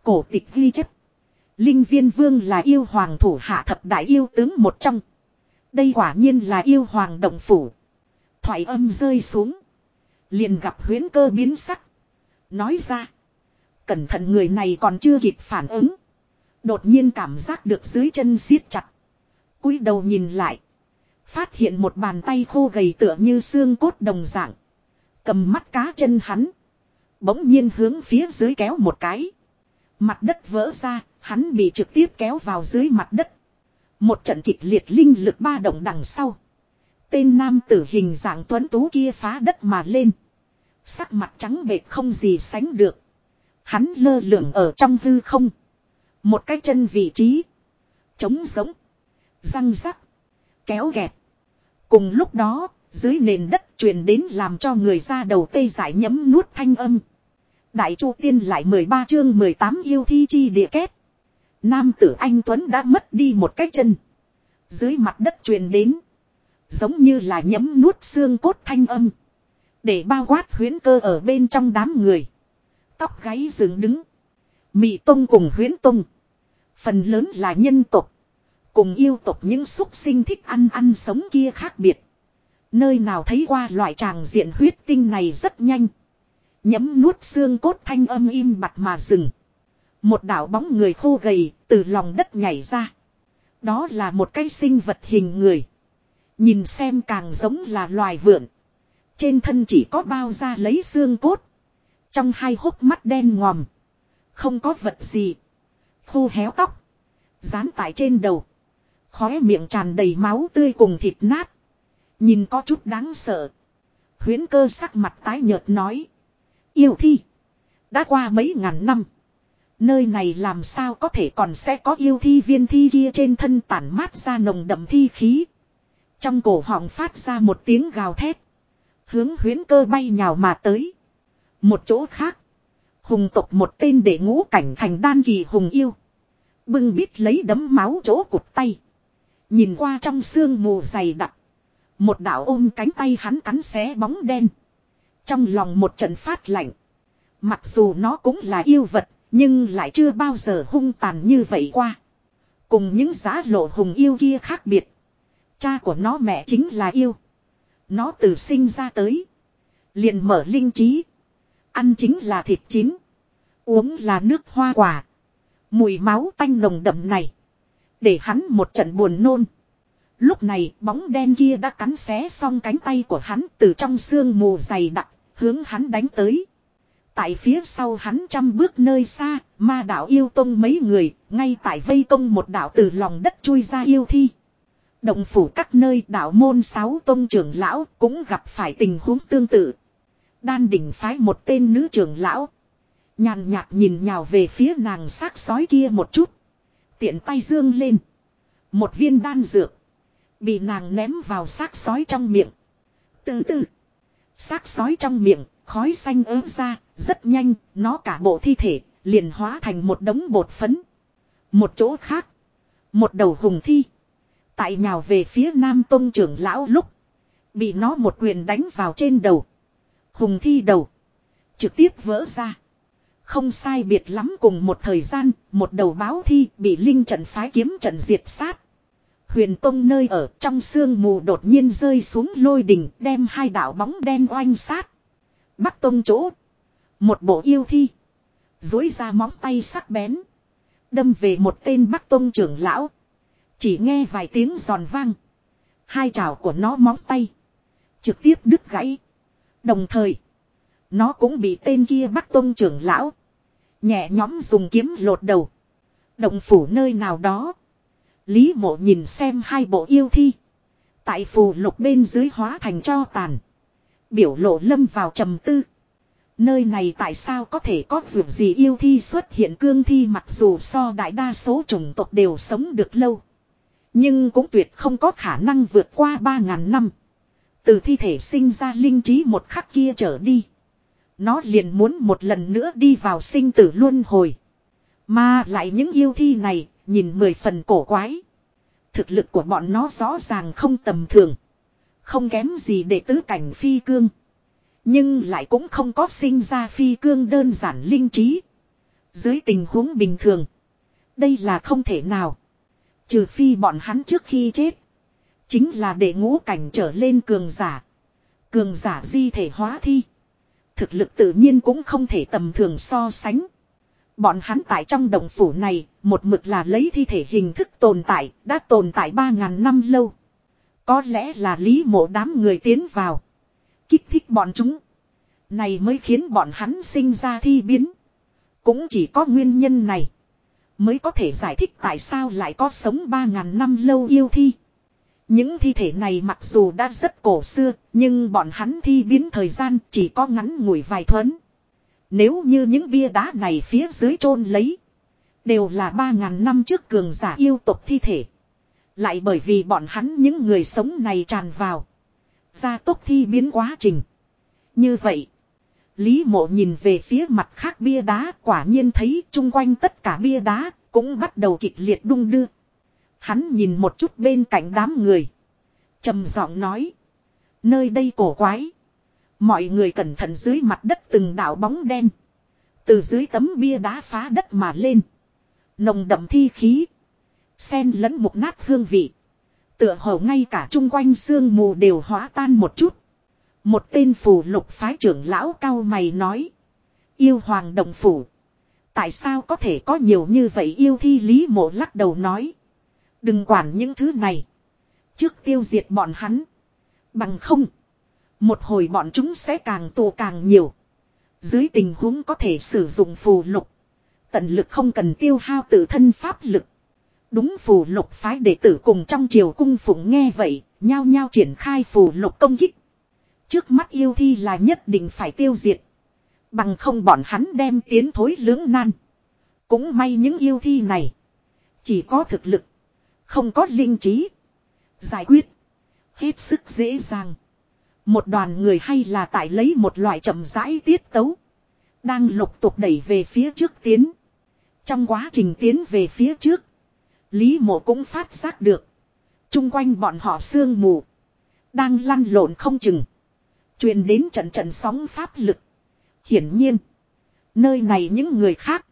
Cổ tịch ghi chép. Linh viên vương là yêu hoàng thủ hạ thập đại yêu tướng một trong. Đây quả nhiên là yêu hoàng động phủ. Thoại âm rơi xuống. Liền gặp huyến cơ biến sắc. Nói ra. Cẩn thận người này còn chưa kịp phản ứng. Đột nhiên cảm giác được dưới chân siết chặt. cúi đầu nhìn lại. Phát hiện một bàn tay khô gầy tựa như xương cốt đồng dạng. Cầm mắt cá chân hắn. Bỗng nhiên hướng phía dưới kéo một cái. Mặt đất vỡ ra, hắn bị trực tiếp kéo vào dưới mặt đất. Một trận kịch liệt linh lực ba động đằng sau. Tên nam tử hình dạng tuấn tú kia phá đất mà lên. Sắc mặt trắng bệch không gì sánh được. Hắn lơ lửng ở trong hư không. Một cái chân vị trí. Trống giống. Răng rắc. Kéo gẹt. Cùng lúc đó, dưới nền đất truyền đến làm cho người ra đầu tê giải nhấm nuốt thanh âm. Đại Chu Tiên lại 13 chương 18 yêu thi chi địa kết. Nam tử anh Tuấn đã mất đi một cái chân. Dưới mặt đất truyền đến. Giống như là nhấm nuốt xương cốt thanh âm. Để bao quát huyến cơ ở bên trong đám người. Tóc gáy dựng đứng. Mị Tông cùng huyến Tông. Phần lớn là nhân tộc. Cùng yêu tộc những xúc sinh thích ăn ăn sống kia khác biệt. Nơi nào thấy qua loại tràng diện huyết tinh này rất nhanh. Nhấm nuốt xương cốt thanh âm im bặt mà dừng. Một đảo bóng người khô gầy từ lòng đất nhảy ra. Đó là một cái sinh vật hình người. Nhìn xem càng giống là loài vượn. Trên thân chỉ có bao da lấy xương cốt. Trong hai hốc mắt đen ngòm. Không có vật gì. Khô héo tóc. Dán tại trên đầu. Khóe miệng tràn đầy máu tươi cùng thịt nát. Nhìn có chút đáng sợ. Huyến cơ sắc mặt tái nhợt nói. Yêu thi. Đã qua mấy ngàn năm. Nơi này làm sao có thể còn sẽ có yêu thi viên thi kia trên thân tản mát ra nồng đậm thi khí. Trong cổ họng phát ra một tiếng gào thét. Hướng huyến cơ bay nhào mà tới. Một chỗ khác. Hùng tộc một tên để ngũ cảnh thành đan kỳ hùng yêu. Bưng bít lấy đấm máu chỗ cụt tay. Nhìn qua trong sương mù dày đặc. Một đạo ôm cánh tay hắn cắn xé bóng đen. Trong lòng một trận phát lạnh. Mặc dù nó cũng là yêu vật, nhưng lại chưa bao giờ hung tàn như vậy qua. Cùng những giá lộ hùng yêu kia khác biệt. Cha của nó mẹ chính là yêu. Nó từ sinh ra tới. Liền mở linh trí. Ăn chính là thịt chín. Uống là nước hoa quả. Mùi máu tanh nồng đậm này. Để hắn một trận buồn nôn. Lúc này bóng đen kia đã cắn xé xong cánh tay của hắn từ trong xương mù dày đặc, hướng hắn đánh tới. Tại phía sau hắn trăm bước nơi xa, ma đạo yêu tông mấy người, ngay tại vây công một đạo từ lòng đất chui ra yêu thi. Động phủ các nơi đạo môn sáu tông trưởng lão cũng gặp phải tình huống tương tự. Đan đỉnh phái một tên nữ trưởng lão. Nhàn nhạt nhìn nhào về phía nàng xác sói kia một chút. Tiện tay dương lên. Một viên đan dược. Bị nàng ném vào xác sói trong miệng. Từ từ. Xác sói trong miệng, khói xanh ớ ra, rất nhanh, nó cả bộ thi thể, liền hóa thành một đống bột phấn. Một chỗ khác. Một đầu hùng thi. Tại nhào về phía nam tông trưởng lão lúc. Bị nó một quyền đánh vào trên đầu. Hùng thi đầu. Trực tiếp vỡ ra. Không sai biệt lắm cùng một thời gian, một đầu báo thi bị linh trận phái kiếm trận diệt sát. Huyền Tông nơi ở trong sương mù đột nhiên rơi xuống lôi đỉnh đem hai đạo bóng đen oanh sát. Bắc Tông chỗ. Một bộ yêu thi. Dối ra móng tay sắc bén. Đâm về một tên Bắc Tông trưởng lão. Chỉ nghe vài tiếng giòn vang. Hai chảo của nó móng tay. Trực tiếp đứt gãy. Đồng thời. Nó cũng bị tên kia bắt tôn trưởng lão. Nhẹ nhóm dùng kiếm lột đầu. Động phủ nơi nào đó. Lý mộ nhìn xem hai bộ yêu thi. Tại phù lục bên dưới hóa thành cho tàn. Biểu lộ lâm vào trầm tư. Nơi này tại sao có thể có việc gì yêu thi xuất hiện cương thi mặc dù so đại đa số chủng tộc đều sống được lâu. Nhưng cũng tuyệt không có khả năng vượt qua 3.000 năm. Từ thi thể sinh ra linh trí một khắc kia trở đi. Nó liền muốn một lần nữa đi vào sinh tử luân hồi. Mà lại những yêu thi này, nhìn mười phần cổ quái. Thực lực của bọn nó rõ ràng không tầm thường. Không kém gì để tứ cảnh phi cương. Nhưng lại cũng không có sinh ra phi cương đơn giản linh trí. Dưới tình huống bình thường. Đây là không thể nào. Trừ phi bọn hắn trước khi chết. Chính là để ngũ cảnh trở lên cường giả. Cường giả di thể hóa thi. Thực lực tự nhiên cũng không thể tầm thường so sánh. Bọn hắn tại trong đồng phủ này, một mực là lấy thi thể hình thức tồn tại, đã tồn tại 3.000 năm lâu. Có lẽ là lý mộ đám người tiến vào. Kích thích bọn chúng. Này mới khiến bọn hắn sinh ra thi biến. Cũng chỉ có nguyên nhân này. Mới có thể giải thích tại sao lại có sống 3.000 năm lâu yêu thi. Những thi thể này mặc dù đã rất cổ xưa, nhưng bọn hắn thi biến thời gian chỉ có ngắn ngủi vài thuấn. Nếu như những bia đá này phía dưới chôn lấy, đều là 3.000 năm trước cường giả yêu tộc thi thể. Lại bởi vì bọn hắn những người sống này tràn vào. Gia tốc thi biến quá trình. Như vậy, Lý mộ nhìn về phía mặt khác bia đá quả nhiên thấy chung quanh tất cả bia đá cũng bắt đầu kịch liệt đung đưa. Hắn nhìn một chút bên cạnh đám người. trầm giọng nói. Nơi đây cổ quái. Mọi người cẩn thận dưới mặt đất từng đảo bóng đen. Từ dưới tấm bia đá phá đất mà lên. Nồng đậm thi khí. Xen lẫn một nát hương vị. Tựa hồ ngay cả chung quanh sương mù đều hóa tan một chút. Một tên phù lục phái trưởng lão cao mày nói. Yêu hoàng đồng phủ. Tại sao có thể có nhiều như vậy yêu thi lý mộ lắc đầu nói. Đừng quản những thứ này. Trước tiêu diệt bọn hắn. Bằng không. Một hồi bọn chúng sẽ càng tù càng nhiều. Dưới tình huống có thể sử dụng phù lục. Tận lực không cần tiêu hao tự thân pháp lực. Đúng phù lục phái đệ tử cùng trong triều cung phụng nghe vậy, nhao nhao triển khai phù lục công kích. Trước mắt yêu thi là nhất định phải tiêu diệt. Bằng không bọn hắn đem tiến thối lưỡng nan. Cũng may những yêu thi này. Chỉ có thực lực. Không có linh trí. Giải quyết. Hết sức dễ dàng. Một đoàn người hay là tại lấy một loại chậm rãi tiết tấu. Đang lục tục đẩy về phía trước tiến. Trong quá trình tiến về phía trước. Lý mộ cũng phát giác được. Trung quanh bọn họ sương mù. Đang lăn lộn không chừng. truyền đến trận trận sóng pháp lực. Hiển nhiên. Nơi này những người khác.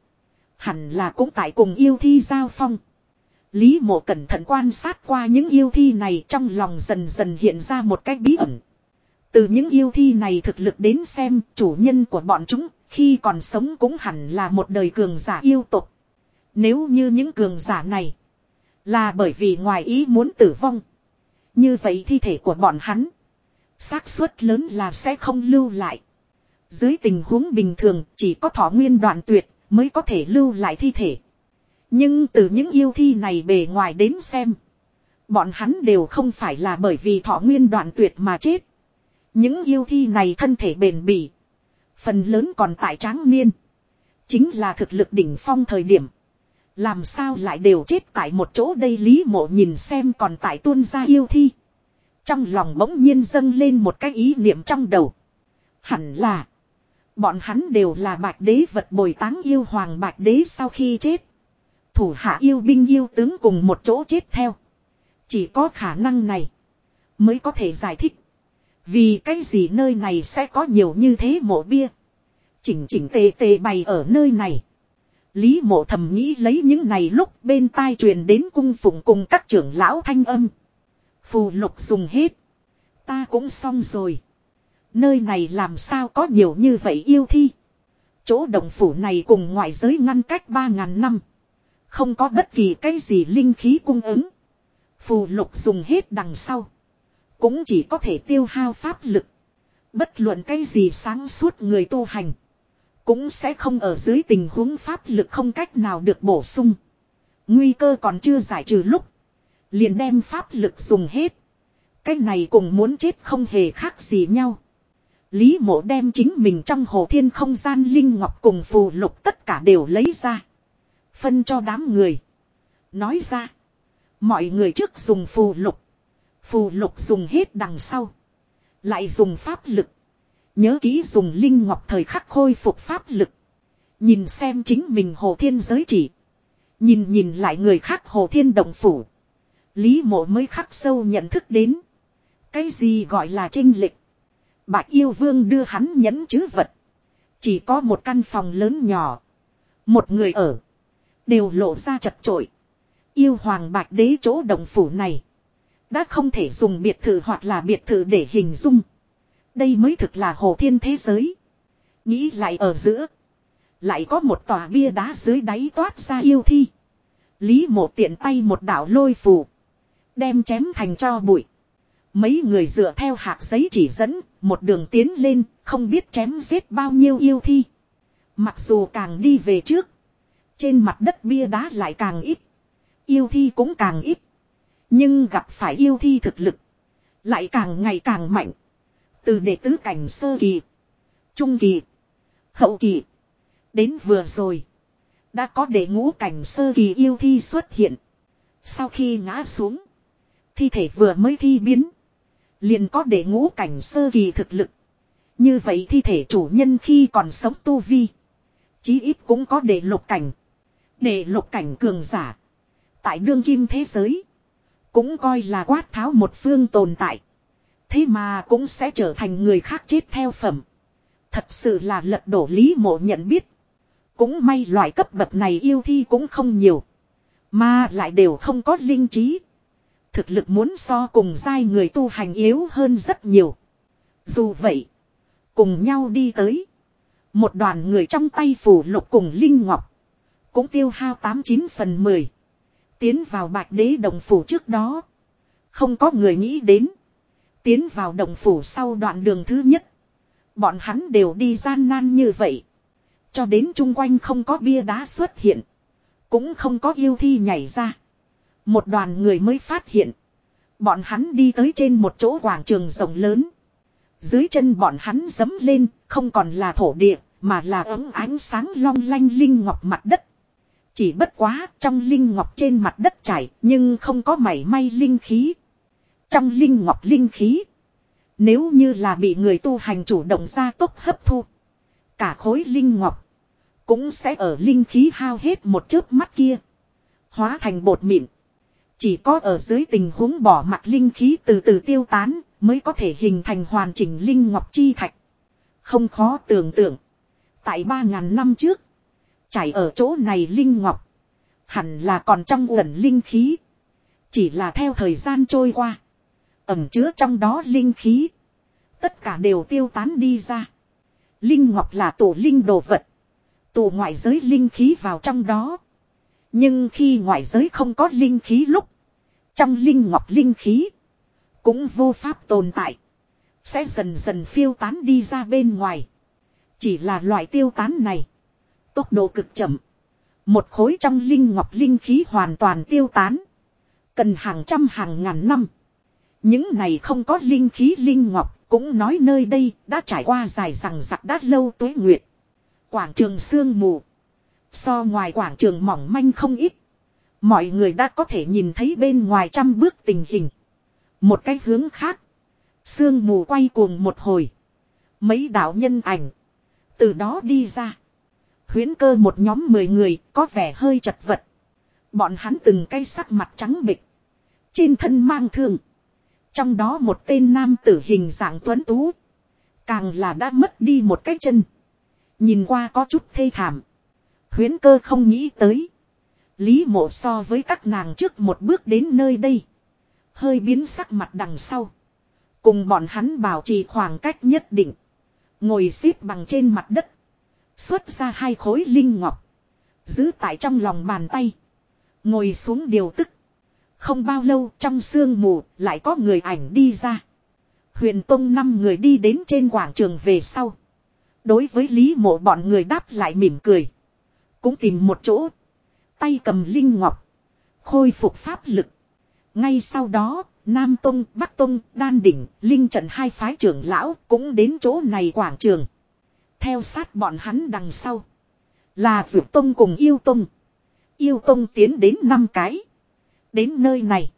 Hẳn là cũng tại cùng yêu thi giao phong. Lý mộ cẩn thận quan sát qua những yêu thi này trong lòng dần dần hiện ra một cách bí ẩn. Từ những yêu thi này thực lực đến xem, chủ nhân của bọn chúng, khi còn sống cũng hẳn là một đời cường giả yêu tục. Nếu như những cường giả này là bởi vì ngoài ý muốn tử vong. Như vậy thi thể của bọn hắn, xác suất lớn là sẽ không lưu lại. Dưới tình huống bình thường, chỉ có thọ nguyên đoạn tuyệt mới có thể lưu lại thi thể. Nhưng từ những yêu thi này bề ngoài đến xem. Bọn hắn đều không phải là bởi vì thọ nguyên đoạn tuyệt mà chết. Những yêu thi này thân thể bền bỉ. Phần lớn còn tại tráng niên. Chính là thực lực đỉnh phong thời điểm. Làm sao lại đều chết tại một chỗ đây Lý mộ nhìn xem còn tại tuôn ra yêu thi. Trong lòng bỗng nhiên dâng lên một cái ý niệm trong đầu. Hẳn là. Bọn hắn đều là bạch đế vật bồi táng yêu hoàng bạch đế sau khi chết. Thủ hạ yêu binh yêu tướng cùng một chỗ chết theo. Chỉ có khả năng này. Mới có thể giải thích. Vì cái gì nơi này sẽ có nhiều như thế mộ bia. Chỉnh chỉnh tề tề bày ở nơi này. Lý mộ thầm nghĩ lấy những này lúc bên tai truyền đến cung phụng cùng các trưởng lão thanh âm. Phù lục dùng hết. Ta cũng xong rồi. Nơi này làm sao có nhiều như vậy yêu thi. Chỗ đồng phủ này cùng ngoại giới ngăn cách 3.000 năm. Không có bất kỳ cái gì linh khí cung ứng. Phù lục dùng hết đằng sau. Cũng chỉ có thể tiêu hao pháp lực. Bất luận cái gì sáng suốt người tu hành. Cũng sẽ không ở dưới tình huống pháp lực không cách nào được bổ sung. Nguy cơ còn chưa giải trừ lúc. Liền đem pháp lực dùng hết. Cái này cùng muốn chết không hề khác gì nhau. Lý mộ đem chính mình trong hồ thiên không gian linh ngọc cùng phù lục tất cả đều lấy ra. Phân cho đám người. Nói ra. Mọi người trước dùng phù lục. Phù lục dùng hết đằng sau. Lại dùng pháp lực. Nhớ kỹ dùng linh ngọc thời khắc khôi phục pháp lực. Nhìn xem chính mình hồ thiên giới chỉ. Nhìn nhìn lại người khác hồ thiên động phủ. Lý mộ mới khắc sâu nhận thức đến. Cái gì gọi là trinh lịch. Bạch yêu vương đưa hắn nhẫn chứ vật. Chỉ có một căn phòng lớn nhỏ. Một người ở. Đều lộ ra chật trội. Yêu hoàng bạch đế chỗ đồng phủ này. Đã không thể dùng biệt thự hoặc là biệt thự để hình dung. Đây mới thực là hồ thiên thế giới. Nghĩ lại ở giữa. Lại có một tòa bia đá dưới đáy toát ra yêu thi. Lý mộ tiện tay một đảo lôi phù. Đem chém thành cho bụi. Mấy người dựa theo hạt giấy chỉ dẫn, một đường tiến lên, không biết chém giết bao nhiêu yêu thi. Mặc dù càng đi về trước, trên mặt đất bia đá lại càng ít. Yêu thi cũng càng ít. Nhưng gặp phải yêu thi thực lực, lại càng ngày càng mạnh. Từ đệ tứ cảnh sơ kỳ, trung kỳ, hậu kỳ, đến vừa rồi. Đã có đệ ngũ cảnh sơ kỳ yêu thi xuất hiện. Sau khi ngã xuống, thi thể vừa mới thi biến. Liền có đệ ngũ cảnh sơ kỳ thực lực. Như vậy thi thể chủ nhân khi còn sống tu vi. Chí ít cũng có đệ lục cảnh để lục cảnh cường giả. Tại đương kim thế giới. Cũng coi là quát tháo một phương tồn tại. Thế mà cũng sẽ trở thành người khác chết theo phẩm. Thật sự là lật đổ lý mộ nhận biết. Cũng may loại cấp bậc này yêu thi cũng không nhiều. Mà lại đều không có linh trí. Thực lực muốn so cùng giai người tu hành yếu hơn rất nhiều. Dù vậy. Cùng nhau đi tới. Một đoàn người trong tay phủ lục cùng Linh Ngọc. Cũng tiêu hao 89 phần 10. Tiến vào bạch đế đồng phủ trước đó. Không có người nghĩ đến. Tiến vào đồng phủ sau đoạn đường thứ nhất. Bọn hắn đều đi gian nan như vậy. Cho đến chung quanh không có bia đá xuất hiện. Cũng không có yêu thi nhảy ra. Một đoàn người mới phát hiện. Bọn hắn đi tới trên một chỗ quảng trường rộng lớn. Dưới chân bọn hắn dấm lên, không còn là thổ địa, mà là ấm ánh sáng long lanh linh ngọc mặt đất. Chỉ bất quá, trong linh ngọc trên mặt đất chảy, nhưng không có mảy may linh khí. Trong linh ngọc linh khí, nếu như là bị người tu hành chủ động ra tốc hấp thu, cả khối linh ngọc cũng sẽ ở linh khí hao hết một chớp mắt kia, hóa thành bột mịn. Chỉ có ở dưới tình huống bỏ mặt linh khí từ từ tiêu tán mới có thể hình thành hoàn chỉnh linh ngọc chi thạch. Không khó tưởng tượng. Tại 3.000 năm trước. Chảy ở chỗ này linh ngọc. Hẳn là còn trong uẩn linh khí. Chỉ là theo thời gian trôi qua. Ẩm chứa trong đó linh khí. Tất cả đều tiêu tán đi ra. Linh ngọc là tổ linh đồ vật. Tổ ngoại giới linh khí vào trong đó. Nhưng khi ngoại giới không có linh khí lúc. Trong linh ngọc linh khí. Cũng vô pháp tồn tại. Sẽ dần dần phiêu tán đi ra bên ngoài. Chỉ là loại tiêu tán này. Tốc độ cực chậm. Một khối trong linh ngọc linh khí hoàn toàn tiêu tán. Cần hàng trăm hàng ngàn năm. Những này không có linh khí linh ngọc cũng nói nơi đây đã trải qua dài rằng giặc đã lâu tuế nguyệt. Quảng trường sương mù. So ngoài quảng trường mỏng manh không ít. Mọi người đã có thể nhìn thấy bên ngoài trăm bước tình hình. Một cái hướng khác. Sương mù quay cuồng một hồi. Mấy đạo nhân ảnh. Từ đó đi ra. Huyến cơ một nhóm mười người, có vẻ hơi chật vật. Bọn hắn từng cây sắc mặt trắng bịch. Trên thân mang thương. Trong đó một tên nam tử hình dạng tuấn tú. Càng là đã mất đi một cái chân. Nhìn qua có chút thê thảm. Huyến cơ không nghĩ tới. Lý mộ so với các nàng trước một bước đến nơi đây. Hơi biến sắc mặt đằng sau. Cùng bọn hắn bảo trì khoảng cách nhất định. Ngồi xếp bằng trên mặt đất. Xuất ra hai khối linh ngọc. Giữ tại trong lòng bàn tay. Ngồi xuống điều tức. Không bao lâu trong sương mù lại có người ảnh đi ra. Huyền Tông năm người đi đến trên quảng trường về sau. Đối với Lý mộ bọn người đáp lại mỉm cười. Cũng tìm một chỗ. Tay cầm linh ngọc. Khôi phục pháp lực. Ngay sau đó, Nam Tông, Bắc Tông, Đan Đỉnh, Linh Trận hai phái trưởng lão cũng đến chỗ này quảng trường. Theo sát bọn hắn đằng sau. Là Dược Tông cùng Yêu Tông. Yêu Tông tiến đến năm cái. Đến nơi này.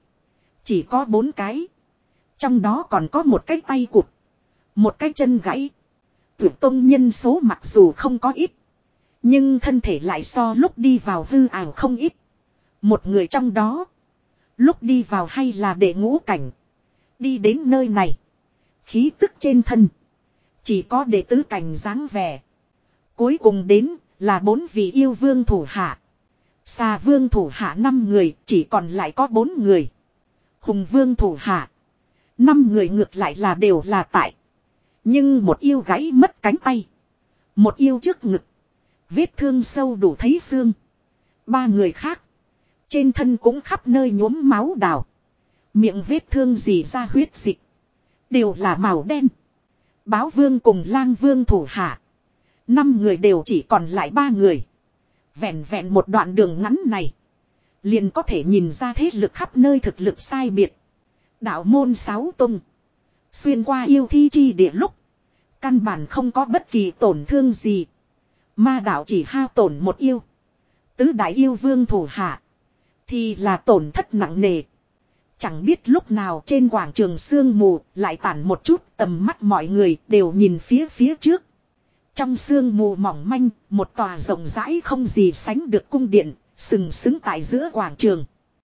Chỉ có bốn cái. Trong đó còn có một cái tay cụt. Một cái chân gãy. Dược Tông nhân số mặc dù không có ít. Nhưng thân thể lại so lúc đi vào hư ảo không ít. Một người trong đó. Lúc đi vào hay là để ngũ cảnh. Đi đến nơi này. Khí tức trên thân. Chỉ có đệ tứ cảnh dáng vẻ. Cuối cùng đến là bốn vị yêu vương thủ hạ. Xà vương thủ hạ năm người, chỉ còn lại có bốn người. Hùng vương thủ hạ. Năm người ngược lại là đều là tại. Nhưng một yêu gãy mất cánh tay. Một yêu trước ngực. Vết thương sâu đủ thấy xương. Ba người khác. Trên thân cũng khắp nơi nhuốm máu đào. Miệng vết thương gì ra huyết dịch. Đều là màu đen. Báo vương cùng lang vương thủ hạ. Năm người đều chỉ còn lại ba người. Vẹn vẹn một đoạn đường ngắn này. Liền có thể nhìn ra thế lực khắp nơi thực lực sai biệt. Đạo môn sáu tung. Xuyên qua yêu thi chi địa lúc. Căn bản không có bất kỳ tổn thương gì. Ma đạo chỉ hao tổn một yêu. Tứ đại yêu vương thủ hạ. Thì là tổn thất nặng nề. Chẳng biết lúc nào trên quảng trường sương mù lại tản một chút tầm mắt mọi người đều nhìn phía phía trước. Trong sương mù mỏng manh, một tòa rộng rãi không gì sánh được cung điện, sừng sững tại giữa quảng trường.